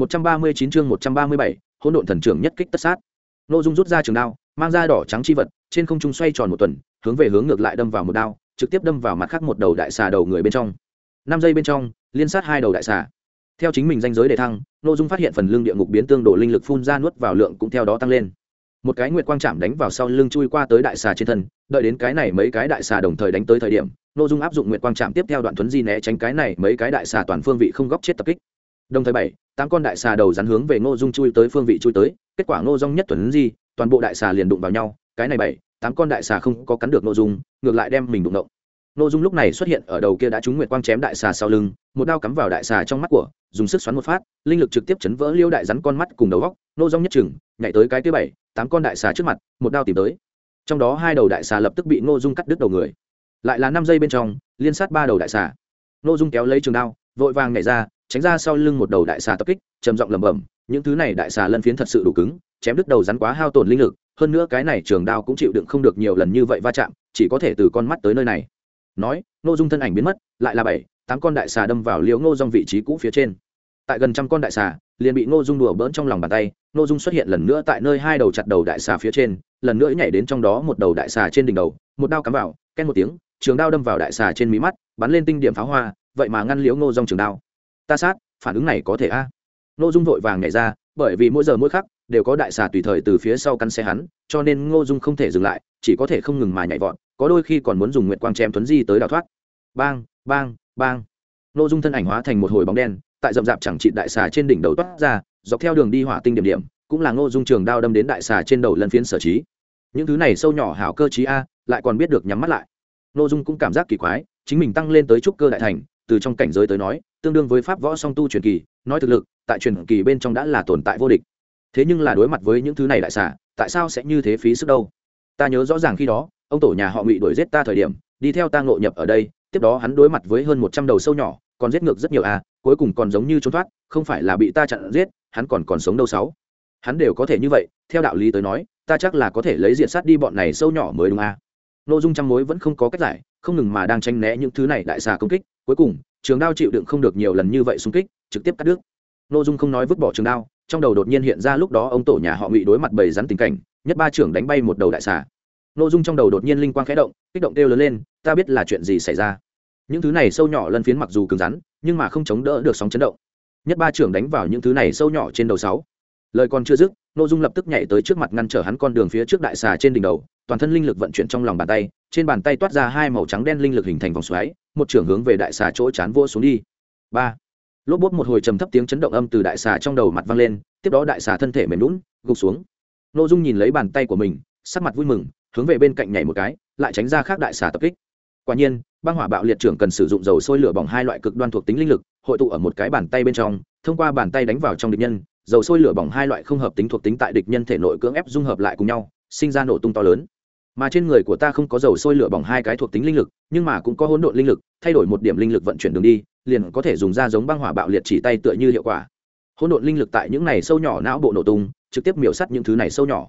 139 chương 137, hỗn độn thần trưởng nhất kích tất sát. Nô Dung rút ra trường đao, mang ra đỏ trắng chi vật, trên không trung xoay tròn một tuần, hướng về hướng ngược lại đâm vào một đao, trực tiếp đâm vào mặt khác một đầu đại xà đầu người bên trong. 5 giây bên trong, liên sát hai đầu đại xà. Theo chính mình danh giới để thăng, Nô Dung phát hiện phần lưng địa ngục biến tương độ linh lực phun ra nuốt vào lượng cũng theo đó tăng lên. Một cái nguyệt quang chạm đánh vào sau lưng chui qua tới đại xà trên thân, đợi đến cái này mấy cái đại xà đồng thời đánh tới thời điểm, Nô Dung áp dụng nguyệt quang chạm tiếp theo đoạn tuấn di né tránh cái này mấy cái đại xà toàn phương vị không góc chết tập kích đồng thời bảy, tám con đại xà đầu rắn hướng về ngô dung chui tới phương vị chui tới, kết quả ngô dung nhất tuần di, toàn bộ đại xà liền đụng vào nhau, cái này bảy, tám con đại xà không có cắn được ngô dung, ngược lại đem mình đụng động. Ngô dung lúc này xuất hiện ở đầu kia đã trúng nguyệt quang chém đại xà sau lưng, một đao cắm vào đại xà trong mắt của, dùng sức xoắn một phát, linh lực trực tiếp chấn vỡ liêu đại rắn con mắt cùng đầu góc, ngô dung nhất chừng nhảy tới cái thứ bảy, tám con đại xà trước mặt, một đao tìm tới. Trong đó hai đầu đại xà lập tức bị ngô dung cắt đứt đầu người. Lại là năm giây bên trong, liên sát ba đầu đại xà. Ngô dung kéo lấy trường đao, vội vàng nhảy ra tránh ra sau lưng một đầu đại xà tập kích, trầm giọng lẩm bẩm, những thứ này đại xà lân phiến thật sự đủ cứng, chém đứt đầu rắn quá hao tổn linh lực, hơn nữa cái này trường đao cũng chịu đựng không được nhiều lần như vậy va chạm, chỉ có thể từ con mắt tới nơi này. Nói nô dung thân ảnh biến mất, lại là bảy, tám con đại xà đâm vào liễu ngô dòng vị trí cũ phía trên. Tại gần trăm con đại xà, liền bị ngô dung đùa bỡn trong lòng bàn tay, ngô dung xuất hiện lần nữa tại nơi hai đầu chặt đầu đại xà phía trên, lần nữa nhảy đến trong đó một đầu đại xà trên đỉnh đầu, một đao cắm vào ken một tiếng, trường đao đâm vào đại xà trên mí mắt, bắn lên tinh điểm pháo hoa, vậy mà ngăn liễu ngô dòng trường đao ta sát, phản ứng này có thể a? À. ngô dung vội vàng nhảy ra, bởi vì mỗi giờ mỗi khắc đều có đại xà tùy thời từ phía sau căn xe hắn, cho nên ngô dung không thể dừng lại, chỉ có thể không ngừng mà nhảy vọt, có đôi khi còn muốn dùng nguyệt quang chém tuấn di tới đào thoát. Bang bang bang. Ngô dung thân ảnh hóa thành một hồi bóng đen, tại rậm rạp chẳng trị đại xà trên đỉnh đầu toát ra, dọc theo đường đi hỏa tinh điểm điểm, cũng là ngô dung trường đao đâm đến đại xà trên đầu lần phiến sở trí. Những thứ này sâu nhỏ hảo cơ trí a, lại còn biết được nhắm mắt lại. Ngô dung cũng cảm giác kỳ quái, chính mình tăng lên tới trúc cơ đại thành, từ trong cảnh giới tới nói tương đương với pháp võ song tu truyền kỳ, nói thực lực, tại truyền kỳ bên trong đã là tồn tại vô địch. Thế nhưng là đối mặt với những thứ này đại xả tại sao sẽ như thế phí sức đâu? Ta nhớ rõ ràng khi đó, ông tổ nhà họ ngụy đuổi giết ta thời điểm, đi theo ta ngộ nhập ở đây, tiếp đó hắn đối mặt với hơn một trăm đầu sâu nhỏ, còn giết ngược rất nhiều à cuối cùng còn giống như trốn thoát, không phải là bị ta chặn giết, hắn còn còn sống đâu sáu. Hắn đều có thể như vậy, theo đạo lý tới nói, ta chắc là có thể lấy diện sát đi bọn này sâu nhỏ mới đúng à. Nội dung trăm mối vẫn không có cách giải, không ngừng mà đang tranh né những thứ này đại xà công kích, cuối cùng trường đao chịu đựng không được nhiều lần như vậy xung kích, trực tiếp cắt đứt. Nội dung không nói vứt bỏ trường đao, trong đầu đột nhiên hiện ra lúc đó ông tổ nhà họ ngụy đối mặt bầy rắn tình cảnh, nhất ba trưởng đánh bay một đầu đại xà. Nội dung trong đầu đột nhiên linh quang khẽ động, kích động kêu lớn lên, ta biết là chuyện gì xảy ra. Những thứ này sâu nhỏ lân phiến mặc dù cứng rắn, nhưng mà không chống đỡ được sóng chấn động. Nhất ba trưởng đánh vào những thứ này sâu nhỏ trên đầu sáu. Lời còn chưa dứt nội dung lập tức nhảy tới trước mặt ngăn trở hắn con đường phía trước đại xà trên đỉnh đầu, toàn thân linh lực vận chuyển trong lòng bàn tay, trên bàn tay toát ra hai màu trắng đen linh lực hình thành vòng xoáy một trưởng hướng về đại xà chỗ chán vô xuống đi. Ba. Lốp bốt một hồi trầm thấp tiếng chấn động âm từ đại xà trong đầu mặt vang lên, tiếp đó đại xà thân thể mềm lún gục xuống. N ô dung nhìn lấy bàn tay của mình, sắc mặt vui mừng, hướng về bên cạnh nhảy một cái, lại tránh ra khác đại xà tập kích. Quả nhiên, băng hỏa bạo liệt trưởng cần sử dụng dầu sôi lửa bỏng hai loại cực đoan thuộc tính linh lực, hội tụ ở một cái bàn tay bên trong, thông qua bàn tay đánh vào trong địch nhân, dầu sôi lửa bỏng hai loại không hợp tính thuộc tính tại địch nhân thể nội cưỡng ép dung hợp lại cùng nhau, sinh ra nổ tung to lớn mà trên người của ta không có dầu sôi lửa bỏng hai cái thuộc tính linh lực, nhưng mà cũng có hỗn độn linh lực, thay đổi một điểm linh lực vận chuyển đường đi, liền có thể dùng ra giống băng hỏa bạo liệt chỉ tay tựa như hiệu quả. Hỗn độn linh lực tại những này sâu nhỏ não bộ nổ tung, trực tiếp miểu sắt những thứ này sâu nhỏ.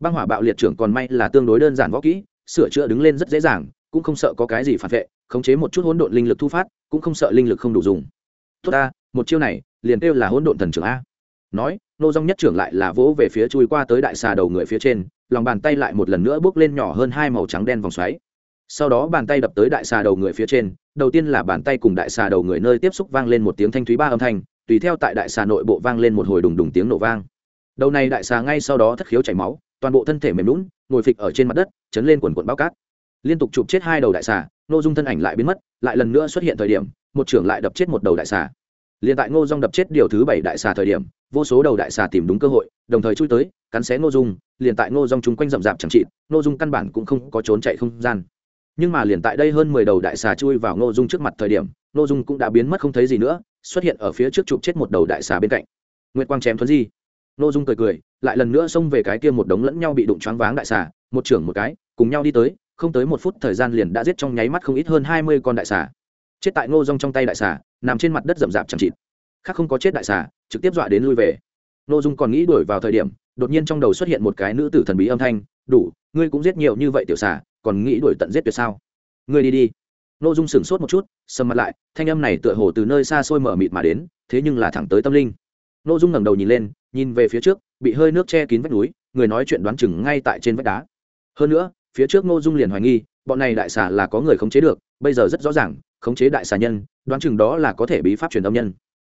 Băng hỏa bạo liệt trưởng còn may là tương đối đơn giản võ kỹ, sửa chữa đứng lên rất dễ dàng, cũng không sợ có cái gì phản vệ, khống chế một chút hỗn độn linh lực thu phát, cũng không sợ linh lực không đủ dùng. Tốt ta, một chiêu này, liền kêu là hỗn độn thần trưởng a nói, nô dong nhất trưởng lại là vỗ về phía chui qua tới đại xà đầu người phía trên, lòng bàn tay lại một lần nữa bước lên nhỏ hơn hai màu trắng đen vòng xoáy. Sau đó bàn tay đập tới đại xà đầu người phía trên, đầu tiên là bàn tay cùng đại xà đầu người nơi tiếp xúc vang lên một tiếng thanh thúy ba âm thanh, tùy theo tại đại xà nội bộ vang lên một hồi đùng đùng tiếng nổ vang. Đầu này đại xà ngay sau đó thất khiếu chảy máu, toàn bộ thân thể mềm lún ngồi phịch ở trên mặt đất, chấn lên quần quần bao cát. Liên tục chụp chết hai đầu đại xà, nô dung thân ảnh lại biến mất, lại lần nữa xuất hiện thời điểm, một trưởng lại đập chết một đầu đại xà liền tại ngô dung đập chết điều thứ bảy đại xà thời điểm, vô số đầu đại xà tìm đúng cơ hội, đồng thời chui tới, cắn xé ngô dung, liền tại ngô dung chúng quanh rậm rạp chẳng trị ngô dung căn bản cũng không có trốn chạy không gian. Nhưng mà liền tại đây hơn mười đầu đại xà chui vào ngô dung trước mặt thời điểm, ngô dung cũng đã biến mất không thấy gì nữa, xuất hiện ở phía trước chụp chết một đầu đại xà bên cạnh. Nguyệt quang chém thuấn di. Ngô dung cười cười, lại lần nữa xông về cái kia một đống lẫn nhau bị đụng choáng váng đại xà, một trưởng một cái, cùng nhau đi tới, không tới một phút thời gian liền đã giết trong nháy mắt không ít hơn hai mươi con đại xà chết tại ngô dung trong tay đại xà, nằm trên mặt đất rậm rạp chẳng chịt. Khác không có chết đại xà, trực tiếp dọa đến lui về. Ngô dung còn nghĩ đuổi vào thời điểm, đột nhiên trong đầu xuất hiện một cái nữ tử thần bí âm thanh, đủ, ngươi cũng giết nhiều như vậy tiểu xà, còn nghĩ đuổi tận giết tuyệt sao? Ngươi đi đi. Ngô dung sửng sốt một chút, sầm mặt lại, thanh âm này tựa hồ từ nơi xa xôi mở mịt mà đến, thế nhưng là thẳng tới tâm linh. Ngô dung ngẩng đầu nhìn lên, nhìn về phía trước, bị hơi nước che kín vách núi, người nói chuyện đoán chừng ngay tại trên vách đá. Hơn nữa, phía trước ngô dung liền hoài nghi, bọn này đại xà là có người khống chế được, bây giờ rất rõ ràng khống chế đại xà nhân, đoán chừng đó là có thể bí pháp truyền âm nhân.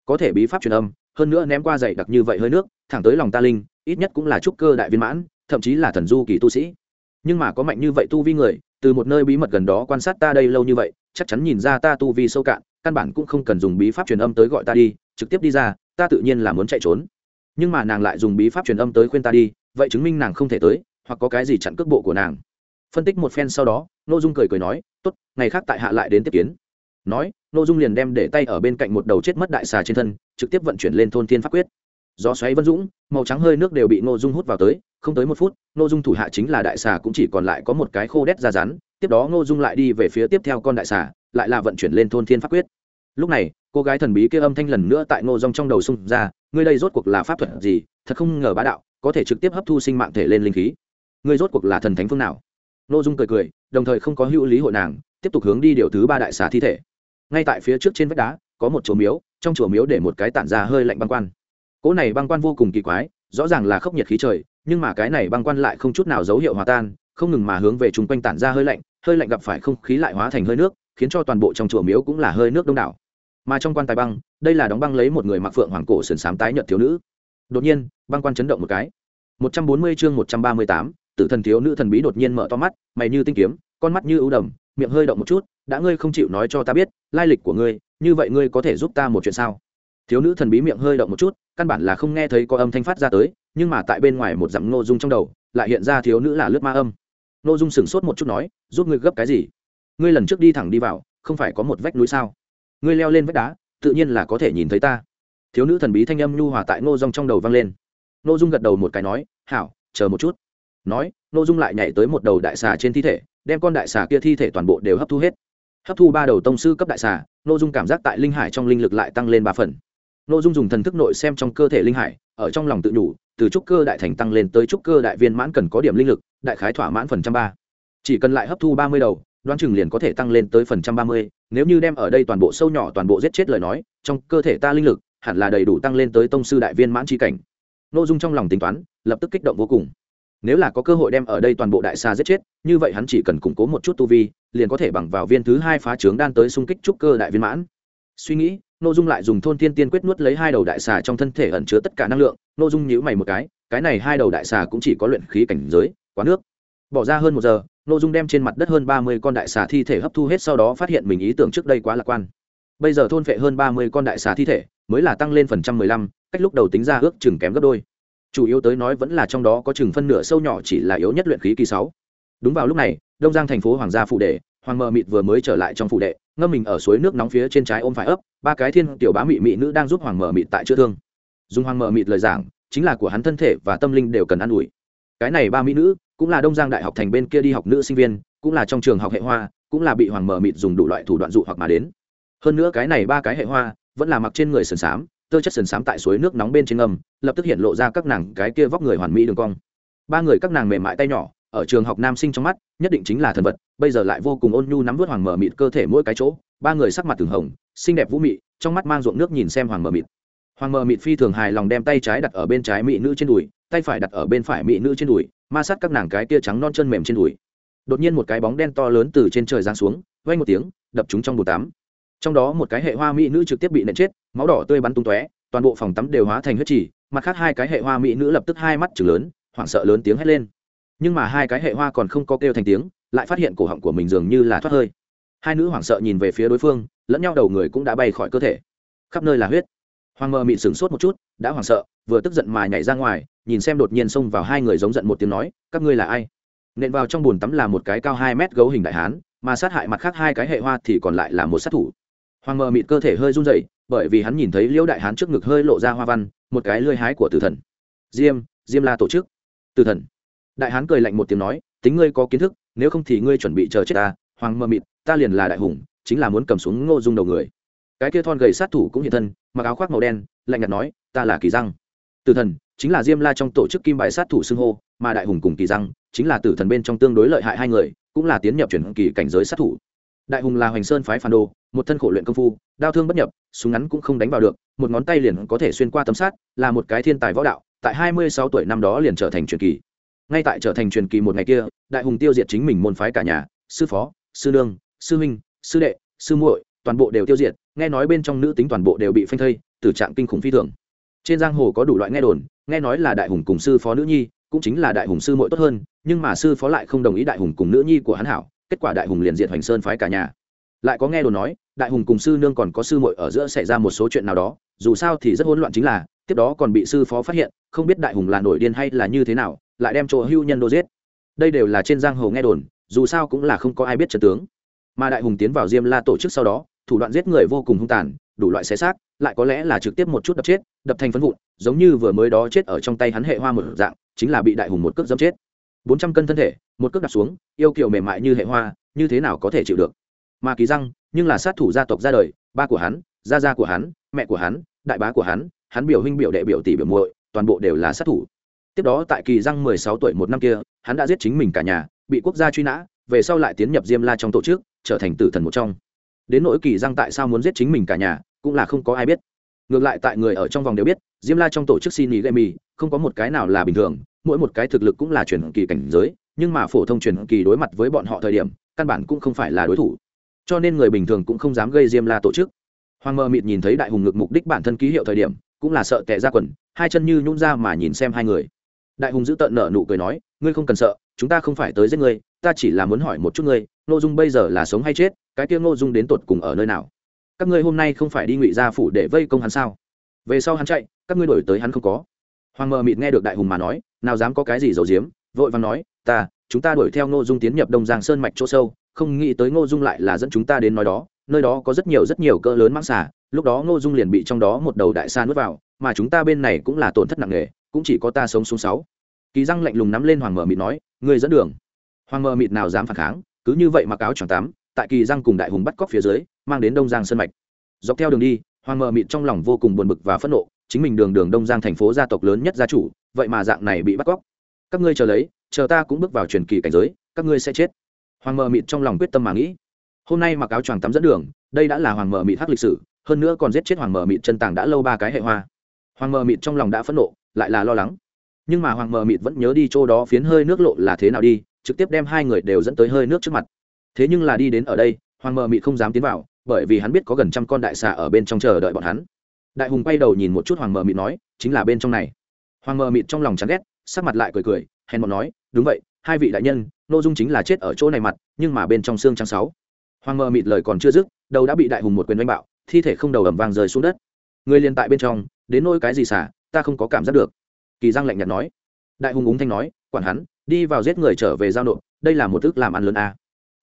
Có thể bí pháp truyền âm, hơn nữa ném qua dày đặc như vậy hơi nước, thẳng tới lòng ta linh, ít nhất cũng là trúc cơ đại viên mãn, thậm chí là thần du kỳ tu sĩ. Nhưng mà có mạnh như vậy tu vi người, từ một nơi bí mật gần đó quan sát ta đây lâu như vậy, chắc chắn nhìn ra ta tu vi sâu cạn, căn bản cũng không cần dùng bí pháp truyền âm tới gọi ta đi, trực tiếp đi ra, ta tự nhiên là muốn chạy trốn. Nhưng mà nàng lại dùng bí pháp truyền âm tới khuyên ta đi, vậy chứng minh nàng không thể tới, hoặc có cái gì chặn cước bộ của nàng. Phân tích một phen sau đó n ô dung cười cười nói, tốt, ngày khác tại hạ lại đến tiếp kiến nói nội dung liền đem để tay ở bên cạnh một đầu chết mất đại xà trên thân, trực tiếp vận chuyển lên thôn thiên pháp quyết. Gió xoáy vân dũng, màu trắng hơi nước đều bị nội dung hút vào tới, không tới một phút nội dung thủ hạ chính là đại xà cũng chỉ còn lại có một cái khô đét ra rắn, tiếp đó nội dung lại đi về phía tiếp theo con đại xà, lại là vận chuyển lên thôn thiên pháp quyết. Lúc này, cô gái thần bí kia âm thanh lần nữa tại ngô rong trong đầu xung ra, ngươi đây rốt cuộc là pháp thuật gì? Thật không ngờ bá đạo, có thể trực tiếp hấp thu sinh mạng thể lên linh khí. Ngươi rốt cuộc là thần thánh phương nào? Nội dung cười cười, đồng thời không có hữu lý hội nàng, tiếp tục hướng đi điều thứ ba đại xà thi thể ngay tại phía trước trên vách đá có một chùa miếu trong chùa miếu để một cái tản ra hơi lạnh băng quan. Cỗ này băng quan vô cùng kỳ quái rõ ràng là khốc nhiệt khí trời nhưng mà cái này băng quan lại không chút nào dấu hiệu hòa tan không ngừng mà hướng về chung quanh tản ra hơi lạnh hơi lạnh gặp phải không khí lại hóa thành hơi nước khiến cho toàn bộ trong chùa miếu cũng là hơi nước đông đảo. Mà trong quan tài băng đây là đóng băng lấy một người mặc phượng hoàng cổ sườn xám tái nhợt thiếu nữ. Đột nhiên băng quan chấn động một cái. 140 chương 138, tử thần thiếu nữ thần bí đột nhiên mở to mắt mày như tinh kiếm con mắt như ưu đầm miệng hơi động một chút, đã ngươi không chịu nói cho ta biết, lai lịch của ngươi, như vậy ngươi có thể giúp ta một chuyện sao? Thiếu nữ thần bí miệng hơi động một chút, căn bản là không nghe thấy có âm thanh phát ra tới, nhưng mà tại bên ngoài một dặm ngô dung trong đầu, lại hiện ra thiếu nữ là lướt ma âm. Ngô dung sửng sốt một chút nói, giúp ngươi gấp cái gì? Ngươi lần trước đi thẳng đi vào, không phải có một vách núi sao? Ngươi leo lên vách đá, tự nhiên là có thể nhìn thấy ta. Thiếu nữ thần bí thanh âm nhu hòa tại ngô dung trong đầu vang lên. Ngô dung gật đầu một cái nói, hảo, chờ một chút. Nói nội dung lại nhảy tới một đầu đại xà trên thi thể đem con đại xà kia thi thể toàn bộ đều hấp thu hết. Hấp thu ba đầu tông sư cấp đại xà nội dung cảm giác tại linh hải trong linh lực lại tăng lên ba phần. Nội dung dùng thần thức nội xem trong cơ thể linh hải, ở trong lòng tự đủ từ trúc cơ đại thành tăng lên tới trúc cơ đại viên mãn cần có điểm linh lực, đại khái thỏa mãn phần trăm ba. Chỉ cần lại hấp thu ba mươi đầu, đoán chừng liền có thể tăng lên tới phần trăm ba mươi. Nếu như đem ở đây toàn bộ sâu nhỏ, toàn bộ giết chết lời nói, trong cơ thể ta linh lực hẳn là đầy đủ tăng lên tới tông sư đại viên mãn tri cảnh. Nội dung trong lòng tính toán, lập tức kích động vô cùng nếu là có cơ hội đem ở đây toàn bộ đại xa giết chết, như vậy hắn chỉ cần củng cố một chút tu vi, liền có thể bằng vào viên thứ hai phá trướng đan tới xung kích trúc cơ đại viên mãn. Suy nghĩ nội dung lại dùng thôn tiên tiên quyết nuốt lấy hai đầu đại xà trong thân thể ẩn chứa tất cả năng lượng nội dung nhữ mày một cái cái này hai đầu đại xà cũng chỉ có luyện khí cảnh giới, quá nước. Bỏ ra hơn một giờ nội dung đem trên mặt đất hơn ba mươi con đại xà thi thể hấp thu hết sau đó phát hiện mình ý tưởng trước đây quá lạc quan. Bây giờ thôn phệ hơn ba mươi con đại xà thi thể, mới là tăng lên phần trăm mười lăm, cách lúc đầu tính ra ước chừng kém gấp đôi chủ yếu tới nói vẫn là trong đó có chừng phân nửa sâu nhỏ chỉ là yếu nhất luyện khí kỳ sáu. Đúng vào lúc này, đông giang thành phố hoàng gia phụ đệ, hoàng mờ mịt vừa mới trở lại trong phụ đệ, ngâm mình ở suối nước nóng phía trên trái ôm phải ấp, ba cái thiên tiểu bá mị mị nữ đang giúp hoàng mờ mịt tại chữa thương. Dùng hoàng mờ mịt lời giảng, chính là của hắn thân thể và tâm linh đều cần ăn ủi. Cái này ba mỹ nữ, cũng là đông giang đại học thành bên kia đi học nữ sinh viên, cũng là trong trường học hệ hoa, cũng là bị hoàng mờ mịt dùng đủ loại thủ đoạn dụ hoặc mà đến. Hơn nữa cái này ba cái hệ hoa, vẫn là mặc trên người sườn xám tơ chất sần sám tại suối nước nóng bên trên ngầm lập tức hiện lộ ra các nàng cái kia vóc người hoàn mỹ đường cong. Ba người các nàng mềm mại tay nhỏ, ở trường học nam sinh trong mắt, nhất định chính là thần vật, bây giờ lại vô cùng ôn nhu nắm vớt hoàng mờ mịt cơ thể mỗi cái chỗ, ba người sắc mặt từng hồng, xinh đẹp vũ mị, trong mắt mang ruộng nước nhìn xem hoàng mờ mịt. Hoàng mờ mịt phi thường hài lòng đem tay trái đặt ở bên trái mỹ nữ trên đùi, tay phải đặt ở bên phải mỹ nữ trên đùi, ma sát các nàng cái kia trắng non chân mềm trên đùi. Đột nhiên một cái bóng đen to lớn từ trên trời giáng xuống vay một tiếng, đập chúng trong bồn tắm trong đó một cái hệ hoa mỹ nữ trực tiếp bị nện chết, máu đỏ tươi bắn tung tóe, toàn bộ phòng tắm đều hóa thành huyết trì, mặt khác hai cái hệ hoa mỹ nữ lập tức hai mắt chừng lớn, hoảng sợ lớn tiếng hét lên. Nhưng mà hai cái hệ hoa còn không có kêu thành tiếng, lại phát hiện cổ họng của mình dường như là thoát hơi. Hai nữ hoảng sợ nhìn về phía đối phương, lẫn nhau đầu người cũng đã bay khỏi cơ thể. Khắp nơi là huyết. Hoàng mờ mịn sửng sốt một chút, đã hoảng sợ, vừa tức giận mà nhảy ra ngoài, nhìn xem đột nhiên xông vào hai người giống giận một tiếng nói, các ngươi là ai? Nện vào trong bùn tắm là một cái cao hai mét gấu hình đại hán, mà sát hại mặt khác hai cái hệ hoa thì còn lại là một sát thủ hoàng mờ mịt cơ thể hơi run rẩy, bởi vì hắn nhìn thấy liễu đại hán trước ngực hơi lộ ra hoa văn, một cái lưỡi hái của tử thần. Diêm diêm la tổ chức. Tử thần. Đại hán cười lạnh một tiếng nói, tính ngươi có kiến thức, nếu không thì ngươi chuẩn bị chờ chết ta, hoàng mờ mịt, ta liền là đại hùng, chính là muốn cầm xuống ngô dung đầu người. Cái kia thon gầy sát thủ cũng hiện thân, mặc áo khoác màu đen, lạnh nhạt nói, ta là kỳ răng. Tử thần, chính là diêm la trong tổ chức kim bài sát thủ xưng hô, mà đại hùng cùng kỳ răng, chính là tử thần bên trong tương đối lợi hại hai người, cũng là tiến nhập chuyển kỳ cảnh giới sát thủ đại hùng là hoành sơn phái phản đồ, một thân khổ luyện công phu, đao thương bất nhập, súng ngắn cũng không đánh vào được, một ngón tay liền có thể xuyên qua tấm sát là một cái thiên tài võ đạo, tại hai mươi sáu tuổi năm đó liền trở thành truyền kỳ. Ngay tại trở thành truyền kỳ một ngày kia, đại hùng tiêu diệt chính mình môn phái cả nhà, sư phó, sư nương, sư huynh, sư đệ, sư muội, toàn bộ đều tiêu diệt, nghe nói bên trong nữ tính toàn bộ đều bị phanh thây, tử trạng kinh khủng phi thường. Trên giang hồ có đủ loại nghe đồn, nghe nói là đại hùng cùng sư phó nữ nhi, cũng chính là đại hùng sư muội tốt hơn, nhưng mà sư phó lại không đồng ý đại hùng cùng nữ nhi của hắn hảo kết quả đại hùng liền diệt hoành sơn phái cả nhà. Lại có nghe đồn nói, đại hùng cùng sư nương còn có sư muội ở giữa xảy ra một số chuyện nào đó, dù sao thì rất hỗn loạn chính là, tiếp đó còn bị sư phó phát hiện, không biết đại hùng là nổi điên hay là như thế nào, lại đem chỗ hưu nhân đô giết. Đây đều là trên giang hồ nghe đồn, dù sao cũng là không có ai biết trận tướng. Mà đại hùng tiến vào diêm la tổ chức sau đó, thủ đoạn giết người vô cùng hung tàn, đủ loại xé xác, lại có lẽ là trực tiếp một chút đập chết, đập thành phấn vụn, giống như vừa mới đó chết ở trong tay hắn hệ hoa một dạng, chính là bị đại hùng một cước dẫm chết. Bốn trăm cân thân thể một cước đặt xuống, yêu kiều mềm mại như hệ hoa, như thế nào có thể chịu được? Mà kỳ răng, nhưng là sát thủ gia tộc ra đời, ba của hắn, gia gia của hắn, mẹ của hắn, đại bá của hắn hắn biểu huynh biểu đệ biểu tỷ biểu muội, toàn bộ đều là sát thủ. Tiếp đó tại kỳ răng mười sáu tuổi một năm kia, hắn đã giết chính mình cả nhà, bị quốc gia truy nã, về sau lại tiến nhập diêm la trong tổ chức, trở thành tử thần một trong. Đến nỗi kỳ răng tại sao muốn giết chính mình cả nhà, cũng là không có ai biết. Ngược lại tại người ở trong vòng đều biết, diêm la trong tổ chức xin ý gây mì không có một cái nào là bình thường, mỗi một cái thực lực cũng là chuyển kỳ cảnh giới nhưng mà phổ thông truyền kỳ đối mặt với bọn họ thời điểm, căn bản cũng không phải là đối thủ. Cho nên người bình thường cũng không dám gây diêm la tổ chức. Hoàng mơ mịt nhìn thấy đại hùng ngực mục đích bản thân ký hiệu thời điểm, cũng là sợ tệ ra quần, hai chân như nhún ra mà nhìn xem hai người. Đại hùng giữ tợn nợ nụ cười nói, ngươi không cần sợ, chúng ta không phải tới giết ngươi, ta chỉ là muốn hỏi một chút ngươi, ngô dung bây giờ là sống hay chết, cái kia ngô dung đến tột cùng ở nơi nào? Các ngươi hôm nay không phải đi ngụy gia phủ để vây công hắn sao? Về sau hắn chạy, các ngươi đổi tới hắn không có. Hoàng mờ mịt nghe được đại hùng mà nói, nào dám có cái gì giấu giếm? Vội vàng nói ta chúng ta đuổi theo ngô dung tiến nhập đông giang sơn mạch chỗ sâu không nghĩ tới ngô dung lại là dẫn chúng ta đến nói đó nơi đó có rất nhiều rất nhiều cỡ lớn mãng xà lúc đó ngô dung liền bị trong đó một đầu đại xa nuốt vào mà chúng ta bên này cũng là tổn thất nặng nề cũng chỉ có ta sống xuống sáu. Kỳ răng lạnh lùng nắm lên hoàng mờ mịt nói người dẫn đường. Hoàng mờ mịt nào dám phản kháng cứ như vậy mặc áo choàng tám, tại kỳ răng cùng đại hùng bắt cóc phía dưới mang đến đông giang sơn mạch. Dọc theo đường đi hoàng mờ mịt trong lòng vô cùng buồn bực và phẫn nộ chính mình đường đường đông giang thành phố gia tộc lớn nhất gia chủ vậy mà dạng này bị bắt cóc. Các ngươi chờ lấy chờ ta cũng bước vào truyền kỳ cảnh giới, các ngươi sẽ chết. Hoàng mờ mịt trong lòng quyết tâm mà nghĩ. Hôm nay mặc áo choàng tắm dẫn đường, đây đã là hoàng mờ mịt hắc lịch sử, hơn nữa còn giết chết hoàng mờ mịt chân tàng đã lâu ba cái hệ hoa. Hoàng mờ mịt trong lòng đã phẫn nộ, lại là lo lắng. Nhưng mà hoàng mờ mịt vẫn nhớ đi chỗ đó phiến hơi nước lộ là thế nào đi, trực tiếp đem hai người đều dẫn tới hơi nước trước mặt. Thế nhưng là đi đến ở đây, hoàng mờ mịt không dám tiến vào, bởi vì hắn biết có gần trăm con đại xà ở bên trong chờ đợi bọn hắn. Đại hùng quay đầu nhìn một chút hoàng mờ mịt nói, chính là bên trong này. Hoàng mờ mịt trong lòng chán ghét, sắc mặt lại cười cười, hèn bọn nói đúng vậy hai vị đại nhân nội dung chính là chết ở chỗ này mặt nhưng mà bên trong xương trắng sáu. Hoàng mờ mịt lời còn chưa dứt đầu đã bị đại hùng một quyền đánh bạo thi thể không đầu ầm vang rơi xuống đất. Người liền tại bên trong đến nỗi cái gì xả ta không có cảm giác được. Kỳ giang lạnh nhạt nói. Đại hùng úng thanh nói quản hắn đi vào giết người trở về giao nộp đây là một thức làm ăn lớn a.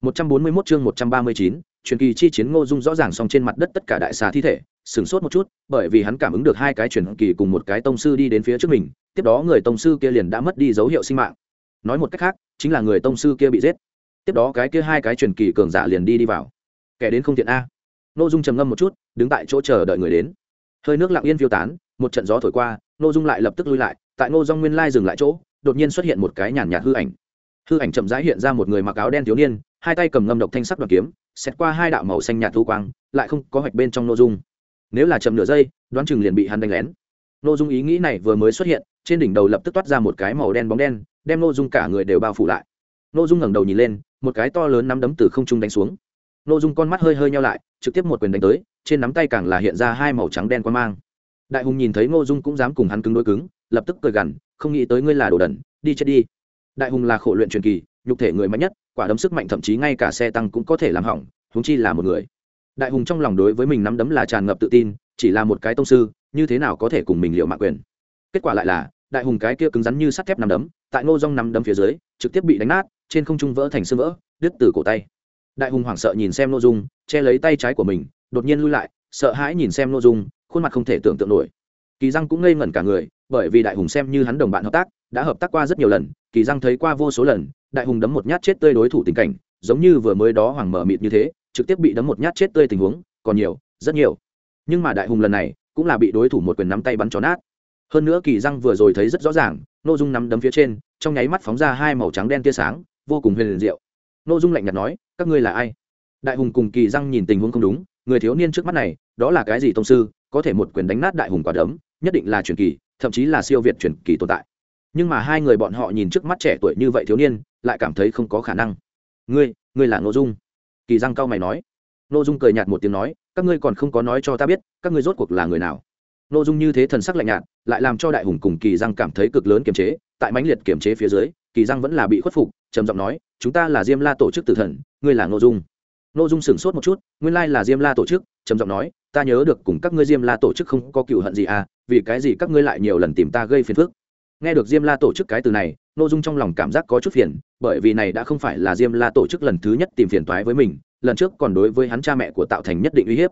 141 chương 139, truyền kỳ chi chiến Ngô Dung rõ ràng xong trên mặt đất tất cả đại xà thi thể, sửng sốt một chút, bởi vì hắn cảm ứng được hai cái truyền kỳ cùng một cái tông sư đi đến phía trước mình, tiếp đó người tông sư kia liền đã mất đi dấu hiệu sinh mạng. Nói một cách khác, chính là người tông sư kia bị giết. Tiếp đó cái kia hai cái truyền kỳ cường giả liền đi đi vào. Kẻ đến không tiện a. Ngô Dung trầm ngâm một chút, đứng tại chỗ chờ đợi người đến. Hơi nước lặng yên phiêu tán, một trận gió thổi qua, Ngô Dung lại lập tức lui lại, tại Ngô Dung nguyên lai dừng lại chỗ, đột nhiên xuất hiện một cái nhàn nhạt hư ảnh. Hư ảnh chậm rãi hiện ra một người mặc áo đen thiếu niên, hai tay cầm ngâm độc thanh sắc đoàn kiếm xét qua hai đạo màu xanh nhạt thu quang lại không có hoạch bên trong nội dung nếu là chậm nửa giây đoán chừng liền bị hắn đánh lén nội dung ý nghĩ này vừa mới xuất hiện trên đỉnh đầu lập tức toát ra một cái màu đen bóng đen, đem nội dung cả người đều bao phủ lại. Nội dung ngẩng đầu nhìn lên, một cái to lớn nắm đấm từ không trung đánh xuống. Nội dung con mắt hơi hơi nhau lại, trực tiếp một quyền đánh tới, trên nắm tay càng là hiện ra hai màu trắng đen quan mang. Đại hùng nhìn thấy ngô dung cũng dám cùng hắn cứng đối cứng, lập tức cười gằn, không nghĩ tới ngươi là đồ đẩn đi chết đi. Đại hùng là khổ luyện truyền kỳ, nhục thể người mạnh nhất, quả đấm sức mạnh thậm chí ngay cả xe tăng cũng có thể làm hỏng húng chi là một người. Đại hùng trong lòng đối với mình nắm đấm là tràn ngập tự tin, chỉ là một cái tông sư, như thế nào có thể cùng mình liệu mạng quyền? Kết quả lại là đại hùng cái kia cứng rắn như sắt thép nắm đấm, tại ngô rong nắm đấm phía dưới, trực tiếp bị đánh nát, trên không trung vỡ thành sơ vỡ, đứt từ cổ tay. Đại hùng hoảng sợ nhìn xem nội dung, che lấy tay trái của mình, đột nhiên lui lại, sợ hãi nhìn xem nội dung, khuôn mặt không thể tưởng tượng nổi. Kỳ răng cũng ngây ngẩn cả người, bởi vì đại hùng xem như hắn đồng bạn hợp tác, đã hợp tác qua rất nhiều lần, kỳ răng thấy qua vô số lần, đại hùng đấm một nhát chết tươi đối thủ tình cảnh, giống như vừa mới đó hoàng mở mịt như thế, trực tiếp bị đấm một nhát chết tươi tình huống, còn nhiều, rất nhiều. Nhưng mà đại hùng lần này cũng là bị đối thủ một quyền nắm tay bắn chó nát hơn nữa kỳ răng vừa rồi thấy rất rõ ràng nội dung nắm đấm phía trên, trong nháy mắt phóng ra hai màu trắng đen tia sáng, vô cùng huyền diệu. Nội dung lạnh nhạt nói, các ngươi là ai? Đại hùng cùng kỳ răng nhìn tình huống không đúng, người thiếu niên trước mắt này, đó là cái gì tông sư, có thể một quyền đánh nát đại hùng quả đấm, nhất định là truyền kỳ, thậm chí là siêu việt truyền kỳ tồn tại. Nhưng mà hai người bọn họ nhìn trước mắt trẻ tuổi như vậy thiếu niên, lại cảm thấy không có khả năng. Ngươi ngươi là ngô dung? Kỳ răng cao mày nói. Ngô dung cười nhạt một tiếng nói, các ngươi còn không có nói cho ta biết, các ngươi rốt cuộc là người nào? Ngô dung như thế thần sắc lạnh nhạt, lại làm cho đại hùng cùng kỳ răng cảm thấy cực lớn kiềm chế. Tại mãnh liệt kiềm chế phía dưới, kỳ răng vẫn là bị khuất phục, trầm giọng nói, chúng ta là diêm la tổ chức tử thần, ngươi là ngô dung. Ngô dung sửng sốt một chút, nguyên lai là diêm la tổ chức, trầm giọng nói, ta nhớ được cùng các ngươi diêm la tổ chức không có cựu hận gì à vì cái gì các ngươi lại nhiều lần tìm ta gây phiền phức? Nghe được diêm la tổ chức cái từ này nội dung trong lòng cảm giác có chút phiền, bởi vì này đã không phải là diêm la tổ chức lần thứ nhất tìm phiền toái với mình, lần trước còn đối với hắn cha mẹ của tạo thành nhất định uy hiếp.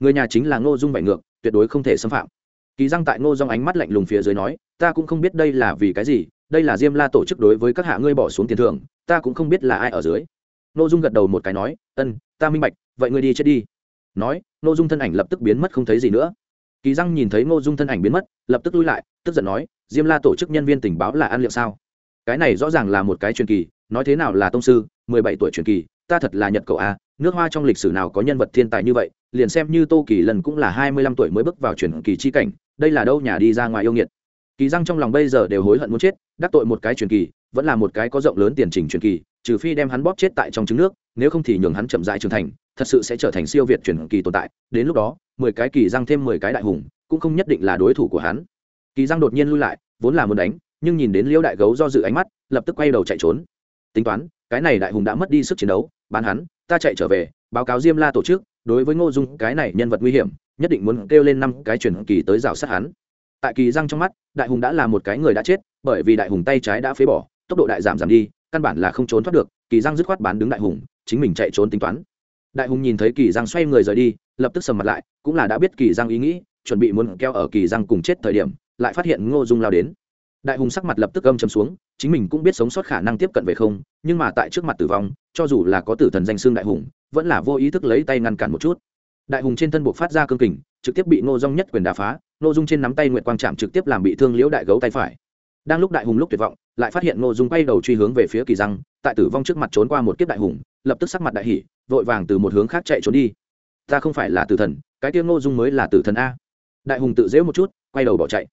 Người nhà chính là ngô dung bại ngược, tuyệt đối không thể xâm phạm kỳ răng tại ngô dung ánh mắt lạnh lùng phía dưới nói, ta cũng không biết đây là vì cái gì, đây là diêm la tổ chức đối với các hạ ngươi bỏ xuống tiền thưởng, ta cũng không biết là ai ở dưới. Ngô dung gật đầu một cái nói, ân, ta minh bạch, vậy ngươi đi chết đi. Nói, ngô dung thân ảnh lập tức biến mất không thấy gì nữa. Kỳ răng nhìn thấy ngô dung thân ảnh biến mất, lập tức lui lại, tức giận nói, diêm la tổ chức nhân viên tình báo là ăn liệu sao? Cái này rõ ràng là một cái truyền kỳ, nói thế nào là tông sư, mười bảy tuổi truyền kỳ ta thật là nhật cậu a nước hoa trong lịch sử nào có nhân vật thiên tài như vậy, liền xem như tô kỳ lần cũng là hai mươi lăm tuổi mới bước vào truyền kỳ chi cảnh, đây là đâu nhà đi ra ngoài yêu nghiệt. Kỳ răng trong lòng bây giờ đều hối hận muốn chết, đắc tội một cái truyền kỳ, vẫn là một cái có rộng lớn tiền trình truyền kỳ, trừ phi đem hắn bóp chết tại trong trứng nước, nếu không thì nhường hắn chậm rãi trưởng thành, thật sự sẽ trở thành siêu việt truyền kỳ tồn tại. Đến lúc đó, mười cái kỳ răng thêm mười cái đại hùng, cũng không nhất định là đối thủ của hắn. Kỳ răng đột nhiên lui lại, vốn là muốn đánh, nhưng nhìn đến liễu đại gấu do dự ánh mắt, lập tức quay đầu chạy trốn. Tính toán, cái này đại hùng đã mất đi sức chiến đấu bán hắn, ta chạy trở về, báo cáo diêm la tổ chức, đối với ngô dung, cái này nhân vật nguy hiểm, nhất định muốn kêu lên năm cái truyền kỳ tới rào sát hắn. Tại kỳ răng trong mắt, đại hùng đã là một cái người đã chết, bởi vì đại hùng tay trái đã phế bỏ, tốc độ đại giảm giảm đi, căn bản là không trốn thoát được, kỳ răng dứt khoát bán đứng đại hùng, chính mình chạy trốn tính toán. Đại hùng nhìn thấy kỳ răng xoay người rời đi, lập tức sầm mặt lại, cũng là đã biết kỳ răng ý nghĩ, chuẩn bị muốn keo ở kỳ răng cùng chết thời điểm, lại phát hiện ngô dung lao đến. Đại hùng sắc mặt lập tức âm chầm xuống chính mình cũng biết sống sót khả năng tiếp cận về không, nhưng mà tại trước mặt tử vong, cho dù là có tử thần danh xương đại hùng, vẫn là vô ý thức lấy tay ngăn cản một chút. Đại hùng trên thân buộc phát ra cương kình, trực tiếp bị ngô dung nhất quyền đà phá, ngô dung trên nắm tay nguyệt quang trạm trực tiếp làm bị thương liễu đại gấu tay phải. Đang lúc đại hùng lúc tuyệt vọng, lại phát hiện ngô dung quay đầu truy hướng về phía kỳ răng, tại tử vong trước mặt trốn qua một kiếp đại hùng, lập tức sắc mặt đại hỉ, vội vàng từ một hướng khác chạy trốn đi. Ta không phải là tử thần, cái tiêu ngô dung mới là tử thần a. Đại hùng tự dễ một chút, quay đầu bỏ chạy.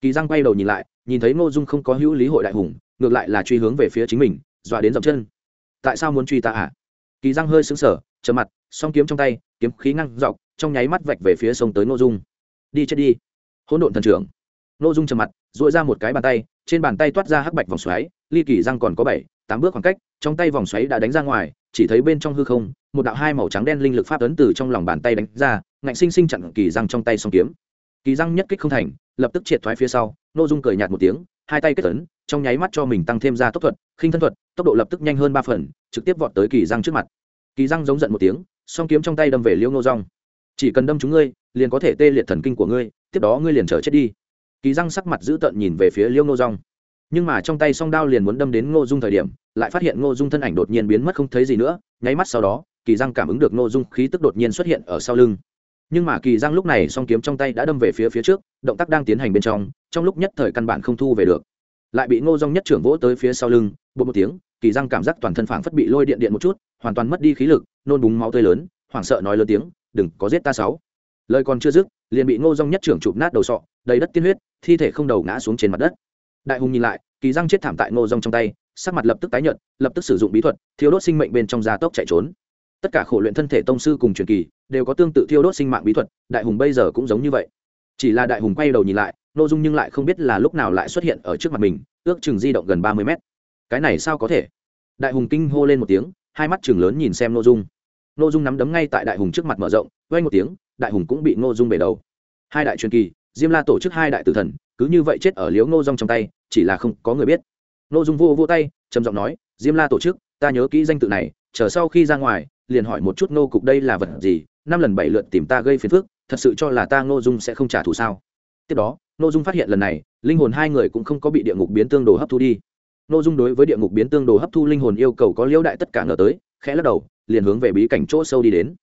Kỳ răng quay đầu nhìn lại, nhìn thấy ngô dung không có hữu lý hội đại hùng ngược lại là truy hướng về phía chính mình, dọa đến dậm chân. Tại sao muốn truy ta à? Kỳ răng hơi xứng sở trở mặt, song kiếm trong tay, kiếm khí ngăn dọc, trong nháy mắt vạch về phía sông tới ngô dung. Đi chết đi. Hỗn độn thần trưởng. Ngô dung trầm mặt dội ra một cái bàn tay, trên bàn tay toát ra hắc bạch vòng xoáy, ly kỳ răng còn có bảy, tám bước khoảng cách, trong tay vòng xoáy đã đánh ra ngoài, chỉ thấy bên trong hư không, một đạo hai màu trắng đen linh lực pháp ấn từ trong lòng bàn tay đánh ra, ngạnh sinh sinh chặn kỳ răng trong tay song kiếm. Kỳ răng nhất kích không thành, lập tức triệt thoái phía sau nô dung cười nhạt một tiếng, hai tay kết tấn trong nháy mắt cho mình tăng thêm ra tốc thuật, khinh thân thuật, tốc độ lập tức nhanh hơn ba phần, trực tiếp vọt tới kỳ răng trước mặt. Kỳ răng giống giận một tiếng, song kiếm trong tay đâm về liêu nô rong chỉ cần đâm chúng ngươi, liền có thể tê liệt thần kinh của ngươi, tiếp đó ngươi liền trở chết đi. Kỳ răng sắc mặt dữ tợn nhìn về phía liêu nô rong nhưng mà trong tay song đao liền muốn đâm đến ngô dung thời điểm, lại phát hiện ngô dung thân ảnh đột nhiên biến mất không thấy gì nữa, nháy mắt sau đó, kỳ răng cảm ứng được ngô dung khí tức đột nhiên xuất hiện ở sau lưng. Nhưng mà kỳ giang lúc này song kiếm trong tay đã đâm về phía phía trước, động tác đang tiến hành bên trong trong lúc nhất thời căn bản không thu về được lại bị ngô dong nhất trưởng vỗ tới phía sau lưng bột một tiếng, kỳ giang cảm giác toàn thân phảng phất bị lôi điện điện một chút, hoàn toàn mất đi khí lực, nôn búng máu tươi lớn, hoảng sợ nói lớn tiếng, đừng có giết ta sáu. Lời còn chưa dứt, liền bị ngô dong nhất trưởng chụp nát đầu sọ, đầy đất tiên huyết, thi thể không đầu ngã xuống trên mặt đất. Đại hùng nhìn lại, kỳ giang chết thảm tại ngô dong trong tay, sắc mặt lập tức tái nhợt, lập tức sử dụng bí thuật thiếu đốt sinh mệnh bên trong gia tốc chạy trốn. Tất cả khổ luyện thân thể tông sư cùng truyền kỳ, đều có tương tự thiêu đốt sinh mạng bí thuật, đại hùng bây giờ cũng giống như vậy. Chỉ là đại hùng quay đầu nhìn lại n ô dung nhưng lại không biết là lúc nào lại xuất hiện ở trước mặt mình, ước chừng di động gần ba mươi mét. Cái này sao có thể? Đại hùng kinh hô lên một tiếng, hai mắt chừng lớn nhìn xem n ô dung. N ô dung nắm đấm ngay tại đại hùng trước mặt mở rộng, quay một tiếng, đại hùng cũng bị n ô dung bể đầu. Hai đại truyền kỳ, diêm la tổ chức hai đại tử thần, cứ như vậy chết ở liếu ngô rong trong tay, chỉ là không có người biết. N ô dung vô vô tay, trầm giọng nói, diêm la tổ chức, ta nhớ kỹ danh tự này, chờ sau khi ra ngoài, liền hỏi một chút nô cục đây là vật gì, năm lần bảy lượt tìm ta gây phiền phức, thật sự cho là ta ngô dung sẽ không trả thù sao? Tiếp đó nội dung phát hiện lần này linh hồn hai người cũng không có bị địa ngục biến tương đồ hấp thu đi. Nội dung đối với địa ngục biến tương đồ hấp thu linh hồn yêu cầu có liễu đại tất cả ngờ tới khẽ lắc đầu liền hướng về bí cảnh chỗ sâu đi đến.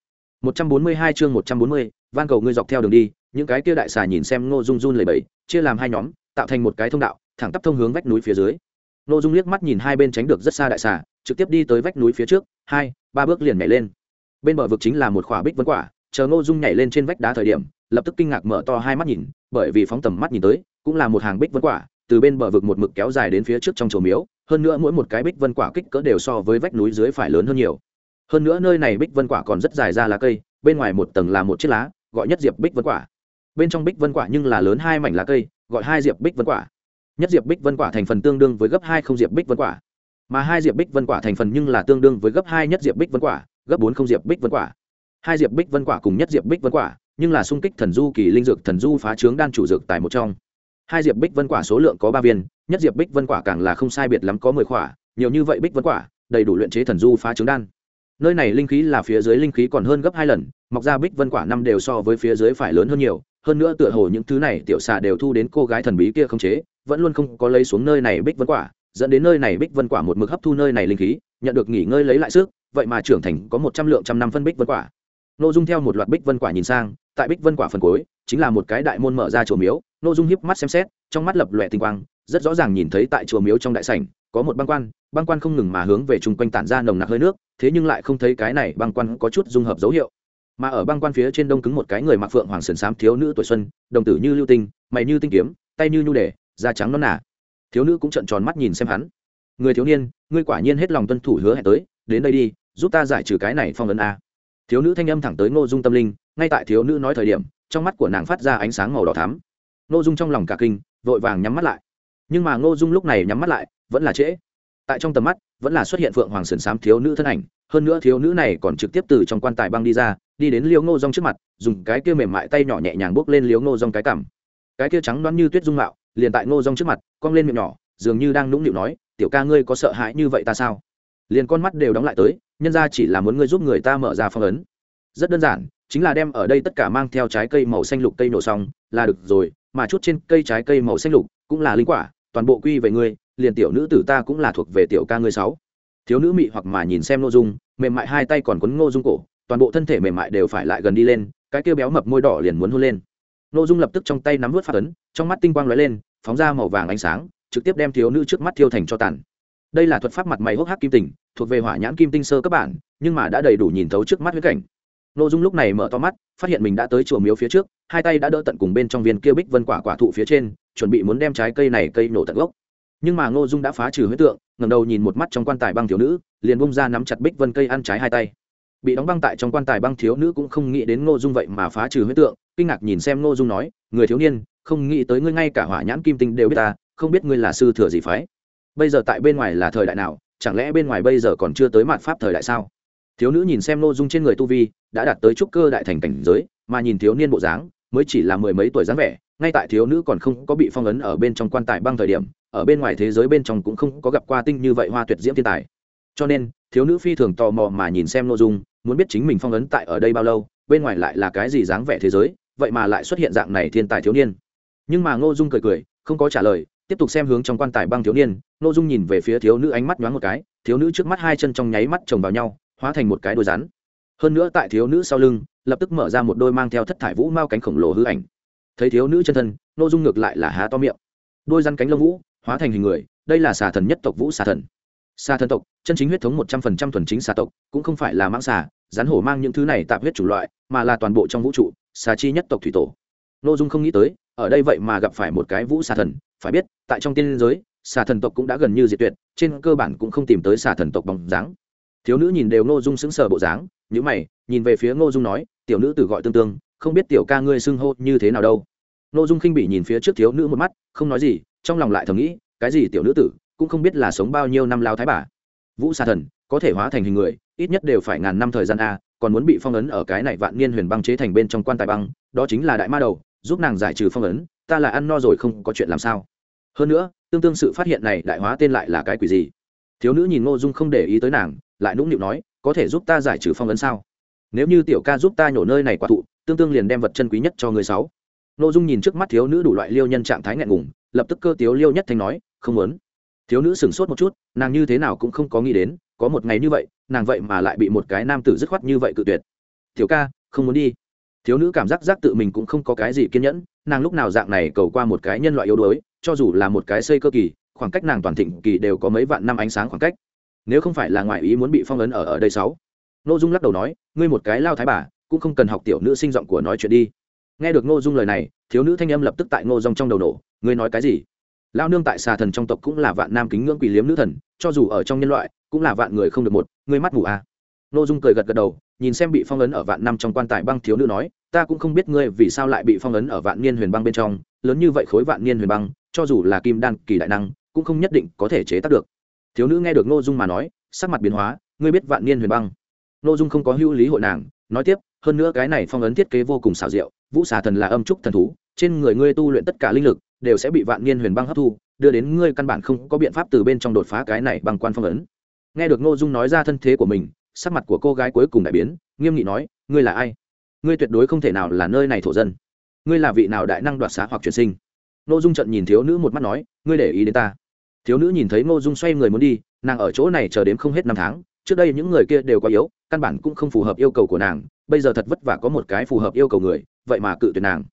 142 chương 140, van cầu ngươi dọc theo đường đi những cái kia đại xà nhìn xem nội dung run lẩy bẩy chia làm hai nhóm tạo thành một cái thông đạo thẳng tắp thông hướng vách núi phía dưới. Nội dung liếc mắt nhìn hai bên tránh được rất xa đại xà trực tiếp đi tới vách núi phía trước hai ba bước liền nhảy lên. Bên bờ vực chính là một khỏa bích vân quả chờ nội dung nhảy lên trên vách đá thời điểm lập tức kinh ngạc mở to hai mắt nhìn, bởi vì phóng tầm mắt nhìn tới, cũng là một hàng bích vân quả, từ bên bờ vực một mực kéo dài đến phía trước trong chùa miếu, hơn nữa mỗi một cái bích vân quả kích cỡ đều so với vách núi dưới phải lớn hơn nhiều. Hơn nữa nơi này bích vân quả còn rất dài ra lá cây, bên ngoài một tầng là một chiếc lá, gọi nhất diệp bích vân quả. Bên trong bích vân quả nhưng là lớn hai mảnh lá cây, gọi hai diệp bích vân quả. Nhất diệp bích vân quả thành phần tương đương với gấp hai không diệp bích vân quả. Mà hai diệp bích vân quả thành phần nhưng là tương đương với gấp hai nhất diệp bích vân quả, gấp bốn không diệp bích vân quả. Hai diệp bích vân quả cùng nhất diệp bích vân quả nhưng là sung kích thần du kỳ linh dược thần du phá trướng đan chủ dược tại một trong. Hai diệp bích vân quả số lượng có ba viên, nhất diệp bích vân quả càng là không sai biệt lắm có mười quả, nhiều như vậy bích vân quả, đầy đủ luyện chế thần du phá trướng đan. Nơi này linh khí là phía dưới linh khí còn hơn gấp hai lần, mọc ra bích vân quả năm đều so với phía dưới phải lớn hơn nhiều, hơn nữa tựa hồ những thứ này tiểu xà đều thu đến cô gái thần bí kia không chế, vẫn luôn không có lấy xuống nơi này bích vân quả, dẫn đến nơi này bích vân quả một mực hấp thu nơi này linh khí, nhận được nghỉ ngơi lấy lại sức, vậy mà trưởng thành có một trăm lượng trăm năm phân bích vân quả. Nội dung theo một loạt bích vân quả nhìn sang tại bích vân quả phần cuối, chính là một cái đại môn mở ra chùa miếu nội dung hiếp mắt xem xét, trong mắt lập lòe tinh quang, rất rõ ràng nhìn thấy tại chùa miếu trong đại sảnh, có một băng quan băng quan không ngừng mà hướng về chung quanh tản ra nồng nặc hơi nước, thế nhưng lại không thấy cái này băng quan có chút dung hợp dấu hiệu. Mà ở băng quan phía trên đông cứng một cái người mặc phượng hoàng sườn xám thiếu nữ tuổi xuân, đồng tử như lưu tinh, mày như tinh kiếm, tay như nhu đề, da trắng non nà. thiếu nữ cũng trợn tròn mắt nhìn xem hắn. Người thiếu niên, ngươi quả nhiên hết lòng tuân thủ hứa hẹn tới, đến đây đi, giúp ta giải trừ cái này phong ấn a. Thiếu nữ thanh âm thẳng tới ngô dung tâm linh ngay tại thiếu nữ nói thời điểm, trong mắt của nàng phát ra ánh sáng màu đỏ thắm. Ngô dung trong lòng cả kinh, vội vàng nhắm mắt lại. Nhưng mà ngô dung lúc này nhắm mắt lại, vẫn là trễ. Tại trong tầm mắt, vẫn là xuất hiện phượng hoàng sườn xám thiếu nữ thân ảnh. Hơn nữa thiếu nữ này còn trực tiếp từ trong quan tài băng đi ra, đi đến liếu ngô rong trước mặt, dùng cái kia mềm mại tay nhỏ nhẹ nhàng bốc lên liếu ngô rong cái cảm cái kia trắng đoán như tuyết dung mạo, liền tại ngô rong trước mặt, cong lên miệng nhỏ, dường như đang nũng nịu nói, tiểu ca ngươi có sợ hãi như vậy ta sao? Liền con mắt đều đóng lại tới, nhân ra chỉ là muốn ngươi giúp người ta mở ra phong ấn. Rất đơn giản chính là đem ở đây tất cả mang theo trái cây màu xanh lục cây nổ xong, là được rồi, mà chút trên cây trái cây màu xanh lục cũng là linh quả, toàn bộ quy về ngươi, liền tiểu nữ tử ta cũng là thuộc về tiểu ca ngươi sáu. Thiếu nữ mị hoặc mà nhìn xem nội dung, mềm mại hai tay còn quấn ngô dung cổ, toàn bộ thân thể mềm mại đều phải lại gần đi lên, cái kia béo mập môi đỏ liền muốn hôn lên. Nội dung lập tức trong tay nắm vớt phát ấn, trong mắt tinh quang lóe lên, phóng ra màu vàng ánh sáng, trực tiếp đem thiếu nữ trước mắt thiêu thành cho tàn. Đây là thuật pháp mặt mày hốc hác kim tình, thuộc về hỏa nhãn kim tinh sơ các bạn nhưng mà đã đầy đủ nhìn thấu trước mắt huyết cảnh nội dung lúc này mở to mắt, phát hiện mình đã tới chùa miếu phía trước, hai tay đã đỡ tận cùng bên trong viên kia bích vân quả quả thụ phía trên, chuẩn bị muốn đem trái cây này cây nổ tận gốc. Nhưng mà ngô dung đã phá trừ huyết tượng ngầm đầu nhìn một mắt trong quan tài băng thiếu nữ, liền bông ra nắm chặt bích vân cây ăn trái hai tay. Bị đóng băng tại trong quan tài băng thiếu nữ cũng không nghĩ đến ngô dung vậy mà phá trừ huyết tượng, kinh ngạc nhìn xem ngô dung nói, người thiếu niên, không nghĩ tới ngươi ngay cả hỏa nhãn kim tinh đều biết ta, không biết ngươi là sư thừa gì phái. Bây giờ tại bên ngoài là thời đại nào, chẳng lẽ bên ngoài bây giờ còn chưa tới mặt pháp thời đại sao? Thiếu nữ nhìn xem ngô dung trên người tu vi, đã đạt tới trúc cơ đại thành cảnh giới, mà nhìn thiếu niên bộ dáng, mới chỉ là mười mấy tuổi dáng vẻ, ngay tại thiếu nữ còn không có bị phong ấn ở bên trong quan tài băng thời điểm, ở bên ngoài thế giới bên trong cũng không có gặp qua tinh như vậy hoa tuyệt diễm thiên tài. Cho nên, thiếu nữ phi thường tò mò mà nhìn xem nội dung, muốn biết chính mình phong ấn tại ở đây bao lâu, bên ngoài lại là cái gì dáng vẻ thế giới, vậy mà lại xuất hiện dạng này thiên tài thiếu niên. Nhưng mà ngô dung cười cười, không có trả lời, tiếp tục xem hướng trong quan tài băng thiếu niên. Ngô dung nhìn về phía thiếu nữ ánh mắt nhoáng một cái, thiếu nữ trước mắt hai chân trong nháy mắt chồng vào nhau hóa thành một cái đôi rắn. Hơn nữa tại thiếu nữ sau lưng, lập tức mở ra một đôi mang theo thất thải vũ mao cánh khổng lồ hư ảnh. Thấy thiếu nữ chân thân ngô dung ngược lại là há to miệng. Đôi rắn cánh lông vũ, hóa thành hình người, đây là xà thần nhất tộc vũ xà thần. Xà thần tộc, chân chính huyết thống một trăm phần trăm thuần chính xà tộc, cũng không phải là mãng xà, rắn hổ mang những thứ này tạp huyết chủng loại, mà là toàn bộ trong vũ trụ, xà chi nhất tộc thủy tổ. N dung không nghĩ tới, ở đây vậy mà gặp phải một cái vũ xà thần, phải biết, tại trong tiên giới, xà thần tộc cũng đã gần như diệt tuyệt, trên cơ bản cũng không tìm tới xà thần tộc bằng dáng thiếu nữ nhìn đều Ngô dung sững sờ bộ dáng nhữ mày, nhìn về phía ngô dung nói, tiểu nữ tử gọi tương tương, không biết tiểu ca ngươi xưng hô như thế nào đâu. Ngô dung khinh bị nhìn phía trước thiếu nữ một mắt, không nói gì, trong lòng lại thầm nghĩ, cái gì tiểu nữ tử, cũng không biết là sống bao nhiêu năm lao thái bà. Vũ xà thần, có thể hóa thành hình người, ít nhất đều phải ngàn năm thời gian a, còn muốn bị phong ấn ở cái này vạn niên huyền băng chế thành bên trong quan tài băng, đó chính là đại ma đầu, giúp nàng giải trừ phong ấn, ta là ăn no rồi không có chuyện làm sao. Hơn nữa, tương tương sự phát hiện này đại hóa tên lại là cái quỷ gì? Thiếu nữ nhìn ngô dung không để ý tới nàng lại nũng nịu nói, có thể giúp ta giải trừ phong ấn sao? Nếu như tiểu ca giúp ta nhổ nơi này quả thụ, tương tương liền đem vật chân quý nhất cho người sáu. Ngô dung nhìn trước mắt thiếu nữ đủ loại liêu nhân trạng thái ngại ngùng, lập tức cơ tiếu liêu nhất thanh nói, không muốn. Thiếu nữ sửng sốt một chút, nàng như thế nào cũng không có nghĩ đến, có một ngày như vậy, nàng vậy mà lại bị một cái nam tử dứt khoát như vậy cự tuyệt. Thiếu ca, không muốn đi. Thiếu nữ cảm giác giác tự mình cũng không có cái gì kiên nhẫn, nàng lúc nào dạng này cầu qua một cái nhân loại yếu đuối, cho dù là một cái xây cơ kỳ, khoảng cách nàng toàn thịnh kỳ đều có mấy vạn năm ánh sáng khoảng cách nếu không phải là ngoại ý muốn bị phong ấn ở ở đây sáu. N ô dung lắc đầu nói, ngươi một cái lao thái bà, cũng không cần học tiểu nữ sinh giọng của nói chuyện đi. Nghe được ngô dung lời này, thiếu nữ thanh âm lập tức tại ngô dòng trong đầu nổ, ngươi nói cái gì? Lao nương tại xà thần trong tộc cũng là vạn nam kính ngưỡng quỷ liếm nữ thần, cho dù ở trong nhân loại, cũng là vạn người không được một, ngươi mắt ngủ à. ngô dung cười gật gật đầu, nhìn xem bị phong ấn ở vạn năm trong quan tài băng thiếu nữ nói, ta cũng không biết ngươi vì sao lại bị phong ấn ở vạn niên huyền băng bên trong, lớn như vậy khối vạn niên huyền băng, cho dù là kim đan kỳ đại năng, cũng không nhất định có thể chế tác được thiếu nữ nghe được ngô dung mà nói, sắc mặt biến hóa, ngươi biết vạn niên huyền băng. Ngô dung không có hữu lý hội nàng, nói tiếp, hơn nữa cái này phong ấn thiết kế vô cùng xảo diệu, vũ xà thần là âm trúc thần thú, trên người ngươi tu luyện tất cả linh lực, đều sẽ bị vạn niên huyền băng hấp thu, đưa đến ngươi căn bản không có biện pháp từ bên trong đột phá cái này bằng quan phong ấn. Nghe được ngô dung nói ra thân thế của mình, sắc mặt của cô gái cuối cùng đại biến, nghiêm nghị nói, ngươi là ai? Ngươi tuyệt đối không thể nào là nơi này thổ dân. Ngươi là vị nào đại năng đoạt xá hoặc chuyển sinh? Ngô dung trận nhìn thiếu nữ một mắt nói, ngươi để ý đến ta thiếu nữ nhìn thấy ngô dung xoay người muốn đi nàng ở chỗ này chờ đến không hết năm tháng trước đây những người kia đều quá yếu căn bản cũng không phù hợp yêu cầu của nàng bây giờ thật vất vả có một cái phù hợp yêu cầu người vậy mà cự tuyệt nàng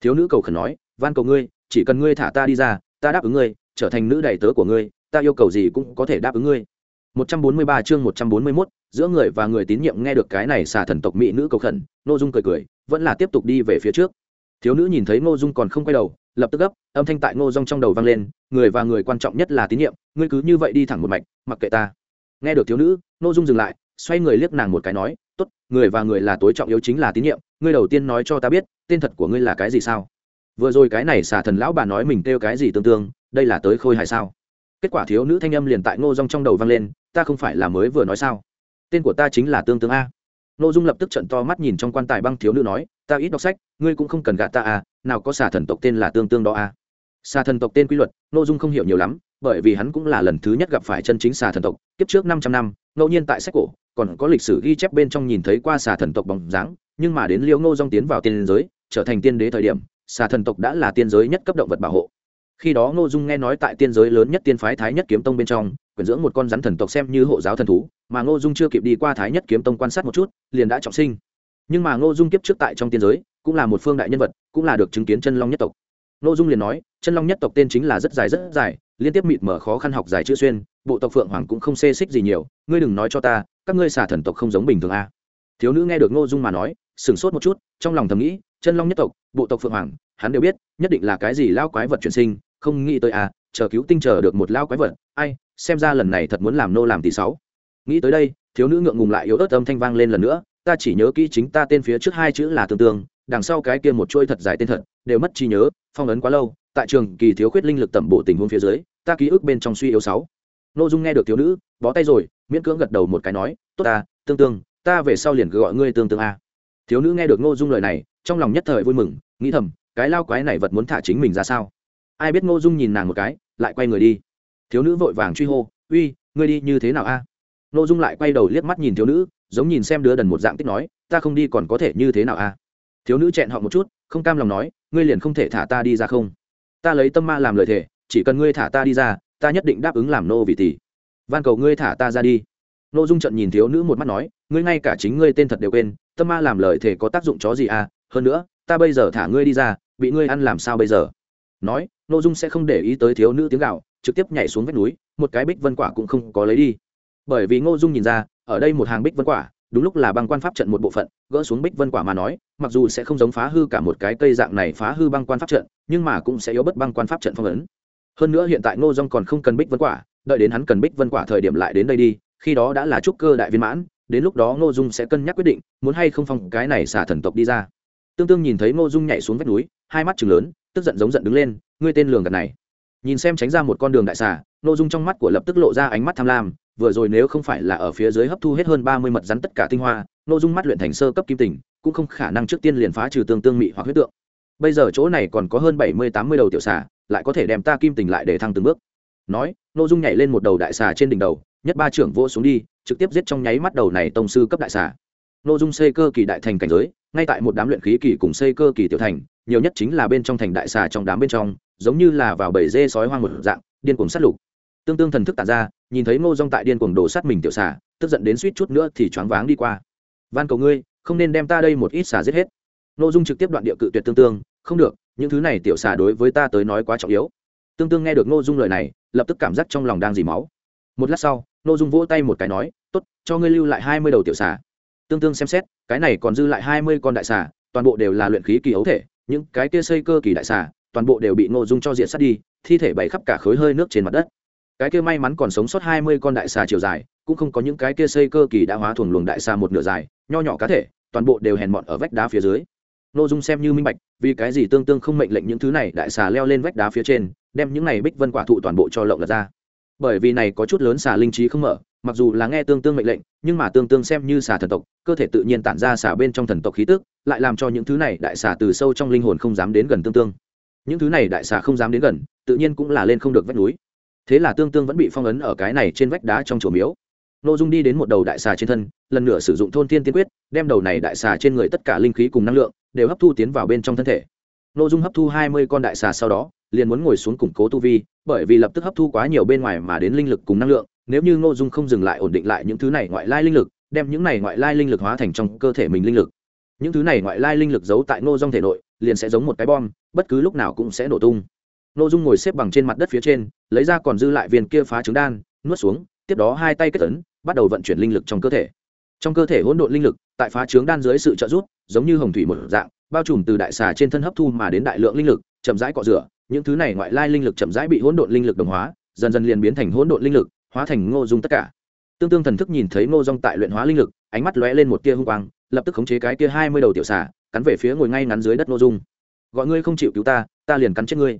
thiếu nữ cầu khẩn nói van cầu ngươi chỉ cần ngươi thả ta đi ra ta đáp ứng ngươi trở thành nữ đầy tớ của ngươi ta yêu cầu gì cũng có thể đáp ứng ngươi 143 chương 141, giữa người và người tín nhiệm nghe được cái này xà thần tộc mỹ nữ cầu khẩn, Ngô Dung cười cười, vẫn là tiếp tục đi về phía trước. Thiếu nữ nhìn thấy Ngô Dung còn không quay đầu, lập tức gấp, âm thanh tại Ngô Dung trong đầu vang lên, người và người quan trọng nhất là tín nhiệm, ngươi cứ như vậy đi thẳng một mạch, mặc kệ ta. Nghe được thiếu nữ, Ngô Dung dừng lại, xoay người liếc nàng một cái nói, "Tốt, người và người là tối trọng yếu chính là tín nhiệm, ngươi đầu tiên nói cho ta biết, tên thật của ngươi là cái gì sao?" Vừa rồi cái này xà thần lão bà nói mình kêu cái gì tương tương, đây là tới khôi hài sao? Kết quả thiếu nữ thanh âm liền tại Ngô Dung trong đầu vang lên, ta không phải là mới vừa nói sao tên của ta chính là tương tương a nội dung lập tức trận to mắt nhìn trong quan tài băng thiếu nữ nói, ta ít đọc sách, ngươi cũng không cần gạt ta à? nào có xà thần tộc tên là tương tương đó à? xà thần tộc tên quy luật nội dung không hiểu nhiều lắm, bởi vì hắn cũng là lần thứ nhất gặp phải chân chính xà thần tộc, kiếp trước năm trăm năm, ngẫu nhiên tại sách cổ, còn có lịch sử ghi chép bên trong nhìn thấy qua xà thần tộc bóng dáng, nhưng mà đến liêu ngô dong tiến vào tiên giới, trở thành tiên đế thời điểm, xà thần tộc đã là tiên giới nhất cấp động vật bảo hộ khi đó ngô dung nghe nói tại tiên giới lớn nhất tiên phái thái nhất kiếm tông bên trong quyển dưỡng một con rắn thần tộc xem như hộ giáo thần thú, mà ngô dung chưa kịp đi qua thái nhất kiếm tông quan sát một chút, liền đã trọng sinh nhưng mà ngô dung kiếp trước tại trong tiên giới, cũng là một phương đại nhân vật, cũng là được chứng kiến chân long nhất tộc ngô dung liền nói, chân long nhất tộc tên chính là rất dài rất dài, liên tiếp mịt mở khó khăn học dài chữ xuyên, bộ tộc phượng hoàng cũng không xê xích gì nhiều, ngươi đừng nói cho ta, các ngươi xả thần tộc không giống bình thường a à. thiếu nữ nghe được ngô dung mà nói, sửng sốt một chút, trong lòng thầm nghĩ, chân long nhất tộc, bộ tộc phượng hoàng, hắn đều biết, nhất định là cái gì lao quái vật chuyển sinh không nghĩ tới à chờ cứu tinh chờ được một lao quái vật, ai, xem ra lần này thật muốn làm nô làm tỷ sáu. Nghĩ tới đây, thiếu nữ ngượng ngùng lại yếu ớt âm thanh vang lên lần nữa, ta chỉ nhớ kỹ chính ta tên phía trước hai chữ là tương tương, đằng sau cái kia một chuỗi thật dài tên thật, đều mất trí nhớ, phong ấn quá lâu, tại trường kỳ thiếu khuyết linh lực tẩm bộ tình huống phía dưới, ta ký ức bên trong suy yếu sáu. Nô dung nghe được thiếu nữ, bó tay rồi, miễn cưỡng gật đầu một cái nói, tốt ta, tương tương, ta về sau liền cứ gọi ngươi tương tương a. Thiếu nữ nghe được ngô dung lời này, trong lòng nhất thời vui mừng, nghĩ thầm, cái lao quái này vật muốn thả chính mình ra sao? Ai biết ngô dung nhìn nàng một cái, lại quay người đi. Thiếu nữ vội vàng truy hô, uy, ngươi đi như thế nào a? Ngô dung lại quay đầu liếc mắt nhìn thiếu nữ, giống nhìn xem đứa đần một dạng tích nói, ta không đi còn có thể như thế nào a? Thiếu nữ chẹn họ một chút, không cam lòng nói, ngươi liền không thể thả ta đi ra không? Ta lấy tâm ma làm lời thề, chỉ cần ngươi thả ta đi ra, ta nhất định đáp ứng làm nô vì tỷ. Van cầu ngươi thả ta ra đi. Ngô dung trận nhìn thiếu nữ một mắt nói, ngươi ngay cả chính ngươi tên thật đều quên, tâm ma làm lời thề có tác dụng chó gì à hơn nữa, ta bây giờ thả ngươi đi ra, bị ngươi ăn làm sao bây giờ? Nói n ô dung sẽ không để ý tới thiếu nữ tiếng gạo trực tiếp nhảy xuống vách núi, một cái bích vân quả cũng không có lấy đi. Bởi vì ngô dung nhìn ra, ở đây một hàng bích vân quả, đúng lúc là băng quan pháp trận một bộ phận, gỡ xuống bích vân quả mà nói, mặc dù sẽ không giống phá hư cả một cái cây dạng này phá hư băng quan pháp trận, nhưng mà cũng sẽ yếu bất băng quan pháp trận phong ấn. Hơn nữa hiện tại ngô dung còn không cần bích vân quả, đợi đến hắn cần bích vân quả thời điểm lại đến đây đi, khi đó đã là trúc cơ đại viên mãn, đến lúc đó ngô dung sẽ cân nhắc quyết định, muốn hay không phong cái này xả thần tộc đi ra. Tương tương nhìn thấy ngô dung nhảy xuống vách núi, hai mắt chừng lớn tức giận giống giận đứng lên, ngươi tên lường gạt này. Nhìn xem tránh ra một con đường đại xà nội dung trong mắt của lập tức lộ ra ánh mắt tham lam, vừa rồi nếu không phải là ở phía dưới hấp thu hết hơn ba mươi mật rắn tất cả tinh hoa nội dung mắt luyện thành sơ cấp kim tình, cũng không khả năng trước tiên liền phá trừ tương tương mị hoặc huyết tượng. Bây giờ chỗ này còn có hơn bảy mươi tám mươi đầu tiểu xà, lại có thể đem ta kim tình lại để thăng từng bước. Nói nội dung nhảy lên một đầu đại xà trên đỉnh đầu, nhất ba trưởng vỗ xuống đi, trực tiếp giết trong nháy mắt đầu này tông sư cấp đại xà. Nội dung xây cơ kỳ đại thành cảnh giới, ngay tại một đám luyện khí kỳ cùng xây cơ kỳ tiểu thành nhiều nhất chính là bên trong thành đại xà trong đám bên trong, giống như là vào bầy dê sói hoang một dạng, điên cuồng sát lục. Tương tương thần thức tản ra, nhìn thấy ngô dong tại điên cuồng đổ sát mình tiểu xà, tức giận đến suýt chút nữa thì choáng váng đi qua. Van cầu ngươi, không nên đem ta đây một ít xà giết hết. Nội dung trực tiếp đoạn địa cự tuyệt tương tương, không được, những thứ này tiểu xà đối với ta tới nói quá trọng yếu. Tương tương nghe được ngô dung lời này, lập tức cảm giác trong lòng đang dì máu. Một lát sau, ngô dung vỗ tay một cái nói, tốt, cho ngươi lưu lại hai mươi đầu tiểu xà. Tương tương xem xét, cái này còn dư lại hai mươi con đại xà, toàn bộ đều là luyện khí kỳ ấu thể những cái kia xây cơ kỳ đại xà, toàn bộ đều bị ngô dung cho diện sát đi, thi thể bày khắp cả khối hơi nước trên mặt đất. Cái kia may mắn còn sống sót hai mươi con đại xà chiều dài, cũng không có những cái kia xây cơ kỳ đã hóa thuồng luồng đại xà một nửa dài, nho nhỏ cá thể, toàn bộ đều hèn mọn ở vách đá phía dưới. Nô dung xem như minh bạch, vì cái gì tương tương không mệnh lệnh những thứ này đại xà leo lên vách đá phía trên, đem những này bích vân quả thụ toàn bộ cho lộng lật ra bởi vì này có chút lớn xà linh trí không mở, mặc dù là nghe tương tương mệnh lệnh, nhưng mà tương tương xem như xà thần tộc, cơ thể tự nhiên tản ra xà bên trong thần tộc khí tức, lại làm cho những thứ này đại xà từ sâu trong linh hồn không dám đến gần tương tương. Những thứ này đại xà không dám đến gần, tự nhiên cũng là lên không được vách núi. Thế là tương tương vẫn bị phong ấn ở cái này trên vách đá trong chùa miếu. N ô dung đi đến một đầu đại xà trên thân, lần nữa sử dụng thôn thiên tiên quyết, đem đầu này đại xà trên người tất cả linh khí cùng năng lượng đều hấp thu tiến vào bên trong thân thể. N ô dung hấp thu hai mươi con đại xà sau đó, liền muốn ngồi xuống củng cố tu vi bởi vì lập tức hấp thu quá nhiều bên ngoài mà đến linh lực cùng năng lượng, nếu như ngô dung không dừng lại ổn định lại những thứ này ngoại lai linh lực, đem những này ngoại lai linh lực hóa thành trong cơ thể mình linh lực. Những thứ này ngoại lai linh lực giấu tại ngô dung thể nội, liền sẽ giống một cái bom, bất cứ lúc nào cũng sẽ nổ tung. Ngô dung ngồi xếp bằng trên mặt đất phía trên, lấy ra còn dư lại viên kia phá trứng đan, nuốt xuống, tiếp đó hai tay kết tấn bắt đầu vận chuyển linh lực trong cơ thể. Trong cơ thể hỗn độn linh lực, tại phá trướng đan dưới sự trợ giúp, giống như hồng thủy một dạng, bao trùm từ đại xà trên thân hấp thu mà đến đại lượng linh lực, chậm rãi cọ rửa những thứ này ngoại lai linh lực chậm rãi bị hỗn độn linh lực đồng hóa, dần dần liền biến thành hỗn độn linh lực, hóa thành ngô dung tất cả. Tương tương thần thức nhìn thấy ngô dung tại luyện hóa linh lực, ánh mắt lóe lên một tia hung quang, lập tức khống chế cái kia hai mươi đầu tiểu xà, cắn về phía ngồi ngay ngắn dưới đất ngô dung. Gọi ngươi không chịu cứu ta ta liền cắn chết ngươi.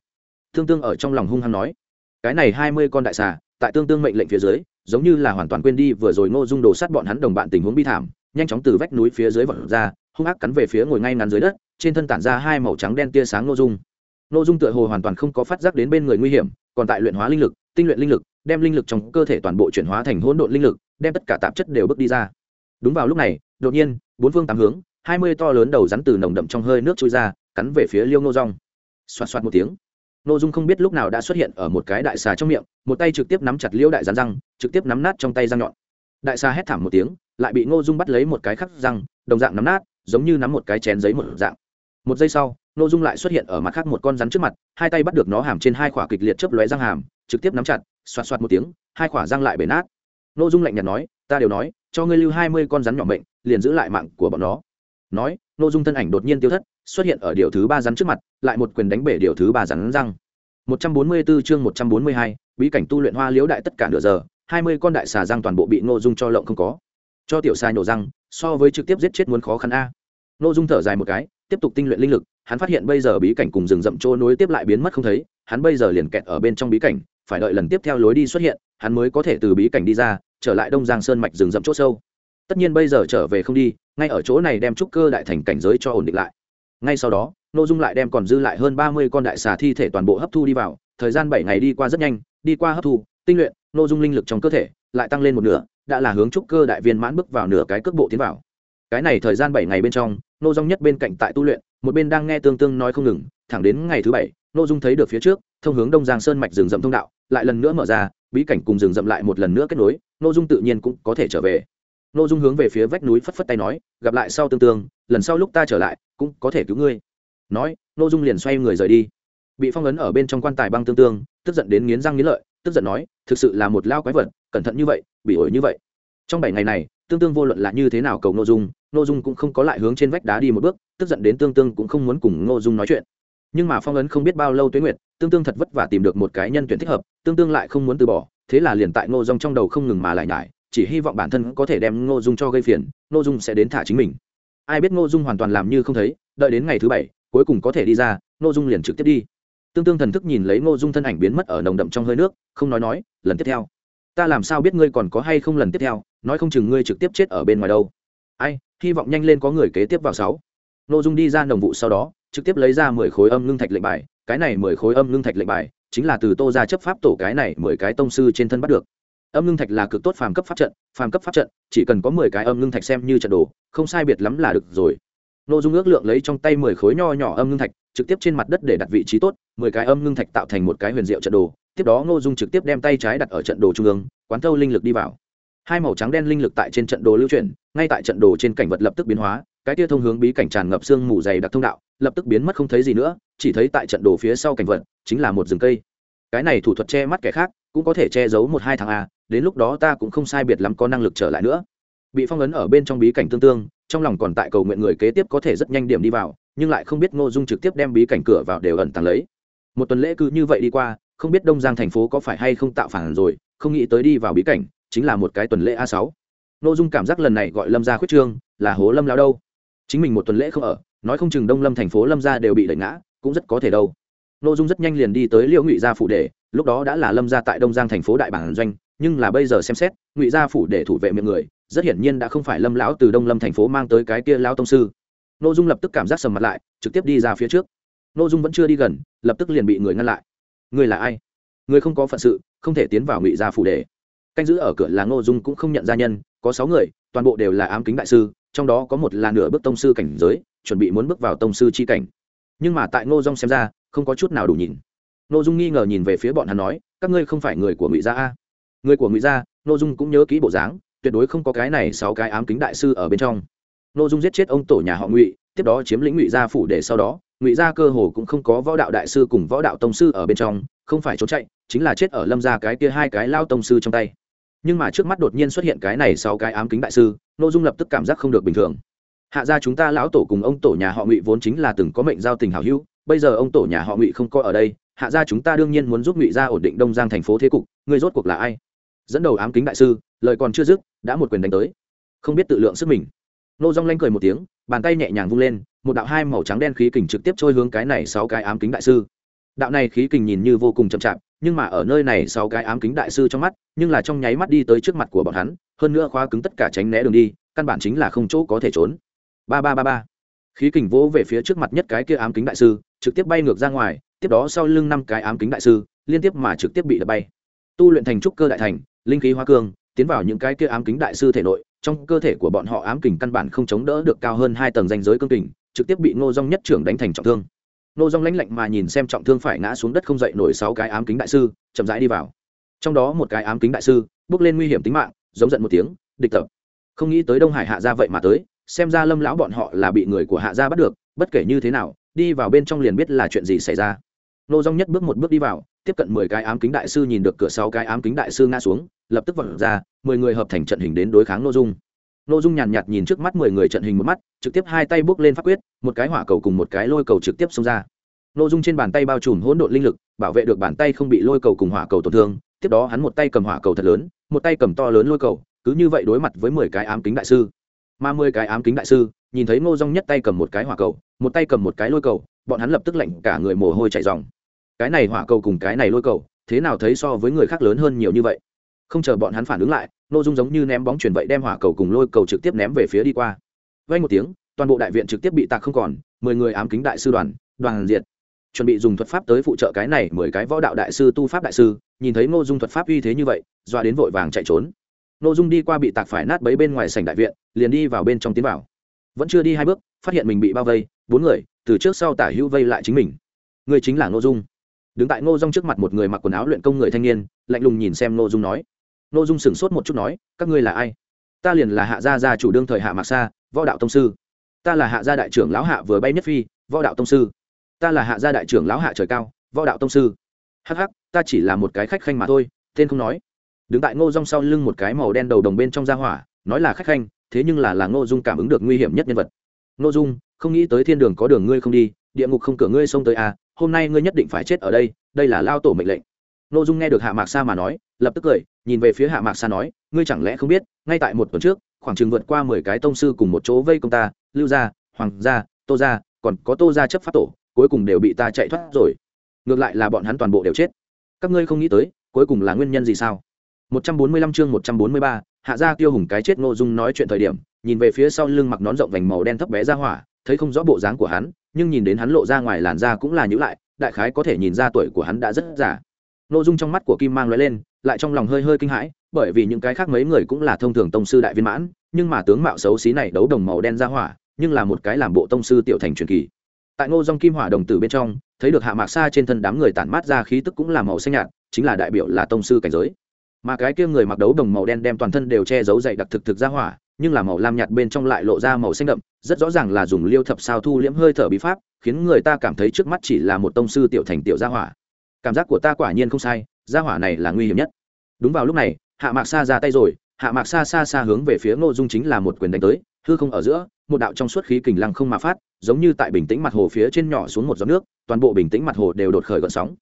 Tương tương ở trong lòng hung hăng nói. Cái này hai mươi con đại xà, tại tương tương mệnh lệnh phía dưới, giống như là hoàn toàn quên đi vừa rồi ngô dung đổ sát bọn hắn đồng bạn tình huống bi thảm, nhanh chóng từ vách núi phía dưới vọt ra, hung ác cắn về phía ngồi ngay ngắn dưới đất, trên thân tản ra hai màu trắng đen tia sáng ngô dung. Nô dung tựa hồ hoàn toàn không có phát giác đến bên người nguy hiểm, còn tại luyện hóa linh lực, tinh luyện linh lực, đem linh lực trong cơ thể toàn bộ chuyển hóa thành hỗn độn linh lực, đem tất cả tạp chất đều bước đi ra. Đúng vào lúc này, đột nhiên, bốn phương tám hướng, hai mươi to lớn đầu rắn từ nồng đậm trong hơi nước trôi ra, cắn về phía liêu ngô rong xoạt xoạt một tiếng, nô dung không biết lúc nào đã xuất hiện ở một cái đại xà trong miệng, một tay trực tiếp nắm chặt liêu đại rắn răng, trực tiếp nắm nát trong tay răng nhọn. Đại xà hét thảm một tiếng, lại bị ngô dung bắt lấy một cái khắc răng, đồng dạng nắm nát, giống như nắm một cái chén giấy một dạng một giây sau, ngô dung lại xuất hiện ở mặt khác một con rắn trước mặt, hai tay bắt được nó hàm trên hai khỏa kịch liệt chớp lóe răng hàm, trực tiếp nắm chặt, xoạt xoạt một tiếng, hai khỏa răng lại bể nát. N ô dung lạnh nhạt nói, ta đều nói, cho ngươi lưu hai mươi con rắn nhỏ mệnh, liền giữ lại mạng của bọn nó. Nói n ô dung thân ảnh đột nhiên tiêu thất, xuất hiện ở điều thứ ba rắn trước mặt, lại một quyền đánh bể điều thứ ba rắn răng. Một trăm bốn mươi 144 chương một trăm bốn mươi hai, bí cảnh tu luyện hoa liễu đại tất cả nửa giờ, hai mươi con đại xà răng toàn bộ bị n dung cho lộng không có. Cho tiểu xà nhổ răng, so với trực tiếp giết chết muốn khó khăn a. N dung thở dài một cái tiếp tục tinh luyện linh lực, hắn phát hiện bây giờ bí cảnh cùng rừng rậm chỗ nối tiếp lại biến mất không thấy, hắn bây giờ liền kẹt ở bên trong bí cảnh, phải đợi lần tiếp theo lối đi xuất hiện, hắn mới có thể từ bí cảnh đi ra, trở lại đông giang sơn mạch rừng rậm chỗ sâu. Tất nhiên bây giờ trở về không đi, ngay ở chỗ này đem trúc cơ đại thành cảnh giới cho ổn định lại. Ngay sau đó nội dung lại đem còn dư lại hơn ba mươi con đại xà thi thể toàn bộ hấp thu đi vào, thời gian bảy ngày đi qua rất nhanh, đi qua hấp thu, tinh luyện nội dung linh lực trong cơ thể lại tăng lên một nửa, đã là hướng trúc cơ đại viên mãn bước vào nửa cái cước bộ tiến vào. Cái này thời gian bảy ngày bên trong nô dung nhất bên cạnh tại tu luyện, một bên đang nghe tương tương nói không ngừng, thẳng đến ngày thứ bảy, nô dung thấy được phía trước, thông hướng đông giang sơn mạch rừng rậm thông đạo, lại lần nữa mở ra, bí cảnh cùng rừng rậm lại một lần nữa kết nối, nô dung tự nhiên cũng có thể trở về. Nô dung hướng về phía vách núi phất phất tay nói, gặp lại sau tương tương, lần sau lúc ta trở lại, cũng có thể cứu ngươi. Nói, nô dung liền xoay người rời đi. Bị phong ấn ở bên trong quan tài băng tương tương, tức giận đến nghiến răng nghiến lợi, tức giận nói, thực sự là một lao quái vật, cẩn thận như vậy, bị ổi như vậy. Trong bảy ngày này tương tương vô luận là như thế nào cầu n ô dung n ô dung cũng không có lại hướng trên vách đá đi một bước, tức giận đến tương tương cũng không muốn cùng n ô dung nói chuyện. Nhưng mà phong ấn không biết bao lâu tuế nguyệt, tương tương thật vất vả tìm được một cái nhân tuyển thích hợp, tương tương lại không muốn từ bỏ, thế là liền tại ngô dung trong đầu không ngừng mà lại nhải, chỉ hy vọng bản thân có thể đem ngô dung cho gây phiền, ngô dung sẽ đến thả chính mình. Ai biết ngô dung hoàn toàn làm như không thấy, đợi đến ngày thứ bảy, cuối cùng có thể đi ra, ngô dung liền trực tiếp đi. Tương tương thần thức nhìn lấy ngô dung thân ảnh biến mất ở nồng đậm trong hơi nước, không nói nói, lần tiếp theo ta làm sao biết ngươi còn có hay không lần tiếp theo, nói không chừng ngươi trực tiếp chết ở bên ngoài đâu. Ai, hy vọng nhanh lên có người kế tiếp vào sáu. Ngô dung đi ra nồng vụ sau đó, trực tiếp lấy ra mười khối âm ngưng thạch lệnh bài, cái này mười khối âm ngưng thạch lệnh bài chính là từ tô ra chấp pháp tổ cái này mười cái tông sư trên thân bắt được. Âm ngưng thạch là cực tốt phàm cấp pháp trận, phàm cấp pháp trận, chỉ cần có mười cái âm ngưng thạch xem như trận đồ, không sai biệt lắm là được rồi. N ô dung ước lượng lấy trong tay mười khối nho nhỏ âm ngưng thạch, trực tiếp trên mặt đất để đặt vị trí tốt, mười cái âm ngưng thạch tạo thành một cái huyền diệu trận đồ tiếp đó Ngô dung trực tiếp đem tay trái đặt ở trận đồ trung ương, quán thâu linh lực đi vào. Hai màu trắng đen linh lực tại trên trận đồ lưu chuyển, ngay tại trận đồ trên cảnh vật lập tức biến hóa, cái tia thông hướng bí cảnh tràn ngập sương mù dày đặc thông đạo, lập tức biến mất không thấy gì nữa, chỉ thấy tại trận đồ phía sau cảnh vật, chính là một rừng cây. Cái này thủ thuật che mắt kẻ khác, cũng có thể che giấu một hai tháng a, đến lúc đó ta cũng không sai biệt lắm có năng lực trở lại nữa. Bị phong ấn ở bên trong bí cảnh tương tương, trong lòng còn tại cầu nguyện người kế tiếp có thể rất nhanh điểm đi vào, nhưng lại không biết ngô dung trực tiếp đem bí cảnh cửa vào đều ẩn tàng lấy. Một tuần lễ cứ như vậy đi qua không biết đông giang thành phố có phải hay không tạo phản rồi, không nghĩ tới đi vào bí cảnh, chính là một cái tuần lễ a sáu. Nội dung cảm giác lần này gọi lâm ra khuyết trương, là hố lâm lao đâu? Chính mình một tuần lễ không ở, nói không chừng đông lâm thành phố lâm ra đều bị đẩy ngã, cũng rất có thể đâu. Nội dung rất nhanh liền đi tới liễu ngụy gia phủ để, lúc đó đã là lâm ra tại đông giang thành phố đại bản doanh, nhưng là bây giờ xem xét, ngụy gia phủ để thủ vệ miệng người, rất hiển nhiên đã không phải lâm lão từ đông lâm thành phố mang tới cái kia lão tông sư. Nội dung lập tức cảm giác sầm mặt lại, trực tiếp đi ra phía trước. Nội dung vẫn chưa đi gần, lập tức liền bị người ngăn lại. Ngươi là ai? Ngươi không có phận sự, không thể tiến vào ngụy gia phủ đề canh giữ ở cửa là Ngô dung cũng không nhận ra nhân, có sáu người, toàn bộ đều là ám kính đại sư, trong đó có một là nửa bước tông sư cảnh giới, chuẩn bị muốn bước vào tông sư c h i cảnh. Nhưng mà tại ngô dung xem ra, không có chút nào đủ nhìn. Ngô dung nghi ngờ nhìn về phía bọn hắn nói, các ngươi không phải người của ngụy gia a? Người của ngụy gia? Ngô dung cũng nhớ kỹ bộ dáng, tuyệt đối không có cái này sáu cái ám kính đại sư ở bên trong. Ngô dung giết chết ông tổ nhà họ ngụy tiếp đó chiếm lĩnh ngụy gia phủ để sau đó, ngụy gia cơ hồ cũng không có võ đạo đại sư cùng võ đạo tông sư ở bên trong, không phải trốn chạy, chính là chết ở lâm gia cái kia hai cái lao tông sư trong tay. Nhưng mà trước mắt đột nhiên xuất hiện cái này sau cái ám kính đại sư n ô dung lập tức cảm giác không được bình thường. Hạ gia chúng ta lão tổ cùng ông tổ nhà họ ngụy vốn chính là từng có mệnh giao tình hảo hữu, bây giờ ông tổ nhà họ ngụy không có ở đây, hạ gia chúng ta đương nhiên muốn giúp ngụy gia ổn định đông giang thành phố thế cục, người rốt cuộc là ai? Dẫn đầu ám kính đại sư, lời còn chưa dứt, đã một quyền đánh tới. Không biết tự lượng sức mình. Nô dong lanh cười một tiếng bàn tay nhẹ nhàng vung lên, một đạo hai màu trắng đen khí kình trực tiếp trôi hướng cái này sáu cái ám kính đại sư. Đạo này khí kình nhìn như vô cùng chậm chạp, nhưng mà ở nơi này sáu cái ám kính đại sư trong mắt, nhưng là trong nháy mắt đi tới trước mặt của bọn hắn, hơn nữa khóa cứng tất cả tránh né đường đi, căn bản chính là không chỗ có thể trốn. Ba ba ba ba. Khí kình vỗ về phía trước mặt nhất cái kia ám kính đại sư, trực tiếp bay ngược ra ngoài, tiếp đó sau lưng năm cái ám kính đại sư, liên tiếp mà trực tiếp bị đập bay. Tu luyện thành trúc cơ đại thành, linh khí hoa cương tiến vào những cái kia ám kính đại sư thể nội, trong cơ thể của bọn họ ám kình căn bản không chống đỡ được cao hơn hai tầng danh giới cương kình, trực tiếp bị ngô dong nhất trưởng đánh thành trọng thương. Ngô dong lãnh lạnh mà nhìn xem trọng thương phải ngã xuống đất không dậy nổi sáu cái ám kính đại sư, chậm rãi đi vào. Trong đó một cái ám kính đại sư, bước lên nguy hiểm tính mạng, giống giận một tiếng, địch tập. Không nghĩ tới đông hải hạ gia vậy mà tới, xem ra lâm lão bọn họ là bị người của hạ gia bắt được, bất kể như thế nào, đi vào bên trong liền biết là chuyện gì xảy ra. Nô dong nhất bước một bước đi vào, tiếp cận mười cái ám kính đại sư nhìn được cửa sáu cái ám kính đại sư ngã xuống, lập tức vọt ra mười người hợp thành trận hình đến đối kháng nội dung. Nội dung nhàn nhạt nhìn trước mắt mười người trận hình một mắt, trực tiếp hai tay bước lên pháp quyết, một cái hỏa cầu cùng một cái lôi cầu trực tiếp xông ra. Nội dung trên bàn tay bao trùm hỗn độn linh lực, bảo vệ được bàn tay không bị lôi cầu cùng hỏa cầu tổn thương, tiếp đó hắn một tay cầm hỏa cầu thật lớn, một tay cầm to lớn lôi cầu, cứ như vậy đối mặt với mười cái ám kính đại sư. Mà mười cái ám kính đại sư, nhìn thấy ngô dung nhất tay cầm một cái hỏa cầu, một tay cầm một cái lôi cầu, bọn hắn lập tức lạnh cả người mồ hôi chảy ròng. Cái này hỏa cầu cùng cái này lôi cầu, thế nào thấy so với người khác lớn hơn nhiều như vậy? Không chờ bọn hắn phản ứng lại nội dung giống như ném bóng chuyển vậy đem hỏa cầu cùng lôi cầu trực tiếp ném về phía đi qua. Vay một tiếng, toàn bộ đại viện trực tiếp bị tạc không còn, mười người ám kính đại sư đoàn đoàn diệt. Chuẩn bị dùng thuật pháp tới phụ trợ cái này mười cái võ đạo đại sư, tu pháp đại sư, nhìn thấy ngô dung thuật pháp uy thế như vậy, doa đến vội vàng chạy trốn. Ngô dung đi qua bị tạc phải nát bấy bên ngoài sảnh đại viện, liền đi vào bên trong tiến vào. Vẫn chưa đi hai bước, phát hiện mình bị bao vây, bốn người, từ trước sau tả hữu vây lại chính mình. Người chính là ngô dung. Đứng tại ngô dung trước mặt một người mặc quần áo luyện công người thanh niên, lạnh lùng nhìn xem ngô dung nói nội dung sửng sốt một chút nói, các ngươi là ai? Ta liền là hạ gia gia chủ đương thời hạ mạc sa, võ đạo tông sư. Ta là hạ gia đại trưởng lão hạ vừa bay nhất phi, võ đạo tông sư. Ta là hạ gia đại trưởng lão hạ trời cao, võ đạo tông sư. Hh ta chỉ là một cái khách khanh mà thôi, tên không nói. Đứng tại ngô dung sau lưng một cái màu đen đầu đồng bên trong gia hỏa, nói là khách khanh, thế nhưng là là ngô dung cảm ứng được nguy hiểm nhất nhân vật. Ngô dung, không nghĩ tới thiên đường có đường ngươi không đi, địa ngục không cửa ngươi xông tới à hôm nay ngươi nhất định phải chết ở đây đây là lao tổ mệnh lệnh nội dung nghe được hạ mạc sa mà nói lập tức cười nhìn về phía hạ mạc sa nói ngươi chẳng lẽ không biết ngay tại một tuần trước khoảng chừng vượt qua mười cái tông sư cùng một chỗ vây công ta lưu gia hoàng gia tô gia còn có tô gia chấp pháp tổ cuối cùng đều bị ta chạy thoát rồi. Ngược lại là bọn hắn toàn bộ đều chết. Các ngươi không nghĩ tới cuối cùng là nguyên nhân gì sao? 145 chương 143, hạ gia tiêu hùng cái chết ngô dung nói chuyện thời điểm nhìn về phía sau lưng mặc nón rộng vành màu đen thấp bé ra hỏa thấy không rõ bộ dáng của hắn nhưng nhìn đến hắn lộ ra ngoài làn da cũng là nhữ lại đại khái có thể nhìn ra tuổi của hắn đã rất già nội dung trong mắt của kim mang lóe lên, lại trong lòng hơi hơi kinh hãi, bởi vì những cái khác mấy người cũng là thông thường tông sư đại viên mãn, nhưng mà tướng mạo xấu xí này đấu đồng màu đen ra hỏa, nhưng là một cái làm bộ tông sư tiểu thành truyền kỳ. Tại ngô dòng kim hỏa đồng tử bên trong, thấy được hạ mạc xa trên thân đám người tản mát ra khí tức cũng là màu xanh nhạt, chính là đại biểu là tông sư cảnh giới. Mà cái kia người mặc đấu đồng màu đen đem toàn thân đều che giấu dày đặc thực thực ra hỏa, nhưng là màu lam nhạt bên trong lại lộ ra màu xanh đậm, rất rõ ràng là dùng liêu thập sao thu liễm hơi thở bí pháp, khiến người ta cảm thấy trước mắt chỉ là một tông sư tiểu thành tiểu gia hỏa cảm giác của ta quả nhiên không sai, gia hỏa này là nguy hiểm nhất. Đúng vào lúc này, hạ mạc sa ra tay rồi, hạ mạc sa xa xa hướng về phía ngô dung chính là một quyền đánh tới, hư không ở giữa, một đạo trong suốt khí kình lăng không mà phát, giống như tại bình tĩnh mặt hồ phía trên nhỏ xuống một giọt nước, toàn bộ bình tĩnh mặt hồ đều đột khởi gợn sóng.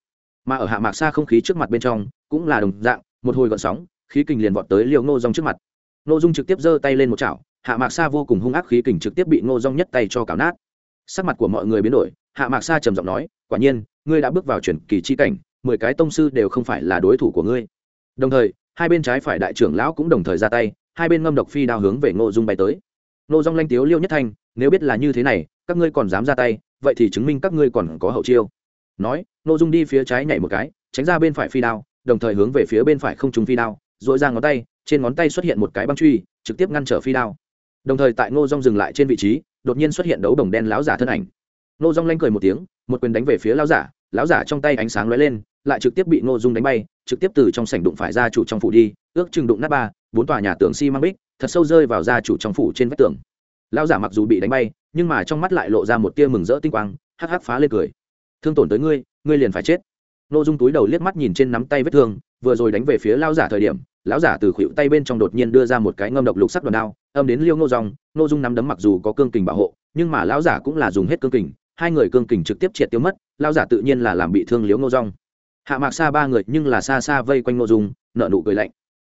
Mà ở hạ mạc xa không khí trước mặt bên trong, cũng là đồng dạng, một hồi gợn sóng, khí kình liền vọt tới liều ngô rong trước mặt. Ngô dung trực tiếp giơ tay lên một chảo, hạ mạc xa vô cùng hung ác khí kình trực tiếp bị ngô rong nhất tay cho cào nát. Sắc mặt của mọi người biến đổi, hạ mạc xa trầm giọng nói, quả nhiên ngươi đã bước vào chuyển kỳ chi cảnh, mười cái tông sư đều không phải là đối thủ của ngươi. Đồng thời, hai bên trái phải đại trưởng lão cũng đồng thời ra tay, hai bên ngâm độc phi đao hướng về ngô dung bay tới. Ngô dung lanh tiếu liêu nhất thanh, nếu biết là như thế này, các ngươi còn dám ra tay, vậy thì chứng minh các ngươi còn có hậu chiêu. Nói, ngô dung đi phía trái nhảy một cái, tránh ra bên phải phi đao, đồng thời hướng về phía bên phải không trúng phi đao dội ra ngón tay, trên ngón tay xuất hiện một cái băng truy, trực tiếp ngăn trở phi đao. Đồng thời tại ngô dung dừng lại trên vị trí, đột nhiên xuất hiện đấu đồng đen lão giả thân ảnh. Ngô dung lanh cười một tiếng, một quyền đánh về phía lão giả lão giả trong tay ánh sáng lóe lên, lại trực tiếp bị ngô dung đánh bay, trực tiếp từ trong sảnh đụng phải gia chủ trong phủ đi, ước chừng đụng nát ba, bốn tòa nhà tường xi、si、măng bích, thật sâu rơi vào gia chủ trong phủ trên vách tường. Lão giả mặc dù bị đánh bay, nhưng mà trong mắt lại lộ ra một tia mừng rỡ tinh quang, hắc hắc phá lên cười. Thương tổn tới ngươi ngươi liền phải chết. Ngô dung túi đầu liếc mắt nhìn trên nắm tay vết thương, vừa rồi đánh về phía lão giả thời điểm, lão giả từ khuỷu tay bên trong đột nhiên đưa ra một cái ngâm độc lục sắc đòn đao, âm đến liêu ngô dòng ngô dung nắm đấm mặc dù có cương kình bảo hộ, nhưng mà lão giả cũng là dùng hết cương kình, hai người cương kình trực tiếp triệt tiêu mất lão giả tự nhiên là làm bị thương liếu ngô rong hạ mạc xa ba người nhưng là xa xa vây quanh ngô dung nợ nụ cười lạnh.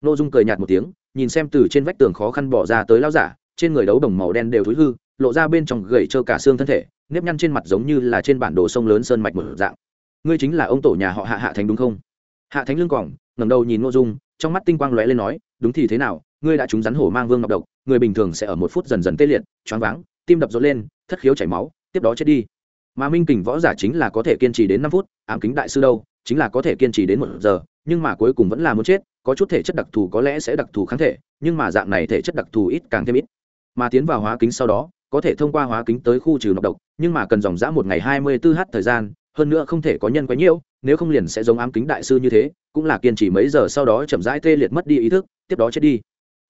Ngô dung cười nhạt một tiếng, nhìn xem từ trên vách tường khó khăn bỏ ra tới lão giả, trên người đấu đồng màu đen đều thối hư, lộ ra bên trong gầy trơ cả xương thân thể, nếp nhăn trên mặt giống như là trên bản đồ sông lớn sơn mạch một dạng. Ngươi chính là ông tổ nhà họ hạ hạ thánh đúng không? Hạ thánh lương quỏng ngẩng đầu nhìn ngô dung, trong mắt tinh quang lóe lên nói, đúng thì thế nào, ngươi đã trúng rắn hổ mang vương ngọc độc, người bình thường sẽ ở một phút dần dần tê liệt, choáng váng, tim đập rộn lên, thất khiếu chảy máu, tiếp đó chết đi mà minh kình võ giả chính là có thể kiên trì đến năm phút, ám kính đại sư đâu, chính là có thể kiên trì đến một giờ, nhưng mà cuối cùng vẫn là muốn chết, có chút thể chất đặc thù có lẽ sẽ đặc thù kháng thể, nhưng mà dạng này thể chất đặc thù ít càng thêm ít. Mà tiến vào hóa kính sau đó, có thể thông qua hóa kính tới khu trừ nọc độc, nhưng mà cần dòng dã một ngày hai mươi 24 h thời gian, hơn nữa không thể có nhân quá nhiễu nếu không liền sẽ giống ám kính đại sư như thế, cũng là kiên trì mấy giờ sau đó chậm rãi tê liệt mất đi ý thức, tiếp đó chết đi.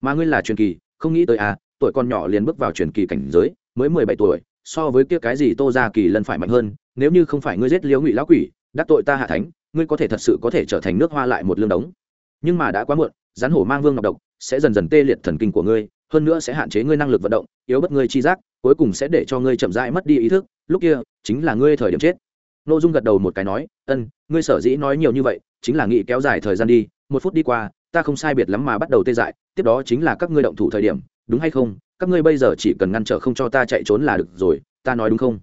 Mà ngươi là truyền kỳ, không nghĩ tới à tuổi con nhỏ liền bước vào truyền kỳ cảnh giới, mới mười bảy tuổi so với kia cái gì tô ra kỳ lần phải mạnh hơn, nếu như không phải ngươi giết liễu ngụy lão quỷ, đắc tội ta hạ thánh, ngươi có thể thật sự có thể trở thành nước hoa lại một lương đống. Nhưng mà đã quá muộn rắn hổ mang vương ngọc độc sẽ dần dần tê liệt thần kinh của ngươi, hơn nữa sẽ hạn chế ngươi năng lực vận động, yếu bất ngươi chi giác, cuối cùng sẽ để cho ngươi chậm rãi mất đi ý thức, lúc kia chính là ngươi thời điểm chết. N ô dung gật đầu một cái nói, ân, ngươi sở dĩ nói nhiều như vậy, chính là nghĩ kéo dài thời gian đi, một phút đi qua, ta không sai biệt lắm mà bắt đầu tê dại, tiếp đó chính là các ngươi động thủ thời điểm, đúng hay không? Các ngươi bây giờ chỉ cần ngăn trở không cho ta chạy trốn là được rồi, ta nói đúng không?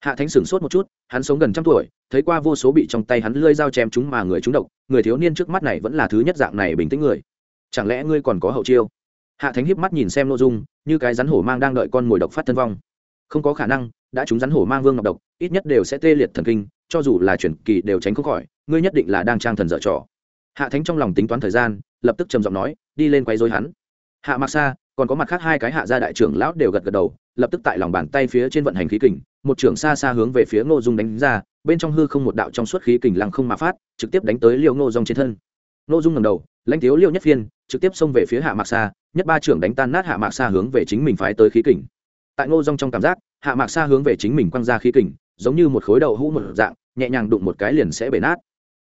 Hạ thánh sửng sốt một chút, hắn sống gần trăm tuổi, thấy qua vô số bị trong tay hắn lơi dao chém chúng mà người chúng độc, người thiếu niên trước mắt này vẫn là thứ nhất dạng này bình tĩnh người. Chẳng lẽ ngươi còn có hậu chiêu? Hạ thánh hiếp mắt nhìn xem nội dung, như cái rắn hổ mang đang đợi con mồi độc phát thân vong. Không có khả năng, đã chúng rắn hổ mang vương ngọc độc, ít nhất đều sẽ tê liệt thần kinh, cho dù là chuyển kỳ đều tránh không khỏi, ngươi nhất định là đang trang thần dở trò. Hạ thánh trong lòng tính toán thời gian, lập tức trầm giọng nói, đi lên quay dối hắn. Hạ mặc xa còn có mặt khác hai cái hạ gia đại trưởng lão đều gật gật đầu, lập tức tại lòng bàn tay phía trên vận hành khí kình, một trưởng xa xa hướng về phía ngô dung đánh ra, bên trong hư không một đạo trong suốt khí kình lăng không mà phát, trực tiếp đánh tới liêu ngô dung trên thân. Ngô dung ngầm đầu, lãnh thiếu liêu nhất phiên, trực tiếp xông về phía hạ mạc xa nhất ba trưởng đánh tan nát hạ mạc xa hướng về chính mình phái tới khí kình. Tại ngô dung trong cảm giác, hạ mạc xa hướng về chính mình quăng ra khí kình, giống như một khối đầu hũ một dạng, nhẹ nhàng đụng một cái liền sẽ bể nát.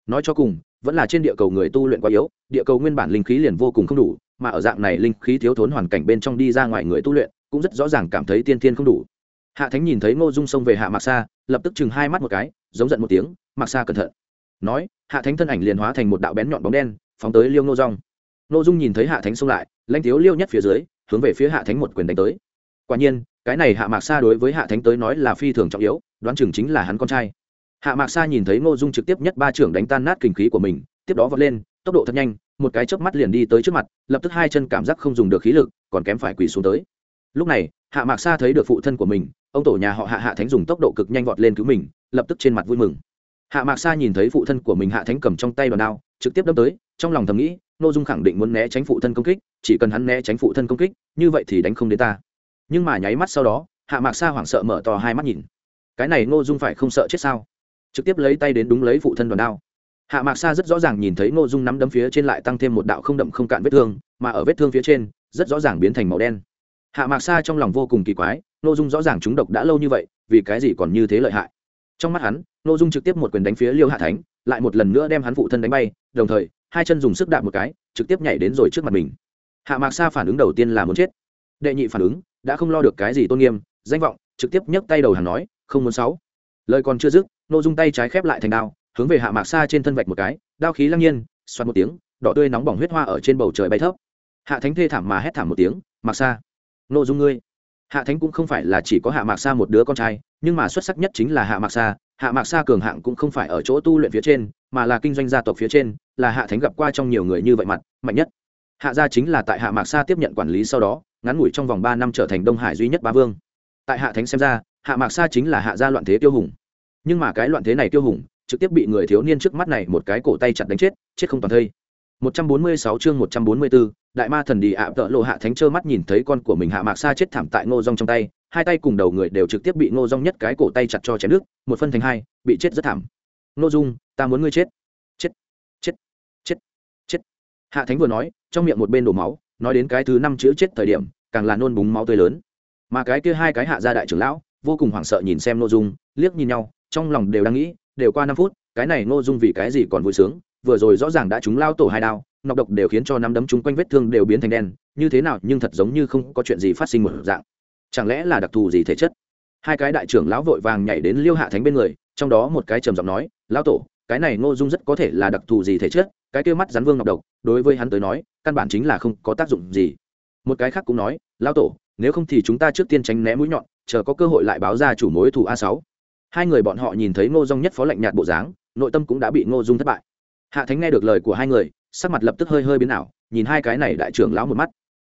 Nói cho cùng, vẫn là trên địa cầu người tu luyện quá yếu, địa cầu nguyên bản linh khí liền vô cùng không đủ mà ở dạng này linh khí thiếu thốn hoàn cảnh bên trong đi ra ngoài người tu luyện, cũng rất rõ ràng cảm thấy tiên thiên không đủ. Hạ thánh nhìn thấy ngô dung xông về hạ mạc sa, lập tức chừng hai mắt một cái, giống giận một tiếng, mạc sa cẩn thận. Nói, hạ thánh thân ảnh liền hóa thành một đạo bén nhọn bóng đen, phóng tới liêu ngô rong ngô dung nhìn thấy hạ thánh xông lại lanh thiếu liêu nhất phía dưới, hướng về phía hạ thánh một quyền đánh tới. Quả nhiên, cái này hạ mạc sa đối với hạ thánh tới nói là phi thường trọng yếu, đoán chừng chính là hắn con trai. Hạ mạc sa nhìn thấy ngô dung trực tiếp nhất ba trưởng đánh tan nát kinh khí của mình, tiếp đó vọt lên, tốc độ thật nhanh một cái chớp mắt liền đi tới trước mặt, lập tức hai chân cảm giác không dùng được khí lực, còn kém phải quỳ xuống tới. Lúc này, hạ mạc sa thấy được phụ thân của mình, ông tổ nhà họ hạ hạ thánh dùng tốc độ cực nhanh vọt lên cứu mình, lập tức trên mặt vui mừng. Hạ mạc sa nhìn thấy phụ thân của mình hạ thánh cầm trong tay đòn đao, trực tiếp đâm tới, trong lòng thầm nghĩ n ô dung khẳng định muốn né tránh phụ thân công kích, chỉ cần hắn né tránh phụ thân công kích, như vậy thì đánh không đến ta. Nhưng mà nháy mắt sau đó, hạ mạc sa hoảng sợ mở to hai mắt nhìn. Cái này n ô dung phải không sợ chết sao? Trực tiếp lấy tay đến đúng lấy phụ thân đòn đao hạ mạc sa rất rõ ràng nhìn thấy nội dung nắm đấm phía trên lại tăng thêm một đạo không đậm không cạn vết thương, mà ở vết thương phía trên, rất rõ ràng biến thành màu đen. Hạ mạc sa trong lòng vô cùng kỳ quái nội dung rõ ràng chúng độc đã lâu như vậy, vì cái gì còn như thế lợi hại? Trong mắt hắn nội dung trực tiếp một quyền đánh phía liêu hạ thánh, lại một lần nữa đem hắn phụ thân đánh bay, đồng thời, hai chân dùng sức đạp một cái, trực tiếp nhảy đến rồi trước mặt mình. Hạ mạc sa phản ứng đầu tiên là muốn chết. Đệ nhị phản ứng, đã không lo được cái gì tôn nghiêm, danh vọng, trực tiếp nhấc tay đầu hàng nói, không muốn sáu. Lời còn chưa dứt nô dung tay trái khép lại thành đao hướng về hạ mạc xa trên thân vạch một cái, đao khí lăng nhiên xoắn một tiếng, đỏ tươi nóng bỏng huyết hoa ở trên bầu trời bay thấp. Hạ thánh thê thảm mà hét thảm một tiếng, mạc xa nô dung ngươi. Hạ thánh cũng không phải là chỉ có hạ mạc xa một đứa con trai, nhưng mà xuất sắc nhất chính là hạ mạc xa hạ mạc xa cường hạng cũng không phải ở chỗ tu luyện phía trên, mà là kinh doanh gia tộc phía trên, là hạ thánh gặp qua trong nhiều người như vậy mặt, mạnh nhất. Hạ gia chính là tại hạ mạc sa tiếp nhận quản lý sau đó, ngắn ngủi trong vòng ba năm trở thành đông hải duy nhất ba vương. Tại hạ thánh xem ra, hạ mạc sa chính là hạ gia loạn thế tiêu hùng. Nhưng mà cái loạn thế này tiêu hùng trực tiếp bị người thiếu niên trước mắt này một cái cổ tay chặt đánh chết chết không toàn thây. 146 chương 144, đại ma thần đi ạ tợ lộ hạ thánh trơ mắt nhìn thấy con của mình hạ mạc sa chết thảm tại ngô rong trong tay hai tay cùng đầu người đều trực tiếp bị ngô rong nhất cái cổ tay chặt cho chém nước một phân thành hai bị chết rất thảm. Ngô dung ta muốn ngươi chết. Chết chết chết chết. Hạ thánh vừa nói trong miệng một bên đổ máu nói đến cái thứ năm chữ chết thời điểm càng là nôn búng máu tươi lớn. Mà cái kia hai cái hạ gia đại trưởng lão vô cùng hoảng sợ nhìn xem nội dung liếc nhìn nhau trong lòng đều đang nghĩ đều qua năm phút, cái này Ngô dung vì cái gì còn vui sướng, vừa rồi rõ ràng đã chúng lao tổ hai đao, nọc độc đều khiến cho năm đấm chúng quanh vết thương đều biến thành đen, như thế nào nhưng thật giống như không có chuyện gì phát sinh một dạng. Chẳng lẽ là đặc thù gì thể chất? Hai cái đại trưởng lão vội vàng nhảy đến liêu hạ thánh bên người, trong đó một cái trầm giọng nói, lão tổ, cái này ngô dung rất có thể là đặc thù gì thể chất, cái kêu mắt rắn vương nọc độc, đối với hắn tới nói, căn bản chính là không có tác dụng gì. Một cái khác cũng nói, lão tổ, nếu không thì chúng ta trước tiên tránh né mũi nhọn, chờ có cơ hội lại báo ra chủ mối thù a sáu hai người bọn họ nhìn thấy ngô dung nhất phó lạnh nhạt bộ dáng, nội tâm cũng đã bị ngô dung thất bại. Hạ thánh nghe được lời của hai người, sắc mặt lập tức hơi hơi biến ảo, nhìn hai cái này đại trưởng lão một mắt.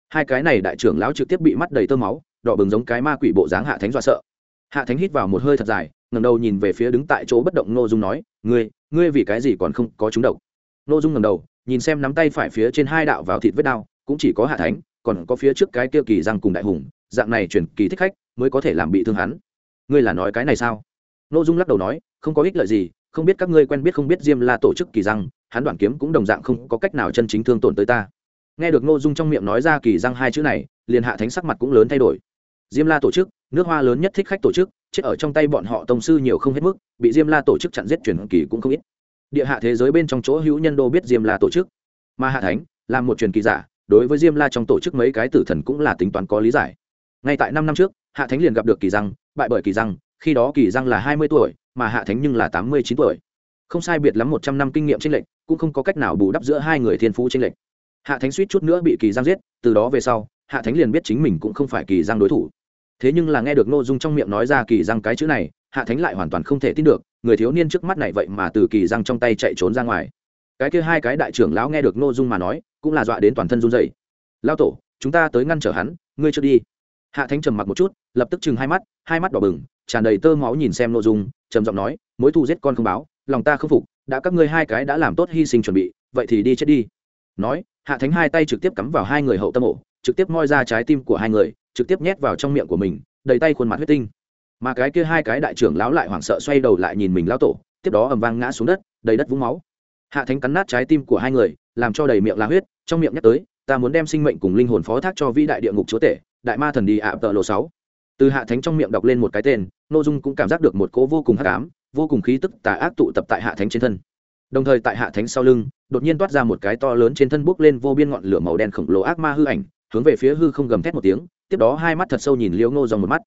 Hai cái này đại trưởng lão trực tiếp bị mắt đầy tơ máu, đỏ bừng giống cái ma quỷ bộ dáng hạ thánh dọa sợ. Hạ thánh hít vào một hơi thật dài, ngẩng đầu nhìn về phía đứng tại chỗ bất động ngô dung nói, ngươi ngươi vì cái gì còn không có chúng độc? Ngô dung ngẩng đầu, nhìn xem nắm tay phải phía trên hai đạo vào thịt vết đao, cũng chỉ có hạ thánh, còn có phía trước cái kia kỳ răng cùng đại hùng, dạng này chuyển kỳ thích khách, mới có thể làm bị thương hắn. Ngươi là nói cái này sao? Nô dung lắc đầu nói, không có ích lợi gì, không biết các ngươi quen biết không biết diêm la tổ chức kỳ răng, hắn đoạn kiếm cũng đồng dạng không có cách nào chân chính thương tổn tới ta. Nghe được Nô dung trong miệng nói ra kỳ răng hai chữ này, liền hạ thánh sắc mặt cũng lớn thay đổi. Diêm la tổ chức, nước hoa lớn nhất thích khách tổ chức, chết ở trong tay bọn họ tông sư nhiều không hết mức, bị diêm la tổ chức chặn giết truyền kỳ cũng không ít. Địa hạ thế giới bên trong chỗ hữu nhân đô biết diêm la tổ chức. Mà hạ thánh, là một truyền kỳ giả, đối với diêm la trong tổ chức mấy cái tử thần cũng là tính toán có lý giải. Ngay tại năm năm trước, hạ thánh liền gặp được kỳ răng, bại bởi kỳ răng khi đó kỳ răng là hai mươi tuổi, mà hạ thánh nhưng là tám mươi chín tuổi. Không sai biệt lắm một trăm năm kinh nghiệm tranh lệch, cũng không có cách nào bù đắp giữa hai người thiên phú tranh lệch. Hạ thánh suýt chút nữa bị kỳ giang giết, từ đó về sau, hạ thánh liền biết chính mình cũng không phải kỳ giang đối thủ. Thế nhưng là nghe được nội dung trong miệng nói ra kỳ giang cái chữ này, hạ thánh lại hoàn toàn không thể tin được, người thiếu niên trước mắt này vậy mà từ kỳ giang trong tay chạy trốn ra ngoài. Cái kia hai cái đại trưởng lão nghe được nội dung mà nói, cũng là dọa đến toàn thân run dậy lao tổ, chúng ta tới ngăn trở hắn, ngươi chưa đi. Hạ thánh trầm mặc một chút, lập tức chừng hai mắt hai mắt đỏ bừng tràn đầy tơ máu nhìn xem nội dung, trầm giọng nói, mối thù giết con không báo, lòng ta không phục, đã các ngươi hai cái đã làm tốt hy sinh chuẩn bị, vậy thì đi chết đi. Nói, hạ thánh hai tay trực tiếp cắm vào hai người hậu tâm ổ, trực tiếp moi ra trái tim của hai người, trực tiếp nhét vào trong miệng của mình, đầy tay khuôn mặt huyết tinh. Mà cái kia hai cái đại trưởng lão lại hoảng sợ xoay đầu lại nhìn mình lão tổ, tiếp đó ầm vang ngã xuống đất, đầy đất vũng máu. Hạ thánh cắn nát trái tim của hai người, làm cho đầy miệng la huyết, trong miệng nhắc tới, ta muốn đem sinh mệnh cùng linh hồn phó thác cho vĩ đại địa ngục chúa tể, đại ma thần đi ạ tợ lộ sáu từ hạ thánh trong miệng đọc lên một cái tên nội dung cũng cảm giác được một cỗ vô cùng hắc ám, vô cùng khí tức tà ác tụ tập tại hạ thánh trên thân. Đồng thời tại hạ thánh sau lưng, đột nhiên toát ra một cái to lớn trên thân bốc lên vô biên ngọn lửa màu đen khổng lồ ác ma hư ảnh, hướng về phía hư không gầm thét một tiếng, tiếp đó hai mắt thật sâu nhìn liễu ngô dòng một mắt.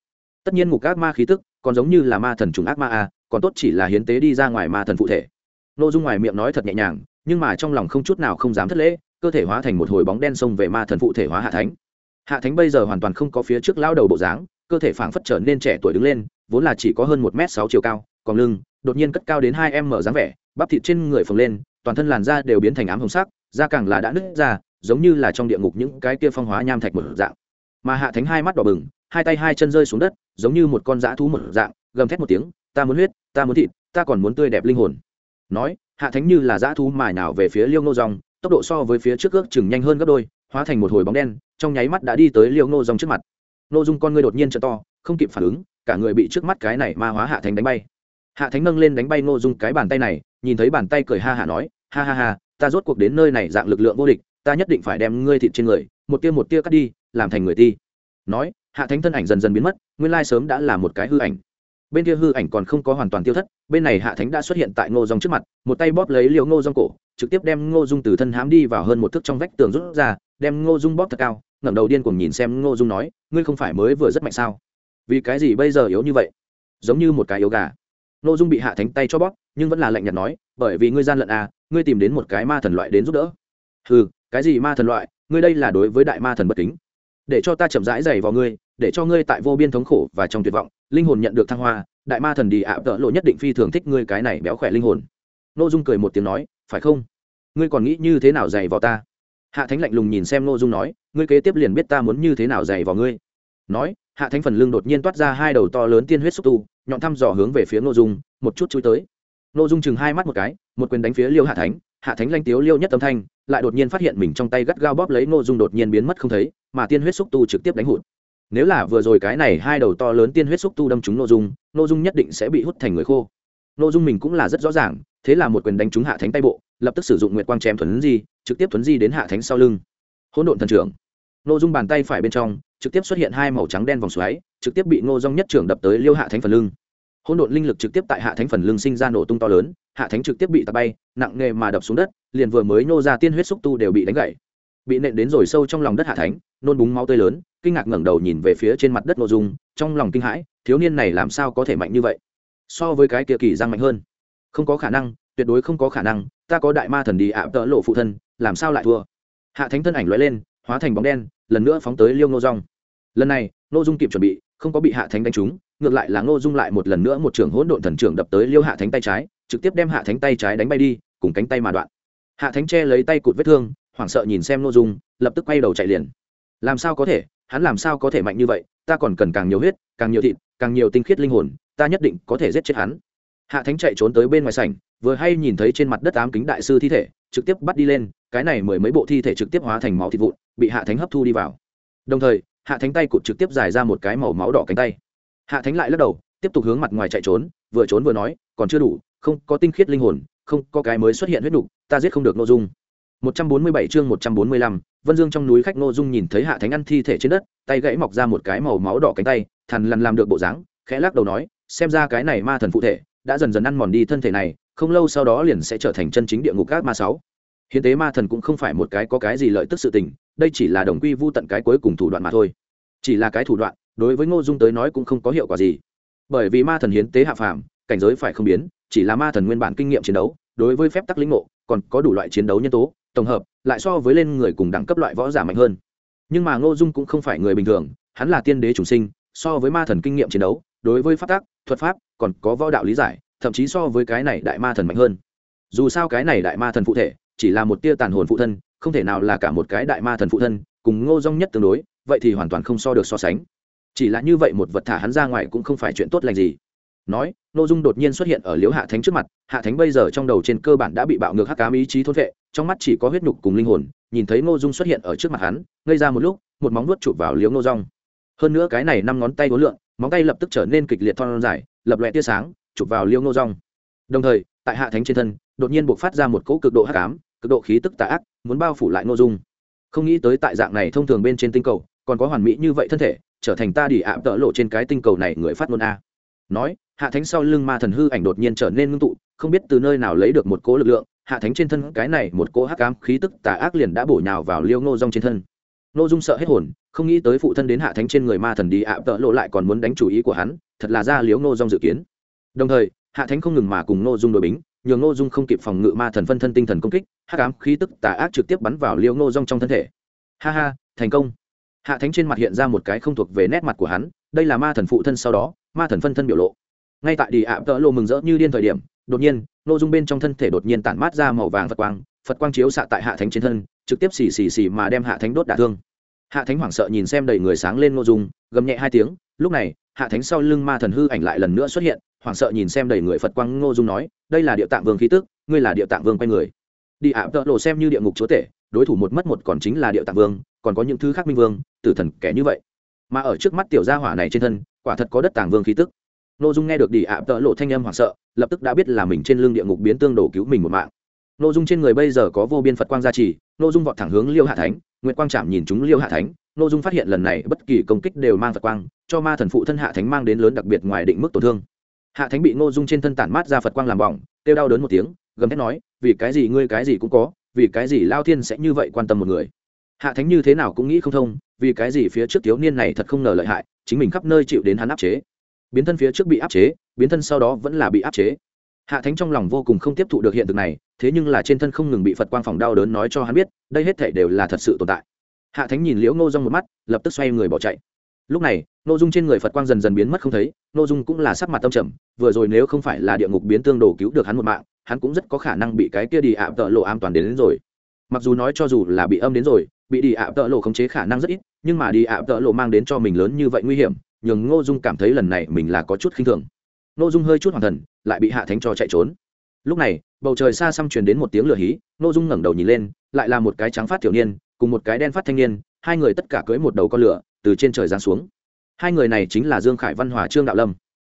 Tất nhiên ngục ác ma khí tức, còn giống như là ma thần trùng ác ma a, còn tốt chỉ là hiến tế đi ra ngoài ma thần phụ thể. Nội dung ngoài miệng nói thật nhẹ nhàng, nhưng mà trong lòng không chút nào không dám thất lễ, cơ thể hóa thành một hồi bóng đen xông về ma thần phụ thể hóa hạ thánh. Hạ thánh bây giờ hoàn toàn không có phía trước lao đầu bộ dáng cơ thể phảng phất trở nên trẻ tuổi đứng lên, vốn là chỉ có hơn một m sáu chiều cao, còn lưng, đột nhiên cất cao đến hai m dáng vẻ, bắp thịt trên người phồng lên, toàn thân làn da đều biến thành ám hồng sắc, da càng là đã nứt ra, giống như là trong địa ngục những cái kia phong hóa nham thạch một dạng. Mà hạ thánh hai mắt đỏ bừng, hai tay hai chân rơi xuống đất, giống như một con dã thú một dạng, gầm thét một tiếng, ta muốn huyết, ta muốn thịt, ta còn muốn tươi đẹp linh hồn. Nói, hạ thánh như là dã thú mài nào về phía liêu ngô dòng, tốc độ so với phía trước ước chừng nhanh hơn gấp đôi, hóa thành một hồi bóng đen, trong nháy mắt đã đi tới liêu ngô dòng trước mặt ngô dung con ngươi đột nhiên t to, không kịp phản ứng, cả người bị trước mắt cái này ma hóa hạ thánh đánh bay. Hạ thánh nâng lên đánh bay ngô dung cái bàn tay này, nhìn thấy bàn tay cười ha hả nói, ha ha ha, ta rốt cuộc đến nơi này dạng lực lượng vô địch, ta nhất định phải đem ngươi thịt trên người, một tia một tia cắt đi, làm thành người ti. Nói, hạ thánh thân ảnh dần dần biến mất, nguyên lai sớm đã là một cái hư ảnh. Bên kia hư ảnh còn không có hoàn toàn tiêu thất, bên này hạ thánh đã xuất hiện tại ngô dòng trước mặt, một tay bóp lấy liều ngô dòng cổ, trực tiếp đem ngô dung từ thân hám đi vào hơn một thước trong vách tường rút ra, đem ngô dung bóp thật cao ngẩng đầu điên cuồng nhìn xem ngô dung nói, ngươi không phải mới vừa rất mạnh sao? Vì cái gì bây giờ yếu như vậy? Giống như một cái yếu gà. Ngô dung bị hạ thánh tay cho bóp, nhưng vẫn là lạnh nhạt nói, bởi vì ngươi gian lận à ngươi tìm đến một cái ma thần loại đến giúp đỡ. Ừ cái gì ma thần loại? Ngươi đây là đối với đại ma thần bất kính. Để cho ta chậm rãi dày vào ngươi, để cho ngươi tại vô biên thống khổ và trong tuyệt vọng, linh hồn nhận được thăng hoa, đại ma thần đi ạ, tợ lộ nhất định phi thường thích ngươi cái này béo khỏe linh hồn. N ô dung cười một tiếng nói, phải không? Ngươi còn nghĩ như thế nào dày vào ta? Hạ thánh lạnh lùng nhìn xem n ô dung nói, ngươi kế tiếp liền biết ta muốn như thế nào dày vào ngươi. Nói, hạ thánh phần lưng đột nhiên toát ra hai đầu to lớn tiên huyết xúc tu, nhọn thăm dò hướng về phía n ô dung, một chút chui tới. N ô dung chừng hai mắt một cái, một quyền đánh phía liêu hạ thánh. Hạ thánh lanh tiếu liêu nhất âm thanh, lại đột nhiên phát hiện mình trong tay gắt gao bóp lấy n ô dung đột nhiên biến mất không thấy, mà tiên huyết xúc tu trực tiếp đánh hụt. Nếu là vừa rồi cái này hai đầu to lớn tiên huyết xúc tu đâm trúng n ô dung n ô dung nhất định sẽ bị hút thành người khô. N ô dung mình cũng là rất rõ ràng thế là một quyền đánh trúng hạ thánh tay bộ, lập tức sử dụng nguyệt quang chém thuấn di, trực tiếp thuấn di đến hạ thánh sau lưng. Hỗn độn thần trưởng. N ô dung bàn tay phải bên trong, trực tiếp xuất hiện hai màu trắng đen vòng xoáy, trực tiếp bị ngô dung nhất trưởng đập tới liêu hạ thánh phần lưng. Hỗn độn linh lực trực tiếp tại hạ thánh phần lưng sinh ra nổ tung to lớn, hạ thánh trực tiếp bị tạt bay, nặng nghề mà đập xuống đất, liền vừa mới nô ra tiên huyết xúc tu đều bị đánh gãy. Bị nện đến rồi sâu trong lòng đất hạ thánh, nôn búng máu tươi lớn, kinh ngạc ngẩng đầu nhìn về phía trên mặt đất nội dung, trong lòng kinh hãi, thiếu niên này làm sao có thể mạnh như vậy? So với cái kia kỳ giang mạnh hơn không có khả năng, tuyệt đối không có khả năng, ta có đại ma thần đi ạ, tợ lộ phụ thân, làm sao lại thua? Hạ thánh thân ảnh lóe lên, hóa thành bóng đen, lần nữa phóng tới liêu nô rong lần này nô dung kịp chuẩn bị, không có bị hạ thánh đánh trúng, ngược lại là ngô dung lại một lần nữa một trường hỗn độn thần trưởng đập tới liêu hạ thánh tay trái, trực tiếp đem hạ thánh tay trái đánh bay đi, cùng cánh tay mà đoạn. Hạ thánh che lấy tay cụt vết thương, hoảng sợ nhìn xem ngô dung, lập tức quay đầu chạy liền. Làm sao có thể, hắn làm sao có thể mạnh như vậy, ta còn cần càng nhiều huyết, càng nhiều thịt, càng nhiều tinh khiết linh hồn, ta nhất định có thể giết chết hắn hạ thánh chạy trốn tới bên ngoài sảnh vừa hay nhìn thấy trên mặt đất ám kính đại sư thi thể trực tiếp bắt đi lên cái này mười mấy bộ thi thể trực tiếp hóa thành máu thịt vụn bị hạ thánh hấp thu đi vào. Đồng thời hạ thánh tay cụt trực tiếp dài ra một cái màu máu đỏ cánh tay. Hạ thánh lại lắc đầu tiếp tục hướng mặt ngoài chạy trốn vừa trốn vừa nói còn chưa đủ không có tinh khiết linh hồn không có cái mới xuất hiện huyết đủ, ta giết không được nội dung. 147 chương 145, Vân Dương trong núi khách Ngô Dung nhìn thấy Hạ Thánh ăn thi thể trên đất, tay gãy mọc ra một cái màu máu đỏ cánh tay, thằn lằn làm được bộ dáng, khẽ lắc đầu nói, xem ra cái này ma thần phụ thể đã dần dần ăn mòn đi thân thể này, không lâu sau đó liền sẽ trở thành chân chính địa ngục các ma sáu. Hiến tế ma thần cũng không phải một cái có cái gì lợi tức sự tình, đây chỉ là đồng quy vu tận cái cuối cùng thủ đoạn mà thôi. Chỉ là cái thủ đoạn, đối với ngô dung tới nói cũng không có hiệu quả gì bởi vì ma thần hiến tế hạ phàm cảnh giới phải không biến chỉ là ma thần nguyên bản kinh nghiệm chiến đấu đối với phép tắc lĩnh ngộ còn có đủ loại chiến đấu nhân tố tổng hợp lại so với lên người cùng đẳng cấp loại võ giả mạnh hơn nhưng mà ngô dung cũng không phải người bình thường hắn là tiên đế chủ sinh so với ma thần kinh nghiệm chiến đấu đối với pháp tắc thuật pháp, còn có võ đạo lý giải, thậm chí so với cái này đại ma thần mạnh hơn. Dù sao cái này đại ma thần phụ thể, chỉ là một tia tàn hồn phụ thân, không thể nào là cả một cái đại ma thần phụ thân, cùng ngô dung nhất tương đối, vậy thì hoàn toàn không so được so sánh. Chỉ là như vậy một vật thả hắn ra ngoài cũng không phải chuyện tốt lành gì. Nói n ô dung đột nhiên xuất hiện ở liếu hạ thánh trước mặt, hạ thánh bây giờ trong đầu trên cơ bản đã bị bạo ngược hắc cám ý chí thốt vệ, trong mắt chỉ có huyết nhục cùng linh hồn, nhìn thấy n ô dung xuất hiện ở trước mặt hắn, ngây ra một lúc, một móng nuốt chụp vào liếu n ô rong hơn nữa cái này năm ngón tay vốn lượn móng tay lập tức trở nên kịch liệt thon dài, lập lòe tia sáng, chụp vào liêu ngô rong đồng thời, tại hạ thánh trên thân, đột nhiên buộc phát ra một cỗ cực độ hắc ám, cực độ khí tức tà ác, muốn bao phủ lại ngô dung. Không nghĩ tới tại dạng này thông thường bên trên tinh cầu, còn có hoàn mỹ như vậy thân thể, trở thành ta đi ạ tợ lộ trên cái tinh cầu này người phát ngôn a. Nói, hạ thánh sau lưng ma thần hư ảnh đột nhiên trở nên ngưng tụ, không biết từ nơi nào lấy được một cỗ lực lượng, hạ thánh trên thân cái này một cỗ hắc ám khí tức tà ác liền đã bổ nhào vào liêu ngô rong trên thân ngô dung sợ hết hồn, không nghĩ tới phụ thân đến hạ thánh trên người ma thần đi ạ, tợ lộ lại còn muốn đánh chủ ý của hắn, thật là ra liếu nô dung dự kiến. Đồng thời, hạ thánh không ngừng mà cùng ngô dung đội bính, nhường ngô dung không kịp phòng ngự ma thần phân thân tinh thần công kích, hắc ám khí tức tà ác trực tiếp bắn vào liễu n ô dung trong thân thể. Ha ha, thành công. Hạ thánh trên mặt hiện ra một cái không thuộc về nét mặt của hắn, đây là ma thần phụ thân sau đó, ma thần phân thân biểu lộ. Ngay tại đi ạ, tợ lộ mừng rỡ như điên thời điểm, đột nhiên n ô dung bên trong thân thể đột nhiên tản mát ra màu vàng phật quang phật quang chiếu xạ tại hạ thánh trên thân trực tiếp xì xì xì mà đem hạ thánh đốt đả thương. Hạ thánh hoảng sợ nhìn xem đầy người sáng lên ngô dung, gầm nhẹ hai tiếng, lúc này, hạ thánh sau lưng ma thần hư ảnh lại lần nữa xuất hiện, hoảng sợ nhìn xem đầy người phật quang ngô dung nói, đây là địa tạng vương khí tức, ngươi là địa tạng vương quay người. Đi ạ, tợ lộ xem như địa ngục chúa tể, đối thủ một mất một còn chính là địa tạng vương, còn có những thứ khác minh vương, tử thần kẻ như vậy. Mà ở trước mắt tiểu gia hỏa này trên thân, quả thật có đất tàng vương khí tức. Nội dung nghe được đi ạ, tợ lộ thanh âm hoảng sợ, lập tức đã biết là mình trên lưng địa ngục biến tương đổ cứu mình một mạng nội dung trên người bây giờ có vô biên phật quang gia trì, nội dung vọt thẳng hướng liêu hạ thánh, nguyệt quang chạm nhìn chúng liêu hạ thánh, nội dung phát hiện lần này bất kỳ công kích đều mang phật quang, cho ma thần phụ thân hạ thánh mang đến lớn đặc biệt ngoài định mức tổn thương. Hạ thánh bị nội dung trên thân tản mát ra phật quang làm bỏng, kêu đau đớn một tiếng, gầm thét nói, vì cái gì ngươi cái gì cũng có, vì cái gì lao thiên sẽ như vậy quan tâm một người? Hạ thánh như thế nào cũng nghĩ không thông, vì cái gì phía trước thiếu niên này thật không ngờ lợi hại, chính mình khắp nơi chịu đến hắn áp chế. Biến thân phía trước bị áp chế, biến thân sau đó vẫn là bị áp chế. Hạ thánh trong lòng vô cùng không tiếp thụ được hiện thực này thế nhưng là trên thân không ngừng bị phật quang phòng đau đớn nói cho hắn biết đây hết thể đều là thật sự tồn tại. Hạ thánh nhìn liễu ngô dung một mắt lập tức xoay người bỏ chạy. Lúc này nội dung trên người phật quang dần dần biến mất không thấy nội dung cũng là sắc mặt tâm trầm vừa rồi nếu không phải là địa ngục biến tương đồ cứu được hắn một mạng hắn cũng rất có khả năng bị cái kia đi ạ tợ lộ an toàn đến, đến rồi. Mặc dù nói cho dù là bị âm đến rồi bị đi ạ tợ lộ khống chế khả năng rất ít nhưng mà đi ạ tợ lộ mang đến cho mình lớn như vậy nguy hiểm nhường ngô dung cảm thấy lần này mình là có chút khinh thường. Ngô dung hơi chút hoàng thần lại bị hạ thánh cho chạy trốn lúc này, bầu trời xa xăm truyền đến một tiếng lửa hí nội dung ngẩng đầu nhìn lên, lại là một cái trắng phát thiểu niên, cùng một cái đen phát thanh niên, hai người tất cả cưỡi một đầu con lửa, từ trên trời giáng xuống. Hai người này chính là dương khải văn hòa trương đạo lâm.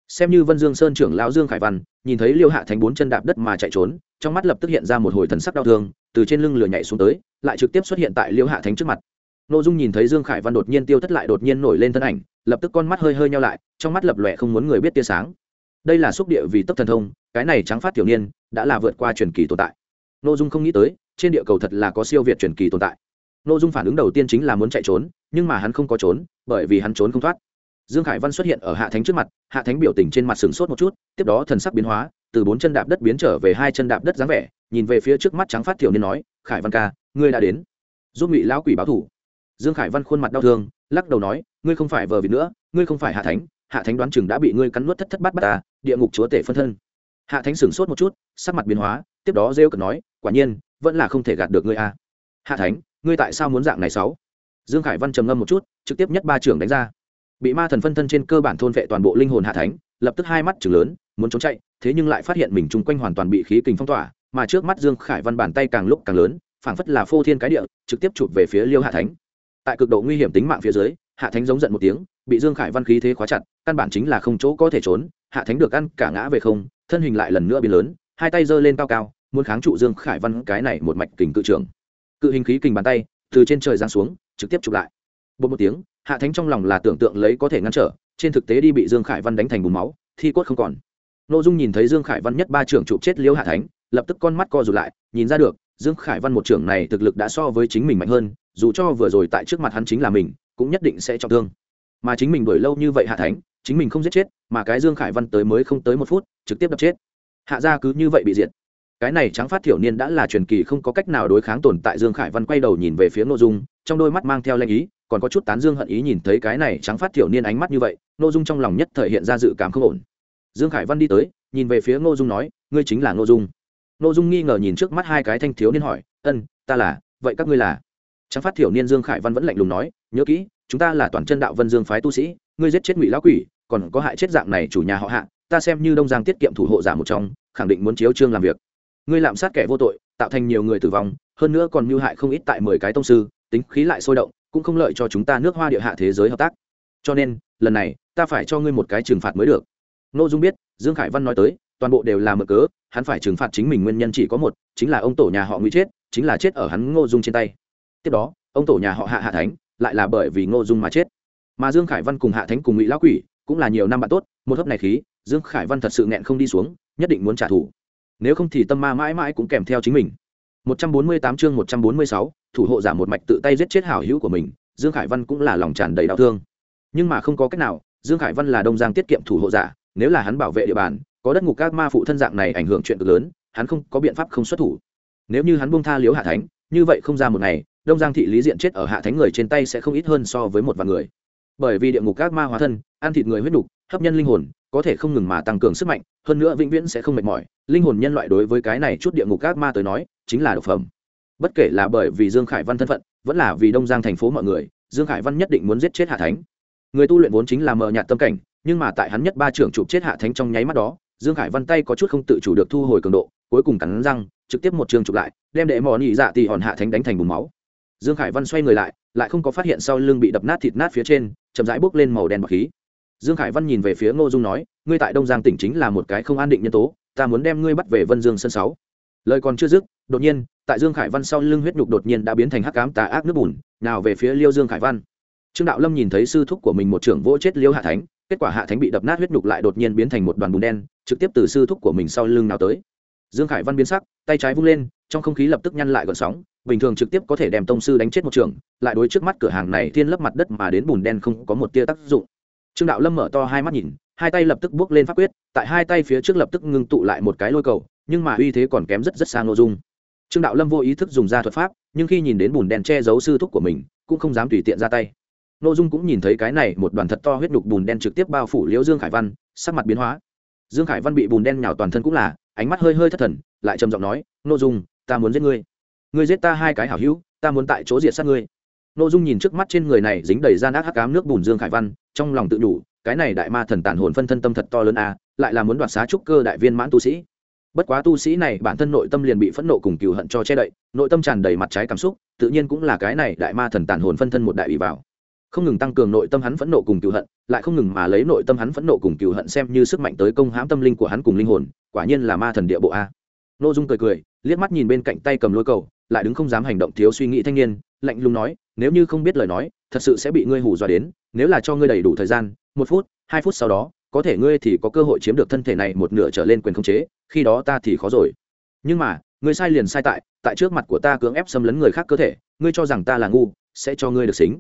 Xem như vân dương sơn trưởng lão dương khải văn, nhìn thấy liêu hạ thành bốn chân đạp đất mà chạy trốn, trong mắt lập tức hiện ra một hồi thần sắc đau thương, từ trên lưng lửa nhảy xuống tới, lại trực tiếp xuất hiện tại liêu hạ thánh trước mặt. Nội dung nhìn thấy dương khải văn đột nhiên tiêu thất lại đột nhiên nổi lên thân ảnh, lập tức con mắt hơi hơi nhau lại, trong mắt lập lòe không muốn người biết tia sáng. Đây là xúc địa vì tấp thần thông cái này trắng phát tiểu niên đã là vượt qua truyền kỳ tồn tại. N ô dung không nghĩ tới, trên địa cầu thật là có siêu việt truyền kỳ tồn tại. N ô dung phản ứng đầu tiên chính là muốn chạy trốn, nhưng mà hắn không có trốn, bởi vì hắn trốn không thoát. Dương khải văn xuất hiện ở hạ thánh trước mặt, hạ thánh biểu tình trên mặt sừng sốt một chút, tiếp đó thần sắc biến hóa, từ bốn chân đạp đất biến trở về hai chân đạp đất dáng vẻ, nhìn về phía trước mắt trắng phát thiểu niên nói, khải văn ca, ngươi đã đến. Giúp ngụy lão quỷ báo thủ dương khải văn khuôn mặt đau thương, lắc đầu nói, ngươi không phải vờ vịt nữa, ngươi không phải hạ thánh hạ thánh đoán chừng đã bị ngươi cắn nuốt thất thất bát bát ta, địa ngục chúa tể phân thân hạ thánh sửng sốt một chút, sắc mặt biến hóa, tiếp đó rêu cực nói, quả nhiên, vẫn là không thể gạt được ngươi a. Hạ thánh, ngươi tại sao muốn dạng này sáu? Dương khải văn trầm ngâm một chút, trực tiếp nhất ba trưởng đánh ra. Bị ma thần phân thân trên cơ bản thôn vệ toàn bộ linh hồn hạ thánh, lập tức hai mắt chừng lớn, muốn trốn chạy, thế nhưng lại phát hiện mình chung quanh hoàn toàn bị khí kình phong tỏa, mà trước mắt dương khải văn bàn tay càng lúc càng lớn, phảng phất là phô thiên cái địa, trực tiếp chụp về phía liêu hạ thánh. Tại cực độ nguy hiểm tính mạng phía dưới, hạ thánh giống giận một tiếng, bị dương khải văn khí thế khóa chặt, căn bản chính là không chỗ có thể trốn, hạ thánh được ăn cả ngã về không thân hình lại lần nữa biến lớn, hai tay giơ lên cao cao, muốn kháng trụ dương khải văn cái này một mạch kình cự trưởng. Cự hình khí kình bàn tay từ trên trời giáng xuống, trực tiếp chụp lại. Bột một tiếng, hạ thánh trong lòng là tưởng tượng lấy có thể ngăn trở, trên thực tế đi bị dương khải văn đánh thành bùn máu, thi cốt không còn. N ô dung nhìn thấy dương khải văn nhất ba trưởng chụp chết liễu hạ thánh, lập tức con mắt co rụt lại, nhìn ra được, dương khải văn một trưởng này thực lực đã so với chính mình mạnh hơn, dù cho vừa rồi tại trước mặt hắn chính là mình, cũng nhất định sẽ trọng thương mà chính mình đuổi lâu như vậy hạ thánh, chính mình không giết chết, mà cái dương khải văn tới mới không tới một phút, trực tiếp đập chết. Hạ gia cứ như vậy bị diệt. Cái này trắng phát thiểu niên đã là truyền kỳ, không có cách nào đối kháng tồn tại dương khải văn quay đầu nhìn về phía n ô dung, trong đôi mắt mang theo lanh ý, còn có chút tán dương hận ý nhìn thấy cái này trắng phát thiểu niên ánh mắt như vậy n ô dung trong lòng nhất thể hiện ra dự cảm không ổn. Dương khải văn đi tới, nhìn về phía n ô dung nói, ngươi chính là n ô dung. N ô dung nghi ngờ nhìn trước mắt hai cái thanh thiếu niên hỏi, ân, ta là, vậy các ngươi là? Trắng phát thiểu niên dương khải văn vẫn lạnh lùng nói, nhớ kỹ chúng ta là toàn chân đạo vân dương phái tu sĩ, ngươi giết chết ngụy lão quỷ, còn có hại chết dạng này chủ nhà họ hạ, ta xem như đông giang tiết kiệm thủ hộ giả một trong, khẳng định muốn chiếu trương làm việc. Ngươi lạm sát kẻ vô tội, tạo thành nhiều người tử vong, hơn nữa còn mưu hại không ít tại mười cái tông sư, tính khí lại sôi động, cũng không lợi cho chúng ta nước hoa địa hạ thế giới hợp tác. Cho nên, lần này, ta phải cho ngươi một cái trừng phạt mới được. N ô dung biết, dương khải văn nói tới, toàn bộ đều là mở cớ, hắn phải trừng phạt chính mình nguyên nhân chỉ có một, chính là ông tổ nhà họ nguy chết, chính là chết ở hắn ngô dung trên tay. Tiếp đó, ông tổ nhà họ hạ hạ thánh lại là bởi vì ngô dung mà chết. Mà dương khải văn cùng hạ thánh cùng ngụy lão quỷ cũng là nhiều năm bạn tốt một hớp này khí dương khải văn thật sự nghẹn không đi xuống nhất định muốn trả thù. Nếu không thì tâm ma mãi mãi cũng kèm theo chính mình. 148 chương 146, thủ hộ giả một mạch tự tay giết chết hảo hữu của mình dương khải văn cũng là lòng tràn đầy đau thương. Nhưng mà không có cách nào dương khải văn là đông giang tiết kiệm thủ hộ giả nếu là hắn bảo vệ địa bàn có đất ngục các ma phụ thân dạng này ảnh hưởng chuyện cực lớn hắn không có biện pháp không xuất thủ. Nếu như hắn buông tha liếu hạ thánh như vậy không ra một ngày đông giang thị lý diện chết ở hạ thánh người trên tay sẽ không ít hơn so với một vài người. Bởi vì địa ngục các ma hóa thân, ăn thịt người huyết đục hấp nhân linh hồn, có thể không ngừng mà tăng cường sức mạnh, hơn nữa vĩnh viễn sẽ không mệt mỏi. Linh hồn nhân loại đối với cái này chút địa ngục các ma tới nói, chính là độc phẩm. Bất kể là bởi vì dương khải văn thân phận, vẫn là vì đông giang thành phố mọi người, dương khải văn nhất định muốn giết chết hạ thánh. Người tu luyện vốn chính là mờ nhạt tâm cảnh, nhưng mà tại hắn nhất ba trưởng chụp chết hạ thánh trong nháy mắt đó, dương khải văn tay có chút không tự chủ được thu hồi cường độ, cuối cùng cắn răng, trực tiếp một trường chụp lại, đem đệ mò nhị dạ tì hòn hạ thánh đánh thành bùng máu dương khải văn xoay người lại lại không có phát hiện sau lưng bị đập nát thịt nát phía trên, chậm rãi bốc lên màu đen bạc khí. Dương khải văn nhìn về phía ngô dung nói, ngươi tại đông giang tỉnh chính là một cái không an định nhân tố, ta muốn đem ngươi bắt về vân dương sân sáu. Lời còn chưa dứt, đột nhiên, tại dương khải văn sau lưng huyết nhục đột nhiên đã biến thành hắc cám tà ác nước bùn, nào về phía liêu dương khải văn. Trương đạo lâm nhìn thấy sư thúc của mình một trưởng vỗ chết liêu hạ thánh, kết quả hạ thánh bị đập nát huyết nhục lại đột nhiên biến thành một đoàn bùn đen, trực tiếp từ sư thúc của mình sau lưng nào tới dương khải văn biến sắc, tay trái vung lên, trong không khí lập tức nhăn lại gọn sóng, bình thường trực tiếp có thể đem tông sư đánh chết một trường, lại đối trước mắt cửa hàng này thiên lấp mặt đất mà đến bùn đen không có một tia tác dụng. Trương đạo lâm mở to hai mắt nhìn, hai tay lập tức bước lên pháp quyết, tại hai tay phía trước lập tức ngưng tụ lại một cái lôi cầu, nhưng mà uy thế còn kém rất rất xa nội dung. Trương đạo lâm vô ý thức dùng ra thuật pháp, nhưng khi nhìn đến bùn đen che giấu sư thúc của mình, cũng không dám tùy tiện ra tay. Nội dung cũng nhìn thấy cái này một đoàn thật to huyết đục bùn đen trực tiếp bao phủ liễu dương khải văn, sắc mặt biến hóa. Dương khải văn bị bùn đen nhào toàn thân cũng là ánh mắt hơi hơi thất thần, lại trầm giọng nói nội dung, ta muốn giết ngươi. Ngươi giết ta hai cái hảo hữu, ta muốn tại chỗ diệt sát ngươi. Nội dung nhìn trước mắt trên người này dính đầy gian ác hắc cám nước bùn dương khải văn, trong lòng tự đủ cái này đại ma thần tản hồn phân thân tâm thật to lớn a lại là muốn đoạt xá trúc cơ đại viên mãn tu sĩ. Bất quá tu sĩ này bản thân nội tâm liền bị phẫn nộ cùng cừu hận cho che đậy, nội tâm tràn đầy mặt trái cảm xúc, tự nhiên cũng là cái này đại ma thần tản hồn phân thân một đại ủy vào không ngừng tăng cường nội tâm hắn phẫn nộ cùng cựu hận, lại không ngừng mà lấy nội tâm hắn phẫn nộ cùng cựu hận xem như sức mạnh tới công hãm tâm linh của hắn cùng linh hồn, quả nhiên là ma thần địa bộ a. Nội dung cười cười, liếc mắt nhìn bên cạnh tay cầm lôi cầu, lại đứng không dám hành động thiếu suy nghĩ thanh niên, lạnh lùng nói, nếu như không biết lời nói, thật sự sẽ bị ngươi hù dọa đến, nếu là cho ngươi đầy đủ thời gian, một phút, hai phút sau đó, có thể ngươi thì có cơ hội chiếm được thân thể này một nửa trở lên quyền khống chế, khi đó ta thì khó rồi. Nhưng mà, ngươi sai liền sai tại tại trước mặt của ta cưỡng ép xâm lấn người khác cơ thể, ngươi cho rằng ta là ngu, sẽ cho ngươi được xính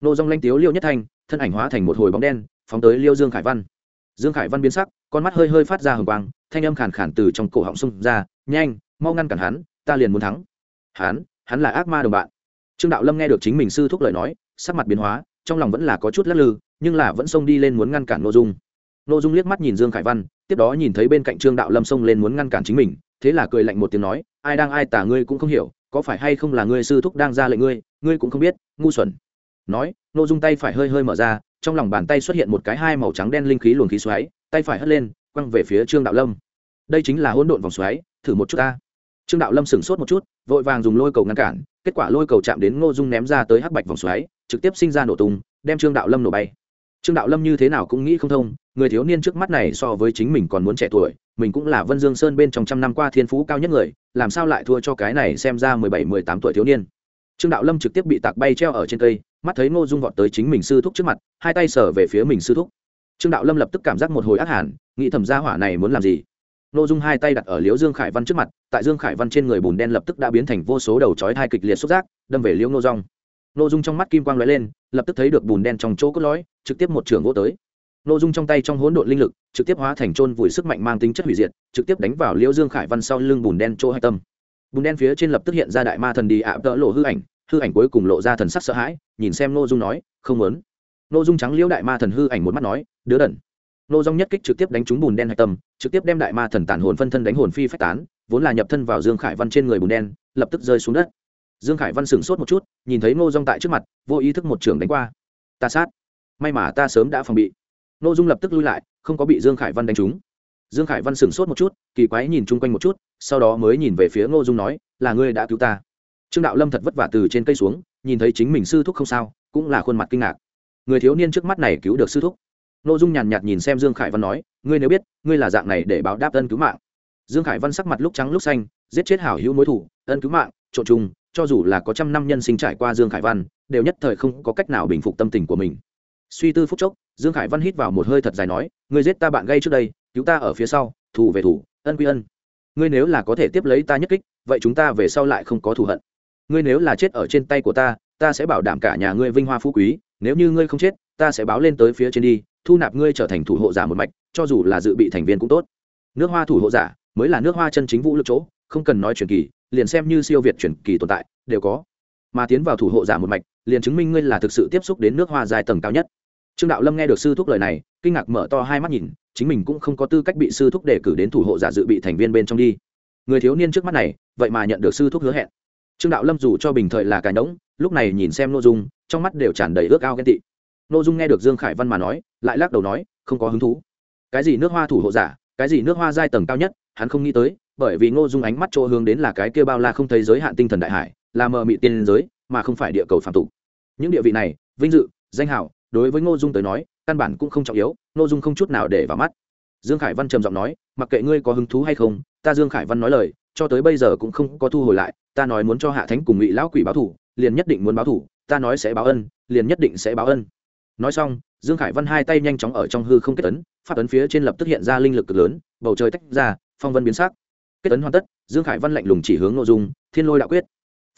nô dong lanh tiếu liêu nhất thanh, thân ảnh hóa thành một hồi bóng đen, phóng tới liêu dương khải văn. Dương khải văn biến sắc, con mắt hơi hơi phát ra hồng quang, thanh âm khàn khàn từ trong cổ họng xung ra, nhanh, mau ngăn cản hắn, ta liền muốn thắng. Hắn hắn là ác ma đồng bạn. Trương đạo lâm nghe được chính mình sư thúc lời nói, sắc mặt biến hóa, trong lòng vẫn là có chút lắc lư, nhưng là vẫn xông đi lên muốn ngăn cản nội dung. Nội dung liếc mắt nhìn dương khải văn, tiếp đó nhìn thấy bên cạnh trương đạo lâm xông lên muốn ngăn cản chính mình, thế là cười lạnh một tiếng nói, ai đang ai tả ngươi cũng không hiểu, có phải hay không là ngươi sư thúc đang ra lệnh ngươi ngươi cũng không biết, ngu xuẩn nói nội dung tay phải hơi hơi mở ra, trong lòng bàn tay xuất hiện một cái hai màu trắng đen linh khí luồng khí xoáy, tay phải hất lên, quăng về phía trương đạo lâm. Đây chính là hỗn độn vòng xoáy, thử một chút ta. Trương đạo lâm sửng sốt một chút, vội vàng dùng lôi cầu ngăn cản, kết quả lôi cầu chạm đến ngô dung ném ra tới hắc bạch vòng xoáy, trực tiếp sinh ra nổ tung, đem trương đạo lâm nổ bay. Trương đạo lâm như thế nào cũng nghĩ không thông, người thiếu niên trước mắt này so với chính mình còn muốn trẻ tuổi, mình cũng là vân dương sơn bên trong trăm năm qua thiên phú cao nhất người, làm sao lại thua cho cái này xem ra mười bảy, mười tám tuổi thiếu niên trương đạo lâm trực tiếp bị tạc bay treo ở trên cây, mắt thấy ngô dung vọt tới chính mình sư thúc trước mặt, hai tay sở về phía mình sư thúc. Trương đạo lâm lập tức cảm giác một hồi ác hẳn, nghĩ thầm gia hỏa này muốn làm gì. Ngô dung hai tay đặt ở liễu dương khải văn trước mặt, tại dương khải văn trên người bùn đen lập tức đã biến thành vô số đầu chói thai kịch liệt xúc giác, đâm về liễu ngô dung. Ngô dung trong mắt kim quang lóe lên, lập tức thấy được bùn đen trong chỗ cốt lõi, trực tiếp một trường gỗ tới. Ngô dung trong tay trong hỗn độn linh lực, trực tiếp hóa thành trôn vùi sức mạnh mang tính chất hủy diệt, trực tiếp đánh vào liễu dương khải văn sau lưng bùn đen chỗ hai tâm bùn đen phía trên lập tức hiện ra đại ma thần đi ạ tỡ lộ hư ảnh. Hư ảnh cuối cùng lộ ra thần sắc sợ hãi, nhìn xem nô dung nói, không muốn. Nô dung trắng liễu đại ma thần hư ảnh một mắt nói, đứa đần. Nô dung nhất kích trực tiếp đánh trúng bùn đen hạch tâm, trực tiếp đem đại ma thần tản hồn phân thân đánh hồn phi phách tán, vốn là nhập thân vào dương khải văn trên người bùn đen, lập tức rơi xuống đất. Dương khải văn sửng sốt một chút, nhìn thấy nô dung tại trước mặt, vô ý thức một trường đánh qua. Ta sát. May mà ta sớm đã phòng bị. Nô dung lập tức lui lại, không có bị dương khải văn đánh trúng. Dương khải văn sửng sốt một chút, kỳ quái nhìn chung quanh một chút sau đó mới nhìn về phía ngô dung nói, là ngươi đã cứu ta. Trương đạo lâm thật vất vả từ trên cây xuống, nhìn thấy chính mình sư thúc không sao, cũng là khuôn mặt kinh ngạc. Người thiếu niên trước mắt này cứu được sư thúc. Nội dung nhàn nhạt nhìn xem dương khải văn nói, ngươi nếu biết, ngươi là dạng này để báo đáp ân cứu mạng. Dương khải văn sắc mặt lúc trắng lúc xanh, giết chết hảo hữu mối thủ, ân cứu mạng, trộn chung, cho dù là có trăm năm nhân sinh trải qua dương khải văn, đều nhất thời không có cách nào bình phục tâm tình của mình. Suy tư phúc chốc, dương khải văn hít vào một hơi thật dài nói, ngươi giết ta bạn gây trước đây, cứu ta ở phía sau thủ về thủ ân quy ân ngươi nếu là có thể tiếp lấy ta nhất kích, vậy chúng ta về sau lại không có thù hận. Ngươi nếu là chết ở trên tay của ta ta sẽ bảo đảm cả nhà ngươi vinh hoa phú quý, nếu như ngươi không chết, ta sẽ báo lên tới phía trên đi, thu nạp ngươi trở thành thủ hộ giả một mạch, cho dù là dự bị thành viên cũng tốt. Nước hoa thủ hộ giả mới là nước hoa chân chính vũ lực chỗ, không cần nói truyền kỳ, liền xem như siêu việt truyền kỳ tồn tại, đều có. Mà tiến vào thủ hộ giả một mạch, liền chứng minh ngươi là thực sự tiếp xúc đến nước hoa dài tầng cao nhất trương đạo lâm nghe được sư thúc lời này, kinh ngạc mở to hai mắt nhìn, chính mình cũng không có tư cách bị sư thúc đề cử đến thủ hộ giả dự bị thành viên bên trong đi. Người thiếu niên trước mắt này, vậy mà nhận được sư thúc hứa hẹn. Trương đạo lâm dù cho bình thời là cài nỗng, lúc này nhìn xem nội dung, trong mắt đều tràn đầy ước ao ghen tị. Nội dung nghe được dương khải văn mà nói, lại lắc đầu nói, không có hứng thú. Cái gì nước hoa thủ hộ giả, cái gì nước hoa giai tầng cao nhất, hắn không nghĩ tới, bởi vì ngô dung ánh mắt chỗ hướng đến là cái kia bao la không thấy giới hạn tinh thần đại hải, là mờ mị tiên giới, mà không phải địa cầu phạm tục. Những địa vị này, vinh dự, danh hảo đối với ngô dung tới nói, căn bản cũng không trọng yếu, ngô dung không chút nào để vào mắt. Dương khải văn trầm giọng nói, mặc kệ ngươi có hứng thú hay không, ta dương khải văn nói lời, cho tới bây giờ cũng không có thu hồi lại, ta nói muốn cho hạ thánh cùng ngụy lão quỷ báo thủ, liền nhất định muốn báo thủ, ta nói sẽ báo ân, liền nhất định sẽ báo ân. Nói xong, dương khải văn hai tay nhanh chóng ở trong hư không kết ấn, phát ấn phía trên lập tức hiện ra linh lực cực lớn, bầu trời tách ra, phong vân biến sắc. Kết ấn hoàn tất, dương khải văn lạnh lùng chỉ hướng nội dung, thiên lôi đạo quyết.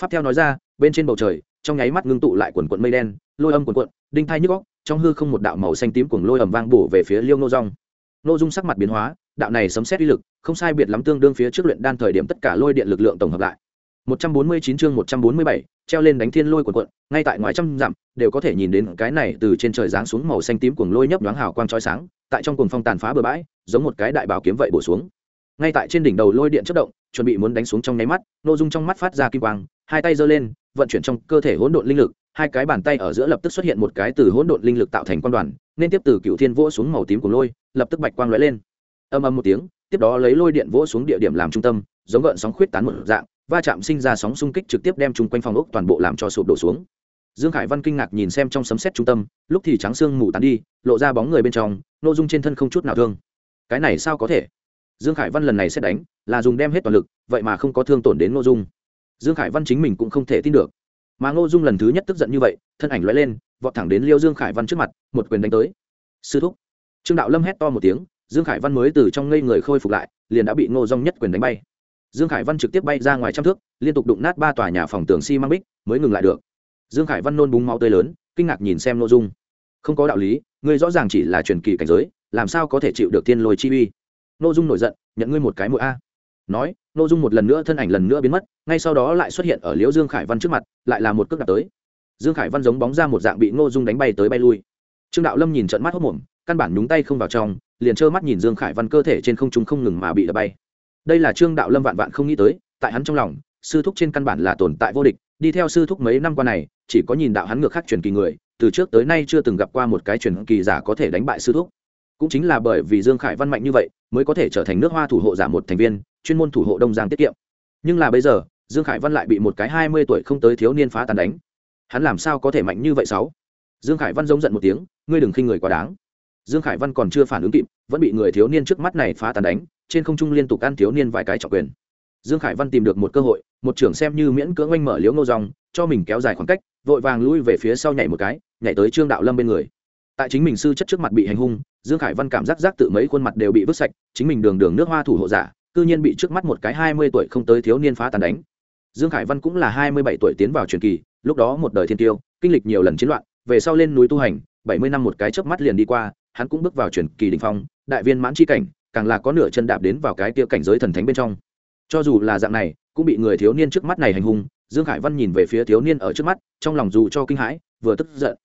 Pháp theo nói ra, bên trên bầu trời trong nháy mắt ngưng tụ lại quần quận mây đen lôi âm quần quận đinh thai nhức góc trong hư không một đạo màu xanh tím cuồng lôi ầm vang bổ về phía liêu nô rong nô dung sắc mặt biến hóa đạo này sấm xét uy lực không sai biệt lắm tương đương phía trước luyện đan thời điểm tất cả lôi điện lực lượng tổng hợp lại. 149 chương 147, treo lên đánh thiên lôi quần quận ngay tại ngoài trăm dặm đều có thể nhìn đến cái này từ trên trời giáng xuống màu xanh tím cuồng lôi nhấp nhoáng hào quang chói sáng tại trong cuồng phong tàn phá bờ bãi giống một cái đại bảo kiếm vậy bổ xuống. Ngay tại trên đỉnh đầu lôi điện chất động chuẩn bị muốn đánh xuống trong nháy mắt nội dung trong mắt phát ra kim quang hai tay giơ lên vận chuyển trong cơ thể hỗn độn linh lực, hai cái bàn tay ở giữa lập tức xuất hiện một cái từ hỗn độn linh lực tạo thành quan đoàn, nên tiếp từ cựu thiên vỗ xuống màu tím của lôi, lập tức bạch quang lóe lên. Âm âm một tiếng, tiếp đó lấy lôi điện vỗ xuống địa điểm làm trung tâm, giống gợn sóng khuyết tán một dạng, va chạm sinh ra sóng xung kích trực tiếp đem chung quanh phòng ốc toàn bộ làm cho sụp đổ xuống. Dương khải văn kinh ngạc nhìn xem trong sấm xét trung tâm, lúc thì trắng xương mù tán đi, lộ ra bóng người bên trong, Nô dung trên thân không chút nào thương. Cái này sao có thể? Dương khải văn lần này xét đánh, là dùng đem hết toàn lực, vậy mà không có thương tổn đến Nô dung dương khải văn chính mình cũng không thể tin được. Mà ngô dung lần thứ nhất tức giận như vậy, thân ảnh lóe lên, vọt thẳng đến liêu dương khải văn trước mặt, một quyền đánh tới. Sư thúc. Trương đạo lâm hét to một tiếng, dương khải văn mới từ trong ngây người khôi phục lại, liền đã bị ngô dung nhất quyền đánh bay. Dương khải văn trực tiếp bay ra ngoài trăm thước, liên tục đụng nát ba tòa nhà phòng tường xi、si、măng bích, mới ngừng lại được. Dương khải văn nôn búng máu tươi lớn, kinh ngạc nhìn xem nội dung. Không có đạo lý, ngươi rõ ràng chỉ là truyền kỳ cảnh giới, làm sao có thể chịu được thiên lôi chi uy? Nội dung nổi giận, nhận ngươi một cái mũi a nói nội dung một lần nữa thân ảnh lần nữa biến mất, ngay sau đó lại xuất hiện ở liễu dương khải văn trước mặt, lại là một cước đạp tới. Dương khải văn giống bóng ra một dạng bị ngô dung đánh bay tới bay lui. Trương đạo lâm nhìn trận mắt hốc mồm, căn bản nhúng tay không vào trong, liền trơ mắt nhìn dương khải văn cơ thể trên không trung không ngừng mà bị đập bay. Đây là trương đạo lâm vạn vạn không nghĩ tới, tại hắn trong lòng, sư thúc trên căn bản là tồn tại vô địch, đi theo sư thúc mấy năm qua này, chỉ có nhìn đạo hắn ngược khác truyền kỳ người, từ trước tới nay chưa từng gặp qua một cái truyền kỳ giả có thể đánh bại sư thúc. Cũng chính là bởi vì dương khải văn mạnh như vậy, mới có thể trở thành nước hoa thủ hộ giả một thành viên chuyên môn thủ hộ đông giang tiết kiệm. Nhưng là bây giờ, dương khải văn lại bị một cái hai mươi tuổi không tới thiếu niên phá tàn đánh. Hắn làm sao có thể mạnh như vậy sáu? Dương khải văn giống giận một tiếng, ngươi đừng khinh người quá đáng. Dương khải văn còn chưa phản ứng kịp, vẫn bị người thiếu niên trước mắt này phá tàn đánh, trên không trung liên tục ăn thiếu niên vài cái trọng quyền. Dương khải văn tìm được một cơ hội, một trưởng xem như miễn cưỡng oanh mở liếu ngô dòng, cho mình kéo dài khoảng cách, vội vàng lui về phía sau nhảy một cái, nhảy tới trương đạo lâm bên người. Tại chính mình sư chất trước mặt bị hành hung, dương khải văn cảm giác giác tự mấy khuôn mặt đều bị vứt sạch, chính mình đường đường nước hoa thủ hộ giả cư nhiên bị trước mắt một cái hai mươi tuổi không tới thiếu niên phá tàn đánh. Dương khải văn cũng là hai mươi bảy tuổi tiến vào truyền kỳ, lúc đó một đời thiên tiêu, kinh lịch nhiều lần chiến loạn, về sau lên núi tu hành, bảy mươi năm một cái chớp mắt liền đi qua, hắn cũng bước vào truyền kỳ đỉnh phong, đại viên mãn chi cảnh, càng là có nửa chân đạp đến vào cái kia cảnh giới thần thánh bên trong. Cho dù là dạng này, cũng bị người thiếu niên trước mắt này hành hung, dương khải văn nhìn về phía thiếu niên ở trước mắt, trong lòng dù cho kinh hãi, vừa tức giận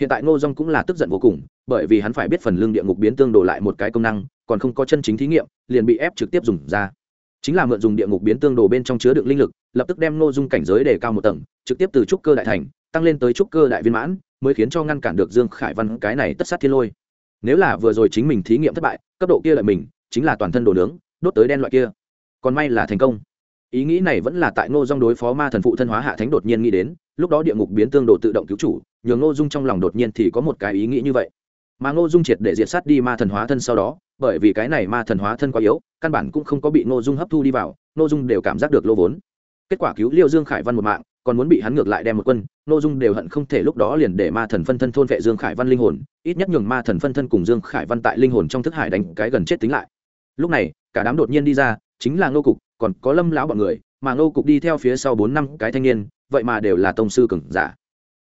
hiện tại ngô dong cũng là tức giận vô cùng, bởi vì hắn phải biết phần lương địa ngục biến tương đổ lại một cái công năng, còn không có chân chính thí nghiệm, liền bị ép trực tiếp dùng ra. Chính là mượn dùng địa ngục biến tương đồ bên trong chứa đựng linh lực, lập tức đem ngô dung cảnh giới để cao một tầng, trực tiếp từ trúc cơ đại thành, tăng lên tới trúc cơ đại viên mãn, mới khiến cho ngăn cản được dương khải văn cái này tất sát thiên lôi. Nếu là vừa rồi chính mình thí nghiệm thất bại, cấp độ kia lại mình, chính là toàn thân đồ nướng, đốt tới đen loại kia. Còn may là thành công ý nghĩ này vẫn là tại ngô dung đối phó ma thần phụ thân hóa hạ thánh đột nhiên nghĩ đến, lúc đó địa ngục biến tương đồ tự động cứu chủ nhường ngô dung trong lòng đột nhiên thì có một cái ý nghĩ như vậy. Mà ngô dung triệt để diệt sát đi ma thần hóa thân sau đó, bởi vì cái này ma thần hóa thân quá yếu, căn bản cũng không có bị ngô dung hấp thu đi vào, ngô dung đều cảm giác được lô vốn. Kết quả cứu liêu dương khải văn một mạng, còn muốn bị hắn ngược lại đem một quân, ngô dung đều hận không thể lúc đó liền để ma thần phân thân thôn vệ dương khải văn linh hồn, ít nhất nhường ma thần phân thân cùng dương khải văn tại linh hồn trong thức hải đánh cái gần chết tính lại. Lúc này, cả đám đột nhiên đi ra, chính là ngô cục còn có lâm lão bọn người, mà ngô cục đi theo phía sau bốn năm cái thanh niên, vậy mà đều là tông sư cường giả.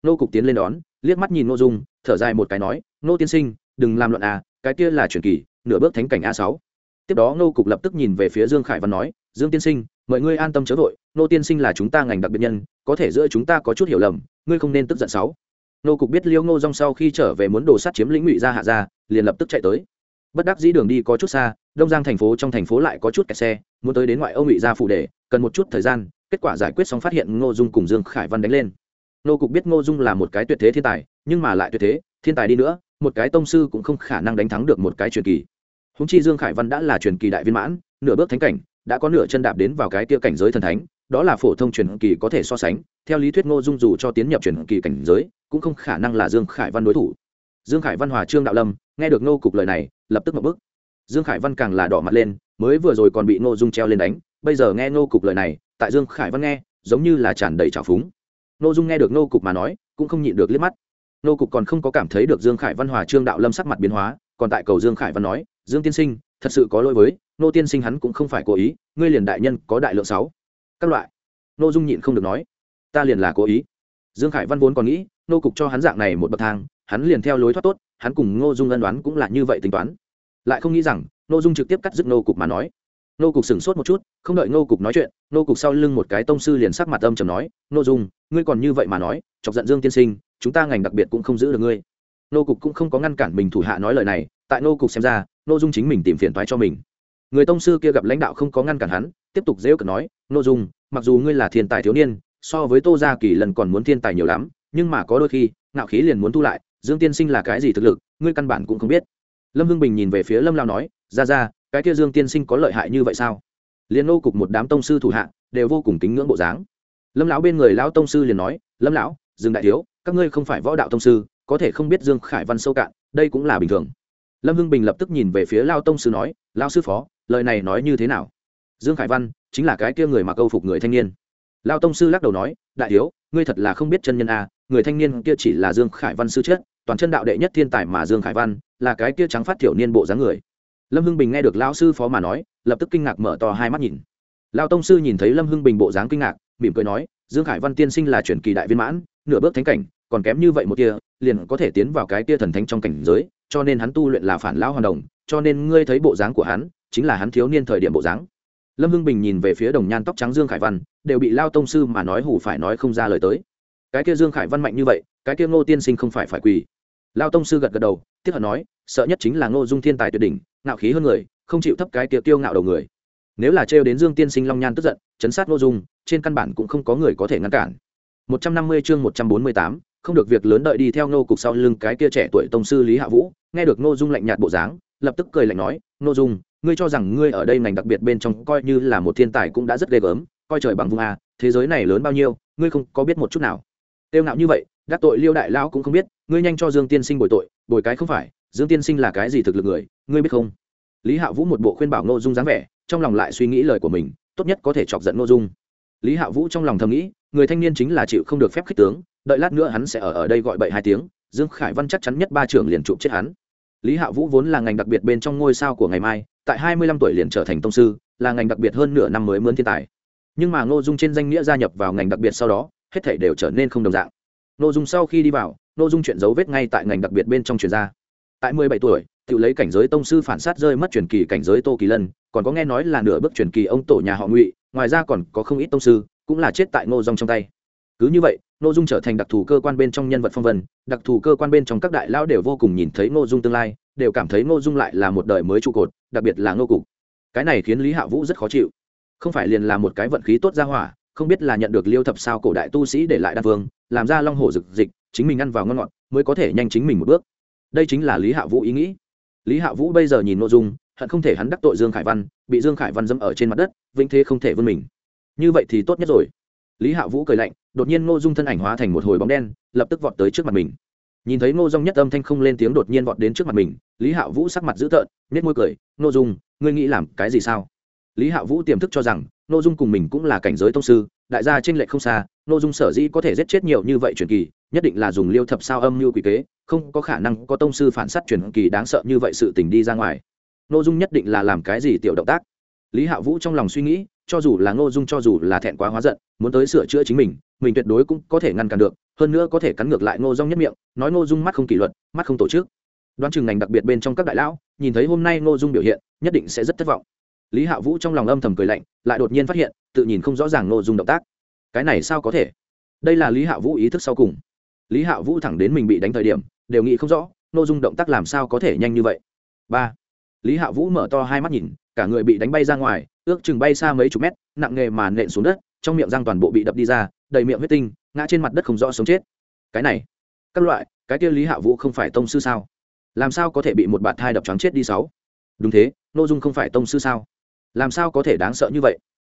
Ngô cục tiến lên đón, liếc mắt nhìn ngô dung, thở dài một cái nói, ngô tiên sinh, đừng làm luận à cái kia là truyền kỳ, nửa bước thánh cảnh a sáu. Tiếp đó ngô cục lập tức nhìn về phía dương khải văn nói, dương tiên sinh, mọi ngươi an tâm chớ vội, ngô tiên sinh là chúng ta ngành đặc biệt nhân, có thể giữa chúng ta có chút hiểu lầm, ngươi không nên tức giận sáu. Ngô cục biết liêu ngô rong sau khi trở về muốn đồ sát chiếm lĩnh ngụy ra hạ ra liền lập tức chạy tới. Bất đắc dĩ đường đi có chút xa đông giang thành phố trong thành phố lại có chút kẹt xe, muốn tới đến ngoại ô ngụy gia phụ đề, cần một chút thời gian, kết quả giải quyết xong phát hiện ngô dung cùng dương khải văn đánh lên. Nô cục biết ngô dung là một cái tuyệt thế thiên tài, nhưng mà lại tuyệt thế, thiên tài đi nữa, một cái tông sư cũng không khả năng đánh thắng được một cái truyền kỳ. Húng chi dương khải văn đã là truyền kỳ đại viên mãn, nửa bước thánh cảnh, đã có nửa chân đạp đến vào cái tia cảnh giới thần thánh, đó là phổ thông truyền kỳ có thể so sánh. Theo lý thuyết ngô dung dù cho tiến nhập truyền kỳ cảnh giới, cũng không khả năng là dương khải văn đối thủ. Dương khải văn hòa trương đạo lâm, nghe được ngô cục lời này, lập tức một bức dương khải văn càng là đỏ mặt lên, mới vừa rồi còn bị ngô dung treo lên đánh, bây giờ nghe ngô cục lời này, tại dương khải văn nghe, giống như là tràn đầy trào phúng. Ngô dung nghe được ngô cục mà nói, cũng không nhịn được liếc mắt. Nô cục còn không có cảm thấy được dương khải văn hòa trương đạo lâm sắc mặt biến hóa, còn tại cầu dương khải văn nói, dương tiên sinh, thật sự có lỗi với nô tiên sinh hắn cũng không phải cố ý, ngươi liền đại nhân có đại lượng sáu. Các loại. Nô dung nhịn không được nói, ta liền là cố ý. Dương khải văn vốn còn nghĩ nô cục cho hắn dạng này một bậc thang, hắn liền theo lối thoát tốt, hắn cùng ngô dung ân đoán cũng là như vậy tính toán lại không nghĩ rằng nô dung trực tiếp cắt dứt nô cục mà nói. Nô cục sửng sốt một chút, không đợi nô cục nói chuyện nô cục sau lưng một cái tông sư liền sắc mặt âm trầm nói nô dung, ngươi còn như vậy mà nói, chọc giận dương tiên sinh, chúng ta ngành đặc biệt cũng không giữ được ngươi. Nô cục cũng không có ngăn cản mình thủ hạ nói lời này, tại nô cục xem ra nô dung chính mình tìm phiền thoái cho mình. Người tông sư kia gặp lãnh đạo không có ngăn cản hắn, tiếp tục dễ cợt nói nô dung, mặc dù ngươi là thiên tài thiếu niên, so với tô gia kỳ lần còn muốn thiên tài nhiều lắm, nhưng mà có đôi khi, ngạo khí liền muốn thu lại, dương tiên sinh là cái gì thực lực, ngươi căn bản cũng không biết lâm hưng bình nhìn về phía lâm lao nói, ra ra, cái kia dương tiên sinh có lợi hại như vậy sao? Liền nô cục một đám tông sư thủ hạ đều vô cùng kính ngưỡng bộ dáng. Lâm lão bên người lão tông sư liền nói, lâm lão, dương đại thiếu, các ngươi không phải võ đạo tông sư, có thể không biết dương khải văn sâu cạn, đây cũng là bình thường. Lâm hưng bình lập tức nhìn về phía lao tông sư nói lao sư phó, lời này nói như thế nào? Dương khải văn chính là cái kia người mà câu phục người thanh niên. Lao tông sư lắc đầu nói, đại thiếu, ngươi thật là không biết chân nhân a, người thanh niên kia chỉ là dương khải văn sư chết, toàn chân đạo đệ nhất thiên tài mà dương khải văn là cái kia trắng phát thiểu niên bộ dáng người. Lâm hưng bình nghe được lao sư phó mà nói, lập tức kinh ngạc mở to hai mắt nhìn. Lao tông sư nhìn thấy lâm hưng bình bộ dáng kinh ngạc, mỉm cười nói, dương khải văn tiên sinh là truyền kỳ đại viên mãn, nửa bước thánh cảnh, còn kém như vậy một kia liền có thể tiến vào cái kia thần thánh trong cảnh giới, cho nên hắn tu luyện là phản lão hoàn đồng, cho nên ngươi thấy bộ dáng của hắn, chính là hắn thiếu niên thời điểm bộ dáng. Lâm hưng bình nhìn về phía đồng nhan tóc trắng dương khải văn, đều bị lao tông sư mà nói hủ phải nói không ra lời tới. Cái kia dương khải văn mạnh như vậy, cái kia ngô tiên sinh không phải phải quỳ. Lao tông sư gật gật đầu tiếc hận nói sợ nhất chính là ngô dung thiên tài tuyệt đỉnh ngạo khí hơn người không chịu thấp cái kia tiêu ngạo đầu người. Nếu là trêu đến dương tiên sinh long nhan tức giận chấn sát ngô dung trên căn bản cũng không có người có thể ngăn cản. 150 chương 148, không được việc lớn đợi đi theo nô cục sau lưng cái kia trẻ tuổi tông sư lý hạ vũ nghe được nô dung lạnh nhạt bộ dáng lập tức cười lạnh nói nô dung ngươi cho rằng ngươi ở đây ngành đặc biệt bên trong coi như là một thiên tài cũng đã rất ghê gớm coi trời bằng vùng a thế giới này lớn bao nhiêu ngươi không có biết một chút nào. Tiêu ngạo như vậy đắc tội liêu đại lão cũng không biết, ngươi nhanh cho dương tiên sinh bồi tội, bồi cái không phải, dương tiên sinh là cái gì thực lực người, ngươi biết không? Lý hạ vũ một bộ khuyên bảo nô dung dáng vẻ, trong lòng lại suy nghĩ lời của mình, tốt nhất có thể chọc giận nô dung. Lý hạ vũ trong lòng thầm nghĩ, người thanh niên chính là chịu không được phép khích tướng, đợi lát nữa hắn sẽ ở ở đây gọi bậy hai tiếng, dương khải văn chắc chắn nhất ba trưởng liền chụp chết hắn. Lý hạ vũ vốn là ngành đặc biệt bên trong ngôi sao của ngày mai, tại hai mươi lăm tuổi liền trở thành tông sư, là ngành đặc biệt hơn nửa năm mới mướn thiên tài. Nhưng mà ngô dung trên danh nghĩa gia nhập vào ngành đặc biệt sau đó, hết thể đều trở nên không đồng dạng nội dung sau khi đi vào nội dung chuyện dấu vết ngay tại ngành đặc biệt bên trong truyền ra. Tại mười bảy tuổi, tự lấy cảnh giới tông sư phản sát rơi mất truyền kỳ cảnh giới tô kỳ lân, còn có nghe nói là nửa bước truyền kỳ ông tổ nhà họ ngụy, ngoài ra còn có không ít tông sư, cũng là chết tại ngô dung trong tay. Cứ như vậy ngô dung trở thành đặc thù cơ quan bên trong nhân vật phong vân, đặc thù cơ quan bên trong các đại lão đều vô cùng nhìn thấy ngô dung tương lai, đều cảm thấy ngô dung lại là một đời mới trụ cột, đặc biệt là ngô cục. Cái này khiến lý hạ vũ rất khó chịu. Không phải liền là một cái vận khí tốt ra hỏa, không biết là nhận được liêu thập sao cổ đại tu sĩ để lại đan vương làm ra long hổ rực dịch chính mình ăn vào ngon ngọt, mới có thể nhanh chính mình một bước. Đây chính là lý hạ vũ ý nghĩ. Lý hạ vũ bây giờ nhìn nội dung, hận không thể hắn đắc tội dương khải văn, bị dương khải văn dâm ở trên mặt đất, vĩnh thế không thể vươn mình. Như vậy thì tốt nhất rồi. Lý hạ vũ cười lạnh, đột nhiên ngô dung thân ảnh hóa thành một hồi bóng đen, lập tức vọt tới trước mặt mình. Nhìn thấy ngô dung nhất âm thanh không lên tiếng đột nhiên vọt đến trước mặt mình, lý hạ vũ sắc mặt dữ tợn nết môi cười, ngô dung, ngươi nghĩ làm cái gì sao? Lý hạ vũ tiềm thức cho rằng, ngô dung cùng mình cũng là cảnh giới tông sư đại gia trên lệch không xa, ngô dung sở dĩ có thể giết chết nhiều như vậy truyền kỳ, nhất định là dùng liêu thập sao âm mưu quỷ kế, không có khả năng có tông sư phản sát truyền kỳ đáng sợ như vậy sự tình đi ra ngoài. Ngô dung nhất định là làm cái gì tiểu động tác? Lý hạ vũ trong lòng suy nghĩ, cho dù là ngô dung cho dù là thẹn quá hóa giận, muốn tới sửa chữa chính mình mình tuyệt đối cũng có thể ngăn cản được, hơn nữa có thể cắn ngược lại ngô dung nhất miệng, nói ngô dung mắt không kỷ luật, mắt không tổ chức. Đoán chừng ngành đặc biệt bên trong các đại lão, nhìn thấy hôm nay ngô dung biểu hiện, nhất định sẽ rất thất vọng lý hạ vũ trong lòng âm thầm cười lạnh, lại đột nhiên phát hiện, tự nhìn không rõ ràng nội dung động tác. Cái này sao có thể? Đây là lý hạ vũ ý thức sau cùng. Lý hạ vũ thẳng đến mình bị đánh thời điểm, đều nghĩ không rõ, nội dung động tác làm sao có thể nhanh như vậy. Ba. Lý hạ vũ mở to hai mắt nhìn, cả người bị đánh bay ra ngoài, ước chừng bay xa mấy chục mét, nặng nghề mà nện xuống đất, trong miệng răng toàn bộ bị đập đi ra, đầy miệng huyết tinh, ngã trên mặt đất không rõ sống chết. Cái này, các loại, cái kia lý hạ vũ không phải tông sư sao? Làm sao có thể bị một bạt thai đập trắng chết đi sáu? Đúng thế nô dung không phải tông sư sao? Làm sao có thể đáng sợ như vậy?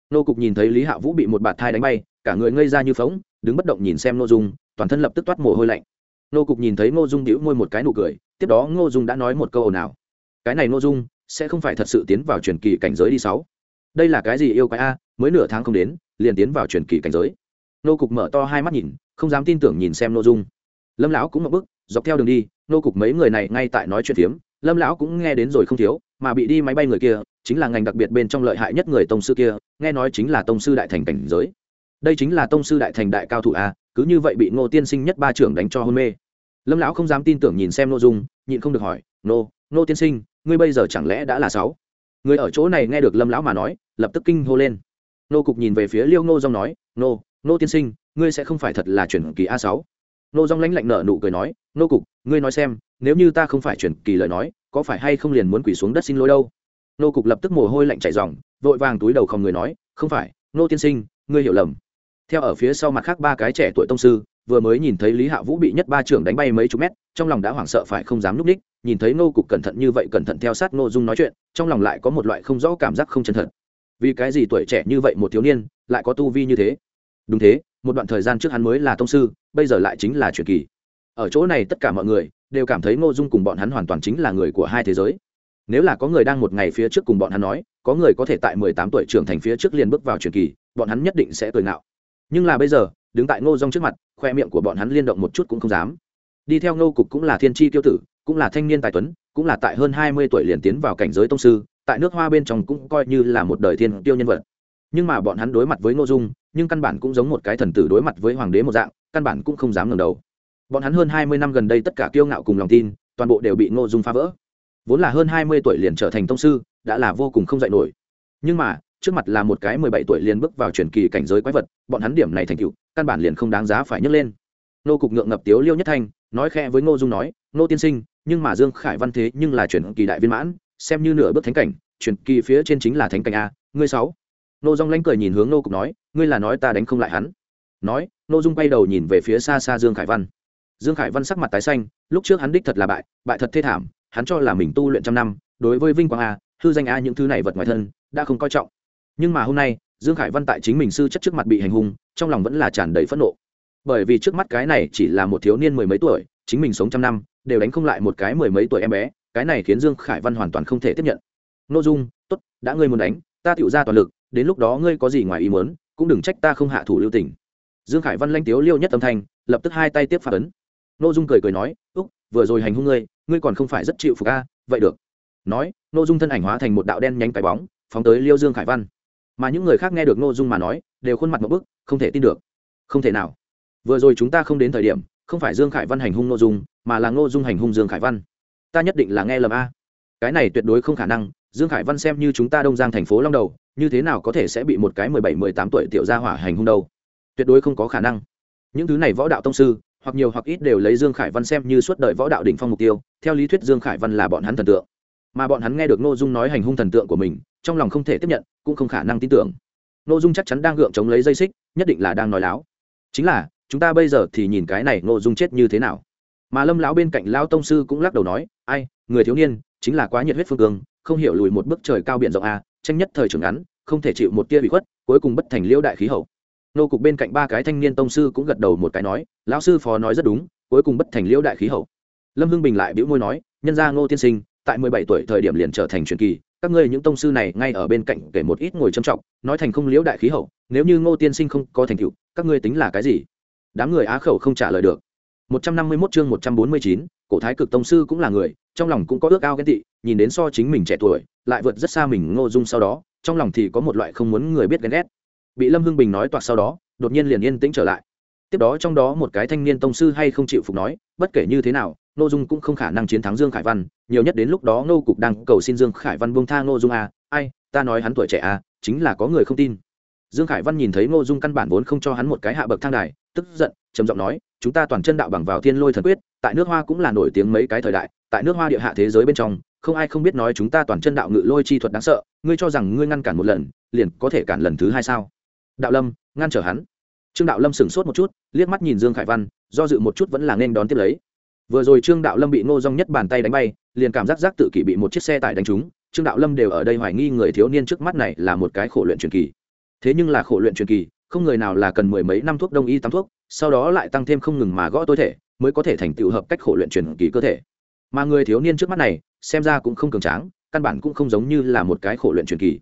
Nô cục nhìn thấy lý hạ vũ bị một bạt thai đánh bay, cả người ngây ra như phóng, đứng bất động nhìn xem nô dung, toàn thân lập tức toát mồ hôi lạnh. Nô cục nhìn thấy ngô dung đĩu môi một cái nụ cười, tiếp đó ngô dung đã nói một câu ồn ào. Cái này ngô dung, sẽ không phải thật sự tiến vào truyền kỳ cảnh giới đi sáu. Đây là cái gì yêu quái a, mới nửa tháng không đến, liền tiến vào truyền kỳ cảnh giới. Nô cục mở to hai mắt nhìn, không dám tin tưởng nhìn xem nô dung. Lâm lão cũng ngập bức dọc theo đường đi, nô cục mấy người này ngay tại nói chuyện phiếm, lâm lão cũng nghe đến rồi không thiếu, mà bị đi máy bay người kia chính là ngành đặc biệt bên trong lợi hại nhất người tông sư kia, nghe nói chính là tông sư đại thành cảnh giới. Đây chính là tông sư đại thành đại cao thủ a, cứ như vậy bị ngô tiên sinh nhất ba trưởng đánh cho hôn mê. Lâm lão không dám tin tưởng nhìn xem nội dung, nhịn không được hỏi nô nô tiên sinh, ngươi bây giờ chẳng lẽ đã là sáu? Người ở chỗ này nghe được lâm lão mà nói, lập tức kinh hô lên. Nô cục nhìn về phía liêu ngô dong nói nô nô tiên sinh, ngươi sẽ không phải thật là chuyển kỳ a sáu? Nô dong lãnh lạnh nở nụ cười nói nô cục, ngươi nói xem, nếu như ta không phải chuyển kỳ lời nói, có phải hay không liền muốn quỳ xuống đất xin lỗi đâu? Nô cục lập tức mồ hôi lạnh chảy ròng vội vàng túi đầu không người nói, không phải, nô tiên sinh, ngươi hiểu lầm. Theo ở phía sau mặt khác ba cái trẻ tuổi tông sư, vừa mới nhìn thấy lý hạ vũ bị nhất ba trưởng đánh bay mấy chục mét, trong lòng đã hoảng sợ phải không dám núp ních, nhìn thấy nô cục cẩn thận như vậy cẩn thận theo sát nô dung nói chuyện, trong lòng lại có một loại không rõ cảm giác không chân thật. Vì cái gì tuổi trẻ như vậy một thiếu niên lại có tu vi như thế? Đúng thế, một đoạn thời gian trước hắn mới là tông sư, bây giờ lại chính là truyền kỳ. Ở chỗ này tất cả mọi người đều cảm thấy ngô dung cùng bọn hắn hoàn toàn chính là người của hai thế giới nếu là có người đang một ngày phía trước cùng bọn hắn nói, có người có thể tại mười tám tuổi trưởng thành phía trước liền bước vào truyền kỳ, bọn hắn nhất định sẽ cười ngạo. Nhưng là bây giờ, đứng tại ngô dung trước mặt, khoe miệng của bọn hắn liên động một chút cũng không dám. Đi theo ngô cục cũng là thiên tri tiêu tử, cũng là thanh niên tài tuấn, cũng là tại hơn hai mươi tuổi liền tiến vào cảnh giới tông sư, tại nước hoa bên trong cũng coi như là một đời thiên tiêu nhân vật. Nhưng mà bọn hắn đối mặt với ngô dung, nhưng căn bản cũng giống một cái thần tử đối mặt với hoàng đế một dạng, căn bản cũng không dám ngẩng đầu. Bọn hắn hơn hai mươi năm gần đây tất cả kiêu ngạo cùng lòng tin, toàn bộ đều bị ngô dung phá vỡ vốn là hơn hai mươi tuổi liền trở thành tông sư, đã là vô cùng không dạy nổi. Nhưng mà, trước mặt là một cái mười bảy tuổi liền bước vào truyền kỳ cảnh giới quái vật, bọn hắn điểm này thành tựu, căn bản liền không đáng giá phải nhấc lên. Nô cục ngượng ngập tiếu liêu nhất thanh, nói khẽ với ngô dung nói, nô tiên sinh, nhưng mà dương khải văn thế nhưng là truyền kỳ đại viên mãn, xem như nửa bước thánh cảnh, truyền kỳ phía trên chính là thánh cảnh a, ngươi sáu. Nô dung lánh cười nhìn hướng nô cục nói, ngươi là nói ta đánh không lại hắn. Nói, nô dung quay đầu nhìn về phía xa xa dương khải văn. Dương khải văn sắc mặt tái xanh, lúc trước hắn đích thật là bại bại thật thê thảm hắn cho là mình tu luyện trăm năm, đối với vinh quang a, hư danh a những thứ này vật ngoài thân, đã không coi trọng. Nhưng mà hôm nay, dương khải văn tại chính mình sư chất trước mặt bị hành hung, trong lòng vẫn là tràn đầy phẫn nộ. Bởi vì trước mắt cái này chỉ là một thiếu niên mười mấy tuổi, chính mình sống trăm năm, đều đánh không lại một cái mười mấy tuổi em bé, cái này khiến dương khải văn hoàn toàn không thể tiếp nhận. N ô dung t ố t đã ngươi muốn đánh, ta tựu ra toàn lực, đến lúc đó ngươi có gì ngoài ý muốn, cũng đừng trách ta không hạ thủ lưu tình. Dương khải văn lanh tiếu liêu nhất âm thanh, lập tức hai tay tiếp phản ấn. N ô dung cười cười nói, úc, vừa rồi hành hung ngươi ngươi còn không phải rất chịu phục a, vậy được. Nói n ô dung thân ảnh hóa thành một đạo đen nhánh cái bóng, phóng tới liêu dương khải văn. Mà những người khác nghe được n ô dung mà nói, đều khuôn mặt một bức, không thể tin được. Không thể nào. Vừa rồi chúng ta không đến thời điểm, không phải dương khải văn hành hung n ô dung, mà là n ô dung hành hung dương khải văn. Ta nhất định là nghe lầm a. Cái này tuyệt đối không khả năng, dương khải văn xem như chúng ta đông giang thành phố long đầu, như thế nào có thể sẽ bị một cái mười bảy, mười tám tuổi tiểu gia hỏa hành hung đâu? Tuyệt đối không có khả năng. Những thứ này võ đạo tông sư hoặc nhiều hoặc ít đều lấy dương khải văn xem như suốt đời võ đạo đỉnh phong mục tiêu, theo lý thuyết dương khải văn là bọn hắn thần tượng. Mà bọn hắn nghe được n dung nói hành hung thần tượng của mình, trong lòng không thể tiếp nhận, cũng không khả năng tin tưởng. N dung chắc chắn đang gượng chống lấy dây xích, nhất định là đang nói láo. Chính là, chúng ta bây giờ thì nhìn cái này n dung chết như thế nào. Mà lâm lão bên cạnh Lão tông sư cũng lắc đầu nói, ai, người thiếu niên, chính là quá nhiệt huyết phương cương không hiểu lùi một bước trời cao biển rộng a tranh nhất thời trưởng ngắn, không thể chịu một tia bị khuất, cuối cùng bất thành liễu đại khí hậu nô cục bên cạnh ba cái thanh niên tông sư cũng gật đầu một cái nói lão sư phó nói rất đúng cuối cùng bất thành liễu đại khí hậu. Lâm hưng bình lại bĩu môi nói nhân gia ngô tiên sinh tại mười bảy tuổi thời điểm liền trở thành truyền kỳ các ngươi những tông sư này ngay ở bên cạnh kể một ít ngồi trầm trọng nói thành không liễu đại khí hậu nếu như ngô tiên sinh không có thành tựu các ngươi tính là cái gì? Đám người á khẩu không trả lời được. 151 chương 149, cổ thái cực tông sư cũng là người, trong lòng cũng có ước ao ghen tị, nhìn đến so chính mình trẻ tuổi, lại vượt rất xa mình Ngô Dung sau đó, trong lòng thì có một loại không muốn người biết ghen ghét. Bị Lâm Hưng Bình nói toạc sau đó, đột nhiên liền yên tĩnh trở lại. Tiếp đó trong đó một cái thanh niên tông sư hay không chịu phục nói, bất kể như thế nào, Ngô Dung cũng không khả năng chiến thắng Dương Khải Văn, nhiều nhất đến lúc đó Ngô cục đang cầu xin Dương Khải Văn buông tha Ngô Dung à, ai, ta nói hắn tuổi trẻ à, chính là có người không tin. Dương Khải Văn nhìn thấy Ngô Dung căn bản vốn không cho hắn một cái hạ bậc thang đài, tức giận, trầm giọng nói, chúng ta toàn chân đạo bằng vào thiên lôi thần quyết tại nước hoa cũng là nổi tiếng mấy cái thời đại tại nước hoa địa hạ thế giới bên trong không ai không biết nói chúng ta toàn chân đạo ngự lôi chi thuật đáng sợ ngươi cho rằng ngươi ngăn cản một lần liền có thể cản lần thứ hai sao đạo lâm, ngăn trở hắn. Trương đạo lâm sửng sốt một chút, liếc mắt nhìn dương khải văn, do dự một chút vẫn là nên đón tiếp lấy. Vừa rồi trương đạo lâm bị ngô dong nhất bàn tay đánh bay, liền cảm giác giác tự kỷ bị một chiếc xe tải đánh trúng, trương đạo lâm đều ở đây hoài nghi người thiếu niên trước mắt này là một cái khổ luyện truyền kỳ. Thế nhưng là khổ luyện truyền kỳ, không người nào là cần mười mấy năm thuốc đông y tắm thuốc, sau đó lại tăng thêm không ngừng mà gõ tối thể, mới có thể thành tựu hợp cách khổ luyện truyền kỳ cơ thể. Mà người thiếu niên trước mắt này, xem ra cũng không cường tráng, căn bản cũng không giống như là một cái khổ luyện truyền kỳ.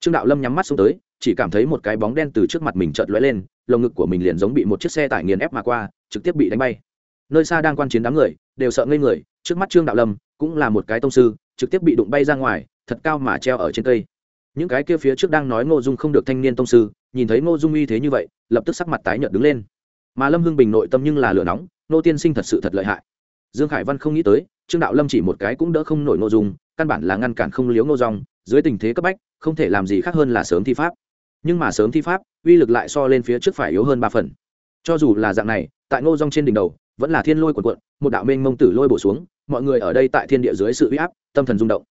Trương đạo lâm nhắm mắt xuống tới chỉ cảm thấy một cái bóng đen từ trước mặt mình chợt lóe lên, lồng ngực của mình liền giống bị một chiếc xe tải nghiền ép mà qua, trực tiếp bị đánh bay. Nơi xa đang quan chiến đám người, đều sợ ngây người, trước mắt trương đạo lâm cũng là một cái tông sư, trực tiếp bị đụng bay ra ngoài, thật cao mà treo ở trên cây. Những cái kia phía trước đang nói ngô dung không được thanh niên tông sư, nhìn thấy ngô dung uy thế như vậy, lập tức sắc mặt tái nhợt đứng lên. Mà lâm hưng bình nội tâm nhưng là lửa nóng nô tiên sinh thật sự thật lợi hại. Dương khải văn không nghĩ tới, trương đạo lâm chỉ một cái cũng đỡ không nổi ngô dung, căn bản là ngăn cản không liếu ngô rong dưới tình thế cấp bách, không thể làm gì khác hơn là sớm thi pháp nhưng mà sớm thi pháp, uy lực lại so lên phía trước phải yếu hơn ba phần. Cho dù là dạng này, tại ngô rong trên đỉnh đầu, vẫn là thiên lôi quần quận một đạo mênh mông tử lôi bổ xuống, mọi người ở đây tại thiên địa dưới sự uy áp, tâm thần rung động.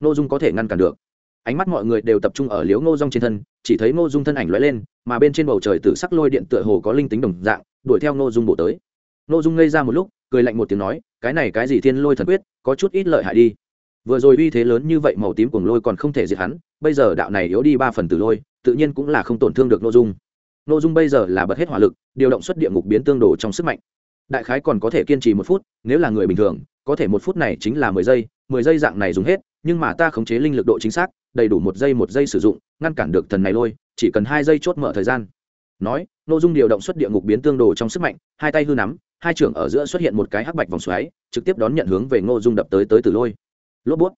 Ngô dung có thể ngăn cản được. Ánh mắt mọi người đều tập trung ở liếu ngô rong trên thân, chỉ thấy ngô dung thân ảnh lóe lên, mà bên trên bầu trời tử sắc lôi điện tựa hồ có linh tính đồng dạng, đuổi theo ngô dung bổ tới. Ngô dung ngây ra một lúc, cười lạnh một tiếng nói, cái này cái gì thiên lôi thần quyết, có chút ít lợi hại đi. Vừa rồi uy thế lớn như vậy màu tím cùng lôi còn không thể diệt hắn, bây giờ đạo này yếu đi ba phần tử lôi tự nhiên cũng là không tổn thương được nội dung. Nội dung bây giờ là bật hết hỏa lực, điều động xuất địa ngục biến tương đồ trong sức mạnh. Đại khái còn có thể kiên trì một phút, nếu là người bình thường, có thể một phút này chính là mười giây mười giây dạng này dùng hết, nhưng mà ta khống chế linh lực độ chính xác, đầy đủ một giây một giây sử dụng, ngăn cản được thần này lôi, chỉ cần hai giây chốt mở thời gian. Nói nội dung điều động xuất địa ngục biến tương đồ trong sức mạnh, hai tay hư nắm, hai trưởng ở giữa xuất hiện một cái hắc bạch vòng xoáy, trực tiếp đón nhận hướng về ngô dung đập tới tới từ lôi. Lốp bút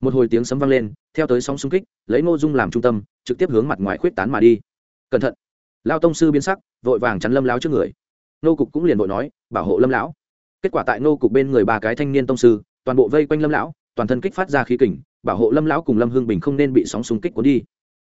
một hồi tiếng sấm vang lên, theo tới sóng xung kích, lấy ngô dung làm trung tâm, trực tiếp hướng mặt ngoài khuyết tán mà đi. Cẩn thận! Lao tông sư biến sắc, vội vàng chắn lâm lão trước người. Nô cục cũng liền vội nói, bảo hộ lâm lão. Kết quả tại nô cục bên người ba cái thanh niên tông sư, toàn bộ vây quanh lâm lão, toàn thân kích phát ra khí kình, bảo hộ lâm lão cùng lâm hương bình không nên bị sóng xung kích cuốn đi.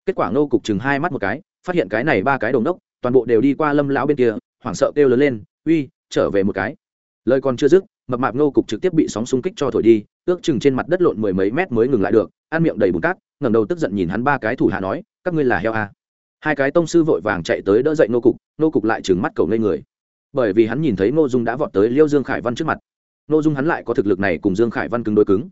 Kết quả nô cục chừng hai mắt một cái, phát hiện cái này ba cái đồng đốc, toàn bộ đều đi qua lâm lão bên kia, hoảng sợ kêu lớn lên, uy, trở về một cái. Lời còn chưa dứt, mập mạp nô cục trực tiếp bị sóng xung kích cho thổi đi ước chừng trên mặt đất lộn mười mấy mét mới ngừng lại được, ăn miệng đầy bùn cát, ngẩng đầu tức giận nhìn hắn ba cái thủ hạ nói, các ngươi là heo à. hai cái tông sư vội vàng chạy tới đỡ dậy nô cục nô cục lại trừng mắt cầu ngây người. Bởi vì hắn nhìn thấy nô dung đã vọt tới liêu dương khải văn trước mặt. Nô dung hắn lại có thực lực này cùng dương khải văn cứng đôi cứng.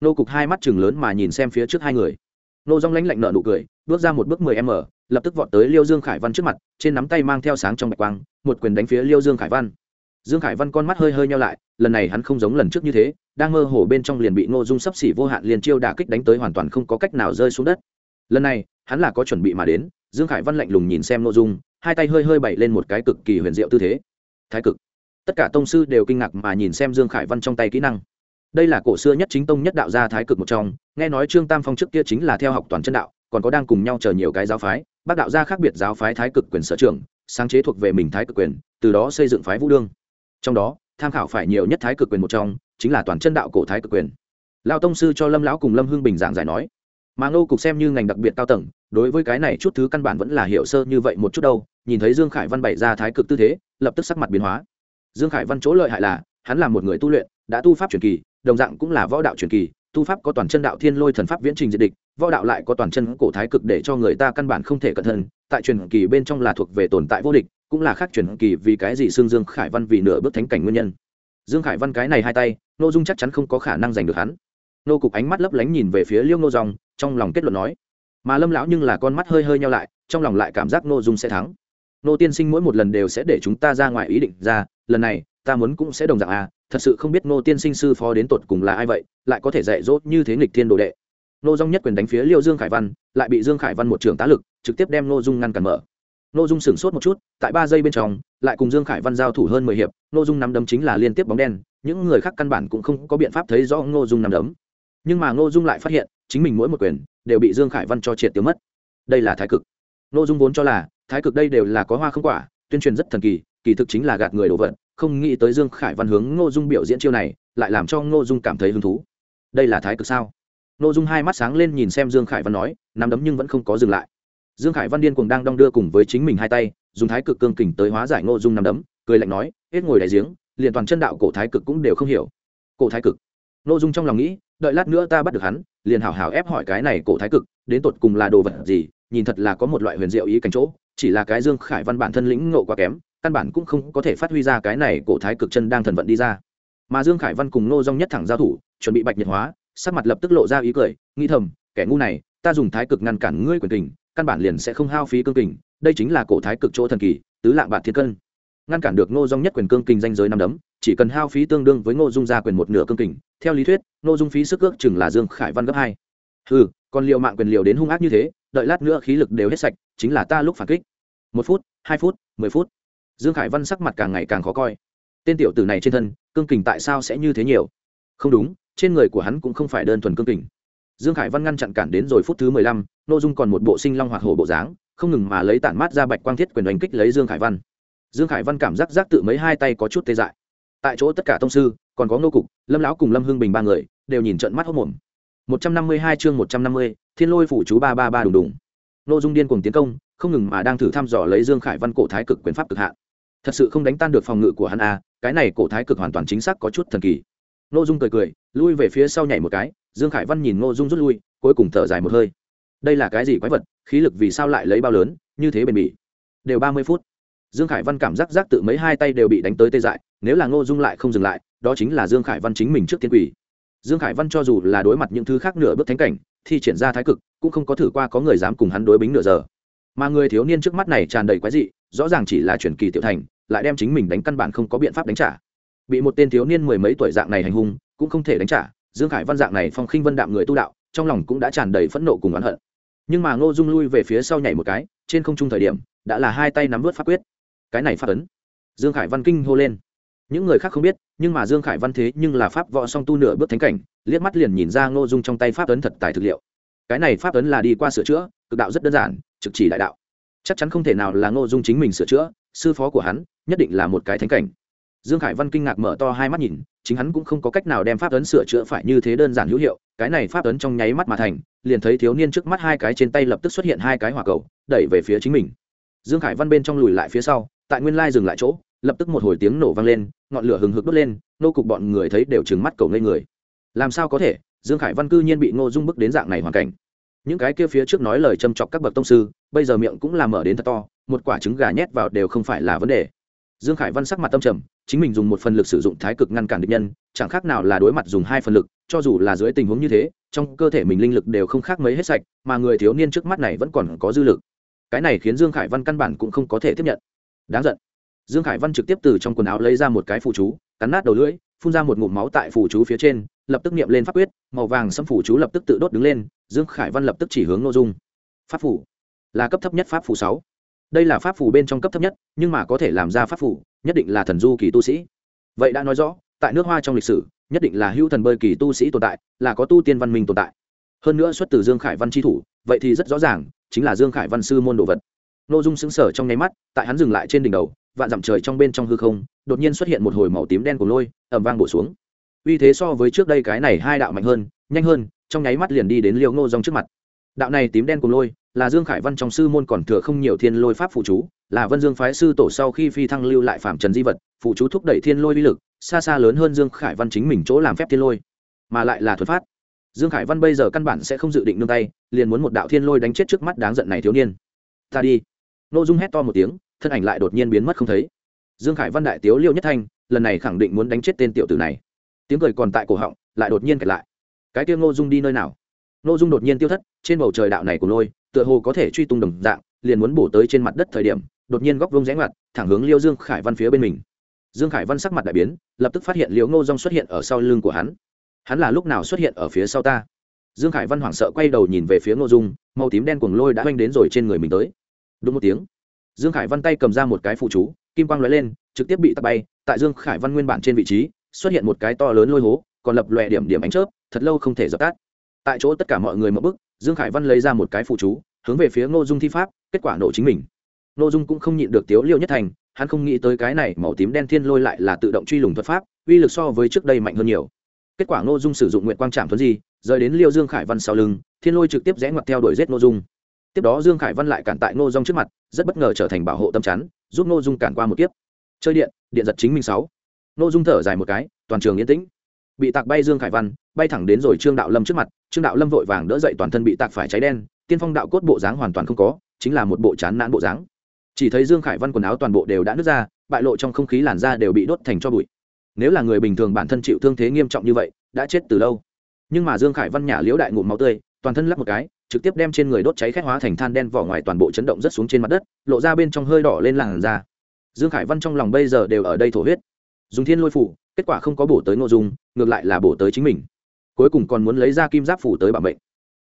Nô cục hai mắt chừng lớn mà nhìn xem phía trước hai người. Nô dung lãnh lạnh nợ nụ cười, bước ra một bước mười m, lập tức vọt tới liêu dương khải văn trước mặt, trên nắm tay mang theo sáng trong bạch quang, một quyền đánh phía liêu dương khải văn dương khải văn con mắt hơi hơi nhau lại, lần này hắn không giống lần trước như thế, đang mơ hồ bên trong liền bị ngô dung sắp xỉ vô hạn liền chiêu đả kích đánh tới hoàn toàn không có cách nào rơi xuống đất. Lần này, hắn là có chuẩn bị mà đến, dương khải văn lạnh lùng nhìn xem ngô dung, hai tay hơi hơi bẩy lên một cái cực kỳ huyền diệu tư thế. Thái cực. Tất cả tông sư đều kinh ngạc mà nhìn xem dương khải văn trong tay kỹ năng. Đây là cổ xưa nhất chính tông nhất đạo gia thái cực một trong, nghe nói trương tam phong trước kia chính là theo học toàn chân đạo, còn có đang cùng nhau chờ nhiều cái giáo phái, bác đạo gia khác biệt giáo phái thái cực quyền sở trường, sáng chế thuộc về mình thái cực quyền, từ đó xây dựng phái vũ đương trong đó, tham khảo phải nhiều nhất thái cực quyền một trong, chính là toàn chân đạo cổ thái cực quyền. Lao tông sư cho lâm lão cùng lâm hương bình giảng giải nói, mà ngô cục xem như ngành đặc biệt cao tầng, đối với cái này chút thứ căn bản vẫn là hiểu sơ như vậy một chút đâu, nhìn thấy dương khải văn bày ra thái cực tư thế, lập tức sắc mặt biến hóa. Dương khải văn chỗ lợi hại là, hắn là một người tu luyện, đã tu pháp truyền kỳ, đồng dạng cũng là võ đạo truyền kỳ, tu pháp có toàn chân đạo thiên lôi thần pháp viễn trình diệt địch, võ đạo lại có toàn chân cổ thái cực để cho người ta căn bản không thể cẩn thận, tại truyền kỳ bên trong là thuộc về tồn tại vô địch cũng là khác truyền kỳ vì cái gì xương dương khải văn vì nửa bước thánh cảnh nguyên nhân. Dương khải văn cái này hai tay nội dung chắc chắn không có khả năng giành được hắn. Nô cục ánh mắt lấp lánh nhìn về phía liêu nô dòng, trong lòng kết luận nói, mà lâm lão nhưng là con mắt hơi hơi nhau lại, trong lòng lại cảm giác nô dung sẽ thắng. Nô tiên sinh mỗi một lần đều sẽ để chúng ta ra ngoài ý định ra, lần này, ta muốn cũng sẽ đồng dạng à thật sự không biết nô tiên sinh sư phó đến tột cùng là ai vậy, lại có thể dạy dỗ như thế nghịch thiên đồ đệ. Nô dung nhất quyền đánh phía liêu dương khải văn, lại bị dương khải văn một trường tá lực, trực tiếp đem nô dung ngăn cản mở nô dung sửng sốt một chút, tại ba giây bên trong, lại cùng dương khải văn giao thủ hơn mười hiệp nô dung nắm đấm chính là liên tiếp bóng đen, những người khác căn bản cũng không có biện pháp thấy rõ nô dung nắm đấm. Nhưng mà nô dung lại phát hiện, chính mình mỗi một quyền đều bị dương khải văn cho triệt tiêu mất. Đây là thái cực. Nô dung vốn cho là, thái cực đây đều là có hoa không quả, tuyên truyền rất thần kỳ kỳ thực chính là gạt người đồ vật, không nghĩ tới dương khải văn hướng ngô dung biểu diễn chiêu này, lại làm cho ngô dung cảm thấy hứng thú. Đây là thái cực sao? Ngô dung hai mắt sáng lên nhìn xem dương khải văn nói, nắm đấm nhưng vẫn không có dừng lại dương khải văn điên cuồng đang đong đưa cùng với chính mình hai tay, dùng thái cực cương kình tới hóa giải ngô dung nằm đấm, cười lạnh nói, hết ngồi đại giếng, liền toàn chân đạo cổ thái cực cũng đều không hiểu. Cổ thái cực. Ngô dung trong lòng nghĩ, đợi lát nữa ta bắt được hắn, liền hảo hảo ép hỏi cái này cổ thái cực, đến tột cùng là đồ vật gì, nhìn thật là có một loại huyền diệu ý cảnh chỗ, chỉ là cái dương khải văn bản thân lĩnh ngộ quá kém, căn bản cũng không có thể phát huy ra cái này cổ thái cực chân đang thần vận đi ra. Mà dương khải văn cùng nô dung nhất thẳng giao thủ, chuẩn bị bạch nhiệt hóa, sắc mặt lập tức lộ ra ý cười, nghĩ thầm, kẻ ngu này, ta dùng thái cực ngăn cản ngươi quyền tình căn bản liền sẽ không hao phí cương kình, đây chính là cổ thái cực chỗ thần kỳ, tứ lạng bạc thiên cân. Ngăn cản được ngô dung nhất quyền cương kình danh giới năm đấm, chỉ cần hao phí tương đương với ngô dung ra quyền một nửa cương kình, theo lý thuyết, ngô dung phí sức ước chừng là dương khải văn gấp hai. Ừ còn liệu mạng quyền liều đến hung ác như thế, đợi lát nữa khí lực đều hết sạch, chính là ta lúc phản kích. Một phút, hai phút, mười phút. Dương khải văn sắc mặt càng ngày càng khó coi. Tên tiểu tử này trên thân, cương kình tại sao sẽ như thế nhiều? Không đúng, trên người của hắn cũng không phải đơn thuần cương kình. Dương khải văn ngăn chặn cản đến rồi phút thứ mười lăm nội dung còn một bộ sinh long hoạt hổ bộ dáng không ngừng mà lấy tản mát ra bạch quang thiết quyền đánh kích lấy dương khải văn. Dương khải văn cảm giác giác tự mấy hai tay có chút tê dại. Tại chỗ tất cả tông sư còn có ngô cục lâm lão cùng lâm hưng bình ba người đều nhìn trận mắt hốc mồm. Một trăm năm mươi hai chương một trăm năm mươi thiên lôi phủ chú ba ba ba đùng đùng. Nội dung điên cuồng tiến công không ngừng mà đang thử thăm dò lấy dương khải văn cổ thái cực quyền pháp cực hạn. Thật sự không đánh tan được phòng ngự của hắn a à, cái này cổ thái cực hoàn toàn chính xác có chút thần kỳ. Nội dung cười cười lui về phía sau nhảy một cái dương khải văn nhìn nội dung rút lui cuối cùng thở dài một hơi đây là cái gì quái vật, khí lực vì sao lại lấy bao lớn, như thế bền bỉ. Đều ba mươi phút. Dương khải văn cảm giác giác tự mấy hai tay đều bị đánh tới tê dại, nếu là ngô dung lại không dừng lại, đó chính là dương khải văn chính mình trước tiên quỷ. Dương khải văn cho dù là đối mặt những thứ khác nửa bước thánh cảnh thì triển ra thái cực, cũng không có thử qua có người dám cùng hắn đối bính nửa giờ. Mà người thiếu niên trước mắt này tràn đầy quái dị, rõ ràng chỉ là truyền kỳ tiểu thành, lại đem chính mình đánh căn bản không có biện pháp đánh trả. Bị một tên thiếu niên mười mấy tuổi dạng này hành hung, cũng không thể đánh trả, dương khải văn dạng này phong khinh vân đạm người tu đạo, trong lòng cũng đã tràn đầy phẫn nộ cùng oán hận nhưng mà ngô dung lui về phía sau nhảy một cái, trên không trung thời điểm, đã là hai tay nắm vớt pháp quyết. Cái này phát ấn. Dương khải văn kinh hô lên. Những người khác không biết, nhưng mà dương khải văn thế nhưng là pháp võ song tu nửa bước thánh cảnh, liếc mắt liền nhìn ra ngô dung trong tay pháp ấn thật tài thực liệu. Cái này pháp ấn là đi qua sửa chữa, cực đạo rất đơn giản, trực chỉ đại đạo. Chắc chắn không thể nào là ngô dung chính mình sửa chữa, sư phó của hắn nhất định là một cái thánh cảnh. Dương khải văn kinh ngạc mở to hai mắt nhìn, chính hắn cũng không có cách nào đem pháp ấn sửa chữa phải như thế đơn giản hữu hiệu, cái này pháp ấn trong nháy mắt mà thành liền thấy thiếu niên trước mắt hai cái trên tay lập tức xuất hiện hai cái hỏa cầu, đẩy về phía chính mình. Dương khải văn bên trong lùi lại phía sau, tại nguyên lai dừng lại chỗ, lập tức một hồi tiếng nổ vang lên, ngọn lửa hừng hực đốt lên, nô cục bọn người thấy đều trừng mắt cầu ngây người. Làm sao có thể? Dương khải văn cư nhiên bị ngô dung bức đến dạng này hoàn cảnh. Những cái kia phía trước nói lời châm chọc các bậc tông sư, bây giờ miệng cũng làm mở đến thật to, một quả trứng gà nhét vào đều không phải là vấn đề. Dương khải văn sắc mặt tâm trầm, chính mình dùng một phần lực sử dụng thái cực ngăn cản địch nhân, chẳng khác nào là đối mặt dùng hai phần lực, cho dù là dưới tình huống như thế trong cơ thể mình linh lực đều không khác mấy hết sạch, mà người thiếu niên trước mắt này vẫn còn có dư lực. Cái này khiến dương khải văn căn bản cũng không có thể tiếp nhận. Đáng giận. Dương khải văn trực tiếp từ trong quần áo lấy ra một cái phù chú, cắn nát đầu lưỡi, phun ra một ngụm máu tại phù chú phía trên, lập tức niệm lên pháp quyết, màu vàng xâm phù chú lập tức tự đốt đứng lên, dương khải văn lập tức chỉ hướng n ô dung. Pháp phủ là cấp thấp nhất pháp phủ sáu. Đây là pháp phủ bên trong cấp thấp nhất, nhưng mà có thể làm ra pháp phủ nhất định là thần du kỳ tu sĩ. Vậy đã nói rõ tại nước hoa trong lịch sử, nhất định là hữu thần bơi kỳ tu sĩ tồn tại, là có tu tiên văn minh tồn tại. Hơn nữa xuất từ dương khải văn tri thủ, vậy thì rất rõ ràng, chính là dương khải văn sư môn đồ vật. N ô dung xứng sở trong nháy mắt, tại hắn dừng lại trên đỉnh đầu, vạn dặm trời trong bên trong hư không, đột nhiên xuất hiện một hồi màu tím đen của lôi ẩm vang bổ xuống. Uy thế so với trước đây cái này hai đạo mạnh hơn, nhanh hơn, trong nháy mắt liền đi đến liều ngô dòng trước mặt. Đạo này tím đen của lôi, là dương khải văn trong sư môn còn thừa không nhiều thiên lôi pháp phụ chú, là vân dương phái sư tổ sau khi phi thăng lưu lại phạm trần di vật, phụ chú thúc đẩy thiên lôi uy lực xa xa lớn hơn dương khải văn chính mình chỗ làm phép thiên lôi, mà lại là thuật phát. Dương khải văn bây giờ căn bản sẽ không dự định nương tay, liền muốn một đạo thiên lôi đánh chết trước mắt đáng giận này thiếu niên. Ta đi. N ô dung hét to một tiếng, thân ảnh lại đột nhiên biến mất không thấy. Dương khải văn đại tiếu liêu nhất thanh, lần này khẳng định muốn đánh chết tên tiểu tử này. Tiếng cười còn tại cổ họng, lại đột nhiên kẹt lại. Cái tiêu ngô dung đi nơi nào? Ngô dung đột nhiên tiêu thất, trên bầu trời đạo này của lôi, tựa hồ có thể truy tung đồng dạng, liền muốn bổ tới trên mặt đất thời điểm, đột nhiên góc vông rẽ ngoặt, thẳng hướng liêu dương khải văn phía bên mình dương khải văn sắc mặt đại biến, lập tức phát hiện liễu ngô dung xuất hiện ở sau lưng của hắn. Hắn là lúc nào xuất hiện ở phía sau ta? Dương khải văn hoảng sợ quay đầu nhìn về phía ngô dung, màu tím đen cuồng lôi đã oanh đến rồi trên người mình tới. Đúng một tiếng, dương khải văn tay cầm ra một cái phụ chú, kim quang lóe lên, trực tiếp bị tạt bay, tại dương khải văn nguyên bản trên vị trí, xuất hiện một cái to lớn lôi hố, còn lập lòe điểm điểm ánh chớp, thật lâu không thể dập tắt. Tại chỗ tất cả mọi người mở bức dương khải văn lấy ra một cái phụ chú, hướng về phía ngô dung thi pháp, kết quả nổ chính mình. Ngô dung cũng không nhịn được tiếu liêu nhất thành hắn không nghĩ tới cái này màu tím đen thiên lôi lại là tự động truy lùng thuật pháp, uy lực so với trước đây mạnh hơn nhiều. Kết quả ngô dung sử dụng nguyện quang trạm thuấn di, rời đến liêu dương khải văn sau lưng, thiên lôi trực tiếp rẽ ngoặt theo đuổi giết ngô dung. Tiếp đó dương khải văn lại cản tại ngô dung trước mặt, rất bất ngờ trở thành bảo hộ tâm chắn, giúp ngô dung cản qua một kiếp. Chơi điện điện giật chính mình sáu. Ngô dung thở dài một cái, toàn trường yên tĩnh. Bị tạc bay dương khải văn, bay thẳng đến rồi trương đạo lâm trước mặt, trương đạo lâm vội vàng đỡ dậy toàn thân bị tạc phải cháy đen, tiên phong đạo cốt bộ dáng hoàn toàn không có, chính là một bộ chán nản bộ dáng chỉ thấy dương khải văn quần áo toàn bộ đều đã nứt ra, bại lộ trong không khí làn da đều bị đốt thành cho bụi. Nếu là người bình thường bản thân chịu thương thế nghiêm trọng như vậy, đã chết từ lâu. Nhưng mà dương khải văn nhả liễu đại ngụm máu tươi, toàn thân lắp một cái, trực tiếp đem trên người đốt cháy khét hóa thành than đen vỏ ngoài toàn bộ chấn động rất xuống trên mặt đất, lộ ra bên trong hơi đỏ lên làn da. Dương khải văn trong lòng bây giờ đều ở đây thổ huyết. Dùng thiên lôi phủ, kết quả không có bổ tới nội dung, ngược lại là bổ tới chính mình. Cuối cùng còn muốn lấy ra kim giáp phủ tới bảo mệnh.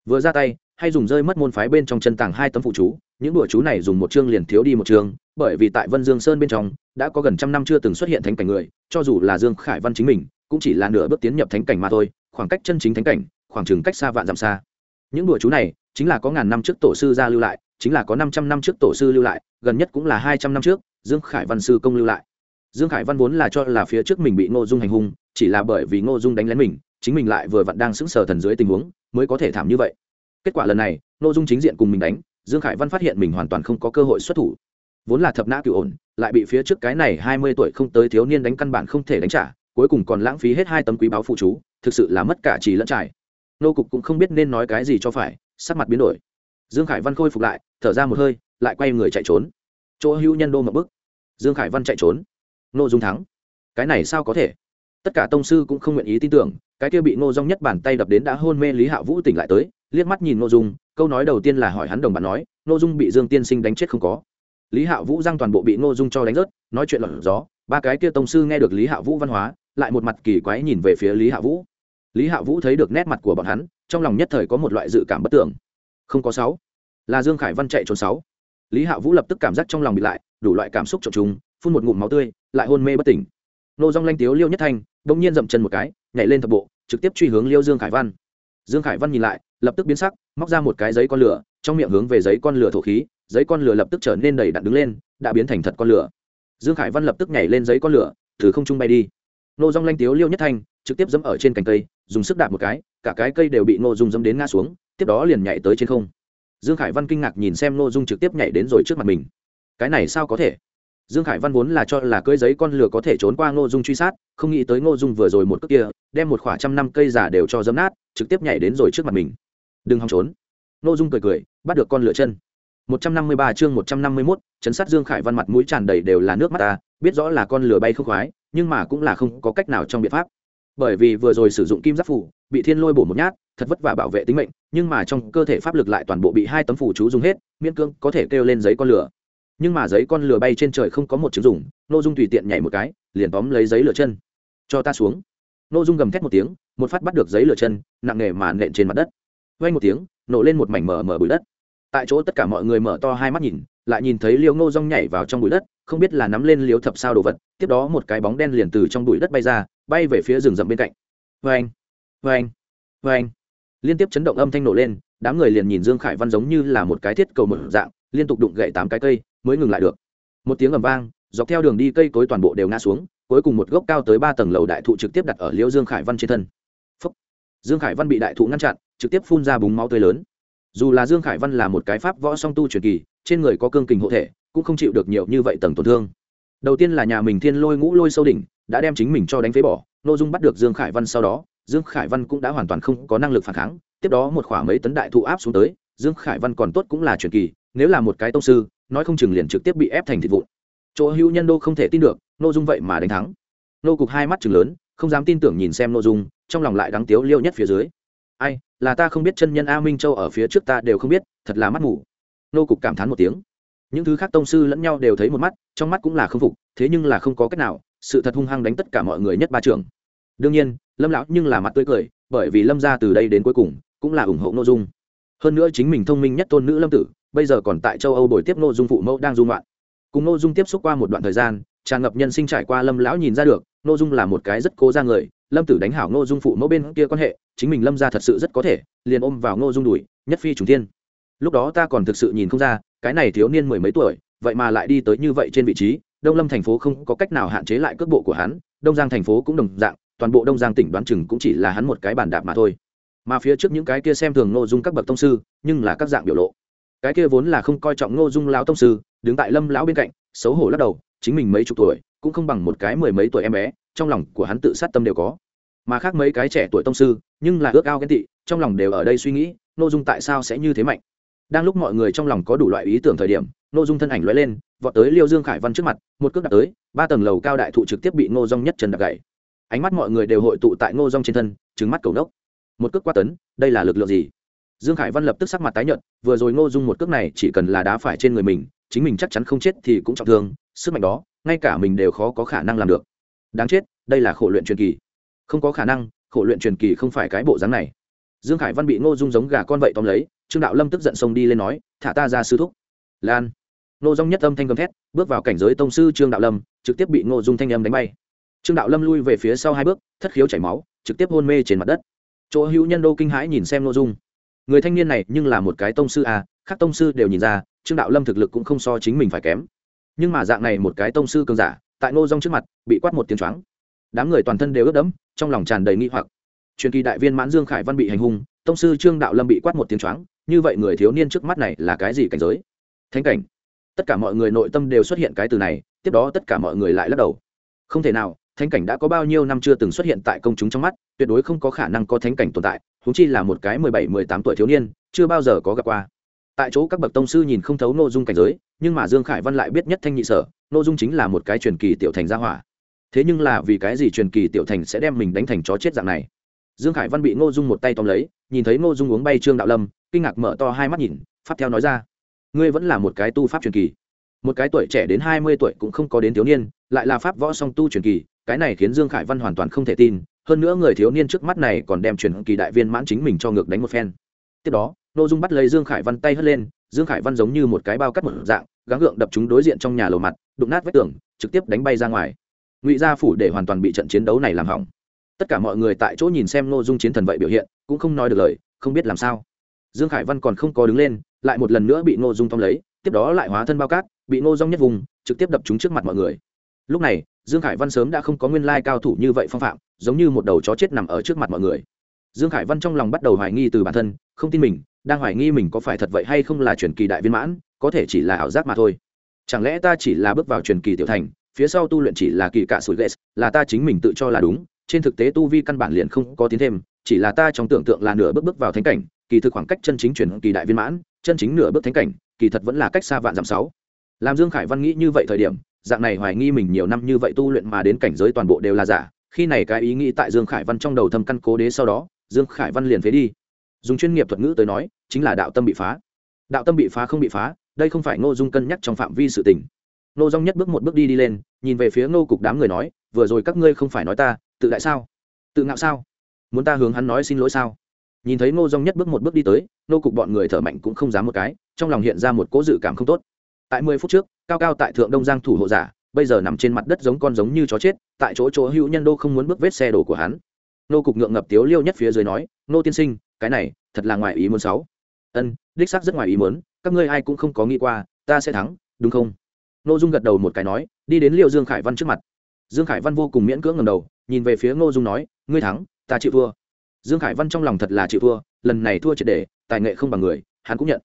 Vừa ra tay hay dùng rơi mất môn phái bên trong chân tàng hai tấm phụ chú, những đùa chú này dùng một chương liền thiếu đi một chương, bởi vì tại vân dương sơn bên trong, đã có gần trăm năm chưa từng xuất hiện thánh cảnh người, cho dù là dương khải văn chính mình, cũng chỉ là nửa bước tiến nhập thánh cảnh mà thôi, khoảng cách chân chính thánh cảnh, khoảng chừng cách xa vạn dặm xa. Những đùa chú này, chính là có ngàn năm trước tổ sư gia lưu lại, chính là có năm trăm năm trước tổ sư lưu lại, gần nhất cũng là hai trăm năm trước, dương khải văn sư công lưu lại. Dương khải văn vốn là cho là phía trước mình bị ngô dung hành hung, chỉ là bởi vì ngô dung đánh lén mình, chính mình lại vừa vặn đang sững sờ thần dưới tình huống, mới có thể thảm như vậy kết quả lần này, ngô dung chính diện cùng mình đánh, dương khải văn phát hiện mình hoàn toàn không có cơ hội xuất thủ. Vốn là thập nã cựu ổn, lại bị phía trước cái này hai mươi tuổi không tới thiếu niên đánh căn bản không thể đánh trả, cuối cùng còn lãng phí hết hai tấm quý báo phụ chú, thực sự là mất cả trì lẫn trải. Nô cục cũng không biết nên nói cái gì cho phải, sắc mặt biến đổi. Dương khải văn khôi phục lại, thở ra một hơi, lại quay người chạy trốn. Chỗ hữu nhân đô mập bức dương khải văn chạy trốn. Nô dung thắng. Cái này sao có thể? Tất cả tông sư cũng không nguyện ý tin tưởng, cái kia bị ngô dung nhất bàn tay đập đến đã hôn mê lý hạ vũ tỉnh lại tới liếc mắt nhìn ngô dung, câu nói đầu tiên là hỏi hắn đồng bạn nói, ngô dung bị dương tiên sinh đánh chết không có? Lý hạ vũ giang toàn bộ bị ngô dung cho đánh rớt, nói chuyện lọt gió, ba cái kia tông sư nghe được lý hạ vũ văn hóa, lại một mặt kỳ quái nhìn về phía lý hạ vũ. Lý hạ vũ thấy được nét mặt của bọn hắn, trong lòng nhất thời có một loại dự cảm bất tưởng. Không có sáu, là dương khải văn chạy trốn sáu. Lý hạ vũ lập tức cảm giác trong lòng bị lại, đủ loại cảm xúc trộn trùng, phun một ngụm máu tươi, lại hôn mê bất tỉnh. Nô Dung lanh tiếu liêu nhất thanh đông nhiên dậm chân một cái, nhảy lên thập bộ, trực tiếp truy hướng liêu dương khải văn. Dương khải văn nhìn lại lập tức biến sắc, móc ra một cái giấy con lửa, trong miệng hướng về giấy con lửa thổ khí, giấy con lửa lập tức trở nên đầy đặn đứng lên, đã biến thành thật con lửa. Dương khải văn lập tức nhảy lên giấy con lửa, từ không trung bay đi. Nô Dung lanh tiếu liêu nhất thanh, trực tiếp dẫm ở trên cành cây, dùng sức đạp một cái, cả cái cây đều bị nô dung dẫm đến ngã xuống, tiếp đó liền nhảy tới trên không. Dương khải văn kinh ngạc nhìn xem nô dung trực tiếp nhảy đến rồi trước mặt mình. Cái này sao có thể? Dương khải văn vốn là cho là cưỡi giấy con lửa có thể trốn qua ngô dung truy sát, không nghĩ tới ngô dung vừa rồi một cước kia, đem một khỏa trăm năm cây giả đều cho dấm nát, trực tiếp nhảy đến rồi trước mặt mình đừng hòng trốn. Ngô dung cười cười bắt được con lửa chân. Một trăm năm mươi ba chương một trăm năm mươi 151, chấn sát Dương Khải Văn mặt mũi tràn đầy đều là nước mắt ta, biết rõ là con lửa bay không khoái, nhưng mà cũng là không có cách nào trong biện pháp. Bởi vì vừa rồi sử dụng kim giáp phủ, bị thiên lôi bổ một nhát, thật vất vả bảo vệ tính mệnh, nhưng mà trong cơ thể pháp lực lại toàn bộ bị hai tấm phủ chú dùng hết, miễn cương có thể kêu lên giấy con lửa. Nhưng mà giấy con lửa bay trên trời không có một chứng dùng n ô dung tùy tiện nhảy một cái liền tóm lấy giấy lửa chân. Cho ta xuống. N dung gầm thét một tiếng một phát bắt được giấy lửa chân nặng nề mà nện trên mặt đất vang một tiếng nổ lên một mảnh mở mở bụi đất. Tại chỗ tất cả mọi người mở to hai mắt nhìn lại nhìn thấy liêu ngô rong nhảy vào trong bụi đất không biết là nắm lên liếu thập sao đồ vật tiếp đó một cái bóng đen liền từ trong bụi đất bay ra bay về phía rừng rậm bên cạnh. Vang, vang, vang liên tiếp chấn động âm thanh nổ lên đám người liền nhìn dương khải văn giống như là một cái thiết cầu mở dạng liên tục đụng gậy tám cái cây mới ngừng lại được. Một tiếng ầm vang dọc theo đường đi cây cối toàn bộ đều ngã xuống cuối cùng một gốc cao tới ba tầng lầu đại thụ trực tiếp đặt ở liễu dương khải văn trên thân. Phúc. dương khải văn bị đại thụ ngăn chặn trực tiếp phun ra búng máu tươi lớn. Dù là dương khải văn là một cái pháp võ song tu truyền kỳ, trên người có cương kình hộ thể, cũng không chịu được nhiều như vậy tầng tổn thương. Đầu tiên là nhà mình thiên lôi ngũ lôi sâu đỉnh, đã đem chính mình cho đánh phế bỏ, nội dung bắt được dương khải văn sau đó, dương khải văn cũng đã hoàn toàn không có năng lực phản kháng, tiếp đó một khoảng mấy tấn đại thụ áp xuống tới, dương khải văn còn tốt cũng là truyền kỳ, nếu là một cái tông sư, nói không chừng liền trực tiếp bị ép thành thịt vụn. Chỗ hữu nhân đô không thể tin được nô dung vậy mà đánh thắng. Nô cục hai mắt chừng lớn, không dám tin tưởng nhìn xem nô dung, trong lòng lại đáng tiếu liêu nhất phía dưới ai, là ta không biết chân nhân a minh châu ở phía trước ta đều không biết, thật là mắt ngủ nô cục cảm thán một tiếng. Những thứ khác tông sư lẫn nhau đều thấy một mắt, trong mắt cũng là không phục, thế nhưng là không có cách nào, sự thật hung hăng đánh tất cả mọi người nhất ba trường. Đương nhiên, lâm lão nhưng là mặt tươi cười, bởi vì lâm ra từ đây đến cuối cùng, cũng là ủng hộ nội dung. Hơn nữa chính mình thông minh nhất tôn nữ lâm tử, bây giờ còn tại châu âu đổi tiếp nội dung phụ mẫu đang dung loạn cùng nội dung tiếp xúc qua một đoạn thời gian, tràn ngập nhân sinh trải qua lâm lão nhìn ra được nội dung là một cái rất cố ra người lâm tử đánh hảo Ngô dung phụ mẫu bên kia quan hệ, chính mình lâm ra thật sự rất có thể, liền ôm vào Ngô dung đuổi nhất phi trùng thiên. Lúc đó ta còn thực sự nhìn không ra, cái này thiếu niên mười mấy tuổi, vậy mà lại đi tới như vậy trên vị trí, đông lâm thành phố không có cách nào hạn chế lại cước bộ của hắn, đông giang thành phố cũng đồng dạng, toàn bộ đông giang tỉnh đoán chừng cũng chỉ là hắn một cái bàn đạp mà thôi. Mà phía trước những cái kia xem thường Ngô dung các bậc tông sư, nhưng là các dạng biểu lộ. Cái kia vốn là không coi trọng ngô dung lão tông sư, đứng tại lâm lão bên cạnh, xấu hổ lắc đầu, chính mình mấy chục tuổi, cũng không bằng một cái mười mấy tuổi em bé trong lòng của hắn tự sát tâm đều có. Mà khác mấy cái trẻ tuổi tông sư, nhưng là ước ao ghen tị, trong lòng đều ở đây suy nghĩ ngô dung tại sao sẽ như thế mạnh? Đang lúc mọi người trong lòng có đủ loại ý tưởng thời điểm ngô dung thân ảnh lóe lên, vọt tới liêu dương khải văn trước mặt, một cước đặt tới, ba tầng lầu cao đại thụ trực tiếp bị ngô dung nhất chân đạp gậy ánh mắt mọi người đều hội tụ tại ngô dung trên thân trứng mắt cầu đốc một cước qua tấn, đây là lực lượng gì? Dương khải văn lập tức sắc mặt tái nhợt, vừa rồi ngô dung một cước này chỉ cần là đá phải trên người mình, chính mình chắc chắn không chết thì cũng trọng thương, sức mạnh đó, ngay cả mình đều khó có khả năng làm được đáng chết, đây là khổ luyện truyền kỳ. Không có khả năng, khổ luyện truyền kỳ không phải cái bộ dáng này. Dương khải văn bị ngô dung giống gà con vậy tóm lấy, trương đạo lâm tức giận xông đi lên nói, thả ta ra sư thúc. Lan. Ngô dung nhất âm thanh gầm thét, bước vào cảnh giới tông sư trương đạo lâm, trực tiếp bị ngô dung thanh âm đánh bay. Trương đạo lâm lui về phía sau hai bước, thất khiếu chảy máu, trực tiếp hôn mê trên mặt đất. Chỗ hữu nhân đô kinh hãi nhìn xem Ngô dung. Người thanh niên này nhưng là một cái tông sư à khác tông sư đều nhìn ra, trương đạo lâm thực lực cũng không so chính mình phải kém. Nhưng mà dạng này một cái tông sư cường giả tại ngô rong trước mặt, bị quát một tiếng choáng. Đám người toàn thân đều ướt đẫm, trong lòng tràn đầy nghi hoặc. Truyền kỳ đại viên mãn dương khải văn bị hành hung, tông sư trương đạo lâm bị quát một tiếng choáng, như vậy người thiếu niên trước mắt này là cái gì cảnh giới? Thánh cảnh. Tất cả mọi người nội tâm đều xuất hiện cái từ này, tiếp đó tất cả mọi người lại lắc đầu. Không thể nào, thánh cảnh đã có bao nhiêu năm chưa từng xuất hiện tại công chúng trong mắt, tuyệt đối không có khả năng có thánh cảnh tồn tại húng chi là một cái mười bảy, mười tám tuổi thiếu niên, chưa bao giờ có gặp qua. Tại chỗ các bậc tông sư nhìn không thấu nội dung cảnh giới, nhưng mà dương khải văn lại biết nhất thanh nhị sở nội dung chính là một cái truyền kỳ tiểu thành gia hỏa. Thế nhưng là vì cái gì truyền kỳ tiểu thành sẽ đem mình đánh thành chó chết dạng này? Dương khải văn bị ngô dung một tay tóm lấy, nhìn thấy ngô dung uống bay trương đạo lâm, kinh ngạc mở to hai mắt nhìn, pháp theo nói ra. Ngươi vẫn là một cái tu pháp truyền kỳ. Một cái tuổi trẻ đến hai mươi tuổi cũng không có đến thiếu niên, lại là pháp võ song tu truyền kỳ, cái này khiến dương khải văn hoàn toàn không thể tin, hơn nữa người thiếu niên trước mắt này còn đem truyền kỳ đại viên mãn chính mình cho ngược đánh một phen. Tiếp đó nội dung bắt lấy dương khải văn tay hất lên, dương khải văn giống như một cái bao cắt một dạng, gắng gượng đập chúng đối diện trong nhà lầu mặt đụng nát vách tường, trực tiếp đánh bay ra ngoài. Ngụy gia phủ để hoàn toàn bị trận chiến đấu này làm hỏng. Tất cả mọi người tại chỗ nhìn xem nội dung chiến thần vậy biểu hiện, cũng không nói được lời, không biết làm sao. Dương khải văn còn không có đứng lên, lại một lần nữa bị ngô dung tóm lấy, tiếp đó lại hóa thân bao cát, bị ngô dung nhất vùng, trực tiếp đập chúng trước mặt mọi người. Lúc này, dương khải văn sớm đã không có nguyên lai cao thủ như vậy phong phạm, giống như một đầu chó chết nằm ở trước mặt mọi người. Dương khải văn trong lòng bắt đầu hoài nghi từ bản thân, không tin mình, đang hoài nghi mình có phải thật vậy hay không là truyền kỳ đại viên mãn, có thể chỉ là ảo giác mà thôi chẳng lẽ ta chỉ là bước vào truyền kỳ tiểu thành, phía sau tu luyện chỉ là kỳ cạ sủi ghét là ta chính mình tự cho là đúng, trên thực tế tu vi căn bản liền không có tiến thêm, chỉ là ta trong tưởng tượng là nửa bước bước vào thánh cảnh, kỳ thực khoảng cách chân chính truyền kỳ đại viên mãn, chân chính nửa bước thánh cảnh, kỳ thật vẫn là cách xa vạn dặm sáu. Làm dương khải văn nghĩ như vậy thời điểm, dạng này hoài nghi mình nhiều năm như vậy tu luyện mà đến cảnh giới toàn bộ đều là giả, khi này cái ý nghĩ tại dương khải văn trong đầu thâm căn cố đế sau đó, dương khải văn liền phế đi. Dùng chuyên nghiệp thuật ngữ tới nói, chính là đạo tâm bị phá. Đạo tâm bị phá không bị phá đây không phải ngô dung cân nhắc trong phạm vi sự tình. Ngô dung nhất bước một bước đi đi lên, nhìn về phía ngô cục đám người nói, vừa rồi các ngươi không phải nói ta, tự đại sao? Tự ngạo sao? Muốn ta hướng hắn nói xin lỗi sao? Nhìn thấy ngô dung nhất bước một bước đi tới, ngô cục bọn người thở mạnh cũng không dám một cái, trong lòng hiện ra một cố dự cảm không tốt. Tại mười phút trước, cao cao tại thượng đông giang thủ hộ giả, bây giờ nằm trên mặt đất giống con giống như chó chết, tại chỗ chỗ hữu nhân đô không muốn bước vết xe đổ của hắn. Nô cục ngượng ngập tiếu liêu nhất phía dưới nói nô tiên sinh, cái này thật là ngoài ý muốn sáu ân, đích xác rất ngoài ý muốn các ngươi ai cũng không có nghĩ qua, ta sẽ thắng, đúng không? Nô dung gật đầu một cái nói, đi đến liệu dương khải văn trước mặt. Dương khải văn vô cùng miễn cưỡng ngầm đầu, nhìn về phía ngô dung nói, ngươi thắng, ta chịu thua. Dương khải văn trong lòng thật là chịu thua, lần này thua triệt để, tài nghệ không bằng người, hắn cũng nhận.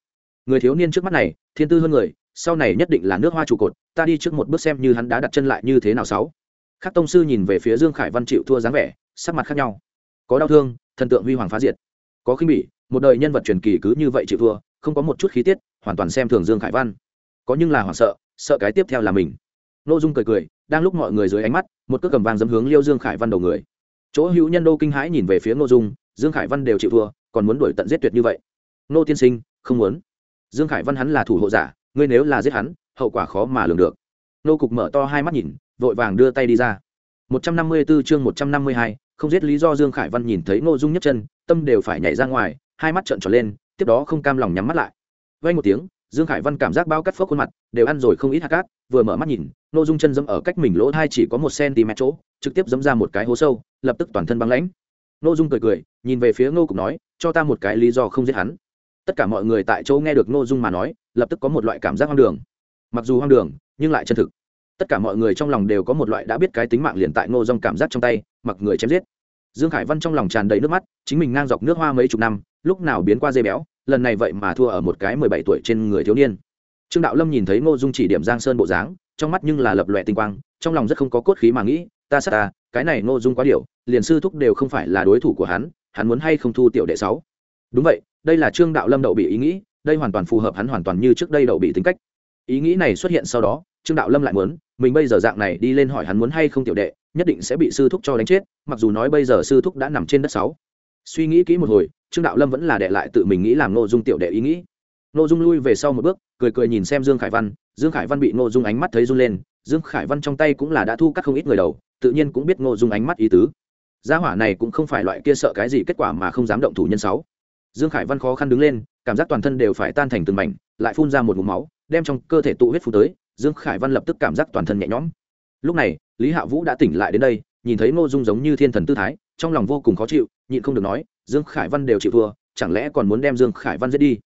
Người thiếu niên trước mắt này, thiên tư hơn người, sau này nhất định là nước hoa trụ cột, ta đi trước một bước xem như hắn đã đặt chân lại như thế nào sáu. Khắc tông sư nhìn về phía dương khải văn chịu thua dáng vẻ, sắc mặt khác nhau. Có đau thương, thần tượng huy hoàng phá diệt. Có khinh bỉ, một đời nhân vật truyền kỳ cứ như vậy chịu thua, không có một chút khí tiết hoàn toàn xem thường dương khải văn. Có nhưng là hoảng sợ sợ cái tiếp theo là mình. N ô dung cười cười đang lúc mọi người dưới ánh mắt một cước cầm vàng dấm hướng liêu dương khải văn đầu người. Chỗ hữu nhân đô kinh hãi nhìn về phía n ô dung dương khải văn đều chịu thua còn muốn đuổi tận giết tuyệt như vậy. Nô tiên sinh không muốn. Dương khải văn hắn là thủ hộ giả ngươi nếu là giết hắn hậu quả khó mà lường được. Nô cục mở to hai mắt nhìn vội vàng đưa tay đi ra. 154 chương 152, không giết lý do Dương Khải Văn nhìn thấy Ngô Dung nhấc chân, tâm đều phải nhảy ra ngoài, hai mắt trợn tròn lên, tiếp đó không cam lòng nhắm mắt lại. Vang một tiếng, Dương Khải Văn cảm giác bao cắt phốc khuôn mặt, đều ăn rồi không ít hạt cát, vừa mở mắt nhìn, Ngô Dung chân dẫm ở cách mình lỗ thai chỉ có một cm chỗ, trực tiếp dẫm ra một cái hố sâu, lập tức toàn thân băng lãnh. Ngô Dung cười cười, nhìn về phía Ngô Cục nói, cho ta một cái lý do không giết hắn. Tất cả mọi người tại chỗ nghe được Ngô Dung mà nói, lập tức có một loại cảm giác hoang đường. Mặc dù hoang đường, nhưng lại chân thực tất cả mọi người trong lòng đều có một loại đã biết cái tính mạng liền tại ngô Dung cảm giác trong tay mặc người chém giết dương khải văn trong lòng tràn đầy nước mắt chính mình ngang dọc nước hoa mấy chục năm lúc nào biến qua dây béo lần này vậy mà thua ở một cái mười bảy tuổi trên người thiếu niên. Trương đạo lâm nhìn thấy ngô dung chỉ điểm giang sơn bộ dáng, trong mắt nhưng là lập lòe tinh quang, trong lòng rất không có cốt khí mà nghĩ, ta sát ta, cái này ngô dung quá điều liền sư thúc đều không phải là đối thủ của hắn hắn muốn hay không thu tiểu đệ sáu? Đúng vậy, đây là trương đạo lâm đậu bị ý nghĩ, đây hoàn toàn phù hợp hắn hoàn toàn như trước đây đậu bị tính cách. Ý nghĩ này xuất hiện sau đó, trương đạo lâm lại muốn, mình bây giờ dạng này đi lên hỏi hắn muốn hay không tiểu đệ, nhất định sẽ bị sư thúc cho đánh chết, mặc dù nói bây giờ sư thúc đã nằm trên đất sáu. Suy nghĩ kỹ một hồi trương đạo lâm vẫn là đệ lại tự mình nghĩ làm nội dung tiểu đệ ý nghĩ. Nội dung lui về sau một bước, cười cười nhìn xem dương khải văn. Dương khải văn bị nội dung ánh mắt thấy run lên. Dương khải văn trong tay cũng là đã thu cắt không ít người đầu, tự nhiên cũng biết nội dung ánh mắt ý tứ. Gia hỏa này cũng không phải loại kia sợ cái gì kết quả mà không dám động thủ nhân sáu. Dương khải văn khó khăn đứng lên, cảm giác toàn thân đều phải tan thành từng mảnh, lại phun ra một ngụm máu, đem trong cơ thể tụ huyết phun tới. Dương khải văn lập tức cảm giác toàn thân nhẹ nhõm. Lúc này, lý hạ vũ đã tỉnh lại đến đây, nhìn thấy ngô dung giống như thiên thần tư thái, trong lòng vô cùng khó chịu, nhịn không được nói dương khải văn đều chịu thua, chẳng lẽ còn muốn đem dương khải văn giết đi?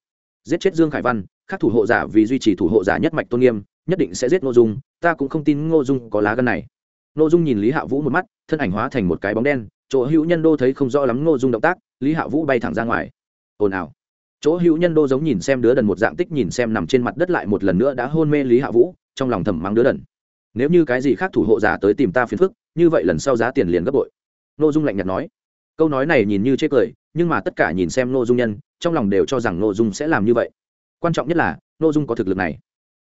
Giết chết dương khải văn các thủ hộ giả vì duy trì thủ hộ giả nhất mạch tôn nghiêm, nhất định sẽ giết ngô dung, ta cũng không tin ngô dung có lá gân này. Ngô dung nhìn lý hạ vũ một mắt, thân ảnh hóa thành một cái bóng đen, chỗ hữu nhân đô thấy không rõ lắm ngô dung động tác, lý hạ vũ bay thẳng ra ngoài. Ồn ào. Chỗ hữu nhân đô giống nhìn xem đứa đần một dạng tích nhìn xem nằm trên mặt đất lại một lần nữa đã hôn mê lý hạ vũ, trong lòng thầm mắng đứa đần. Nếu như cái gì khác thủ hộ giả tới tìm ta phiền phức, như vậy lần sau giá tiền liền gấp bội. Ngô dung lạnh nhạt nói câu nói này nhìn như chê cười, nhưng mà tất cả nhìn xem Ngô dung nhân, trong lòng đều cho rằng Ngô dung sẽ làm như vậy. Quan trọng nhất là, Ngô dung có thực lực này.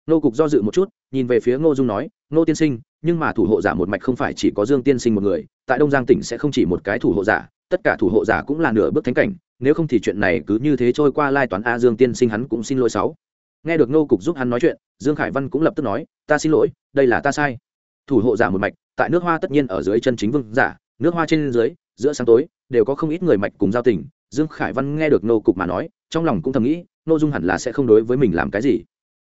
Ngô cục do dự một chút, nhìn về phía ngô dung nói, ngô tiên sinh, nhưng mà thủ hộ giả một mạch không phải chỉ có dương tiên sinh một người, tại đông giang tỉnh sẽ không chỉ một cái thủ hộ giả, tất cả thủ hộ giả cũng là nửa bước thánh cảnh, nếu không thì chuyện này cứ như thế trôi qua lai toán a dương tiên sinh hắn cũng xin lỗi sáu. Nghe được ngô cục giúp hắn nói chuyện, dương khải văn cũng lập tức nói, ta xin lỗi, đây là ta sai. Thủ hộ giả một mạch, tại nước hoa tất nhiên ở dưới chân chính vương giả, nước hoa trên dưới giữa sáng tối, đều có không ít người mạch cùng giao tình, dương khải văn nghe được Nô cục mà nói, trong lòng cũng thầm nghĩ, Nô dung hẳn là sẽ không đối với mình làm cái gì.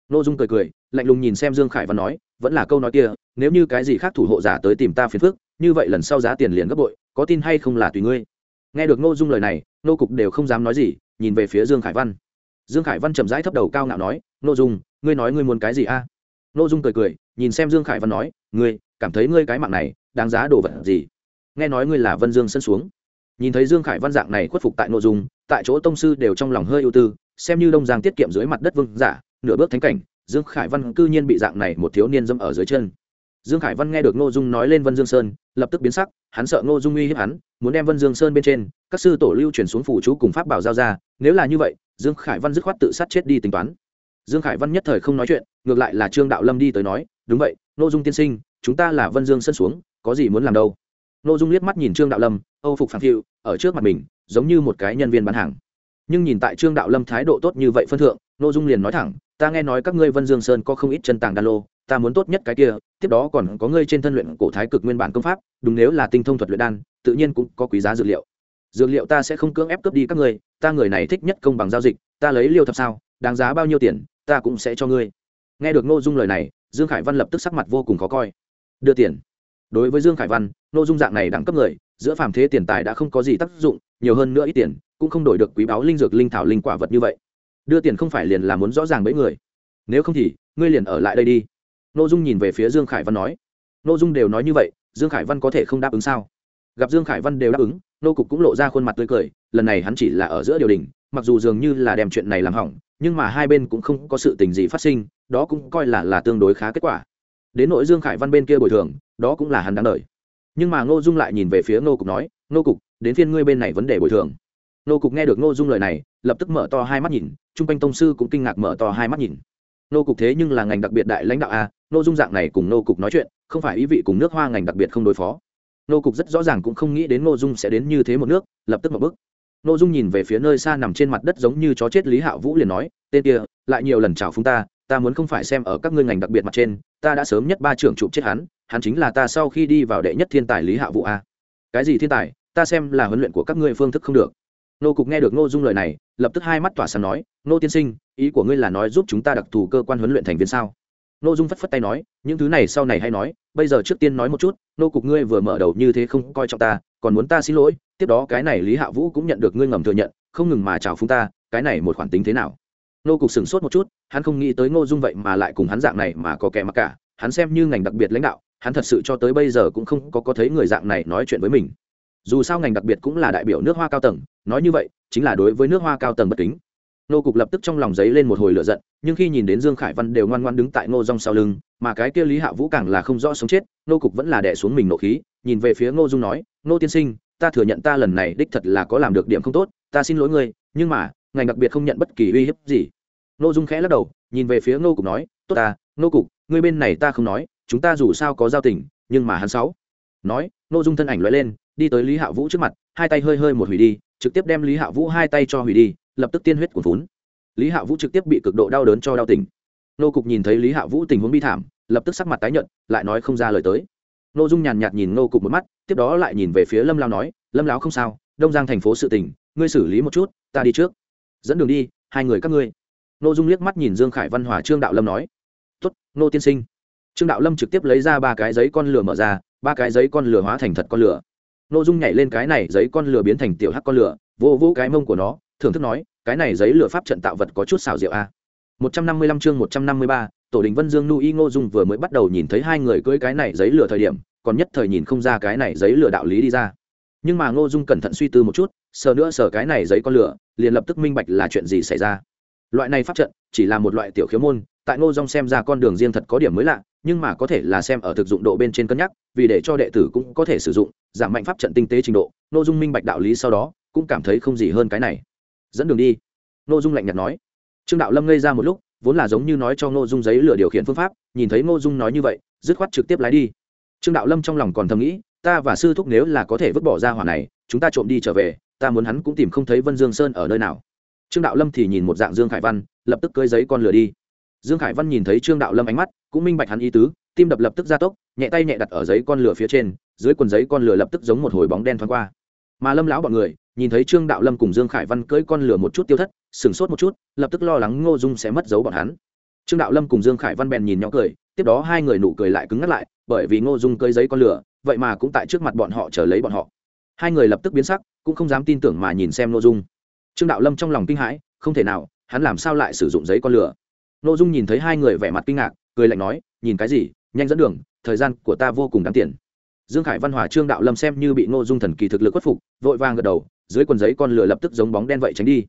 Nô dung cười cười, lạnh lùng nhìn xem dương khải văn nói, vẫn là câu nói kia, nếu như cái gì khác thủ hộ giả tới tìm ta phiền phức, như vậy lần sau giá tiền liền gấp bội, có tin hay không là tùy ngươi. Nghe được Nô dung lời này, nô cục đều không dám nói gì, nhìn về phía dương khải văn. Dương khải văn chậm rãi thấp đầu cao ngạo nói, Nô dung, ngươi nói ngươi muốn cái gì a? À? dung cười cười, nhìn xem dương khải văn nói, ngươi, cảm thấy ngươi cái mạng này, đáng giá đồ vật gì? Nghe nói ngươi là vân dương sân xuống. Nhìn thấy dương khải văn dạng này khuất phục tại nội dung, tại chỗ tông sư đều trong lòng hơi ưu tư, xem như đông giang tiết kiệm dưới mặt đất vương giả, nửa bước thánh cảnh, dương khải văn cư nhiên bị dạng này một thiếu niên dâm ở dưới chân. Dương khải văn nghe được ngô dung nói lên vân dương sơn, lập tức biến sắc, hắn sợ ngô dung uy hiếp hắn, muốn đem vân dương sơn bên trên, các sư tổ lưu chuyển xuống phủ chú cùng pháp bảo giao ra, nếu là như vậy, dương khải văn dứt khoát tự sát chết đi tính toán. Dương khải văn nhất thời không nói chuyện, ngược lại là trương đạo lâm đi tới nói, đúng vậy ngô dung tiên sinh, chúng ta là vân dương sơn xuống, có gì muốn làm đâu? Nô dung liếc mắt nhìn trương đạo lâm, âu phục phản phiu, ở trước mặt mình, giống như một cái nhân viên bán hàng. Nhưng nhìn tại trương đạo lâm thái độ tốt như vậy phân thượng nô dung liền nói thẳng, ta nghe nói các ngươi vân dương sơn có không ít chân tàng đan lô, ta muốn tốt nhất cái kia, tiếp đó còn có ngươi trên thân luyện cổ thái cực nguyên bản công pháp, đúng nếu là tinh thông thuật luyện đan, tự nhiên cũng có quý giá dược liệu. Dược liệu ta sẽ không cưỡng ép cướp đi các ngươi, ta người này thích nhất công bằng giao dịch, ta lấy liêu thập sao, đáng giá bao nhiêu tiền, ta cũng sẽ cho ngươi. Nghe được nô dung lời này, dương khải văn lập tức sắc mặt vô cùng khó coi. Đưa tiền đối với dương khải văn, nội dung dạng này đẳng cấp người, giữa phàm thế tiền tài đã không có gì tác dụng, nhiều hơn nữa ít tiền, cũng không đổi được quý báo linh dược linh thảo linh quả vật như vậy. Đưa tiền không phải liền là muốn rõ ràng mấy người. Nếu không thì, ngươi liền ở lại đây đi. Nội dung nhìn về phía dương khải văn nói. Nội dung đều nói như vậy, dương khải văn có thể không đáp ứng sao? Gặp dương khải văn đều đáp ứng, nô cục cũng lộ ra khuôn mặt tươi cười, lần này hắn chỉ là ở giữa điều đình, mặc dù dường như là đem chuyện này làm hỏng, nhưng mà hai bên cũng không có sự tình gì phát sinh, đó cũng coi là là tương đối khá kết quả. Đến nội dương khải văn bên kia bồi thường đó cũng là hắn đáng đợi nhưng mà ngô dung lại nhìn về phía ngô cục nói, ngô cục, đến phiên ngươi bên này vấn đề bồi thường. Ngô cục nghe được ngô dung lời này, lập tức mở to hai mắt nhìn Trung quanh tông sư cũng kinh ngạc mở to hai mắt nhìn. Ngô cục thế nhưng là ngành đặc biệt đại lãnh đạo a, Ngô dung dạng này cùng Ngô cục nói chuyện, không phải ý vị cùng nước hoa ngành đặc biệt không đối phó. Ngô cục rất rõ ràng cũng không nghĩ đến Ngô dung sẽ đến như thế một nước, lập tức một bước. Ngô dung nhìn về phía nơi xa nằm trên mặt đất giống như chó chết lý hạo vũ liền nói, tên kia, lại nhiều lần chào phúng ta ta muốn không phải xem ở các ngươi ngành đặc biệt mặt trên, ta đã sớm nhất ba trưởng chụp chết hắn hắn chính là ta sau khi đi vào đệ nhất thiên tài lý hạo vũ a. Cái gì thiên tài? Ta xem là huấn luyện của các ngươi phương thức không được. Nô cục nghe được nô dung lời này, lập tức hai mắt tỏa sáng nói, nô tiên sinh, ý của ngươi là nói giúp chúng ta đặc thù cơ quan huấn luyện thành viên sao? Nô dung phất phất tay nói, những thứ này sau này hay nói, bây giờ trước tiên nói một chút, nô cục ngươi vừa mở đầu như thế không coi trọng ta, còn muốn ta xin lỗi, tiếp đó cái này lý hạ vũ cũng nhận được ngươi ngầm thừa nhận, không ngừng mà chào phúng ta, cái này một khoản tính thế nào? Nô cục sửng sốt một chút, hắn không nghĩ tới ngô dung vậy mà lại cùng hắn dạng này mà có kẻ mặc cả, hắn xem như ngành đặc biệt lãnh đạo hắn thật sự cho tới bây giờ cũng không có có thấy người dạng này nói chuyện với mình. Dù sao ngành đặc biệt cũng là đại biểu nước hoa cao tầng, nói như vậy, chính là đối với nước hoa cao tầng bất kính. Nô cục lập tức trong lòng giấy lên một hồi lửa giận, nhưng khi nhìn đến dương khải văn đều ngoan ngoan đứng tại ngô rong sau lưng, mà cái kia lý hạ vũ càng là không rõ sống chết, nô cục vẫn là đẻ xuống mình nộ khí, nhìn về phía ngô dung nói, ngô tiên sinh, ta thừa nhận ta lần này đích thật là có làm được điểm không tốt, ta xin lỗi ngươi, nhưng mà, ngành đặc biệt không nhận bất kỳ uy hiếp gì. Ngô dung khẽ lắc đầu, nhìn về phía ngô cục nói, tốt ta, ngô cục, ngươi bên này ta không nói chúng ta dù sao có giao tình, nhưng mà hắn sáu. Nói nội dung thân ảnh loại lên, đi tới lý hạ vũ trước mặt, hai tay hơi hơi một hủy đi, trực tiếp đem lý hạ vũ hai tay cho hủy đi, lập tức tiên huyết cuồn vốn lý hạ vũ trực tiếp bị cực độ đau đớn cho đau tỉnh. Nô cục nhìn thấy lý hạ vũ tình huống bi thảm, lập tức sắc mặt tái nhợt, lại nói không ra lời tới. Nô dung nhàn nhạt nhìn nô cục một mắt, tiếp đó lại nhìn về phía lâm lao nói, lâm lão không sao, đông giang thành phố sự tình, ngươi xử lý một chút, ta đi trước. Dẫn đường đi, hai người các ngươi. Nô dung liếc mắt nhìn dương khải văn hòa trương đạo lâm nói. Tuất nô tiên sinh trương đạo lâm trực tiếp lấy ra ba cái giấy con lửa mở ra ba cái giấy con lửa hóa thành thật con lửa nô dung nhảy lên cái này giấy con lửa biến thành tiểu hắc con lửa vô vô cái mông của nó thưởng thức nói cái này giấy lửa pháp trận tạo vật có chút xảo diệu a à. 155 chương 153, tổ đình Vân Dương Nu Y Ngô Dung vừa mới bắt đầu nhìn thấy hai người cưỡi cái này giấy lửa thời điểm, còn nhất thời nhìn không ra cái này giấy lửa đạo lý đi ra. Nhưng mà Ngô Dung cẩn thận suy tư một chút, sờ nữa sờ cái này giấy con lửa, liền lập tức minh bạch là chuyện gì xảy ra. Loại này pháp trận chỉ là một loại tiểu khiếu môn, tại Ngô Dung xem ra con đường riêng thật có điểm mới lạ, nhưng mà có thể là xem ở thực dụng độ bên trên cân nhắc, vì để cho đệ tử cũng có thể sử dụng, giảm mạnh pháp trận tinh tế trình độ, nội Dung minh bạch đạo lý sau đó, cũng cảm thấy không gì hơn cái này. Dẫn đường đi. nội Dung lạnh nhạt nói. Trương Đạo Lâm ngây ra một lúc, vốn là giống như nói cho nội dung giấy lửa điều khiển phương pháp nhìn thấy nội dung nói như vậy dứt khoát trực tiếp lái đi trương đạo lâm trong lòng còn thầm nghĩ ta và sư thúc nếu là có thể vứt bỏ ra hỏa này chúng ta trộm đi trở về ta muốn hắn cũng tìm không thấy vân dương sơn ở nơi nào trương đạo lâm thì nhìn một dạng dương khải văn lập tức cưới giấy con lửa đi dương khải văn nhìn thấy trương đạo lâm ánh mắt, cũng minh bạch hắn ý tứ, tim đập lập tức gia tốc, nhẹ tay nhẹ đặt ở giấy con lửa phía trên, dưới quần giấy con lửa lập tức giống một hồi bóng đen thoáng qua. Mà lâm lão bọn người, nhìn thấy trương đạo lâm cùng dương khải văn cưỡi con lửa một chút tiêu thất, sửng sốt một chút, lập tức lo lắng ngô dung sẽ mất dấu bọn hắn. Trương đạo lâm cùng dương khải văn bèn nhìn nhỏ cười, tiếp đó hai người nụ cười lại cứng ngắt lại, bởi vì ngô dung cưỡi giấy con lửa, vậy mà cũng tại trước mặt bọn họ chờ lấy bọn họ. Hai người lập tức biến sắc, cũng không dám tin tưởng mà nhìn xem ngô dung. Trương đạo lâm trong lòng kinh hãi, không thể nào, hắn làm sao lại sử dụng giấy con lửa? Ngô dung nhìn thấy hai người vẻ mặt kinh ngạc, cười lạnh nói, nhìn cái gì? Nhanh dẫn đường, thời gian của ta vô cùng đáng tiền. Dương khải văn hòa, trương đạo lâm xem như bị ngô dung thần kỳ thực lực khuất phục, vội vàng gật đầu, dưới quần giấy con lửa lập tức giống bóng đen vậy tránh đi.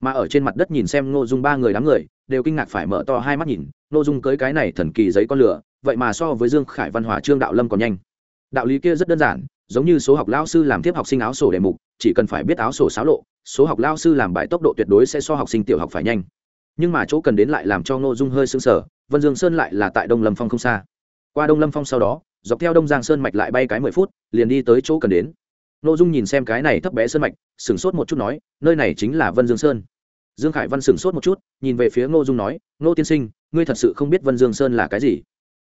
Mà ở trên mặt đất nhìn xem ngô dung ba người đám người, đều kinh ngạc phải mở to hai mắt nhìn ngô dung cưới cái này thần kỳ giấy con lửa, vậy mà so với dương khải văn hòa, trương đạo lâm còn nhanh. Đạo lý kia rất đơn giản, giống như số học lao sư làm tiếp học sinh áo sổ đề mục, chỉ cần phải biết áo sổ xáo lộ, số học lao sư làm bài tốc độ tuyệt đối sẽ so học sinh tiểu học phải nhanh nhưng mà chỗ cần đến lại làm cho ngô dung hơi sưng sở vân dương sơn lại là tại đông lâm phong không xa. Qua đông lâm phong sau đó, dọc theo đông giang sơn mạch lại bay cái mười phút, liền đi tới chỗ cần đến. Ngô dung nhìn xem cái này thấp bé sơn mạch, sửng sốt một chút nói, nơi này chính là vân dương sơn. Dương khải văn sửng sốt một chút, nhìn về phía ngô dung nói, ngô tiên sinh, ngươi thật sự không biết vân dương sơn là cái gì?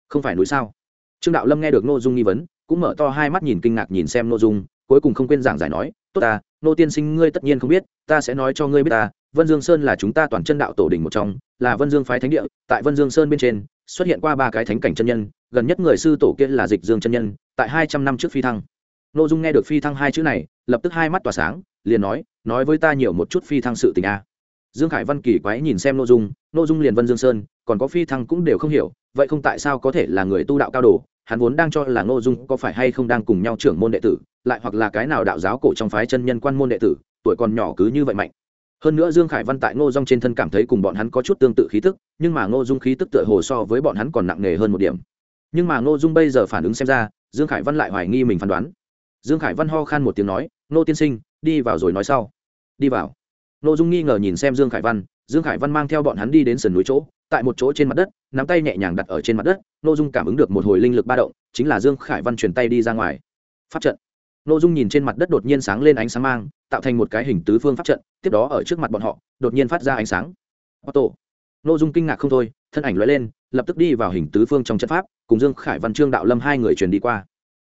Không phải núi sao? Trương đạo lâm nghe được ngô dung nghi vấn, cũng mở to hai mắt nhìn kinh ngạc nhìn xem ngô dung, cuối cùng không quên giảng giải nói, tốt ta, ngô tiên sinh ngươi tất nhiên không biết, ta sẽ nói cho ngươi biết ta vân dương sơn là chúng ta toàn chân đạo tổ đình một trong, là vân dương phái thánh địa, tại vân dương sơn bên trên, xuất hiện qua ba cái thánh cảnh chân nhân, gần nhất người sư tổ kia là dịch dương chân nhân, tại hai trăm năm trước phi thăng. N ô dung nghe được phi thăng hai chữ này, lập tức hai mắt tỏa sáng, liền nói nói với ta nhiều một chút phi thăng sự tình a. Dương khải văn kỳ quái nhìn xem n ô dung n ô dung liền vân dương sơn, còn có phi thăng cũng đều không hiểu, vậy không tại sao có thể là người tu đạo cao đồ, hắn vốn đang cho là n ô dung có phải hay không đang cùng nhau trưởng môn đệ tử, lại hoặc là cái nào đạo giáo cổ trong phái chân nhân quan môn đệ tử, tuổi còn nhỏ cứ như vậy mạnh hơn nữa dương khải văn tại ngô dung trên thân cảm thấy cùng bọn hắn có chút tương tự khí tức, nhưng mà ngô dung khí tức tựa hồ so với bọn hắn còn nặng nề hơn một điểm. Nhưng mà ngô dung bây giờ phản ứng xem ra, dương khải văn lại hoài nghi mình phán đoán. Dương khải văn ho khan một tiếng nói, ngô tiên sinh, đi vào rồi nói sau. Đi vào. Ngô dung nghi ngờ nhìn xem dương khải văn, dương khải văn mang theo bọn hắn đi đến sườn núi chỗ, tại một chỗ trên mặt đất, nắm tay nhẹ nhàng đặt ở trên mặt đất, ngô dung cảm ứng được một hồi linh lực ba động, chính là dương khải văn chuyển tay đi ra ngoài. Pháp trận. Ngô dung nhìn trên mặt đất đột nhiên sáng lên ánh sáng mang tạo thành một cái hình tứ phương pháp trận tiếp đó ở trước mặt bọn họ đột nhiên phát ra ánh sáng. Otto. Nô Dung kinh ngạc không thôi, thân ảnh lóe lên, lập tức đi vào hình tứ phương trong trận pháp, cùng Dương Khải Văn Trương Đạo Lâm hai người truyền đi qua.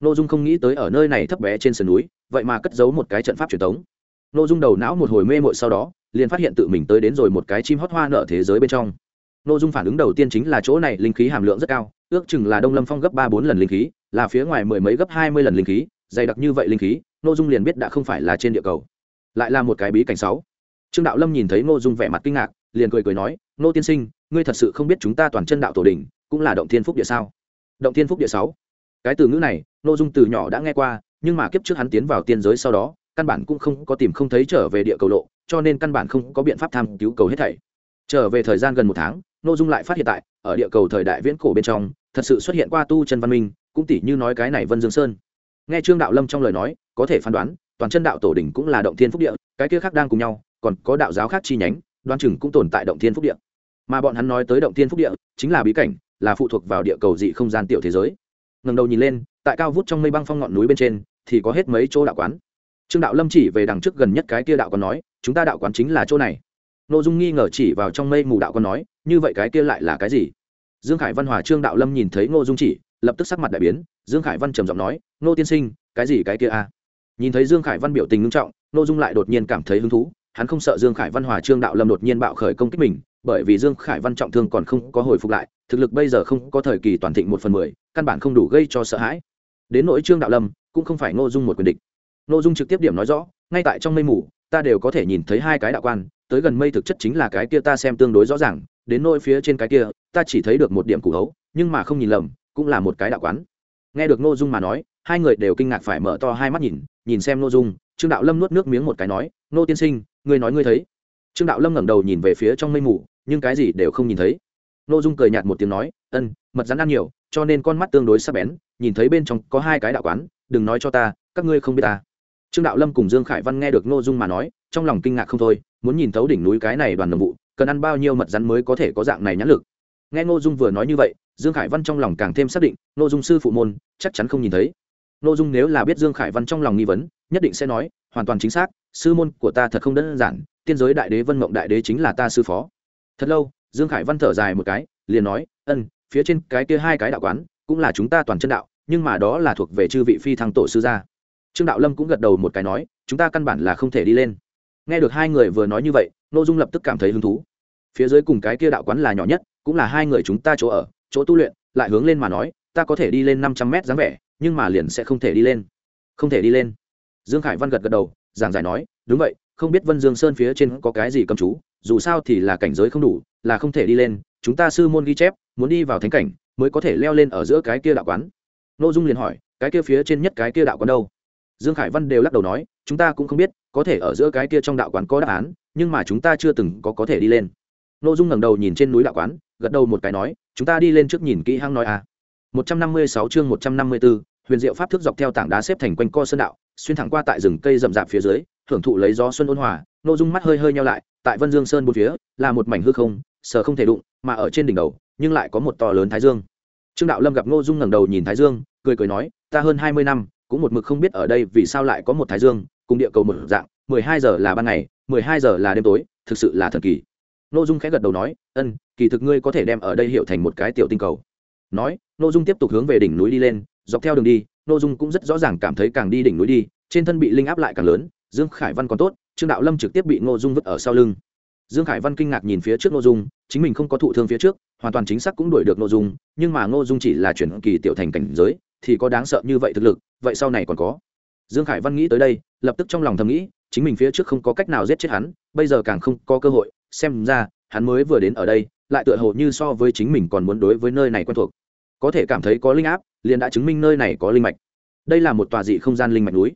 N ô dung không nghĩ tới ở nơi này thấp bé trên sườn núi vậy mà cất giấu một cái trận pháp truyền thống n ô dung đầu não một hồi mê mội sau đó liền phát hiện tự mình tới đến rồi một cái chim hót hoa nở thế giới bên trong. N ô dung phản ứng đầu tiên chính là chỗ này linh khí hàm lượng rất cao ước chừng là đông lâm phong gấp ba bốn lần linh khí là phía ngoài mười mấy gấp hai mươi lần linh khí dày đặc như vậy linh khí n ô dung liền biết đã không phải là trên địa cầu, lại là một cái bí cảnh sáu. Trương đạo lâm nhìn thấy n ô dung vẻ mặt kinh ngạc, liền cười cười nói nô tiên sinh, ngươi thật sự không biết chúng ta toàn chân đạo tổ đình cũng là động thiên phúc địa sao? Động thiên phúc địa sáu. Cái từ ngữ này n ô dung từ nhỏ đã nghe qua, nhưng mà kiếp trước hắn tiến vào tiên giới sau đó, căn bản cũng không có tìm không thấy trở về địa cầu lộ, cho nên căn bản không có biện pháp tham cứu cầu hết thảy. Trở về thời gian gần một tháng n ô dung lại phát hiện tại, ở địa cầu thời đại viễn cổ bên trong, thật sự xuất hiện qua tu chân văn minh, cũng tỷ như nói cái này vân dương sơn nghe trương đạo lâm trong lời nói, có thể phán đoán, toàn chân đạo tổ đỉnh cũng là động thiên phúc địa, cái kia khác đang cùng nhau, còn có đạo giáo khác chi nhánh đoan chừng cũng tồn tại động thiên phúc địa. Mà bọn hắn nói tới động thiên phúc địa, chính là bí cảnh, là phụ thuộc vào địa cầu dị không gian tiểu thế giới. Ngần đầu nhìn lên, tại cao vút trong mây băng phong ngọn núi bên trên, thì có hết mấy chỗ đạo quán. Trương đạo lâm chỉ về đằng trước gần nhất cái kia đạo còn nói, chúng ta đạo quán chính là chỗ này. Nội dung nghi ngờ chỉ vào trong mây mù đạo còn nói, như vậy cái kia lại là cái gì? Dương khải văn hòa trương đạo lâm nhìn thấy ngô dung chỉ lập tức sắc mặt đại biến, dương khải văn trầm giọng nói, Nô tiên sinh, cái gì cái kia a nhìn thấy dương khải văn biểu tình ngưng trọng, Nô dung lại đột nhiên cảm thấy hứng thú, hắn không sợ dương khải văn hòa trương đạo lâm đột nhiên bạo khởi công kích mình, bởi vì dương khải văn trọng thương còn không có hồi phục lại, thực lực bây giờ không có thời kỳ toàn thịnh một phần mười, căn bản không đủ gây cho sợ hãi. Đến nỗi trương đạo lâm, cũng không phải ngô dung một quyền địch. Ngô dung trực tiếp điểm nói rõ, ngay tại trong mây mù, ta đều có thể nhìn thấy hai cái đạo quan, tới gần mây thực chất chính là cái kia ta xem tương đối rõ ràng, đến nỗi phía trên cái kia, ta chỉ thấy được một điểm củ hấu, nhưng mà không nhìn lầm cũng là một cái đạo quán. Nghe được ngô dung mà nói, hai người đều kinh ngạc phải mở to hai mắt nhìn nhìn xem ngô dung, trương đạo lâm nuốt nước miếng một cái nói, ngô tiên sinh, ngươi nói ngươi thấy. Trương đạo lâm ngẩng đầu nhìn về phía trong mây mù, nhưng cái gì đều không nhìn thấy. Ngô dung cười nhạt một tiếng nói, ân, mật rắn ăn nhiều, cho nên con mắt tương đối sắc bén, nhìn thấy bên trong có hai cái đạo quán, đừng nói cho ta, các ngươi không biết ta. Trương đạo lâm cùng dương khải văn nghe được ngô dung mà nói, trong lòng kinh ngạc không thôi, muốn nhìn thấu đỉnh núi cái này đoàn đồng vụ, cần ăn bao nhiêu mật rắn mới có thể có dạng này nhãn lực. Nghe ngô dung vừa nói như vậy dương khải văn trong lòng càng thêm xác định, ngô dung sư phụ môn, chắc chắn không nhìn thấy. Ngô dung nếu là biết dương khải văn trong lòng nghi vấn, nhất định sẽ nói, hoàn toàn chính xác, sư môn của ta thật không đơn giản, tiên giới đại đế vân mộng đại đế chính là ta sư phó. Thật lâu, dương khải văn thở dài một cái, liền nói, ân, phía trên cái kia hai cái đạo quán, cũng là chúng ta toàn chân đạo, nhưng mà đó là thuộc về chư vị phi thăng tổ sư gia. Trương đạo lâm cũng gật đầu một cái nói, chúng ta căn bản là không thể đi lên. Nghe được hai người vừa nói như vậy n ô dung lập tức cảm thấy hứng thú. Phía dưới cùng cái kia đạo quán là nhỏ nhất, cũng là hai người chúng ta chỗ ở chỗ tu luyện, lại hướng lên mà nói, ta có thể đi lên năm trăm mét dáng vẻ, nhưng mà liền sẽ không thể đi lên. Không thể đi lên. Dương khải văn gật gật đầu, giảng giải nói, đúng vậy, không biết vân dương sơn phía trên có cái gì cầm chú, dù sao thì là cảnh giới không đủ, là không thể đi lên, chúng ta sư môn ghi chép, muốn đi vào thánh cảnh, mới có thể leo lên ở giữa cái kia đạo quán. N ô dung liền hỏi, cái kia phía trên nhất cái kia đạo quán đâu? Dương khải văn đều lắc đầu nói, chúng ta cũng không biết, có thể ở giữa cái kia trong đạo quán có đáp án, nhưng mà chúng ta chưa từng có có thể đi lên n ô dung ngẩng đầu nhìn trên núi đạo quán gật đầu một cái nói chúng ta đi lên trước nhìn kỹ hăng nói à một trăm năm mươi sáu chương một trăm năm mươi 154, huyền diệu pháp thức dọc theo tảng đá xếp thành quanh co sơn đạo xuyên thẳng qua tại rừng cây rậm rạp phía dưới thưởng thụ lấy gió xuân ôn hòa. N ô dung mắt hơi hơi nhau lại tại vân dương sơn một phía là một mảnh hư không sờ không thể đụng mà ở trên đỉnh đầu nhưng lại có một to lớn thái dương. Trương đạo lâm gặp ngô dung ngẩng đầu nhìn thái dương cười cười nói ta hơn hai mươi năm cũng một mực không biết ở đây vì sao lại có một thái dương cùng địa cầu một dạng mười hai giờ là ban ngày mười hai giờ là đêm tối thực sự là thần kỳ n ô dung khẽ gật đầu nói, ân, kỳ thực ngươi có thể đem ở đây hiểu thành một cái tiểu tinh cầu. Nói n ô dung tiếp tục hướng về đỉnh núi đi lên, dọc theo đường đi n ô dung cũng rất rõ ràng cảm thấy càng đi đỉnh núi đi, trên thân bị linh áp lại càng lớn, dương khải văn còn tốt, trương đạo lâm trực tiếp bị n ô dung vứt ở sau lưng. Dương khải văn kinh ngạc nhìn phía trước n ô dung, chính mình không có thụ thương phía trước, hoàn toàn chính xác cũng đuổi được n ô dung, nhưng mà n ô dung chỉ là chuyển kỳ tiểu thành cảnh giới, thì có đáng sợ như vậy thực lực, vậy sau này còn có. Dương khải văn nghĩ tới đây, lập tức trong lòng thầm nghĩ, chính mình phía trước không có cách nào giết chết hắn, bây giờ càng không có cơ hội xem ra, hắn mới vừa đến ở đây, lại tựa hồ như so với chính mình còn muốn đối với nơi này quen thuộc. Có thể cảm thấy có linh áp, liền đã chứng minh nơi này có linh mạch. Đây là một tòa dị không gian linh mạch núi.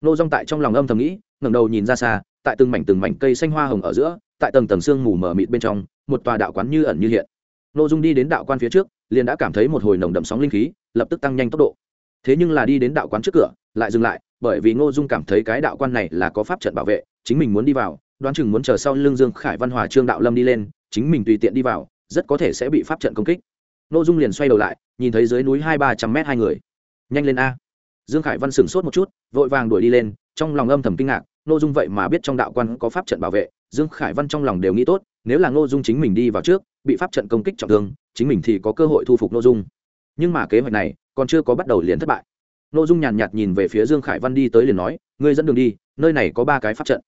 Nô dong tại trong lòng âm thầm nghĩ, ngẩng đầu nhìn ra xa, tại từng mảnh từng mảnh cây xanh hoa hồng ở giữa, tại tầng tầng sương mù mờ mịt bên trong, một tòa đạo quán như ẩn như hiện. Nô dung đi đến đạo quan phía trước, liền đã cảm thấy một hồi nồng đậm sóng linh khí, lập tức tăng nhanh tốc độ. Thế nhưng là đi đến đạo quán trước cửa, lại dừng lại, bởi vì ngô dung cảm thấy cái đạo quan này là có pháp trận bảo vệ, chính mình muốn đi vào đoán chừng muốn chờ sau lưng dương khải văn hòa, trương đạo lâm đi lên, chính mình tùy tiện đi vào, rất có thể sẽ bị pháp trận công kích. N ô dung liền xoay đầu lại, nhìn thấy dưới núi hai ba trăm mét hai người. Nhanh lên a. Dương khải văn sửng sốt một chút, vội vàng đuổi đi lên, trong lòng âm thầm kinh ngạc n ô dung vậy mà biết trong đạo quan có pháp trận bảo vệ, dương khải văn trong lòng đều nghĩ tốt, nếu là n ô dung chính mình đi vào trước, bị pháp trận công kích trọng thương, chính mình thì có cơ hội thu phục n ô dung. Nhưng mà kế hoạch này còn chưa có bắt đầu liền thất bại. N ô dung nhàn nhạt nhìn về phía dương khải văn đi tới liền nói, ngươi dẫn đường đi, nơi này có ba cái pháp trận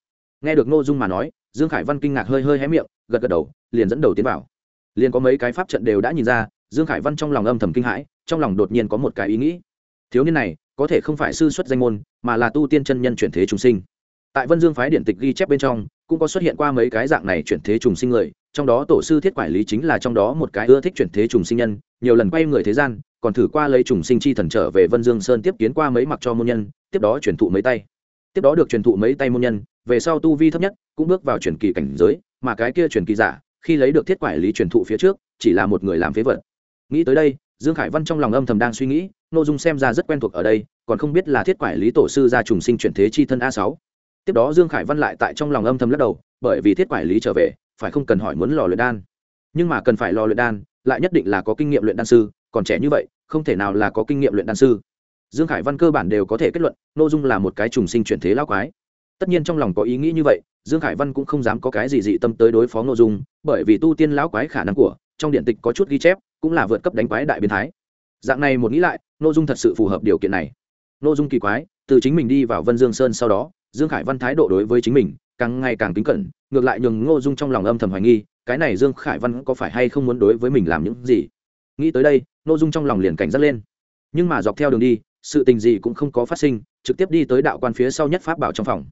nghe được nội dung mà nói, dương khải văn kinh ngạc hơi hơi hé miệng, gật gật đầu, liền dẫn đầu tiến vào. Liền có mấy cái pháp trận đều đã nhìn ra, dương khải văn trong lòng âm thầm kinh hãi, trong lòng đột nhiên có một cái ý nghĩ. Thiếu niên này, có thể không phải sư xuất danh môn, mà là tu tiên chân nhân chuyển thế trùng sinh. Tại vân dương phái điện tịch ghi chép bên trong, cũng có xuất hiện qua mấy cái dạng này chuyển thế trùng sinh người, trong đó tổ sư thiết quản lý chính là trong đó một cái ưa thích chuyển thế trùng sinh nhân, nhiều lần quay người thế gian, còn thử qua lấy trùng sinh chi thần trở về vân dương sơn tiếp kiến qua mấy mặc cho môn nhân, tiếp đó truyền thụ mấy tay. Tiếp đó được truyền thụ mấy tay môn nhân về sau tu vi thấp nhất, cũng bước vào truyền kỳ cảnh giới, mà cái kia truyền kỳ giả, khi lấy được thiết quản lý truyền thụ phía trước, chỉ là một người làm phế vật. Nghĩ tới đây, dương khải văn trong lòng âm thầm đang suy nghĩ, nội dung xem ra rất quen thuộc ở đây, còn không biết là thiết quản lý tổ sư gia trùng sinh chuyển thế chi thân a sáu. Tiếp đó dương khải văn lại tại trong lòng âm thầm lắc đầu, bởi vì thiết quản lý trở về, phải không cần hỏi muốn lò luyện đan. Nhưng mà cần phải lò luyện đan, lại nhất định là có kinh nghiệm luyện đan sư, còn trẻ như vậy, không thể nào là có kinh nghiệm luyện đan sư. Dương khải văn cơ bản đều có thể kết luận n ô dung là một cái trùng sinh chuyển thế lao quái tất nhiên trong lòng có ý nghĩ như vậy, dương khải văn cũng không dám có cái gì dị tâm tới đối phó nội dung, bởi vì tu tiên lão quái khả năng của, trong điện tịch có chút ghi chép, cũng là vượt cấp đánh quái đại biến thái. Dạng này một nghĩ lại nội dung thật sự phù hợp điều kiện này. Nội dung kỳ quái, từ chính mình đi vào vân dương sơn sau đó, dương khải văn thái độ đối với chính mình, càng ngày càng kính cẩn, ngược lại nhường ngô dung trong lòng âm thầm hoài nghi, cái này dương khải văn có phải hay không muốn đối với mình làm những gì? Nghĩ tới đây, Ngô dung trong lòng liền cảnh giác lên. Nhưng mà dọc theo đường đi, sự tình gì cũng không có phát sinh, trực tiếp đi tới đạo quan phía sau nhất pháp bảo trong phòng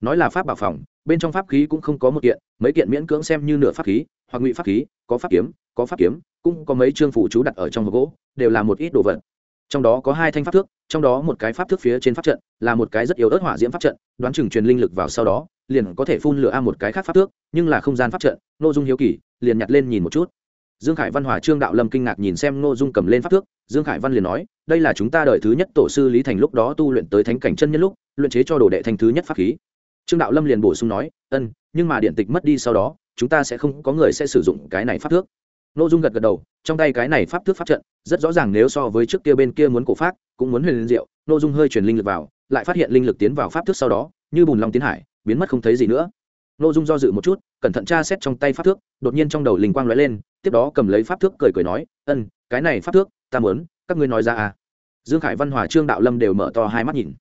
nói là pháp bảo phòng, bên trong pháp khí cũng không có một kiện, mấy kiện miễn cưỡng xem như nửa pháp khí, hoặc ngụy pháp khí, có pháp kiếm, có pháp kiếm, cũng có mấy chương phụ chú đặt ở trong hộp gỗ, đều là một ít đồ vật. Trong đó có hai thanh pháp thước, trong đó một cái pháp thước phía trên pháp trận, là một cái rất yếu ớt hỏa diễm pháp trận, đoán chừng truyền linh lực vào sau đó, liền có thể phun lửa a một cái khác pháp thước, nhưng là không gian pháp trận nội dung hiếu kỳ, liền nhặt lên nhìn một chút. Dương khải văn hòa trương đạo lâm kinh ngạc nhìn xem nội dung cầm lên pháp thước, dương khải văn liền nói, đây là chúng ta đợi thứ nhất tổ sư lý thành lúc đó tu luyện tới thánh cảnh chân nhân lúc, luyện chế cho đồ đệ thành thứ nhất pháp khí trương đạo lâm liền bổ sung nói, ân, nhưng mà điện tịch mất đi sau đó, chúng ta sẽ không có người sẽ sử dụng cái này pháp thước. Ngô dung gật gật đầu, trong tay cái này pháp thước pháp trận, rất rõ ràng nếu so với trước kia bên kia muốn cổ pháp, cũng muốn huyền liên diệu Ngô dung hơi truyền linh lực vào, lại phát hiện linh lực tiến vào pháp thước sau đó, như bùn long tiến hải, biến mất không thấy gì nữa. Ngô dung do dự một chút, cẩn thận tra xét trong tay pháp thước, đột nhiên trong đầu linh quang lóe lên, tiếp đó cầm lấy pháp thước cười cười nói, ân, cái này pháp thước, ta muốn, các ngươi nói ra à. Dương khải văn hòa, trương đạo lâm đều mở to hai mắt nhìn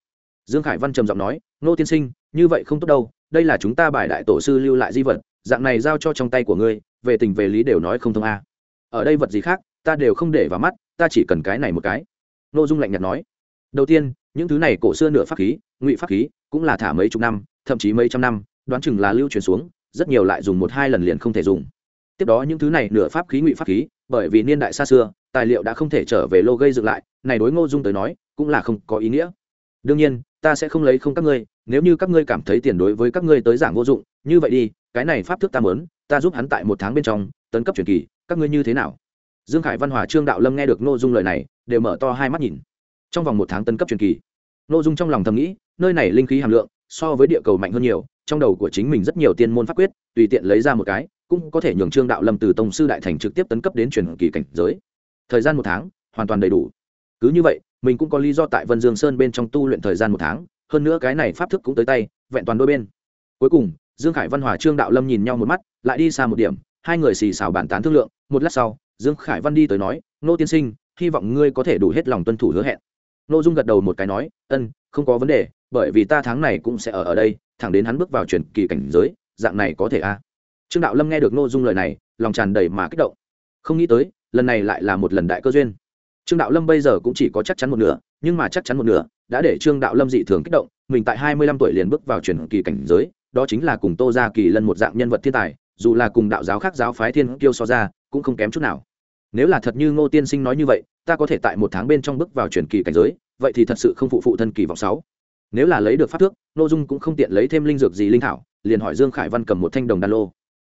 dương khải văn trầm giọng nói, nô tiên sinh, như vậy không tốt đâu, đây là chúng ta bài đại tổ sư lưu lại di vật, dạng này giao cho trong tay của ngươi, về tình về lý đều nói không thông a. À. ở đây vật gì khác, ta đều không để vào mắt, ta chỉ cần cái này một cái. Nô dung lạnh nhạt nói. Đầu tiên, những thứ này cổ xưa nửa pháp khí, ngụy pháp khí, cũng là thả mấy chục năm, thậm chí mấy trăm năm, đoán chừng là lưu truyền xuống, rất nhiều lại dùng một hai lần liền không thể dùng. Tiếp đó những thứ này nửa pháp khí, ngụy pháp khí, bởi vì niên đại xa xưa, tài liệu đã không thể trở về lô gây dựng lại, này đối ngô dung tới nói, cũng là không có ý nghĩa đương nhiên, ta sẽ không lấy không các ngươi, nếu như các ngươi cảm thấy tiền đối với các ngươi tới giảng vô dụng, như vậy đi, cái này pháp thức ta mớn ta giúp hắn tại một tháng bên trong, tấn cấp truyền kỳ, các ngươi như thế nào? Dương khải văn hòa, trương đạo lâm nghe được nội dung lời này, đều mở to hai mắt nhìn. Trong vòng một tháng tấn cấp truyền kỳ nội dung trong lòng thầm nghĩ, nơi này linh khí hàm lượng, so với địa cầu mạnh hơn nhiều, trong đầu của chính mình rất nhiều tiên môn pháp quyết, tùy tiện lấy ra một cái, cũng có thể nhường trương đạo lâm từ tổng sư đại thành trực tiếp tấn cấp đến truyền kỳ cảnh giới. Thời gian một tháng, hoàn toàn đầy đủ. Cứ như vậy mình cũng có lý do tại vân dương sơn bên trong tu luyện thời gian một tháng, hơn nữa cái này pháp thức cũng tới tay, vẹn toàn đôi bên. Cuối cùng, dương khải văn hòa trương đạo lâm nhìn nhau một mắt, lại đi xa một điểm, hai người xì xào bàn tán thương lượng, một lát sau, dương khải văn đi tới nói, nô tiên sinh, hy vọng ngươi có thể đủ hết lòng tuân thủ hứa hẹn. Nô dung gật đầu một cái nói, ân, không có vấn đề, bởi vì ta tháng này cũng sẽ ở ở đây, thẳng đến hắn bước vào truyền kỳ cảnh giới, dạng này có thể a. Trương đạo lâm nghe được nô dung lời này, lòng tràn đầy mà kích động. Không nghĩ tới, lần này lại là một lần đại cơ duyên trương đạo lâm bây giờ cũng chỉ có chắc chắn một nửa, nhưng mà chắc chắn một nửa đã để trương đạo lâm dị thường kích động. Mình tại hai mươi lăm tuổi liền bước vào truyền kỳ cảnh giới, đó chính là cùng tô ra kỳ lân một dạng nhân vật thiên tài, dù là cùng đạo giáo khác giáo phái thiên kiêu so ra, cũng không kém chút nào. Nếu là thật như ngô tiên sinh nói như vậy, ta có thể tại một tháng bên trong bước vào truyền kỳ cảnh giới, vậy thì thật sự không phụ phụ thân kỳ vọng sáu. Nếu là lấy được pháp thước n ô dung cũng không tiện lấy thêm linh dược gì linh thảo, liền hỏi dương khải văn cầm một thanh đồng đan lô.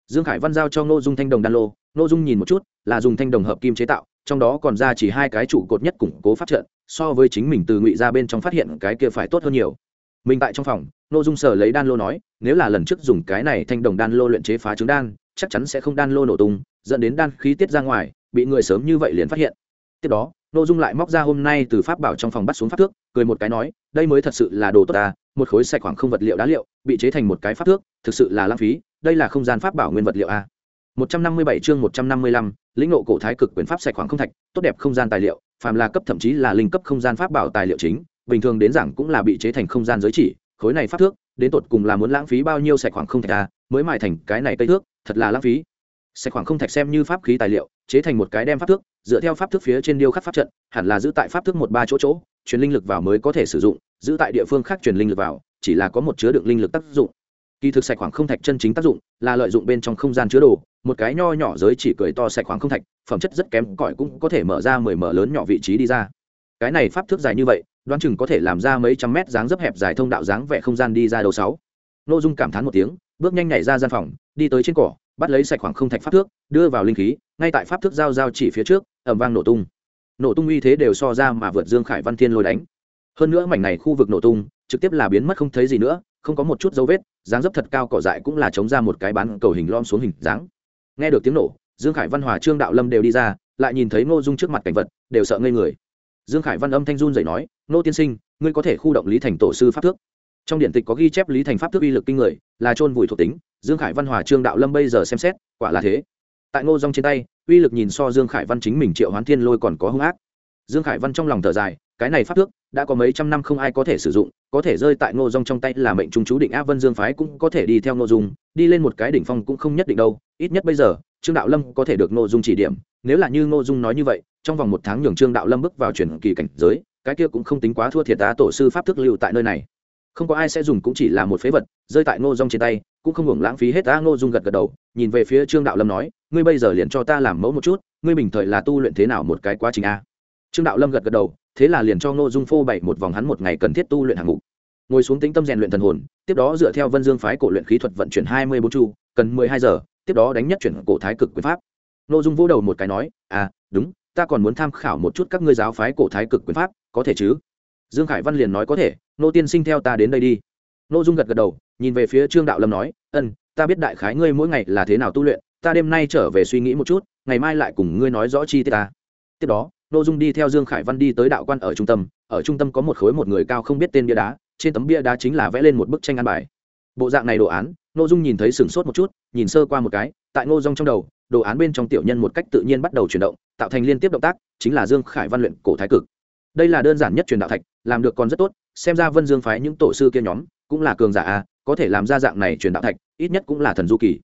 Dương khải văn giao cho n ô dung thanh đồng đan lô. N ô dung nhìn một chút, là dùng thanh đồng hợp kim chế tạo trong đó còn ra chỉ hai cái trụ cột nhất củng cố phát trận so với chính mình từ ngụy ra bên trong phát hiện cái kia phải tốt hơn nhiều. Mình tại trong phòng n ô dung sở lấy đan lô nói nếu là lần trước dùng cái này thanh đồng đan lô luyện chế phá trứng đan chắc chắn sẽ không đan lô nổ tung dẫn đến đan khí tiết ra ngoài bị người sớm như vậy liền phát hiện. Tiếp đó n ô dung lại móc ra hôm nay từ pháp bảo trong phòng bắt xuống pháp thước cười một cái nói đây mới thật sự là đồ tốt ta một khối sạch khoảng không vật liệu đá liệu bị chế thành một cái pháp thước thực sự là lãng phí đây là không gian pháp bảo nguyên vật liệu a. 157 chương 155, lĩnh ngộ cổ thái cực quyền pháp sạch khoảng không thạch, tốt đẹp không gian tài liệu, phàm là cấp thậm chí là linh cấp không gian pháp bảo tài liệu chính, bình thường đến giảng cũng là bị chế thành không gian giới chỉ, khối này pháp thước, đến tột cùng là muốn lãng phí bao nhiêu sạch khoảng không thạch ta mới mài thành cái này cây thước, thật là lãng phí. Sạch khoảng không thạch xem như pháp khí tài liệu, chế thành một cái đem pháp thước, dựa theo pháp thước phía trên điêu khắc pháp trận, hẳn là giữ tại pháp thước một ba chỗ chỗ, truyền linh lực vào mới có thể sử dụng, giữ tại địa phương khác truyền linh lực vào, chỉ là có một chứa đựng linh lực tác dụng kỳ thực sạch khoảng không thạch chân chính tác dụng là lợi dụng bên trong không gian chứa đồ, một cái nho nhỏ giới chỉ cười to sạch khoảng không thạch, phẩm chất rất kém, cỏi cũng có thể mở ra mười mở lớn nhỏ vị trí đi ra. Cái này pháp thước dài như vậy, đoán chừng có thể làm ra mấy trăm mét dáng dấp hẹp dài thông đạo dáng vẻ không gian đi ra đầu sáu. Nội dung cảm thán một tiếng, bước nhanh nhảy ra gian phòng, đi tới trên cỏ, bắt lấy sạch khoảng không thạch pháp thước đưa vào linh khí, ngay tại pháp thước giao giao chỉ phía trước ẩm vang nổ tung. Nổ tung uy thế đều so ra mà vượt dương khải văn thiên lôi đánh. Hơn nữa mảnh này khu vực nổ tung, trực tiếp là biến mất không thấy gì nữa, không có một chút dấu vết dáng dấp thật cao cỏ dại cũng là chống ra một cái bán cầu hình lom xuống hình dáng. Nghe được tiếng nổ, dương khải văn hòa, trương đạo lâm đều đi ra, lại nhìn thấy ngô dung trước mặt cảnh vật, đều sợ ngây người. Dương khải văn âm thanh run dậy nói, ngô tiên sinh, ngươi có thể khu động lý thành tổ sư pháp thước. Trong điện tịch có ghi chép lý thành pháp thước uy lực kinh người, là trôn vùi thuộc tính, dương khải văn hòa, trương đạo lâm bây giờ xem xét, quả là thế. Tại ngô dung trên tay, uy lực nhìn so dương khải văn chính mình triệu hoán thiên lôi còn có hung ác. Dương khải văn trong lòng thở dài cái này pháp thước, đã có mấy trăm năm không ai có thể sử dụng, có thể rơi tại ngô dung trong tay là mệnh trung chú định Á vân dương phái cũng có thể đi theo ngô dung, đi lên một cái đỉnh phong cũng không nhất định đâu, ít nhất bây giờ, trương đạo lâm có thể được ngô dung chỉ điểm, nếu là như ngô dung nói như vậy, trong vòng một tháng nhường trương đạo lâm bước vào chuyển kỳ cảnh giới, cái kia cũng không tính quá thua thiệt tá tổ sư pháp thức lưu tại nơi này. Không có ai sẽ dùng cũng chỉ là một phế vật, rơi tại ngô dung trên tay, cũng không hưởng lãng phí hết ta ngô dung gật gật đầu, nhìn về phía trương đạo lâm nói, ngươi bây giờ liền cho ta làm mẫu một chút, ngươi bình thời là tu luyện thế nào một cái quá trình a? Trương đạo lâm gật gật đầu thế là liền cho ngô dung phô bày một vòng hắn một ngày cần thiết tu luyện hạng mục. Ngồi xuống tính tâm rèn luyện thần hồn, tiếp đó dựa theo vân dương phái cổ luyện khí thuật vận chuyển hai mươi bốn chu, cần mười hai giờ, tiếp đó đánh nhất chuyển cổ thái cực quyền pháp. Ngô dung vỗ đầu một cái nói à đúng, ta còn muốn tham khảo một chút các ngươi giáo phái cổ thái cực quyền pháp, có thể chứ? Dương khải văn liền nói, có thể nô tiên sinh theo ta đến đây đi. Nô dung gật gật đầu, nhìn về phía trương đạo lâm nói, ân, ta biết đại khái ngươi mỗi ngày là thế nào tu luyện, ta đêm nay trở về suy nghĩ một chút, ngày mai lại cùng ngươi nói rõ chi tiết ta. Tiếp đó nô dung đi theo dương khải văn đi tới đạo quan ở trung tâm. Ở trung tâm có một khối một người cao không biết tên bia đá. Trên tấm bia đá chính là vẽ lên một bức tranh ăn bài. Bộ dạng này đồ án, nô dung nhìn thấy sửng sốt một chút, nhìn sơ qua một cái, tại ngô dung trong đầu, đồ án bên trong tiểu nhân một cách tự nhiên bắt đầu chuyển động, tạo thành liên tiếp động tác, chính là dương khải văn luyện cổ thái cực. Đây là đơn giản nhất truyền đạo thạch, làm được còn rất tốt, xem ra vân dương phái những tổ sư kia nhóm cũng là cường giả a, có thể làm ra dạng này truyền đạo thạch, ít nhất cũng là thần du kỳ.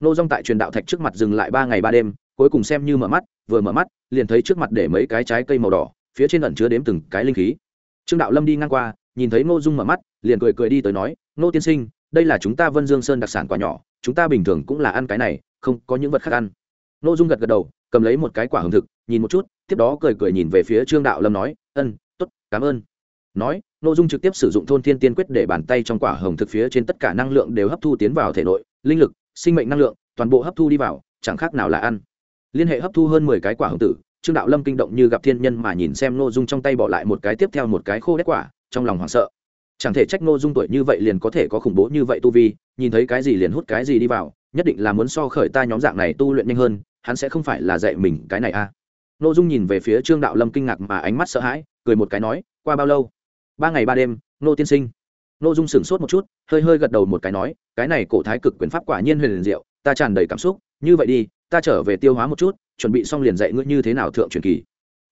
Nô dung tại truyền đạo thạch trước mặt dừng lại ba ngày ba đêm, cuối cùng xem như mở mắt vừa mở mắt, liền thấy trước mặt để mấy cái trái cây màu đỏ, phía trên ẩn chứa đếm từng cái linh khí. Trương đạo lâm đi ngang qua, nhìn thấy ngô dung mở mắt, liền cười cười đi tới nói, ngô tiên sinh, đây là chúng ta vân dương sơn đặc sản quả nhỏ, chúng ta bình thường cũng là ăn cái này, không có những vật khác ăn. Ngô dung gật gật đầu, cầm lấy một cái quả hưởng thực, nhìn một chút, tiếp đó cười cười nhìn về phía trương đạo lâm nói, ân t ố t cảm ơn. Nói, ngô dung trực tiếp sử dụng thôn thiên tiên quyết để bàn tay trong quả hồng thực phía trên tất cả năng lượng đều hấp thu tiến vào thể nội, linh lực, sinh mệnh năng lượng, toàn bộ hấp thu đi vào, chẳng khác nào là ăn liên hệ hấp thu hơn mười cái quả hồng tử, trương đạo lâm kinh động như gặp thiên nhân mà nhìn xem ngô dung trong tay bỏ lại một cái tiếp theo một cái khô đét quả, trong lòng hoảng sợ. Chẳng thể trách ngô dung tuổi như vậy liền có thể có khủng bố như vậy tu vi, nhìn thấy cái gì liền hút cái gì đi vào, nhất định là muốn so khởi ta nhóm dạng này tu luyện nhanh hơn, hắn sẽ không phải là dạy mình cái này a à. ngô dung nhìn về phía trương đạo lâm kinh ngạc mà ánh mắt sợ hãi, cười một cái nói, qua bao lâu? Ba ngày ba đêm, ngô tiên sinh. Ngô dung sửng sốt một chút, hơi hơi gật đầu một cái nói, cái này cổ thái cực quyền pháp quả nhiên huyền liền diệu, ta tràn đầy cảm xúc, như vậy đi ta trở về tiêu hóa một chút, chuẩn bị xong liền dạy ngươi như thế nào thượng truyền kỳ.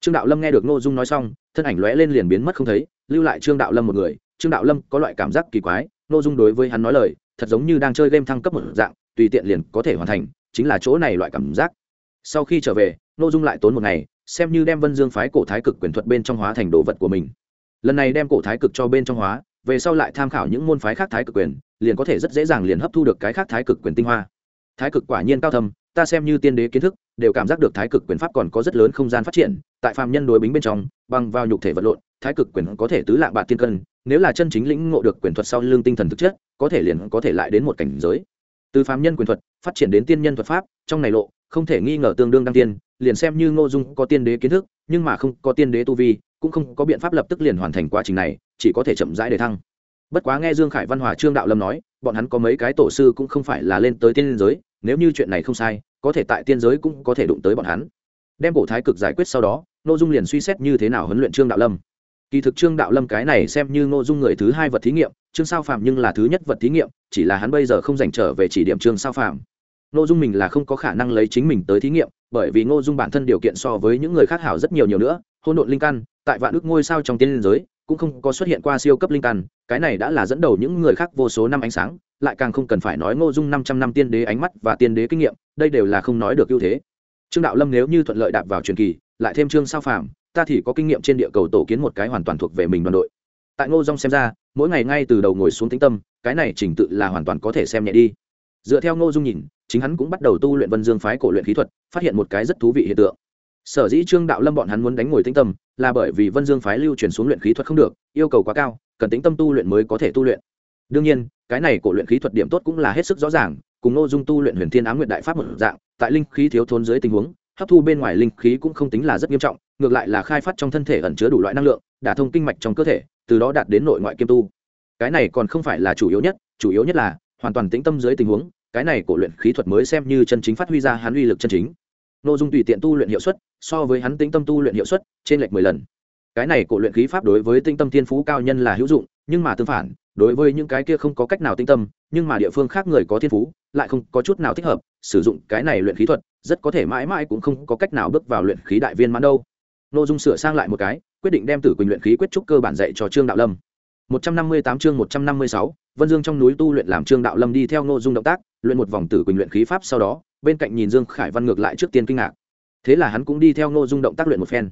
Trương đạo lâm nghe được ngô dung nói xong, thân ảnh lóe lên liền biến mất không thấy, lưu lại trương đạo lâm một người. Trương đạo lâm có loại cảm giác kỳ quái, ngô dung đối với hắn nói lời, thật giống như đang chơi game thăng cấp một dạng, tùy tiện liền có thể hoàn thành, chính là chỗ này loại cảm giác. Sau khi trở về, ngô dung lại tốn một ngày, xem như đem vân dương phái cổ thái cực quyền thuật bên trong hóa thành đồ vật của mình. Lần này đem cổ thái cực cho bên trong hóa, về sau lại tham khảo những môn phái khác thái cực quyền, liền có thể rất dễ dàng liền hấp thu được cái khác thái cực quyền tinh hoa. Thái cực quả nhiên cao thâm ta xem như tiên đế kiến thức, đều cảm giác được thái cực quyền pháp còn có rất lớn không gian phát triển, tại phạm nhân đối bính bên trong băng vào nhục thể vật lộn, thái cực quyền có thể tứ lạng bạc tiên cân, nếu là chân chính lĩnh ngộ được quyền thuật sau lương tinh thần thực chất, có thể liền có thể lại đến một cảnh giới. Từ phạm nhân quyền thuật, phát triển đến tiên nhân thuật pháp, trong này lộ, không thể nghi ngờ tương đương đăng tiên, liền xem như ngô dung có tiên đế kiến thức, nhưng mà không có tiên đế tu vi, cũng không có biện pháp lập tức liền hoàn thành quá trình này, chỉ có thể chậm rãi để thăng. Bất quá nghe dương khải văn hòa trương đạo lâm nói, bọn hắn có mấy cái tổ sư cũng không phải là lên tới tiên giới nếu như chuyện này không sai, có thể tại tiên giới cũng có thể đụng tới bọn hắn. Đem cổ thái cực giải quyết sau đó nội dung liền suy xét như thế nào huấn luyện trương đạo lâm. Kỳ thực trương đạo lâm cái này xem như nội dung người thứ hai vật thí nghiệm, trương sao phạm nhưng là thứ nhất vật thí nghiệm, chỉ là hắn bây giờ không dành trở về chỉ điểm trương sao phạm nội dung mình là không có khả năng lấy chính mình tới thí nghiệm, bởi vì nội dung bản thân điều kiện so với những người khác hảo rất nhiều nhiều nữa hôn độn linh căn, tại vạn ước ngôi sao trong tiên liên giới cũng không có xuất hiện qua siêu cấp linh căn, cái này đã là dẫn đầu những người khác vô số năm ánh sáng, lại càng không cần phải nói ngô dung năm trăm năm tiên đế ánh mắt và tiên đế kinh nghiệm, đây đều là không nói được ưu thế. Trương đạo lâm nếu như thuận lợi đạp vào truyền kỳ, lại thêm trương sao phàm, ta thì có kinh nghiệm trên địa cầu tổ kiến một cái hoàn toàn thuộc về mình đoàn đội. Tại ngô dung xem ra, mỗi ngày ngay từ đầu ngồi xuống tĩnh tâm, cái này trình tự là hoàn toàn có thể xem nhẹ đi. Dựa theo ngô dung nhìn, chính hắn cũng bắt đầu tu luyện vân dương phái cổ luyện khí thuật, phát hiện một cái rất thú vị hiện tượng sở dĩ trương đạo lâm bọn hắn muốn đánh ngồi tĩnh tâm, là bởi vì vân dương phái lưu truyền xuống luyện khí thuật không được, yêu cầu quá cao, cần tĩnh tâm tu luyện mới có thể tu luyện. Đương nhiên, cái này cổ luyện khí thuật điểm tốt cũng là hết sức rõ ràng, cùng nội dung tu luyện huyền thiên á m nguyện đại pháp một dạng, tại linh khí thiếu thốn dưới tình huống, hấp thu bên ngoài linh khí cũng không tính là rất nghiêm trọng, ngược lại là khai phát trong thân thể ẩn chứa đủ loại năng lượng, đả thông kinh mạch trong cơ thể, từ đó đạt đến nội ngoại kiêm tu. Cái này còn không phải là chủ yếu nhất, chủ yếu nhất là, hoàn toàn tĩnh tâm dưới tình huống, cái này cổ luyện khí thuật mới xem như chân chính phát huy ra hắn uy lực chân chính. Nội dung tùy tiện tu luyện hiệu suất so với hắn tĩnh tâm tu luyện hiệu suất trên lệch mười lần. Cái này cổ luyện khí pháp đối với tinh tâm thiên phú cao nhân là hữu dụng nhưng mà tương phản đối với những cái kia không có cách nào tinh tâm nhưng mà địa phương khác người có thiên phú lại không có chút nào thích hợp sử dụng cái này luyện khí thuật rất có thể mãi mãi cũng không có cách nào bước vào luyện khí đại viên mãn đâu. Nội dung sửa sang lại một cái quyết định đem tử quỳnh luyện khí quyết trúc cơ bản dạy cho trương đạo lâm. 158 chương 156, Vân Dương trong núi tu luyện làm Trương Đạo Lâm đi theo Ngô Dung động tác, luyện một vòng tử quỳnh luyện khí pháp sau đó, bên cạnh nhìn Dương Khải Văn ngược lại trước tiên kinh ngạc. Thế là hắn cũng đi theo Ngô Dung động tác luyện một phen.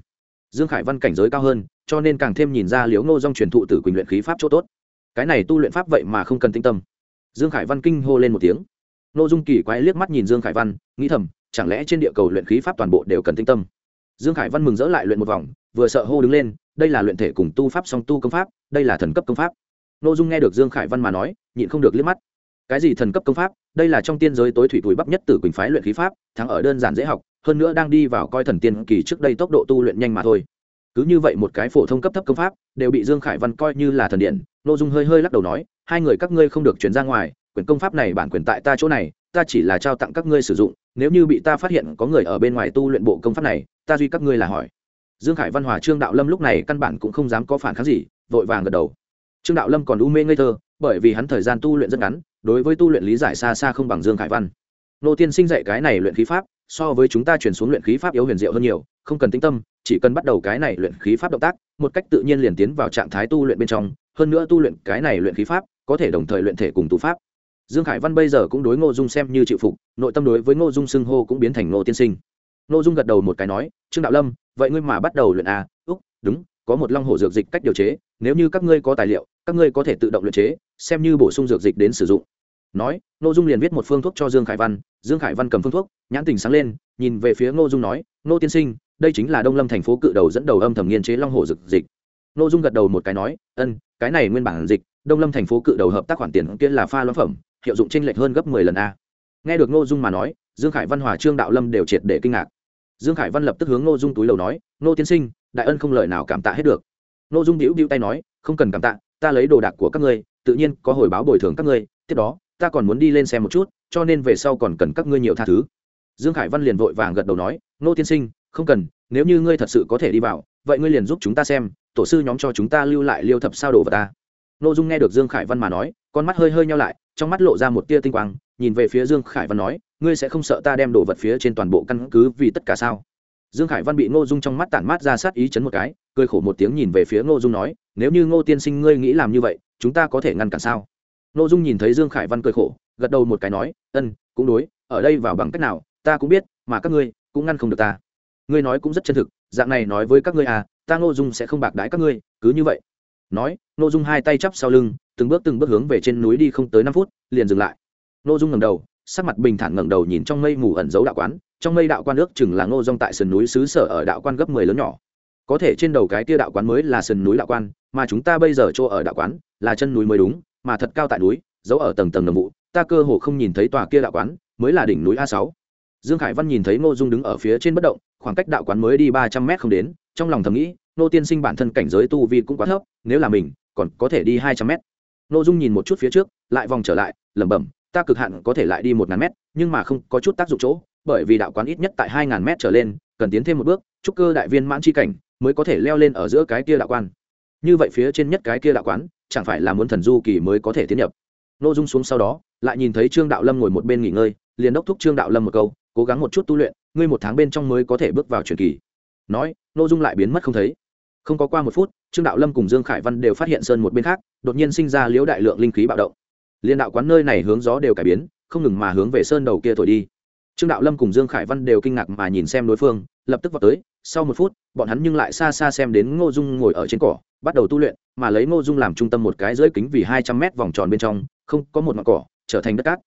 Dương Khải Văn cảnh giới cao hơn, cho nên càng thêm nhìn ra liếu Ngô Dung truyền thụ từ quỳnh luyện khí pháp chỗ tốt. Cái này tu luyện pháp vậy mà không cần tinh tâm. Dương khải văn kinh hô lên một tiếng. Ngô dung kỳ quái liếc mắt nhìn dương khải văn nghĩ thầm chẳng lẽ trên địa cầu luyện khí pháp toàn bộ đều cần tinh tâm? Dương khải văn mừng dỡ lại luyện một vòng vừa sợ hô đứng lên đây là luyện thể cùng tu pháp song tu công pháp đây là thần cấp công pháp. N dung nghe được dương khải văn mà nói nhịn không được liếc mắt cái gì thần cấp công pháp, đây là trong tiên giới tối thủy túi bắp nhất từ quỳnh phái luyện khí pháp, thắng ở đơn giản dễ học, hơn nữa đang đi vào coi thần tiên kỳ trước đây tốc độ tu luyện nhanh mà thôi. Cứ như vậy một cái phổ thông cấp thấp công pháp, đều bị dương khải văn coi như là thần điện n ô dung hơi hơi lắc đầu nói, hai người các ngươi không được chuyển ra ngoài quyền công pháp này bản quyền tại ta chỗ này, ta chỉ là trao tặng các ngươi sử dụng, nếu như bị ta phát hiện có người ở bên ngoài tu luyện bộ công pháp này, ta duy các ngươi là hỏi. Dương khải văn hòa trương đạo lâm lúc này căn bản cũng không dám có phản kháng gì, vội vàng gật đầu. Trương đạo lâm còn u mê ngây thơ bởi vì hắn thời gian tu luyện rất ngắn, đối với tu luyện lý giải xa xa không bằng dương khải văn. Nô tiên sinh dạy cái này luyện khí pháp, so với chúng ta chuyển xuống luyện khí pháp yếu huyền diệu hơn nhiều, không cần tính tâm, chỉ cần bắt đầu cái này luyện khí pháp động tác, một cách tự nhiên liền tiến vào trạng thái tu luyện bên trong, hơn nữa tu luyện cái này luyện khí pháp, có thể đồng thời luyện thể cùng tu pháp. Dương khải văn bây giờ cũng đối ngô dung xem như chịu phục, nội tâm đối với ngô dung xưng hô cũng biến thành ngô tiên sinh. Ngô dung gật đầu một cái nói, trương đạo lâm, vậy ngươi mà bắt đầu luyện a úc, đúng có một long hổ dược dịch cách điều chế, nếu như các ngươi có tài liệu, các ngươi có thể tự động luyện chế, xem như bổ sung dược dịch đến sử dụng. Nói, ngô dung liền viết một phương thuốc cho dương khải văn, dương khải văn cầm phương thuốc, nhãn tình sáng lên, nhìn về phía ngô dung nói, ngô tiên sinh, đây chính là đông lâm thành phố cự đầu dẫn đầu âm thầm nghiên chế long hổ dược dịch. Ngô dung gật đầu một cái nói, ân, cái này nguyên bản dịch, đông lâm thành phố cự đầu hợp tác khoản tiền kia là pha loãng phẩm, hiệu dụng chênh lệch hơn gấp mười lần a. Nghe được ngô dung mà nói, dương khải văn hòa trương đạo lâm đều triệt để kinh ngạc dương khải văn lập tức hướng ngô dung túi lầu nói Nô tiên sinh, đại ân không lời nào cảm tạ hết được. Ngô dung đĩu đĩu tay nói, không cần cảm tạ, ta lấy đồ đạc của các ngươi, tự nhiên có hồi báo bồi thường các ngươi, tiếp đó, ta còn muốn đi lên xem một chút, cho nên về sau còn cần các ngươi nhiều tha thứ. Dương khải văn liền vội vàng gật đầu nói Nô tiên sinh, không cần, nếu như ngươi thật sự có thể đi vào, vậy ngươi liền giúp chúng ta xem, tổ sư nhóm cho chúng ta lưu lại liêu thập sao đồ vật ta. Ngô dung nghe được dương khải văn mà nói, con mắt hơi hơi nhau lại, trong mắt lộ ra một tia tinh quang nhìn về phía dương khải văn nói, ngươi sẽ không sợ ta đem đồ vật phía trên toàn bộ căn cứ vì tất cả sao? Dương khải văn bị ngô dung trong mắt tản mát ra sát ý chấn một cái, cười khổ một tiếng nhìn về phía ngô dung nói, nếu như ngô tiên sinh ngươi nghĩ làm như vậy, chúng ta có thể ngăn cản sao? Ngô dung nhìn thấy dương khải văn cười khổ, gật đầu một cái nói ân cũng đối, ở đây vào bằng cách nào, ta cũng biết, mà các ngươi cũng ngăn không được ta. Ngươi nói cũng rất chân thực, dạng này nói với các ngươi à ta ngô dung sẽ không bạc đái các ngươi, cứ như vậy. Nói, ngô dung hai tay chắp sau lưng, từng bước từng bước hướng về trên núi đi không tới năm phút, liền dừng lại ngô dung ngẩng đầu, sắc mặt bình thản ngẩng đầu nhìn trong mây mù ẩn giấu đạo quán. Trong mây đạo quan ước chừng là ngô dung tại sườn núi xứ sở ở đạo quan gấp mười lớn nhỏ. Có thể trên đầu cái kia đạo quán mới là sườn núi đạo quan, mà chúng ta bây giờ chỗ ở đạo quán là chân núi mới đúng, mà thật cao tại núi, giấu ở tầng tầng đồng vụ. Ta cơ hồ không nhìn thấy tòa kia đạo quán, mới là đỉnh núi a sáu. Dương khải văn nhìn thấy ngô dung đứng ở phía trên bất động, khoảng cách đạo quán mới đi ba trăm mét không đến, trong lòng thầm nghĩ nô tiên sinh bản thân cảnh giới tu vi cũng quá thấp, nếu là mình, còn có thể đi hai trăm mét. Nô dung nhìn một chút phía trước, lại vòng trở lại, lẩm bẩm ta cực hạn có thể lại đi một ngàn mét, nhưng mà không có chút tác dụng chỗ, bởi vì đạo quán ít nhất tại hai ngàn mét trở lên, cần tiến thêm một bước trúc cơ đại viên mãn c cảnh mới có thể leo lên ở giữa cái kia đạo quan như vậy phía trên nhất cái kia đạo quán, chẳng phải là muốn thần du kỳ mới có thể tiến nhập. Nô dung xuống sau đó, lại nhìn thấy trương đạo lâm ngồi một bên nghỉ ngơi, liền đốc thúc trương đạo lâm một câu, cố gắng một chút tu luyện, ngươi một tháng bên trong mới có thể bước vào truyền kỳ. Nói, nô dung lại biến mất không thấy. Không có qua một phút, trương đạo lâm cùng dương khải văn đều phát hiện sơn một bên khác, đột nhiên sinh ra liễu đại lượng linh khí bạo động liên đạo quán nơi này hướng gió đều cải biến, không ngừng mà hướng về sơn đầu kia thổi đi. Trương đạo lâm cùng dương khải văn đều kinh ngạc mà nhìn xem đối phương, lập tức vào tới, sau một phút, bọn hắn nhưng lại xa xa xem đến ngô dung ngồi ở trên cỏ, bắt đầu tu luyện, mà lấy ngô dung làm trung tâm một cái dưới kính vì hai trăm mét vòng tròn bên trong, không, có một mặt cỏ, trở thành đất cát.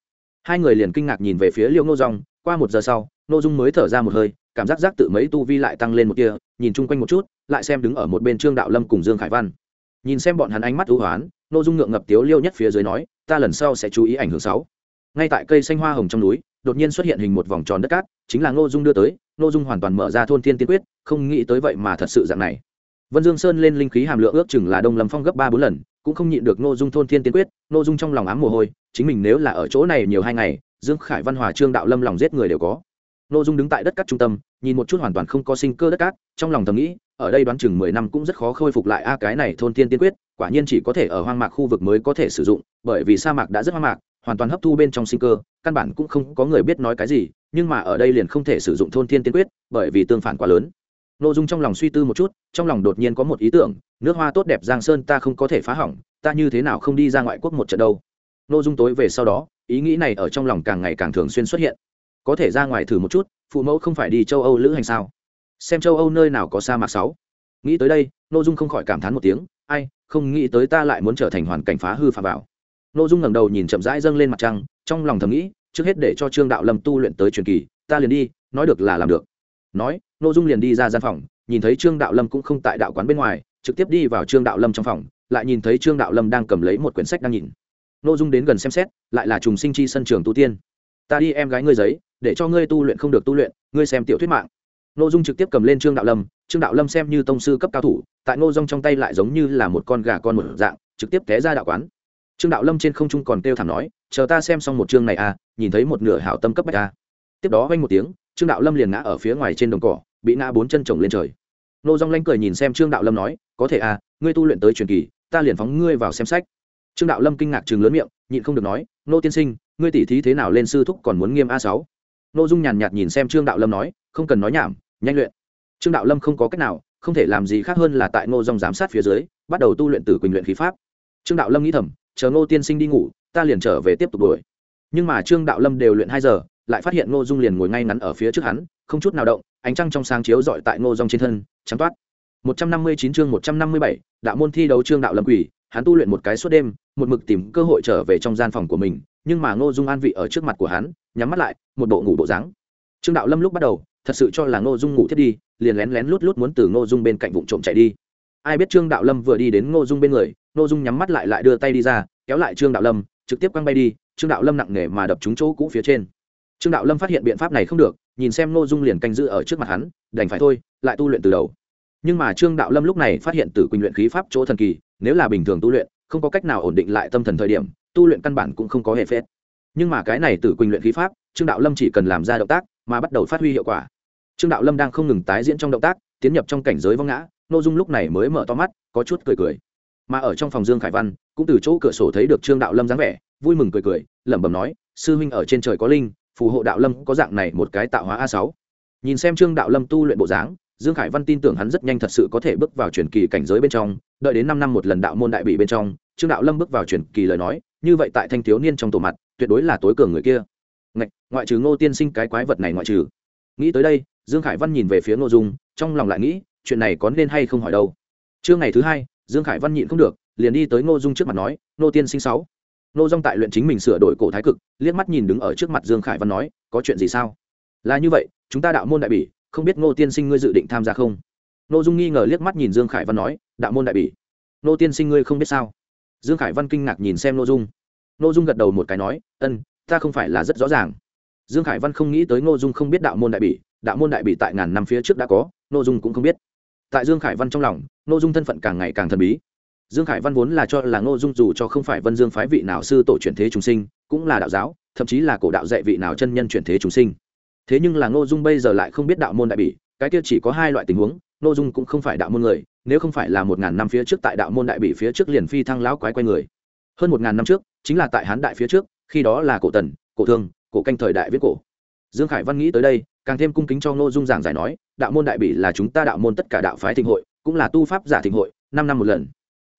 Hai người liền kinh ngạc nhìn về phía liêu ngô rong qua một giờ sau, ngô dung mới thở ra một hơi, cảm giác giác tự mấy tu vi lại tăng lên một kia nhìn chung quanh một chút, lại xem đứng ở một bên trương đạo lâm cùng dương khải văn. Nhìn xem bọn hắn ánh mắt ưu hoán, ngô dung ngượng ngập tiếu liêu nhất phía dưới nói ta lần sau sẽ chú ý ảnh hưởng sáu. Ngay tại cây xanh hoa hồng trong núi, đột nhiên xuất hiện hình một vòng tròn đất cát, chính là ngô dung đưa tới. Ngô dung hoàn toàn mở ra thôn thiên tiên quyết, không nghĩ tới vậy mà thật sự dạng này. Vân dương sơn lên linh khí hàm lượng ước chừng là đông lâm phong gấp ba bốn lần, cũng không nhịn được ngô dung thôn thiên tiên quyết. Ngô dung trong lòng ám mồ hôi, chính mình nếu là ở chỗ này nhiều hai ngày, dương khải văn hòa trương đạo lâm lòng giết người đều có. Ngô dung đứng tại đất cát trung tâm, nhìn một chút hoàn toàn không có sinh cơ đất cát, trong lòng thầm nghĩ, ở đây đoán chừng mười năm cũng rất khó khôi phục lại, a, cái này thôn thiên tiên quyết quả nhiên chỉ có thể ở hoang mạc khu vực mới có thể sử dụng, bởi vì sa mạc đã rất hoang mạc, hoàn toàn hấp thu bên trong sinh cơ, căn bản cũng không có người biết nói cái gì, nhưng mà ở đây liền không thể sử dụng thôn thiên tiên quyết, bởi vì tương phản quá lớn. N ô dung trong lòng suy tư một chút, trong lòng đột nhiên có một ý tưởng, nước hoa tốt đẹp giang sơn ta không có thể phá hỏng, ta như thế nào không đi ra ngoại quốc một trận đâu. N ô dung tối về sau đó, ý nghĩ này ở trong lòng càng ngày càng thường xuyên xuất hiện. Có thể ra ngoài thử một chút, phụ mẫu không phải đi châu âu lữ hành sao? Xem châu âu nơi nào có sa mạc sáu nghĩ tới đây nội dung không khỏi cảm thán một tiếng, ai, không nghĩ tới ta lại muốn trở thành hoàn cảnh phá hư phá vào. Nội dung ngẩng đầu nhìn chậm rãi dâng lên mặt trăng, trong lòng thầm nghĩ, trước hết để cho trương đạo lâm tu luyện tới truyền kỳ, ta liền đi, nói được là làm được. Nói nội dung liền đi ra gian phòng, nhìn thấy trương đạo lâm cũng không tại đạo quán bên ngoài, trực tiếp đi vào trương đạo lâm trong phòng, lại nhìn thấy trương đạo lâm đang cầm lấy một quyển sách đang nhìn. Nội dung đến gần xem xét, lại là trùng sinh chi sân trường tu tiên. Ta đi em gái ngươi giấy, để cho ngươi tu luyện không được tu luyện, ngươi xem tiểu thuyết mạng. Ngô dung trực tiếp cầm lên trương đạo lâm, trương đạo lâm xem như tông sư cấp cao thủ, tại ngô dung trong tay lại giống như là một con gà con một dạng, trực tiếp té ra đạo quán. Trương đạo lâm trên không trung còn kêu thảm nói, chờ ta xem xong một chương này à nhìn thấy một nửa hảo tâm cấp bách a tiếp đó vang một tiếng, trương đạo lâm liền ngã ở phía ngoài trên đồng cỏ, bị ngã bốn chân chồng lên trời. Nô dung lanh cười nhìn xem trương đạo lâm nói, có thể à ngươi tu luyện tới truyền kỳ, ta liền phóng ngươi vào xem sách. Trương đạo lâm kinh ngạc trừng lớn miệng, nhịn không được nói nô tiên sinh, ngươi tỷ thí thế nào lên sư thúc còn muốn nghiêm a sáu? Nô dung nhàn nhạt nhìn xem trương đạo lâm nói, không cần nói nhảm nhanh luyện. Trương đạo lâm không có cách nào, không thể làm gì khác hơn là tại ngô dòng giám sát phía dưới, bắt đầu tu luyện từ quỳnh luyện khí pháp. Trương đạo lâm nghĩ thầm, chờ ngô tiên sinh đi ngủ, ta liền trở về tiếp tục đuổi. Nhưng mà trương đạo lâm đều luyện hai giờ, lại phát hiện ngô dung liền ngồi ngay ngắn ở phía trước hắn, không chút nào động, ánh trăng trong sáng chiếu dọi tại ngô dòng trên thân, trắng toát. Một trăm năm mươi chín chương một trăm năm mươi bảy, đạo môn thi đấu trương đạo lâm quỷ, hắn tu luyện một cái suốt đêm, một mực tìm cơ hội trở về trong gian phòng của mình, nhưng mà ngô dung an vị ở trước mặt của hắn, nhắm mắt lại, một bộ ngủ bộ dáng. Trương đạo lâm lúc bắt đầu thật sự cho là ngô dung ngủ thiết đi, liền lén lén lút lút muốn từ ngô dung bên cạnh vụ trộm chạy đi. Ai biết trương đạo lâm vừa đi đến ngô dung bên người, ngô dung nhắm mắt lại lại đưa tay đi ra, kéo lại trương đạo lâm, trực tiếp quăng bay đi, trương đạo lâm nặng nề mà đập trúng chỗ cũ phía trên. Trương đạo lâm phát hiện biện pháp này không được, nhìn xem ngô dung liền canh giữ ở trước mặt hắn, đành phải thôi, lại tu luyện từ đầu. Nhưng mà trương đạo lâm lúc này phát hiện tử quỳnh luyện khí pháp chỗ thần kỳ, nếu là bình thường tu luyện, không có cách nào ổn định lại tâm thần thời điểm, tu luyện căn bản cũng không có hệ phết. Nhưng mà cái này tử quỳnh luyện khí pháp, trương đạo lâm chỉ cần làm ra động tác, mà bắt đầu phát huy hiệu quả trương đạo lâm đang không ngừng tái diễn trong động tác tiến nhập trong cảnh giới vong ngã nội dung lúc này mới mở to mắt có chút cười cười. Mà ở trong phòng dương khải văn cũng từ chỗ cửa sổ thấy được trương đạo lâm dáng vẻ vui mừng cười cười lẩm bẩm nói sư huynh ở trên trời có linh phù hộ đạo lâm có dạng này một cái tạo hóa a sáu. Nhìn xem trương đạo lâm tu luyện bộ dáng dương khải văn tin tưởng hắn rất nhanh thật sự có thể bước vào truyền kỳ cảnh giới bên trong đợi đến năm năm một lần đạo môn đại bị bên trong trương đạo lâm bước vào truyền kỳ lời nói như vậy tại thanh thiếu niên trong tổ mặt tuyệt đối là tối cường người kia. Ngạch, ngoại trừ ngô tiên sinh cái quái vật này ngoại trừ. Nghĩ tới đây dương khải văn nhìn về phía ngô dung, trong lòng lại nghĩ, chuyện này có nên hay không hỏi đâu. Trưa ngày thứ hai, dương khải văn nhịn không được, liền đi tới ngô dung trước mặt nói, ngô tiên sinh sáu. Ngô dung tại luyện chính mình sửa đổi cổ thái cực, liếc mắt nhìn đứng ở trước mặt dương khải văn nói, có chuyện gì sao? Là như vậy, chúng ta đạo môn đại bỉ, không biết ngô tiên sinh ngươi dự định tham gia không? Ngô dung nghi ngờ liếc mắt nhìn dương khải văn nói, đạo môn đại bỉ, ngô tiên sinh ngươi không biết sao? Dương khải văn kinh ngạc nhìn xem ngô dung. Ngô dung gật đầu một cái nói, ân, ta không phải là rất rõ ràng. Dương khải văn không nghĩ tới ngô dung không biết đạo môn đại bỉ đạo môn đại bị tại ngàn năm phía trước đã có ngô dung cũng không biết. Tại dương khải văn trong lòng ngô dung thân phận càng ngày càng thần bí. Dương khải văn vốn là cho là ngô dung dù cho không phải vân dương phái vị nào sư tổ chuyển thế chúng sinh cũng là đạo giáo thậm chí là cổ đạo dạy vị nào chân nhân chuyển thế chúng sinh. Thế nhưng là ngô dung bây giờ lại không biết đạo môn đại bị, cái kia chỉ có hai loại tình huống ngô dung cũng không phải đạo môn người nếu không phải là một ngàn năm phía trước tại đạo môn đại bị phía trước liền phi thăng lão quái quay người. Hơn một ngàn năm trước chính là tại hán đại phía trước khi đó là cổ tần cổ thương cổ canh thời đại viết cổ. Dương khải văn nghĩ tới đây càng thêm cung kính cho ngô dung giảng giải nói, đạo môn đại bỉ là chúng ta đạo môn tất cả đạo phái thịnh hội, cũng là tu pháp giả thịnh hội, năm năm một lần.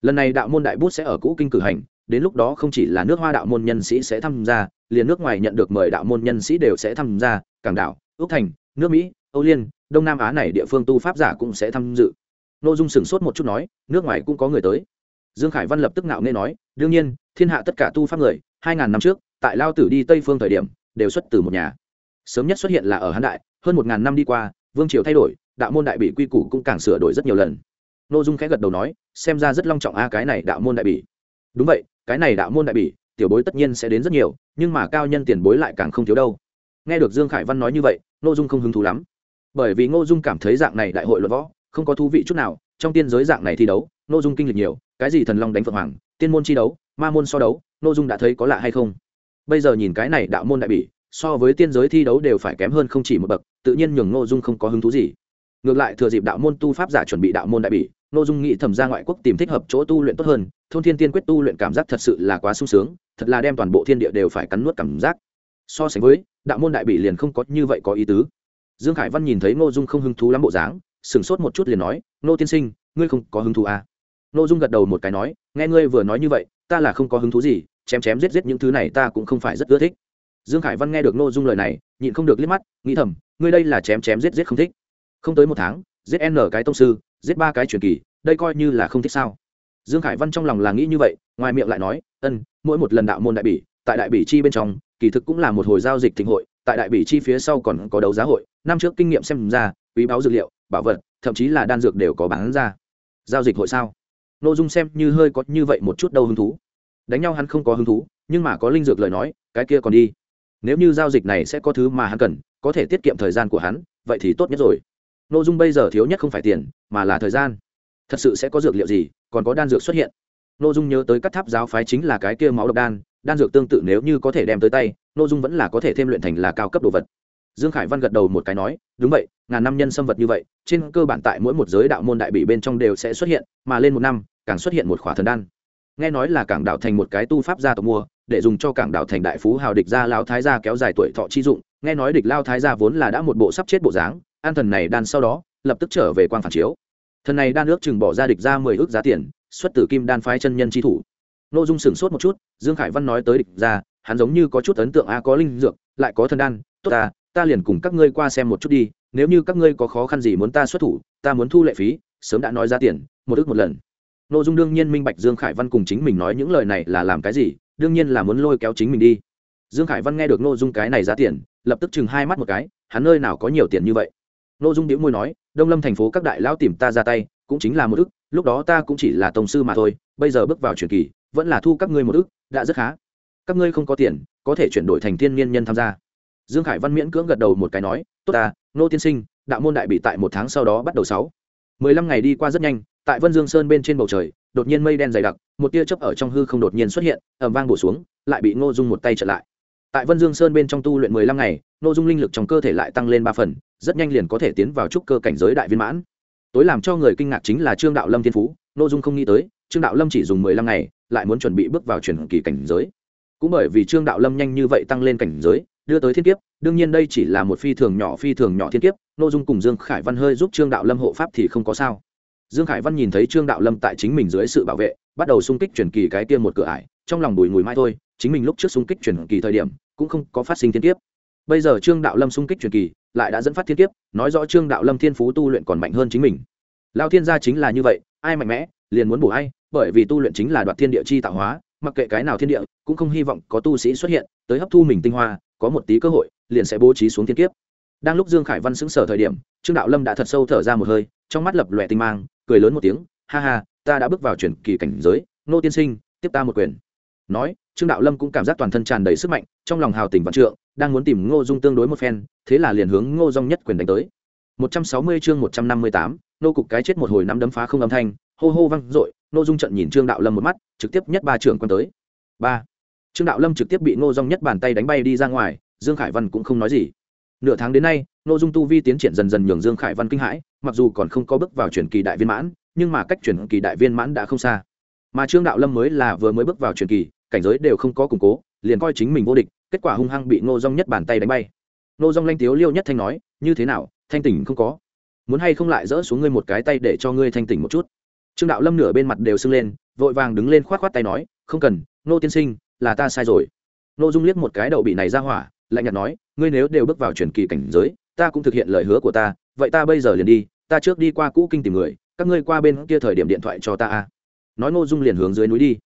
Lần này đạo môn đại bút sẽ ở cũ kinh cử hành, đến lúc đó không chỉ là nước hoa đạo môn nhân sĩ sẽ tham gia, liền nước ngoài nhận được mời đạo môn nhân sĩ đều sẽ tham gia, cảng đảo ước thành, nước mỹ, âu liên, đông nam á này địa phương tu pháp giả cũng sẽ tham dự. N ô dung sửng sốt một chút nói, nước ngoài cũng có người tới. Dương khải văn lập tức nạo nghe nói, đương nhiên, thiên hạ tất cả tu pháp người, hai ngàn năm trước, tại lao tử đi tây phương thời điểm, đều xuất từ một nhà sớm nhất xuất hiện là ở hán đại, hơn một ngàn năm đi qua, vương triều thay đổi, đạo môn đại bị quy củ cũng càng sửa đổi rất nhiều lần. N ô dung khẽ gật đầu nói, xem ra rất long trọng a cái này đạo môn đại bỉ. Đúng vậy, cái này đạo môn đại bỉ, tiểu bối tất nhiên sẽ đến rất nhiều, nhưng mà cao nhân tiền bối lại càng không thiếu đâu. Nghe được dương khải văn nói như vậy n ô dung không hứng thú lắm. Bởi vì ngô dung cảm thấy dạng này đại hội luận võ, không có thú vị chút nào, trong tiên giới dạng này thi đấu n ô dung kinh lịch nhiều, cái gì thần long đánh phượng hoàng, tiên môn chi đấu, ma môn so đấu n ô dung đã thấy có lạ hay không? Bây giờ nhìn cái này đạo môn đại bỉ so với tiên giới thi đấu đều phải kém hơn không chỉ một bậc, tự nhiên nhường n ô dung không có hứng thú gì. Ngược lại thừa dịp đạo môn tu pháp giả chuẩn bị đạo môn đại bỉ n ô dung nghĩ thầm ra ngoại quốc tìm thích hợp chỗ tu luyện tốt hơn, thôn thiên tiên quyết tu luyện cảm giác thật sự là quá sung sướng, thật là đem toàn bộ thiên địa đều phải cắn nuốt cảm giác. So sánh với, đạo môn đại bị liền không có như vậy có ý tứ. Dương khải văn nhìn thấy ngô dung không hứng thú lắm bộ dáng, sửng sốt một chút liền nói, ngô tiên sinh, ngươi không có hứng thú à. ngô dung gật đầu một cái nói, nghe ngươi vừa nói như vậy, ta là không có hứng thú gì, chém chém giết giết những thứ này ta cũng không phải rất ưa thích dương khải văn nghe được ngô dung lời này, nhịn không được liếc mắt, nghĩ thầm, ngươi đây là chém chém giết giết không thích. Không tới một tháng, giết n cái tông sư, giết ba cái truyền kỳ, đây coi như là không thích sao? Dương khải văn trong lòng là nghĩ như vậy, ngoài miệng lại nói, ân, mỗi một lần đạo môn đại bỉ, tại đại bỉ chi bên trong, kỳ thực cũng là một hồi giao dịch thịnh hội, tại đại bỉ chi phía sau còn có đấu giá hội, năm trước kinh nghiệm xem ra, quý báo dược liệu, bảo vật, thậm chí là đan dược đều có bán ra. Giao dịch hội sao? N ô dung xem như hơi có như vậy một chút đâu hứng thú. Đánh nhau hắn không có hứng thú, nhưng mà có linh dược lời nói, cái kia còn đi nếu như giao dịch này sẽ có thứ mà hắn cần, có thể tiết kiệm thời gian của hắn, vậy thì tốt nhất rồi. N ô dung bây giờ thiếu nhất không phải tiền, mà là thời gian. Thật sự sẽ có dược liệu gì, còn có đan dược xuất hiện. N ô dung nhớ tới các tháp giáo phái chính là cái kia máu độc đan đan dược tương tự nếu như có thể đem tới tay n ô dung vẫn là có thể thêm luyện thành là cao cấp đồ vật. Dương khải văn gật đầu một cái nói, đúng vậy, ngàn năm nhân xâm vật như vậy, trên cơ bản tại mỗi một giới đạo môn đại bị bên trong đều sẽ xuất hiện, mà lên một năm, càng xuất hiện một khỏa thần đan nghe nói là cảng đảo thành một cái tu pháp gia tộc mua, để dùng cho cảng đảo thành đại phú hào địch gia lao thái gia kéo dài tuổi thọ chi dụng. Nghe nói địch lao thái gia vốn là đã một bộ sắp chết bộ dáng, an thần này đan sau đó, lập tức trở về quan phản chiếu. Thần này đan ước chừng bỏ ra địch ra mười ước giá tiền, xuất từ kim đan phái chân nhân chi thủ. N ô dung sửng sốt một chút, dương khải văn nói tới địch ra hắn giống như có chút ấn tượng a, có linh dược, lại có thần đan. Tốt ta ta liền cùng các ngươi qua xem một chút đi, nếu như các ngươi có khó khăn gì muốn ta xuất thủ, ta muốn thu lệ phí, sớm đã nói ra tiền, một ước một lần nội dung đương nhiên minh bạch dương khải văn cùng chính mình nói những lời này là làm cái gì, đương nhiên là muốn lôi kéo chính mình đi. Dương khải văn nghe được nội dung cái này giá tiền, lập tức chừng hai mắt một cái, hắn nơi nào có nhiều tiền như vậy? Nội dung đĩu môi nói, đông lâm thành phố các đại lão tìm ta ra tay, cũng chính là một ức, lúc đó ta cũng chỉ là tổng sư mà thôi, bây giờ bước vào truyền kỳ, vẫn là thu các ngươi một ức, đã rất khá. Các ngươi không có tiền, có thể chuyển đổi thành thiên niên nhân tham gia. Dương khải văn miễn cưỡng gật đầu một cái nói, tốt ta, nô tiên sinh, đạo môn đại bị tại một tháng sau đó bắt đầu sáu. mười lăm ngày đi qua rất nhanh tại vân dương sơn bên trên bầu trời, đột nhiên mây đen dày đặc, một tia chớp ở trong hư không đột nhiên xuất hiện ẩm vang bổ xuống, lại bị ngô dung một tay trở lại. Tại vân dương sơn bên trong tu luyện mười lăm ngày, ngô dung linh lực trong cơ thể lại tăng lên ba phần, rất nhanh liền có thể tiến vào trúc cơ cảnh giới đại viên mãn. Tối làm cho người kinh ngạc chính là trương đạo lâm thiên phú, ngô dung không nghĩ tới, trương đạo lâm chỉ dùng mười lăm ngày, lại muốn chuẩn bị bước vào truyền kỳ cảnh giới. Cũng bởi vì trương đạo lâm nhanh như vậy tăng lên cảnh giới, đưa tới thiên kiếp, đương nhiên đây chỉ là một phi thường nhỏ phi thường nhỏ thiên kiếp nội dung cùng dương khải văn hơi giúp trương đạo lâm hộ pháp thì không có sao dương khải văn nhìn thấy trương đạo lâm tại chính mình dưới sự bảo vệ, bắt đầu xung kích truyền kỳ cái kia một cửa ải, trong lòng đùi ngùi mai thôi, chính mình lúc trước xung kích truyền kỳ thời điểm, cũng không có phát sinh thiên kiếp. Bây giờ trương đạo lâm xung kích truyền kỳ, lại đã dẫn phát thiên kiếp, nói rõ trương đạo lâm thiên phú tu luyện còn mạnh hơn chính mình. Lao thiên gia chính là như vậy, ai mạnh mẽ, liền muốn bổ ai, bởi vì tu luyện chính là đoạt thiên địa chi tạo hóa, mặc kệ cái nào thiên địa, cũng không hy vọng có tu sĩ xuất hiện, tới hấp thu mình tinh hoa, có một tí cơ hội, liền sẽ bố trí xuống thiên kiếp. Đang lúc dương khải văn xứng sở thời điểm, trương đạo lâm đã thật sâu thở ra một hơi, trong mắt lập lòe tinh mang cười lớn một tiếng ha ha ta đã bước vào chuyển kỳ cảnh giới nô tiên sinh tiếp ta một quyền. Nói trương đạo lâm cũng cảm giác toàn thân tràn đầy sức mạnh trong lòng hào tình vạn trượng đang muốn tìm ngô dung tương đối một phen thế là liền hướng ngô dung nhất quyền đánh tới. 160 chương 158, nô cục cái chết một hồi năm đấm phá không âm thanh hô hô vang dội ngô dung trận nhìn trương đạo lâm một mắt trực tiếp nhất ba trưởng quân tới. Ba. Trương đạo lâm trực tiếp bị ngô dung nhất bàn tay đánh bay đi ra ngoài dương khải văn cũng không nói gì. Nửa tháng đến nay nô dung tu vi tiến triển dần dần nhường dương khải văn kinh hãi mặc dù còn không có bước vào truyền kỳ đại viên mãn, nhưng mà cách truyền kỳ đại viên mãn đã không xa. Mà trương đạo lâm mới là vừa mới bước vào truyền kỳ, cảnh giới đều không có củng cố, liền coi chính mình vô địch, kết quả hung hăng bị ngô dung nhất bàn tay đánh bay. Ngô dung lanh tiếu liêu nhất thanh nói, như thế nào, thanh tỉnh không có? Muốn hay không lại dỡ xuống ngươi một cái tay để cho ngươi thanh tỉnh một chút? Trương đạo lâm nửa bên mặt đều sưng lên, vội vàng đứng lên khoát khoát tay nói, không cần nô tiên sinh, là ta sai rồi. Nô dung liếc một cái đầu bị này ra hỏa, lạnh nhạt nói, ngươi nếu đều bước vào truyền kỳ cảnh giới, ta cũng thực hiện lời hứa của ta, vậy ta bây giờ liền đi ta trước đi qua cũ kinh tìm người, các ngươi qua bên kia thời điểm điện thoại cho ta a. Nói ngô dung liền hướng dưới núi đi.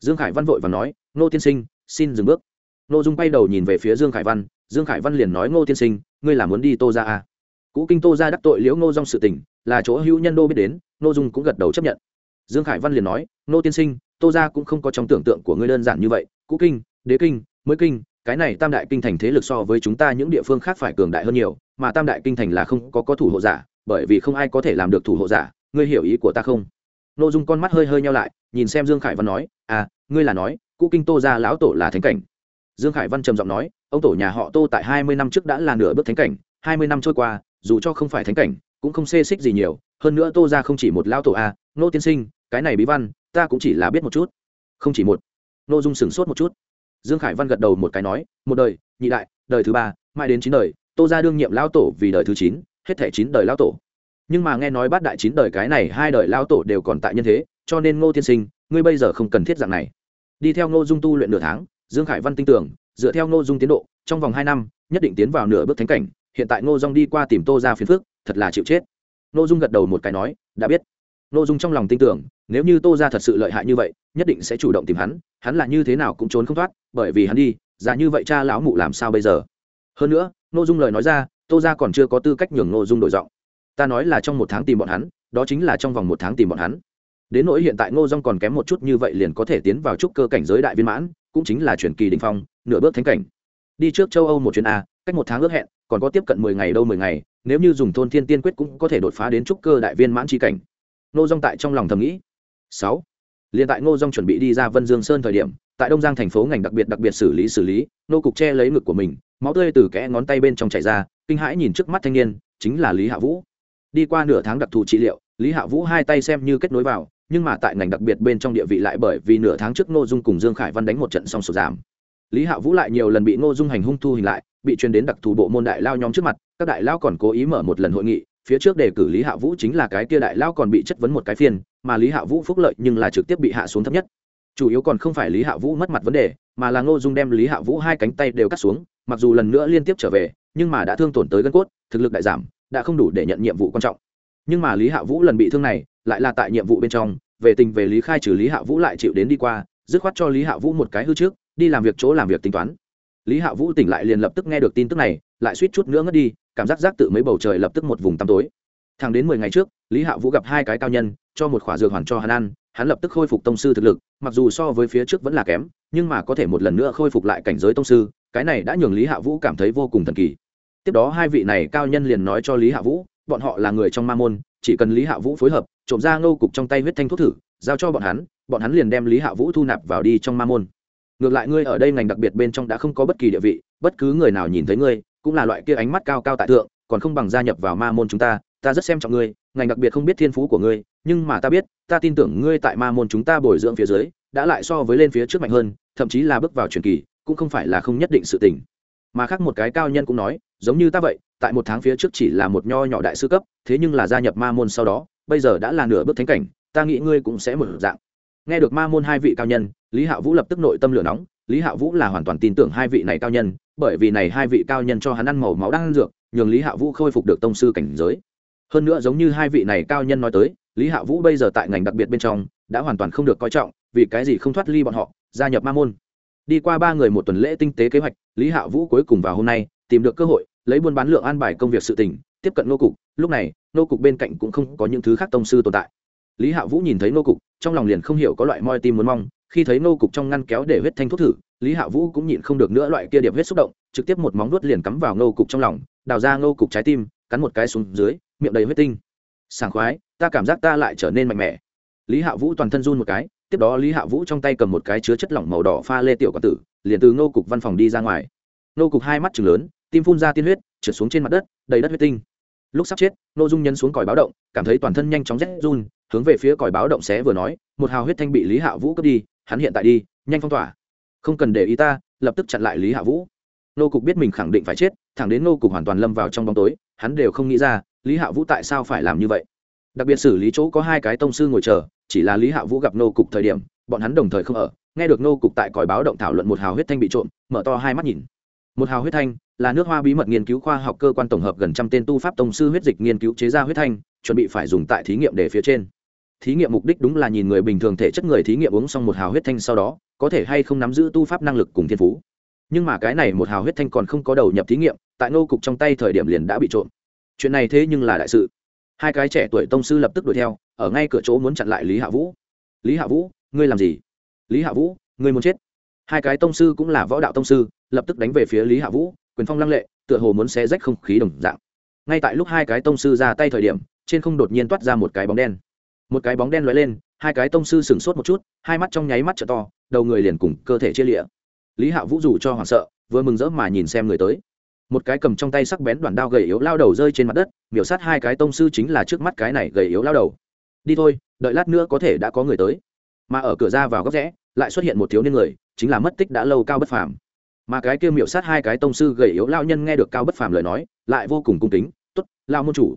Dương khải văn vội và nói, ngô tiên sinh, xin dừng bước. Ngô dung bay đầu nhìn về phía dương khải văn, dương khải văn liền nói, ngô tiên sinh, ngươi là muốn đi tô ra a? Cũ kinh tô ra đắc tội liễu ngô dong sự tình, là chỗ hữu nhân đô biết đến, ngô dung cũng gật đầu chấp nhận. Dương khải văn liền nói, ngô tiên sinh, tô ra cũng không có trong tưởng tượng của ngươi đơn giản như vậy, cũ kinh, đế kinh, mới kinh, cái này tam đại kinh thành thế lực so với chúng ta những địa phương khác phải cường đại hơn nhiều, mà tam đại kinh thành là không có có thủ hộ giả bởi vì không ai có thể làm được thủ hộ giả ngươi hiểu ý của ta không? N ô dung con mắt hơi hơi nhau lại nhìn xem dương khải văn nói à ngươi là nói Cụ kinh tô ra lão tổ là thánh cảnh. Dương khải văn trầm giọng nói ông tổ nhà họ tô tại hai mươi năm trước đã là nửa bước thánh cảnh hai mươi năm trôi qua dù cho không phải thánh cảnh cũng không xê xích gì nhiều hơn nữa tô ra không chỉ một lão tổ a à, nô tiên sinh cái này bí văn ta cũng chỉ là biết một chút. Không chỉ một. N ô dung sửng sốt một chút. Dương khải văn gật đầu một cái nói một đời nhị đại đời thứ ba mãi đến chín đời tô ra đương nhiệm Lão tổ vì đời thứ chín hết thể chín đời lao tổ. Nhưng mà nghe nói bát đại chín đời cái này hai đời lao tổ đều còn tại nhân thế, cho nên ngô tiên sinh, ngươi bây giờ không cần thiết dạng này. Đi theo ngô dung tu luyện nửa tháng, dương khải văn tin tưởng dựa theo ngô dung tiến độ, trong vòng hai năm, nhất định tiến vào nửa bước thánh cảnh, hiện tại ngô dung đi qua tìm tô ra phiền phước thật là chịu chết. Ngô dung gật đầu một cái nói, đã biết. Ngô dung trong lòng tin tưởng, nếu như tô ra thật sự lợi hại như vậy, nhất định sẽ chủ động tìm hắn hắn là như thế nào cũng trốn không thoát, bởi vì hắn đi giả như vậy cha lão mụ làm sao bây giờ? Hơn nữa, ngô dung lời nói ra tô ra còn chưa có tư cách nhường Ngô dung đổi giọng. Ta nói là trong một tháng tìm bọn hắn, đó chính là trong vòng một tháng tìm bọn hắn. Đến nỗi hiện tại ngô dung còn kém một chút như vậy liền có thể tiến vào trúc cơ cảnh giới đại viên mãn, cũng chính là chuyển kỳ đình phong, nửa bước thánh cảnh. Đi trước châu âu một chuyến a, cách một tháng ước hẹn, còn có tiếp cận mười ngày đâu mười ngày, nếu như dùng thôn thiên tiên quyết cũng có thể đột phá đến trúc cơ đại viên mãn tri cảnh. Ngô dung tại trong lòng thầm nghĩ. Sáu. Liền tại ngô dung chuẩn bị đi ra vân dương sơn thời điểm, tại đông giang thành phố ngành đặc biệt đặc biệt xử lý xử lý, nô cục che lấy ngực của mình, máu tươi từ kẽ ngón tay bên trong chảy ra kinh hãi nhìn trước mắt thanh niên, chính là lý hạ vũ. Đi qua nửa tháng đặc thù trị liệu, lý hạ vũ hai tay xem như kết nối vào, nhưng mà tại ngành đặc biệt bên trong địa vị lại bởi vì nửa tháng trước ngô dung cùng dương khải văn đánh một trận xong sụt giảm. Lý hạ vũ lại nhiều lần bị ngô dung hành hung thu hình lại, bị truyền đến đặc thù bộ môn đại lao nhóm trước mặt, các đại lao còn cố ý mở một lần hội nghị, phía trước đề cử lý hạ vũ chính là cái kia đại lao còn bị chất vấn một cái phiên mà lý hạ vũ phúc lợi nhưng là trực tiếp bị hạ xuống thấp nhất. Chủ yếu còn không phải lý hạ vũ mất mặt vấn đề, mà là ngô dung đem lý hạ vũ hai cánh tay đều cắt xuống, mặc dù lần nữa liên tiếp trở về nhưng mà đã thương tổn tới gân cốt, thực lực đại giảm, đã không đủ để nhận nhiệm vụ quan trọng. Nhưng mà lý hạ vũ lần bị thương này, lại là tại nhiệm vụ bên trong, về tình về lý khai trừ lý hạ vũ lại chịu đến đi qua, dứt khoát cho lý hạ vũ một cái hư trước, đi làm việc chỗ làm việc tính toán. Lý hạ vũ tỉnh lại liền lập tức nghe được tin tức này, lại suýt chút nữa ngất đi, cảm giác giác tự mấy bầu trời lập tức một vùng tăm tối. Thẳng đến mười ngày trước, lý hạ vũ gặp hai cái cao nhân, cho một khỏa dược hoàn cho hắn ăn, hắn lập tức khôi phục tông sư thực lực, mặc dù so với phía trước vẫn là kém, nhưng mà có thể một lần nữa khôi phục lại cảnh giới tông sư, cái này đã nhường lý hạ vũ cảm thấy vô cùng thần kỳ tiếp đó hai vị này cao nhân liền nói cho lý hạ vũ, bọn họ là người trong ma môn, chỉ cần lý hạ vũ phối hợp, trộm ra ngô cục trong tay huyết thanh thuốc thử, giao cho bọn hắn bọn hắn liền đem lý hạ vũ thu nạp vào đi trong ma môn. Ngược lại ngươi ở đây ngành đặc biệt bên trong đã không có bất kỳ địa vị, bất cứ người nào nhìn thấy ngươi, cũng là loại kia ánh mắt cao cao tại thượng, còn không bằng gia nhập vào ma môn chúng ta ta rất xem trọng ngươi, ngành đặc biệt không biết thiên phú của ngươi, nhưng mà ta biết, ta tin tưởng ngươi tại ma môn chúng ta bồi dưỡng phía dưới, đã lại so với lên phía trước mạnh hơn, thậm chí là bước vào truyền kỳ, cũng không phải là không nhất định sự tình mà khác một cái cao nhân cũng nói, giống như ta vậy, tại một tháng phía trước chỉ là một nho nhỏ đại sư cấp, thế nhưng là gia nhập ma môn sau đó, bây giờ đã là nửa bước thánh cảnh, ta nghĩ ngươi cũng sẽ một dạng. Nghe được ma môn hai vị cao nhân, lý hạ vũ lập tức nội tâm lửa nóng, lý hạ vũ là hoàn toàn tin tưởng hai vị này cao nhân, bởi vì này hai vị cao nhân cho hắn ăn màu máu đang ăn dược, nhường lý hạ vũ khôi phục được tông sư cảnh giới. Hơn nữa giống như hai vị này cao nhân nói tới, lý hạ vũ bây giờ tại ngành đặc biệt bên trong, đã hoàn toàn không được coi trọng, vì cái gì không thoát ly bọn họ, gia nhập ma môn đi qua ba người một tuần lễ tinh tế kế hoạch, lý hạ vũ cuối cùng vào hôm nay, tìm được cơ hội, lấy buôn bán lượng an bài công việc sự tình, tiếp cận nô cục. Lúc này nô cục bên cạnh cũng không có những thứ khác tông sư tồn tại. Lý hạ vũ nhìn thấy nô cục, trong lòng liền không hiểu có loại moi tim muốn mong. Khi thấy nô cục trong ngăn kéo để huyết thanh thuốc thử, lý hạ vũ cũng nhịn không được nữa loại kia điệp huyết xúc động, trực tiếp một móng nuốt liền cắm vào nô cục trong lòng, đào ra nô cục trái tim, cắn một cái xuống dưới, miệng đầy huyết tinh. Sảng khoái, ta cảm giác ta lại trở nên mạnh mẽ. Lý hạ vũ toàn thân run một cái tiếp đó lý hạ vũ trong tay cầm một cái chứa chất lỏng màu đỏ pha lê tiểu quản tử, liền từ ngô cục văn phòng đi ra ngoài. Ngô cục hai mắt chừng lớn, tim phun ra tiên huyết, trượt xuống trên mặt đất, đầy đất huyết tinh. Lúc sắp chết nô dung nhân xuống còi báo động, cảm thấy toàn thân nhanh chóng rét run, hướng về phía còi báo động xé vừa nói, một hào huyết thanh bị lý hạ vũ cướp đi, hắn hiện tại đi, nhanh phong tỏa. Không cần để ý ta, lập tức chặn lại lý hạ vũ. Nô cục biết mình khẳng định phải chết, thẳng đến nô cục hoàn toàn lâm vào trong bóng tối, hắn đều không nghĩ ra, lý hạ vũ tại sao phải làm như vậy. Đặc biệt xử lý chỗ có hai cái tông sư ngồi chờ chỉ là lý hạ vũ gặp nô cục thời điểm, bọn hắn đồng thời không ở, nghe được nô cục tại còi báo động thảo luận một hào huyết thanh bị trộm, mở to hai mắt nhìn. Một hào huyết thanh là nước hoa bí mật nghiên cứu khoa học cơ quan tổng hợp gần trăm tên tu pháp tông sư huyết dịch nghiên cứu chế ra huyết thanh, chuẩn bị phải dùng tại thí nghiệm để phía trên. Thí nghiệm mục đích đúng là nhìn người bình thường thể chất người thí nghiệm uống xong một hào huyết thanh sau đó, có thể hay không nắm giữ tu pháp năng lực cùng thiên phú. Nhưng mà cái này một hào huyết thanh còn không có đầu nhập thí nghiệm, tại nô cục trong tay thời điểm liền đã bị trộm. Chuyện này thế nhưng là đại sự hai cái trẻ tuổi tông sư lập tức đuổi theo, ở ngay cửa chỗ muốn chặn lại lý hạ vũ. Lý hạ vũ, ngươi làm gì? Lý hạ vũ, ngươi muốn chết. Hai cái tông sư cũng là võ đạo tông sư, lập tức đánh về phía lý hạ vũ, quyền phong lăng lệ, tựa hồ muốn xé rách không khí đồng dạng. Ngay tại lúc hai cái tông sư ra tay thời điểm, trên không đột nhiên toát ra một cái bóng đen. Một cái bóng đen lóe lên, hai cái tông sư sửng sốt một chút, hai mắt trong nháy mắt trợ to, đầu người liền cùng cơ thể chia lịa. Lý hạ vũ dù cho hoảng sợ, vừa mừng rỡ mà nhìn xem người tới một cái cầm trong tay sắc bén đoạn đao gầy yếu lao đầu rơi trên mặt đất miểu sát hai cái tông sư chính là trước mắt cái này gầy yếu lao đầu đi thôi đợi lát nữa có thể đã có người tới mà ở cửa ra vào góc rẽ lại xuất hiện một thiếu niên người chính là mất tích đã lâu cao bất phàm mà cái kia miểu sát hai cái tông sư gầy yếu lao nhân nghe được cao bất phàm lời nói lại vô cùng cung kính t ố t lao môn chủ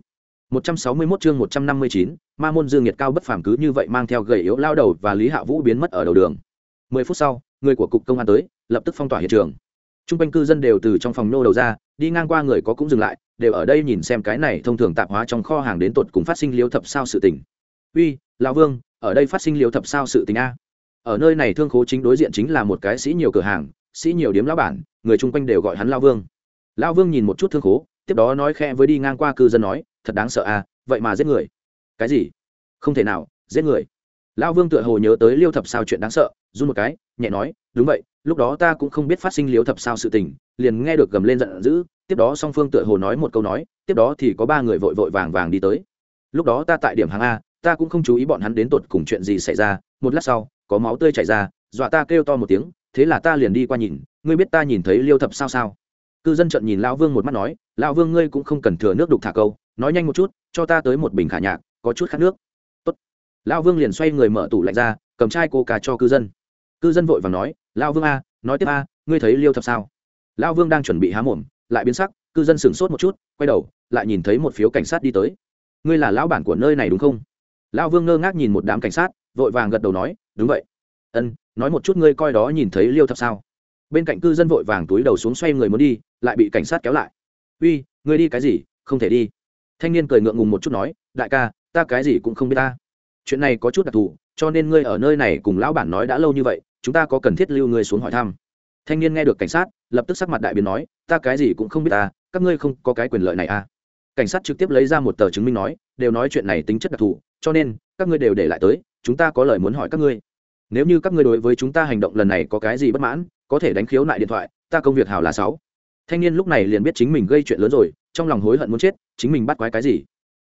161 chương 159, Ma môn Dương Nhiệt cao bất phàm cứ như vậy mang theo gầy yếu lao đầu và Lý Hạ Vũ biến mất ở đầu đường. 10 phút sau, người của cục công an tới, lập tức phong tỏa hiện trường. Trung quanh cư dân đều từ trong phòng nô đầu ra, đi ngang qua người có cũng dừng lại, đều ở đây nhìn xem cái này thông thường tạp hóa trong kho hàng đến tột cùng phát sinh liêu thập sao sự tình. uy lão vương ở đây phát sinh liều thập sao sự tình a ở nơi này thương khố chính đối diện chính là một cái sĩ nhiều cửa hàng sĩ nhiều điếm lão bản người chung quanh đều gọi hắn lão vương lão vương nhìn một chút thương khố tiếp đó nói khẽ với đi ngang qua cư dân nói thật đáng sợ à? vậy mà giết người cái gì không thể nào giết người lão vương tựa hồ nhớ tới liêu thập sao chuyện đáng sợ run một cái nhẹ nói đúng vậy, lúc đó ta cũng không biết phát sinh liêu thập sao sự tình, liền nghe được gầm lên giận dữ, tiếp đó song phương tựa hồ nói một câu nói, tiếp đó thì có ba người vội vội vàng vàng đi tới. Lúc đó ta tại điểm hàng a, ta cũng không chú ý bọn hắn đến tột cùng chuyện gì xảy ra, một lát sau, có máu tươi chảy ra, dọa ta kêu to một tiếng, thế là ta liền đi qua nhìn, ngươi biết ta nhìn thấy liêu thập sao sao? Cư dân trận nhìn lão vương một mắt nói, lão vương ngươi cũng không cần thừa nước đục thả câu, nói nhanh một chút, cho ta tới một bình khả nhạc, có chút khát nước. Tốt. lão vương liền xoay người mở tủ lạnh ra, cầm chai cô cà cho cư dân cư dân vội vàng nói, lão vương a, nói tiếp a, ngươi thấy liêu thập sao? Lão vương đang chuẩn bị há mồm, lại biến sắc, cư dân sửng sốt một chút, quay đầu, lại nhìn thấy một phiếu cảnh sát đi tới. Ngươi là lão bản của nơi này đúng không? Lão vương ngơ ngác nhìn một đám cảnh sát, vội vàng gật đầu nói, đúng vậy. Ân, nói một chút ngươi coi đó nhìn thấy liêu thập sao? Bên cạnh cư dân vội vàng túi đầu xuống xoay người muốn đi, lại bị cảnh sát kéo lại. Uy, ngươi đi cái gì? Không thể đi. Thanh niên cười ngượng ngùng một chút nói, đại ca, ta cái gì cũng không biết ta. Chuyện này có chút đặc thù, cho nên ngươi ở nơi này cùng lão bản nói đã lâu như vậy chúng ta có cần thiết lưu ngươi xuống hỏi thăm. Thanh niên nghe được cảnh sát, lập tức sắc mặt đại biến nói, ta cái gì cũng không biết ta các ngươi không có cái quyền lợi này à. Cảnh sát trực tiếp lấy ra một tờ chứng minh nói, đều nói chuyện này tính chất đặc thù, cho nên, các ngươi đều để lại tới, chúng ta có lời muốn hỏi các ngươi. Nếu như các ngươi đối với chúng ta hành động lần này có cái gì bất mãn, có thể đánh khiếu nại điện thoại, ta công việc hào là sáu. Thanh niên lúc này liền biết chính mình gây chuyện lớn rồi, trong lòng hối hận muốn chết, chính mình bắt quái cái gì.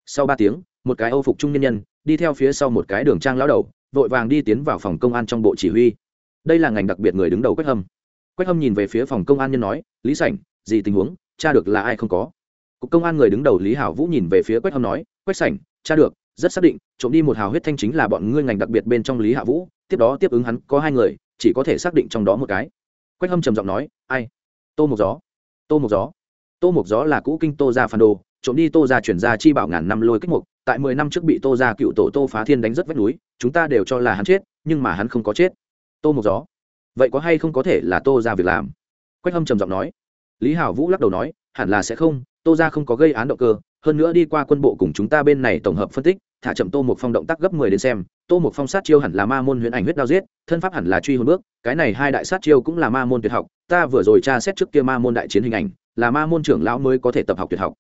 Sau ba tiếng, một cái âu phục trung nhân nhân, đi theo phía sau một cái đường trang lão đầu, vội vàng đi tiến vào phòng công an trong bộ chỉ huy đây là ngành đặc biệt người đứng đầu quách hâm. Quách hâm nhìn về phía phòng công an nhân nói, lý sảnh, gì tình huống? Cha được là ai không có? Cục công an người đứng đầu lý hảo vũ nhìn về phía quách hâm nói, quách sảnh, cha được, rất xác định, trộm đi một hào huyết thanh chính là bọn ngươi ngành đặc biệt bên trong lý hạ vũ, tiếp đó tiếp ứng hắn có hai người, chỉ có thể xác định trong đó một cái. Quách hâm trầm giọng nói, ai? Tô mục gió. Tô mục gió. Tô mục gió là cũ kinh tô gia phản đồ, trộm đi tô gia chuyển ra chi bảo ngàn năm lôi kích mục, tại mười năm trước bị tô gia cựu tổ tô phá thiên đánh rất vách núi, chúng ta đều cho là hắn chết, nhưng mà hắn không có chết tô một gió. Vậy có hay không có thể là tô gia việc làm? Quách hâm trầm giọng nói. Lý hảo vũ lắc đầu nói, hẳn là sẽ không, tô gia không có gây án động cơ, hơn nữa đi qua quân bộ cùng chúng ta bên này tổng hợp phân tích, thả chậm tô một phong động tác gấp mười đến xem, tô một phong sát chiêu hẳn là ma môn huyễn ảnh huyết đao giết, thân pháp hẳn là truy hồn bước, cái này hai đại sát chiêu cũng là ma môn tuyệt học, ta vừa rồi tra xét trước kia ma môn đại chiến hình ảnh, là ma môn trưởng lão mới có thể tập học tuyệt học.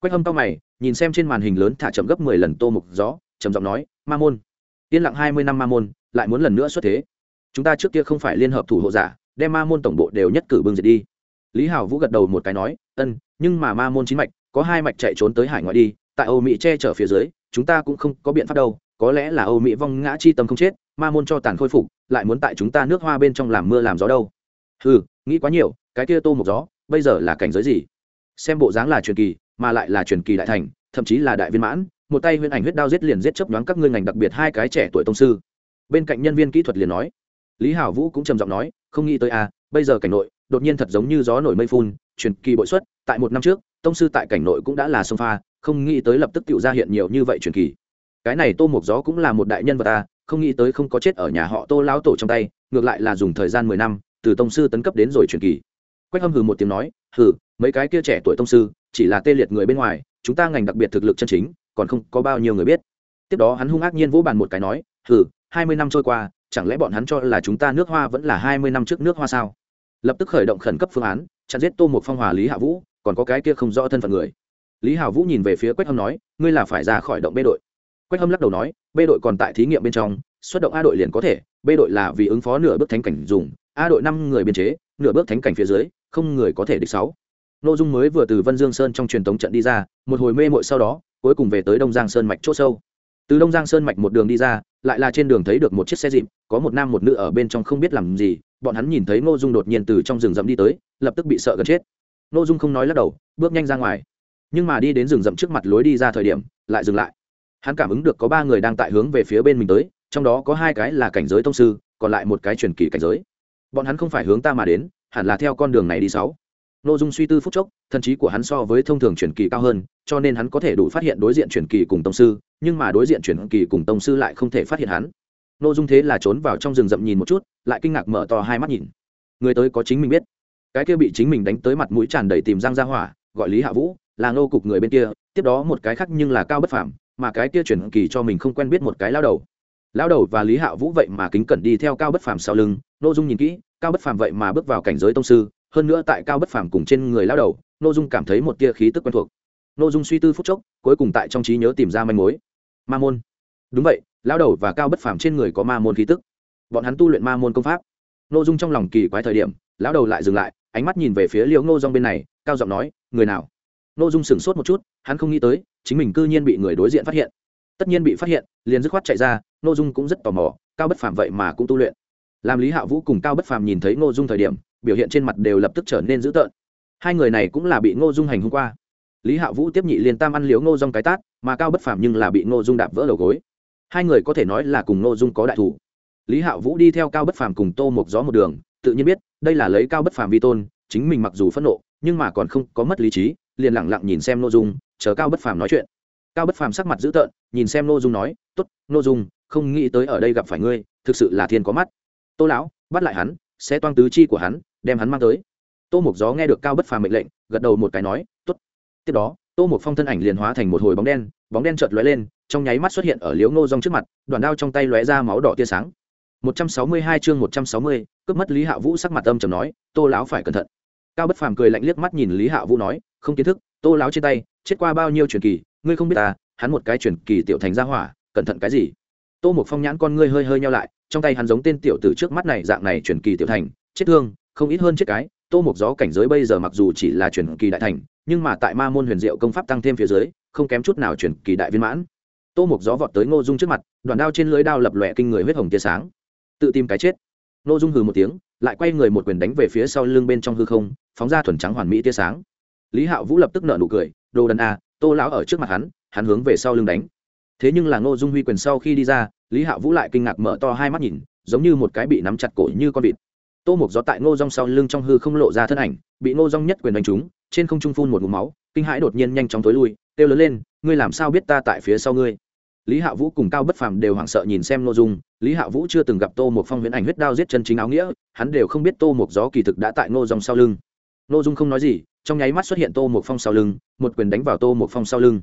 Quách hâm cao mày, nhìn xem trên màn hình lớn thả chậm gấp mười lần tô mục gió, trầm giọng nói, ma môn. Yên lặng hai mươi năm ma môn, lại muốn lần nữa xuất thế chúng ta trước kia không phải liên hợp thủ hộ giả, đem ma môn tổng bộ đều nhất cử bưng diệt đi. Lý hảo vũ gật đầu một cái nói, ân, nhưng mà ma môn chính mạch, có hai mạch chạy trốn tới hải ngoại đi, tại âu mỹ che chở phía dưới, chúng ta cũng không có biện pháp đâu, có lẽ là âu mỹ vong ngã chi tâm không chết, ma môn cho tàn khôi phục, lại muốn tại chúng ta nước hoa bên trong làm mưa làm gió đâu. Ừ nghĩ quá nhiều, cái kia tô một gió, bây giờ là cảnh giới gì? Xem bộ dáng là truyền kỳ, mà lại là truyền kỳ đại thành, thậm chí là đại viên mãn, một tay huyễn ảnh huyết đao giết liền giết chấp đoán các ngươi ngành, đặc biệt hai cái trẻ tuổi tông sư. Bên cạnh nhân viên kỹ thuật liền nói lý hảo vũ cũng trầm giọng nói, không nghĩ tới à bây giờ cảnh nội, đột nhiên thật giống như gió nổi mây phun, truyền kỳ bội xuất, tại một năm trước, tông sư tại cảnh nội cũng đã là sông pha, không nghĩ tới lập tức tự ra hiện nhiều như vậy truyền kỳ. Cái này tô Mục gió cũng là một đại nhân vật ta không nghĩ tới không có chết ở nhà họ tô lão tổ trong tay, ngược lại là dùng thời gian mười năm, từ tông sư tấn cấp đến rồi truyền kỳ. Quách hâm hừ một tiếng nói, hừ, mấy cái kia trẻ tuổi tông sư, chỉ là tê liệt người bên ngoài, chúng ta ngành đặc biệt thực lực chân chính, còn không có bao nhiêu người biết. Tiếp đó hắn hung ác nhiên vỗ bàn một cái nói, hừ, hai mươi năm trôi qua chẳng lẽ bọn hắn cho là chúng ta nước hoa vẫn là hai mươi năm trước nước hoa sao? Lập tức khởi động khẩn cấp phương án, chặn giết tô một phong hòa lý hạ vũ, còn có cái kia không rõ thân phận người. Lý hào vũ nhìn về phía quách hâm nói, ngươi là phải ra khỏi động bê đội. Quách hâm lắc đầu nói, bê đội còn tại thí nghiệm bên trong, xuất động a đội liền có thể, bê đội là vì ứng phó nửa bước thánh cảnh dùng, a đội năm người biên chế, nửa bước thánh cảnh phía dưới, không người có thể địch sáu. Nội dung mới vừa từ vân dương sơn trong truyền thống trận đi ra, một hồi mê mội sau đó, cuối cùng về tới đông giang sơn mạch c h ỗ sâu. Từ đông giang sơn mạch một đường đi ra lại là trên đường thấy được một chiếc xe dịp, có một nam một nữ ở bên trong không biết làm gì, bọn hắn nhìn thấy ngô dung đột nhiên từ trong rừng rậm đi tới, lập tức bị sợ gần chết. Ngô dung không nói lắc đầu, bước nhanh ra ngoài. Nhưng mà đi đến rừng rậm trước mặt lối đi ra thời điểm, lại dừng lại. Hắn cảm ứng được có ba người đang tại hướng về phía bên mình tới, trong đó có hai cái là cảnh giới thông sư, còn lại một cái truyền kỳ cảnh giới. Bọn hắn không phải hướng ta mà đến, hẳn là theo con đường này đi sáu. N ô dung suy tư phúc chốc thần trí của hắn so với thông thường truyền kỳ cao hơn, cho nên hắn có thể đủ phát hiện đối diện truyền kỳ cùng tông sư nhưng mà đối diện chuyển kỳ cùng tông sư lại không thể phát hiện hắn. Nội dung thế là trốn vào trong rừng rậm nhìn một chút, lại kinh ngạc mở to hai mắt nhìn. Người tới có chính mình biết. Cái kia bị chính mình đánh tới mặt mũi tràn đầy tìm răng ra hỏa, gọi lý hạ vũ, là ngô cục người bên kia, tiếp đó một cái khác nhưng là cao bất phàm, mà cái kia chuyển kỳ cho mình không quen biết một cái lao đầu. Lao đầu và lý hạ vũ vậy mà kính cẩn đi theo cao bất phàm sau lưng nội dung nhìn kỹ, cao bất phàm vậy mà bước vào cảnh giới tông sư, hơn nữa tại cao bất phàm cùng trên người lao đầu nội dung cảm thấy một tia khí tức quen thuộc. Nội dung suy tư phút chốc, cuối cùng tại trong trí nhớ tìm ra manh mối ma môn. Đúng vậy lao đầu và cao bất phàm trên người có ma môn khí tức. Bọn hắn tu luyện ma môn công pháp. N ô dung trong lòng kỳ quái thời điểm, lão đầu lại dừng lại, ánh mắt nhìn về phía liễu ngô dong bên này, cao giọng nói, người nào? N ô dung sửng sốt một chút, hắn không nghĩ tới, chính mình cư nhiên bị người đối diện phát hiện. Tất nhiên bị phát hiện, liền dứt khoát chạy ra n ô dung cũng rất tò mò, cao bất phàm vậy mà cũng tu luyện. Làm lý hạ vũ cùng cao bất phàm nhìn thấy n ô dung thời điểm, biểu hiện trên mặt đều lập tức trở nên dữ tợn. Hai người này cũng là bị n ô dung hành hôm qua. Lý hạ vũ tiếp nhị liền tam ăn liếu ngô dong dung cái tát mà cao bất phàm nhưng là bị ngô dung đạp vỡ đầu gối. Hai người có thể nói là cùng ngô dung có đại thủ. Lý Hạo vũ đi theo cao bất phàm cùng tô một gió một đường, tự nhiên biết, đây là lấy cao bất phàm vi tôn, chính mình mặc dù phẫn nộ, nhưng mà còn không có mất lý trí, liền lẳng lặng nhìn xem n dung, chờ cao bất phàm nói chuyện. Cao bất phàm sắc mặt dữ tợn, nhìn xem n dung nói t ố t dung, không nghĩ tới ở đây gặp phải ngươi, thực sự là thiên có mắt. Tô lão, bắt lại hắn, sẽ toang tứ chi của hắn, đem hắn mang tới. Tô mục gió nghe được cao bất phàm mệnh lệnh, gật đầu một cái nói t ố t tiếp đó tô mục phong thân ảnh liền hóa thành một hồi bóng đen bóng đen chợt lóe lên, trong nháy mắt xuất hiện ở liếu ngô rong trước mặt, đoàn đao trong tay lóe ra máu đỏ tia sáng. Một trăm sáu mươi hai chương một trăm sáu mươi, cướp mất lý hạ vũ sắc mặt âm trầm nói, tô lão phải cẩn thận. Cao bất phàm cười lạnh liếc mắt nhìn lý hạ vũ nói, không kiến thức, tô lão trên tay, chết qua bao nhiêu truyền kỳ, ngươi không biết ta, hắn một cái truyền kỳ tiểu thành ra hỏa, cẩn thận cái gì? Tô một phong nhãn con ngươi hơi hơi nhau lại, trong tay hắn giống tên tiểu tử trước mắt này dạng này truyền kỳ tiểu thành, chết thương, không ít hơn chết cái. Tô một gió cảnh giới bây giờ mặc dù chỉ là truyền kỳ đại thành nhưng mà tại ma môn huyền diệu công pháp tăng thêm phía dưới, không kém chút nào truyền kỳ đại viên mãn. Tô mục gió vọt tới ngô dung trước mặt, đoàn đao trên lưới đao lập lòe kinh người huyết hồng tia sáng. Tự tìm cái chết. Ngô dung hừ một tiếng, lại quay người một quyền đánh về phía sau lưng bên trong hư không, phóng ra thuần trắng hoàn mỹ tia sáng. Lý hạo vũ lập tức nợ nụ cười, đồ đần a, tô lão ở trước mặt hắn hắn hướng về sau lưng đánh. Thế nhưng là ngô dung huy quyền sau khi đi ra, lý hạo vũ lại kinh ngạc mở to hai mắt nhìn, giống như một cái bị nắm chặt cổ như con vịt. Tô mục gió tại ngô rong sau lưng trong hư không lộ ra thân ảnh, bị ngô rong nhất quyền đánh trúng trên không trung phun một ngụm máu, kinh hãi đột nhiên nhanh chóng tối lui, kêu lớn lên, ngươi làm sao biết ta tại phía sau ngươi? Lý hạ vũ cùng cao bất phàm đều hoảng sợ nhìn xem ngô dung, lý hạ vũ chưa từng gặp tô một phong huyễn ảnh huyết đao giết chân chính áo nghĩa, hắn đều không biết tô một gió kỳ thực đã tại ngô Dung sau lưng. Ngô dung không nói gì, trong nháy mắt xuất hiện tô một phong sau lưng, một quyền đánh vào tô một phong sau lưng.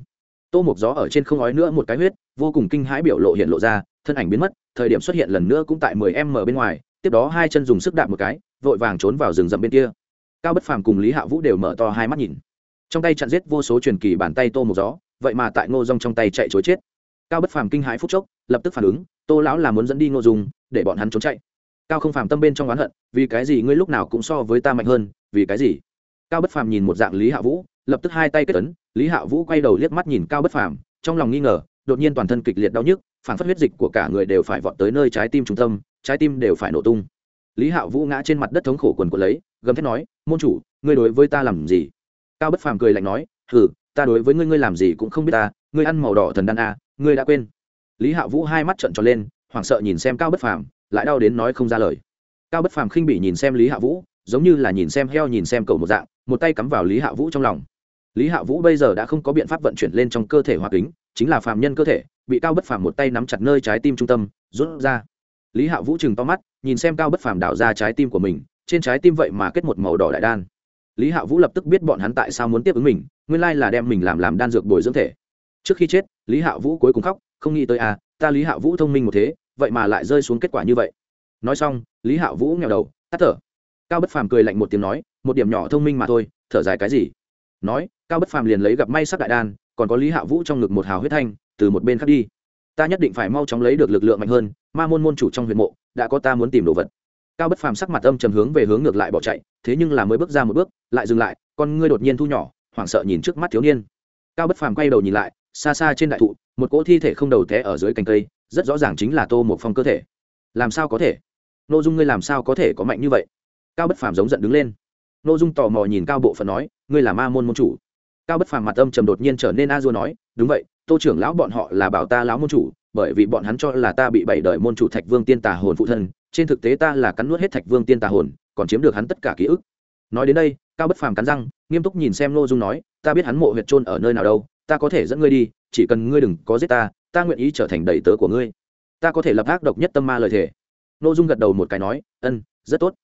Tô mục gió ở trên không ói nữa một cái huyết, vô cùng kinh hãi biểu lộ hiện lộ ra, thân ảnh biến mất, thời điểm xuất hiện lần nữa cũng tại mười em mở bên ngoài, tiếp đó hai chân dùng sức đạp một cái, vội vàng trốn vào rừng rậm bên kia cao bất phàm cùng lý hạ vũ đều mở to hai mắt nhìn. Trong tay chặn giết vô số truyền kỳ bàn tay tô một gió, vậy mà tại ngô rong trong tay chạy chối chết. Cao bất phàm kinh hãi phút chốc, lập tức phản ứng, tô lão là muốn dẫn đi ngô dùng để bọn hắn trốn chạy. Cao không phàm tâm bên trong oán hận, vì cái gì ngươi lúc nào cũng so với ta mạnh hơn, vì cái gì? Cao bất phàm nhìn một dạng lý hạ vũ, lập tức hai tay kết ấn, lý hạ vũ quay đầu liếc mắt nhìn cao bất phàm, trong lòng nghi ngờ, đột nhiên toàn thân kịch liệt đau nhức, phản phát huyết dịch của cả người đều phải vọt tới nơi trái tim trung tâm, trái tim đều phải nổ tung. Lý hạ vũ ngã trên mặt đất thống khổ quần của lấy gầm thét nói, môn chủ, ngươi đối với ta làm gì? Cao bất phàm cười lạnh nói, hừ, ta đối với ngươi ngươi làm gì cũng không biết ta, ngươi ăn màu đỏ thần đan a ngươi đã quên. Lý hạ vũ hai mắt trợn tròn lên, hoảng sợ nhìn xem cao bất phàm, lại đau đến nói không ra lời. Cao bất phàm khinh bỉ nhìn xem lý hạ vũ, giống như là nhìn xem heo nhìn xem cậu một dạng, một tay cắm vào lý hạ vũ trong lòng. Lý hạ vũ bây giờ đã không có biện pháp vận chuyển lên trong cơ thể hoa kính, chính là phàm nhân cơ thể, bị cao bất phàm một tay nắm chặt nơi trái tim trung tâm, rút ra. Lý hạ vũ chừng to mắt, nhìn xem cao bất phàm đảo ra trái tim của mình trên trái tim vậy mà kết một màu đỏ đại đan. Lý hạ vũ lập tức biết bọn hắn tại sao muốn tiếp ứng mình, nguyên lai là đem mình làm làm đan dược bồi dưỡng thể. Trước khi chết, lý hạ vũ cuối cùng khóc, không nghĩ tới à ta lý hạ vũ thông minh một thế, vậy mà lại rơi xuống kết quả như vậy. Nói xong, lý hạ vũ nghèo đầu, tắt thở. Cao bất phàm cười lạnh một tiếng nói, một điểm nhỏ thông minh mà thôi, thở dài cái gì? Nói, cao bất phàm liền lấy gặp may sắc đại đan, còn có lý hạ vũ trong ngực một hào huyết thanh, từ một bên khác đi. Ta nhất định phải mau chóng lấy được lực lượng mạnh hơn, ma môn môn chủ trong huyện mộ, đã có ta muốn tìm đồ vật cao bất phàm sắc mặt âm trầm hướng về hướng ngược lại bỏ chạy, thế nhưng là mới bước ra một bước, lại dừng lại, con ngươi đột nhiên thu nhỏ, hoảng sợ nhìn trước mắt thiếu niên. Cao bất phàm quay đầu nhìn lại, xa xa trên đại thụ, một cỗ thi thể không đầu té ở dưới cành cây, rất rõ ràng chính là tô một phong cơ thể. Làm sao có thể? Nội dung ngươi làm sao có thể có mạnh như vậy? Cao bất phàm giống giận đứng lên. N ô dung tò mò nhìn cao bộ phận nói, ngươi là ma môn môn chủ. Cao bất phàm mặt âm trầm đột nhiên trở nên a dua nói, đúng vậy, tô trưởng lão bọn họ là bảo ta lão môn chủ bởi vì bọn hắn cho là ta bị bảy đời môn chủ thạch vương tiên tà hồn phụ thân, trên thực tế ta là cắn nuốt hết thạch vương tiên tà hồn, còn chiếm được hắn tất cả ký ức. Nói đến đây, cao bất phàm cắn răng, nghiêm túc nhìn xem n dung nói, ta biết hắn mộ huyệt trôn ở nơi nào đâu, ta có thể dẫn ngươi đi, chỉ cần ngươi đừng có giết ta ta nguyện ý trở thành đầy tớ của ngươi. Ta có thể lập ác độc nhất tâm ma lời thề. N dung gật đầu một cái nói, ân, rất tốt.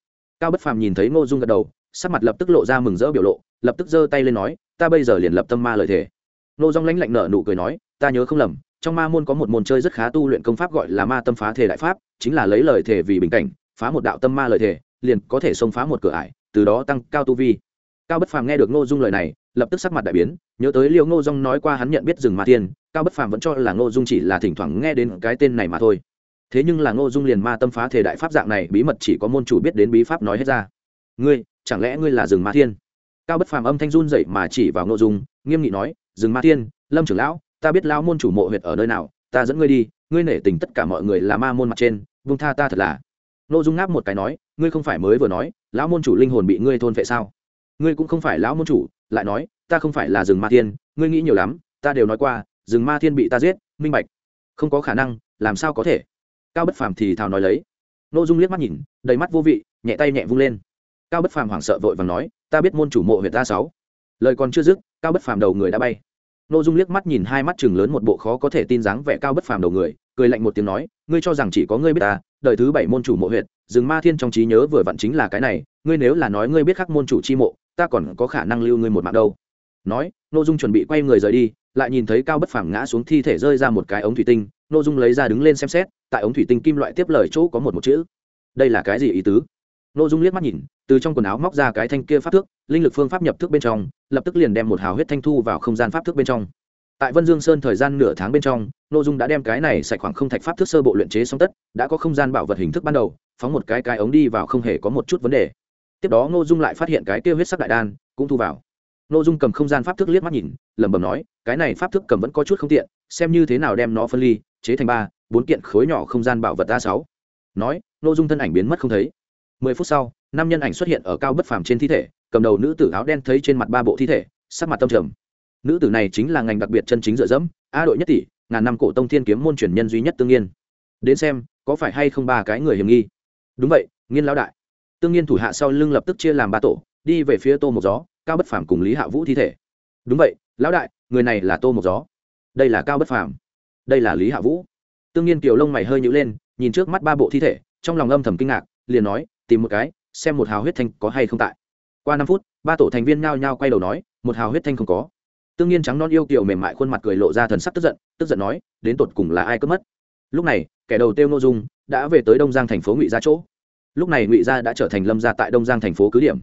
Cao bất phàm nhìn thấy ngô dung gật đầu, sắc mặt lập tức lộ ra mừng rỡ biểu lộ, lập tức giơ tay lên nói, ta bây giờ liền lập tâm ma lời thề. Ngô dung lãnh lạnh nở nụ cười nói, ta nhớ không lầm trong ma môn có một môn chơi rất khá tu luyện công pháp gọi là ma tâm phá thể đại pháp, chính là lấy lời thể vì bình cảnh, phá một đạo tâm ma lời thể liền có thể xông phá một cửa ải, từ đó tăng cao tu vi. Cao bất phàm nghe được ngô dung lời này, lập tức sắc mặt đại biến, nhớ tới liêu ngô dung nói qua hắn nhận biết rừng ma thiên cao bất phàm vẫn cho là ngô dung chỉ là thỉnh thoảng nghe đến cái tên này mà thôi. Thế nhưng là ngô dung liền ma tâm phá thể đại pháp dạng này, bí mật chỉ có môn chủ biết đến bí pháp nói hết ra. Ngươi, chẳng lẽ ngươi là rừng ma thiên cao bất phàm âm thanh run dậy mà chỉ vào ngô dung, nghiêm nghị nói, rừng ma thiên lâm trưởng lão ta biết lão môn chủ mộ huyệt ở nơi nào, ta dẫn ngươi đi, ngươi nể tình tất cả mọi người là ma môn mặt trên, vung tha ta thật là. Ngô dung ngáp một cái nói, ngươi không phải mới vừa nói, lão môn chủ linh hồn bị ngươi thôn vệ sao? Ngươi cũng không phải lão môn chủ, lại nói, ta không phải là rừng ma thiên ngươi nghĩ nhiều lắm, ta đều nói qua, rừng ma thiên bị ta giết, minh bạch. Không có khả năng, làm sao có thể? Cao bất phàm thì thào nói lấy. N ô dung liếc mắt nhìn, đầy mắt vô vị, nhẹ tay nhẹ vung lên. Cao bất phàm hoảng sợ vội và nói, ta biết môn chủ mộ huyện ta sáu. Lời còn chưa dứt, cao bất phàm đầu người đã bay. Nô dung liếc mắt nhìn hai mắt chừng lớn một bộ khó có thể tin dáng vẻ cao bất phàm đầu người, cười lạnh một tiếng nói, ngươi cho rằng chỉ có ngươi biết ta, Đời thứ bảy môn chủ mộ huyện rừng ma thiên trong trí nhớ vừa vặn chính là cái này, ngươi nếu là nói ngươi biết khắc môn chủ chi mộ, ta còn có khả năng lưu ngươi một mạng đâu. Nói, Nô dung chuẩn bị quay người rời đi, lại nhìn thấy cao bất phàm ngã xuống thi thể rơi ra một cái ống thủy tinh, Nô dung lấy ra đứng lên xem xét, tại ống thủy tinh kim loại tiếp lời chỗ có một một chữ. Đây là cái gì ý tứ? Nô dung liếc mắt nhìn, từ trong quần áo móc ra cái thanh kia pháp thước, linh lực phương pháp nhập thước bên trong, lập tức liền đem một hào huyết thanh thu vào không gian pháp thước bên trong. Tại vân dương sơn thời gian nửa tháng bên trong, Nô dung đã đem cái này sạch khoảng không thạch pháp thước sơ bộ luyện chế xong tất, đã có không gian bảo vật hình thức ban đầu, phóng một cái cái ống đi vào không hề có một chút vấn đề. Tiếp đó Nô dung lại phát hiện cái kia huyết sắc đại đan, cũng thu vào. Nô dung cầm không gian pháp thức liếc mắt nhìn, lẩm bẩm nói, cái này pháp thức cầm vẫn có chút không tiện, xem như thế nào đem nó phân ly, chế thành ba, bốn kiện khối nhỏ không gian bảo vật a sáu. Nói, Nô dung thân ảnh biến mất không thấy mười phút sau năm nhân ảnh xuất hiện ở cao bất phàm trên thi thể, cầm đầu nữ tử áo đen thấy trên mặt ba bộ thi thể, sắc mặt tâm trầm. Nữ tử này chính là ngành đặc biệt chân chính dựa dẫm, a đội nhất tỷ, ngàn năm cổ tông thiên kiếm môn truyền nhân duy nhất tương nhiên đến xem, có phải hay không ba cái người hiểm nghi? Đúng vậy, nghiên lão đại. Tương nhiên thủ hạ sau lưng lập tức chia làm ba tổ, đi về phía tô một gió, cao bất phàm cùng lý hạ vũ thi thể. Đúng vậy, lão đại, người này là tô một gió. Đây là cao bất phàm. Đây là lý hạ vũ. Tương nhiên kiều lông mày hơi nhữ lên, nhìn trước mắt ba bộ thi thể, trong lòng âm thầm kinh ngạc, liền nói tìm một cái xem một hào huyết thanh có hay không tại. Qua năm phút ba tổ thành viên nhao nhao quay đầu nói một hào huyết thanh không có. Tương nhiên trắng non yêu kiều mềm mại khuôn mặt cười lộ ra thần sắc tức giận tức giận nói đến tột cùng là ai cướp mất? Lúc này kẻ đầu tiêu n ô dung đã về tới đông giang thành phố ngụy gia chỗ. Lúc này ngụy gia đã trở thành lâm gia tại đông giang thành phố cứ điểm.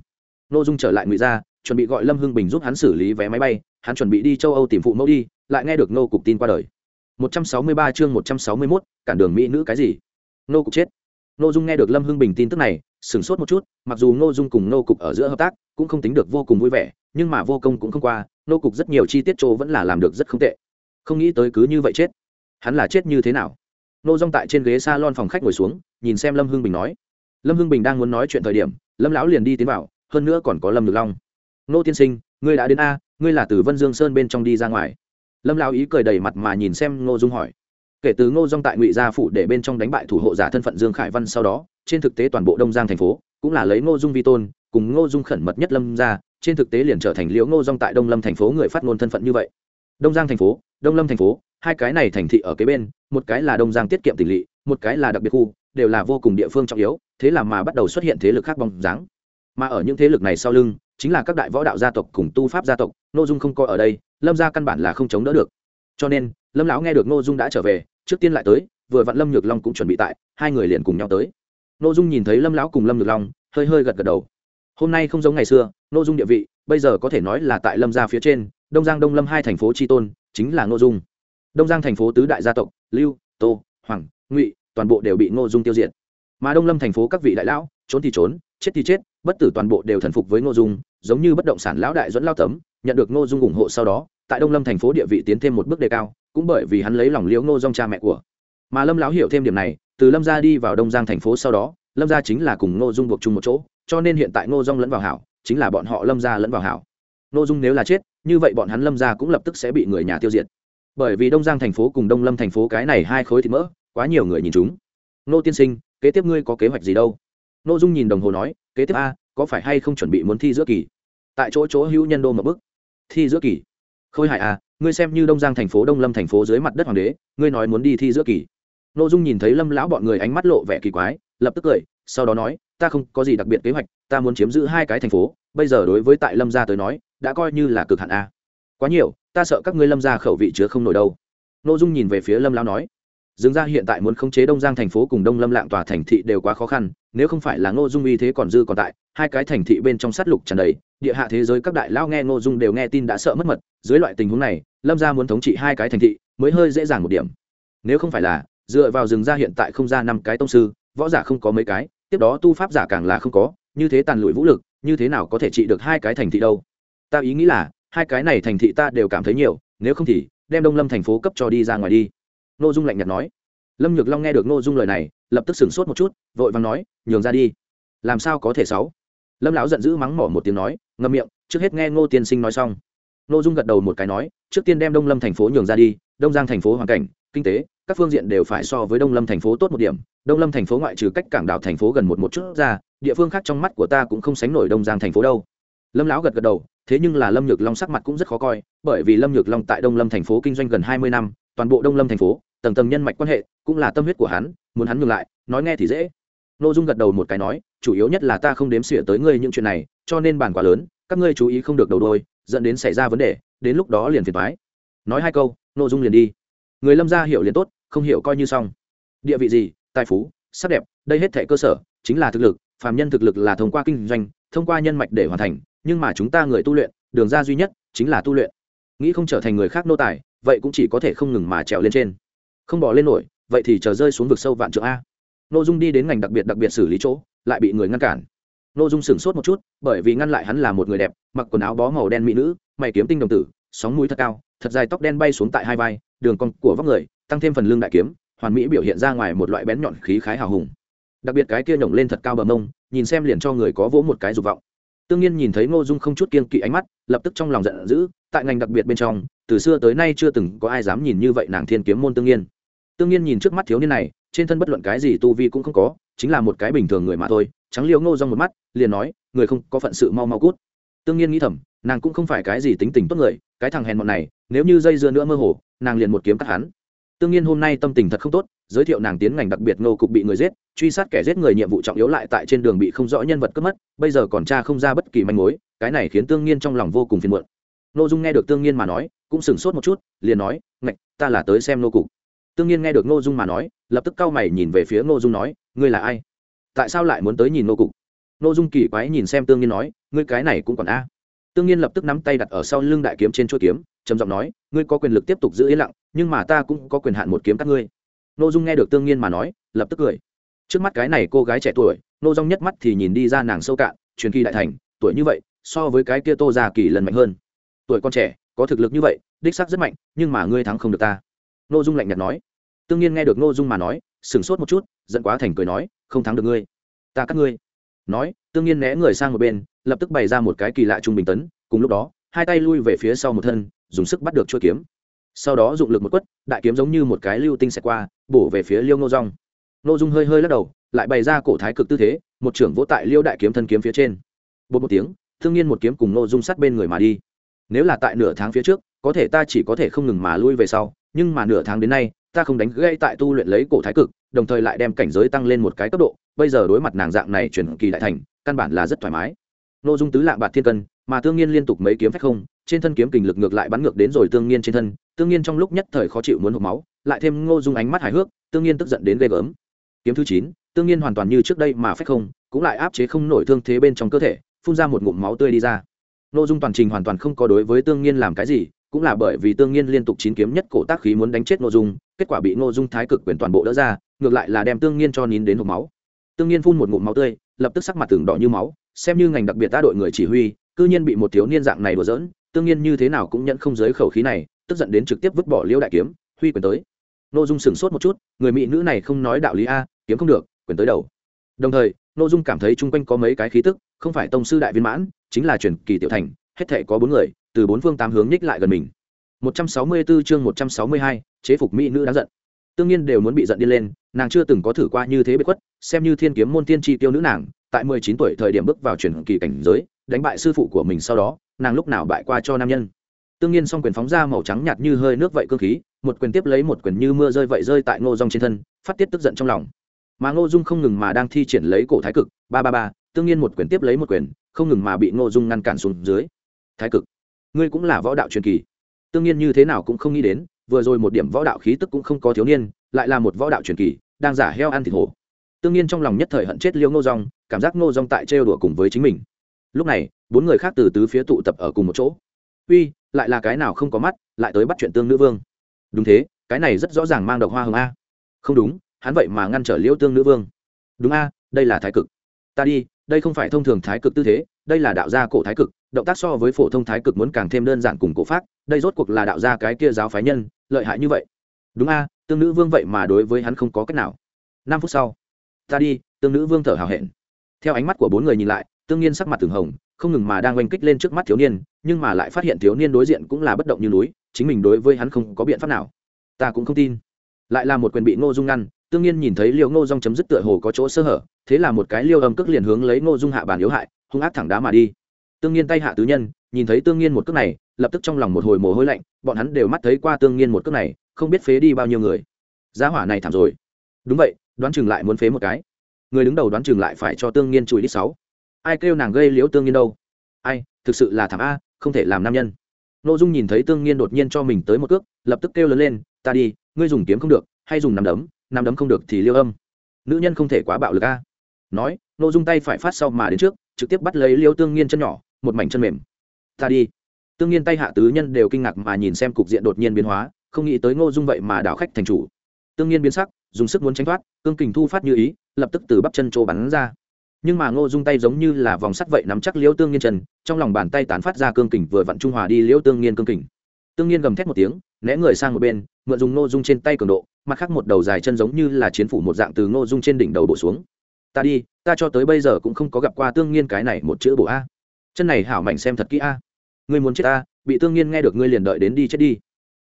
N ô dung trở lại ngụy gia chuẩn bị gọi lâm hưng bình giúp hắn xử lý vé máy bay hắn chuẩn bị đi châu âu tìm phụ mẫu đi lại nghe được nô cục tin qua đời. 163 chương 161, cản đường mỹ nữ cái gì? Nô cục chết nô dung nghe được lâm hưng bình tin tức này, sửng sốt một chút, mặc dù nô dung cùng nô cục ở giữa hợp tác cũng không tính được vô cùng vui vẻ, nhưng mà vô công cũng không qua nô cục rất nhiều chi tiết chỗ vẫn là làm được rất không tệ. Không nghĩ tới cứ như vậy chết. Hắn là chết như thế nào? Nô dung tại trên ghế salon phòng khách ngồi xuống, nhìn xem lâm hưng bình nói. Lâm hưng bình đang muốn nói chuyện thời điểm, lâm lão liền đi tiến vào, hơn nữa còn có lâm được long. Nô tiên sinh, ngươi đã đến a, ngươi là từ vân dương sơn bên trong đi ra ngoài. Lâm Lão ý cười đầy mặt mà nhìn xem ngô dung hỏi kể từ ngô dung tại ngụy gia phụ để bên trong đánh bại thủ hộ giả thân phận dương khải văn sau đó, trên thực tế toàn bộ đông giang thành phố cũng là lấy ngô dung vi tôn, cùng ngô dung khẩn mật nhất lâm ra, trên thực tế liền trở thành liễu ngô dung tại đông lâm thành phố người phát ngôn thân phận như vậy. Đông giang thành phố, đông lâm thành phố, hai cái này thành thị ở kế bên, một cái là đông giang tiết kiệm tỷ lệ một cái là đặc biệt khu, đều là vô cùng địa phương trọng yếu, thế là mà bắt đầu xuất hiện thế lực khác bóng dáng. Mà ở những thế lực này sau lưng, chính là các đại võ đạo gia tộc cùng tu pháp gia tộc nội dung không coi ở đây, lâm gia căn bản là không chống đỡ được. Cho nên lâm lão nghe được n ô dung đã trở về trước tiên lại tới vừa vặn lâm nhược long cũng chuẩn bị tại hai người liền cùng nhau tới n ô dung nhìn thấy lâm lão cùng lâm nhược long hơi hơi gật gật đầu hôm nay không giống ngày xưa n ô dung địa vị bây giờ có thể nói là tại lâm gia phía trên đông giang đông lâm hai thành phố tri tôn chính là n ô dung đông giang thành phố tứ đại gia tộc lưu tô hoàng ngụy toàn bộ đều bị n ô dung tiêu diệt mà đông lâm thành phố các vị đại lão trốn thì trốn chết thì chết bất tử toàn bộ đều thần phục với n ô dung giống như bất động sản lão đại dẫn lao tấm nhận được ngô dung ủng hộ sau đó tại đông lâm thành phố địa vị tiến thêm một bước đề cao, cũng bởi vì hắn lấy lòng liễu ngô dong cha mẹ của. Mà lâm lão hiểu thêm điểm này, từ lâm gia đi vào đông giang thành phố sau đó, lâm gia chính là cùng ngô dung buộc chung một chỗ, cho nên hiện tại ngô dong lẫn vào hảo, chính là bọn họ lâm gia lẫn vào hảo. Ngô dung nếu là chết, như vậy bọn hắn lâm gia cũng lập tức sẽ bị người nhà tiêu diệt. Bởi vì đông giang thành phố cùng đông lâm thành phố cái này hai khối thịt mỡ, quá nhiều người nhìn chúng. Ngô tiên sinh, kế tiếp ngươi có kế hoạch gì đâu? Ngô dung nhìn đồng hồ nói, kế tiếp a, có phải hay không chuẩn bị muốn thi giữa kỳ? Tại chỗ chỗ hữu nhân đô một bức. Thi giữa kỳ? Khôi hài à ngươi xem như đông giang thành phố đông lâm thành phố dưới mặt đất hoàng đế, ngươi nói muốn đi thi giữa kỳ. N ô dung nhìn thấy lâm lão bọn người ánh mắt lộ vẻ kỳ quái, lập tức cười, sau đó nói, ta không có gì đặc biệt kế hoạch, ta muốn chiếm giữ hai cái thành phố, bây giờ đối với tại lâm gia tới nói, đã coi như là cực hạn a quá nhiều, ta sợ các ngươi lâm gia khẩu vị chứa không nổi đâu. Nội dung nhìn về phía lâm lão nói dương gia hiện tại muốn khống chế đông giang thành phố cùng đông lâm lạng tòa thành thị đều quá khó khăn, nếu không phải là ngô dung uy thế còn dư còn tại, hai cái thành thị bên trong sát lục tràn đầy, địa hạ thế giới các đại lao nghe ngô dung đều nghe tin đã sợ mất mật, dưới loại tình huống này, lâm gia muốn thống trị hai cái thành thị mới hơi dễ dàng một điểm. Nếu không phải là, dựa vào Dương gia hiện tại không ra năm cái tông sư, võ giả không có mấy cái, tiếp đó tu pháp giả càng là không có, như thế tàn lụi vũ lực, như thế nào có thể trị được hai cái thành thị đâu? Ta ý nghĩ là, hai cái này thành thị ta đều cảm thấy nhiều, nếu không thì, đem đông lâm thành phố cấp cho đi ra ngoài đi n ô dung lạnh nhạt nói. Lâm nhược long nghe được n ô dung lời này, lập tức sửng sốt một chút, vội vàng nói, nhường ra đi. Làm sao có thể sáu? Lâm lão giận dữ mắng mỏ một tiếng nói ngâm miệng, trước hết nghe ngô tiên sinh nói xong. N ô dung gật đầu một cái nói, trước tiên đem đông lâm thành phố nhường ra đi, đông giang thành phố hoàn cảnh, kinh tế, các phương diện đều phải so với đông lâm thành phố tốt một điểm. Đông lâm thành phố ngoại trừ cách cảng đảo thành phố gần một một chút ra, địa phương khác trong mắt của ta cũng không sánh nổi đông giang thành phố đâu. Lâm lão gật gật đầu, thế nhưng là lâm nhược long sắc mặt cũng rất khó coi, bởi vì lâm nhược long tại đông lâm thành phố kinh doanh gần hai mươi năm, toàn bộ đông lâm thành phố tầng tầng nhân mạch quan hệ, cũng là tâm huyết của hắn, muốn hắn ngừng lại, nói nghe thì dễ. N ô dung gật đầu một cái nói, chủ yếu nhất là ta không đếm xỉa tới ngươi những chuyện này, cho nên bản quá lớn, các ngươi chú ý không được đầu đôi, dẫn đến xảy ra vấn đề, đến lúc đó liền phiền thoái nói hai câu n ô dung liền đi. Người lâm gia hiểu liền tốt, không hiểu coi như xong. Địa vị gì, tài phú, sắc đẹp, đây hết thể cơ sở, chính là thực lực, phàm nhân thực lực là thông qua kinh doanh, thông qua nhân mạch để hoàn thành, nhưng mà chúng ta người tu luyện, đường ra duy nhất, chính là tu luyện. Nghĩ không trở thành người khác nô tài, vậy cũng chỉ có thể không ngừng mà trèo lên trên không bỏ lên nổi, vậy thì chờ rơi xuống vực sâu vạn trượng a. Nội dung đi đến ngành đặc biệt đặc biệt xử lý chỗ, lại bị người ngăn cản. Nội dung sửng sốt một chút, bởi vì ngăn lại hắn là một người đẹp, mặc quần áo bó màu đen mỹ nữ, mày kiếm tinh đồng tử, sóng mũi thật cao, thật dài tóc đen bay xuống tại hai vai, đường cong của vóc người, tăng thêm phần lưng đại kiếm, hoàn mỹ biểu hiện ra ngoài một loại bén nhọn khí khái hào hùng. Đặc biệt cái kia nhổng lên thật cao bờ mông, nhìn xem liền cho người có vỗ một cái dục vọng. Tương nhiên nhìn thấy ngô dung không chút kiên kỵ ánh mắt, lập tức trong lòng giận dữ, tại ngành đặc biệt bên trong, từ xưa tới nay chưa từng có ai dám nhìn như vậy nàng thiên kiếm môn tương nhiên tương nhiên nhìn trước mắt thiếu niên này, trên thân bất luận cái gì tu vi cũng không có, chính là một cái bình thường người mà thôi, trắng liêu ngô rong một mắt, liền nói, người không có phận sự mau mau cút. Tương nhiên nghĩ thầm, nàng cũng không phải cái gì tính tình tốt người, cái thằng hèn mọn này, nếu như dây dưa nữa mơ hồ, nàng liền một kiếm cắt hắn. Tương nhiên hôm nay tâm tình thật không tốt, giới thiệu nàng tiến ngành đặc biệt ngô cục bị người giết, truy sát kẻ giết người nhiệm vụ trọng yếu lại tại trên đường bị không rõ nhân vật cướp mất, bây giờ còn cha không ra bất kỳ manh mối, cái này khiến tương nhiên trong lòng vô cùng phiền muộn. Nô dung nghe được tương nhiên mà nói, cũng sửng sốt một chút, liền nói, ngạch, ta là tới xem nô cục tương nhiên nghe được ngô dung mà nói, lập tức cau mày nhìn về phía ngô dung nói, ngươi là ai? Tại sao lại muốn tới nhìn nô cục? Ngô dung kỳ quái nhìn xem tương nhiên nói, ngươi cái này cũng còn a? Tương nhiên lập tức nắm tay đặt ở sau lưng đại kiếm trên chuỗi kiếm, trầm giọng nói, ngươi có quyền lực tiếp tục giữ yên lặng, nhưng mà ta cũng có quyền hạn một kiếm các ngươi. Ngô dung nghe được tương nhiên mà nói, lập tức cười. Trước mắt cái này cô gái trẻ tuổi, ngô dung nhất mắt thì nhìn đi ra nàng sâu cạn, truyền kỳ đại thành, tuổi như vậy, so với cái kia tô già kỳ lần mạnh hơn. Tuổi con trẻ, có thực lực như vậy, đích xác rất mạnh, nhưng mà ngươi thắng không được ta. Ngô dung lạnh nhạt nói tương nhiên nghe được ngô dung mà nói, sửng sốt một chút, giận quá thành cười nói, không thắng được ngươi, ta cắt ngươi. Nói, tương nhiên né người sang một bên, lập tức bày ra một cái kỳ lạ trung bình tấn, cùng lúc đó, hai tay lui về phía sau một thân, dùng sức bắt được chuôi kiếm. Sau đó dụng lực một quất, đại kiếm giống như một cái lưu tinh xẹt qua, bổ về phía liêu ngô rong ngô dung hơi hơi lắc đầu, lại bày ra cổ thái cực tư thế, một trưởng vỗ tại liêu đại kiếm thân kiếm phía trên. Bột một tiếng thương nhiên một kiếm cùng ngô dung sát bên người mà đi. Nếu là tại nửa tháng phía trước, có thể ta chỉ có thể không ngừng mà lui về sau, nhưng mà nửa tháng đến nay ta không đánh gãy tại tu luyện lấy cổ thái cực, đồng thời lại đem cảnh giới tăng lên một cái cấp độ, bây giờ đối mặt nàng dạng này chuyển kỳ đại thành, căn bản là rất thoải mái. Nội dung tứ lạng bạc thiên cân, mà tương nhiên liên tục mấy kiếm phách không, trên thân kiếm kình lực ngược lại bắn ngược đến rồi tương nhiên trên thân, tương nhiên trong lúc nhất thời khó chịu muốn hộp máu, lại thêm ngô dung ánh mắt hài hước, tương nhiên tức giận đến ghê gớm. Kiếm thứ chín, tương nhiên hoàn toàn như trước đây mà phách không, cũng lại áp chế không nổi thương thế bên trong cơ thể, phun ra một ngụm máu tươi đi ra. Nội dung toàn trình hoàn toàn không có đối với tương nhiên làm cái gì, cũng là bởi vì tương nhiên liên tục chín kiếm nhất cổ tác khí muốn đánh chết nội dung kết quả bị nội dung thái cực quyền toàn bộ đỡ ra ngược lại là đem tương nhiên cho nín đến hộp máu. Tương nhiên phun một ngụm máu tươi lập tức sắc mặt tường đỏ như máu xem như ngành đặc biệt ta đội người chỉ huy cư nhiên bị một thiếu niên dạng này đùa giỡn tương nhiên như thế nào cũng nhận không giới khẩu khí này tức giận đến trực tiếp vứt bỏ liêu đại kiếm huy quyền tới. Nội dung sửng sốt một chút người mỹ nữ này không nói đạo lý a kiếm không được quyền tới đầu. Đồng thời nội dung cảm thấy chung quanh có mấy cái khí tức không phải tông sư đại viên mãn chính là truyền kỳ tiểu thành hết thể có bốn người từ bốn phương tám hướng nhích lại gần mình. 164 chương 162, chế phục mỹ nữ đáng giận. Tương nhiên đều muốn bị giận đi lên, nàng chưa từng có thử qua như thế bị khuất, xem như thiên kiếm môn tiên tri tiêu nữ nàng, tại 19 tuổi thời điểm bước vào truyền kỳ cảnh giới, đánh bại sư phụ của mình sau đó, nàng lúc nào bại qua cho nam nhân. Tương nhiên song quyền phóng ra màu trắng nhạt như hơi nước vậy cơ khí, một quyền tiếp lấy một quyền như mưa rơi vậy rơi tại ngô dung trên thân, phát tiết tức giận trong lòng. Mà ngô dung không ngừng mà đang thi triển lấy cổ thái cực, ba ba ba, tương nhiên một quyền tiếp lấy một quyền, không ngừng mà bị ngô dung ngăn cản xuống dưới. Thái cực, ngươi cũng là võ đạo truyền kỳ. Tương nhiên như thế nào cũng không nghĩ đến vừa rồi một điểm võ đạo khí tức cũng không có thiếu niên, lại là một võ đạo truyền kỳ, đang giả heo ăn thịt hổ. Tương nhiên trong lòng nhất thời hận chết liêu ngô rong cảm giác ngô rong tại trêu đùa cùng với chính mình. Lúc này, bốn người khác từ tứ phía tụ tập ở cùng một chỗ. Uy, lại là cái nào không có mắt, lại tới bắt chuyện tương nữ vương. Đúng thế, cái này rất rõ ràng mang độc hoa hồng a. Không đúng, hắn vậy mà ngăn trở liêu tương nữ vương. Đúng a, đây là thái cực. Ta đi, đây không phải thông thường thái cực tư thế, đây là đạo gia cổ thái cực, động tác so với phổ thông thái cực muốn càng thêm đơn giản cùng cổ pháp đây rốt cuộc là đạo gia cái kia giáo phái nhân lợi hại như vậy. Đúng a, tương nữ vương vậy mà đối với hắn không có cách nào. Năm phút sau, ta đi, tương nữ vương thở hào hẹn. Theo ánh mắt của bốn người nhìn lại, tương nhiên sắc mặt từng hồng, không ngừng mà đang oanh kích lên trước mắt thiếu niên, nhưng mà lại phát hiện thiếu niên đối diện cũng là bất động như núi, chính mình đối với hắn không có biện pháp nào. Ta cũng không tin. Lại là một quyền bị ngô dung ngăn, tương nhiên nhìn thấy liêu ngô dung chấm dứt tựa hồ có chỗ sơ hở, thế là một cái liêu âm cước liền hướng lấy ngô dung hạ bàn yếu hại, hung ác thẳng đá mà đi. Tương nhiên tay hạ tứ nhân, nhìn thấy tương nhiên một cước này lập tức trong lòng một hồi mồ hôi lạnh, bọn hắn đều mắt thấy qua tương nhiên một cước này, không biết phế đi bao nhiêu người. Giá hỏa này thảm rồi. Đúng vậy, đoán chừng lại muốn phế một cái. Người đứng đầu đoán chừng lại phải cho tương nhiên chùi đi sáu. Ai kêu nàng gây liễu tương nhiên đâu? Ai, thực sự là thảm a, không thể làm nam nhân. Nội dung nhìn thấy tương nhiên đột nhiên cho mình tới một cước, lập tức kêu lớn lên, ta đi, ngươi dùng kiếm không được, hay dùng nắm đấm nắm đấm không được thì liêu âm. Nữ nhân không thể quá bạo lực a. Nói nội dung tay phải phát sau mà đến trước, trực tiếp bắt lấy liêu tương nhiên chân nhỏ, một mảnh chân mềm. Ta đi tương nhiên tay hạ tứ nhân đều kinh ngạc mà nhìn xem cục diện đột nhiên biến hóa, không nghĩ tới ngô dung vậy mà đảo khách thành chủ. Tương nhiên biến sắc, dùng sức muốn tránh thoát, cương kình thu phát như ý, lập tức từ bắp chân chỗ bắn ra. Nhưng mà ngô dung tay giống như là vòng sắt vậy nắm chắc liễu tương nhiên chân, trong lòng bàn tay tán phát ra cương kình vừa vặn trung hòa đi liễu tương nhiên cương kình. Tương nhiên gầm thét một tiếng, né người sang một bên, mượn dùng ngô dung trên tay cường độ, mặt khác một đầu dài chân giống như là chiến phủ một dạng từ ngô dung trên đỉnh đầu bổ xuống. Ta đi, ta cho tới bây giờ cũng không có gặp qua tương nhiên cái này một chữ bổ a. Chân này hảo mạnh xem thật kỹ a ngươi muốn chết ta, bị tương nhiên nghe được ngươi liền đợi đến đi chết đi.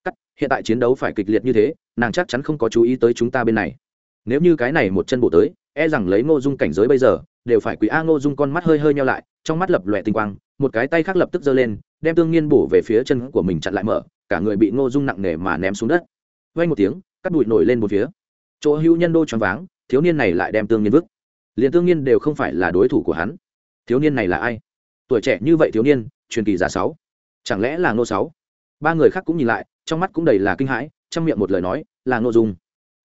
Cắt, hiện tại chiến đấu phải kịch liệt như thế, nàng chắc chắn không có chú ý tới chúng ta bên này. Nếu như cái này một chân bổ tới e rằng lấy ngô dung cảnh giới bây giờ, đều phải quỷ a ngô dung con mắt hơi hơi nhau lại, trong mắt lập lòe tinh quang, một cái tay khác lập tức giơ lên, đem tương nhiên bổ về phía chân của mình chặn lại mở, cả người bị ngô dung nặng nề mà ném xuống đất. Vay một tiếng, cắt bụi nổi lên một phía. Chỗ hữu nhân đô choáng váng, thiếu niên này lại đem tương nhiên vứt. Liền tương nhiên đều không phải là đối thủ của hắn. Thiếu niên này là ai? Tuổi trẻ như vậy thiếu niên truyền kỳ giả sáu. Chẳng lẽ là ngô sáu? Ba người khác cũng nhìn lại, trong mắt cũng đầy là kinh hãi, trong miệng một lời nói, là ngô dung.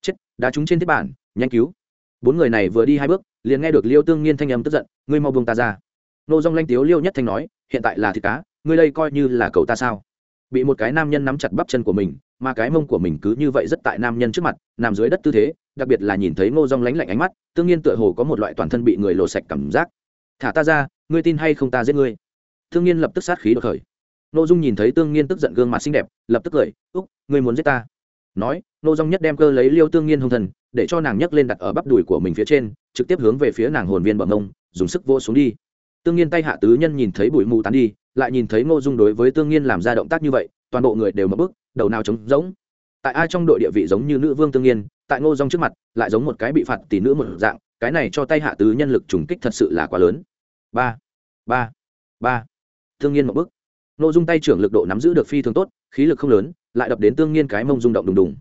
Chết, đá trúng trên thiết bản, nhanh cứu. Bốn người này vừa đi hai bước, liền nghe được liêu tương nhiên thanh âm tức giận, ngươi mau buông ta ra. Nô dong lanh tiếu liêu nhất thanh nói, hiện tại là thịt cá, ngươi đây coi như là cầu ta sao? Bị một cái nam nhân nắm chặt bắp chân của mình, mà cái mông của mình cứ như vậy rất tại nam nhân trước mặt, nằm dưới đất tư thế, đặc biệt là nhìn thấy ngô dong lánh lạnh ánh mắt, tương nhiên tựa hồ có một loại toàn thân bị người lộ sạch cảm giác. Thả ta ra, ngươi tin hay không ta giết ngươi? Thương nhiên lập tức sát khí đột khởi Nô Dung nhìn thấy Tương Nghiên tức giận gương mặt xinh đẹp, lập tức cười, "Úc, ngươi muốn giết ta?" Nói, Nô Dung nhất đem cơ lấy Liêu Tương Nghiên hung thần, để cho nàng nhấc lên đặt ở bắp đùi của mình phía trên, trực tiếp hướng về phía nàng hồn viên bẩm ngông, dùng sức vô xuống đi. Tương Nghiên tay hạ tứ nhân nhìn thấy bụi mù tán đi, lại nhìn thấy Ngô Dung đối với Tương Nghiên làm ra động tác như vậy, toàn bộ người đều mở bước, đầu nào trống rỗng. Tại ai trong đội địa vị giống như nữ vương Tương Nghiên, tại Ngô Dung trước mặt, lại giống một cái bị phạt tỷ nữ một dạng, cái này cho tay hạ tứ nhân lực trùng kích thật sự là quá lớn. Ba, ba, ba. Tương nhiên một bước nội dung tay trưởng lực độ nắm giữ được phi thường tốt, khí lực không lớn, lại đập đến tương nhiên cái mông rung động đùng đùng.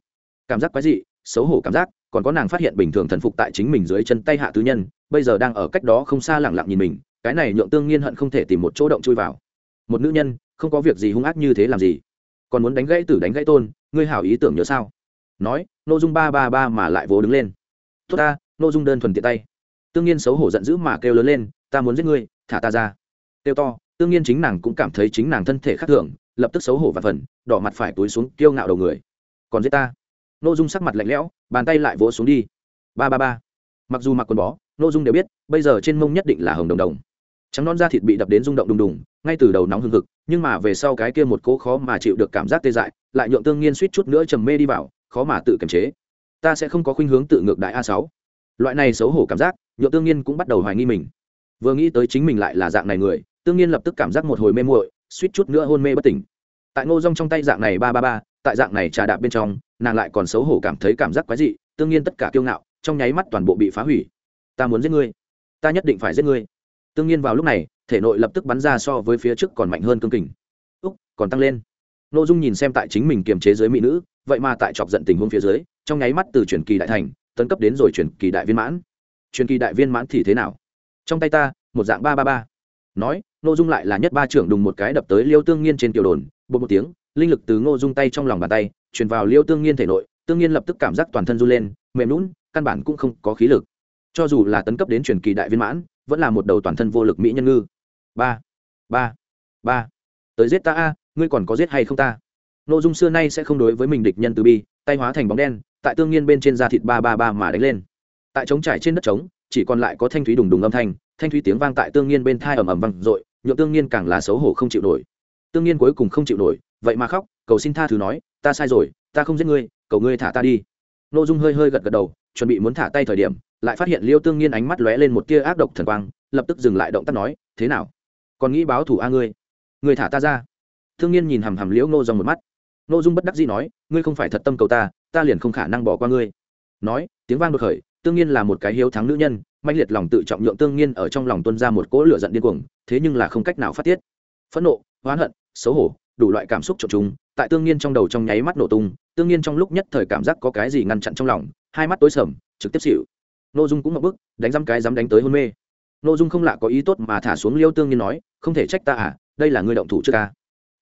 Cảm giác quái dị, xấu hổ cảm giác, còn có nàng phát hiện bình thường thần phục tại chính mình dưới chân tay hạ tứ nhân, bây giờ đang ở cách đó không xa lẳng lặng nhìn mình, cái này nhượng tương nhiên hận không thể tìm một chỗ động chui vào. Một nữ nhân, không có việc gì hung ác như thế làm gì? Còn muốn đánh gãy tử đánh gãy tôn, ngươi hảo ý tưởng nhớ sao? Nói nội dung ba ba ba mà lại vỗ đứng lên. Tốt ta nội dung đơn thuần tiện tay. Tương nhiên xấu hổ giận dữ mà kêu lớn lên, ta muốn giết ngươi, thả ta ra. Kêu to tương nhiên chính nàng cũng cảm thấy chính nàng thân thể khác thường, lập tức xấu hổ và phần, đỏ mặt phải túi xuống kiêu ngạo đầu người. Còn giết ta. N ô dung sắc mặt lạnh lẽo, bàn tay lại vỗ xuống đi. Ba ba ba. Mặc dù mặc quần bó n ô dung đều biết, bây giờ trên mông nhất định là hồng đồng đồng. Trắng non da thịt bị đập đến rung động đùng đùng, ngay từ đầu nóng hừng hực, nhưng mà về sau cái kia một cố khó mà chịu được cảm giác tê dại, lại nhượng tương nhiên suýt chút nữa trầm mê đi vào, khó mà tự kiềm chế. Ta sẽ không có khuynh hướng tự ngược đại a sáu. Loại này xấu hổ cảm giác, nhượng tương nhiên cũng bắt đầu hoài nghi mình. Vừa nghĩ tới chính mình lại là dạng này người tương nhiên lập tức cảm giác một hồi mê muội, suýt chút nữa hôn mê bất tỉnh. Tại ngô rong trong tay dạng này ba ba ba, tại dạng này trà đạp bên trong, nàng lại còn xấu hổ cảm thấy cảm giác quái dị, tương nhiên tất cả kiêu ngạo, trong nháy mắt toàn bộ bị phá hủy. Ta muốn giết ngươi. Ta nhất định phải giết ngươi. Tương nhiên vào lúc này, thể nội lập tức bắn ra so với phía trước còn mạnh hơn cương kình. Úc, còn tăng lên. Nội dung nhìn xem tại chính mình kiềm chế dưới mỹ nữ, vậy mà tại chọc giận tình huống phía dưới, trong nháy mắt từ truyền kỳ đại thành, tấn cấp đến rồi truyền kỳ đại viên mãn. Truyền kỳ đại viên mãn thì thế nào? Trong tay ta, một dạng ba ba ba nói, ngô dung lại là nhất ba trưởng đùng một cái đập tới liêu tương nhiên trên tiểu đồn bột một tiếng, linh lực từ ngô dung tay trong lòng bàn tay, truyền vào liêu tương Nhiên thể nội, tương Nhiên lập tức cảm giác toàn thân run lên, mềm lún căn bản cũng không có khí lực. Cho dù là tấn cấp đến truyền kỳ đại viên mãn, vẫn là một đầu toàn thân vô lực mỹ nhân ngư. Ba ba ba. Tới giết ta a, ngươi còn có giết hay không ta? Nội dung xưa nay sẽ không đối với mình địch nhân từ bi, tay hóa thành bóng đen, tại tương nhiên bên trên da thịt ba ba ba mà đánh lên. Tại trống trải trên đất trống, chỉ còn lại có thanh thúy đùng đùng âm thanh thanh thúy tiếng vang tại tương nhiên bên thai ầm ầm vang dội nhộn tương nhiên càng là xấu hổ không chịu nổi. Tương nhiên cuối cùng không chịu nổi, vậy mà khóc, cầu xin tha thứ nói, ta sai rồi, ta không giết ngươi, cầu ngươi thả ta đi. Nội dung hơi hơi gật gật đầu, chuẩn bị muốn thả tay thời điểm, lại phát hiện liêu tương nhiên ánh mắt lóe lên một tia ác độc thần quang, lập tức dừng lại động tác nói, thế nào? Còn nghĩ báo thủ a ngươi? Ngươi thả ta ra. Thương nhiên nhìn hằm hằm liễu nô dòng một mắt. Nô dung bất đắc dĩ nói, ngươi không phải thật tâm cầu ta ta liền không khả năng bỏ qua ngươi. Nói, tiếng vang đột khởi, tương nhiên là một cái hiếu thắng nữ nhân mạnh liệt lòng tự trọng nhượng tương nhiên ở trong lòng tuân ra một cỗ lửa giận điên cuồng, thế nhưng là không cách nào phát tiết. Phẫn nộ, oán hận, xấu hổ, đủ loại cảm xúc trộn chúng tại tương nhiên trong đầu trong nháy mắt nổ tung, tương nhiên trong lúc nhất thời cảm giác có cái gì ngăn chặn trong lòng, hai mắt tối sầm, trực tiếp xịu nô dung cũng ngập bức, đánh dăm cái dám đánh tới hôn mê. Nô dung không lạ có ý tốt mà thả xuống liêu tương nhiên nói, không thể trách ta à đây là ngươi động thủ trước ca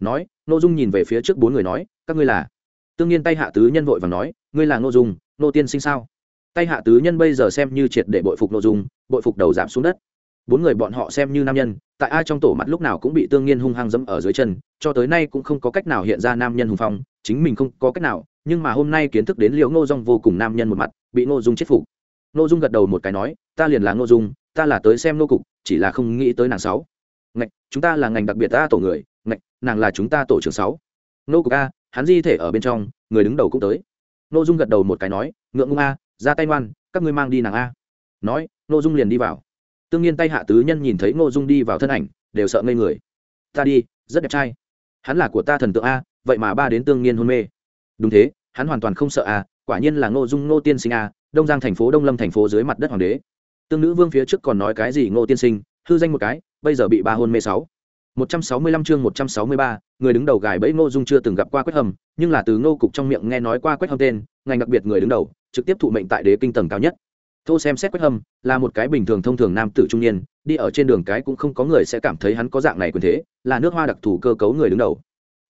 nói nô dung nhìn về phía trước bốn người nói, các ngươi là? Tương nhiên tay hạ tứ nhân vội và nói, ngươi là nô dung nô tiên sinh sao? Tay hạ tứ nhân bây giờ xem như triệt để bội phục nô dung, bội phục đầu giảm xuống đất. Bốn người bọn họ xem như nam nhân, tại ai trong tổ mặt lúc nào cũng bị tương nhiên hung hăng dẫm ở dưới chân, cho tới nay cũng không có cách nào hiện ra nam nhân hùng phong, chính mình không có cách nào, nhưng mà hôm nay kiến thức đến liệu ngô dung vô cùng nam nhân một mặt, bị ngô dung chết phục. Ngô dung gật đầu một cái nói, ta liền là ngô dung, ta là tới xem nô cục, chỉ là không nghĩ tới nàng sáu. Ngạch, chúng ta là ngành đặc biệt ta tổ người, ngạch, nàng là chúng ta tổ trưởng sáu. Nô cục a, hắn di thể ở bên trong, người đứng đầu cũng tới. Nô dung gật đầu một cái nói, ngượng ngung a ra tay ngoan, các ngươi mang đi nàng a. Nói, Ngô dung liền đi vào. Tương nhiên tay hạ tứ nhân nhìn thấy Ngô dung đi vào thân ảnh, đều sợ ngây người. Ta đi, rất đẹp trai. Hắn là của ta thần tượng a, vậy mà ba đến tương nhiên hôn mê. Đúng thế, hắn hoàn toàn không sợ a, quả nhiên là ngô dung ngô tiên sinh a, đông giang thành phố, đông lâm thành phố dưới mặt đất hoàng đế. Tương nữ vương phía trước còn nói cái gì ngô tiên sinh, hư danh một cái, bây giờ bị ba hôn mê sáu. 165 chương 163, người đứng đầu gài bẫy Ngô Dung chưa từng gặp qua Quách Hầm, nhưng là từ Ngô cục trong miệng nghe nói qua Quách Hầm tên, ngành đặc biệt người đứng đầu, trực tiếp thụ mệnh tại đế kinh tầng cao nhất. Thô xem xét Quách Hầm, là một cái bình thường thông thường nam tử trung niên, đi ở trên đường cái cũng không có người sẽ cảm thấy hắn có dạng này quyền thế, là nước hoa đặc thù cơ cấu người đứng đầu.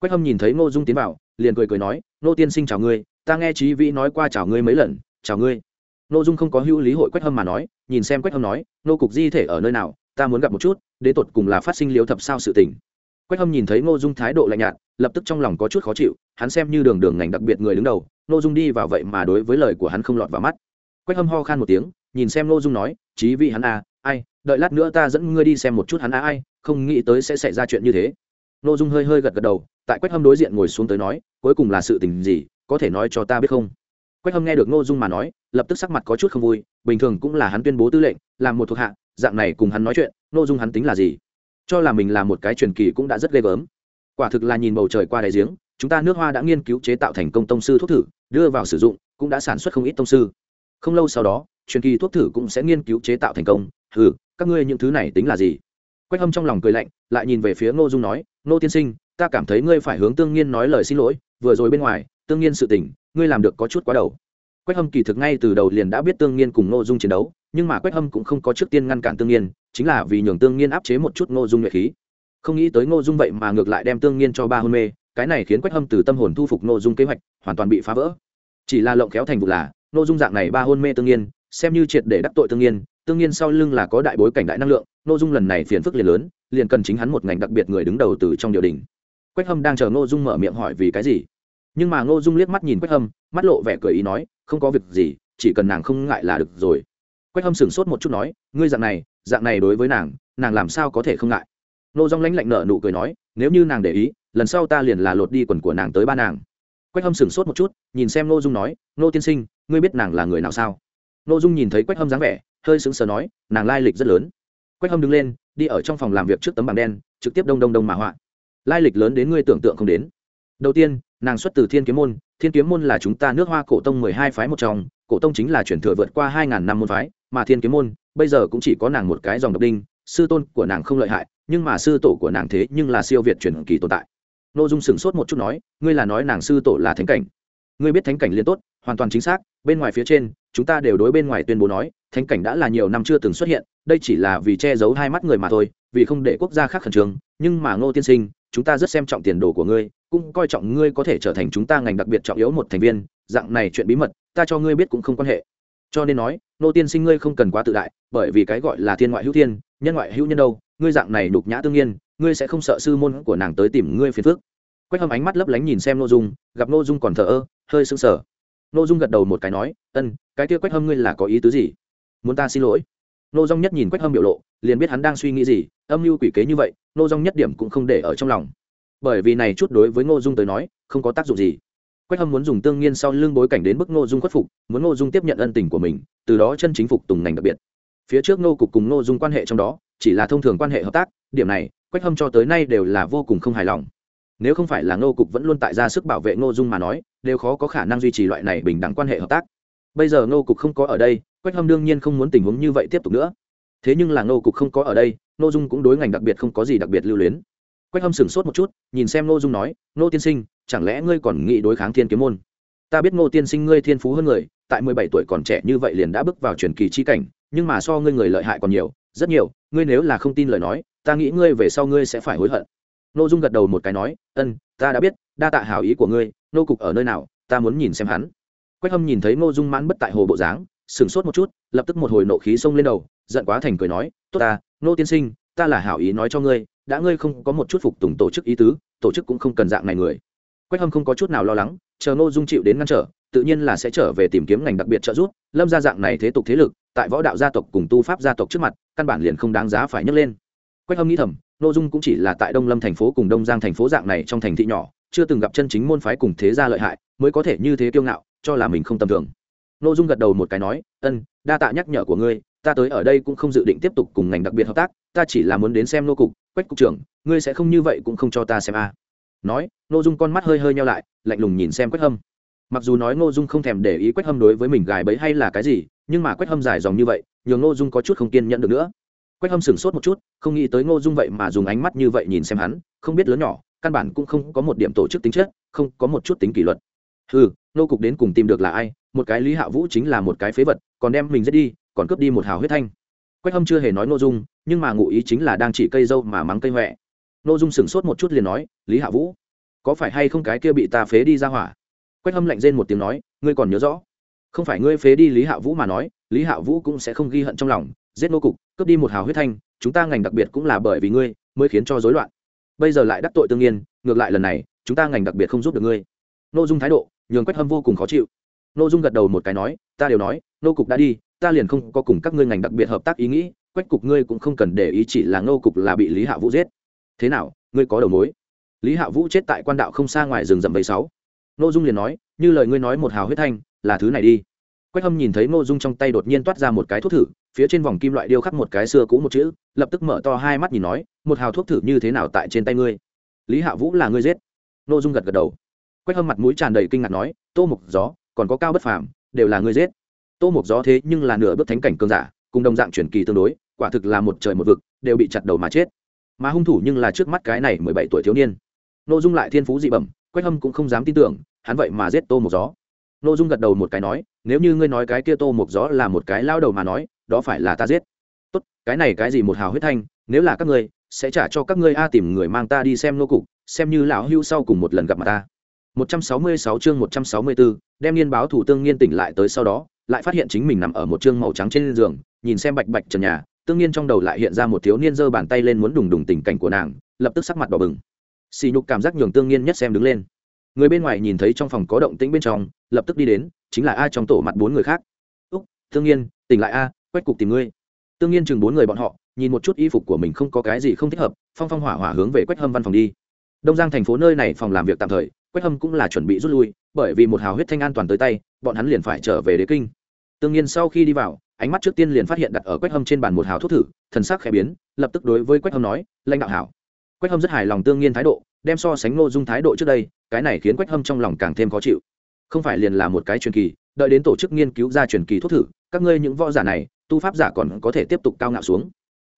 Quách Hầm nhìn thấy Ngô Dung tiến vào, liền cười cười nói, "Ngô tiên sinh chào ngươi, ta nghe Chí Vĩ nói qua chào ngươi mấy lần, chào ngươi." Ngô Dung không có hữu lý hội Quách Hầm mà nói, nhìn xem Quách Hầm nói, "Ngô cục di thể ở nơi nào, ta muốn gặp một chút, đến tột cùng là phát sinh liếu thập sao sự tình." quách hâm nhìn thấy ngô dung thái độ lạnh nhạt lập tức trong lòng có chút khó chịu hắn xem như đường đường ngành đặc biệt người đứng đầu ngô dung đi vào vậy mà đối với lời của hắn không lọt vào mắt. Quách hâm ho khan một tiếng nhìn xem ngô dung nói chí vị hắn à ai đợi lát nữa ta dẫn ngươi đi xem một chút hắn à ai không nghĩ tới sẽ xảy ra chuyện như thế. Ngô dung hơi hơi gật gật đầu tại quách hâm đối diện ngồi xuống tới nói cuối cùng là sự tình gì có thể nói cho ta biết không? Quách hâm nghe được ngô dung mà nói, lập tức sắc mặt có chút không vui, bình thường cũng là hắn tuyên bố tư lệnh làm một thuộc hạ, dạng này cùng hắn nói chuyện, ngô dung hắn tính là gì? Cho là mình là một cái truyền kỳ cũng đã rất ghê gớm. Quả thực là nhìn bầu trời qua đại giếng, chúng ta nước hoa đã nghiên cứu chế tạo thành công tông sư thuốc thử, đưa vào sử dụng, cũng đã sản xuất không ít tông sư. Không lâu sau đó, truyền kỳ thuốc thử cũng sẽ nghiên cứu chế tạo thành công. Ừ các ngươi những thứ này tính là gì? Quách hâm trong lòng cười lạnh, lại nhìn về phía ngô dung nói, ngô tiên sinh, ta cảm thấy ngươi phải hướng tương nhiên nói lời xin lỗi, vừa rồi bên ngoài tương nhiên sự tình, ngươi làm được có chút quá đầu. Quách hâm kỳ thực ngay từ đầu liền đã biết tương nhiên cùng ngô dung chiến đấu, nhưng mà quách hâm cũng không có trước tiên ngăn cản tương nhiên chính là vì nhường tương nhiên áp chế một chút ngô dung nhuệ khí. Không nghĩ tới ngô dung vậy mà ngược lại đem tương nhiên cho ba hôn mê, cái này khiến quách hâm từ tâm hồn thu phục ngô dung kế hoạch, hoàn toàn bị phá vỡ. Chỉ là lộng khéo thành vụ là, ngô dung dạng này ba hôn mê tương nhiên xem như triệt để đắc tội tương nhiên tương nhiên sau lưng là có đại bối cảnh đại năng lượng, ngô dung lần này phiền phức liền lớn, liền cần chính hắn một ngành đặc biệt người đứng đầu từ trong điều đình. Quách hâm đang chờ ngô dung mở miệng hỏi vì cái gì? Nhưng mà ngô dung liếc mắt nhìn quách hâm, mắt lộ vẻ cười ý nói, không có việc gì, chỉ cần nàng không ngại là được rồi. Quách hâm sửng sốt một chút nói, ngươi dạng này dạng này đối với nàng nàng làm sao có thể không ngại? Ngô Dung lãnh lạnh nợ nụ cười nói, nếu như nàng để ý, lần sau ta liền là lột đi quần của nàng tới ba nàng. Quách hâm sửng sốt một chút, nhìn xem Ngô dung nói, Ngô tiên sinh, ngươi biết nàng là người nào sao? Ngô dung nhìn thấy quách hâm dáng vẻ, hơi sững sờ nói, nàng lai lịch rất lớn. Quách hâm đứng lên, đi ở trong phòng làm việc trước tấm bảng đen, trực tiếp đông đông đông mà họa. Lai lịch lớn đến ngươi tưởng tượng không đến. Đầu tiên nàng xuất từ thiên kiếm môn, thiên kiếm môn là chúng ta nước hoa cổ tông mười hai phái một trong, cổ tông chính là chuyển thừa vượt qua hai ngàn năm môn phái, mà thiên kiếm môn, bây giờ cũng chỉ có nàng một cái dòng độc đinh, sư tôn của nàng không lợi hại, nhưng mà sư tổ của nàng thế nhưng là siêu việt truyền kỳ tồn tại. N ô dung sửng sốt một chút nói, ngươi là nói nàng sư tổ là thánh cảnh. Ngươi biết thánh cảnh liên tốt, hoàn toàn chính xác, bên ngoài phía trên, chúng ta đều đối bên ngoài tuyên bố nói, thánh cảnh đã là nhiều năm chưa từng xuất hiện, đây chỉ là vì che giấu hai mắt người mà thôi, vì không để quốc gia khác khẩn trương, nhưng mà ngô tiên sinh, chúng ta rất xem trọng tiền đồ của ngươi cũng coi trọng ngươi có thể trở thành chúng ta ngành đặc biệt trọng yếu một thành viên, dạng này chuyện bí mật, ta cho ngươi biết cũng không quan hệ. Cho nên nói, nô tiên sinh ngươi không cần quá tự đại, bởi vì cái gọi là thiên ngoại hữu thiên, nhân ngoại hữu nhân đâu, ngươi dạng này đục nhã tương nhiên, ngươi sẽ không sợ sư môn của nàng tới tìm ngươi phiền phước quách hâm ánh mắt lấp lánh nhìn xem nội dung, gặp nội dung còn thờ ơ, hơi sưng sờ. Nội dung gật đầu một cái nói, ân, cái kia quách hâm ngươi là có ý tứ gì? Muốn ta xin lỗi? Nô dung nhất nhìn quách hâm biểu lộ, liền biết hắn đang suy nghĩ gì, âm mưu quỷ kế như vậy, nô dung nhất điểm cũng không để ở trong lòng bởi vì này chút đối với ngô dung tới nói, không có tác dụng gì. Quách hâm muốn dùng tương nhiên sau lưng bối cảnh đến bức ngô dung khuất phục, muốn ngô dung tiếp nhận ân tình của mình, từ đó chân chính phục tùng ngành đặc biệt. Phía trước ngô cục cùng ngô dung quan hệ trong đó, chỉ là thông thường quan hệ hợp tác, điểm này, quách hâm cho tới nay đều là vô cùng không hài lòng. Nếu không phải là ngô cục vẫn luôn tại ra sức bảo vệ ngô dung mà nói, đều khó có khả năng duy trì loại này bình đẳng quan hệ hợp tác. Bây giờ ngô cục không có ở đây, quách hâm đương nhiên không muốn tình huống như vậy tiếp tục nữa. Thế nhưng là ngô cục không có ở đây, ngô dung cũng đối ngành đặc biệt không có gì đặc biệt lưu luyến quách hâm sửng sốt một chút, nhìn xem ngô dung nói, ngô tiên sinh, chẳng lẽ ngươi còn nghĩ đối kháng thiên kiếm môn? Ta biết ngô tiên sinh ngươi thiên phú hơn người, tại mười bảy tuổi còn trẻ như vậy liền đã bước vào truyền kỳ chi cảnh, nhưng mà so ngươi người lợi hại còn nhiều, rất nhiều, ngươi nếu là không tin lời nói, ta nghĩ ngươi về sau ngươi sẽ phải hối hận. Ngô dung gật đầu một cái nói, ân, ta đã biết, đa tạ hảo ý của ngươi, nô cục ở nơi nào, ta muốn nhìn xem hắn. Quách hâm nhìn thấy ngô dung mãn bất tại hồ bộ dáng, sửng sốt một chút, lập tức một hồi nộ khí xông lên đầu, giận quá thành cười nói, tốt ta, nô tiên sinh, ta là hảo ý nói cho ngươi đã ngươi không có một chút phục tùng tổ chức ý tứ, tổ chức cũng không cần dạng này người. Quách hâm không có chút nào lo lắng, chờ ngô dung chịu đến ngăn trở, tự nhiên là sẽ trở về tìm kiếm ngành đặc biệt trợ giúp, lâm ra dạng này thế tục thế lực, tại võ đạo gia tộc cùng tu pháp gia tộc trước mặt, căn bản liền không đáng giá phải nhấc lên. Quách hâm nghĩ thầm, ngô dung cũng chỉ là tại đông lâm thành phố cùng đông giang thành phố dạng này trong thành thị nhỏ, chưa từng gặp chân chính môn phái cùng thế gia lợi hại, mới có thể như thế kiêu ngạo, cho là mình không tầm thường. Ngô dung gật đầu một cái nói, ân, đa tạ nhắc nhở của ngươi, ta tới ở đây cũng không dự định tiếp tục cùng ngành đặc biệt hợp tác ta chỉ là muốn đến xem nô cục, quách cục trưởng, ngươi sẽ không như vậy cũng không cho ta xem a. Nói, nô dung con mắt hơi hơi nhau lại, lạnh lùng nhìn xem quách hâm. Mặc dù nói nô dung không thèm để ý quách hâm đối với mình gài bẫy hay là cái gì, nhưng mà quách hâm dài dòng như vậy, nhường nô dung có chút không kiên nhẫn được nữa. Quách hâm sửng sốt một chút, không nghĩ tới ngô dung vậy mà dùng ánh mắt như vậy nhìn xem hắn, không biết lớn nhỏ, căn bản cũng không có một điểm tổ chức tính chất, không có một chút tính kỷ luật. Ừ nô cục đến cùng tìm được là ai, một cái lý hạ vũ chính là một cái phế vật, còn đem mình giết đi, còn cướp đi một hào huyết thanh quách hâm chưa hề nói nội dung, nhưng mà ngụ ý chính là đang chỉ cây dâu mà mắng cây huệ nội dung sửng sốt một chút liền nói, lý hạ vũ, có phải hay không cái kia bị ta phế đi ra hỏa? Quách hâm lạnh rên một tiếng nói, ngươi còn nhớ rõ, không phải ngươi phế đi lý hạ vũ mà nói, lý hạ vũ cũng sẽ không ghi hận trong lòng, giết nô cục, cướp đi một hào huyết thanh, chúng ta ngành đặc biệt cũng là bởi vì ngươi mới khiến cho rối loạn. Bây giờ lại đắc tội tương nhiên ngược lại lần này, chúng ta ngành đặc biệt không giúp được ngươi. Nội dung thái độ, nhường quách hâm vô cùng khó chịu. Nội dung gật đầu một cái nói, ta đều nói nô cục đã đi ta liền không có cùng các ngươi ngành đặc biệt hợp tác ý nghĩ, quách cục ngươi cũng không cần để ý chỉ là nô cục là bị lý hạ vũ giết. Thế nào, ngươi có đầu mối? Lý hạ vũ chết tại quan đạo không xa ngoài rừng rậm bảy sáu. Nội dung liền nói, như lời ngươi nói một hào huyết thanh, là thứ này đi. Quách hâm nhìn thấy nội dung trong tay đột nhiên toát ra một cái thuốc thử, phía trên vòng kim loại điêu khắc một cái xưa cũ một chữ, lập tức mở to hai mắt nhìn nói, một hào thuốc thử như thế nào tại trên tay ngươi? Lý hạ vũ là ngươi giết. Nội dung gật gật đầu. Quách hâm mặt mũi tràn đầy kinh ngạc nói, tô mục gió, còn có cao bất phàm, đều là ngươi giết tô mục gió thế nhưng là nửa bước thánh cảnh cường giả cùng đồng dạng chuyển kỳ tương đối quả thực là một trời một vực đều bị chặt đầu mà chết. Mà hung thủ nhưng là trước mắt cái này mười bảy tuổi thiếu niên. Nội dung lại thiên phú dị bẩm quách hâm cũng không dám tin tưởng hắn vậy mà giết tô mục gió. Nội dung gật đầu một cái nói nếu như ngươi nói cái kia tô mục gió là một cái lao đầu mà nói đó phải là ta giết. Tốt cái này cái gì một hào huyết thanh nếu là các ngươi sẽ trả cho các ngươi a tìm người mang ta đi xem nô cục xem như lão hưu sau cùng một lần gặp mặt ta. 166 chương 164, đem niên báo thủ tương nghiên tỉnh lại tới sau đó, lại phát hiện chính mình nằm ở một chương màu trắng trên giường, nhìn xem bạch bạch trần nhà, tương nhiên trong đầu lại hiện ra một thiếu niên giơ bàn tay lên muốn đùng đùng tình cảnh của nàng, lập tức sắc mặt đỏ bừng. Xì nhục cảm giác nhường tương nhiên nhất xem đứng lên. Người bên ngoài nhìn thấy trong phòng có động tĩnh bên trong, lập tức đi đến, chính là a trong tổ mặt bốn người khác. "Úc, Tương Nhiên, tỉnh lại a, quét cục tìm ngươi." Tương Nhiên chừng bốn người bọn họ, nhìn một chút y phục của mình không có cái gì không thích hợp, phong phong hỏa hỏa hướng về quét hâm văn phòng đi. Đông Giang thành phố nơi này phòng làm việc tạm thời, quách hâm cũng là chuẩn bị rút lui bởi vì một hào huyết thanh an toàn tới tay bọn hắn liền phải trở về đế kinh tương nhiên sau khi đi vào, ánh mắt trước tiên liền phát hiện đặt ở quách hâm trên bàn một hào thuốc thử, thần sắc khẽ biến, lập tức đối với quách hâm nói, lãnh đạo hảo. Quách hâm rất hài lòng tương nhiên thái độ, đem so sánh ngô dung thái độ trước đây, cái này khiến quách hâm trong lòng càng thêm khó chịu. Không phải liền là một cái truyền kỳ, đợi đến tổ chức nghiên cứu ra truyền kỳ thuốc thử, các ngươi những võ giả này, tu pháp giả còn có thể tiếp tục cao ngạo xuống.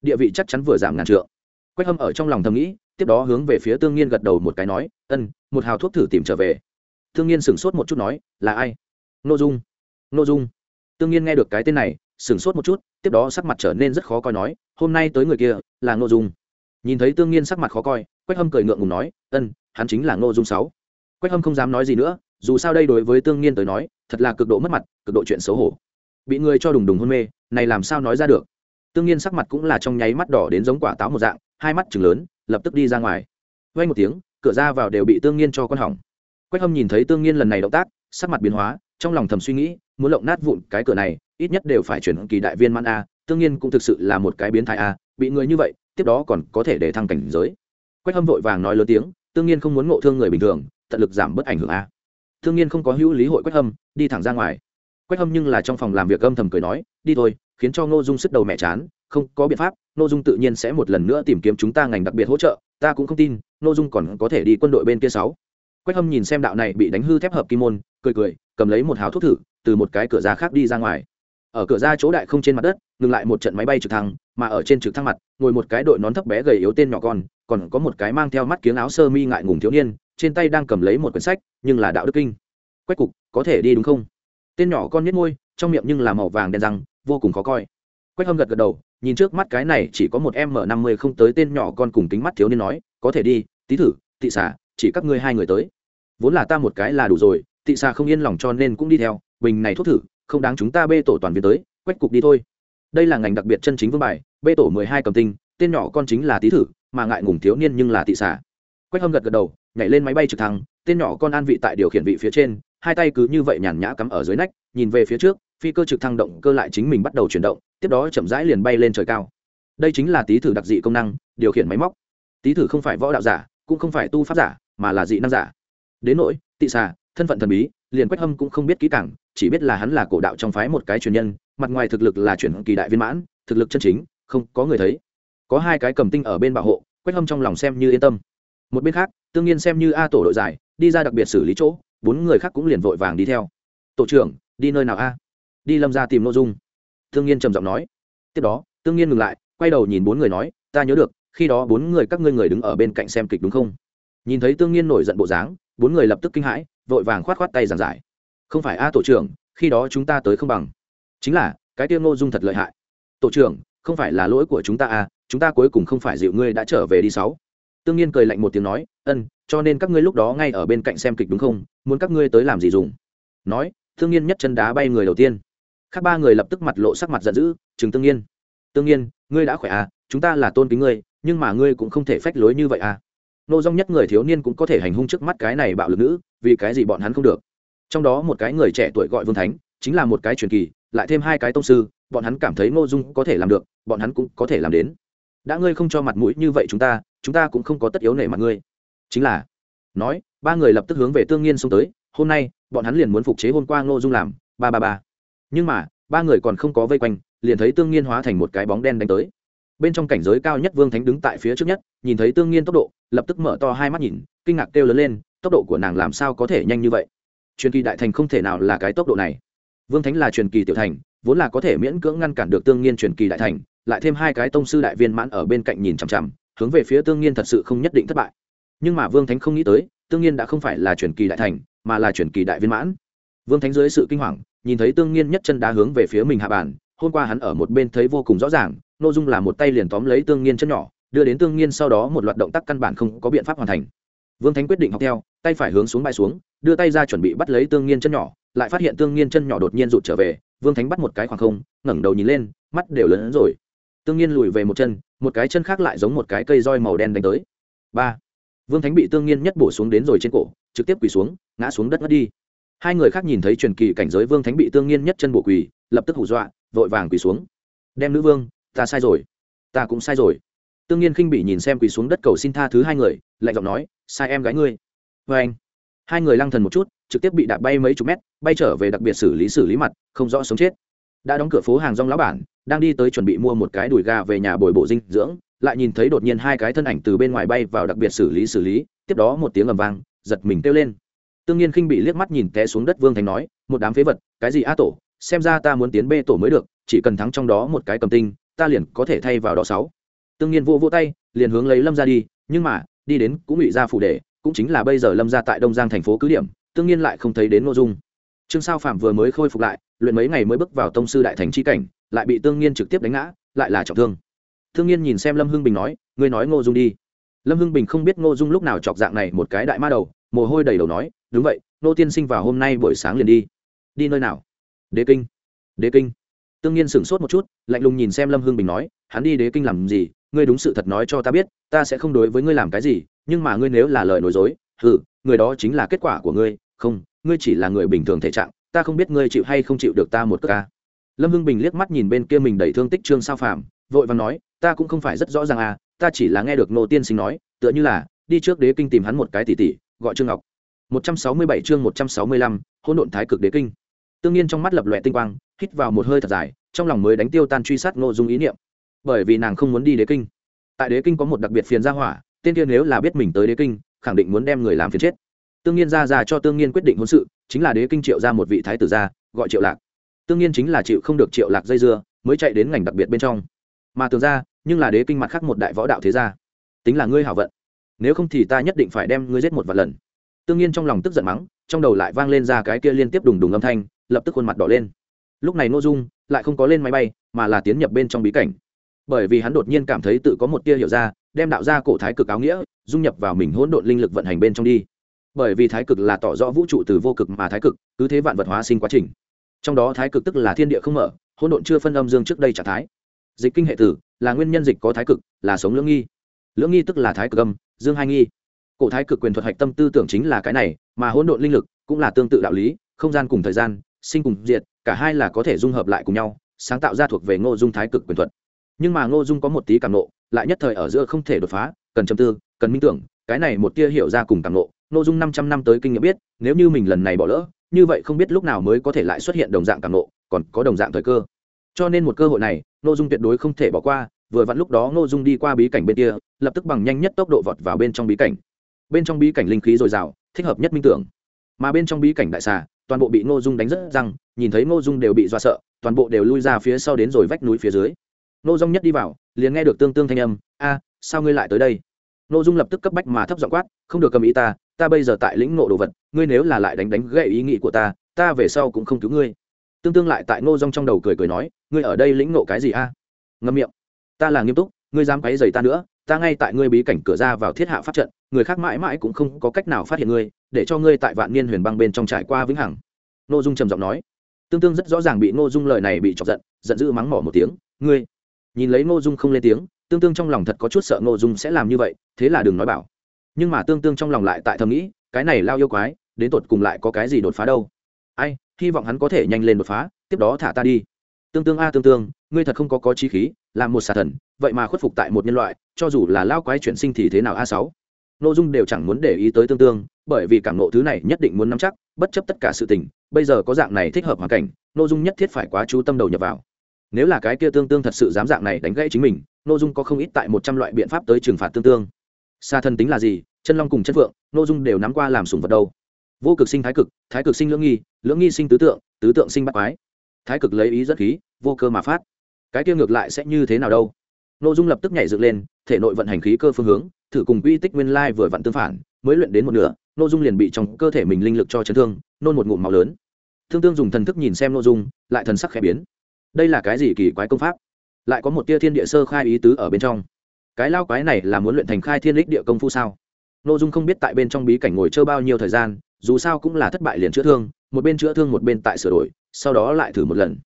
Địa vị chắc chắn vừa giảm ngàn trượng. Quách hâm ở trong lòng thầm nghĩ, tiếp đó hướng về phía tương nhiên gật đầu một cái nói, ân, một hào thuốc thử tìm trở về. Tương nhiên sửng sốt một chút nói, là ai? N ô dung. N ô dung tương nhiên nghe được cái tên này, sửng sốt một chút, tiếp đó sắc mặt trở nên rất khó coi nói, hôm nay tới người kia, là ngô dung. Nhìn thấy tương nhiên sắc mặt khó coi, quách hâm cười ngượng ngùng nói, ân, hắn chính là ngô dung sáu. Quách hâm không dám nói gì nữa, dù sao đây đối với tương nhiên tới nói, thật là cực độ mất mặt, cực độ chuyện xấu hổ. Bị người cho đùng đùng hôn mê, này làm sao nói ra được? Tương nhiên sắc mặt cũng là trong nháy mắt đỏ đến giống quả táo một dạng, hai mắt chừng lớn, lập tức đi ra ngoài. Vây một tiếng, cửa ra vào đều bị tương nhiên cho con hỏng. Quách hâm nhìn thấy tương nhiên lần này động tác, sắc mặt biến hóa, trong lòng thầm suy nghĩ muốn lộng nát vụn cái cửa này, ít nhất đều phải chuyển kỳ đại viên man a, tương nhiên cũng thực sự là một cái biến thái a, bị người như vậy, tiếp đó còn có thể để thăng cảnh giới. Quách hâm vội vàng nói lớn tiếng, tương nhiên không muốn ngộ thương người bình thường, tận lực giảm bớt ảnh hưởng a. Tương nhiên không có hữu lý hội quách hâm, đi thẳng ra ngoài. Quách hâm nhưng là trong phòng làm việc âm thầm cười nói, đi thôi, khiến cho ngô dung sức đầu mẹ chán, không có biện pháp, ngô dung tự nhiên sẽ một lần nữa tìm kiếm chúng ta ngành đặc biệt hỗ trợ, ta cũng không tin, ngô dung còn có thể đi quân đội bên kia sáu quách hâm nhìn xem đạo này bị đánh hư thép hợp kim môn, cười cười, cầm lấy một hào thuốc thử, từ một cái cửa ra khác đi ra ngoài. Ở cửa ra chỗ đại không trên mặt đất, ngừng lại một trận máy bay trực thăng, mà ở trên trực thăng mặt, ngồi một cái đội nón thấp bé gầy yếu tên nhỏ con, còn có một cái mang theo mắt kiếng áo sơ mi ngại ngùng thiếu niên, trên tay đang cầm lấy một quyển sách, nhưng là đạo đức kinh. Quách cục, có thể đi đúng không? Tên nhỏ con nhếch môi, trong miệng nhưng là màu vàng đen răng, vô cùng khó coi. Quách hâm gật gật đầu, nhìn trước mắt cái này chỉ có một em m năm mươi không tới tên nhỏ con cùng tính mắt thiếu niên nói, có thể đi, tí thử thị xả, chỉ các ngươi hai người tới vốn là ta một cái là đủ rồi, tị xà không yên lòng cho nên cũng đi theo, bình này thuốc thử, không đáng chúng ta bê tổ toàn viên tới, quách cục đi thôi. Đây là ngành đặc biệt chân chính vương bài, bê tổ mười hai cầm tinh, tên nhỏ con chính là tí thử, mà ngại ngùng thiếu niên nhưng là tị xà. Quách hâm gật gật đầu, nhảy lên máy bay trực thăng, tên nhỏ con an vị tại điều khiển vị phía trên, hai tay cứ như vậy nhàn nhã cắm ở dưới nách, nhìn về phía trước, phi cơ trực thăng động cơ lại chính mình bắt đầu chuyển động, tiếp đó chậm rãi liền bay lên trời cao. Đây chính là tý thử đặc dị công năng, điều khiển máy móc. Tý thử không phải võ đạo giả, cũng không phải tu pháp giả, mà là dị năng giả đến nỗi, tị xà, thân phận thần bí, liền quách hâm cũng không biết kỹ càng, chỉ biết là hắn là cổ đạo trong phái một cái truyền nhân, mặt ngoài thực lực là chuyển kỳ đại viên mãn, thực lực chân chính, không có người thấy. Có hai cái cầm tinh ở bên bảo hộ, quách hâm trong lòng xem như yên tâm. Một bên khác, tương nhiên xem như a tổ đội giải, đi ra đặc biệt xử lý chỗ, bốn người khác cũng liền vội vàng đi theo. Tổ trưởng, đi nơi nào a? Đi lâm ra tìm nội dung. Tương nhiên trầm giọng nói. Tiếp đó, tương nhiên ngừng lại, quay đầu nhìn bốn người nói, ta nhớ được, khi đó bốn người các ngươi người đứng ở bên cạnh xem kịch đúng không? Nhìn thấy tương nhiên nổi giận bộ dáng bốn người lập tức kinh hãi, vội vàng khoát khoát tay giảng giải. Không phải a tổ trưởng, khi đó chúng ta tới không bằng. Chính là, cái tiêu ngô dung thật lợi hại. Tổ trưởng, không phải là lỗi của chúng ta a chúng ta cuối cùng không phải dịu ngươi đã trở về đi sáu. Tương nhiên cười lạnh một tiếng nói, ân, cho nên các ngươi lúc đó ngay ở bên cạnh xem kịch đúng không? Muốn các ngươi tới làm gì dùng? Nói, tương nhiên nhất chân đá bay người đầu tiên. Khác ba người lập tức mặt lộ sắc mặt giận dữ chừng tương nhiên. Tương nhiên, ngươi đã khỏe à chúng ta là tôn kính ngươi, nhưng mà ngươi cũng không thể phách lối như vậy à nô dong nhất người thiếu niên cũng có thể hành hung trước mắt cái này bạo lực nữ, vì cái gì bọn hắn không được? Trong đó một cái người trẻ tuổi gọi vương thánh, chính là một cái truyền kỳ, lại thêm hai cái tông sư, bọn hắn cảm thấy ngô dung có thể làm được, bọn hắn cũng có thể làm đến. Đã ngươi không cho mặt mũi như vậy chúng ta chúng ta cũng không có tất yếu nể mặt ngươi. Chính là, nói, ba người lập tức hướng về tương nhiên xông tới, hôm nay, bọn hắn liền muốn phục chế hôm qua ngô dung làm, ba ba ba. Nhưng mà, ba người còn không có vây quanh, liền thấy tương nhiên hóa thành một cái bóng đen đánh tới bên trong cảnh giới cao nhất vương thánh đứng tại phía trước nhất, nhìn thấy tương nhiên tốc độ, lập tức mở to hai mắt nhìn, kinh ngạc kêu lớn lên, tốc độ của nàng làm sao có thể nhanh như vậy? Truyền kỳ đại thành không thể nào là cái tốc độ này. Vương thánh là truyền kỳ tiểu thành, vốn là có thể miễn cưỡng ngăn cản được tương nhiên truyền kỳ đại thành, lại thêm hai cái tông sư đại viên mãn ở bên cạnh nhìn chằm chằm, hướng về phía tương nhiên thật sự không nhất định thất bại. Nhưng mà vương thánh không nghĩ tới, tương nhiên đã không phải là truyền kỳ đại thành, mà là truyền kỳ đại viên mãn. Vương thánh dưới sự kinh hoàng, nhìn thấy tương nhiên nhất chân đá hướng về phía mình hạ bản hôm qua hắn ở một bên thấy vô cùng rõ ràng nội dung là một tay liền tóm lấy tương nhiên chân nhỏ, đưa đến tương nhiên sau đó một loạt động tác căn bản không có biện pháp hoàn thành. Vương thánh quyết định học theo, tay phải hướng xuống bay xuống, đưa tay ra chuẩn bị bắt lấy tương nhiên chân nhỏ, lại phát hiện tương nhiên chân nhỏ đột nhiên rụt trở về, vương thánh bắt một cái khoảng không, ngẩng đầu nhìn lên, mắt đều lớn hơn rồi. Tương nhiên lùi về một chân, một cái chân khác lại giống một cái cây roi màu đen đánh tới. Ba. Vương thánh bị tương nhiên nhất bổ xuống đến rồi trên cổ, trực tiếp quỳ xuống, ngã xuống đất ngất đi. Hai người khác nhìn thấy truyền kỳ cảnh giới vương thánh bị tương nhiên nhất chân bổ quỳ, lập tức hù dọa, vội vàng quỳ xuống. Đem nữ vương ta sai rồi. Ta cũng sai rồi. Tương nhiên khinh bị nhìn xem quỳ xuống đất cầu xin tha thứ hai người, lạnh giọng nói, sai em gái ngươi. Vê anh, hai người lăng thần một chút, trực tiếp bị đạp bay mấy chục mét, bay trở về đặc biệt xử lý xử lý mặt, không rõ sống chết. Đã đóng cửa phố hàng rong lão bản, đang đi tới chuẩn bị mua một cái đùi gà về nhà bồi bổ dinh dưỡng, lại nhìn thấy đột nhiên hai cái thân ảnh từ bên ngoài bay vào đặc biệt xử lý xử lý, tiếp đó một tiếng ầm vang, giật mình kêu lên. Tương nhiên khinh bị liếc mắt nhìn té xuống đất vương thành nói, một đám phế vật, cái gì a tổ, xem ra ta muốn tiến bê tổ mới được, chỉ cần thắng trong đó một cái cầm tinh ta liền có thể thay vào đó sáu. Tương nhiên vô vô tay, liền hướng lấy lâm ra đi, nhưng mà, đi đến cũng bị ra phủ đề cũng chính là bây giờ lâm ra tại đông giang thành phố cứ điểm, tương nhiên lại không thấy đến nội dung. Trương sao phạm vừa mới khôi phục lại, luyện mấy ngày mới bước vào tông sư đại thành chi cảnh, lại bị tương nhiên trực tiếp đánh ngã, lại là trọng thương. Thương nhiên nhìn xem lâm hưng bình nói, ngươi nói ngô dung đi. Lâm hưng bình không biết ngô dung lúc nào chọc dạng này một cái đại ma đầu, mồ hôi đầy đầu nói, đúng vậy nô tiên sinh vào hôm nay buổi sáng liền đi. Đi nơi nào? Đế kinh. Đế kinh tương nhiên sửng sốt một chút lạnh lùng nhìn xem lâm Hương bình nói hắn đi đế kinh làm gì? Ngươi đúng sự thật nói cho ta biết ta sẽ không đối với ngươi làm cái gì nhưng mà ngươi nếu là lời nói dối hừ người đó chính là kết quả của ngươi không ngươi chỉ là người bình thường thể trạng ta không biết ngươi chịu hay không chịu được ta một cước ca lâm hưng bình liếc mắt nhìn bên kia mình đầy thương tích trương sao phàm vội và nói ta cũng không phải rất rõ ràng à ta chỉ là nghe được nô tiên sinh nói tựa như là đi trước đế kinh tìm hắn một cái tỷ tỷ gọi trương ngọc. 167 chương 165, hỗn độn thái cực đế kinh tương nhiên trong mắt lập lòe tinh quang, hít vào một hơi thật dài, trong lòng mới đánh tiêu tan truy sát ngô dung ý niệm. Bởi vì nàng không muốn đi đế kinh. Tại đế kinh có một đặc biệt phiền gia hỏa tên kia nếu là biết mình tới đế kinh, khẳng định muốn đem người làm phiền chết. Tương nhiên ra ra cho tương nhiên quyết định hôn sự, chính là đế kinh triệu ra một vị thái tử gia gọi triệu lạc. Tương nhiên chính là chịu không được triệu lạc dây dưa, mới chạy đến ngành đặc biệt bên trong. Mà tường ra, nhưng là đế kinh mặt khác một đại võ đạo thế gia. Tính là ngươi hảo vận. Nếu không thì ta nhất định phải đem ngươi giết một vài lần. Tương nhiên trong lòng tức giận mắng, trong đầu lại vang lên ra cái kia liên tiếp đùng đùng âm thanh lập tức khuôn mặt đỏ lên. Lúc này nội dung lại không có lên máy bay, mà là tiến nhập bên trong bí cảnh. Bởi vì hắn đột nhiên cảm thấy tự có một tia hiểu ra, đem đạo ra cổ thái cực áo nghĩa dung nhập vào mình hỗn độn linh lực vận hành bên trong đi. Bởi vì thái cực là tỏ rõ vũ trụ từ vô cực mà thái cực, cứ thế vạn vật hóa sinh quá trình. Trong đó thái cực tức là thiên địa không mở, hỗn độn chưa phân âm dương trước đây trạng thái. Dịch kinh hệ tử là nguyên nhân dịch có thái cực, là sống lưỡng nghi. Lưỡng nghi tức là thái cực âm, dương hai nghi. Cổ thái cực quyền thuật hạch tâm tư tưởng chính là cái này, mà hỗn độn linh lực cũng là tương tự đạo lý, không gian cùng thời gian sinh cùng diệt, cả hai là có thể dung hợp lại cùng nhau, sáng tạo ra thuộc về ngô dung thái cực quyền thuật. Nhưng mà ngô dung có một tí cảm nộ, lại nhất thời ở giữa không thể đột phá, cần châm tư, cần minh tưởng, cái này một tia hiểu ra cùng cảm nộ, ngô dung năm trăm năm tới kinh nghiệm biết, nếu như mình lần này bỏ lỡ, như vậy không biết lúc nào mới có thể lại xuất hiện đồng dạng cảm nộ, còn có đồng dạng thời cơ. Cho nên một cơ hội này, ngô dung tuyệt đối không thể bỏ qua, vừa vặn lúc đó ngô dung đi qua bí cảnh bên kia, lập tức bằng nhanh nhất tốc độ vọt vào bên trong bí cảnh. Bên trong bí cảnh linh khí dồi dào, thích hợp nhất minh tưởng. Mà bên trong bí cảnh đại xà toàn bộ bị ngô dung đánh rất răng, nhìn thấy ngô dung đều bị dọa sợ, toàn bộ đều lui ra phía sau đến rồi vách núi phía dưới. Ngô dung nhất đi vào, liền nghe được tương tương thanh âm, a, sao ngươi lại tới đây? Ngô dung lập tức cấp bách mà thấp giọng quát, không được cầm ý ta ta bây giờ tại lĩnh ngộ đồ vật, ngươi nếu là lại đánh đánh gậy ý nghĩ của ta ta về sau cũng không cứu ngươi. Tương tương lại tại ngô dung trong đầu cười cười nói, ngươi ở đây lĩnh ngộ cái gì a? Ngâm miệng, ta là nghiêm túc, ngươi dám quấy giày ta nữa, ta ngay tại ngươi bí cảnh cửa ra vào thiết hạ pháp trận, người khác mãi mãi cũng không có cách nào phát hiện ngươi để cho ngươi tại vạn niên huyền băng bên trong trải qua vĩnh hằng. N ô dung trầm giọng nói. Tương tương rất rõ ràng bị n ô dung lời này bị chọc giận giận dữ mắng mỏ một tiếng, ngươi. Nhìn lấy n ô dung không lên tiếng, tương tương trong lòng thật có chút sợ n ô dung sẽ làm như vậy, thế là đừng nói bảo. Nhưng mà tương tương trong lòng lại tại thầm nghĩ, cái này lao yêu quái, đến tột cùng lại có cái gì đột phá đâu. Ai, hy vọng hắn có thể nhanh lên đột phá, tiếp đó thả ta đi. Tương tương, a tương tương, ngươi thật không có có trí khí, làm một xà thần, vậy mà khuất phục tại một nhân loại, cho dù là lao quái chuyển sinh thì thế nào a sáu? Nội dung đều chẳng muốn để ý tới tương tương, bởi vì cảm nộ thứ này nhất định muốn nắm chắc, bất chấp tất cả sự tình, bây giờ có dạng này thích hợp hoàn cảnh, nội dung nhất thiết phải quá chú tâm đầu nhập vào. Nếu là cái kia tương tương thật sự dám dạng này đánh gãy chính mình, nội dung có không ít tại một trăm loại biện pháp tới trừng phạt tương tương. Xa thân tính là gì, chân long cùng chân phượng, nội dung đều nắm qua làm sùng vật đâu. Vô cực sinh thái cực thái cực sinh lưỡng nghi lưỡng nghi sinh tứ tượng tứ tượng sinh bắt quái. Thái cực lấy ý rất khí, vô cơ mà phát. Cái kia ngược lại sẽ như thế nào đâu? Nội dung lập tức nhảy dựng lên thể nội vận hành khí cơ phương hướng, thử cùng quy tích nguyên lai vừa vặn tương phản, mới luyện đến một nửa nội dung liền bị trong cơ thể mình linh lực cho chấn thương, nôn một ngụm máu lớn. Thương tương dùng thần thức nhìn xem nội dung, lại thần sắc khẽ biến. Đây là cái gì kỳ quái công pháp? Lại có một tia thiên địa sơ khai ý tứ ở bên trong. Cái lao quái này là muốn luyện thành khai thiên lích địa công phu sao? Nội dung không biết tại bên trong bí cảnh ngồi chơi bao nhiêu thời gian, dù sao cũng là thất bại liền chữa thương, một bên chữa thương một bên tại sửa đổi, sau đó lại thử một lần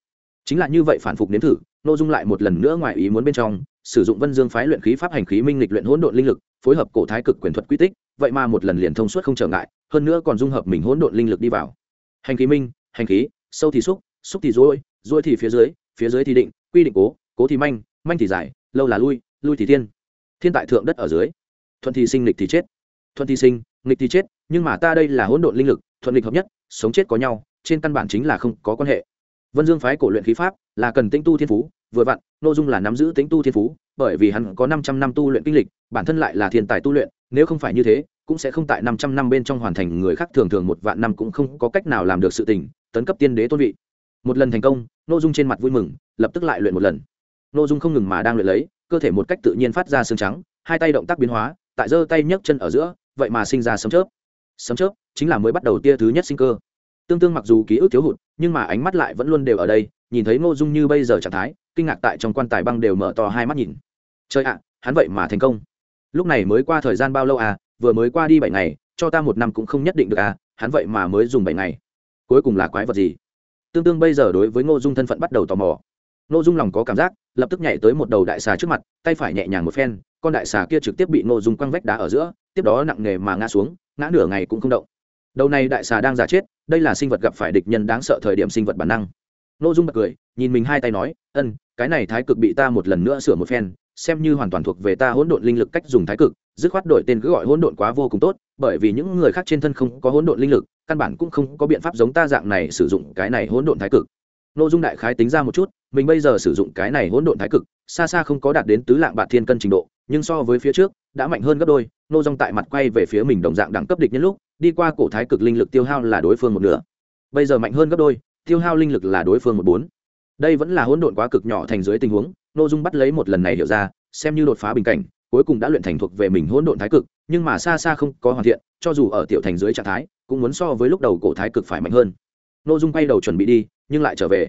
chính là như vậy phản phục nếm thử nội dung lại một lần nữa ngoài ý muốn bên trong sử dụng vân dương phái luyện khí pháp hành khí minh lịch luyện hỗn độn linh lực phối hợp cổ thái cực quyền thuật quy tích vậy mà một lần liền thông suốt không trở ngại hơn nữa còn dung hợp mình hỗn độn linh lực đi vào. Hành khí minh hành khí sâu thì xúc xúc thì dối dối thì phía dưới phía dưới thì định quy định cố cố thì manh manh thì dài, lâu là lui lui thì thiên. Thiên tại thượng đất ở dưới. Thuận thì sinh lịch thì chết. Thuận thì sinh nghịch thì chết nhưng mà ta đây là hỗn độn linh lực thuận lịch hợp nhất sống chết có nhau trên căn bản chính là không có quan hệ vân dương phái cổ luyện khí pháp là cần tinh tu thiên phú, vừa vặn nội dung là nắm giữ tính tu thiên phú, bởi vì hắn có 500 năm tu luyện kinh lịch, bản thân lại là thiên tài tu luyện, nếu không phải như thế, cũng sẽ không tại 500 năm bên trong hoàn thành người khác thường thường một vạn năm cũng không có cách nào làm được sự tình, tấn cấp tiên đế tôn vị. Một lần thành công nội dung trên mặt vui mừng, lập tức lại luyện một lần. Nội dung không ngừng mà đang luyện lấy, cơ thể một cách tự nhiên phát ra xương trắng, hai tay động tác biến hóa, tại giơ tay nhấc chân ở giữa, vậy mà sinh ra sấm chớp. Sấm chớp chính là mới bắt đầu tia thứ nhất sinh cơ tương tương mặc dù ký ức thiếu hụt, nhưng mà ánh mắt lại vẫn luôn đều ở đây, nhìn thấy ngô dung như bây giờ trạng thái, kinh ngạc tại trong quan tài băng đều mở to hai mắt nhìn. Chơi ạ, hắn vậy mà thành công. Lúc này mới qua thời gian bao lâu à vừa mới qua đi bảy ngày, cho ta một năm cũng không nhất định được à hắn vậy mà mới dùng bảy ngày. Cuối cùng là quái vật gì? Tương tương bây giờ đối với ngô dung thân phận bắt đầu tò mò. Ngô dung lòng có cảm giác, lập tức nhảy tới một đầu đại xà trước mặt, tay phải nhẹ nhàng một phen, con đại xà kia trực tiếp bị ngô dung quăng vách đá ở giữa, tiếp đó nặng nề mà ngã xuống, ngã nửa ngày cũng không động. Đầu này đại xà đang giả chết đây là sinh vật gặp phải địch nhân đáng sợ thời điểm sinh vật bản năng. Ngô dung bật cười, nhìn mình hai tay nói, ân, cái này thái cực bị ta một lần nữa sửa một phen, xem như hoàn toàn thuộc về ta hỗn độn linh lực cách dùng thái cực, dứt khoát đổi tên cứ gọi hỗn độn quá vô cùng tốt, bởi vì những người khác trên thân không có hỗn độn linh lực, căn bản cũng không có biện pháp giống ta dạng này sử dụng cái này hỗn độn thái cực. Nội dung đại khái tính ra một chút, mình bây giờ sử dụng cái này hỗn độn thái cực, xa xa không có đạt đến tứ lạng bạc thiên cân trình độ, nhưng so với phía trước, đã mạnh hơn gấp đôi, nô dong tại mặt quay về phía mình đồng dạng đẳng cấp địch nhân lúc đi qua cổ thái cực linh lực tiêu hao là đối phương một nửa. Bây giờ mạnh hơn gấp đôi, tiêu hao linh lực là đối phương một bốn. Đây vẫn là hỗn độn quá cực nhỏ thành dưới tình huống nội dung bắt lấy một lần này hiểu ra, xem như đột phá bình cảnh, cuối cùng đã luyện thành thuộc về mình hỗn độn thái cực, nhưng mà xa xa không có hoàn thiện, cho dù ở tiểu thành dưới trạng thái, cũng muốn so với lúc đầu cổ thái cực phải mạnh hơn. Nội dung quay đầu chuẩn bị đi, nhưng lại trở về.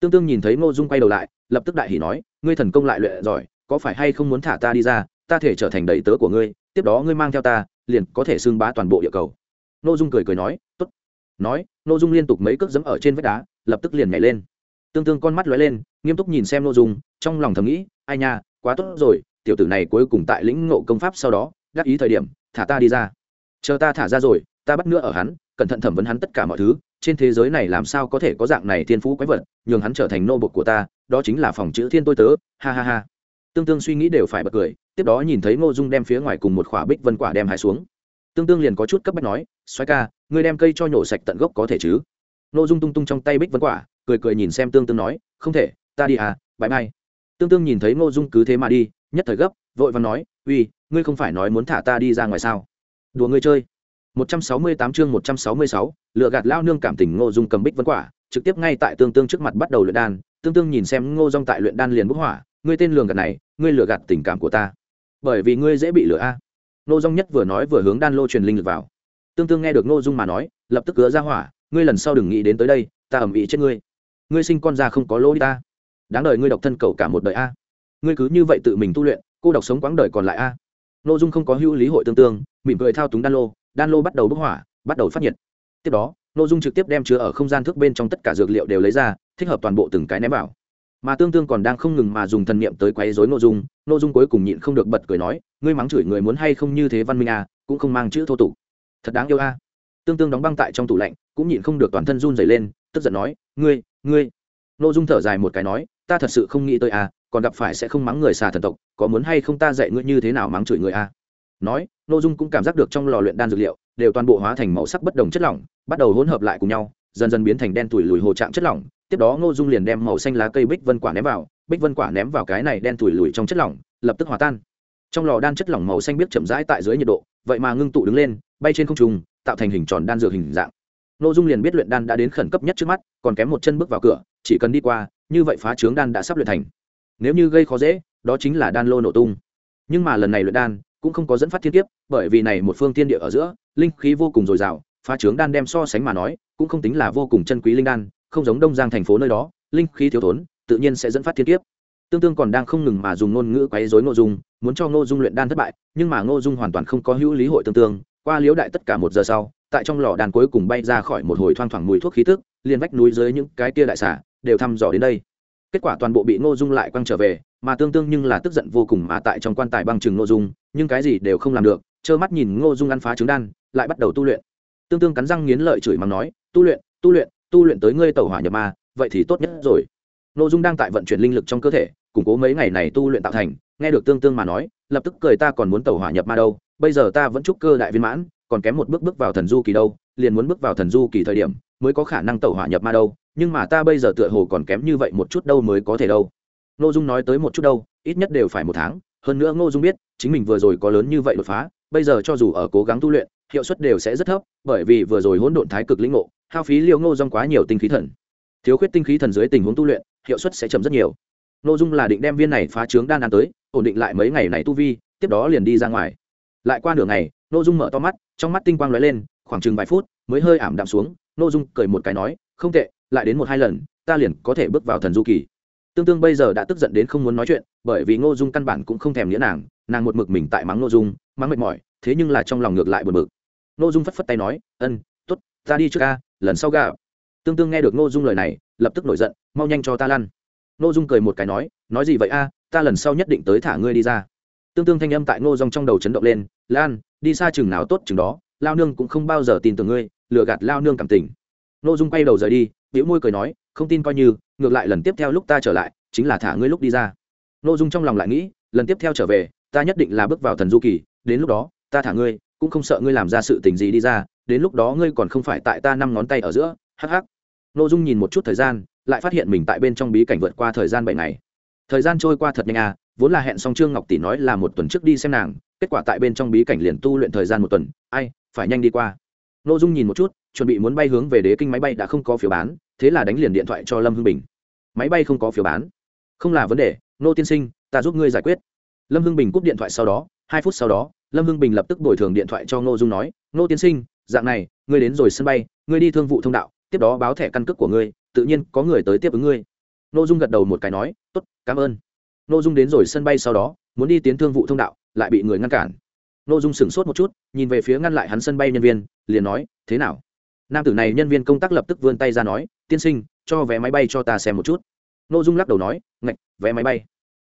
Tương tương nhìn thấy ngô dung quay đầu lại, lập tức đại hỉ nói, ngươi thần công lại luyện giỏi, có phải hay không muốn thả ta đi ra? Ta thể trở thành đầy tớ của ngươi, tiếp đó ngươi mang theo ta, liền có thể xưng bá toàn bộ địa cầu. Nô dung cười cười nói, tốt. Nói, Nô dung liên tục mấy cước dẫm ở trên vách đá, lập tức liền nhảy lên. Tương tương con mắt lóe lên, nghiêm túc nhìn xem Nô dung, trong lòng thầm nghĩ, ai nha, quá tốt rồi, tiểu tử này cuối cùng tại lĩnh ngộ công pháp sau đó, đắc ý thời điểm, thả ta đi ra. Chờ ta thả ra rồi, ta bắt nữa ở hắn, cẩn thận thẩm vấn hắn tất cả mọi thứ, trên thế giới này làm sao có thể có dạng này thiên phú quái vật, nhường hắn trở thành nô bộc của ta, đó chính là phòng chữ thiên tôi tớ, ha ha ha. Tương tương suy nghĩ đều phải bật cười, tiếp đó nhìn thấy ngô dung đem phía ngoài cùng một khỏa bích vân quả đem hai xuống tương tương liền có chút cấp bách nói xoáy ca ngươi đem cây cho nhổ sạch tận gốc có thể chứ ngô dung tung tung trong tay bích vân quả cười cười nhìn xem tương tương nói không thể ta đi à bãi mai tương tương nhìn thấy ngô dung cứ thế mà đi nhất thời gấp vội và nói uy ngươi không phải nói muốn thả ta đi ra ngoài sao đùa ngươi chơi 168 chương 166, lựa gạt lao nương cảm tình Ngô Dung cầm bích vân quả, trực tiếp ngay tại tương tương trước mặt bắt đầu luyện đan, tương tương nhìn xem Ngô Dung tại luyện đan liền bốc hỏa, ngươi tên lường gạt này, ngươi lừa gạt tình cảm của ta. Bởi vì ngươi dễ bị lừa a. Nô Dung nhất vừa nói vừa hướng đan lô truyền linh lực vào. Tương tương nghe được Nô Dung mà nói, lập tức cứa ra hỏa, ngươi lần sau đừng nghĩ đến tới đây, ta ầm ý chết ngươi. Ngươi sinh con ra không có lỗi ta. Đáng đời ngươi độc thân cầu cả một đời a. Ngươi cứ như vậy tự mình tu luyện, cô độc sống quãng đời còn lại a. Nô Dung không có hữu lý hội tương tương, mỉm cười thao túng đan lô, đan lô bắt đầu bốc hỏa bắt đầu phát nhiệt tiếp đó nội dung trực tiếp đem chứa ở không gian thức bên trong tất cả dược liệu đều lấy ra thích hợp toàn bộ từng cái ném vào mà tương tương còn đang không ngừng mà dùng thần niệm tới quấy rối nội dung nội dung cuối cùng nhịn không được bật cười nói ngươi mắng chửi người muốn hay không như thế văn minh à cũng không mang chữ thô tục. Thật đáng yêu a. Tương tương đóng băng tại trong tủ lạnh cũng nhịn không được toàn thân run rẩy lên tức giận nói ngươi ngươi. Nội dung thở dài một cái nói ta thật sự không nghĩ tới à, còn gặp phải sẽ không mắng người xà thần tộc có muốn hay không ta dạy ngươi như thế nào mắng chửi người a? Nói nội dung cũng cảm giác được trong lò luyện đan dược liệu đều toàn bộ hóa thành màu sắc bất đồng chất lỏng bắt đầu hỗn hợp lại cùng nhau dần dần biến thành đen tủi lùi hồ trạng chất lỏng. Tiếp đó ngô dung liền đem màu xanh lá cây bích vân quả ném vào bích vân quả ném vào cái này đen tủi lùi trong chất lỏng lập tức hòa tan trong lò đan chất lỏng màu xanh biếc chậm rãi tại dưới nhiệt độ, vậy mà ngưng tụ đứng lên, bay trên không trung, tạo thành hình tròn đan dược hình dạng. Ngô dung liền biết luyện đan đã đến khẩn cấp nhất trước mắt, còn kém một chân bước vào cửa, chỉ cần đi qua, như vậy phá trướng đan đã sắp luyện thành. Nếu như gây khó dễ, đó chính là đan lô nổ tung. Nhưng mà lần này luyện đan cũng không có dẫn phát thiên kiếp, bởi vì này một phương tiên địa ở giữa, linh khí vô cùng dồi dào, phá trướng đan đem so sánh mà nói, cũng không tính là vô cùng chân quý linh đan, không giống đông giang thành phố nơi đó, linh khí thiếu thốn, tự nhiên sẽ dẫn phát thiên kiếp tương tương còn đang không ngừng mà dùng ngôn ngữ quấy rối ngô dung, muốn cho ngô dung luyện đan thất bại, nhưng mà ngô dung hoàn toàn không có hữu lý hội tương tương. Qua liếu đại tất cả một giờ sau, tại trong lò đan cuối cùng bay ra khỏi một hồi thoang thoảng mùi thuốc khí tức, liền vách núi dưới những cái kia đại xả đều thăm dò đến đây. Kết quả toàn bộ bị ngô dung lại quăng trở về, mà tương tương nhưng là tức giận vô cùng mà tại trong quan tài băng chừng ngô dung, nhưng cái gì đều không làm được, trơ mắt nhìn ngô dung ăn phá trứng đan, lại bắt đầu tu luyện. Tương tương cắn răng nghiến lợi chửi mắng nói, tu luyện tu luyện tu luyện tới ngươi tẩu hỏa nhập ma, vậy thì tốt nhất rồi. Ngô dung đang tại vận chuyển linh lực trong cơ thể củng cố mấy ngày này tu luyện tạo thành, nghe được tương tương mà nói, lập tức cười ta còn muốn tẩu hỏa nhập ma đâu, bây giờ ta vẫn chúc cơ đại viên mãn, còn kém một bước bước vào thần du kỳ đâu, liền muốn bước vào thần du kỳ thời điểm mới có khả năng tẩu hỏa nhập ma đâu, nhưng mà ta bây giờ tựa hồ còn kém như vậy một chút đâu mới có thể đâu. Ngô dung nói tới một chút đâu, ít nhất đều phải một tháng, hơn nữa ngô dung biết, chính mình vừa rồi có lớn như vậy đột phá, bây giờ cho dù ở cố gắng tu luyện, hiệu suất đều sẽ rất thấp, bởi vì vừa rồi hỗn độn thái cực lĩnh ngộ, hao phí liêu ngô dung quá nhiều tinh khí thần. Thiếu khuyết tinh khí thần dưới tình huống tu luyện, hiệu suất sẽ chậm rất nhiều nội dung là định đem viên này phá trướng đan ăn tới, ổn định lại mấy ngày này tu vi, tiếp đó liền đi ra ngoài. Lại qua nửa ngày nội dung mở to mắt, trong mắt tinh quang lóe lên, khoảng chừng vài phút, mới hơi ảm đạm xuống nội dung cười một cái nói, không tệ, lại đến một hai lần, ta liền có thể bước vào thần du kỳ. Tương tương bây giờ đã tức giận đến không muốn nói chuyện, bởi vì ngô dung căn bản cũng không thèm nghĩa nàng nàng một mực mình tại mắng ngô dung, mắng mệt mỏi, thế nhưng là trong lòng ngược lại buồn bực. Ngô dung phất phất tay nói, ân t ố t ta đi trước ca lần sau gà tương tương nghe được ngô dung lời này, lập tức nổi giận, mau nhanh cho ta lăn ngô dung cười một cái nói nói gì vậy a, ta lần sau nhất định tới thả ngươi đi ra. Tương tương thanh âm tại ngô dung trong đầu chấn động lên, lan, đi xa chừng nào tốt chừng đó, lao nương cũng không bao giờ tin tưởng ngươi, lừa gạt lao nương cảm tình. Ngô dung quay đầu rời đi biểu môi cười nói, không tin coi như, ngược lại lần tiếp theo lúc ta trở lại, chính là thả ngươi lúc đi ra. Ngô dung trong lòng lại nghĩ, lần tiếp theo trở về, ta nhất định là bước vào thần du kỳ, đến lúc đó, ta thả ngươi, cũng không sợ ngươi làm ra sự tình gì đi ra, đến lúc đó ngươi còn không phải tại ta năm ngón tay ở giữa. Hắc hắc. Ngô dung nhìn một chút thời gian lại phát hiện mình tại bên trong bí cảnh vượt qua thời gian bảy ngày. Thời gian trôi qua thật nhanh à vốn là hẹn xong trương ngọc tỷ nói là một tuần trước đi xem nàng, kết quả tại bên trong bí cảnh liền tu luyện thời gian một tuần, ai, phải nhanh đi qua. Nội dung nhìn một chút, chuẩn bị muốn bay hướng về đế kinh máy bay đã không có phiếu bán, thế là đánh liền điện thoại cho lâm hưng bình. Máy bay không có phiếu bán. Không là vấn đề nô tiên sinh, ta giúp ngươi giải quyết. Lâm hưng bình cúp điện thoại sau đó, hai phút sau đó, lâm hưng bình lập tức bồi thường điện thoại cho ngô dung nói nô tiên sinh, dạng này, ngươi đến rồi sân bay, ngươi đi thương vụ thông đạo, tiếp đó báo thẻ căn cước của ngươi tự nhiên có người tới tiếp ứng ngươi. Ngô dung gật đầu một cái nói t ố t cảm ơn. Ngô dung đến rồi sân bay sau đó, muốn đi tiến thương vụ thông đạo, lại bị người ngăn cản. Ngô dung sửng sốt một chút, nhìn về phía ngăn lại hắn sân bay nhân viên, liền nói, thế nào? Nam tử này nhân viên công tác lập tức vươn tay ra nói, tiên sinh, cho vé máy bay cho ta xem một chút. N ô dung lắc đầu nói, ngạch, vé máy bay.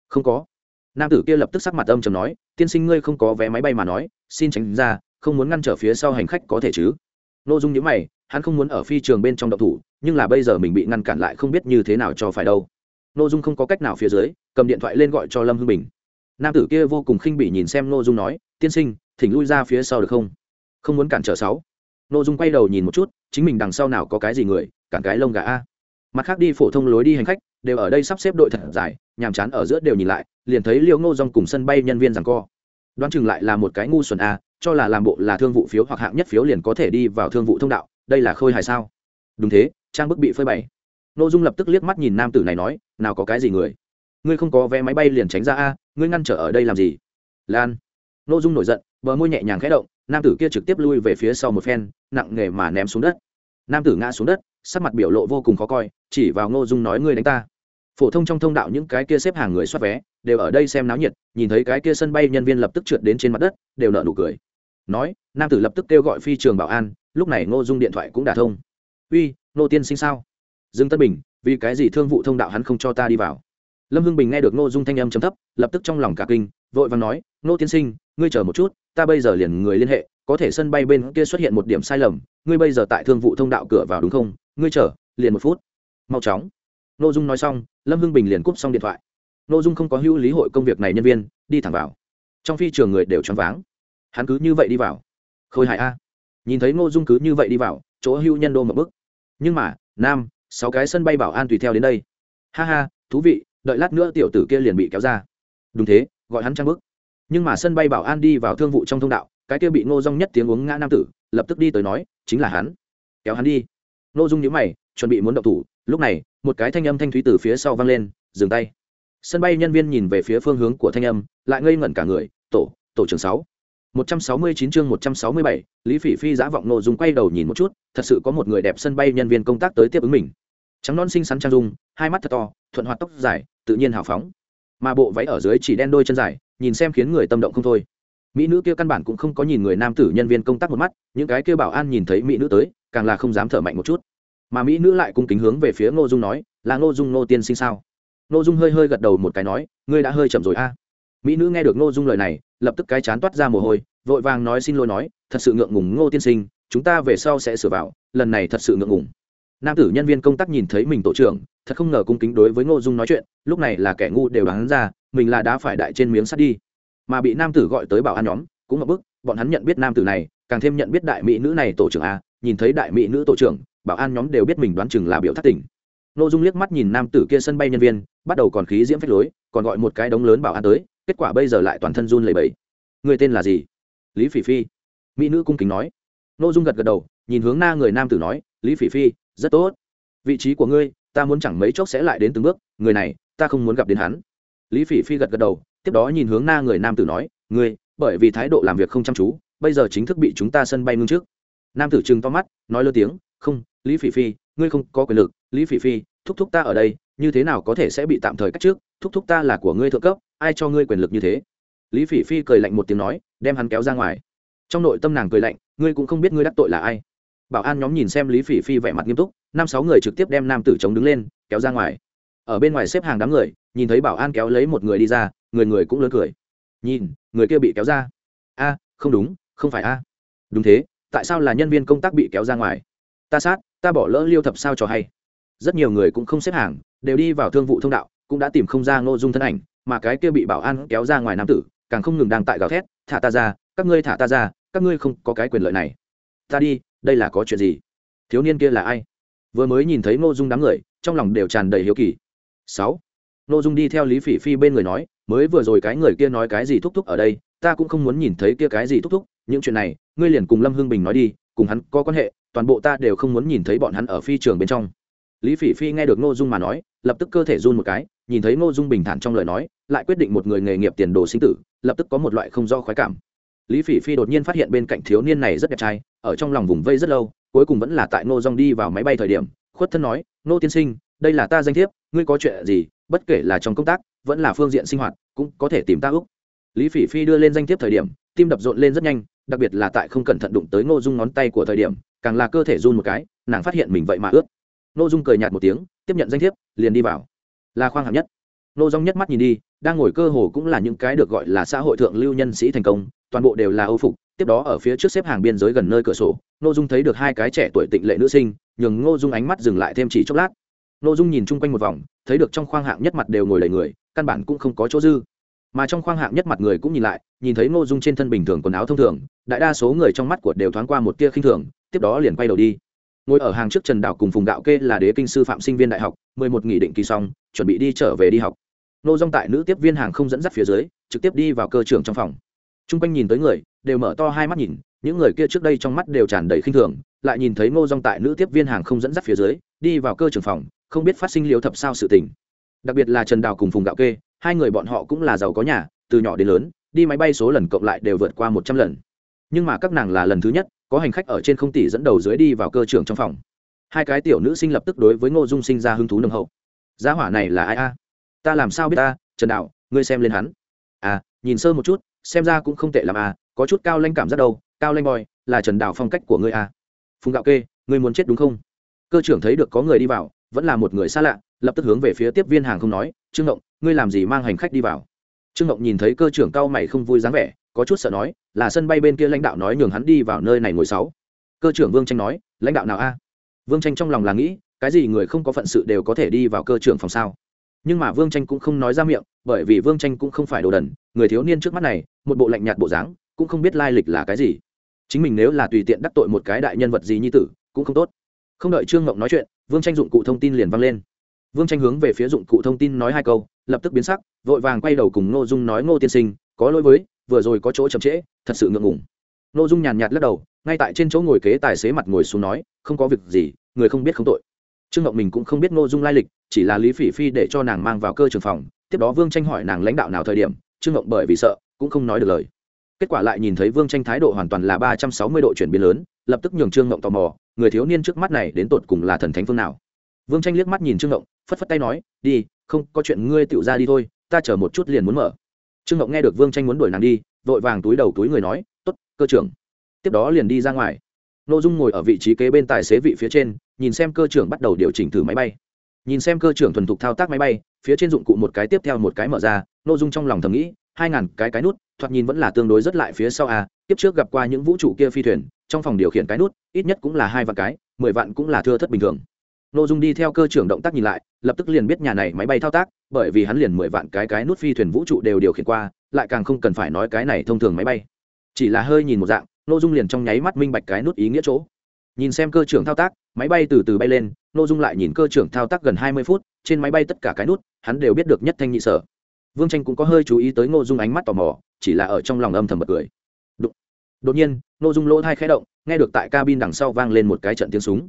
Không có. Nam tử kia lập tức sắc mặt âm chầm nói, tiên sinh ngươi không có vé máy bay mà nói, xin tránh ra, không muốn ngăn trở phía sau hành khách có thể chứ? N ô dung nhớ mày, hắn không muốn ở phi trường bên trong đậu thủ, nhưng là bây giờ mình bị ngăn cản lại không biết như thế nào cho phải đâu. N ô dung không có cách nào phía dưới, cầm điện thoại lên gọi cho lâm hưng bình. Nam tử kia vô cùng khinh bỉ nhìn xem n ô dung nói, tiên sinh, thỉnh lui ra phía sau được không? Không muốn cản trở sáu. N ô dung quay đầu nhìn một chút, chính mình đằng sau nào có cái gì người, cản cái lông gà a. Mặt khác đi phổ thông lối đi hành khách, đều ở đây sắp xếp đội thật dài, nhàm chán ở giữa đều nhìn lại, liền thấy liêu ngô dong cùng sân bay nhân viên rằng co. Đoán chừng lại là một cái ngu xuẩn a cho là làm bộ là thương vụ phiếu hoặc hạng nhất phiếu liền có thể đi vào thương vụ thông đạo, đây là khôi hài sao? Đúng thế, trang bức bị phơi bày. N ô dung lập tức liếc mắt nhìn nam tử này nói, nào có cái gì người? Ngươi không có vé máy bay liền tránh ra a, ngươi ngăn trở ở đây làm gì? Lan. N ô dung nổi giận, bờ môi nhẹ nhàng khẽ động, nam tử kia trực tiếp lui về phía sau một phen, nặng nề mà ném xuống đất. Nam tử ngã xuống đất, sắc mặt biểu lộ vô cùng khó coi, chỉ vào ngô dung nói, ngươi đánh ta phổ thông trong thông đạo những cái kia xếp hàng người soát vé, đều ở đây xem náo nhiệt, nhìn thấy cái kia sân bay nhân viên lập tức trượt đến trên mặt đất, đều nợ nụ cười. Nói, nam tử lập tức kêu gọi phi trường bảo an, lúc này ngô dung điện thoại cũng đả thông. Uy, ngô tiên sinh sao? Dương tân bình, vì cái gì thương vụ thông đạo hắn không cho ta đi vào? Lâm hưng bình nghe được ngô dung thanh âm chấm thấp, lập tức trong lòng cả kinh, vội vàng nói, ngô tiên sinh, ngươi chờ một chút, ta bây giờ liền người liên hệ, có thể sân bay bên kia xuất hiện một điểm sai lầm, ngươi bây giờ tại thương vụ thông đạo cửa vào đúng không? Ngươi chờ, liền một phút. Mau chóng nội dung nói xong, lâm hưng bình liền cúp xong điện thoại. Nội dung không có hữu lý hội công việc này nhân viên, đi thẳng vào. Trong phi trường người đều choáng váng. Hắn cứ như vậy đi vào. Khôi hài a. Nhìn thấy n dung cứ như vậy đi vào, chỗ hữu nhân đô một bức nhưng mà, nam, sáu cái sân bay bảo an tùy theo đến đây. Ha ha, thú vị, đợi lát nữa tiểu tử kia liền bị kéo ra. Đúng thế, gọi hắn trang bức. Nhưng mà sân bay bảo an đi vào thương vụ trong thông đạo, cái kia bị ngô dung nhất tiếng uống ngã nam tử, lập tức đi tới nói, chính là hắn. Kéo hắn đi. Ngô dung nhíu mày, chuẩn bị muốn động thủ lúc này, một cái thanh âm thanh thúy từ phía sau vang lên, dừng tay. Sân bay nhân viên nhìn về phía phương hướng của thanh âm, lại ngây ngẩn cả người, tổ tổ trưởng sáu. Một trăm sáu mươi chín chương một trăm sáu mươi bảy, lý phỉ phi giã vọng nộ dung quay đầu nhìn một chút, thật sự có một người đẹp sân bay nhân viên công tác tới tiếp ứng mình. Trắng non xinh xắn trang dung, hai mắt thật to, thuận hoạt tóc dài, tự nhiên hào phóng. Mà bộ váy ở dưới chỉ đen đôi chân dài, nhìn xem khiến người tâm động không thôi. Mỹ nữ kia căn bản cũng không có nhìn người nam tử nhân viên công tác một mắt, những cái kia bảo an nhìn thấy mỹ nữ tới, càng là không dám thở mạnh một chút mà mỹ nữ lại cung kính hướng về phía ngô dung nói, là ngô dung ngô tiên sinh sao? Ngô dung hơi hơi gật đầu một cái nói, ngươi đã hơi chậm rồi a. Mỹ nữ nghe được ngô dung lời này, lập tức cái chán toát ra mồ hôi, vội vàng nói xin lỗi nói, thật sự ngượng ngùng ngô tiên sinh, chúng ta về sau sẽ sửa vào, lần này thật sự ngượng ngùng. Nam tử nhân viên công tác nhìn thấy mình tổ trưởng, thật không ngờ cung kính đối với ngô dung nói chuyện, lúc này là kẻ ngu đều đoán ra, mình là đã phải đại trên miếng sắt đi. Mà bị nam tử gọi tới bảo an nhóm, cũng một bức, bọn hắn nhận biết nam tử này, càng thêm nhận biết đại mỹ nữ này tổ trưởng a, nhìn thấy đại mỹ nữ tổ trưởng bảo an nhóm đều biết mình đoán chừng là biểu thất tỉnh. N ô dung liếc mắt nhìn nam tử kia sân bay nhân viên, bắt đầu còn khí diễm phách lối, còn gọi một cái đống lớn bảo an tới, kết quả bây giờ lại toàn thân run lẩy bẩy. người tên là gì? Lý phỉ phi. Mỹ nữ cung kính nói. N ô dung gật gật đầu, nhìn hướng na người nam tử nói, lý phỉ phi, rất tốt. Vị trí của ngươi, ta muốn chẳng mấy chốc sẽ lại đến từng bước, người này, ta không muốn gặp đến hắn. Lý phỉ phi gật gật đầu, tiếp đó nhìn hướng na người nam tử nói, ngươi, bởi vì thái độ làm việc không chăm chú, bây giờ chính thức bị chúng ta sân bay ngưng trước. Nam tử trừng to mắt, nói lơ tiếng, không lý phỉ phi, ngươi không có quyền lực, lý phỉ phi, thúc thúc ta ở đây, như thế nào có thể sẽ bị tạm thời cách trước, thúc thúc ta là của ngươi thượng cấp, ai cho ngươi quyền lực như thế? Lý phỉ phi cười lạnh một tiếng nói, đem hắn kéo ra ngoài. Trong nội tâm nàng cười lạnh, ngươi cũng không biết ngươi đắc tội là ai. Bảo an nhóm nhìn xem lý phỉ phi vẻ mặt nghiêm túc, năm sáu người trực tiếp đem nam tử chống đứng lên, kéo ra ngoài. Ở bên ngoài xếp hàng đám người, nhìn thấy bảo an kéo lấy một người đi ra, người người cũng lớn cười. Nhìn, người kia bị kéo ra. A, không đúng, không phải a. Đúng thế, tại sao là nhân viên công tác bị kéo ra ngoài? Ta sát ta bỏ lỡ liêu thập sao cho hay. Rất nhiều người cũng không xếp hàng, đều đi vào thương vụ thông đạo, cũng đã tìm không ra ngô dung thân ảnh, mà cái kia bị bảo an kéo ra ngoài nam tử, càng không ngừng đang tại gào thét, thả ta ra, các ngươi thả ta ra, các ngươi không có cái quyền lợi này. Ta đi, đây là có chuyện gì? Thiếu niên kia là ai? Vừa mới nhìn thấy ngô dung đám người, trong lòng đều tràn đầy hiếu kỳ. Sáu. Ngô dung đi theo lý phỉ phi bên người nói, mới vừa rồi cái người kia nói cái gì thúc thúc ở đây, ta cũng không muốn nhìn thấy kia cái gì thúc thúc, những chuyện này, ngươi liền cùng lâm hưng bình nói đi cùng hắn có quan hệ, toàn bộ ta đều không muốn nhìn thấy bọn hắn ở phi trường bên trong. Lý phỉ phi nghe được ngô dung mà nói, lập tức cơ thể run một cái, nhìn thấy ngô dung bình thản trong lời nói, lại quyết định một người nghề nghiệp tiền đồ sinh tử, lập tức có một loại không do khoái cảm. Lý phỉ phi đột nhiên phát hiện bên cạnh thiếu niên này rất đẹp trai, ở trong lòng vùng vây rất lâu, cuối cùng vẫn là tại ngô dung đi vào máy bay thời điểm, khuất thân nói, ngô tiên sinh, đây là ta danh thiếp, ngươi có chuyện gì, bất kể là trong công tác, vẫn là phương diện sinh hoạt, cũng có thể tìm ta úc lý phỉ phi đưa lên danh thiếp thời điểm, tim đập rộn lên rất nhanh đặc biệt là tại không cẩn thận đụng tới ngô dung ngón tay của thời điểm, càng là cơ thể run một cái, nàng phát hiện mình vậy mà ướt. Ngô dung cười nhạt một tiếng, tiếp nhận danh thiếp, liền đi vào. Là khoang hạng nhất. Ngô dung nhất mắt nhìn đi, đang ngồi cơ hồ cũng là những cái được gọi là xã hội thượng lưu nhân sĩ thành công, toàn bộ đều là âu phục, tiếp đó ở phía trước xếp hàng biên giới gần nơi cửa sổ, ngô dung thấy được hai cái trẻ tuổi tịnh lệ nữ sinh, nhường ngô dung ánh mắt dừng lại thêm chỉ chốc lát. Ngô dung nhìn chung quanh một vòng, thấy được trong khoang hạng nhất mặt đều ngồi đầy người, căn bản cũng không có chỗ dư mà trong khoang hạng nhất mặt người cũng nhìn lại, nhìn thấy ngô dung trên thân bình thường quần áo thông thường, đại đa số người trong mắt của đều thoáng qua một tia khinh thường, tiếp đó liền quay đầu đi. Ngồi ở hàng trước trần đảo cùng phùng gạo kê là đế kinh sư phạm sinh viên đại học, mười một nghị định kỳ xong, chuẩn bị đi trở về đi học. Nô dung tại nữ tiếp viên hàng không dẫn dắt phía dưới, trực tiếp đi vào cơ trường trong phòng. T r u n g quanh nhìn tới người, đều mở to hai mắt nhìn, những người kia trước đây trong mắt đều tràn đầy khinh thường, lại nhìn thấy ngô dung tại nữ tiếp viên hàng không dẫn dắt phía dưới, đi vào cơ trường phòng, không biết phát sinh liều thập sao sự tình. Đặc biệt là trần đào cùng phùng gạo kê hai người bọn họ cũng là giàu có nhà, từ nhỏ đến lớn, đi máy bay số lần cộng lại đều vượt qua một trăm lần. Nhưng mà các nàng là lần thứ nhất, có hành khách ở trên không tỷ dẫn đầu dưới đi vào cơ trưởng trong phòng. Hai cái tiểu nữ sinh lập tức đối với ngô dung sinh ra hứng thú nồng hậu. Giá hỏa này là ai a? Ta làm sao biết ta trần đạo, ngươi xem lên hắn. À nhìn sơ một chút, xem ra cũng không tệ làm à có chút cao lanh cảm rất đâu, cao lanh bòi là trần đạo phong cách của ngươi à phùng gạo kê, ngươi muốn chết đúng không? Cơ trưởng thấy được có người đi vào, vẫn là một người xa lạ, lập tức hướng về phía tiếp viên hàng không nói, trương động ngươi làm gì mang hành khách đi vào? Trương ngộng nhìn thấy cơ trưởng cao mày không vui dáng vẻ, có chút sợ nói, là sân bay bên kia lãnh đạo nói nhường hắn đi vào nơi này ngồi sáu. Cơ trưởng vương tranh nói, lãnh đạo nào a? Vương tranh trong lòng là nghĩ, cái gì người không có phận sự đều có thể đi vào cơ trưởng phòng sao? Nhưng mà vương tranh cũng không nói ra miệng, bởi vì vương tranh cũng không phải đồ đần, người thiếu niên trước mắt này, một bộ lạnh nhạt bộ dáng, cũng không biết lai lịch là cái gì. Chính mình nếu là tùy tiện đắc tội một cái đại nhân vật gì như tử, cũng không tốt. Không đợi trương ngộng nói chuyện, vương tranh dụng cụ thông tin liền vang lên. Vương tranh hướng về phía dụng cụ thông tin nói hai câu lập tức biến sắc, vội vàng quay đầu cùng ngô dung nói, ngô tiên sinh, có lỗi với, vừa rồi có chỗ chậm trễ, thật sự ngượng ngùng. N ô dung nhàn nhạt lắc đầu, ngay tại trên chỗ ngồi kế tài xế mặt ngồi xuống nói, không có việc gì, người không biết không tội. Trương ngọc mình cũng không biết n ô dung lai lịch, chỉ là lý phỉ phi để cho nàng mang vào cơ trường phòng, tiếp đó vương tranh hỏi nàng lãnh đạo nào thời điểm, trương ngọc bởi vì sợ, cũng không nói được lời. Kết quả lại nhìn thấy vương tranh thái độ hoàn toàn là ba trăm sáu mươi độ chuyển biến lớn, lập tức nhường trương ngọc tò mò, người thiếu niên trước mắt này đến tột cùng là thần thánh phương nào? Vương tranh liếc mắt nhìn trương ngộng, phất phất tay nói, đi, không, có chuyện ngươi tựu ra đi thôi, ta chờ một chút liền muốn mở. Trương ngộng nghe được vương tranh muốn đuổi nàng đi, vội vàng túi đầu túi người nói t ố t cơ trưởng. Tiếp đó liền đi ra ngoài. N ô dung ngồi ở vị trí kế bên tài xế vị phía trên, nhìn xem cơ trưởng bắt đầu điều chỉnh thử máy bay. Nhìn xem cơ trưởng thuần thục thao tác máy bay, phía trên dụng cụ một cái tiếp theo một cái mở ra n ô dung trong lòng thầm nghĩ, hai ngàn cái cái nút, thoạt nhìn vẫn là tương đối rất lại phía sau a tiếp trước gặp qua những vũ trụ kia phi thuyền, trong phòng điều khiển cái nút, ít nhất cũng là hai vạn cái, mười vạn cũng là thưa thất bình thường. Nô dung đi theo cơ trưởng động tác nhìn lại lập tức liền biết nhà này máy bay thao tác bởi vì hắn liền mười vạn cái cái nút phi thuyền vũ trụ đều điều khiển qua lại càng không cần phải nói cái này thông thường máy bay. Chỉ là hơi nhìn một dạng Nô dung liền trong nháy mắt minh bạch cái nút ý nghĩa chỗ. Nhìn xem cơ trưởng thao tác máy bay từ từ bay lên Nô dung lại nhìn cơ trưởng thao tác gần hai mươi phút trên máy bay tất cả cái nút hắn đều biết được nhất thanh nhị sở. Vương tranh cũng có hơi chú ý tới n dung ánh mắt tò mò chỉ là ở trong lòng âm thầm bật cười. Đột, đột nhiên n dung lỗ thai khẽ động nghe được tại cabin đằng sau vang lên một cái trận tiếng súng.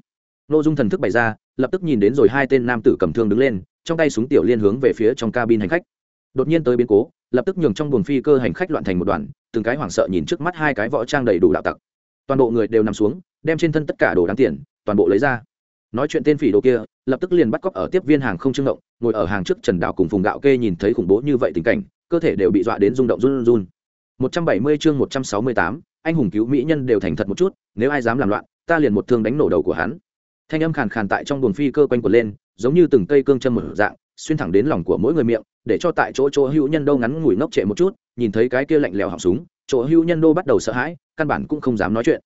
N dung thần thức bày ra lập tức nhìn đến rồi hai tên nam tử cầm thương đứng lên trong tay súng tiểu liên hướng về phía trong cabin hành khách. Đột nhiên tới biến cố lập tức nhường trong buồng phi cơ hành khách loạn thành một đoàn từng cái hoảng sợ nhìn trước mắt hai cái võ trang đầy đủ đạo tặc. Toàn bộ người đều nằm xuống đem trên thân tất cả đồ đáng tiền toàn bộ lấy ra. Nói chuyện tên phỉ đồ kia lập tức liền bắt cóc ở tiếp viên hàng không trưng động ngồi ở hàng trước trần đạo cùng phùng gạo kê nhìn thấy khủng bố như vậy tình cảnh cơ thể đều bị dọa đến rung động run run. 170 chương 168, anh hùng cứu mỹ nhân đều thành thật một chút nếu ai dám làm loạn ta liền một thương đánh nổ đầu của hắn thanh âm khàn khàn tại trong buồng phi cơ quanh quẩn lên, giống như từng cây cương châm mở dạng, xuyên thẳng đến lòng của mỗi người miệng, để cho tại chỗ chỗ hữu nhân đô ngắn ngủi ngốc trệ một chút, nhìn thấy cái kia lạnh lẽo họng súng, chỗ hữu nhân đô bắt đầu sợ hãi, căn bản cũng không dám nói chuyện.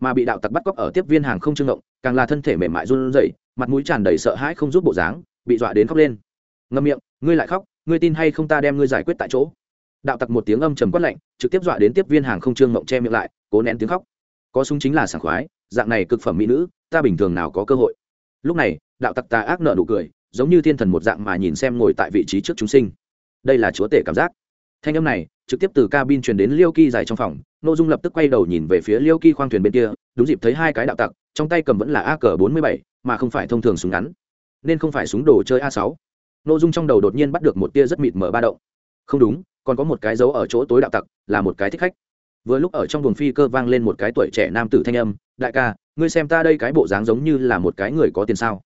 Mà bị đạo tặc bắt cóc ở tiếp viên hàng không trương động càng là thân thể mềm mại run rẩy, mặt mũi tràn đầy sợ hãi không giúp bộ dáng, bị dọa đến khóc lên. Ngâm miệng, ngươi lại khóc, ngươi tin hay không ta đem ngươi giải quyết tại chỗ? Đạo tặc một tiếng âm trầm quát lạnh, trực tiếp dọa đến tiếp viên hàng không trương mộng che miệng lại, cố nén tiếng khóc. Có súng chính là sảng khoái, dạng này cực phẩm mỹ nữ ta bình thường nào có cơ hội? Lúc này, đạo tặc tà ác nợ nụ cười, giống như thiên thần một dạng mà nhìn xem ngồi tại vị trí trước chúng sinh. Đây là chúa tể cảm giác. Thanh âm này, trực tiếp từ cabin truyền đến liêu ki dài trong phòng nội dung lập tức quay đầu nhìn về phía liêu ki khoang thuyền bên kia, đúng dịp thấy hai cái đạo tặc, trong tay cầm vẫn là a cờ bốn mươi bảy, mà không phải thông thường súng ngắn. Nên không phải súng đồ chơi a sáu. Nội dung trong đầu đột nhiên bắt được một tia rất mịt mở ba động. Không đúng, còn có một cái dấu ở chỗ tối đạo tặc, là một cái thích khách. Vừa lúc ở trong buồng phi cơ vang lên một cái tuổi trẻ nam tử thanh âm, đại ca ngươi xem ta đây cái bộ dáng giống như là một cái người có tiền sao?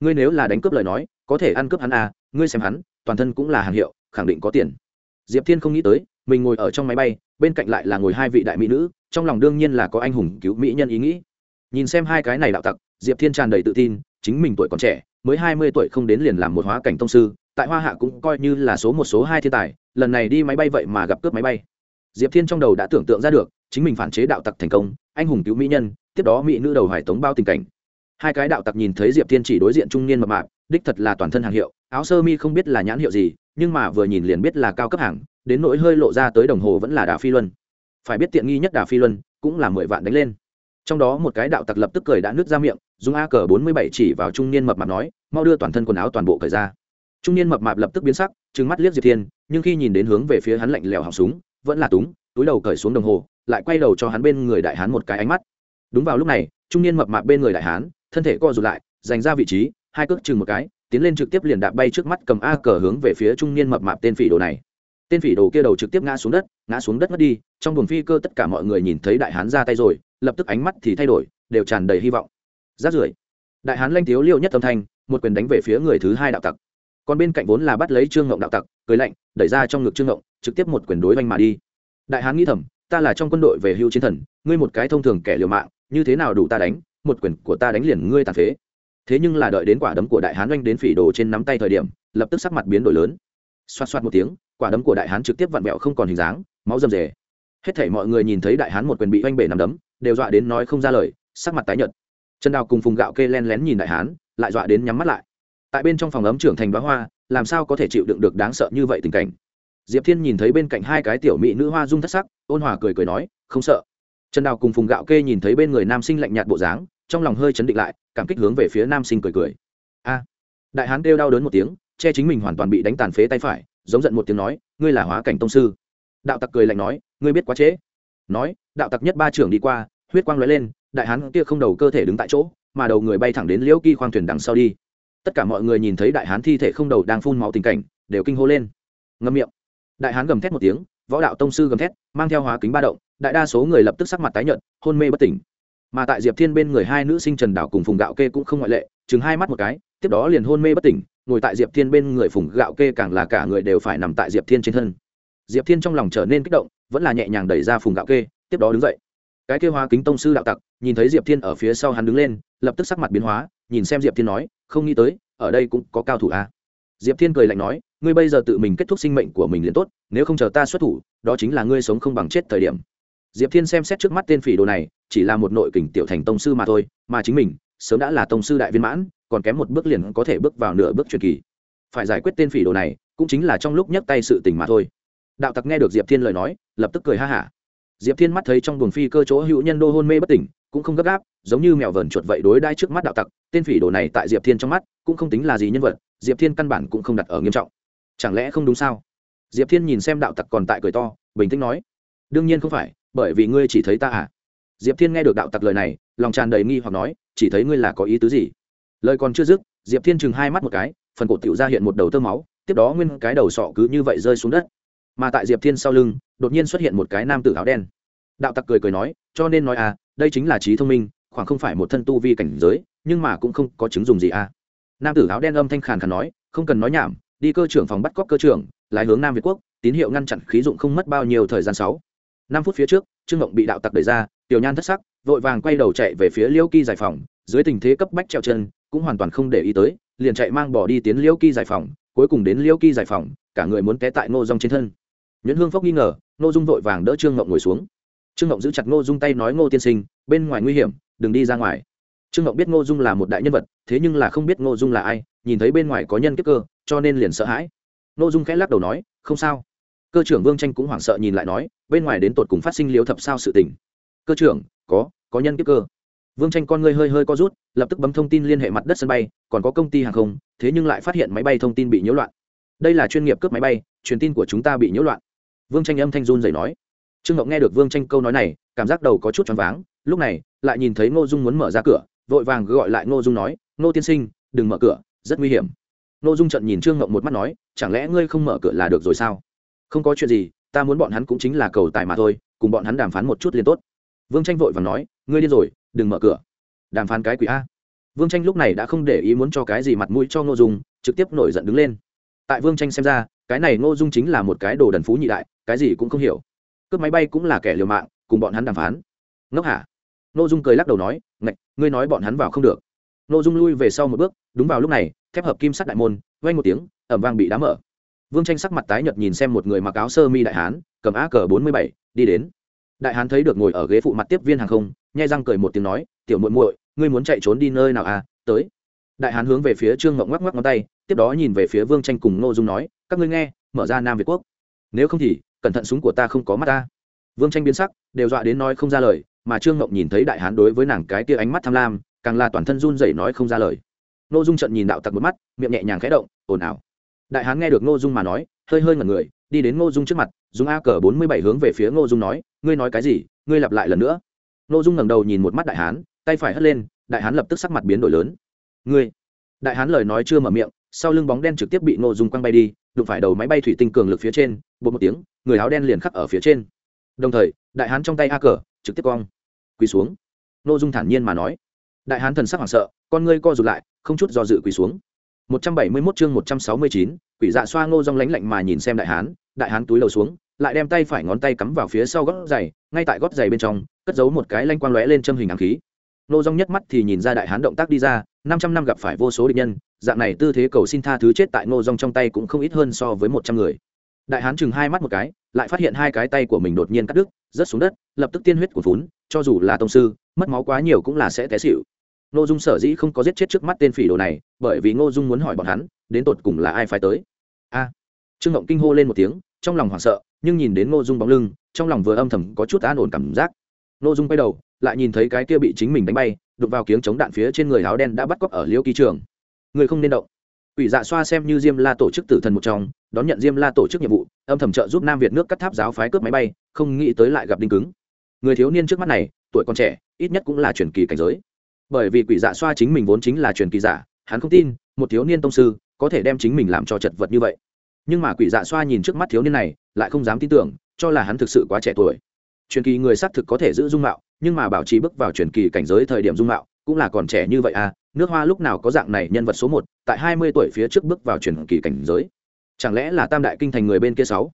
Ngươi nếu là đánh cướp lời nói, có thể ăn cướp hắn à ngươi xem hắn, toàn thân cũng là hàng hiệu, khẳng định có tiền. Diệp thiên không nghĩ tới, mình ngồi ở trong máy bay, bên cạnh lại là ngồi hai vị đại mỹ nữ, trong lòng đương nhiên là có anh hùng cứu mỹ nhân ý nghĩ. Nhìn xem hai cái này đạo tặc, diệp thiên tràn đầy tự tin, chính mình tuổi còn trẻ, mới hai mươi tuổi không đến liền làm một hóa cảnh tông sư, tại hoa hạ cũng coi như là số một số hai thiên tài, lần này đi máy bay vậy mà gặp cướp máy bay. Diệp thiên trong đầu đã tưởng tượng ra được, chính mình phản chế đạo tặc thành công, anh hùng cứu mỹ nhân tiếp đó mỹ nữ đầu hải tống bao tình cảnh. Hai cái đạo tặc nhìn thấy diệp thiên chỉ đối diện trung niên mập mạp, đích thật là toàn thân hàng hiệu, áo sơ mi không biết là nhãn hiệu gì, nhưng mà vừa nhìn liền biết là cao cấp hàng, đến nỗi hơi lộ ra tới đồng hồ vẫn là đà phi luân. Phải biết tiện nghi nhất đà phi luân cũng là mười vạn đánh lên. Trong đó một cái đạo tặc lập tức cười đã nứt ra miệng, dùng a cờ bốn mươi bảy chỉ vào trung niên mập mạp nói, mau đưa toàn thân quần áo toàn bộ cởi ra. Trung niên mập mạp lập tức biến sắc, trừng mắt liếc diệp thiên, nhưng khi nhìn đến hướng về phía hắn lạnh lẽo họng súng, vẫn là túng, túi đầu cởi xuống đồng hồ, lại quay đầu cho hắn bên người đại hắn một cái ánh mắt đúng vào lúc này, trung niên mập mạp bên người đại hán, thân thể co rụt lại dành ra vị trí, hai cước chừng một cái, tiến lên trực tiếp liền đạp bay trước mắt cầm a cờ hướng về phía trung niên mập mạp tên phỉ đồ này. Tên phỉ đồ kia đầu trực tiếp ngã xuống đất, ngã xuống đất mất đi, trong buồng phi cơ tất cả mọi người nhìn thấy đại hán ra tay rồi, lập tức ánh mắt thì thay đổi, đều tràn đầy hy vọng. Rát rưởi, đại hán lanh tiếu liêu nhất âm thanh, một quyền đánh về phía người thứ hai đạo tặc. Còn bên cạnh vốn là bắt lấy trương ngộng đạo tặc, cười lạnh, đẩy ra trong ngực trương ngộng, trực tiếp một quyền đối oanh mà đi. Đại hán nghĩ thầm, ta là trong quân đội về hưu chiến thần, ngươi một cái thông thường kẻ liều mạng như thế nào đủ ta đánh, một quyền của ta đánh liền ngươi tàn phế. Thế nhưng là đợi đến quả đấm của đại hán oanh đến phỉ đồ trên nắm tay thời điểm, lập tức sắc mặt biến đổi lớn. Xoát xoát một tiếng, quả đấm của đại hán trực tiếp vặn vẹo không còn hình dáng, máu rầm rề. Hết thảy mọi người nhìn thấy đại hán một quyền bị oanh bể nằm đấm, đều dọa đến nói không ra lời, sắc mặt tái nhợt. Trần đào cùng phùng gạo kê len lén nhìn đại hán, lại dọa đến nhắm mắt lại. Tại bên trong phòng ấm trưởng thành bá hoa, làm sao có thể chịu đựng được đáng sợ như vậy tình cảnh? Diệp thiên nhìn thấy bên cạnh hai cái tiểu mỹ nữ hoa dung thất sắc, ôn hòa cười cười nói, không sợ trần đào cùng phùng gạo kê nhìn thấy bên người nam sinh lạnh nhạt bộ dáng, trong lòng hơi chấn định lại, cảm kích hướng về phía nam sinh cười cười. A. Đại hán kêu đau đớn một tiếng, che chính mình hoàn toàn bị đánh tàn phế tay phải, giống giận một tiếng nói, ngươi là hóa cảnh tông sư. Đạo tặc cười lạnh nói, ngươi biết quá trễ. Nói, đạo tặc nhất ba trưởng đi qua, huyết quang lóe lên, đại hán kia không đầu cơ thể đứng tại chỗ, mà đầu người bay thẳng đến liễu kỳ khoang thuyền đằng sau đi. Tất cả mọi người nhìn thấy đại hán thi thể không đầu đang phun máu tình cảnh, đều kinh hô lên. Ngâm miệng. Đại hán gầm thét một tiếng võ đạo tông sư gầm thét, mang theo hóa kính ba động, đại đa số người lập tức sắc mặt tái nhợt, hôn mê bất tỉnh. Mà tại diệp thiên bên người hai nữ sinh trần đảo cùng phùng gạo kê cũng không ngoại lệ, chừng hai mắt một cái, tiếp đó liền hôn mê bất tỉnh, ngồi tại diệp thiên bên người phùng gạo kê càng là cả người đều phải nằm tại diệp thiên trên thân. Diệp thiên trong lòng trở nên kích động, vẫn là nhẹ nhàng đẩy ra phùng gạo kê, tiếp đó đứng dậy. Cái kêu hóa kính tông sư đạo tặc, nhìn thấy diệp thiên ở phía sau hắn đứng lên, lập tức sắc mặt biến hóa, nhìn xem diệp thiên nói, không nghĩ tới, ở đây cũng có cao thủ à. diệp thiên cười lạnh nói ngươi bây giờ tự mình kết thúc sinh mệnh của mình liền tốt, nếu không chờ ta xuất thủ, đó chính là ngươi sống không bằng chết thời điểm. Diệp thiên xem xét trước mắt tên phỉ đồ này, chỉ là một nội kình tiểu thành tông sư mà thôi, mà chính mình, sớm đã là tông sư đại viên mãn, còn kém một bước liền có thể bước vào nửa bước truyền kỳ. Phải giải quyết tên phỉ đồ này, cũng chính là trong lúc nhấc tay sự tình mà thôi. Đạo tặc nghe được diệp thiên lời nói, lập tức cười ha hả. Diệp thiên mắt thấy trong buồng phi cơ chỗ hữu nhân đô hôn mê bất tỉnh, cũng không gấp gáp, giống như mèo vờn chuột vậy đối đai trước mắt đạo tặc, tên phỉ đồ này tại diệp thiên trong mắt, cũng không tính là gì nhân vật, diệp thiên căn bản cũng không đặt ở nghiêm trọng chẳng lẽ không đúng sao? Diệp thiên nhìn xem đạo tặc còn tại cười to, bình tĩnh nói, đương nhiên không phải, bởi vì ngươi chỉ thấy ta à? Diệp thiên nghe được đạo tặc lời này, lòng tràn đầy nghi hoặc nói, chỉ thấy ngươi là có ý tứ gì? Lời còn chưa dứt, diệp thiên chừng hai mắt một cái, phần cổ tiểu ra hiện một đầu tơ máu, tiếp đó nguyên cái đầu sọ cứ như vậy rơi xuống đất. Mà tại diệp thiên sau lưng, đột nhiên xuất hiện một cái nam tử áo đen. Đạo tặc cười cười nói, cho nên nói à đây chính là trí thông minh, khoảng không phải một thân tu vi cảnh giới, nhưng mà cũng không có chứng dùng gì à. Nam tử áo đen âm thanh khàn khàn nói, không cần nói nhảm đi cơ trưởng phòng bắt cóc cơ trưởng, lái hướng nam việt quốc, tín hiệu ngăn chặn khí dụng không mất bao nhiêu thời gian sáu. Năm phút phía trước, trương ngộng bị đạo tặc đẩy ra, tiểu nhan thất sắc, vội vàng quay đầu chạy về phía liễu kỳ giải phòng dưới tình thế cấp bách treo chân, cũng hoàn toàn không để ý tới, liền chạy mang bỏ đi tiến liễu kỳ giải phòng cuối cùng đến liễu kỳ giải phòng cả người muốn té tại ngô dung trên thân. Nhẫn hương phốc nghi ngờ, ngô dung vội vàng đỡ trương ngộng ngồi xuống. Trương ngộng giữ chặt ngô dung tay nói, ngô tiên sinh, bên ngoài nguy hiểm, đừng đi ra ngoài. Trương ngộng biết ngô dung là một đại nhân vật, thế nhưng là không biết ngô dung là ai, nhìn thấy bên ngoài có nhân kiếp cơ cho nên liền sợ hãi. Ngô dung khẽ lắc đầu nói, không sao. Cơ trưởng vương tranh cũng hoảng sợ nhìn lại nói, bên ngoài đến tột cùng phát sinh liếu thập sao sự tình. Cơ trưởng, có có nhân kiếp cơ. Vương tranh con người hơi hơi co rút, lập tức bấm thông tin liên hệ mặt đất sân bay, còn có công ty hàng không, thế nhưng lại phát hiện máy bay thông tin bị nhiễu loạn. Đây là chuyên nghiệp cướp máy bay, truyền tin của chúng ta bị nhiễu loạn. Vương tranh âm thanh run dày nói. Trương ngọc nghe được vương tranh câu nói này, cảm giác đầu có chút choáng váng, lúc này, lại nhìn thấy ngô dung muốn mở ra cửa, vội vàng gọi lại ngô dung nói, ngô tiên sinh, đừng mở cửa, rất nguy hiểm. Nô dung trận nhìn trương ngộng một mắt nói, chẳng lẽ ngươi không mở cửa là được rồi sao? Không có chuyện gì, ta muốn bọn hắn cũng chính là cầu tài mà thôi, cùng bọn hắn đàm phán một chút liền tốt. Vương tranh vội và nói, ngươi điên rồi, đừng mở cửa. Đàm phán cái quỷ a? Vương tranh lúc này đã không để ý muốn cho cái gì mặt mũi cho ngô dung, trực tiếp nổi giận đứng lên. Tại vương tranh xem ra, cái này ngô dung chính là một cái đồ đần phú nhị đại, cái gì cũng không hiểu. Cướp máy bay cũng là kẻ liều mạng, cùng bọn hắn đàm phán. Ngốc hả? Ngô dung cười lắc đầu nói, ngạch, ngươi nói bọn hắn vào không được. Ngô dung lui về sau một bước, đúng vào lúc này thép hợp kim sắt đại môn, vang một tiếng, ẩm vang bị đá mở. Vương tranh sắc mặt tái nhợt nhìn xem một người mặc áo sơ mi đại hán, cầm á cờ bốn mươi bảy, đi đến. Đại hán thấy được ngồi ở ghế phụ mặt tiếp viên hàng không, nhai răng cười một tiếng nói, tiểu muội muội, ngươi muốn chạy trốn đi nơi nào à? Tới. Đại hán hướng về phía trương ngộng ngoắc ngoắc ngón tay, tiếp đó nhìn về phía vương tranh cùng ngô dung nói, các ngươi nghe, mở ra nam việt quốc. Nếu không thì, cẩn thận súng của ta không có mắt ta. Vương tranh biến sắc, đều dọa đến nói không ra lời, mà trương ngộng nhìn thấy đại hán đối với nàng cái tia ánh mắt tham lam, càng là toàn thân run rẩy nói không ra lời ngô dung trận nhìn đạo tặc một mắt, miệng nhẹ nhàng khẽ động, ồn ào. Đại hán nghe được ngô dung mà nói, hơi hơi ngẩn người, đi đến ngô dung trước mặt, dùng a cờ bốn mươi bảy hướng về phía ngô dung nói, ngươi nói cái gì? Ngươi lặp lại lần nữa. Ngô dung ngẩng đầu nhìn một mắt đại hán, tay phải hất lên, đại hán lập tức sắc mặt biến đổi lớn. Ngươi? Đại hán lời nói chưa mở miệng, sau lưng bóng đen trực tiếp bị ngô dung quăng bay đi, đụng phải đầu máy bay thủy tinh cường lực phía trên bột một tiếng, người áo đen liền khắc ở phía trên. Đồng thời, đại hán trong tay a cờ trực tiếp cong quỳ xuống. Ngô dung thản nhiên mà nói. Đại hán thần sắc hoảng sợ, con ngươi co rụt lại không chút do dự quỳ xuống. 171 chương 169, quỷ dạ xoa ngô rong lánh lạnh mà nhìn xem đại hán đại hán túi lầu xuống lại đem tay phải ngón tay cắm vào phía sau gót giày ngay tại gót giày bên trong cất giấu một cái lanh quang lóe lên châm hình ám khí. Ngô rong nhất mắt thì nhìn ra đại hán động tác đi ra 500 năm gặp phải vô số địch nhân dạng này tư thế cầu xin tha thứ chết tại ngô rong trong tay cũng không ít hơn so với 100 người. Đại hán chừng hai mắt một cái lại phát hiện hai cái tay của mình đột nhiên cắt đứt rớt xuống đất lập tức tiên huyết của vốn cho dù là tông sư mất máu quá nhiều cũng là sẽ té xỉu ngô dung sở dĩ không có giết chết trước mắt tên phỉ đồ này, bởi vì ngô dung muốn hỏi bọn hắn, đến tột cùng là ai phải tới. A. Trương ngộng kinh hô lên một tiếng, trong lòng hoảng sợ, nhưng nhìn đến ngô dung bóng lưng, trong lòng vừa âm thầm có chút an ổn cảm giác. Ngô dung quay đầu, lại nhìn thấy cái kia bị chính mình đánh bay, đụng vào kiếng chống đạn phía trên người áo đen đã bắt cóc ở liêu kỳ trường. Người không nên động. Quỷ dạ xoa xem như diêm la tổ chức tử thần một trong, đón nhận diêm la tổ chức nhiệm vụ, âm thầm trợ giúp nam việt nước cắt tháp giáo phái cướp máy bay, không nghĩ tới lại gặp đinh cứng. Người thiếu niên trước mắt này, tuổi còn trẻ, ít nhất cũng là truyền kỳ cảnh giới bởi vì quỷ dạ xoa chính mình vốn chính là truyền kỳ giả, hắn không tin, một thiếu niên tông sư có thể đem chính mình làm cho chật vật như vậy. Nhưng mà quỷ dạ xoa nhìn trước mắt thiếu niên này, lại không dám tin tưởng, cho là hắn thực sự quá trẻ tuổi. Truyền kỳ người xác thực có thể giữ dung mạo, nhưng mà bảo trì bước vào truyền kỳ cảnh giới thời điểm dung mạo, cũng là còn trẻ như vậy à nước hoa lúc nào có dạng này nhân vật số một, tại hai mươi tuổi phía trước bước vào truyền kỳ cảnh giới. Chẳng lẽ là tam đại kinh thành người bên kia sáu?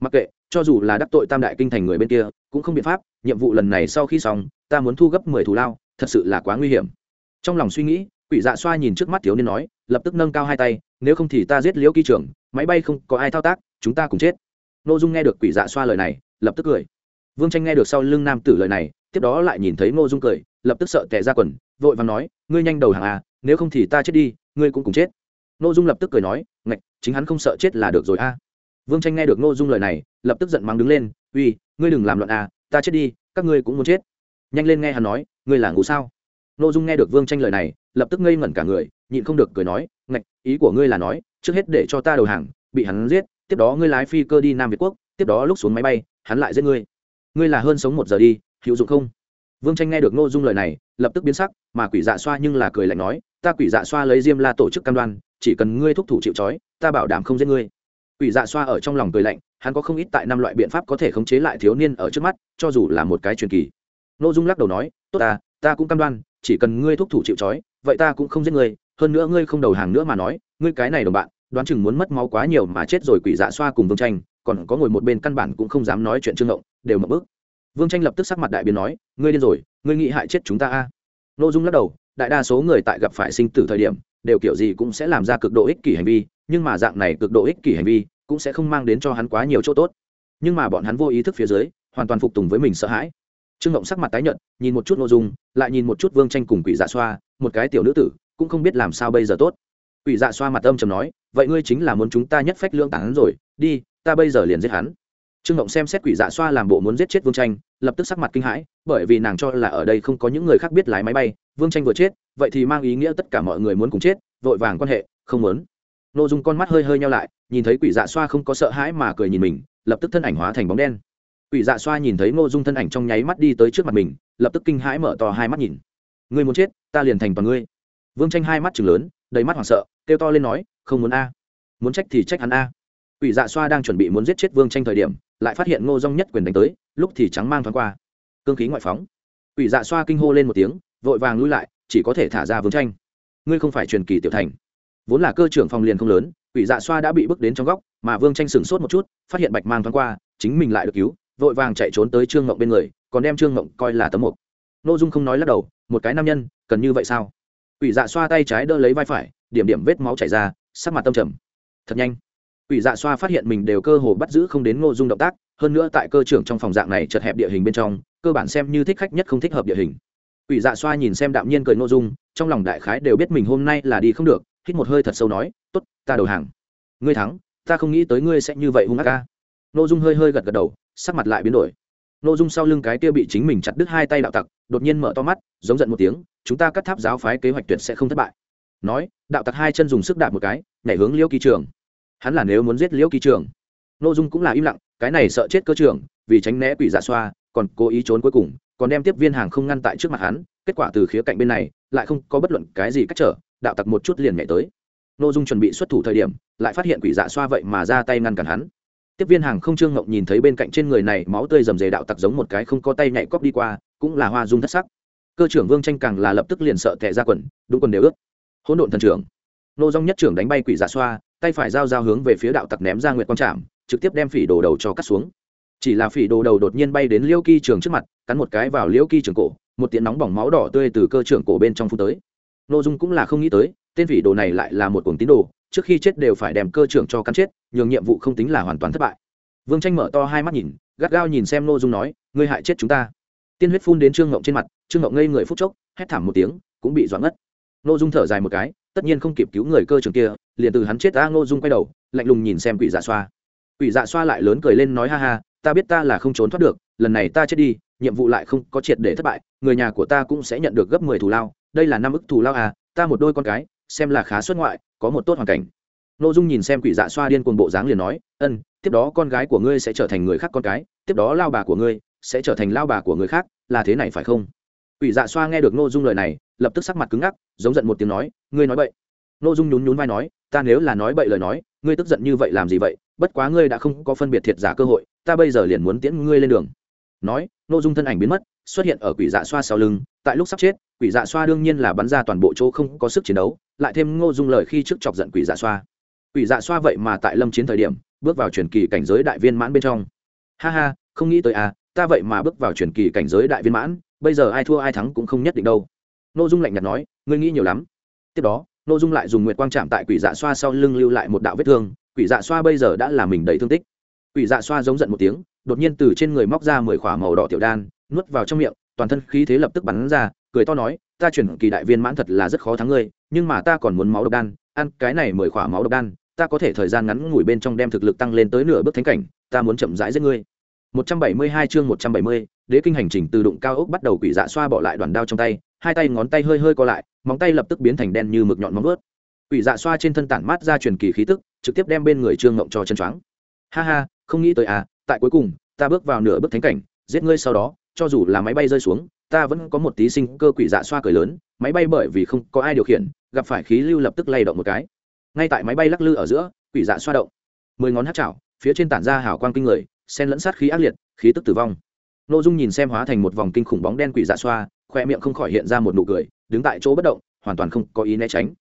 Mặc kệ, cho dù là đắc tội tam đại kinh thành người bên kia, cũng không biện pháp, nhiệm vụ lần này sau khi xong, ta muốn thu gấp mười thù lao thật sự là quá nguy hiểm. Trong lòng suy nghĩ, quỷ dạ xoa nhìn trước mắt thiếu niên nói, lập tức nâng cao hai tay, nếu không thì ta giết liễu ký trưởng, máy bay không có ai thao tác, chúng ta cùng chết. N ô dung nghe được quỷ dạ xoa lời này, lập tức cười. Vương tranh nghe được sau lưng nam tử lời này, tiếp đó lại nhìn thấy n ô dung cười, lập tức sợ tệ ra quần, vội và nói, ngươi nhanh đầu hàng à nếu không thì ta chết đi, ngươi cũng cùng chết. N ô dung lập tức cười nói, ngạch, chính hắn không sợ chết là được rồi a. À. vương tranh nghe được n ô dung lời này, lập tức giận mắng đứng lên, uy, ngươi đừng làm loạn à ta chết đi, các ngươi cũng muốn chết. Nhanh lên nghe hắn nói ngươi là ngủ sao? N ô dung nghe được vương tranh lời này, lập tức ngây ngẩn cả người, nhịn không được cười nói, ngạch, ý của ngươi là nói, trước hết để cho ta đầu hàng, bị hắn giết, tiếp đó ngươi lái phi cơ đi nam việt quốc, tiếp đó lúc xuống máy bay, hắn lại giết ngươi. Ngươi là hơn sống một giờ đi, hữu dụng không? Vương tranh nghe được n ô dung lời này, lập tức biến sắc, mà quỷ dạ xoa nhưng là cười lạnh nói, ta quỷ dạ xoa lấy diêm la tổ chức cam đoan, chỉ cần ngươi thúc thủ chịu trói, ta bảo đảm không giết ngươi. Quỷ dạ xoa ở trong lòng cười lạnh, hắn có không ít tại năm loại biện pháp có thể khống chế lại thiếu niên ở trước mắt, cho dù là một cái truyền kỳ. Nô dung lắc đầu nói, tốt ta ta cũng cam đoan, chỉ cần ngươi thúc thủ chịu trói, vậy ta cũng không giết ngươi. Hơn nữa ngươi không đầu hàng nữa mà nói, ngươi cái này đồng bạn, đoán chừng muốn mất máu quá nhiều mà chết rồi quỷ dạ xoa cùng vương tranh, còn có ngồi một bên căn bản cũng không dám nói chuyện trương ngộng, đều mập bức vương tranh lập tức sắc mặt đại biến nói, ngươi điên rồi, ngươi nghĩ hại chết chúng ta a? À? nội dung lắc đầu, đại đa số người tại gặp phải sinh tử thời điểm, đều kiểu gì cũng sẽ làm ra cực độ ích kỷ hành vi, nhưng mà dạng này cực độ ích kỷ hành vi cũng sẽ không mang đến cho hắn quá nhiều chỗ tốt. Nhưng mà bọn hắn vô ý thức phía dưới, hoàn toàn phục tùng với mình sợ hãi trương ngộng sắc mặt tái nhợt, nhìn một chút nội dung, lại nhìn một chút vương tranh cùng quỷ dạ xoa, một cái tiểu nữ tử, cũng không biết làm sao bây giờ tốt. Quỷ dạ xoa mặt âm trầm nói, vậy ngươi chính là muốn chúng ta nhất phách lương tán rồi, đi, ta bây giờ liền giết hắn. Trương ngộng xem xét quỷ dạ xoa làm bộ muốn giết chết vương tranh, lập tức sắc mặt kinh hãi, bởi vì nàng cho là ở đây không có những người khác biết lái máy bay, vương tranh vừa chết, vậy thì mang ý nghĩa tất cả mọi người muốn cùng chết, vội vàng quan hệ, không muốn. N ô dung con mắt hơi hơi nhau lại, nhìn thấy quỷ dạ xoa không có sợ hãi mà cười nhìn mình, lập tức thân ảnh hóa thành bóng đen quỷ dạ xoa nhìn thấy Ngô dung thân ảnh trong nháy mắt đi tới trước mặt mình, lập tức kinh hãi mở to hai mắt nhìn. Ngươi muốn chết, ta liền thành toàn ngươi. Vương tranh hai mắt trừng lớn, đầy mắt hoảng sợ, kêu to lên nói, không muốn a. Muốn trách thì trách hắn a. Quỷ dạ xoa đang chuẩn bị muốn giết chết vương tranh thời điểm, lại phát hiện ngô Dung nhất quyền đánh tới, lúc thì trắng mang thoáng qua. Cương khí ngoại phóng. Quỷ dạ xoa kinh hô lên một tiếng, vội vàng lui lại, chỉ có thể thả ra vương tranh. Ngươi không phải truyền kỳ tiểu thành. Vốn là cơ trưởng phòng liền không lớn, quỷ dạ xoa đã bị bước đến trong góc, mà vương tranh sửng sốt một chút, phát hiện bạch mang thoáng qua, chính mình lại được cứu vội vàng chạy trốn tới trương ngộng bên người, còn đem trương ngộng coi là tấm mục. N ô dung không nói lắc đầu, một cái nam nhân, cần như vậy sao? Quỷ dạ xoa tay trái đỡ lấy vai phải, điểm điểm vết máu chảy ra, sắc mặt tâm trầm. Thật nhanh. Quỷ dạ xoa phát hiện mình đều cơ hồ bắt giữ không đến ngô dung động tác, hơn nữa tại cơ trưởng trong phòng dạng này chật hẹp địa hình bên trong, cơ bản xem như thích khách nhất không thích hợp địa hình. Quỷ dạ xoa nhìn xem đạm nhiên cười ngô dung, trong lòng đại khái đều biết mình hôm nay là đi không được, hít một hơi thật sâu nói t ố t ta đầu hàng. Ngươi thắng, ta không nghĩ tới ngươi sẽ như vậy hung ác ca. Ngô dung hơi hơi gật gật đầu sắc mặt lại biến đổi. Nội dung sau lưng cái kia bị chính mình chặt đứt hai tay đạo tặc, đột nhiên mở to mắt, giống giận một tiếng, chúng ta cắt tháp giáo phái kế hoạch tuyệt sẽ không thất bại. Nói, đạo tặc hai chân dùng sức đạp một cái, nhảy hướng liễu kỳ trường. Hắn là nếu muốn giết liễu kỳ trường. Nội dung cũng là im lặng, cái này sợ chết cơ trường, vì tránh né quỷ dạ xoa, còn cố ý trốn cuối cùng, còn đem tiếp viên hàng không ngăn tại trước mặt hắn, kết quả từ khía cạnh bên này, lại không có bất luận cái gì cách trở, đạo tặc một chút liền nhảy tới. Nội dung chuẩn bị xuất thủ thời điểm, lại phát hiện quỷ dạ xoa vậy mà ra tay ngăn cản hắn tiếp viên hàng không trương ngộng nhìn thấy bên cạnh trên người này máu tươi rầm rề đạo tặc giống một cái không có tay nhảy cóp đi qua, cũng là hoa dung thất sắc. Cơ trưởng vương tranh càng là lập tức liền sợ tệ ra quần, đúng quần đều ướt. Hỗn độn thần trưởng. Nô dong nhất trưởng đánh bay quỷ giả xoa, tay phải giao giao hướng về phía đạo tặc ném ra nguyệt quang trạm trực tiếp đem phỉ đồ đầu cho cắt xuống. Chỉ là phỉ đồ đầu đột nhiên bay đến liêu kỳ trường trước mặt, cắn một cái vào liêu kỳ trường cổ, một tiện nóng bỏng máu đỏ tươi từ cơ trưởng cổ bên trong phút tới. Nội dung cũng là không nghĩ tới, tên phỉ đồ này lại là một cuồng tín đồ trước khi chết đều phải đem cơ trưởng cho cắn chết, nhường nhiệm vụ không tính là hoàn toàn thất bại. Vương tranh mở to hai mắt nhìn, gắt gao nhìn xem nội dung nói, ngươi hại chết chúng ta. Tiên huyết phun đến trương ngộng trên mặt, trương ngộng ngây người phút chốc, hét thảm một tiếng, cũng bị doãn ngất. Nội dung thở dài một cái, tất nhiên không kịp cứu người cơ trưởng kia, liền từ hắn chết ta ngô dung quay đầu, lạnh lùng nhìn xem quỷ dạ xoa. Quỷ dạ xoa lại lớn cười lên nói, ha ha, ta biết ta là không trốn thoát được, lần này ta chết đi, nhiệm vụ lại không có triệt để thất bại, người nhà của ta cũng sẽ nhận được gấp mười thù lao, đây là năm ức thù lao à ta một đôi con cái, xem là khá xuất ngoại có một tốt hoàn cảnh. Nội dung nhìn xem quỷ dạ xoa điên cuồng bộ dáng liền nói, ân, tiếp đó con gái của ngươi sẽ trở thành người khác con cái, tiếp đó lao bà của ngươi sẽ trở thành lao bà của người khác, là thế này phải không? Quỷ dạ xoa nghe được nội dung lời này, lập tức sắc mặt cứng ngắc, giống giận một tiếng nói, ngươi nói bậy. Nội dung nhún nhún vai nói, ta nếu là nói bậy lời nói, ngươi tức giận như vậy làm gì vậy? Bất quá ngươi đã không có phân biệt thiệt giả cơ hội, ta bây giờ liền muốn tiễn ngươi lên đường. Nói nội dung thân ảnh biến mất, xuất hiện ở quỷ dạ xoa sau lưng, tại lúc sắp chết, quỷ dạ xoa đương nhiên là bắn ra toàn bộ chỗ không có sức chiến đấu lại thêm ngô dung lời khi trước chọc giận quỷ dạ xoa. Quỷ dạ xoa vậy mà tại lâm chiến thời điểm, bước vào truyền kỳ cảnh giới đại viên mãn bên trong. Ha ha, không nghĩ tới à ta vậy mà bước vào truyền kỳ cảnh giới đại viên mãn, bây giờ ai thua ai thắng cũng không nhất định đâu. N dung lạnh nhạt nói, ngươi nghĩ nhiều lắm. Tiếp đó n dung lại dùng nguyệt quang chạm tại quỷ dạ xoa sau lưng lưu lại một đạo vết thương. Quỷ dạ xoa bây giờ đã làm mình đầy thương tích. Quỷ dạ xoa giống giận một tiếng, đột nhiên từ trên người móc ra mười khỏa màu đỏ tiểu đan, nuốt vào trong miệng, toàn thân khí thế lập tức bắn ra, cười to nói, ta chuyển kỳ đại viên mãn thật là rất khó thắng ngươi nhưng mà ta còn muốn máu độc đan ăn cái này mười khỏa máu độc đan ta có thể thời gian ngắn ngủi bên trong đem thực lực tăng lên tới nửa bước thánh cảnh ta muốn chậm rãi giết ngươi 172 chương 170, đế kinh hành trình từ đụng cao ốc bắt đầu quỷ dạ xoa bỏ lại đoàn đao trong tay hai tay ngón tay hơi hơi co lại móng tay lập tức biến thành đen như mực nhọn móng vuốt. quỷ dạ xoa trên thân tản mát ra truyền kỳ khí tức trực tiếp đem bên người trương ngộng cho chân choáng ha ha không nghĩ tới à tại cuối cùng ta bước vào nửa bước thánh cảnh giết ngươi sau đó cho dù là máy bay rơi xuống ta vẫn có một tí sinh cơ quỷ dạ xoa cười lớn máy bay bởi vì không có ai điều khiển gặp phải khí lưu lập tức lay động một cái. Ngay tại máy bay lắc lư ở giữa, quỷ dạ xoa động. Mười ngón hát chảo, phía trên tản ra hào quang kinh người sen lẫn sát khí ác liệt, khí tức tử vong. N ô dung nhìn xem hóa thành một vòng kinh khủng bóng đen quỷ dạ xoa, khoe miệng không khỏi hiện ra một nụ cười, đứng tại chỗ bất động, hoàn toàn không có ý né tránh.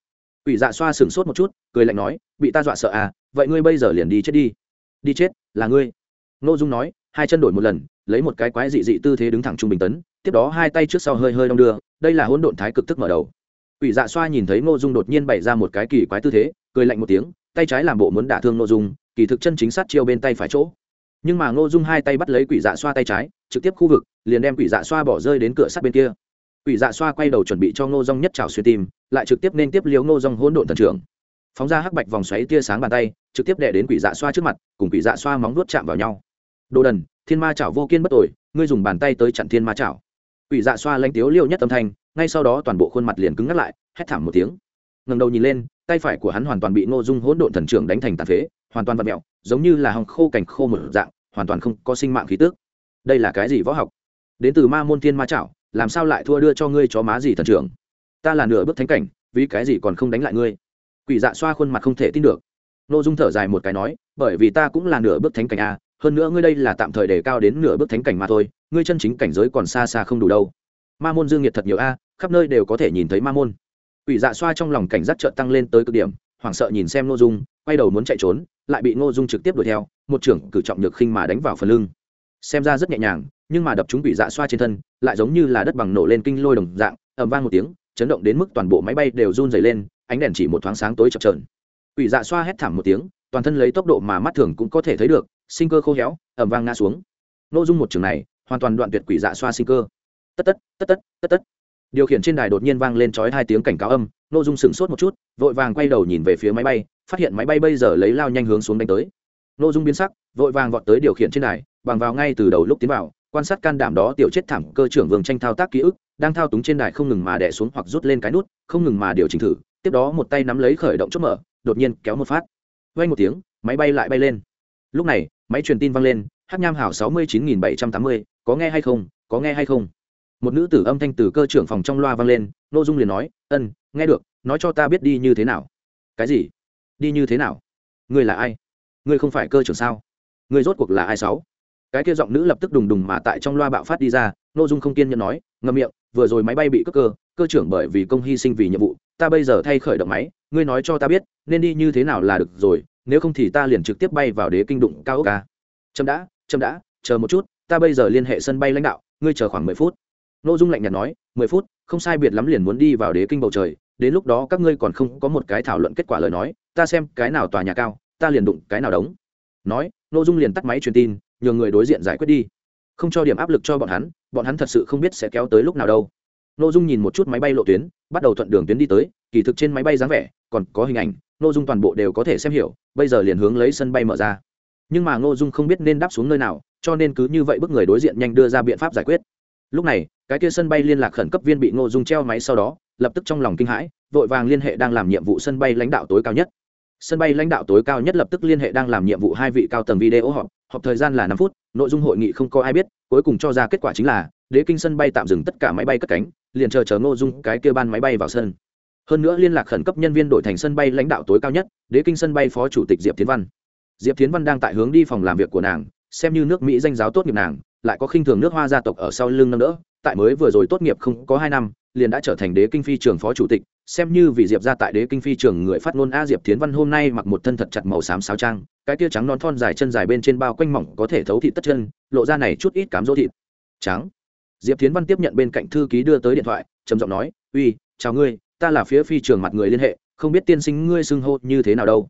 Quỷ dạ xoa sửng sốt một chút, cười lạnh nói, bị ta dọa sợ à vậy ngươi bây giờ liền đi chết đi. Đi chết? Là ngươi? Ngô dung nói, hai chân đổi một lần, lấy một cái quái dị dị tư thế đứng thẳng trung bình tấn, tiếp đó hai tay trước sau hơi hơi đong đưa, đây là hỗn độn thái cực tức mở đầu. Quỷ Dạ Xoa nhìn thấy Ngô Dung đột nhiên bày ra một cái kỳ quái tư thế, cười lạnh một tiếng, tay trái làm bộ muốn đả thương Ngô Dung, kỳ thực chân chính sát chiêu bên tay phải chỗ. Nhưng mà Ngô Dung hai tay bắt lấy Quỷ Dạ Xoa tay trái, trực tiếp khu vực, liền đem Quỷ Dạ Xoa bỏ rơi đến cửa sắt bên kia. Quỷ Dạ Xoa quay đầu chuẩn bị cho Ngô Dung nhất trảo xuyên tim, lại trực tiếp nên tiếp liếu Ngô Dung hỗn độn thần trưởng. Phóng ra hắc bạch vòng xoáy tia sáng bàn tay, trực tiếp đè đến Quỷ Dạ Xoa trước mặt, cùng Quỷ Dạ Xoa móng vuốt chạm vào nhau. Đồ đần, Thiên Ma chảo vô kiên bất tội, ngươi dùng bàn tay tới chặn Thiên Ma chảo. Quỷ Dạ Xoa lãnh tiếu liêu nhất âm thanh, ngay sau đó toàn bộ khuôn mặt liền cứng ngắt lại, hét thảm một tiếng. Ngẩng đầu nhìn lên, tay phải của hắn hoàn toàn bị ngô dung hỗn độn thần trưởng đánh thành tàn phế, hoàn toàn vặn mẹo giống như là hòng khô cảnh khô một dạng, hoàn toàn không có sinh mạng khí tước đây là cái gì võ học? Đến từ ma môn thiên ma chảo, làm sao lại thua đưa cho ngươi chó má gì thần trưởng? Ta là nửa bước thánh cảnh, vì cái gì còn không đánh lại ngươi? Quỷ dạ xoa khuôn mặt không thể tin được. Ngô dung thở dài một cái nói, bởi vì ta cũng là nửa bước thánh cảnh a, hơn nữa ngươi đây là tạm thời để cao đến nửa bước thánh cảnh mà thôi, ngươi chân chính cảnh giới còn xa xa không đủ đâu. Ma môn dương nhiệt thật nhiều a khắp nơi đều có thể nhìn thấy ma môn. Ủy dạ xoa trong lòng cảnh giác trợn tăng lên tới cực điểm, hoảng sợ nhìn xem ngô dung, quay đầu muốn chạy trốn, lại bị ngô dung trực tiếp đuổi theo, một trưởng cử trọng nhược khinh mà đánh vào phần lưng. Xem ra rất nhẹ nhàng, nhưng mà đập chúng bị dạ xoa trên thân, lại giống như là đất bằng nổ lên kinh lôi đồng dạng, ầm vang một tiếng, chấn động đến mức toàn bộ máy bay đều run dày lên, ánh đèn chỉ một thoáng sáng tối chập trờn quỷ dạ xoa hét thảm một tiếng, toàn thân lấy tốc độ mà mắt thường cũng có thể thấy được, sinh cơ khô héo, ầm vang ngã xuống. Nội dung một trường này, hoàn toàn đoạn tuyệt quỷ dạ xoa sinh cơ. Tất tất tất tất tất tất điều khiển trên đài đột nhiên vang lên trói hai tiếng cảnh cáo âm nội dung sửng sốt một chút, vội vàng quay đầu nhìn về phía máy bay, phát hiện máy bay bây giờ lấy lao nhanh hướng xuống đánh tới. Nội dung biến sắc, vội vàng vọt tới điều khiển trên đài, bằng vào ngay từ đầu lúc tiến vào, quan sát can đảm đó tiểu chết thảm cơ trưởng vương tranh thao tác ký ức, đang thao túng trên đài không ngừng mà đẻ xuống hoặc rút lên cái nút, không ngừng mà điều chỉnh thử, tiếp đó một tay nắm lấy khởi động chốt mở, đột nhiên kéo một phát. Vay một tiếng, máy bay lại bay lên. Lúc này, máy truyền tin vang lên, hát nham hảo sáu mươi chín nghìn bảy trăm tám mươi, có nghe hay không, có nghe hay không? Một nữ tử âm thanh từ cơ trưởng phòng trong loa vang lên n ô dung liền nói, ân, nghe được, nói cho ta biết đi như thế nào. Cái gì? Đi như thế nào? Ngươi là ai? Ngươi không phải cơ trưởng sao? Ngươi rốt cuộc là ai sáu? Cái kia giọng nữ lập tức đùng đùng mà tại trong loa bạo phát đi ra n ô dung không kiên nhẫn nói, ngậm miệng, vừa rồi máy bay bị cướp cơ cơ trưởng bởi vì công hy sinh vì nhiệm vụ, ta bây giờ thay khởi động máy, ngươi nói cho ta biết, nên đi như thế nào là được rồi, nếu không thì ta liền trực tiếp bay vào đế kinh đụng cao ốc ca. Chậm đã chậm đã, chờ một chút, ta bây giờ liên hệ sân bay lãnh đạo, ngươi chờ khoảng mười phút. Nô dung lạnh nhạt nói, mười phút, không sai biệt lắm liền muốn đi vào đế kinh bầu trời, đến lúc đó các ngươi còn không có một cái thảo luận kết quả lời nói, ta xem cái nào tòa nhà cao, ta liền đụng cái nào đóng nói, Nô dung liền tắt máy truyền tin, nhờ người đối diện giải quyết đi. Không cho điểm áp lực cho bọn hắn bọn hắn thật sự không biết sẽ kéo tới lúc nào đâu. Nô dung nhìn một chút máy bay lộ tuyến, bắt đầu thuận đường tuyến đi tới, kỳ thực trên máy bay dáng vẻ, còn có hình ảnh, Nô dung toàn bộ đều có thể xem hiểu, bây giờ liền hướng lấy sân bay mở ra. Nhưng mà ngô dung không biết nên đáp xuống nơi nào, cho nên cứ như vậy bức người đối diện nhanh đưa ra biện pháp giải quyết lúc này, cái kia sân bay liên lạc khẩn cấp viên bị ngô dung treo máy sau đó, lập tức trong lòng kinh hãi, vội vàng liên hệ đang làm nhiệm vụ sân bay lãnh đạo tối cao nhất. Sân bay lãnh đạo tối cao nhất lập tức liên hệ đang làm nhiệm vụ hai vị cao tầng video họp họp thời gian là năm phút, nội dung hội nghị không có ai biết, cuối cùng cho ra kết quả chính là, đế kinh sân bay tạm dừng tất cả máy bay cất cánh, liền chờ chờ ngô dung, cái kia ban máy bay vào sân. Hơn nữa liên lạc khẩn cấp nhân viên đổi thành sân bay lãnh đạo tối cao nhất, đế kinh sân bay phó chủ tịch diệp tiến văn. Diệp tiến văn đang tại hướng đi phòng làm việc của nàng, xem như nước mỹ danh giáo tốt nghiệp nàng lại có khinh thường nước hoa gia tộc ở sau lưng nâng đỡ, tại mới vừa rồi tốt nghiệp không có hai năm, liền đã trở thành đế kinh phi trường phó chủ tịch, xem như vì diệp ra tại đế kinh phi trường người phát ngôn a diệp tiến văn hôm nay mặc một thân thật chặt màu xám sáo trang, cái tia trắng non thon dài chân dài bên trên bao quanh mỏng có thể thấu thịt tất chân, lộ ra này chút ít cám dỗ thịt. Trắng. Diệp tiến văn tiếp nhận bên cạnh thư ký đưa tới điện thoại, trầm giọng nói, uy, chào ngươi, ta là phía phi trường mặt người liên hệ, không biết tiên sinh ngươi xưng hô như thế nào đâu.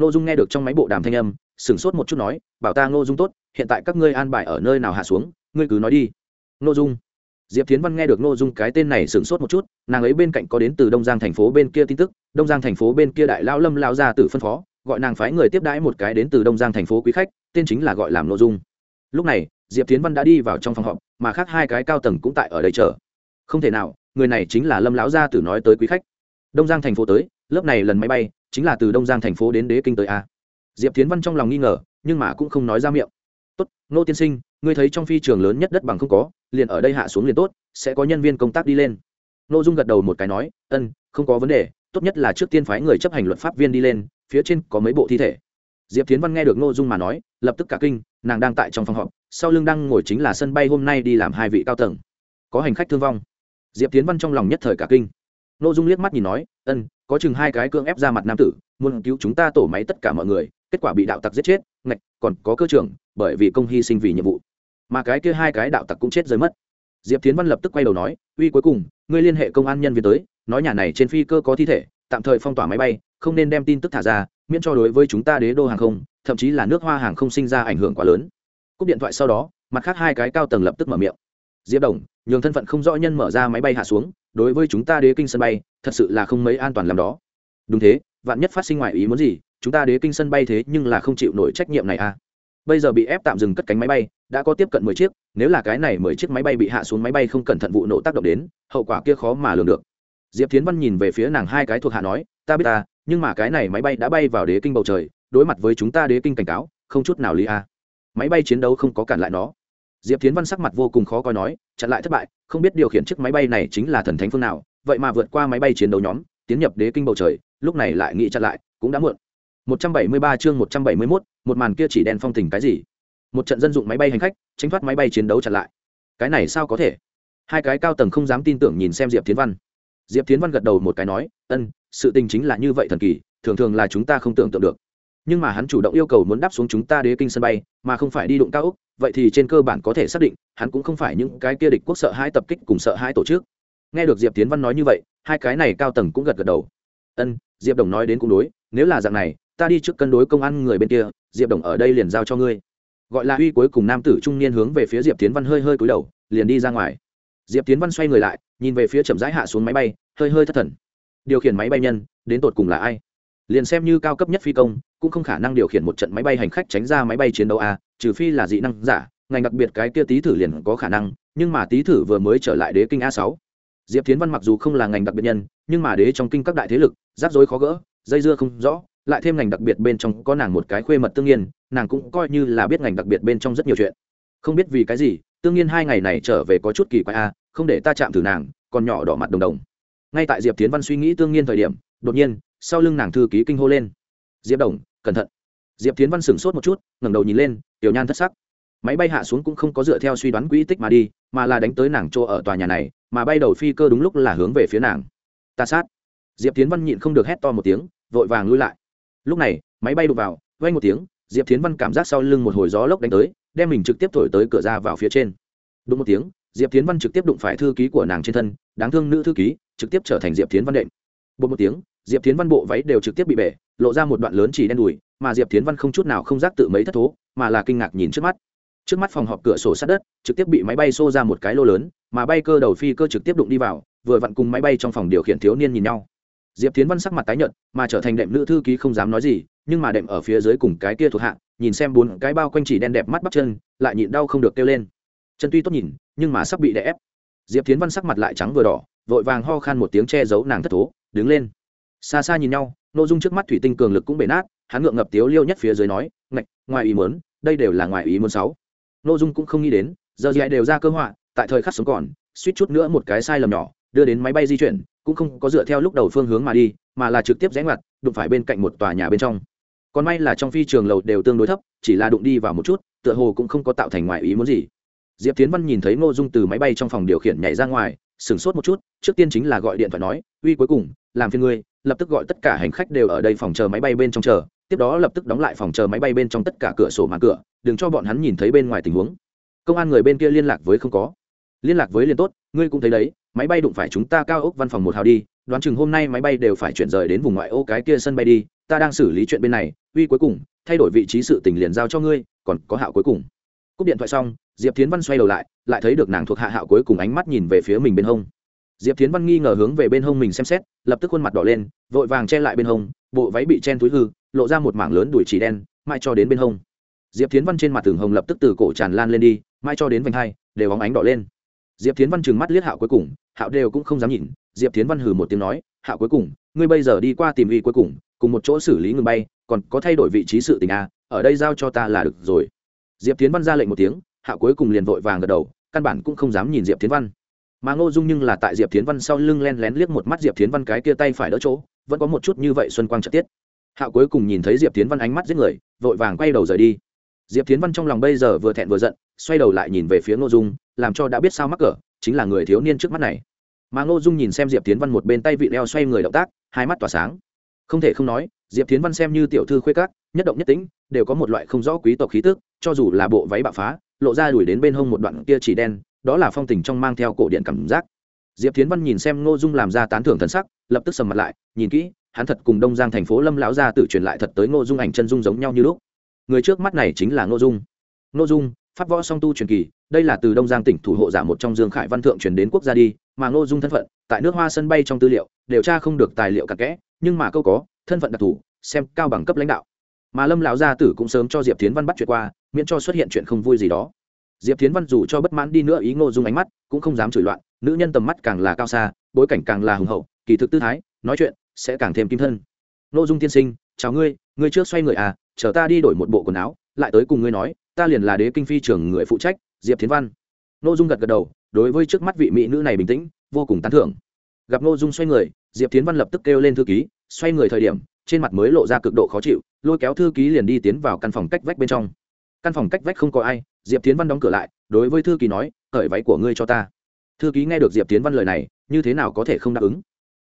N ô dung nghe được trong máy bộ đàm thanh âm sửng sốt một chút nói, bảo ta ngô dung tốt, hiện tại các ngươi an bài ở nơi nào hạ xuống, ngươi cứ nói đi. Ngô dung. Diệp tiến văn nghe được ngô dung cái tên này sửng sốt một chút, nàng ấy bên cạnh có đến từ đông giang thành phố bên kia tin tức, đông giang thành phố bên kia đại lao lâm lao ra từ phân phó, gọi nàng phái người tiếp đãi một cái đến từ đông giang thành phố quý khách, tên chính là gọi làm ngô dung. Lúc này, diệp tiến văn đã đi vào trong phòng họp, mà khác hai cái cao tầng cũng tại ở đây chờ. Không thể nào, người này chính là lâm lão gia tử nói tới quý khách. Đông giang thành phố tới, lớp này lần máy bay, chính là từ đông giang thành phố đến đế kinh tới a diệp tiến văn trong lòng nghi ngờ, nhưng mà cũng không nói ra miệng. Tốt nô tiên sinh, ngươi thấy trong phi trường lớn nhất đất bằng không có, liền ở đây hạ xuống liền tốt, sẽ có nhân viên công tác đi lên. Nô dung gật đầu một cái nói, ân, không có vấn đề, tốt nhất là trước tiên phái người chấp hành luật pháp viên đi lên, phía trên có mấy bộ thi thể. Diệp tiến văn nghe được nô dung mà nói, lập tức cả kinh, nàng đang tại trong phòng họp, sau lưng đang ngồi chính là sân bay hôm nay đi làm hai vị cao tầng. Có hành khách thương vong. Diệp tiến văn trong lòng nhất thời cả kinh. Nô dung liếc mắt nhìn nói, ân, có chừng hai cái cưỡng ép ra mặt nam tử, muốn cứu chúng ta tổ máy tất cả mọi người kết quả bị đạo tặc giết chết, ngạch, còn có cơ trưởng, bởi vì công hy sinh vì nhiệm vụ. Mà cái kia hai cái đạo tặc cũng chết rơi mất. Diệp tiến văn lập tức quay đầu nói, uy, cuối cùng, ngươi liên hệ công an nhân viên tới, nói nhà này trên phi cơ có thi thể, tạm thời phong tỏa máy bay, không nên đem tin tức thả ra, miễn cho đối với chúng ta đế đô hàng không, thậm chí là nước hoa hàng không sinh ra ảnh hưởng quá lớn. Cúp điện thoại sau đó, mặt khác hai cái cao tầng lập tức mở miệng. Diệp đồng, nhường thân phận không rõ nhân mở ra máy bay hạ xuống, đối với chúng ta đế kinh sân bay, thật sự là không mấy an toàn làm đó. Đúng thế, vạn nhất phát sinh ngoài ý muốn gì chúng ta đế kinh sân bay thế nhưng là không chịu nổi trách nhiệm này à. Bây giờ bị ép tạm dừng cất cánh máy bay, đã có tiếp cận mười chiếc, nếu là cái này mười chiếc máy bay bị hạ xuống máy bay không cẩn thận vụ nổ tác động đến, hậu quả kia khó mà lường được. Diệp tiến văn nhìn về phía nàng hai cái thuộc hạ nói, ta biết ta, nhưng mà cái này máy bay đã bay vào đế kinh bầu trời, đối mặt với chúng ta đế kinh cảnh cáo, không chút nào lý a máy bay chiến đấu không có cản lại nó. Diệp tiến văn sắc mặt vô cùng khó coi nói, chặn lại thất bại, không biết điều khiển chiếc máy bay này chính là thần thánh phương nào, vậy mà vượt qua máy bay chiến đấu nhóm, tiến nhập đế kinh bầu trời, lúc này lại nghĩ chặn lại, cũng đã muộn. 173 chương 171, một màn kia chỉ đen phong tình cái gì? Một trận dân dụng máy bay hành khách tránh thoát máy bay chiến đấu chặn lại. Cái này sao có thể? Hai cái cao tầng không dám tin tưởng nhìn xem diệp Thiến văn. Diệp Thiến văn gật đầu một cái nói ân sự tình chính là như vậy thần kỳ thường thường là chúng ta không tưởng tượng được. Nhưng mà hắn chủ động yêu cầu muốn đáp xuống chúng ta đế kinh sân bay mà không phải đi đụng cao ốc vậy thì trên cơ bản có thể xác định hắn cũng không phải những cái kia địch quốc sợ hai tập kích cùng sợ hai tổ chức. Nghe được diệp Thiến văn nói như vậy hai cái này cao tầng cũng gật gật đầu. Ân diệp đồng nói đến cũng đối nếu là dạng này ta đi trước cân đối công an người bên kia, diệp đồng ở đây liền giao cho ngươi. Gọi là uy cuối cùng nam tử trung niên hướng về phía diệp tiến văn hơi hơi cúi đầu, liền đi ra ngoài. Diệp tiến văn xoay người lại, nhìn về phía chậm rãi hạ xuống máy bay, hơi hơi thất thần. Điều khiển máy bay nhân, đến tột cùng là ai? Liền xem như cao cấp nhất phi công, cũng không khả năng điều khiển một trận máy bay hành khách tránh ra máy bay chiến đấu a, trừ phi là dị năng giả, ngành đặc biệt cái kia tý thử liền có khả năng, nhưng mà tý thử vừa mới trở lại đế kinh a sáu. Diệp tiến văn mặc dù không là ngành đặc biệt nhân, nhưng mà đế trong kinh các đại thế lực, rắc rối khó gỡ, dây dưa không rõ lại thêm ngành đặc biệt bên trong có nàng một cái khuê mật tương nhiên, nàng cũng coi như là biết ngành đặc biệt bên trong rất nhiều chuyện. Không biết vì cái gì, tương nhiên hai ngày này trở về có chút kỳ quái a không để ta chạm thử nàng, còn nhỏ đỏ mặt đồng đồng. Ngay tại diệp tiến văn suy nghĩ tương nhiên thời điểm, đột nhiên, sau lưng nàng thư ký kinh hô lên. Diệp đồng, cẩn thận. Diệp tiến văn sửng sốt một chút, ngẩng đầu nhìn lên, tiểu nhan thất sắc. Máy bay hạ xuống cũng không có dựa theo suy đoán quỹ tích mà đi, mà là đánh tới nàng chỗ ở tòa nhà này, mà bay đầu phi cơ đúng lúc là hướng về phía nàng. Ta sát. Diệp tiến văn nhịn không được hét to một tiếng, vội vàng lui lại lúc này, máy bay đụng vào vay một tiếng, diệp tiến văn cảm giác sau lưng một hồi gió lốc đánh tới, đem mình trực tiếp thổi tới cửa ra vào phía trên. Đúng một tiếng, diệp tiến văn trực tiếp đụng phải thư ký của nàng trên thân, đáng thương nữ thư ký, trực tiếp trở thành diệp tiến văn đệm. Bột một tiếng, diệp tiến văn bộ váy đều trực tiếp bị bể, lộ ra một đoạn lớn chỉ đen đùi, mà diệp tiến văn không chút nào không giác tự mấy thất thố, mà là kinh ngạc nhìn trước mắt. Trước mắt phòng họp cửa sổ sát đất, trực tiếp bị máy bay xô ra một cái lô lớn, mà bay cơ đầu phi cơ trực tiếp đụng đi vào, vừa vặn cùng máy bay trong phòng điều khiển thiếu niên nhìn nhau diệp tiến văn sắc mặt tái nhợt, mà trở thành đệm nữ thư ký không dám nói gì, nhưng mà đệm ở phía dưới cùng cái kia thuộc hạ, nhìn xem bốn cái bao quanh chỉ đen đẹp mắt bắp chân, lại nhịn đau không được kêu lên. Chân tuy tốt nhìn, nhưng mà sắp bị đè ép. Diệp tiến văn sắc mặt lại trắng vừa đỏ, vội vàng ho khan một tiếng che giấu nàng thất thố, đứng lên. Xa xa nhìn nhau nội dung trước mắt thủy tinh cường lực cũng bể nát, hắn ngượng ngập tiếu liêu nhất phía dưới nói, ngạch, ngoài ý muốn, đây đều là ngoài ý muốn sáu. Nội dung cũng không nghĩ đến, giờ gì đều ra cơ họa, tại thời khắc sống còn, suýt chút nữa một cái sai lầm nhỏ đưa đến máy bay di chuyển, cũng không có dựa theo lúc đầu phương hướng mà đi, mà là trực tiếp rẽ ngoặt, đụng phải bên cạnh một tòa nhà bên trong. Còn may là trong phi trường lầu đều tương đối thấp, chỉ là đụng đi vào một chút, tựa hồ cũng không có tạo thành ngoài ý muốn gì. Diệp tiến văn nhìn thấy ngô dung từ máy bay trong phòng điều khiển nhảy ra ngoài, sửng sốt một chút, trước tiên chính là gọi điện thoại nói, uy, cuối cùng, làm phiên ngươi. Lập tức gọi tất cả hành khách đều ở đây phòng chờ máy bay bên trong chờ, tiếp đó lập tức đóng lại phòng chờ máy bay bên trong tất cả cửa sổ màn cửa, đừng cho bọn hắn nhìn thấy bên ngoài tình huống. Công an người bên kia liên lạc với không có liên lạc với liên tốt, ngươi cũng thấy đấy, máy bay đụng phải chúng ta cao ốc văn phòng một hào đi, đoán chừng hôm nay máy bay đều phải chuyển rời đến vùng ngoại ô cái kia sân bay đi, ta đang xử lý chuyện bên này, uy cuối cùng, thay đổi vị trí sự tình liền giao cho ngươi, còn có hạo cuối cùng. Cúp điện thoại xong, diệp tiến văn xoay đầu lại lại thấy được nàng thuộc hạ hạo cuối cùng ánh mắt nhìn về phía mình bên hông. Diệp tiến văn nghi ngờ hướng về bên hông mình xem xét, lập tức khuôn mặt đỏ lên, vội vàng che lại bên hông, bộ váy bị chen túi hư, lộ ra một mảng lớn đuổi chỉ đen mai cho đến bên hông. Diệp tiến văn trên mặt tường hồng lập tức từ cổ tràn lan lên đi mai cho đến vành hai, đều bóng ánh đỏ lên diệp tiến văn trừng mắt liếc hạo cuối cùng hạo đều cũng không dám nhìn. Diệp tiến văn hừ một tiếng nói hạo cuối cùng ngươi bây giờ đi qua tìm uy cuối cùng cùng một chỗ xử lý ngừng bay còn có thay đổi vị trí sự tình a à, ở đây giao cho ta là được rồi. Diệp tiến văn ra lệnh một tiếng hạo cuối cùng liền vội vàng gật đầu căn bản cũng không dám nhìn diệp tiến văn. Mà ngô dung nhưng là tại diệp tiến văn sau lưng len lén liếc một mắt diệp tiến văn cái kia tay phải đỡ chỗ vẫn có một chút như vậy xuân quang trợ tiết. Hạo cuối cùng nhìn thấy diệp tiến văn ánh mắt giết người vội vàng quay đầu rời đi. Diệp tiến văn trong lòng bây giờ vừa thẹn vừa giận xoay đầu lại nhìn về phía ngô dung làm cho đã biết sao mắc cỡ, chính là người thiếu niên trước mắt này. Mà ngô dung nhìn xem diệp tiến văn một bên tay vị leo xoay người động tác, hai mắt tỏa sáng. Không thể không nói, diệp tiến văn xem như tiểu thư khuê các, nhất động nhất tĩnh, đều có một loại không rõ quý tộc khí tức, cho dù là bộ váy bạo phá, lộ ra đuổi đến bên hông một đoạn kia chỉ đen, đó là phong tình trong mang theo cổ điện cảm giác. Diệp tiến văn nhìn xem ngô dung làm ra tán thưởng thần sắc, lập tức sầm mặt lại, nhìn kỹ, hắn thật cùng đông giang thành phố lâm lão gia tự truyền lại thật tới ngô dung ảnh chân dung giống nhau như lúc. Người trước mắt này chính là ngô dung. Ngô dung pháp võ song tu truyền kỳ, đây là từ đông giang tỉnh thủ hộ giả một trong dương khải văn thượng truyền đến quốc gia đi, mà ngô dung thân phận, tại nước hoa sân bay trong tư liệu điều tra không được tài liệu cặn kẽ, nhưng mà câu có, thân phận đặc thù, xem cao bằng cấp lãnh đạo. Mà lâm lão gia tử cũng sớm cho diệp tiến văn bắt chuyện qua, miễn cho xuất hiện chuyện không vui gì đó. Diệp tiến văn dù cho bất mãn đi nữa ý ngô dung ánh mắt, cũng không dám chửi loạn, nữ nhân tầm mắt càng là cao xa, bối cảnh càng là hùng hậu, kỳ thực tư thái, nói chuyện, sẽ càng thêm kim thân. Ngô dung tiên sinh, chào ngươi ngươi trước xoay người à chờ ta đi đổi một bộ quần áo, lại tới cùng ngươi nói ta liền là đế kinh phi trưởng người phụ trách, diệp Thiến văn. Ngô dung gật gật đầu, đối với trước mắt vị mỹ nữ này bình tĩnh, vô cùng tán thưởng. Gặp ngô dung xoay người, diệp Thiến văn lập tức kêu lên thư ký, xoay người thời điểm, trên mặt mới lộ ra cực độ khó chịu, lôi kéo thư ký liền đi tiến vào căn phòng cách vách bên trong. Căn phòng cách vách không có ai, diệp tiến văn đóng cửa lại, đối với thư ký nói, cởi váy của ngươi cho ta. Thư ký nghe được diệp tiến văn lời này, như thế nào có thể không đáp ứng?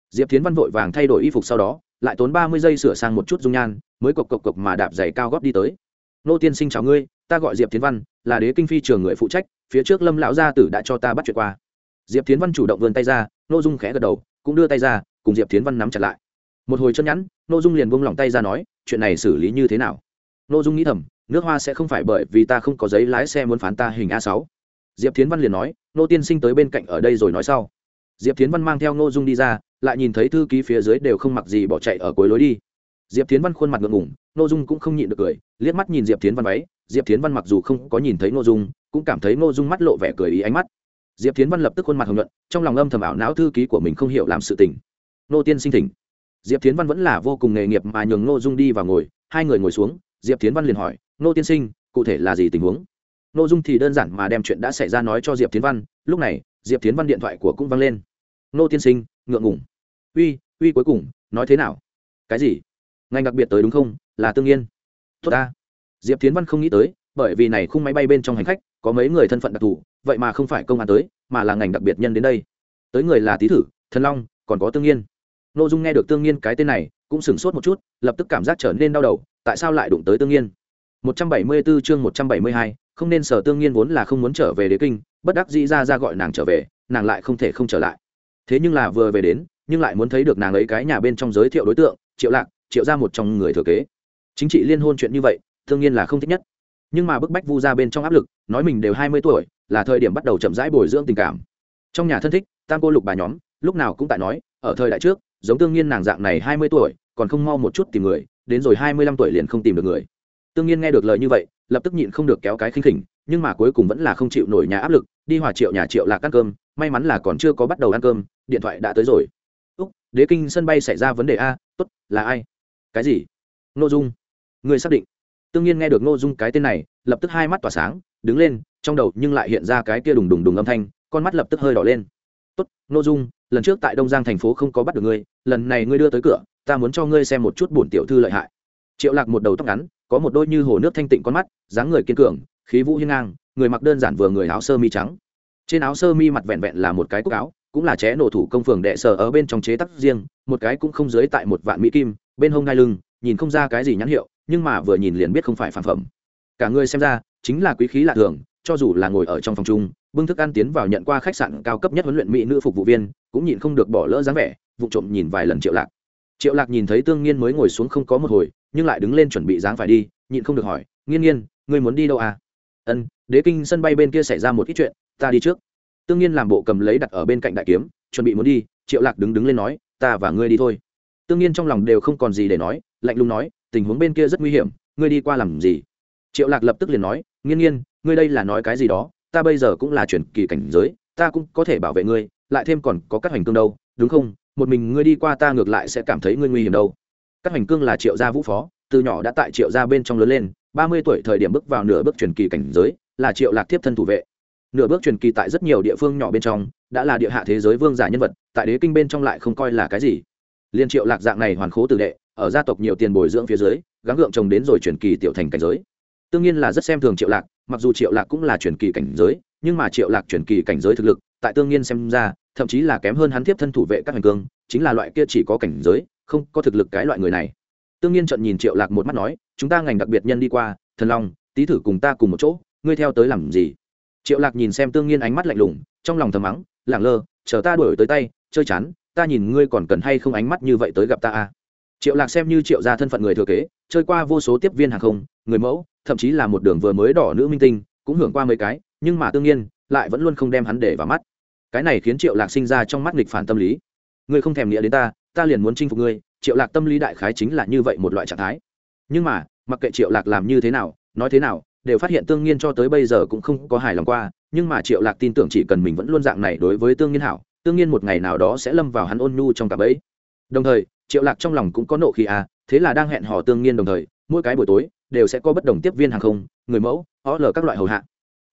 Diệp tiến văn vội vàng thay đổi y phục sau đó, lại tốn ba mươi giây sửa sang một chút dung nhan, mới cộc cộc cộc mà đạp giày cao góp đi tới. Nô tiên sinh chào ngươi ta gọi diệp tiến văn, là đế kinh phi trường người phụ trách, phía trước lâm lão gia tử đã cho ta bắt chuyện qua. Diệp tiến văn chủ động vươn tay ra, nô dung khẽ gật đầu, cũng đưa tay ra, cùng diệp tiến văn nắm chặt lại. Một hồi chân nhẵn nô dung liền buông lỏng tay ra nói, chuyện này xử lý như thế nào? Nô dung nghĩ thầm, nước hoa sẽ không phải bởi vì ta không có giấy lái xe muốn phán ta hình a sáu. Diệp tiến văn liền nói, nô tiên sinh tới bên cạnh ở đây rồi nói sau. Diệp tiến văn mang theo nô dung đi ra, lại nhìn thấy thư ký phía dưới đều không mặc gì bỏ chạy ở cuối lối đi. Diệp tiến văn khuôn mặt ngượng ngủng nô dung cũng không nhịn được cười, liếc mắt nhìn diệp tiến văn váy diệp tiến văn mặc dù không có nhìn thấy nô dung, cũng cảm thấy nô dung mắt lộ vẻ cười ý ánh mắt. Diệp tiến văn lập tức khuôn mặt hồng nhuận, trong lòng âm thầm ảo não thư ký của mình không hiểu làm sự tình. Nô tiên sinh thỉnh. Diệp tiến văn vẫn là vô cùng nghề nghiệp mà nhường nô dung đi vào ngồi, hai người ngồi xuống, diệp tiến văn liền hỏi nô tiên sinh, cụ thể là gì tình huống? Nô dung thì đơn giản mà đem chuyện đã xảy ra nói cho diệp tiến văn, lúc này, diệp tiến văn điện thoại của cũng văng lên. Nô tiên sinh, ngượng ngủng uy uy cuối cùng, nói thế nào? Cái gì? Ngành đặc biệt tới đúng không? Là tương yên. Tốt ta diệp tiến văn không nghĩ tới bởi vì này khung máy bay bên trong hành khách có mấy người thân phận đặc thù vậy mà không phải công an tới mà là ngành đặc biệt nhân đến đây. Tới người là tý thử thần long còn có tương nhiên n ô dung nghe được tương nhiên cái tên này cũng sửng sốt một chút lập tức cảm giác trở nên đau đầu tại sao lại đụng tới tương nhiên 174 chương 172, không nên sở tương nhiên vốn là không muốn trở về đế kinh bất đắc dĩ ra ra gọi nàng trở về nàng lại không thể không trở lại. Thế nhưng là vừa về đến nhưng lại muốn thấy được nàng ấy cái nhà bên trong giới thiệu đối tượng triệu lạc triệu ra một trong người thừa kế. Chính trị liên hôn chuyện như vậy tương nhiên là không thích nhất. Nhưng mà bức bách vu ra bên trong áp lực, nói mình đều hai mươi tuổi, là thời điểm bắt đầu chậm rãi bồi dưỡng tình cảm. Trong nhà thân thích, tam cô lục bà nhóm, lúc nào cũng tại nói, ở thời đại trước, giống tương nhiên nàng dạng này hai mươi tuổi, còn không mau một chút tìm người, đến rồi hai mươi lăm tuổi liền không tìm được người. Tương nhiên nghe được lời như vậy, lập tức nhịn không được kéo cái khinh khỉnh, nhưng mà cuối cùng vẫn là không chịu nổi nhà áp lực, đi hòa triệu nhà triệu lạc ăn cơm, may mắn là còn chưa có bắt đầu ăn cơm, điện thoại đã tới rồi. Úc, đế kinh sân bay xảy ra vấn đề a, tốt, là ai? Cái gì? N ô dung. Người xác định tương nhiên nghe được ngô dung cái tên này, lập tức hai mắt tỏa sáng, đứng lên, trong đầu nhưng lại hiện ra cái kia đùng đùng đùng âm thanh, con mắt lập tức hơi đỏ lên. Tốt, ngô dung, lần trước tại đông giang thành phố không có bắt được ngươi, lần này ngươi đưa tới cửa, ta muốn cho ngươi xem một chút bổn tiểu thư lợi hại. Triệu lạc một đầu tóc ngắn, có một đôi như hồ nước thanh tịnh con mắt, dáng người kiên cường, khí vũ hiên ngang, người mặc đơn giản vừa người áo sơ mi trắng. Trên áo sơ mi mặt vẹn vẹn là một cái cúc áo, cũng là ché nổ thủ công phường đệ sở ở bên trong chế tác riêng, một cái cũng không dưới tại một vạn mỹ kim, bên hông ngai lưng, nhìn không ra cái gì nhãn hiệu nhưng mà vừa nhìn liền biết không phải phản phẩm. Cả người xem ra, chính là quý khí lạ thường, cho dù là ngồi ở trong phòng chung, bưng thức ăn tiến vào nhận qua khách sạn cao cấp nhất huấn luyện mỹ nữ phục vụ viên, cũng nhịn không được bỏ lỡ dáng vẻ vụ trộm nhìn vài lần triệu lạc. Triệu lạc nhìn thấy tương nhiên mới ngồi xuống không có một hồi, nhưng lại đứng lên chuẩn bị dáng phải đi, nhịn không được hỏi, nghiên nghiên, ngươi muốn đi đâu à? Ân, đế kinh sân bay bên kia xảy ra một ít chuyện, ta đi trước. Tương nhiên làm bộ cầm lấy đặt ở bên cạnh đại kiếm, chuẩn bị muốn đi. Triệu lạc đứng đứng lên nói, ta và ngươi đi thôi. Tương nhiên trong lòng đều không còn gì để nói, lạnh lùng nói tình huống bên kia rất nguy hiểm, ngươi đi qua làm gì? Triệu lạc lập tức liền nói, nghiên nghiên, ngươi đây là nói cái gì đó, ta bây giờ cũng là chuyển kỳ cảnh giới, ta cũng có thể bảo vệ ngươi, lại thêm còn có các hành cương đâu, đúng không? Một mình ngươi đi qua ta ngược lại sẽ cảm thấy ngươi nguy hiểm đâu. Các hành cương là triệu gia vũ phó, từ nhỏ đã tại triệu gia bên trong lớn lên, ba mươi tuổi thời điểm bước vào nửa bước truyền kỳ cảnh giới, là triệu lạc tiếp thân thủ vệ. Nửa bước truyền kỳ tại rất nhiều địa phương nhỏ bên trong, đã là địa hạ thế giới vương giả nhân vật, tại đế kinh bên trong lại không coi là cái gì. Liên triệu lạc dạng này hoàn khố tử đệ ở gia tộc nhiều tiền bồi dưỡng phía dưới, gắng gượng chồng đến rồi truyền kỳ tiểu thành cảnh giới. Tương nhiên là rất xem thường triệu lạc, mặc dù triệu lạc cũng là truyền kỳ cảnh giới, nhưng mà triệu lạc truyền kỳ cảnh giới thực lực, tại tương nhiên xem ra, thậm chí là kém hơn hắn tiếp thân thủ vệ các hành cương, chính là loại kia chỉ có cảnh giới, không có thực lực cái loại người này. Tương nhiên trận nhìn triệu lạc một mắt nói, chúng ta ngành đặc biệt nhân đi qua, thần long tý thử cùng ta cùng một chỗ, ngươi theo tới làm gì? Triệu lạc nhìn xem tương nhiên ánh mắt lạnh lùng, trong lòng thầm mắng, lẳng lơ, chờ ta đuổi tới tay, chơi chán, ta nhìn ngươi còn cần hay không ánh mắt như vậy tới gặp ta à? Triệu lạc xem như triệu gia thân phận người thừa kế, chơi qua vô số tiếp viên hàng không, người mẫu, thậm chí là một đường vừa mới đỏ nữ minh tinh, cũng hưởng qua mấy cái, nhưng mà tương nhiên, lại vẫn luôn không đem hắn để vào mắt. Cái này khiến triệu lạc sinh ra trong mắt nghịch phản tâm lý. Ngươi không thèm nghĩa đến ta ta liền muốn chinh phục ngươi. Triệu lạc tâm lý đại khái chính là như vậy một loại trạng thái. Nhưng mà, mặc kệ triệu lạc làm như thế nào, nói thế nào, đều phát hiện tương nhiên cho tới bây giờ cũng không có hài lòng qua, nhưng mà triệu lạc tin tưởng chỉ cần mình vẫn luôn dạng này đối với tương nhiên hảo, tương nhiên một ngày nào đó sẽ lâm vào hắn ôn nhu trong cặp ấy đồng thời triệu lạc trong lòng cũng có nộ khí à thế là đang hẹn hò tương nhiên đồng thời, mỗi cái buổi tối, đều sẽ có bất đồng tiếp viên hàng không, người mẫu ó lờ các loại hầu hạ.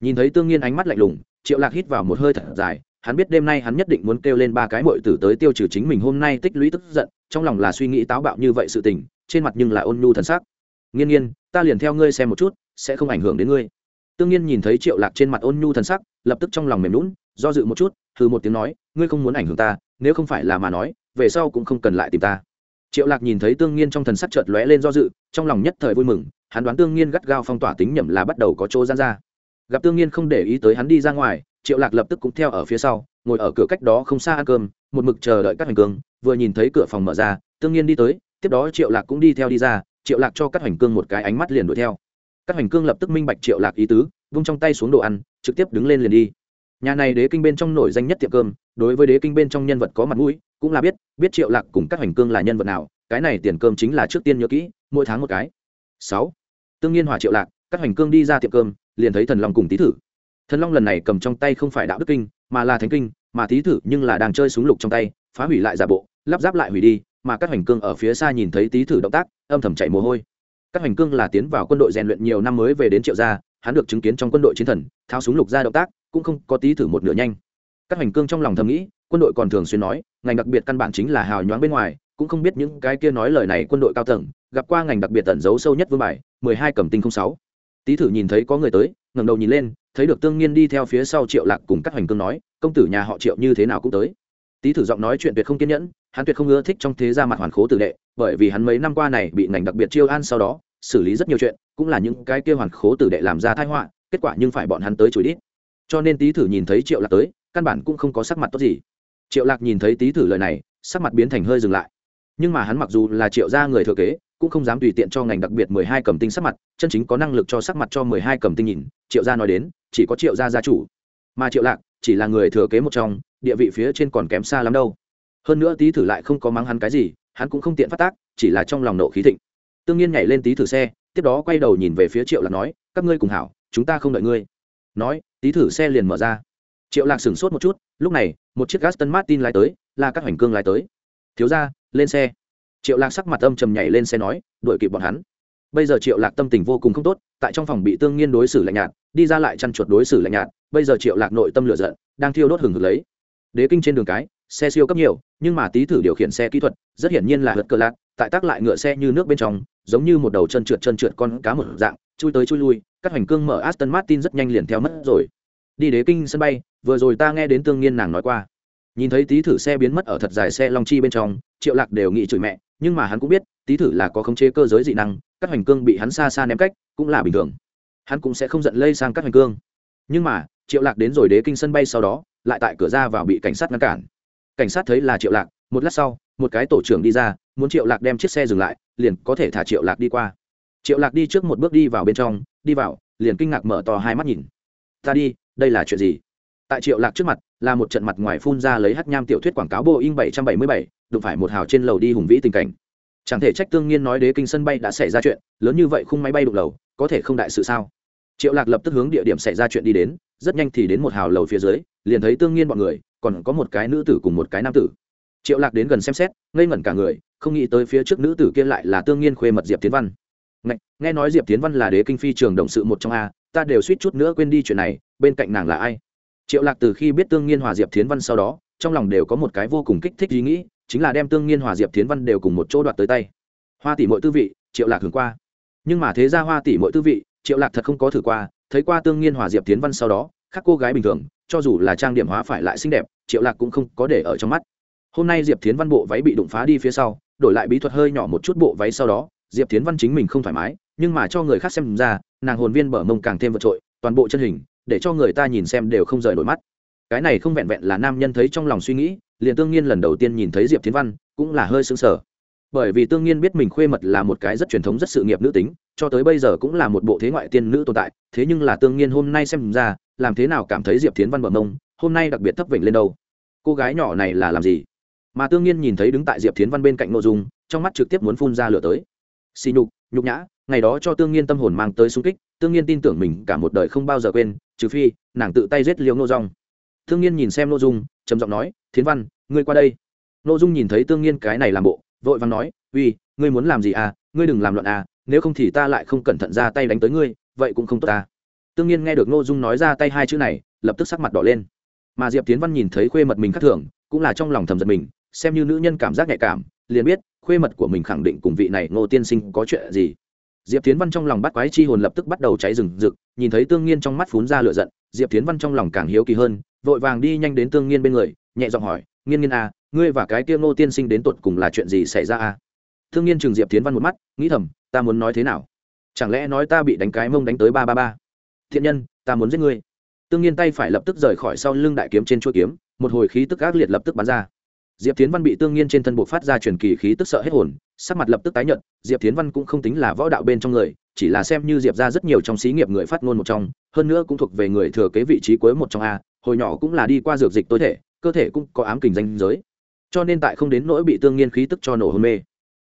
Nhìn thấy tương nhiên ánh mắt lạnh lùng, triệu lạc hít vào một hơi thật dài, hắn biết đêm nay hắn nhất định muốn kêu lên ba cái mội tử tới tiêu trừ chính mình hôm nay tích lũy tức giận, trong lòng là suy nghĩ táo bạo như vậy sự tình, trên mặt nhưng là ôn nhu thần sắc. Nghiên nhiên ta liền theo ngươi xem một chút, sẽ không ảnh hưởng đến ngươi. Tương nhiên nhìn thấy triệu lạc trên mặt ôn nhu thần sắc, lập tức trong lòng mềm lún do dự một chút từ một tiếng nói, ngươi không muốn ảnh hưởng ta, nếu không phải là mà nói về sau cũng không cần lại tìm ta. Triệu lạc nhìn thấy tương nhiên trong thần sắc chợt lóe lên do dự, trong lòng nhất thời vui mừng, hắn đoán tương nhiên gắt gao phong tỏa tính nhầm là bắt đầu có chỗ gian ra. Gặp tương nhiên không để ý tới hắn đi ra ngoài, triệu lạc lập tức cũng theo ở phía sau, ngồi ở cửa cách đó không xa ăn cơm, một mực chờ đợi các hành cương, vừa nhìn thấy cửa phòng mở ra, tương nhiên đi tới, tiếp đó triệu lạc cũng đi theo đi ra, triệu lạc cho các hành cương một cái ánh mắt liền đuổi theo. Các hành cương lập tức minh bạch triệu lạc ý tứ, vung trong tay xuống đồ ăn, trực tiếp đứng lên liền đi nhà này đế kinh bên trong nổi danh nhất tiệm cơm, đối với đế kinh bên trong nhân vật có mặt mũi, cũng là biết biết triệu lạc cùng các hành cương là nhân vật nào, cái này tiền cơm chính là trước tiên nhớ kỹ, mỗi tháng một cái. Sáu. Tương nhiên hòa triệu lạc, các hành cương đi ra tiệm cơm, liền thấy thần long cùng tý thử. Thần long lần này cầm trong tay không phải đạo đức kinh, mà là thánh kinh, mà tý thử nhưng là đang chơi súng lục trong tay, phá hủy lại giả bộ, lắp ráp lại hủy đi, mà các hành cương ở phía xa nhìn thấy tý thử động tác, âm thầm chạy mồ hôi. Các hành cương là tiến vào quân đội rèn luyện nhiều năm mới về đến triệu gia hắn được chứng kiến trong quân đội chiến thần, tháo súng lục ra động tác, cũng không có tí thử một nửa nhanh. Các hành cương trong lòng thầm nghĩ, quân đội còn thường xuyên nói, ngành đặc biệt căn bản chính là hào nhoáng bên ngoài, cũng không biết những cái kia nói lời này quân đội cao tầng, gặp qua ngành đặc biệt tẩn giấu sâu nhất vương bài, mười hai cầm tinh không sáu. Tý thử nhìn thấy có người tới, ngẩng đầu nhìn lên, thấy được tương nhiên đi theo phía sau triệu lạc cùng các hành cương nói, công tử nhà họ triệu như thế nào cũng tới. Tý thử giọng nói chuyện tuyệt không kiên nhẫn, hắn tuyệt không ưa thích trong thế gia mặt hoàn khố tử đệ, bởi vì hắn mấy năm qua này bị ngành đặc biệt chiêu an sau đó xử lý rất nhiều chuyện, cũng là những cái kia hoàn khố tử đệ làm ra thái họa, kết quả nhưng phải bọn hắn tới chửi đít. Cho nên tý thử nhìn thấy triệu lạc tới, căn bản cũng không có sắc mặt tốt gì. Triệu lạc nhìn thấy tý thử lời này, sắc mặt biến thành hơi dừng lại. Nhưng mà hắn mặc dù là triệu gia người thừa kế, cũng không dám tùy tiện cho ngành đặc biệt mười hai cầm tinh sắc mặt, chân chính có năng lực cho sắc mặt cho mười hai cầm tinh nhìn, triệu gia nói đến, chỉ có triệu gia gia chủ. Mà triệu lạc chỉ là người thừa kế một trong, địa vị phía trên còn kém xa lắm đâu. Hơn nữa tý thử lại không có mắng hắn cái gì, hắn cũng không tiện phát tác, chỉ là trong lòng nộ khí thịnh tương nhiên nhảy lên tí thử xe, tiếp đó quay đầu nhìn về phía triệu lạc nói, các ngươi cùng hảo, chúng ta không đợi ngươi. Nói, tí thử xe liền mở ra. Triệu lạc sửng sốt một chút, lúc này, một chiếc gaston martin lái tới, là các hoành cương lái tới. Thiếu ra lên xe. Triệu lạc sắc mặt âm trầm nhảy lên xe nói, đuổi kịp bọn hắn. Bây giờ triệu lạc tâm tình vô cùng không tốt, tại trong phòng bị tương nhiên đối xử lạnh nhạt, đi ra lại chăn chuột đối xử lạnh nhạt, bây giờ triệu lạc nội tâm lửa giận, đang thiêu đốt hừng hực lấy. Đế kinh trên đường cái, xe siêu cấp nhiều, nhưng mà tí thử điều khiển xe kỹ thuật, rất hiển nhiên là hớt cờ lạc tại tác lại ngựa xe như nước bên trong, giống như một đầu chân trượt chân trượt con cá một dạng, chui tới chui lui các hoành cương mở aston martin rất nhanh liền theo mất rồi. Đi đế kinh sân bay, vừa rồi ta nghe đến tương nhiên nàng nói qua. Nhìn thấy tí thử xe biến mất ở thật dài xe long chi bên trong, triệu lạc đều nghĩ chửi mẹ, nhưng mà hắn cũng biết tí thử là có khống chế cơ giới dị năng các hoành cương bị hắn xa xa ném cách, cũng là bình thường. Hắn cũng sẽ không giận lây sang các hoành cương. Nhưng mà, triệu lạc đến rồi đế kinh sân bay sau đó, lại tại cửa ra vào bị cảnh sát ngăn cản. Cảnh sát thấy là triệu lạc, một lát sau, một cái tổ trưởng đi ra muốn triệu lạc đem chiếc xe dừng lại liền có thể thả triệu lạc đi qua. Triệu lạc đi trước một bước đi vào bên trong đi vào liền kinh ngạc mở to hai mắt nhìn. Ta đi đây là chuyện gì? Tại triệu lạc trước mặt là một trận mặt ngoài phun ra lấy hát nham tiểu thuyết quảng cáo boeing 777, đụng phải một hào trên lầu đi hùng vĩ tình cảnh. Chẳng thể trách tương nhiên nói đế kinh sân bay đã xảy ra chuyện lớn như vậy khung máy bay đụng lầu có thể không đại sự sao? Triệu lạc lập tức hướng địa điểm xảy ra chuyện đi đến rất nhanh thì đến một hào lầu phía dưới liền thấy tương nhiên bọn người còn có một cái nữ tử cùng một cái nam tử. Triệu lạc đến gần xem xét ngây ngẩn cả người không nghĩ tới phía trước nữ tử kia lại là tương nhiên khuê mật diệp tiến văn. Nghe, nghe nói diệp tiến văn là đế kinh phi trường động sự một trong a ta đều suýt chút nữa quên đi chuyện này bên cạnh nàng là ai? Triệu lạc từ khi biết tương nhiên hòa diệp tiến văn sau đó trong lòng đều có một cái vô cùng kích thích ý nghĩ chính là đem tương nhiên hòa diệp tiến văn đều cùng một chỗ đoạt tới tay. Hoa tỷ mọi tư vị triệu lạc hưởng qua. Nhưng mà thế ra hoa tỷ mọi tư vị triệu lạc thật không có thử qua thấy qua tương nhiên hòa diệp tiến văn sau đó khác cô gái bình thường cho dù là trang điểm hóa phải lại xinh đẹp triệu lạc cũng không có để ở trong mắt. Hôm nay diệp tiến văn bộ váy bị đụng phá đi phía sau đổi lại bí thuật hơi nhỏ một chút bộ váy sau đó, diệp tiến văn chính mình không thoải mái, nhưng mà cho người khác xem ra, nàng hồn viên bở mông càng thêm vượt trội, toàn bộ chân hình, để cho người ta nhìn xem đều không rời nổi mắt. Cái này không vẹn vẹn là nam nhân thấy trong lòng suy nghĩ, liền tương nhiên lần đầu tiên nhìn thấy diệp tiến văn, cũng là hơi sững sờ. Bởi vì tương nhiên biết mình khuê mật là một cái rất truyền thống rất sự nghiệp nữ tính, cho tới bây giờ cũng là một bộ thế ngoại tiên nữ tồn tại, thế nhưng là tương nhiên hôm nay xem ra, làm thế nào cảm thấy diệp tiến văn bờ mông, hôm nay đặc biệt thấp vểnh lên đâu? Cô gái nhỏ này là làm gì? Mà tương nhiên nhìn thấy đứng tại diệp tiến văn bên cạnh nội dung, trong mắt trực tiếp muốn phun ra lửa tới. Xì nhục nhục nhã, ngày đó cho tương nhiên tâm hồn mang tới sung kích, tương nhiên tin tưởng mình cả một đời không bao giờ quên, trừ phi, nàng tự tay giết liêu nô dung tương nhiên nhìn xem nội dung, trầm giọng nói, thiến văn, ngươi qua đây. Nội dung nhìn thấy tương nhiên cái này làm bộ, vội vàng nói, uy, ngươi muốn làm gì à? Ngươi đừng làm loạn à nếu không thì ta lại không cẩn thận ra tay đánh tới ngươi, vậy cũng không tốt ta. Tương nhiên nghe được nội dung nói ra tay hai chữ này, lập tức sắc mặt đỏ lên. Mà diệp tiến văn nhìn thấy khuê mật mình khắc thường, cũng là trong lòng thầm giật mình xem như nữ nhân cảm giác nhạy cảm liền biết khuê mật của mình khẳng định cùng vị này ngô tiên sinh có chuyện gì. Diệp tiến văn trong lòng bắt quái chi hồn lập tức bắt đầu cháy rừng rực nhìn thấy tương nhiên trong mắt phún ra lửa giận diệp tiến văn trong lòng càng hiếu kỳ hơn vội vàng đi nhanh đến tương nhiên bên người nhẹ giọng hỏi nghiên nghiên a à, ngươi và cái kia ngô tiên sinh đến tột cùng là chuyện gì xảy ra a à? Tương nhiên chừng diệp tiến văn một mắt nghĩ thầm ta muốn nói thế nào? Chẳng lẽ nói ta bị đánh cái mông đánh tới ba ba ba? Thiện nhân ta muốn giết ngươi. Tương nhiên tay phải lập tức rời khỏi sau lưng đại kiếm trên chuôi kiếm một hồi khí tức ác liệt lập tức bắn ra diệp tiến văn bị tương nhiên trên thân buộc phát ra truyền kỳ khí tức sợ hết hồn, sắc mặt lập tức tái nhận diệp tiến văn cũng không tính là võ đạo bên trong người, chỉ là xem như diệp ra rất nhiều trong xí nghiệp người phát ngôn một trong, hơn nữa cũng thuộc về người thừa kế vị trí cuối một trong a, hồi nhỏ cũng là đi qua dược dịch tối thể, cơ thể cũng có ám kình danh giới. Cho nên tại không đến nỗi bị tương nhiên khí tức cho nổ hôn mê.